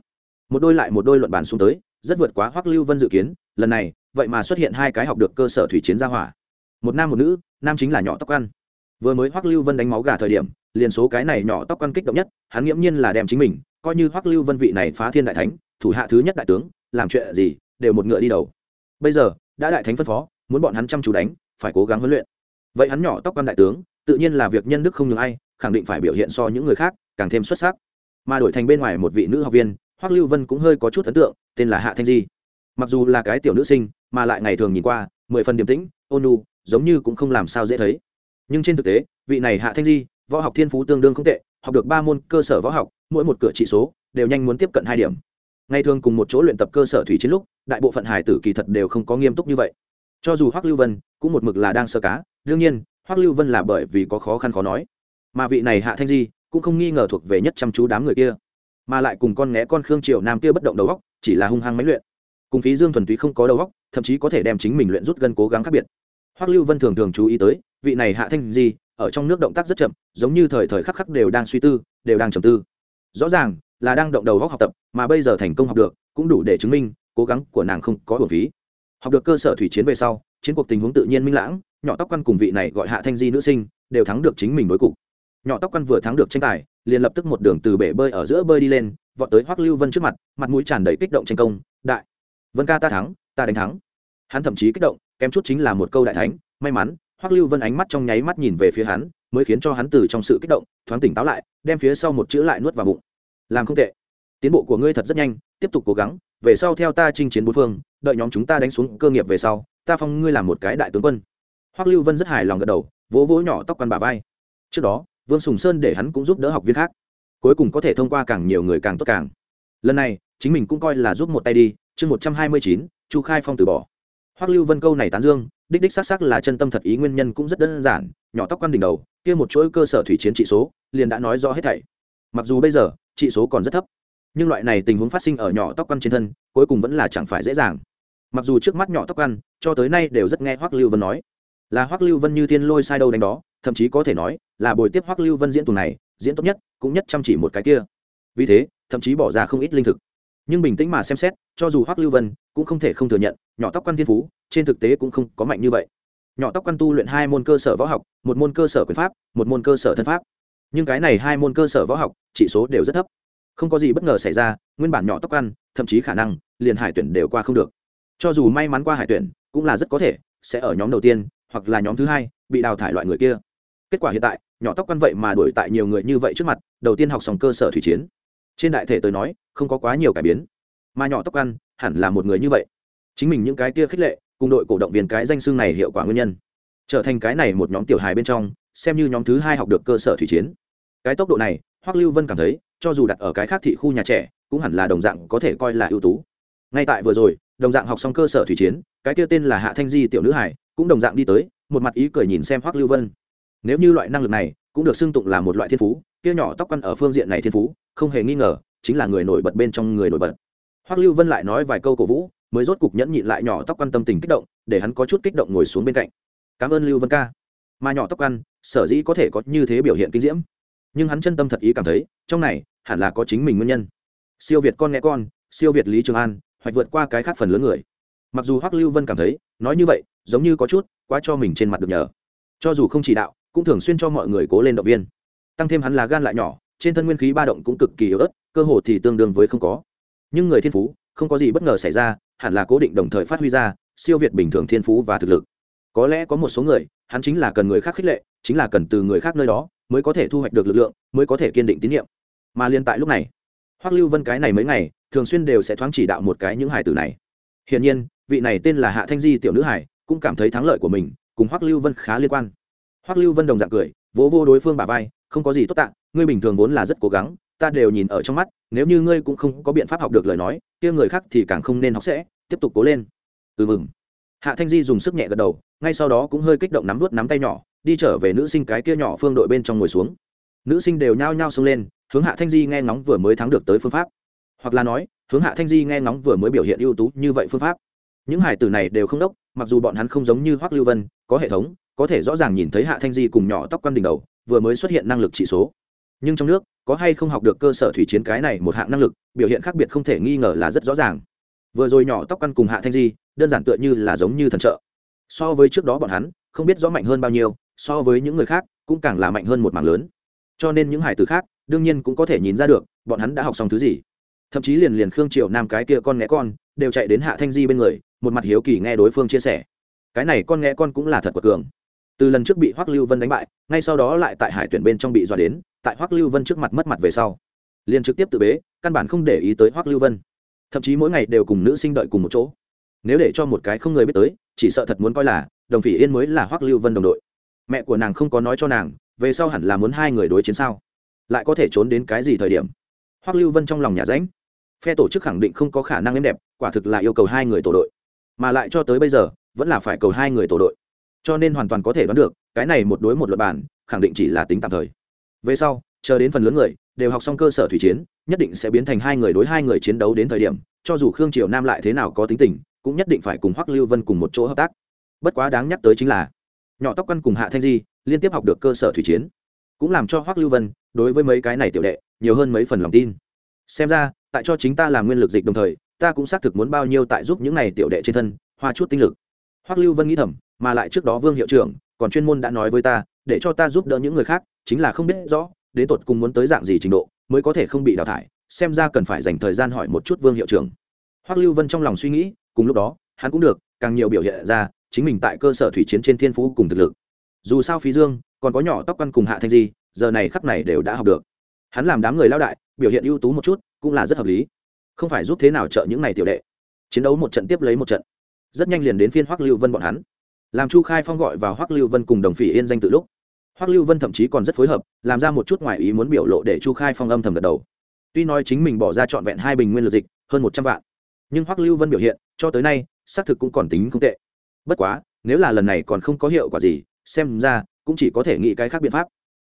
Một đôi lại một đôi luận bàn xuống tới, rất vượt quá hoắc lưu vân dự kiến, lần này, vậy mà xuất hiện hai cái học được cơ sở thủy chiến gia hỏa. Một nam một nữ, nam chính là nhỏ tóc ăn vừa mới hoắc lưu vân đánh máu gà thời điểm, liền số cái này nhỏ tóc quan kích động nhất, hắn nghiễm nhiên là đem chính mình, coi như hoắc lưu vân vị này phá thiên đại thánh, thủ hạ thứ nhất đại tướng, làm chuyện gì, đều một ngựa đi đầu. Bây giờ, đã đại thánh phân phó, muốn bọn hắn chăm chú đánh, phải cố gắng huấn luyện. Vậy hắn nhỏ tóc quan đại tướng, tự nhiên là việc nhân đức không nhường ai, khẳng định phải biểu hiện so những người khác càng thêm xuất sắc. Mà đổi thành bên ngoài một vị nữ học viên, hoắc lưu vân cũng hơi có chút ấn tượng, tên là hạ thanh di. Mặc dù là cái tiểu nữ sinh, mà lại ngày thường nhìn qua, mười phần điềm tĩnh, ôn nu giống như cũng không làm sao dễ thấy nhưng trên thực tế, vị này hạ thanh di, võ học thiên phú tương đương không tệ, học được ba môn cơ sở võ học, mỗi một cửa trị số đều nhanh muốn tiếp cận hai điểm. Ngày thường cùng một chỗ luyện tập cơ sở thủy chiến lúc, đại bộ phận hải tử kỳ thật đều không có nghiêm túc như vậy. Cho dù hoắc lưu vân cũng một mực là đang sơ cá, đương nhiên, hoắc lưu vân là bởi vì có khó khăn khó nói. Mà vị này hạ thanh di cũng không nghi ngờ thuộc về nhất chăm chú đám người kia, mà lại cùng con nghé con khương triều nam kia bất động đầu góc chỉ là hung hăng máy luyện. Cùng phí dương thuần túy không có đầu góc thậm chí có thể đem chính mình luyện rút gân cố gắng khác biệt. Hoắc lưu vân thường thường chú ý tới vị này hạ thanh di, ở trong nước động tác rất chậm, giống như thời thời khắc khắc đều đang suy tư, đều đang trầm tư. Rõ ràng là đang động đầu góc học tập, mà bây giờ thành công học được, cũng đủ để chứng minh cố gắng của nàng không có hồn phí. Học được cơ sở thủy chiến về sau, chiến cuộc tình huống tự nhiên minh lãng, nhỏ tóc quan cùng vị này gọi hạ thanh di nữ sinh, đều thắng được chính mình đối cục. Nhỏ tóc quan vừa thắng được tranh tài, liền lập tức một đường từ bể bơi ở giữa bơi đi lên, vọt tới hoắc lưu vân trước mặt mặt mũi tràn đầy kích động tranh công, đại, vân ca ta thắng, ta đánh thắng. Hắn thậm chí kích động, kém chút chính là một câu đại thánh, may mắn hoắc lưu vân ánh mắt trong nháy mắt nhìn về phía hắn, mới khiến cho hắn từ trong sự kích động, thoáng tỉnh táo lại, đem phía sau một chữ lại nuốt vào bụng. Làm không tệ. Tiến bộ của ngươi thật rất nhanh, tiếp tục cố gắng, về sau theo ta chinh chiến bốn phương, đợi nhóm chúng ta đánh xuống cơ nghiệp về sau, ta phong ngươi làm một cái đại tướng quân. Hoắc lưu vân rất hài lòng gật đầu, vỗ vỗ nhỏ tóc quan bà vai. Trước đó, vương sùng sơn để hắn cũng giúp đỡ học viên khác. Cuối cùng có thể thông qua càng nhiều người càng tốt càng. Lần này, chính mình cũng coi là giúp một tay đi, chương một trăm hai mươi chín, chu khai phong từ bỏ. Hoắc lưu vân câu này tán dương đích đích xác xác là chân tâm thật ý nguyên nhân cũng rất đơn giản, nhỏ tóc quan đỉnh đầu, kia một chuỗi cơ sở thủy chiến trị số, liền đã nói rõ hết thảy. Mặc dù bây giờ, trị số còn rất thấp, nhưng loại này tình huống phát sinh ở nhỏ tóc quan trên thân, cuối cùng vẫn là chẳng phải dễ dàng. Mặc dù trước mắt nhỏ tóc quan cho tới nay đều rất nghe hoắc lưu vân nói. Là hoắc lưu vân như thiên lôi sai đâu đánh đó, thậm chí có thể nói, là buổi tiếp hoắc lưu vân diễn tuần này, diễn tốt nhất, cũng nhất chăm chỉ một cái kia. Vì thế, thậm chí bỏ ra không ít linh thực. Nhưng bình tĩnh mà xem xét, cho dù hoắc lưu vân cũng không thể không thừa nhận, nhỏ tóc quan thiên phú trên thực tế cũng không có mạnh như vậy. Nhỏ tóc căn tu luyện hai môn cơ sở võ học, một môn cơ sở quyền pháp, một môn cơ sở thân pháp. Nhưng cái này hai môn cơ sở võ học, chỉ số đều rất thấp. Không có gì bất ngờ xảy ra, nguyên bản nhỏ tóc căn thậm chí khả năng, liền hải tuyển đều qua không được. Cho dù may mắn qua hải tuyển, cũng là rất có thể, sẽ ở nhóm đầu tiên, hoặc là nhóm thứ hai, bị đào thải loại người kia. Kết quả hiện tại, nhỏ tóc căn vậy mà đuổi tại nhiều người như vậy trước mặt, đầu tiên học xong cơ sở thủy chiến. Trên đại thể tôi nói, không có quá nhiều cải biến. Mà nhỏ tóc căn hẳn là một người như vậy. Chính mình những cái kia khích lệ cùng đội cổ động viên cái danh xưng này hiệu quả nguyên nhân. Trở thành cái này một nhóm tiểu hài bên trong, xem như nhóm thứ hai học được cơ sở thủy chiến. Cái tốc độ này, hoắc lưu vân cảm thấy, cho dù đặt ở cái khác thị khu nhà trẻ, cũng hẳn là đồng dạng có thể coi là ưu tú. Ngay tại vừa rồi, đồng dạng học xong cơ sở thủy chiến, cái kia tên là hạ thanh di tiểu nữ hải cũng đồng dạng đi tới, một mặt ý cười nhìn xem hoắc lưu vân. Nếu như loại năng lực này, cũng được xưng tụng là một loại thiên phú, kia nhỏ tóc quăn ở phương diện này thiên phú, không hề nghi ngờ, chính là người nổi bật bên trong người nổi bật. Hoắc lưu vân lại nói vài câu cổ vũ mới rốt cục nhẫn nhịn lại nhỏ tóc quan tâm tình kích động, để hắn có chút kích động ngồi xuống bên cạnh. Cảm ơn lưu vân ca. Mà nhỏ tóc ăn, sở dĩ có thể có như thế biểu hiện kinh diễm. Nhưng hắn chân tâm thật ý cảm thấy, trong này, hẳn là có chính mình nguyên nhân. Siêu việt con nghe con, siêu việt lý trường an hoặc vượt qua cái khác phần lớn người. Mặc dù hoắc lưu vân cảm thấy, nói như vậy, giống như có chút quá cho mình trên mặt được nhờ. Cho dù không chỉ đạo, cũng thường xuyên cho mọi người cố lên động viên. Tăng thêm hắn là gan lại nhỏ, trên thân nguyên khí ba động cũng cực kỳ yếu ớt, cơ hồ thì tương đương với không có. Nhưng người thiên phú không có gì bất ngờ xảy ra, hẳn là cố định đồng thời phát huy ra, siêu việt bình thường thiên phú và thực lực. Có lẽ có một số người, hắn chính là cần người khác khích lệ, chính là cần từ người khác nơi đó mới có thể thu hoạch được lực lượng, mới có thể kiên định tín nhiệm. Mà liên tại lúc này, hoắc lưu vân cái này mấy ngày, thường xuyên đều sẽ thoáng chỉ đạo một cái những hải tử này. Hiển nhiên, vị này tên là hạ thanh di tiểu nữ hải cũng cảm thấy thắng lợi của mình, cùng hoắc lưu vân khá liên quan. Hoắc lưu vân đồng dạng cười, vỗ vô đối phương bà vai, không có gì tốt tạ, ngươi bình thường vốn là rất cố gắng ta đều nhìn ở trong mắt, nếu như ngươi cũng không có biện pháp học được lời nói, kia người khác thì càng không nên học sẽ, tiếp tục cố lên. Ừ mừng. Hạ thanh di dùng sức nhẹ gật đầu, ngay sau đó cũng hơi kích động nắm vút nắm tay nhỏ, đi trở về nữ sinh cái kia nhỏ phương đội bên trong ngồi xuống. Nữ sinh đều nhao nhao xông lên, hướng hạ thanh di nghe ngóng vừa mới thắng được tới phương pháp. Hoặc là nói, hướng hạ thanh di nghe ngóng vừa mới biểu hiện ưu tú như vậy phương pháp. Những hải tử này đều không đốc, mặc dù bọn hắn không giống như hoác lưu vân, có hệ thống, có thể rõ ràng nhìn thấy hạ thanh di cùng nhỏ tóc quan đỉnh đầu, vừa mới xuất hiện năng lực trị số. Nhưng trong nước có hay không học được cơ sở thủy chiến cái này một hạng năng lực, biểu hiện khác biệt không thể nghi ngờ là rất rõ ràng. Vừa rồi nhỏ tóc căn cùng hạ thanh di, đơn giản tựa như là giống như thần trợ. So với trước đó bọn hắn, không biết rõ mạnh hơn bao nhiêu, so với những người khác, cũng càng là mạnh hơn một mảng lớn. Cho nên những hải tử khác, đương nhiên cũng có thể nhìn ra được, bọn hắn đã học xong thứ gì. Thậm chí liền liền khương triều nam cái kia con nghe con, đều chạy đến hạ thanh di bên người, một mặt hiếu kỳ nghe đối phương chia sẻ. Cái này con nghe con cũng là thật quật cường từ lần trước bị hoắc lưu vân đánh bại, ngay sau đó lại tại hải tuyển bên trong bị dọa đến, tại hoắc lưu vân trước mặt mất mặt về sau, liền trực tiếp tự bế, căn bản không để ý tới hoắc lưu vân. Thậm chí mỗi ngày đều cùng nữ sinh đợi cùng một chỗ. Nếu để cho một cái không người biết tới, chỉ sợ thật muốn coi là đồng phỉ yên mới là hoắc lưu vân đồng đội. Mẹ của nàng không có nói cho nàng, về sau hẳn là muốn hai người đối chiến sao? Lại có thể trốn đến cái gì thời điểm? Hoắc lưu vân trong lòng nhà ránh phe tổ chức khẳng định không có khả năng êm đẹp, quả thực là yêu cầu hai người tổ đội. Mà lại cho tới bây giờ, vẫn là phải cầu hai người tổ đội cho nên hoàn toàn có thể đoán được, cái này một đối một luật bản khẳng định chỉ là tính tạm thời. Về sau, chờ đến phần lớn người đều học xong cơ sở thủy chiến, nhất định sẽ biến thành hai người đối hai người chiến đấu đến thời điểm, cho dù khương triều nam lại thế nào có tính tình, cũng nhất định phải cùng hoắc lưu vân cùng một chỗ hợp tác. Bất quá đáng nhắc tới chính là, nhỏ tóc căn cùng hạ thanh di liên tiếp học được cơ sở thủy chiến, cũng làm cho hoắc lưu vân đối với mấy cái này tiểu đệ nhiều hơn mấy phần lòng tin. Xem ra, tại cho chính ta làm nguyên lực dịch đồng thời, ta cũng xác thực muốn bao nhiêu tại giúp những này tiểu đệ trên thân, hoa chút tinh lực hoắc lưu vân nghĩ thầm, mà lại trước đó vương hiệu trưởng còn chuyên môn đã nói với ta, để cho ta giúp đỡ những người khác, chính là không biết rõ, đến tột cùng muốn tới dạng gì trình độ, mới có thể không bị đào thải, xem ra cần phải dành thời gian hỏi một chút vương hiệu trưởng. Hoắc lưu vân trong lòng suy nghĩ, cùng lúc đó, hắn cũng được, càng nhiều biểu hiện ra, chính mình tại cơ sở thủy chiến trên thiên phú cùng thực lực. Dù sao phí dương, còn có nhỏ tóc căn cùng hạ thanh di, giờ này khắp này đều đã học được. Hắn làm đám người lao đại, biểu hiện ưu tú một chút, cũng là rất hợp lý. Không phải giúp thế nào trợ những này tiểu đệ. Chiến đấu một trận tiếp lấy một trận rất nhanh liền đến phiên hoắc lưu vân bọn hắn. Làm chu khai phong gọi vào hoắc lưu vân cùng đồng phỉ yên danh từ lúc, hoắc lưu vân thậm chí còn rất phối hợp, làm ra một chút ngoài ý muốn biểu lộ để chu khai phong âm thầm gật đầu. Tuy nói chính mình bỏ ra trọn vẹn hai bình nguyên lực dịch, hơn một trăm vạn, nhưng hoắc lưu vân biểu hiện, cho tới nay, xác thực cũng còn tính không tệ. Bất quá, nếu là lần này còn không có hiệu quả gì, xem ra cũng chỉ có thể nghĩ cái khác biện pháp.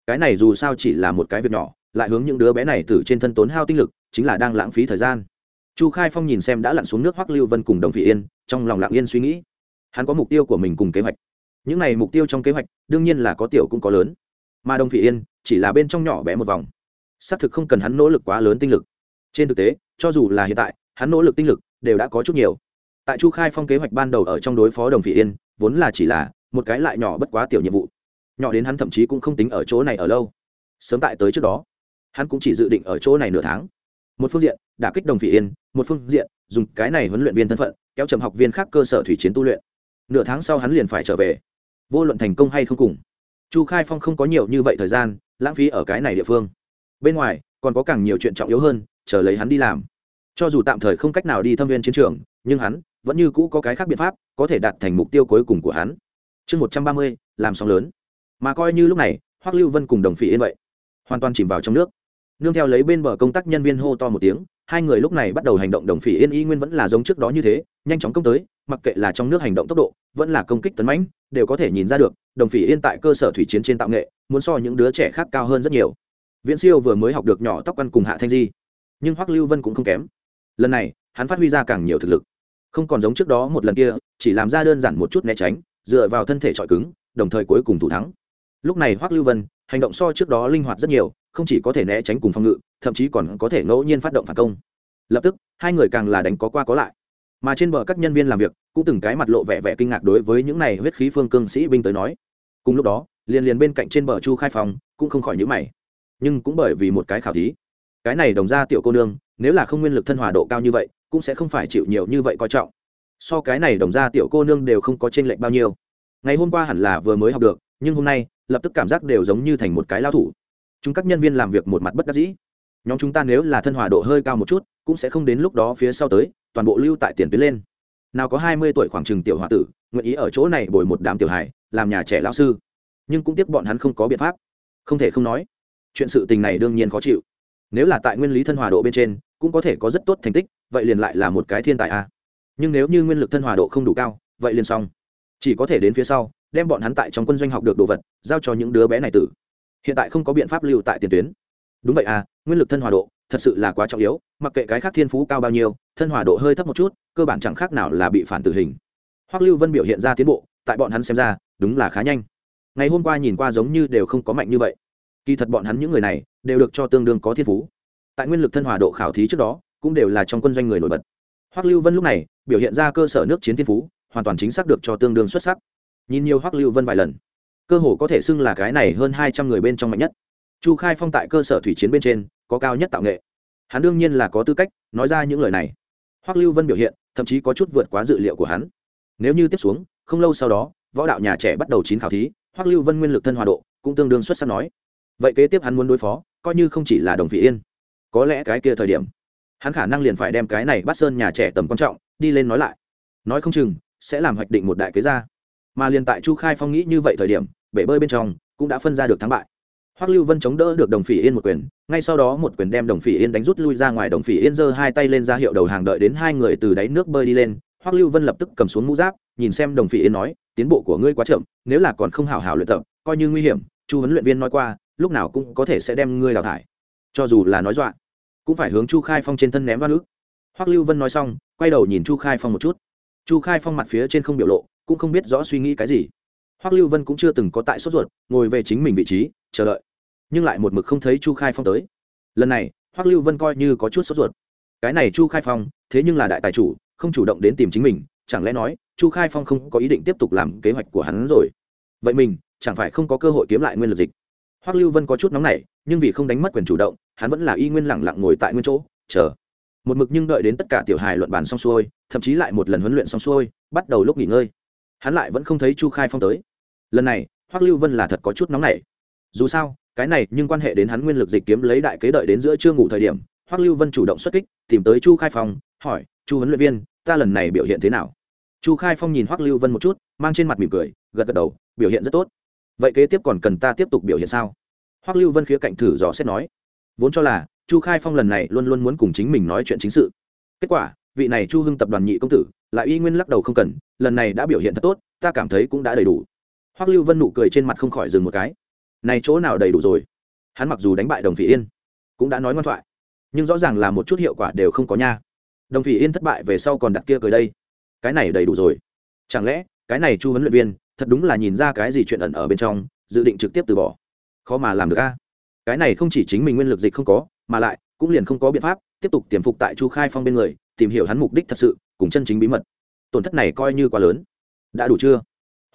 Cái này dù sao chỉ là một cái việc nhỏ, lại hướng những đứa bé này từ trên thân tốn hao tinh lực, chính là đang lãng phí thời gian. Chu khai phong nhìn xem đã lặn xuống nước hoắc lưu vân cùng đồng phỉ yên trong lòng lặng yên suy nghĩ. Hắn có mục tiêu của mình cùng kế hoạch. Những này mục tiêu trong kế hoạch, đương nhiên là có tiểu cũng có lớn. Mà đồng vị yên chỉ là bên trong nhỏ bé một vòng. Xác thực không cần hắn nỗ lực quá lớn tinh lực. Trên thực tế, cho dù là hiện tại, hắn nỗ lực tinh lực đều đã có chút nhiều. Tại chu khai phong kế hoạch ban đầu ở trong đối phó đồng vị yên, vốn là chỉ là một cái lại nhỏ bất quá tiểu nhiệm vụ. Nhỏ đến hắn thậm chí cũng không tính ở chỗ này ở lâu. Sớm tại tới trước đó, hắn cũng chỉ dự định ở chỗ này nửa tháng. Một phương diện, đả kích đồng vị yên, một phương diện, dùng cái này huấn luyện viên thân phận kéo chậm học viên khác cơ sở thủy chiến tu luyện. Nửa tháng sau hắn liền phải trở về. Vô luận thành công hay không cùng, chu khai phong không có nhiều như vậy thời gian, lãng phí ở cái này địa phương. Bên ngoài, còn có càng nhiều chuyện trọng yếu hơn, chờ lấy hắn đi làm. Cho dù tạm thời không cách nào đi thâm viên chiến trường, nhưng hắn vẫn như cũ có cái khác biện pháp, có thể đạt thành mục tiêu cuối cùng của hắn. Chương một trăm ba mươi, làm sóng lớn. Mà coi như lúc này, hoắc lưu vân cùng đồng phỉ yên vậy, hoàn toàn chìm vào trong nước. Nương theo lấy bên bờ công tác nhân viên hô to một tiếng hai người lúc này bắt đầu hành động đồng phỉ yên y nguyên vẫn là giống trước đó như thế, nhanh chóng công tới, mặc kệ là trong nước hành động tốc độ, vẫn là công kích tấn mãnh, đều có thể nhìn ra được, đồng phỉ yên tại cơ sở thủy chiến trên tạo nghệ, muốn so những đứa trẻ khác cao hơn rất nhiều. Viễn siêu vừa mới học được nhỏ tóc ăn cùng hạ thanh di, nhưng hoắc lưu vân cũng không kém. Lần này, hắn phát huy ra càng nhiều thực lực. Không còn giống trước đó một lần kia, chỉ làm ra đơn giản một chút né tránh, dựa vào thân thể trọi cứng, đồng thời cuối cùng thủ thắng. Lúc này hoắc lưu vân hành động so trước đó linh hoạt rất nhiều, không chỉ có thể né tránh cùng phòng ngự, thậm chí còn có thể ngẫu nhiên phát động phản công. Lập tức, hai người càng là đánh có qua có lại. Mà trên bờ các nhân viên làm việc cũng từng cái mặt lộ vẻ vẻ kinh ngạc đối với những này huyết khí phương cương sĩ binh tới nói. Cùng lúc đó, liền liền bên cạnh trên bờ chu khai phòng cũng không khỏi nhữ mày. Nhưng cũng bởi vì một cái khảo thí, cái này đồng ra tiểu cô nương, nếu là không nguyên lực thân hòa độ cao như vậy, cũng sẽ không phải chịu nhiều như vậy coi trọng. So cái này đồng ra tiểu cô nương đều không có tranh lệch bao nhiêu. Ngày hôm qua hẳn là vừa mới học được nhưng hôm nay, lập tức cảm giác đều giống như thành một cái lao thủ. Chúng các nhân viên làm việc một mặt bất đắc dĩ. Nhóm chúng ta nếu là thân hòa độ hơi cao một chút, cũng sẽ không đến lúc đó phía sau tới, toàn bộ lưu tại tiền tuyến lên. Nào có hai mươi tuổi khoảng chừng tiểu h tử, nguyện ý ở chỗ này bồi một đám tiểu hài, làm nhà trẻ lao sư. Nhưng cũng tiếc bọn hắn không có biện pháp. Không thể không nói, chuyện sự tình này đương nhiên khó chịu. Nếu là tại nguyên lý thân hòa độ bên trên, cũng có thể có rất tốt thành tích, vậy liền lại là một cái thiên tài a. Nhưng nếu như nguyên lực thân hòa độ không đủ cao, vậy liền xong. Chỉ có thể đến phía sau đem bọn hắn tại trong quân doanh học được đồ vật, giao cho những đứa bé này tử. Hiện tại không có biện pháp lưu tại tiền tuyến. Đúng vậy à nguyên lực thân hòa độ, thật sự là quá trọng yếu, mặc kệ cái khác thiên phú cao bao nhiêu, thân hòa độ hơi thấp một chút, cơ bản chẳng khác nào là bị phản tử hình. Hoắc lưu vân biểu hiện ra tiến bộ, tại bọn hắn xem ra, đúng là khá nhanh. Ngày hôm qua nhìn qua giống như đều không có mạnh như vậy. Kỳ thật bọn hắn những người này, đều được cho tương đương có thiên phú. Tại nguyên lực thân hòa độ khảo thí trước đó, cũng đều là trong quân doanh người nổi bật. Hoắc lưu vân lúc này, biểu hiện ra cơ sở nước chiến thiên phú, hoàn toàn chính xác được cho tương đương xuất sắc nhìn nhiều hoắc lưu vân vài lần. Cơ hồ có thể xưng là cái này hơn hai trăm người bên trong mạnh nhất. Chu khai phong tại cơ sở thủy chiến bên trên, có cao nhất tạo nghệ. Hắn đương nhiên là có tư cách nói ra những lời này. Hoắc lưu vân biểu hiện, thậm chí có chút vượt quá dự liệu của hắn. Nếu như tiếp xuống, không lâu sau đó, võ đạo nhà trẻ bắt đầu chín khảo thí, hoắc lưu vân nguyên lực thân hòa độ cũng tương đương xuất sắc nói. Vậy kế tiếp hắn muốn đối phó, coi như không chỉ là đồng vị yên. Có lẽ cái kia thời điểm, hắn khả năng liền phải đem cái này bắt sơn nhà trẻ tầm quan trọng, đi lên nói lại. Nói không chừng, sẽ làm hoạch định một đại kế ra mà liền tại chu khai phong nghĩ như vậy thời điểm, bể bơi bên trong cũng đã phân ra được thắng bại. Hoắc lưu vân chống đỡ được đồng phỉ yên một quyền, ngay sau đó một quyền đem đồng phỉ yên đánh rút lui ra ngoài, đồng phỉ yên giơ hai tay lên ra hiệu đầu hàng đợi đến hai người từ đáy nước bơi đi lên, hoắc lưu vân lập tức cầm xuống mũ giáp, nhìn xem đồng phỉ yên nói, tiến bộ của ngươi quá chậm, nếu là còn không hào hào luyện tập, coi như nguy hiểm. Chu huấn luyện viên nói qua, lúc nào cũng có thể sẽ đem ngươi đào thải. Cho dù là nói dọa, cũng phải hướng chu khai phong trên thân ném vào nước. Hoắc lưu vân nói xong, quay đầu nhìn chu khai phong một chút. Chu khai phong mặt phía trên không biểu lộ cũng không biết rõ suy nghĩ cái gì. Hoắc lưu vân cũng chưa từng có tại sốt ruột, ngồi về chính mình vị trí, chờ đợi. Nhưng lại một mực không thấy chu khai phong tới. Lần này, hoắc lưu vân coi như có chút sốt ruột. Cái này chu khai phong, thế nhưng là đại tài chủ, không chủ động đến tìm chính mình, chẳng lẽ nói, chu khai phong không có ý định tiếp tục làm kế hoạch của hắn rồi? Vậy mình, chẳng phải không có cơ hội kiếm lại nguyên lực dịch? Hoắc lưu vân có chút nóng nảy, nhưng vì không đánh mất quyền chủ động, hắn vẫn là y nguyên lẳng lặng ngồi tại nguyên chỗ, chờ. Một mực nhưng đợi đến tất cả tiểu hài luận bàn xong xuôi, thậm chí lại một lần huấn luyện xong xuôi, bắt đầu lúc nghỉ ngơi hắn lại vẫn không thấy chu khai phong tới. Lần này, hoắc lưu vân là thật có chút nóng nảy. Dù sao, cái này nhưng quan hệ đến hắn nguyên lực dịch kiếm lấy đại kế đợi đến giữa trưa ngủ thời điểm, hoắc lưu vân chủ động xuất kích, tìm tới chu khai phong, hỏi, chu huấn luyện viên, ta lần này biểu hiện thế nào? Chu khai phong nhìn hoắc lưu vân một chút, mang trên mặt mỉm cười, gật gật đầu, biểu hiện rất tốt. Vậy kế tiếp còn cần ta tiếp tục biểu hiện sao? Hoắc lưu vân khía cạnh thử dò xét nói. Vốn cho là, chu khai phong lần này luôn luôn muốn cùng chính mình nói chuyện chính sự. Kết quả vị này chu hưng tập đoàn nhị công tử, lại y nguyên lắc đầu không cần, lần này đã biểu hiện thật tốt, ta cảm thấy cũng đã đầy đủ. Hoắc lưu vân nụ cười trên mặt không khỏi dừng một cái. Này chỗ nào đầy đủ rồi? Hắn mặc dù đánh bại đồng phỉ yên, cũng đã nói ngoan thoại, nhưng rõ ràng là một chút hiệu quả đều không có nha. Đồng phỉ yên thất bại về sau còn đặt kia cười đây. Cái này đầy đủ rồi. Chẳng lẽ, cái này chu huấn luyện viên, thật đúng là nhìn ra cái gì chuyện ẩn ở bên trong, dự định trực tiếp từ bỏ. Khó mà làm được a. Cái này không chỉ chính mình nguyên lực dịch không có, mà lại, cũng liền không có biện pháp, tiếp tục tiềm phục tại chu khai phong bên người tìm hiểu hắn mục đích thật sự, cùng chân chính bí mật. Tổn thất này coi như quá lớn. Đã đủ chưa?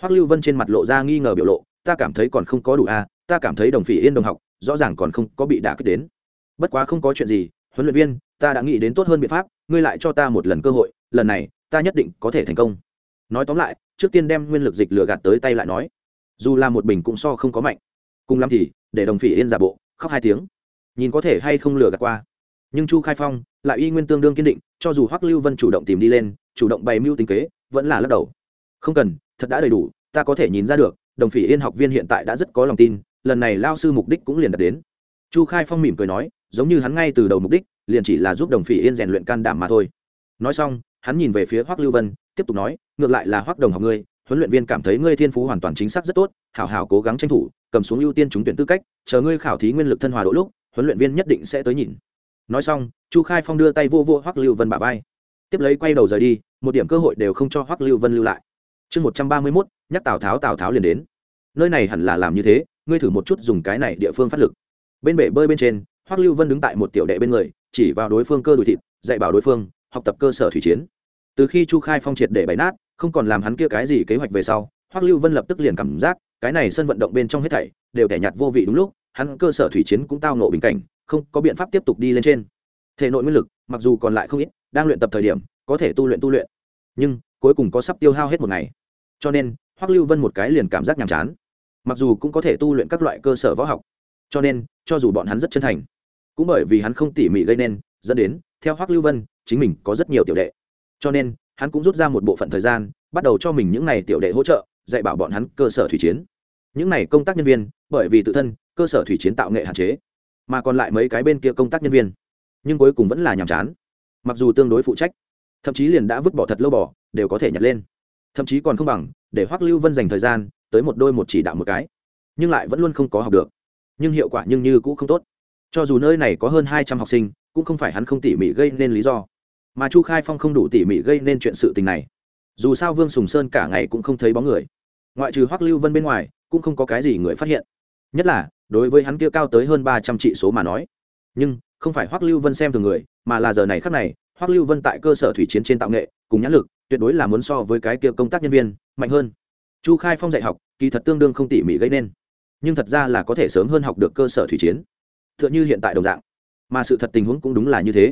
Hoắc lưu vân trên mặt lộ ra nghi ngờ biểu lộ, ta cảm thấy còn không có đủ a, ta cảm thấy đồng phỉ yên đồng học, rõ ràng còn không có bị đả kích đến. Bất quá không có chuyện gì, huấn luyện viên, ta đã nghĩ đến tốt hơn biện pháp, ngươi lại cho ta một lần cơ hội, lần này, ta nhất định có thể thành công. Nói tóm lại, trước tiên đem nguyên lực dịch lừa gạt tới tay lại nói. Dù là một bình cũng so không có mạnh. Cùng lắm thì, để đồng phỉ yên giả bộ, khóc hai tiếng. Nhìn có thể hay không lừa gạt qua nhưng chu khai phong lại y nguyên tương đương kiên định cho dù hoắc lưu vân chủ động tìm đi lên chủ động bày mưu tính kế vẫn là lắc đầu không cần thật đã đầy đủ ta có thể nhìn ra được đồng phỉ yên học viên hiện tại đã rất có lòng tin lần này lao sư mục đích cũng liền đạt đến chu khai phong mỉm cười nói giống như hắn ngay từ đầu mục đích liền chỉ là giúp đồng phỉ yên rèn luyện can đảm mà thôi nói xong hắn nhìn về phía hoắc lưu vân tiếp tục nói ngược lại là hoắc đồng học ngươi huấn luyện viên cảm thấy ngươi thiên phú hoàn toàn chính xác rất tốt hảo hảo cố gắng tranh thủ cầm xuống ưu tiên trúng tuyển tư cách chờ ngươi khảo thí nguyên lực thân hòa độ lúc huấn luyện viên nhất định sẽ tới nhìn nói xong, chu khai phong đưa tay vô vô hoắc lưu vân bà vai. Tiếp lấy quay đầu rời đi, một điểm cơ hội đều không cho hoắc lưu vân lưu lại. Chương một trăm ba mươi mốt, nhắc tào tháo tào tháo liền đến. Nơi này hẳn là làm như thế, ngươi thử một chút dùng cái này địa phương phát lực. Bên bể bơi bên trên, hoắc lưu vân đứng tại một tiểu đệ bên người, chỉ vào đối phương cơ đùi thịt, dạy bảo đối phương, học tập cơ sở thủy chiến. Từ khi chu khai phong triệt để bày nát, không còn làm hắn kia cái gì kế hoạch về sau, hoắc lưu vân lập tức liền cảm giác, cái này sân vận động bên trong hết thảy, đều kẻ nhạt vô vị đúng lúc, hắn cơ sở thủy chiến cũng tao nộ bình cảnh không có biện pháp tiếp tục đi lên trên. Thể nội nguyên lực, mặc dù còn lại không ít, đang luyện tập thời điểm, có thể tu luyện tu luyện. Nhưng, cuối cùng có sắp tiêu hao hết một ngày. Cho nên, hoắc lưu vân một cái liền cảm giác nhàm chán. Mặc dù cũng có thể tu luyện các loại cơ sở võ học, cho nên, cho dù bọn hắn rất chân thành, cũng bởi vì hắn không tỉ mỉ gây nên, dẫn đến, theo hoắc lưu vân, chính mình có rất nhiều tiểu đệ. Cho nên, hắn cũng rút ra một bộ phận thời gian, bắt đầu cho mình những n à y tiểu đệ hỗ trợ, dạy bảo bọn hắn cơ sở thủy chiến. Những n à y công tác nhân viên, bởi vì tự thân, cơ sở thủy chiến tạo nghệ hạn chế mà còn lại mấy cái bên kia công tác nhân viên. Nhưng cuối cùng vẫn là nhàm chán. Mặc dù tương đối phụ trách, thậm chí liền đã vứt bỏ thật lâu bỏ, đều có thể nhặt lên. Thậm chí còn không bằng, để hoắc lưu vân dành thời gian, tới một đôi một chỉ đạo một cái. Nhưng lại vẫn luôn không có học được. Nhưng hiệu quả nhưng như cũng không tốt. Cho dù nơi này có hơn hai trăm học sinh, cũng không phải hắn không tỉ mỉ gây nên lý do. Mà chu khai phong không đủ tỉ mỉ gây nên chuyện sự tình này. Dù sao vương sùng sơn cả ngày cũng không thấy bóng người. Ngoại trừ hoắc lưu vân bên ngoài, cũng không có cái gì người phát hiện. Nhất là đối với hắn kia cao tới hơn ba trăm trị số mà nói. Nhưng, không phải hoắc lưu vân xem thường người, mà là giờ này khác này, hoắc lưu vân tại cơ sở thủy chiến trên tạo nghệ, cùng nhãn lực, tuyệt đối là muốn so với cái kia công tác nhân viên, mạnh hơn. Chu khai phong dạy học, kỳ thật tương đương không tỉ mỉ gây nên. Nhưng thật ra là có thể sớm hơn học được cơ sở thủy chiến. T h ư ợ n h ư hiện tại đồng dạng. Mà sự thật tình huống cũng đúng là như thế.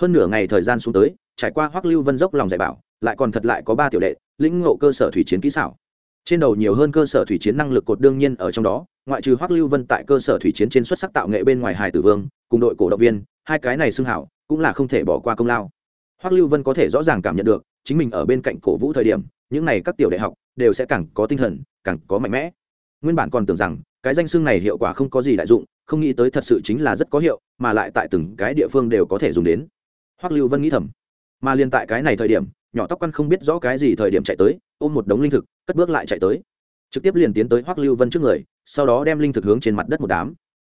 Hơn nửa ngày thời gian xuống tới, trải qua hoắc lưu vân dốc lòng dạy bảo, lại còn thật lại có ba tiểu đệ, lĩnh ngộ cơ sở thủy chiến kỹ xảo trên đầu nhiều hơn cơ sở thủy chiến năng lực cột đương nhiên ở trong đó, ngoại trừ hoắc lưu vân tại cơ sở thủy chiến trên xuất sắc tạo nghệ bên ngoài hải tử vương, cùng đội cổ động viên, hai cái này xưng hảo, cũng là không thể bỏ qua công lao. Hoắc lưu vân có thể rõ ràng cảm nhận được, chính mình ở bên cạnh cổ vũ thời điểm, những này các tiểu đại học, đều sẽ càng có tinh thần, càng có mạnh mẽ. Nguyên bản còn tưởng rằng, cái danh xưng này hiệu quả không có gì đại dụng, không nghĩ tới thật sự chính là rất có hiệu, mà lại tại từng cái địa phương đều có thể dùng đến. Hoắc lưu vân nghĩ thầm. Mà liên tại cái này thời điểm, nhỏ tóc quan không biết rõ cái gì thời điểm chạy tới, ôm một đống linh thực cất bước lại chạy tới. Trực tiếp liền tiến tới hoắc lưu vân trước người, sau đó đem linh thực hướng trên mặt đất một đám.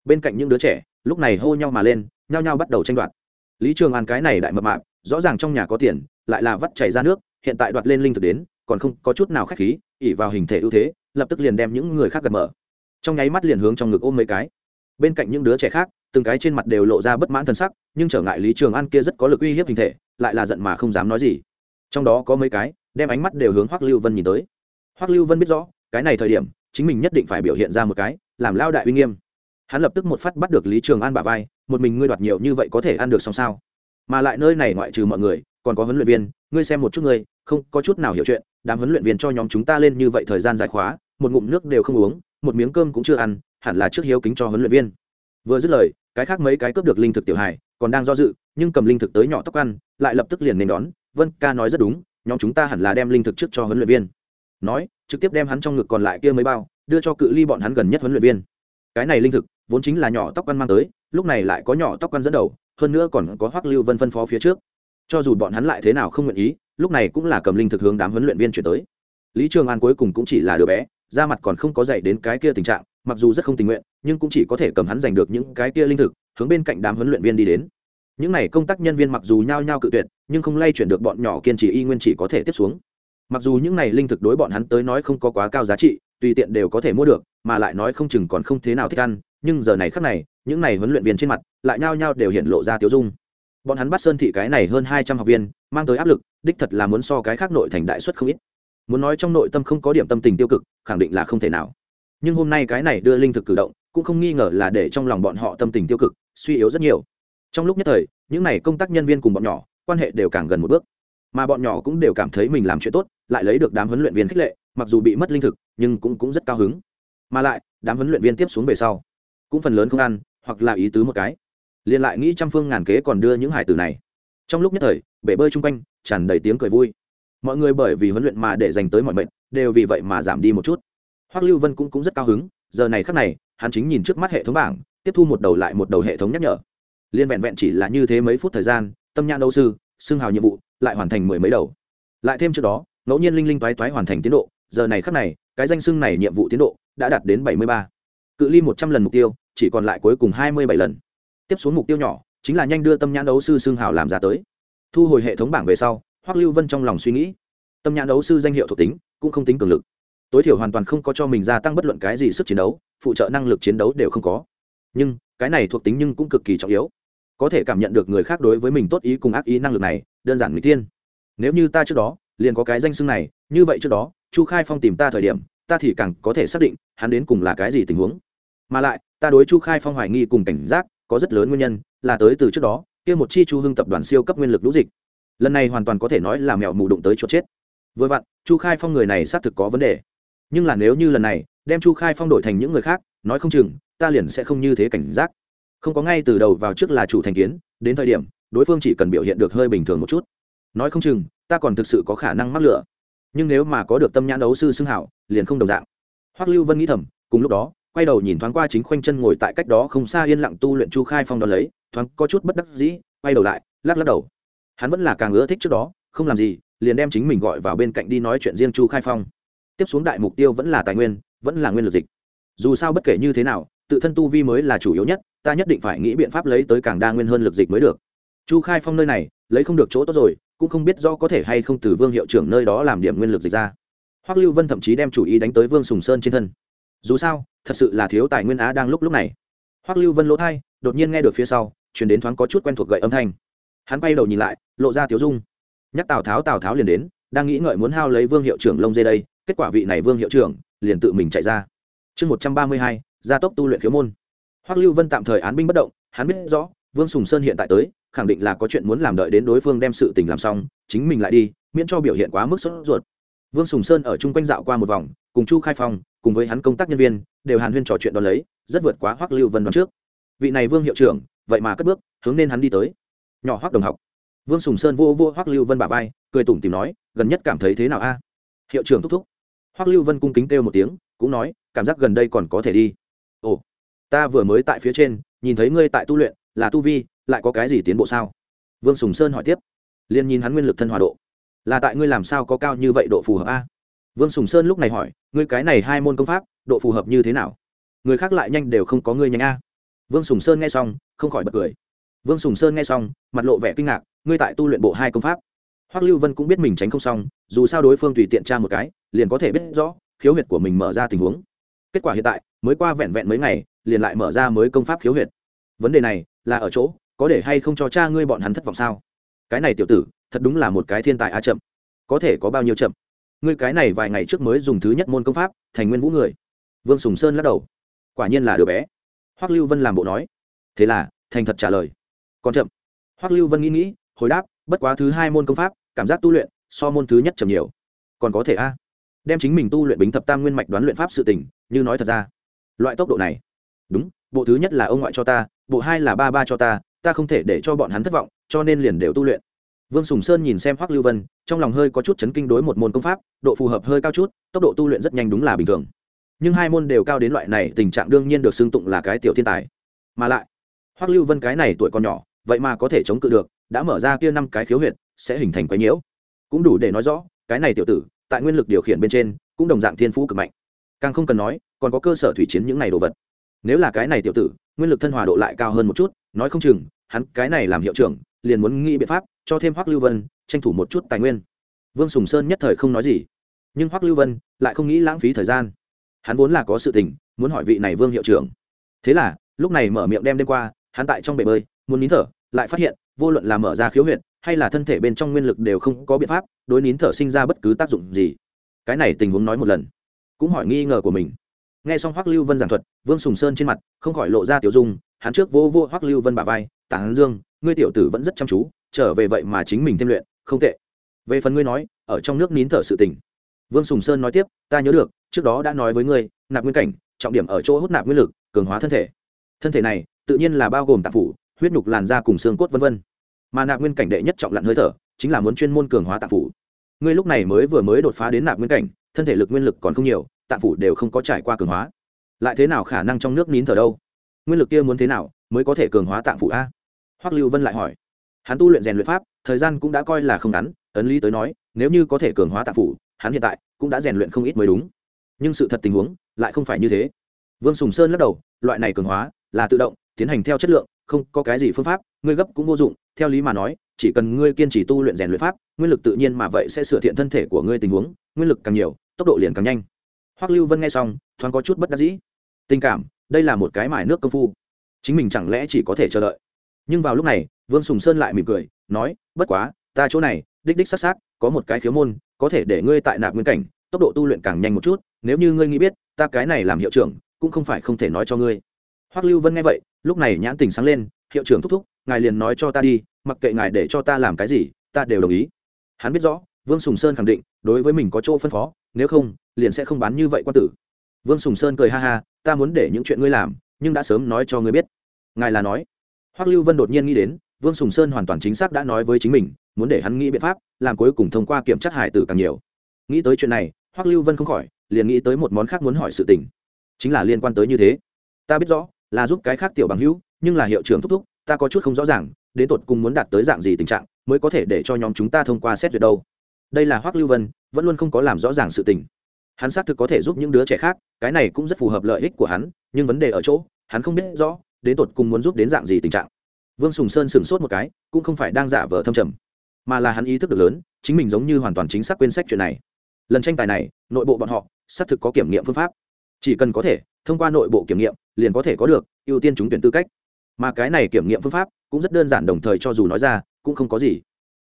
Bên cạnh những đứa trẻ, lúc này hô nhau mà lên, nhao nhao bắt đầu tranh đoạt. Lý trường an cái này đại mập mạp, rõ ràng trong nhà có tiền, lại là vắt chảy ra nước, hiện tại đoạt lên linh thực đến, còn không có chút nào khách khí ỉ vào hình thể ưu thế, lập tức liền đem những người khác gật mở. Trong nháy mắt liền hướng trong ngực ôm mấy cái. Bên cạnh những đứa trẻ khác, từng cái trên mặt đều lộ ra bất mãn thân sắc, nhưng trở ngại lý trường an kia rất có lực uy hiếp hình thể, lại là giận mà không dám nói gì. Trong đó có mấy cái, đem ánh mắt đều hướng hoắc lưu vân nhìn tới hoắc lưu vân biết rõ, cái này thời điểm, chính mình nhất định phải biểu hiện ra một cái, làm lao đại uy nghiêm. Hắn lập tức một phát bắt được lý trường an bả vai, một mình ngươi đoạt nhiều như vậy có thể ăn được xong sao? Mà lại nơi này ngoại trừ mọi người, còn có huấn luyện viên, ngươi xem một chút ngươi, không, có chút nào hiểu chuyện, đám huấn luyện viên cho nhóm chúng ta lên như vậy thời gian dài khóa, một ngụm nước đều không uống, một miếng cơm cũng chưa ăn, hẳn là trước hiếu kính cho huấn luyện viên. Vừa dứt lời, cái khác mấy cái cướp được linh thực tiểu hài, còn đang do dự, nhưng cầm linh thực tới nhỏ tóc ăn, lại lập tức liền nên đón. Vân ca nói rất đúng, nhóm chúng ta hẳn là đem linh thực trước cho huấn luyện viên nói, trực tiếp đem hắn trong ngực còn lại kia mấy bao, đưa cho cự ly bọn hắn gần nhất huấn luyện viên. Cái này linh thực, vốn chính là nhỏ tóc ăn mang tới, lúc này lại có nhỏ tóc ăn dẫn đầu, hơn nữa còn có hoắc lưu vân phân phó phía trước. Cho dù bọn hắn lại thế nào không nguyện ý, lúc này cũng là cầm linh thực hướng đám huấn luyện viên chuyển tới. Lý trường an cuối cùng cũng chỉ là đứa bé, da mặt còn không có dạy đến cái kia tình trạng, mặc dù rất không tình nguyện, nhưng cũng chỉ có thể cầm hắn giành được những cái kia linh thực, hướng bên cạnh đám huấn luyện viên đi đến. Những n à y công tác nhân viên mặc dù nhao nhao cự tuyệt, nhưng không lay chuyển được bọn nhỏ kiên trì y nguyên chỉ có thể tiếp xuống mặc dù những này linh thực đối bọn hắn tới nói không có quá cao giá trị, tùy tiện đều có thể mua được, mà lại nói không chừng còn không thế nào thích ăn, nhưng giờ này khác này, những này huấn luyện viên trên mặt lại nhao nhao đều hiện lộ ra tiêu dung. Bọn hắn bắt sơn thị cái này hơn hai trăm học viên, mang tới áp lực, đích thật là muốn so cái khác nội thành đại suất không ít. Muốn nói trong nội tâm không có điểm tâm tình tiêu cực, khẳng định là không thể nào. Nhưng hôm nay cái này đưa linh thực cử động, cũng không nghi ngờ là để trong lòng bọn họ tâm tình tiêu cực, suy yếu rất nhiều. Trong lúc nhất thời, những n à y công tác nhân viên cùng bọn nhỏ, quan hệ đều càng gần một bước mà bọn nhỏ cũng đều cảm thấy mình làm chuyện tốt lại lấy được đám huấn luyện viên khích lệ mặc dù bị mất linh thực nhưng cũng, cũng rất cao hứng. Mà lại đám huấn luyện viên tiếp xuống về sau cũng phần lớn không ăn hoặc là ý tứ một cái. Liền lại nghĩ trăm phương ngàn kế còn đưa những hải tử này. Trong lúc nhất thời bể bơi chung quanh tràn đầy tiếng cười vui. Mọi người bởi vì huấn luyện mà để dành tới mọi mệnh đều vì vậy mà giảm đi một chút. Hoắc lưu vân cũng, cũng rất cao hứng giờ này khắc này hắn chính nhìn trước mắt hệ thống bảng tiếp thu một đầu lại một đầu hệ thống nhắc nhở. Liên vẹn vẹn chỉ là như thế mấy phút thời gian tâm nhãn đấu sư xưng hào nhiệm vụ, lại hoàn thành mười mấy đầu. Lại thêm trước đó, ngẫu nhiên linh linh toái toái hoàn thành tiến độ, giờ này khắc này, cái danh xưng này nhiệm vụ tiến độ đã đạt đến bảy mươi ba. Cự ly một trăm lần mục tiêu, chỉ còn lại cuối cùng hai mươi bảy lần. Tiếp xuống mục tiêu nhỏ, chính là nhanh đưa tâm nhãn đấu sư xưng hào làm ra tới. Thu hồi hệ thống bảng về sau, hoắc lưu vân trong lòng suy nghĩ, tâm nhãn đấu sư danh hiệu thuộc tính, cũng không tính cường lực. Tối thiểu hoàn toàn không có cho mình gia tăng bất luận cái gì sức chiến đấu, phụ trợ năng lực chiến đấu đều không có. Nhưng, cái này thuộc tính nhưng cũng cực kỳ trọng yếu có thể cảm nhận được người khác đối với mình tốt ý cùng ác ý năng lực này, đơn giản người tiên nếu như ta trước đó, liền có cái danh xưng này, như vậy trước đó, chu khai phong tìm ta thời điểm, ta thì càng có thể xác định hắn đến cùng là cái gì tình huống. Mà lại, ta đối chu khai phong hoài nghi cùng cảnh giác, có rất lớn nguyên nhân, là tới từ trước đó, kia một chi chu hưng tập đoàn siêu cấp nguyên lực lũ dịch. Lần này hoàn toàn có thể nói là mèo mù đụng tới chỗ chết. Vừa vặn, chu khai phong người này xác thực có vấn đề. Nhưng là nếu như lần này, đem chu khai phong đổi thành những người khác, nói không chừng, ta liền sẽ không như thế cảnh giác không có ngay từ đầu vào trước là chủ thành kiến, đến thời điểm, đối phương chỉ cần biểu hiện được hơi bình thường một chút. Nói không chừng, ta còn thực sự có khả năng mắc lửa. Nhưng nếu mà có được tâm nhãn đấu sư xưng hảo, liền không đồng dạng. Hoắc lưu vân nghĩ thầm, cùng lúc đó, quay đầu nhìn thoáng qua chính khoanh chân ngồi tại cách đó không xa yên lặng tu luyện chu khai phong đ ó lấy, thoáng có chút bất đắc dĩ, quay đầu lại, lắc lắc đầu. Hắn vẫn là càng ưa thích trước đó, không làm gì, liền đem chính mình gọi vào bên cạnh đi nói chuyện riêng chu khai phong. Tiếp xuống đại mục tiêu vẫn là tài nguyên, vẫn là nguyên lực dịch. Dù sao bất kể như thế nào tự thân tu vi mới là chủ yếu nhất, ta nhất định phải nghĩ biện pháp lấy tới càng đa nguyên hơn lực dịch mới được. Chu khai phong nơi này, lấy không được chỗ tốt rồi, cũng không biết do có thể hay không từ vương hiệu trưởng nơi đó làm điểm nguyên lực dịch ra. Hoắc lưu vân thậm chí đem chủ ý đánh tới vương sùng sơn trên thân. Dù sao, thật sự là thiếu tài nguyên á đang lúc lúc này. Hoắc lưu vân lỗ thai, đột nhiên nghe được phía sau chuyển đến thoáng có chút quen thuộc gậy âm thanh. Hắn bay đầu nhìn lại, lộ ra tiếu dung. Nhắc tào tháo tào tháo liền đến, đang nghĩ ngợi muốn hao lấy vương hiệu trưởng lông dê đây, kết quả vị này vương hiệu trưởng liền tự mình chạy ra. Chương một trăm ba mươi hai gia tốc tu luyện khiếu môn. Hoắc lưu vân tạm thời án binh bất động, hắn biết rõ, vương sùng sơn hiện tại tới, khẳng định là có chuyện muốn làm đợi đến đối phương đem sự tình làm xong, chính mình lại đi, miễn cho biểu hiện quá mức sốt ruột. Vương sùng sơn ở chung quanh dạo qua một vòng, cùng chu khai phong, cùng với hắn công tác nhân viên, đều hàn huyên trò chuyện đón lấy, rất vượt quá hoắc lưu vân đoán trước. Vị này vương hiệu trưởng, vậy mà cất bước, hướng nên hắn đi tới. Nhỏ hoắc đồng học. Vương sùng sơn vô vô hoắc lưu vân bà vai, cười tủm tìm nói, gần nhất cảm thấy thế nào a? Hiệu trưởng thúc thúc. Hoắc lưu vân cung kính kêu một tiếng, cũng nói, cảm giác gần đây còn có thể đi ồ, ta vừa mới tại phía trên, nhìn thấy ngươi tại tu luyện, là tu vi, lại có cái gì tiến bộ sao? Vương sùng sơn hỏi tiếp. Liền nhìn hắn nguyên lực thân hòa độ. Là tại ngươi làm sao có cao như vậy độ phù hợp a? Vương sùng sơn lúc này hỏi, ngươi cái này hai môn công pháp, độ phù hợp như thế nào? Người khác lại nhanh đều không có ngươi nhanh a. Vương sùng sơn nghe xong, không khỏi bật cười. Vương sùng sơn nghe xong, mặt lộ vẻ kinh ngạc, ngươi tại tu luyện bộ hai công pháp. Hoắc lưu vân cũng biết mình tránh không xong, dù sao đối phương tùy tiện tra một cái, liền có thể biết rõ, khiếu huyệt của mình mở ra tình huống kết quả hiện tại, mới qua vẹn vẹn mấy ngày, liền lại mở ra mới công pháp khiếu huyệt. Vấn đề này, là ở chỗ, có để hay không cho cha ngươi bọn hắn thất vọng sao? Cái này tiểu tử, thật đúng là một cái thiên tài a chậm. Có thể có bao nhiêu chậm? Ngươi cái này vài ngày trước mới dùng thứ nhất môn công pháp, thành nguyên vũ người. Vương sùng sơn lắc đầu. Quả nhiên là đứa bé. Hoắc lưu vân làm bộ nói. Thế là, thành thật trả lời. Còn chậm. Hoắc lưu vân nghĩ nghĩ, hồi đáp, bất quá thứ hai môn công pháp, cảm giác tu luyện, so môn thứ nhất chậm nhiều. Còn có thể a? Đem chính mình tu luyện bính thập tam nguyên mạch đoán luyện pháp sự tình, như nói thật ra. Loại tốc độ này. Đúng, bộ thứ nhất là ông ngoại cho ta, bộ hai là ba ba cho ta ta không thể để cho bọn hắn thất vọng, cho nên liền đều tu luyện. Vương sùng sơn nhìn xem hoắc lưu vân, trong lòng hơi có chút chấn kinh đối một môn công pháp, độ phù hợp hơi cao chút, tốc độ tu luyện rất nhanh đúng là bình thường. Nhưng hai môn đều cao đến loại này, tình trạng đương nhiên được xưng tụng là cái tiểu thiên tài. Mà lại, hoắc lưu vân cái này tuổi còn nhỏ, vậy mà có thể chống cự được, đã mở ra kia năm cái khiếu huyệt, sẽ hình thành quái nhiễu. Cũng đủ để nói rõ, cái này tiểu tử tại nguyên lực điều khiển bên trên, cũng đồng dạng thiên phú cực mạnh. Càng không cần nói, còn có cơ sở thủy chiến những này đồ vật. Nếu là cái này tiểu tử, nguyên lực thân hòa độ lại cao hơn một chút, nói không chừng, hắn cái này làm hiệu trưởng, liền muốn nghĩ biện pháp cho thêm hoắc lưu vân tranh thủ một chút tài nguyên. Vương sùng sơn nhất thời không nói gì. Nhưng hoắc lưu vân lại không nghĩ lãng phí thời gian. Hắn vốn là có sự tình, muốn hỏi vị này vương hiệu trưởng. Thế là, lúc này mở miệng đem đêm qua, hắn tại trong bể bơi, muốn nín thở, lại phát hiện, vô luận là mở ra khiếu huyệt hay là thân thể bên trong nguyên lực đều không có biện pháp, đối nín thở sinh ra bất cứ tác dụng gì. Cái này tình huống nói một lần, cũng hỏi nghi ngờ của mình. Nghe xong hoắc lưu vân giảng thuật, vương sùng sơn trên mặt không khỏi lộ ra tiểu dung, hắn trước vô vô hoắc lưu vân bà vai tán dương, ngươi tiểu tử vẫn rất chăm chú, trở về vậy mà chính mình thêm luyện, không tệ. Về phần ngươi nói, ở trong nước nín thở sự tình. Vương sùng sơn nói tiếp, ta nhớ được, trước đó đã nói với ngươi, nạp nguyên cảnh, trọng điểm ở chỗ hút nạp nguyên lực, cường hóa thân thể. Thân thể này, tự nhiên là bao gồm tạp phủ, huyết nhục, làn da cùng xương cốt v v mà nạp nguyên cảnh đệ nhất trọng lặn hơi thở chính là muốn chuyên môn cường hóa tạng phủ. Ngươi lúc này mới vừa mới đột phá đến nạp nguyên cảnh, thân thể lực nguyên lực còn không nhiều, tạng phủ đều không có trải qua cường hóa. Lại thế nào khả năng trong nước nín thở đâu? Nguyên lực kia muốn thế nào mới có thể cường hóa tạng phủ a? Hoắc lưu vân lại hỏi. Hắn tu luyện rèn luyện pháp, thời gian cũng đã coi là không ngắn, ấn lý tới nói, nếu như có thể cường hóa tạng phủ, hắn hiện tại cũng đã rèn luyện không ít mới đúng. Nhưng sự thật tình huống lại không phải như thế. Vương sùng sơn lắc đầu, loại này cường hóa là tự động, tiến hành theo chất lượng, không có cái gì phương pháp ngươi gấp cũng vô dụng, theo lý mà nói, chỉ cần ngươi kiên trì tu luyện rèn luyện pháp, nguyên lực tự nhiên mà vậy sẽ sửa thiện thân thể của ngươi tình huống, nguyên lực càng nhiều, tốc độ liền càng nhanh. Hoắc lưu vân nghe xong, thoáng có chút bất đắc dĩ. Tình cảm, đây là một cái mải nước công phu. Chính mình chẳng lẽ chỉ có thể chờ đợi? Nhưng vào lúc này, vương sùng sơn lại mỉm cười, nói, bất quá, ta chỗ này, đích đích s á có một cái khiếu môn, có thể để ngươi tại nạp nguyên cảnh, tốc độ tu luyện càng nhanh một chút, nếu như ngươi nghĩ biết, ta cái này làm hiệu trưởng, cũng không phải không thể nói cho ngươi. Hoắc lưu vân nghe vậy, lúc này nhãn tình sáng lên, hiệu trưởng thúc thúc ngài liền nói cho ta đi, mặc kệ ngài để cho ta làm cái gì, ta đều đồng ý. Hắn biết rõ, vương sùng sơn khẳng định, đối với mình có chỗ phân phó, nếu không, liền sẽ không bán như vậy quan tử. Vương sùng sơn cười ha ha, ta muốn để những chuyện ngươi làm, nhưng đã sớm nói cho ngươi biết. Ngài là nói. Hoắc lưu vân đột nhiên nghĩ đến, vương sùng sơn hoàn toàn chính xác đã nói với chính mình, muốn để hắn nghĩ biện pháp, làm cuối cùng thông qua kiểm tra hải tử càng nhiều. Nghĩ tới chuyện này, hoắc lưu vân không khỏi, liền nghĩ tới một món khác muốn hỏi sự tình. Chính là liên quan tới như thế. Ta biết rõ, là giúp cái khác tiểu bằng hữu, nhưng là hiệu trưởng thúc thúc ta có chút không rõ ràng, đến tột cùng muốn đạt tới dạng gì tình trạng mới có thể để cho nhóm chúng ta thông qua xét duyệt đâu. Đây là hoác lưu vân, vẫn luôn không có làm rõ ràng sự tình. Hắn xác thực có thể giúp những đứa trẻ khác, cái này cũng rất phù hợp lợi ích của hắn, nhưng vấn đề ở chỗ, hắn không biết rõ, đến tột cùng muốn giúp đến dạng gì tình trạng. Vương sùng sơn sửng sốt một cái, cũng không phải đang giả vờ thâm trầm, mà là hắn ý thức được lớn, chính mình giống như hoàn toàn chính xác quên sách chuyện này. Lần tranh tài này, nội bộ bọn họ, xác thực có kiểm nghiệm phương pháp. Chỉ cần có thể, thông qua nội bộ kiểm nghiệm, liền có thể có được ưu tiên trúng tuyển tư cách mà cái này kiểm nghiệm phương pháp cũng rất đơn giản đồng thời cho dù nói ra, cũng không có gì.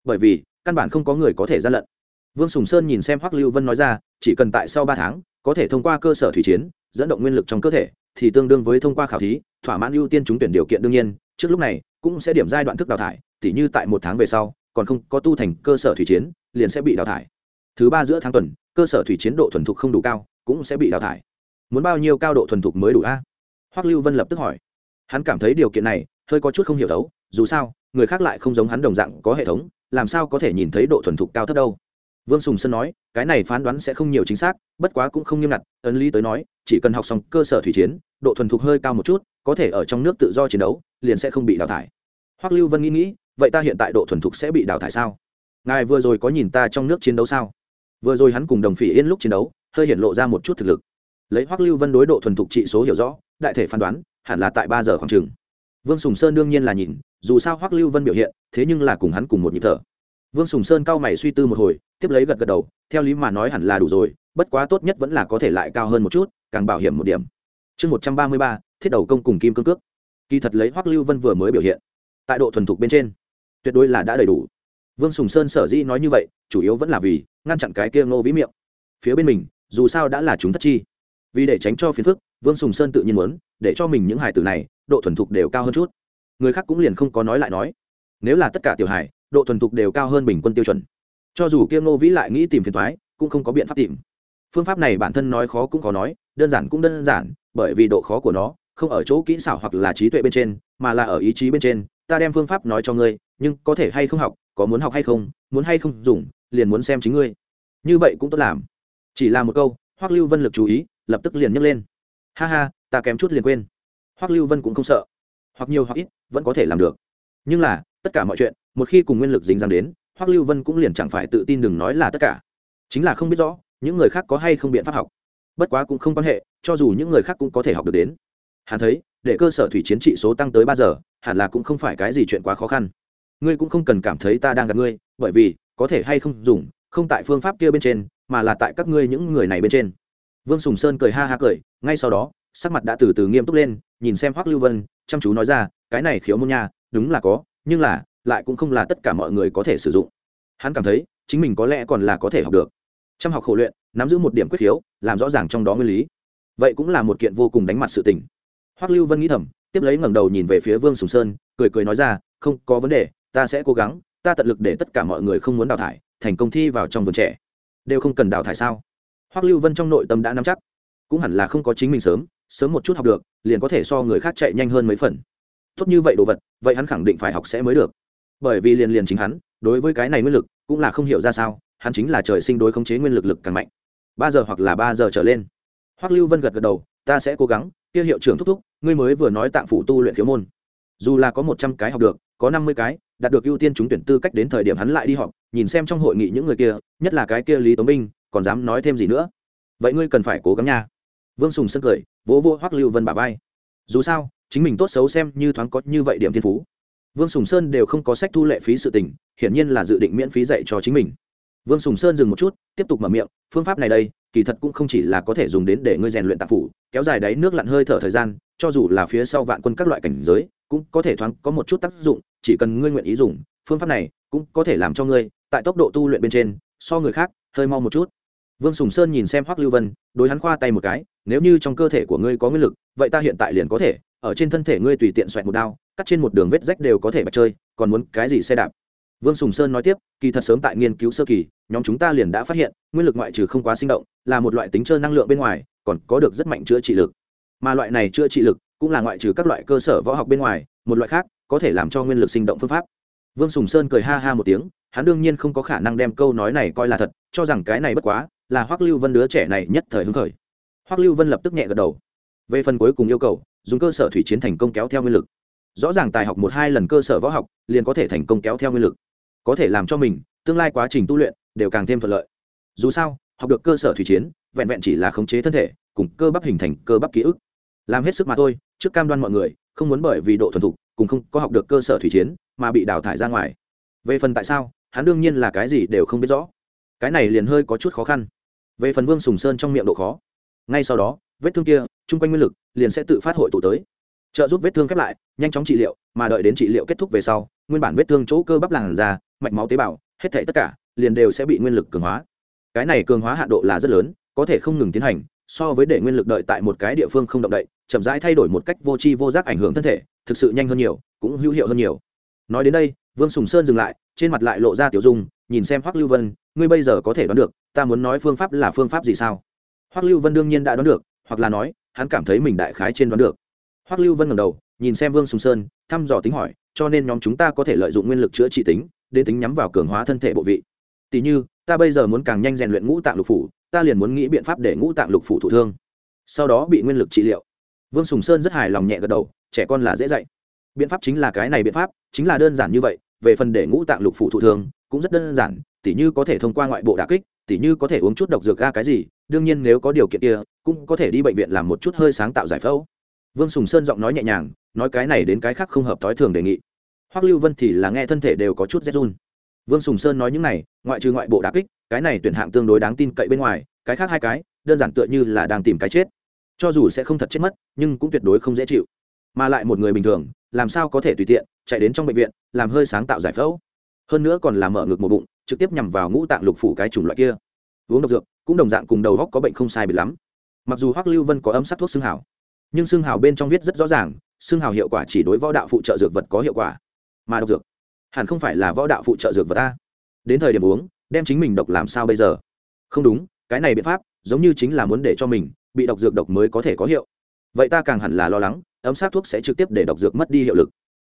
Bởi vì, căn bản không có người có thể gian lận. Vương sùng sơn nhìn xem hoắc lưu vân nói ra, chỉ cần tại sau ba tháng, có thể thông qua cơ sở thủy chiến, dẫn động nguyên lực trong cơ thể, thì tương đương với thông qua khảo thí, thỏa mãn ưu tiên trúng tuyển điều kiện đương nhiên, trước lúc này, cũng sẽ điểm giai đoạn thức đào thải, tỉ như tại một tháng về sau, còn không có tu thành cơ sở thủy chiến, liền sẽ bị đào thải. Thứ ba giữa tháng tuần, cơ sở thủy chiến độ thuần thục không đủ cao, cũng sẽ bị đào thải. Muốn bao nhiêu cao độ thuần thục mới đủ a? Hoắc lưu vân lập tức hỏi hắn cảm thấy điều kiện này hơi có chút không hiểu thấu dù sao, người khác lại không giống hắn đồng dạng có hệ thống, làm sao có thể nhìn thấy độ thuần thục cao thấp đâu. Vương sùng sơn nói, cái này phán đoán sẽ không nhiều chính xác, bất quá cũng không nghiêm ngặt, ấn lý tới nói, chỉ cần học xong cơ sở thủy chiến, độ thuần thục hơi cao một chút, có thể ở trong nước tự do chiến đấu, liền sẽ không bị đào thải. Hoắc lưu vân nghĩ nghĩ, vậy ta hiện tại độ thuần thục sẽ bị đào thải sao? Ngài vừa rồi có nhìn ta trong nước chiến đấu sao? Vừa rồi hắn cùng đồng phỉ yên lúc chiến đấu, hơi hiện lộ ra một chút thực lực. Lấy hoắc lưu vân đối độ thuần thục trị số hiểu rõ, đại thể phán đoán hẳn là tại ba giờ khoảng chừng. Vương sùng sơn đương nhiên là nhìn, dù sao hoắc lưu vân biểu hiện, thế nhưng là cùng hắn cùng một nhịp thở. Vương sùng sơn cao mày suy tư một hồi, tiếp lấy gật gật đầu, theo lý mà nói hẳn là đủ rồi, bất quá tốt nhất vẫn là có thể lại cao hơn một chút, càng bảo hiểm một điểm. Chương một trăm ba mươi ba, thiết đầu công cùng kim cương cước. Kỳ thật lấy hoắc lưu vân vừa mới biểu hiện, tại độ thuần thục bên trên, tuyệt đối là đã đầy đủ. Vương sùng sơn sở dĩ nói như vậy, chủ yếu vẫn là vì ngăn chặn cái kia ngô vĩ miệng. Phía bên mình, dù sao đã là chúng thất chi vì để tránh cho phiền phức, vương sùng sơn tự nhiên muốn, để cho mình những hải tử này, độ thuần thục đều cao hơn chút. Người khác cũng liền không có nói lại nói. Nếu là tất cả tiểu hải độ thuần thục đều cao hơn bình quân tiêu chuẩn. Cho dù kia ngô vĩ lại nghĩ tìm phiền thoái cũng không có biện pháp tìm. Phương pháp này bản thân nói khó cũng khó nói, đơn giản cũng đơn giản, bởi vì độ khó của nó không ở chỗ kỹ xảo hoặc là trí tuệ bên trên, mà là ở ý chí bên trên. Ta đem phương pháp nói cho ngươi, nhưng có thể hay không học, có muốn học hay không, muốn hay không dùng, liền muốn xem chính ngươi. Như vậy cũng tốt làm. Chỉ là một câu, hoắc lưu vân lực chú ý lập tức liền nhấc lên. Ha ha, ta kém chút liền quên. Hoắc lưu vân cũng không sợ. Hoặc nhiều hoặc ít, vẫn có thể làm được. Nhưng là, tất cả mọi chuyện, một khi cùng nguyên lực dính dáng đến, hoắc lưu vân cũng liền chẳng phải tự tin đừng nói là tất cả. Chính là không biết rõ, những người khác có hay không biện pháp học. Bất quá cũng không quan hệ, cho dù những người khác cũng có thể học được đến. Hắn thấy, để cơ sở thủy chiến trị số tăng tới ba giờ, hẳn là cũng không phải cái gì chuyện quá khó khăn. Ngươi cũng không cần cảm thấy ta đang gặp ngươi, bởi vì, có thể hay không dùng, không tại phương pháp kia bên trên, mà là tại các ngươi những người này bên trên vương sùng sơn cười ha ha cười, ngay sau đó, sắc mặt đã từ từ nghiêm túc lên, nhìn xem hoắc lưu vân, chăm chú nói ra, cái này khiếu môn nha, đúng là có, nhưng là, lại cũng không là tất cả mọi người có thể sử dụng. Hắn cảm thấy, chính mình có lẽ còn là có thể học được. Chăm học khổ luyện, nắm giữ một điểm quyết khiếu, làm rõ ràng trong đó nguyên lý. Vậy cũng là một kiện vô cùng đánh mặt sự tình. Hoắc lưu vân nghĩ thầm, tiếp lấy ngẩng đầu nhìn về phía vương sùng sơn, cười cười nói ra, không có vấn đề, ta sẽ cố gắng, ta tận lực để tất cả mọi người không muốn đào thải, thành công thi vào trong vườn trẻ. Đều không cần đào thải sao? Hoắc lưu vân trong nội tâm đã nắm chắc. Cũng hẳn là không có chính mình sớm sớm một chút học được, liền có thể so người khác chạy nhanh hơn mấy phần. Tốt như vậy đồ vật, vậy hắn khẳng định phải học sẽ mới được. Bởi vì liền liền chính hắn, đối với cái này nguyên lực, cũng là không hiểu ra sao, hắn chính là trời sinh đối khống chế nguyên lực lực càng mạnh. Ba giờ hoặc là ba giờ trở lên. Hoắc lưu vân gật gật đầu, ta sẽ cố gắng, kia hiệu trưởng thúc thúc, ngươi mới vừa nói tạng phủ tu luyện khiếu môn. Dù là có một trăm cái học được, có năm mươi cái, đạt được ưu tiên trúng tuyển tư cách đến thời điểm hắn lại đi họp, nhìn xem trong hội nghị những người kia, nhất là cái kia lý tống Minh còn dám nói thêm gì nữa? Vậy ngươi cần phải cố gắng nha. Vương sùng sân cười, vỗ vô hoắc lưu vân bà vai. Dù sao, chính mình tốt xấu xem như thoáng có như vậy điểm thiên phú. Vương sùng sơn đều không có sách thu lệ phí sự tình, hiển nhiên là dự định miễn phí dạy cho chính mình. Vương sùng sơn dừng một chút, tiếp tục mở miệng, phương pháp này đây, kỳ thật cũng không chỉ là có thể dùng đến để ngươi rèn luyện tạp phủ, kéo dài đáy nước lặn hơi thở thời gian, cho dù là phía sau vạn quân các loại cảnh giới, cũng có thể thoáng có một chút tác dụng, chỉ cần ngươi nguyện ý dùng, phương pháp này cũng có thể làm cho ngươi, tại tốc độ tu luyện bên trên, so người khác, hơi mau một chút vương sùng sơn nhìn xem hoắc lưu vân, đối hắn khoa tay một cái, nếu như trong cơ thể của ngươi có nguyên lực, vậy ta hiện tại liền có thể, ở trên thân thể ngươi tùy tiện xoẹt một đao, cắt trên một đường vết rách đều có thể bạch chơi, còn muốn cái gì xe đạp? Vương sùng sơn nói tiếp, kỳ thật sớm tại nghiên cứu sơ kỳ, nhóm chúng ta liền đã phát hiện, nguyên lực ngoại trừ không quá sinh động, là một loại tính trơ năng lượng bên ngoài, còn có được rất mạnh chữa trị lực. Mà loại này chữa trị lực cũng là ngoại trừ các loại cơ sở võ học bên ngoài, một loại khác có thể làm cho nguyên lực sinh động phương pháp. Vương sùng sơn cười ha ha một tiếng, hắn đương nhiên không có khả năng đem câu nói này coi là thật, cho rằng cái này bất quá là hoắc lưu vân đứa trẻ này nhất thời hứng khởi. Hoắc lưu vân lập tức nhẹ gật đầu. Về phần cuối cùng yêu cầu, dùng cơ sở thủy chiến thành công kéo theo nguyên lực. Rõ ràng tài học một hai lần cơ sở võ học, liền có thể thành công kéo theo nguyên lực. Có thể làm cho mình, tương lai quá trình tu luyện, đều càng thêm thuận lợi. Dù sao, học được cơ sở thủy chiến, vẹn vẹn chỉ là khống chế thân thể, cùng cơ bắp hình thành cơ bắp ký ức. Làm hết sức mà thôi, trước cam đoan mọi người, không muốn bởi vì độ thuần thục, cùng không có học được cơ sở thủy chiến, mà bị đào thải ra ngoài. Về phần tại sao, hắn đương nhiên là cái gì đều không biết rõ. Cái này liền hơi có chút khó khăn về phần vương sùng sơn trong miệng độ khó, ngay sau đó, vết thương kia, chung quanh nguyên lực, liền sẽ tự phát hội tụ tới. Trợ giúp vết thương khép lại, nhanh chóng trị liệu, mà đợi đến trị liệu kết thúc về sau, nguyên bản vết thương chỗ cơ bắp làn da, mạch máu tế bào, hết thể tất cả, liền đều sẽ bị nguyên lực cường hóa. Cái này cường hóa hạ độ là rất lớn, có thể không ngừng tiến hành, so với để nguyên lực đợi tại một cái địa phương không động đậy, chậm rãi thay đổi một cách vô tri vô giác ảnh hưởng thân thể, thực sự nhanh hơn nhiều, cũng hữu hiệu hơn nhiều. Nói đến đây, vương sùng sơn dừng lại, trên mặt lại lộ ra tiểu dung nhìn xem hoắc lưu vân, ngươi bây giờ có thể đoán được, ta muốn nói phương pháp là phương pháp gì sao? Hoắc lưu vân đương nhiên đã đoán được, hoặc là nói, hắn cảm thấy mình đại khái trên đoán được. Hoắc lưu vân ngẩng đầu, nhìn xem vương sùng sơn, thăm dò tính hỏi, cho nên nhóm chúng ta có thể lợi dụng nguyên lực chữa trị tính để tính nhắm vào cường hóa thân thể bộ vị. Tỷ như, ta bây giờ muốn càng nhanh rèn luyện ngũ tạng lục phủ, ta liền muốn nghĩ biện pháp để ngũ tạng lục phủ thụ thương. Sau đó bị nguyên lực trị liệu. Vương sùng sơn rất hài lòng nhẹ gật đầu, trẻ con là dễ dạy. Biện pháp chính là cái này biện pháp, chính là đơn giản như vậy, về phần để ngũ tạng lục phủ thụ thương cũng rất đơn giản, tỉ như có thể thông qua ngoại bộ đà kích, tỉ như có thể uống chút độc dược ga cái gì, đương nhiên nếu có điều kiện kia, cũng có thể đi bệnh viện làm một chút hơi sáng tạo giải phẫu. Vương sùng sơn giọng nói nhẹ nhàng, nói cái này đến cái khác không hợp thói thường đề nghị. Hoắc lưu vân thì là nghe thân thể đều có chút rét run. Vương sùng sơn nói những này, ngoại trừ ngoại bộ đà kích, cái này tuyển hạng tương đối đáng tin cậy bên ngoài, cái khác hai cái, đơn giản tựa như là đang tìm cái chết. Cho dù sẽ không thật chết mất, nhưng cũng tuyệt đối không dễ chịu. Mà lại một người bình thường, làm sao có thể tùy tiện, chạy đến trong bệnh viện, làm hơi sáng tạo giải phẫu? Hơn nữa còn là mở ngực một bụng, trực tiếp nhằm vào ngũ tạng lục phủ cái chủng loại kia. Uống độc dược, cũng đồng dạng cùng đầu góc có bệnh không sai bị lắm. Mặc dù hoắc lưu vân có âm sắc thuốc xương hào, nhưng xương hào bên trong viết rất rõ ràng, xương hào hiệu quả chỉ đối võ đạo phụ trợ dược vật có hiệu quả, mà độc dược hẳn không phải là võ đạo phụ trợ dược vật ta. Đến thời điểm uống, đem chính mình độc làm sao bây giờ? Không đúng, cái này biện pháp giống như chính là muốn để cho mình bị độc dược độc mới có thể có hiệu. Vậy ta càng hẳn là lo lắng ấm sát thuốc sẽ trực tiếp để độc dược mất đi hiệu lực.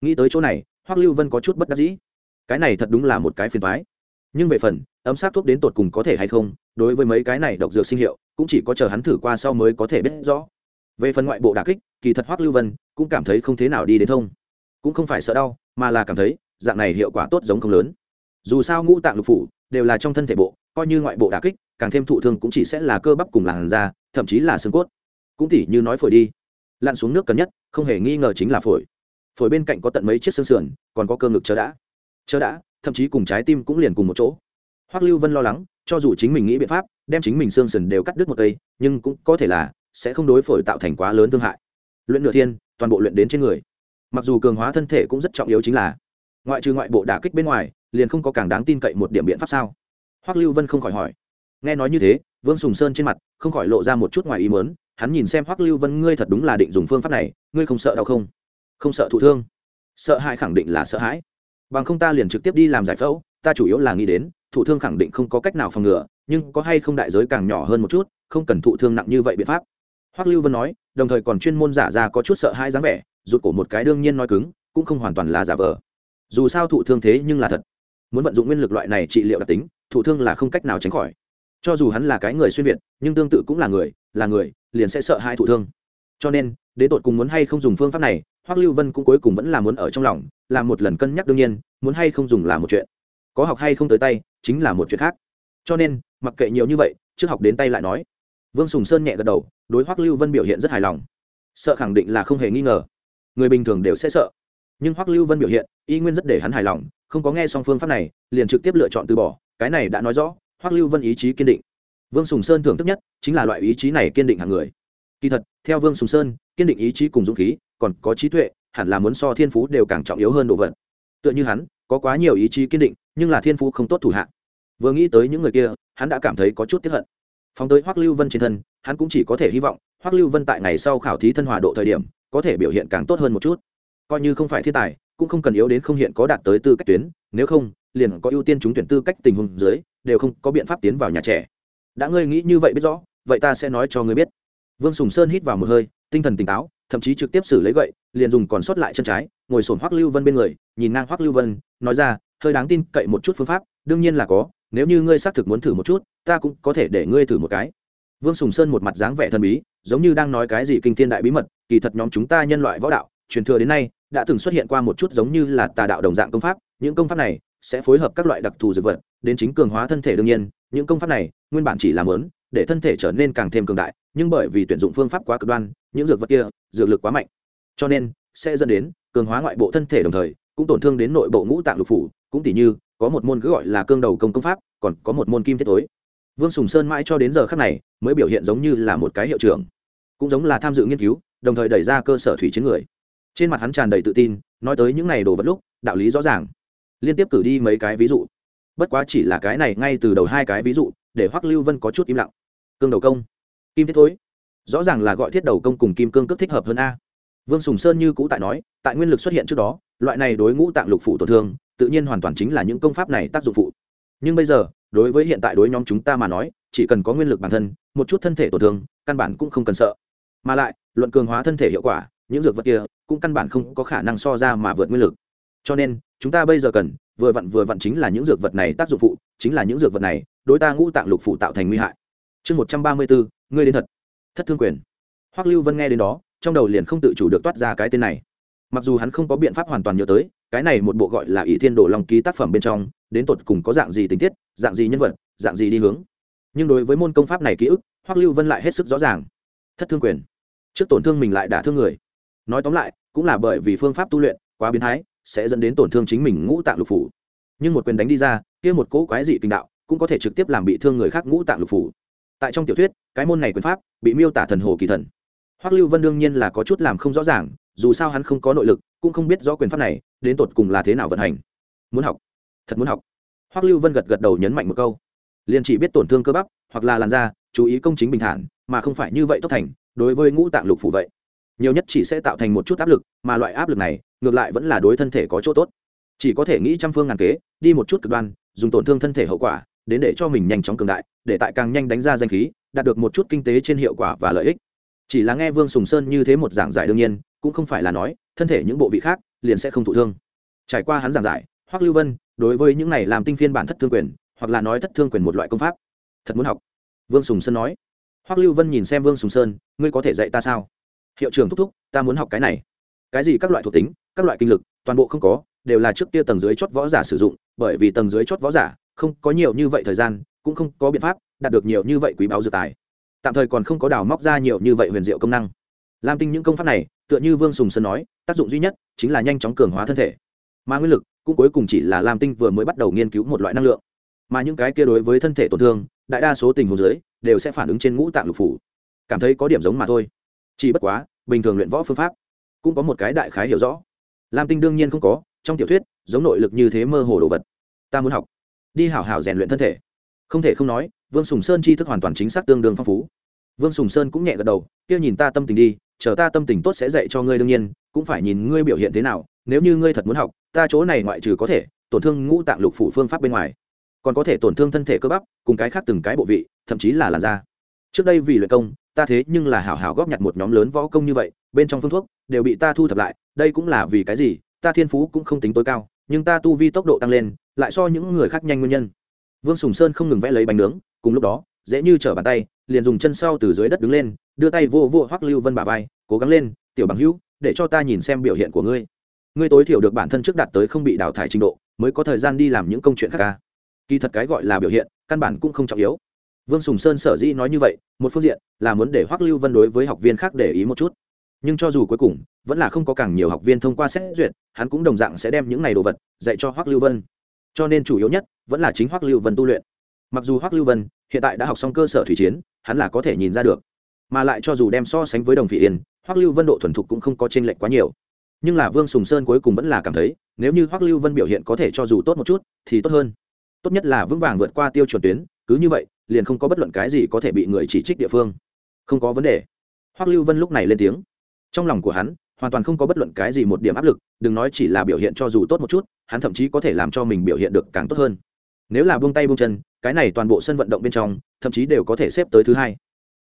Nghĩ tới chỗ này, hoắc lưu vân có chút bất đắc dĩ cái này thật đúng là một cái phiền toái nhưng về phần, ấm sát thuốc đến tột cùng có thể hay không, đối với mấy cái này độc dược sinh hiệu, cũng chỉ có chờ hắn thử qua sau mới có thể biết rõ. Về phần ngoại bộ đà kích, kỳ thật hoắc lưu vân cũng cảm thấy không thế nào đi đến thông. Cũng không phải sợ đau, mà là cảm thấy dạng này hiệu quả tốt giống không lớn. Dù sao ngũ tạng lục phủ đều là trong thân thể bộ, coi như ngoại bộ đà kích, càng thêm thụ thương cũng chỉ sẽ là cơ bắp cùng làn da, thậm chí là xương cốt. Cũng tỉ như nói phổi đi. Lặn xuống nước cần nhất, không hề nghi ngờ chính là phổi. Phổi bên cạnh có tận mấy chiếc xương sườn, còn có cơ ngực chớ đã chớ đã, thậm chí cùng trái tim cũng liền cùng một chỗ. Hoắc lưu vân lo lắng, cho dù chính mình nghĩ biện pháp, đem chính mình xương sườn đều cắt đứt một cây, nhưng cũng có thể là sẽ không đối phổi tạo thành quá lớn thương hại. Luyện nửa thiên, toàn bộ luyện đến trên người. Mặc dù cường hóa thân thể cũng rất trọng yếu chính là, ngoại trừ ngoại bộ đả kích bên ngoài, liền không có càng đáng tin cậy một điểm biện pháp sao? Hoắc lưu vân không khỏi hỏi. Nghe nói như thế, vương sùng sơn trên mặt không khỏi lộ ra một chút ngoài ý mớn hắn nhìn xem hoắc lưu vân, ngươi thật đúng là định dùng phương pháp này, ngươi không sợ đau không? Không sợ thụ thương. Sợ hãi khẳng định là sợ hãi bằng không ta liền trực tiếp đi làm giải phẫu, ta chủ yếu là nghĩ đến, thụ thương khẳng định không có cách nào phòng ngừa, nhưng có hay không đại giới càng nhỏ hơn một chút, không cần thụ thương nặng như vậy biện pháp. Hoắc lưu vân nói, đồng thời còn chuyên môn giả ra có chút sợ hãi dáng vẻ, rụt cổ một cái đương nhiên nói cứng, cũng không hoàn toàn là giả vờ. Dù sao thụ thương thế nhưng là thật. Muốn vận dụng nguyên lực loại này trị liệu đặc tính, thụ thương là không cách nào tránh khỏi. Cho dù hắn là cái người xuyên việt, nhưng tương tự cũng là người là người, liền sẽ sợ hai thụ thương. Cho nên đến tột cùng muốn hay không dùng phương pháp này hoắc lưu vân cũng cuối cùng vẫn là muốn ở trong lòng làm một lần cân nhắc đương nhiên, muốn hay không dùng là một chuyện. Có học hay không tới tay, chính là một chuyện khác. Cho nên, mặc kệ nhiều như vậy, trước học đến tay lại nói. Vương sùng sơn nhẹ gật đầu, đối hoắc lưu vân biểu hiện rất hài lòng. Sợ khẳng định là không hề nghi ngờ. Người bình thường đều sẽ sợ. Nhưng hoắc lưu vân biểu hiện, y nguyên rất để hắn hài lòng, không có nghe xong phương pháp này, liền trực tiếp lựa chọn từ bỏ, cái này đã nói rõ, hoắc lưu vân ý chí kiên định. Vương sùng sơn thưởng thức nhất, chính là loại ý chí này kiên định hàng người kỳ thật, theo vương sùng sơn, kiên định ý chí cùng dũng khí, còn có trí tuệ, hẳn là muốn so thiên phú đều càng trọng yếu hơn đồ vật. Tựa như hắn, có quá nhiều ý chí kiên định, nhưng là thiên phú không tốt thủ hạ. Vừa nghĩ tới những người kia, hắn đã cảm thấy có chút tiếp hận. Phóng tới hoắc lưu vân trên thân, hắn cũng chỉ có thể hy vọng, hoắc lưu vân tại ngày sau khảo thí thân hòa độ thời điểm, có thể biểu hiện càng tốt hơn một chút. Coi như không phải thiên tài, cũng không cần yếu đến không hiện có đạt tới tư cách tuyến, nếu không, liền có ưu tiên trúng tuyển tư cách tình huống dưới, đều không có biện pháp tiến vào nhà trẻ. Đã ngươi nghĩ như vậy biết rõ, vậy ta sẽ nói cho ngươi biết vương sùng sơn hít vào một hơi, tinh thần tỉnh táo, thậm chí trực tiếp xử lấy gậy, liền dùng còn sót lại chân trái, ngồi sổn hoắc lưu vân bên người, nhìn ngang hoắc lưu vân, nói ra, hơi đáng tin, cậy một chút phương pháp, đương nhiên là có, nếu như ngươi xác thực muốn thử một chút, ta cũng có thể để ngươi thử một cái. Vương sùng sơn một mặt dáng vẻ thần bí, giống như đang nói cái gì kinh thiên đại bí mật, kỳ thật nhóm chúng ta nhân loại võ đạo, truyền thừa đến nay, đã từng xuất hiện qua một chút giống như là tà đạo đồng dạng công pháp, những công pháp này sẽ phối hợp các loại đặc thù dược vật, đến chính cường hóa thân thể đương nhiên, những công pháp này nguyên bản chỉ làm lớn để thân thể trở nên càng thêm cường đại nhưng bởi vì tuyển dụng phương pháp quá cực đoan, những dược vật kia, dược lực quá mạnh. Cho nên, sẽ dẫn đến cường hóa ngoại bộ thân thể đồng thời, cũng tổn thương đến nội bộ ngũ tạng lục phủ, cũng tỉ như, có một môn cứ gọi là cương đầu công công pháp, còn có một môn kim thiết tối vương sùng sơn mãi cho đến giờ khác này, mới biểu hiện giống như là một cái hiệu trưởng, cũng giống là tham dự nghiên cứu, đồng thời đẩy ra cơ sở thủy chiến người. Trên mặt hắn tràn đầy tự tin, nói tới những này đồ vật lúc, đạo lý rõ ràng. Liên tiếp cử đi mấy cái ví dụ. Bất quá chỉ là cái này ngay từ đầu hai cái ví dụ, để hoắc lưu vân có chút im lặng. Cương đầu công kim thiết thối. Rõ ràng là gọi thiết đầu công cùng kim cương cước thích hợp hơn a. Vương sùng sơn như cũ tại nói, tại nguyên lực xuất hiện trước đó, loại này đối ngũ tạng lục phụ tổn thương, tự nhiên hoàn toàn chính là những công pháp này tác dụng phụ. Nhưng bây giờ, đối với hiện tại đối nhóm chúng ta mà nói, chỉ cần có nguyên lực bản thân, một chút thân thể tổn thương, căn bản cũng không cần sợ. Mà lại, luận cường hóa thân thể hiệu quả, những dược vật kia cũng căn bản không có khả năng so ra mà vượt nguyên lực. Cho nên, chúng ta bây giờ cần, vừa vặn vừa vặn chính là những dược vật này tác dụng phụ, chính là những dược vật này đối ta ngũ tạng lục phụ tạo thành nguy hại. Chương một trăm ba mươi bốn ngươi đến thật, thất thương quyền. Hoắc lưu vân nghe đến đó, trong đầu liền không tự chủ được toát ra cái tên này. Mặc dù hắn không có biện pháp hoàn toàn nhớ tới, cái này một bộ gọi là ỷ thiên đồ long ký tác phẩm bên trong, đến tột cùng có dạng gì tình tiết, dạng gì nhân vật, dạng gì đi hướng. Nhưng đối với môn công pháp này ký ức, hoắc lưu vân lại hết sức rõ ràng. Thất thương quyền. Trước tổn thương mình lại đả thương người. Nói tóm lại, cũng là bởi vì phương pháp tu luyện quá biến thái, sẽ dẫn đến tổn thương chính mình ngũ tạng lục phủ. Nhưng một quyền đánh đi ra, kia một cỗ quái dị kinh đạo, cũng có thể trực tiếp làm bị thương người khác ngũ tạng lục phủ tại trong tiểu thuyết, cái môn này quyền pháp bị miêu tả thần hồ kỳ thần. Hoắc lưu vân đương nhiên là có chút làm không rõ ràng, dù sao hắn không có nội lực, cũng không biết rõ quyền pháp này đến tột cùng là thế nào vận hành. Muốn học, thật muốn học. Hoắc lưu vân gật gật đầu nhấn mạnh một câu. Liền chỉ biết tổn thương cơ bắp, hoặc là làn da, chú ý công chính bình thản, mà không phải như vậy tốc thành, đối với ngũ tạng lục phủ vậy. Nhiều nhất chỉ sẽ tạo thành một chút áp lực, mà loại áp lực này, ngược lại vẫn là đối thân thể có chỗ tốt. Chỉ có thể nghĩ trăm phương ngàn kế, đi một chút cực đoan, dùng tổn thương thân thể hậu quả đến để cho mình nhanh chóng cường đại, để tại càng nhanh đánh ra danh khí, đạt được một chút kinh tế trên hiệu quả và lợi ích. Chỉ là nghe vương sùng sơn như thế một giảng giải đương nhiên, cũng không phải là nói, thân thể những bộ vị khác liền sẽ không thụ thương. Trải qua hắn giảng giải, hoắc lưu vân đối với những này làm tinh phiên bản thất thương quyền, hoặc là nói thất thương quyền một loại công pháp, thật muốn học. Vương sùng sơn nói. Hoắc lưu vân nhìn xem vương sùng sơn, ngươi có thể dạy ta sao? Hiệu trưởng thúc thúc, ta muốn học cái này. Cái gì các loại thuộc tính, các loại kinh lực, toàn bộ không có, đều là trước kia tầng dưới chót võ giả sử dụng, bởi vì tầng dưới chót võ giả không có nhiều như vậy thời gian, cũng không có biện pháp đạt được nhiều như vậy quý báo dự tài. Tạm thời còn không có đào móc ra nhiều như vậy huyền diệu công năng. Lam tinh những công pháp này, tựa như vương sùng sơn nói, tác dụng duy nhất chính là nhanh chóng cường hóa thân thể. Mà nguyên lực cũng cuối cùng chỉ là lam tinh vừa mới bắt đầu nghiên cứu một loại năng lượng. Mà những cái kia đối với thân thể tổn thương, đại đa số tình huống dưới, đều sẽ phản ứng trên ngũ tạng lục phủ. Cảm thấy có điểm giống mà thôi. Chỉ bất quá, bình thường luyện võ phương pháp cũng có một cái đại khái hiểu rõ. Lam tinh đương nhiên không có, trong tiểu thuyết, giống nội lực như thế mơ hồ đồ vật. Ta muốn học đi hảo hảo rèn luyện thân thể. Không thể không nói, vương sùng sơn tri thức hoàn toàn chính xác tương đương phong phú. Vương sùng sơn cũng nhẹ gật đầu, kia nhìn ta tâm tình đi, chờ ta tâm tình tốt sẽ dạy cho ngươi đương nhiên, cũng phải nhìn ngươi biểu hiện thế nào, nếu như ngươi thật muốn học, ta chỗ này ngoại trừ có thể tổn thương ngũ tạng lục phủ phương pháp bên ngoài, còn có thể tổn thương thân thể cơ bắp, cùng cái khác từng cái bộ vị, thậm chí là làn da. Trước đây vì luyện công, ta thế nhưng là hảo hảo góp nhặt một nhóm lớn võ công như vậy, bên trong phương thuốc đều bị ta thu thập lại, đây cũng là vì cái gì, ta thiên phú cũng không tính tối cao, nhưng ta tu vi tốc độ tăng lên lại so những người khác nhanh nguyên nhân. Vương sùng sơn không ngừng vẽ lấy bánh nướng, cùng lúc đó, dễ như trở bàn tay, liền dùng chân sau từ dưới đất đứng lên, đưa tay vô vô hoắc lưu vân bà vai, cố gắng lên, tiểu bằng hữu, để cho ta nhìn xem biểu hiện của ngươi. Ngươi tối thiểu được bản thân trước đạt tới không bị đào thải trình độ, mới có thời gian đi làm những công chuyện khác ca. Kỳ thật cái gọi là biểu hiện, căn bản cũng không trọng yếu. Vương sùng sơn sở dĩ nói như vậy, một phương diện là muốn để hoắc lưu vân đối với học viên khác để ý một chút. Nhưng cho dù cuối cùng, vẫn là không có càng nhiều học viên thông qua xét duyệt, hắn cũng đồng dạng sẽ đem những này đồ vật dạy cho hoắc lưu vân cho nên chủ yếu nhất vẫn là chính hoắc lưu vân tu luyện. Mặc dù hoắc lưu vân hiện tại đã học xong cơ sở thủy chiến, hắn là có thể nhìn ra được. Mà lại cho dù đem so sánh với đồng vị yên, hoắc lưu vân độ thuần thục cũng không có t r ê n lệch quá nhiều. Nhưng là vương sùng sơn cuối cùng vẫn là cảm thấy, nếu như hoắc lưu vân biểu hiện có thể cho dù tốt một chút, thì tốt hơn. Tốt nhất là vững vàng vượt qua tiêu chuẩn tuyến, cứ như vậy, liền không có bất luận cái gì có thể bị người chỉ trích địa phương. Không có vấn đề. Hoắc lưu vân lúc này lên tiếng. Trong lòng của hắn hoàn toàn không có bất luận cái gì một điểm áp lực, đừng nói chỉ là biểu hiện cho dù tốt một chút, hắn thậm chí có thể làm cho mình biểu hiện được càng tốt hơn. Nếu là buông tay buông chân, cái này toàn bộ sân vận động bên trong, thậm chí đều có thể xếp tới thứ hai.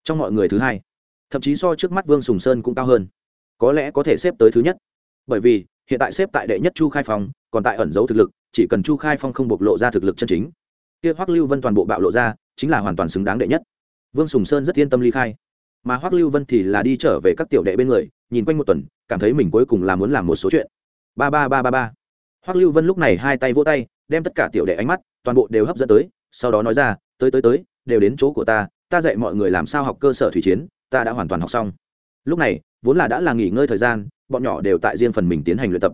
Trong mọi người thứ hai. Thậm chí so trước mắt vương sùng sơn cũng cao hơn. Có lẽ có thể xếp tới thứ nhất. Bởi vì, hiện tại xếp tại đệ nhất chu khai phong, còn tại ẩn giấu thực lực, chỉ cần chu khai phong không bộc lộ ra thực lực chân chính, kia hoắc lưu vân toàn bộ bạo lộ ra, chính là hoàn toàn xứng đáng đệ nhất. Vương sùng sơn rất yên tâm ly khai mà hoắc lưu vân thì là đi trở về các tiểu đệ bên người, nhìn quanh một tuần, cảm thấy mình cuối cùng là muốn làm một số chuyện. Ba ba ba ba ba. Hoắc lưu vân lúc này hai tay vỗ tay, đem tất cả tiểu đệ ánh mắt, toàn bộ đều hấp dẫn tới, sau đó nói ra, tới tới tới, đều đến chỗ của ta ta dạy mọi người làm sao học cơ sở thủy chiến, ta đã hoàn toàn học xong. Lúc này, vốn là đã là nghỉ ngơi thời gian, bọn nhỏ đều tại riêng phần mình tiến hành luyện tập,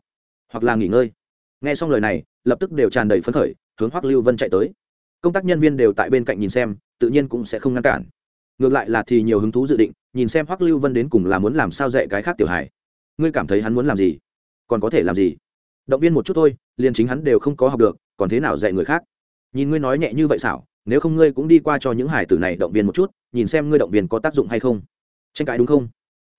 hoặc là nghỉ ngơi. Nghe xong lời này, lập tức đều tràn đầy phấn khởi, hướng hoắc lưu vân chạy tới. Công tác nhân viên đều tại bên cạnh nhìn xem, tự nhiên cũng sẽ không ngăn cản ngược lại là thì nhiều hứng thú dự định, nhìn xem hoắc lưu vân đến cùng là muốn làm sao dạy cái khác tiểu Hải. ngươi cảm thấy hắn muốn làm gì? Còn có thể làm gì? Động viên một chút thôi, liền chính hắn đều không có học được, còn thế nào dạy người khác? Nhìn ngươi nói nhẹ như vậy xảo, nếu không ngươi cũng đi qua cho những hải tử này động viên một chút, nhìn xem ngươi động viên có tác dụng hay không. Tranh cãi đúng không?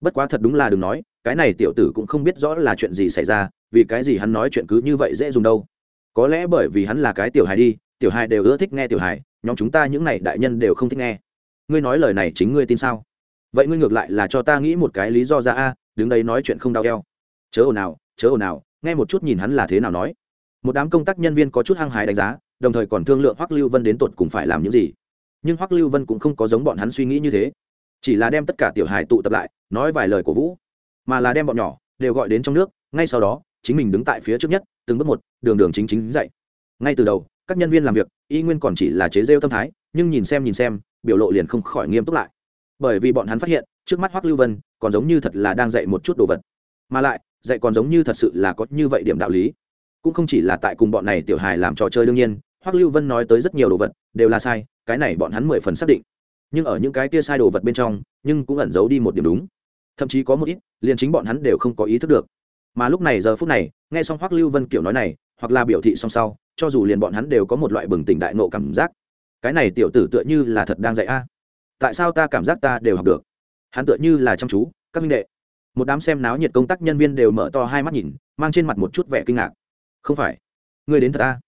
Bất quá thật đúng là đừng nói, cái này tiểu tử cũng không biết rõ là chuyện gì xảy ra, vì cái gì hắn nói chuyện cứ như vậy dễ dùng đâu. Có lẽ bởi vì hắn là cái tiểu hài đi, tiểu hài đều ưa thích nghe tiểu hài, nhóm chúng ta những này đại nhân đều không thích nghe ngươi nói lời này chính ngươi tin sao? Vậy ngươi ngược lại là cho ta nghĩ một cái lý do ra a, đứng đây nói chuyện không đau eo. Chớ ồn nào chớ ồn nào nghe một chút nhìn hắn là thế nào nói. Một đám công tác nhân viên có chút hăng hái đánh giá, đồng thời còn thương lượng hoắc lưu vân đến tột cùng phải làm những gì. Nhưng hoắc lưu vân cũng không có giống bọn hắn suy nghĩ như thế. Chỉ là đem tất cả tiểu hài tụ tập lại, nói vài lời cổ vũ. Mà là đem bọn nhỏ đều gọi đến trong nước, ngay sau đó, chính mình đứng tại phía trước nhất, từng bước một, đường đường chính chính dậy. Ngay từ đầu các nhân viên làm việc, y nguyên còn chỉ là chế rêu tâm thái, nhưng nhìn xem nhìn xem, biểu lộ liền không khỏi nghiêm túc lại. Bởi vì bọn hắn phát hiện, trước mắt hoắc lưu vân còn giống như thật là đang dạy một chút đồ vật. Mà lại, dạy còn giống như thật sự là có như vậy điểm đạo lý. Cũng không chỉ là tại cùng bọn này tiểu hài làm trò chơi đương nhiên, hoắc lưu vân nói tới rất nhiều đồ vật, đều là sai, cái này bọn hắn mười phần xác định. Nhưng ở những cái kia sai đồ vật bên trong, nhưng cũng ẩn giấu đi một điểm đúng. Thậm chí có một ít, liền chính bọn hắn đều không có ý thức được. Mà lúc này giờ phút này, nghe xong hoắc lưu vân kiểu nói này, hoặc là biểu thị song sau cho dù liền bọn hắn đều có một loại bừng tỉnh đại nộ cảm giác. Cái này tiểu tử tựa như là thật đang dạy a. Tại sao ta cảm giác ta đều học được? Hắn tựa như là chăm chú, các minh đệ. Một đám xem náo nhiệt công tác nhân viên đều mở to hai mắt nhìn, mang trên mặt một chút vẻ kinh ngạc. Không phải. Người đến thật a.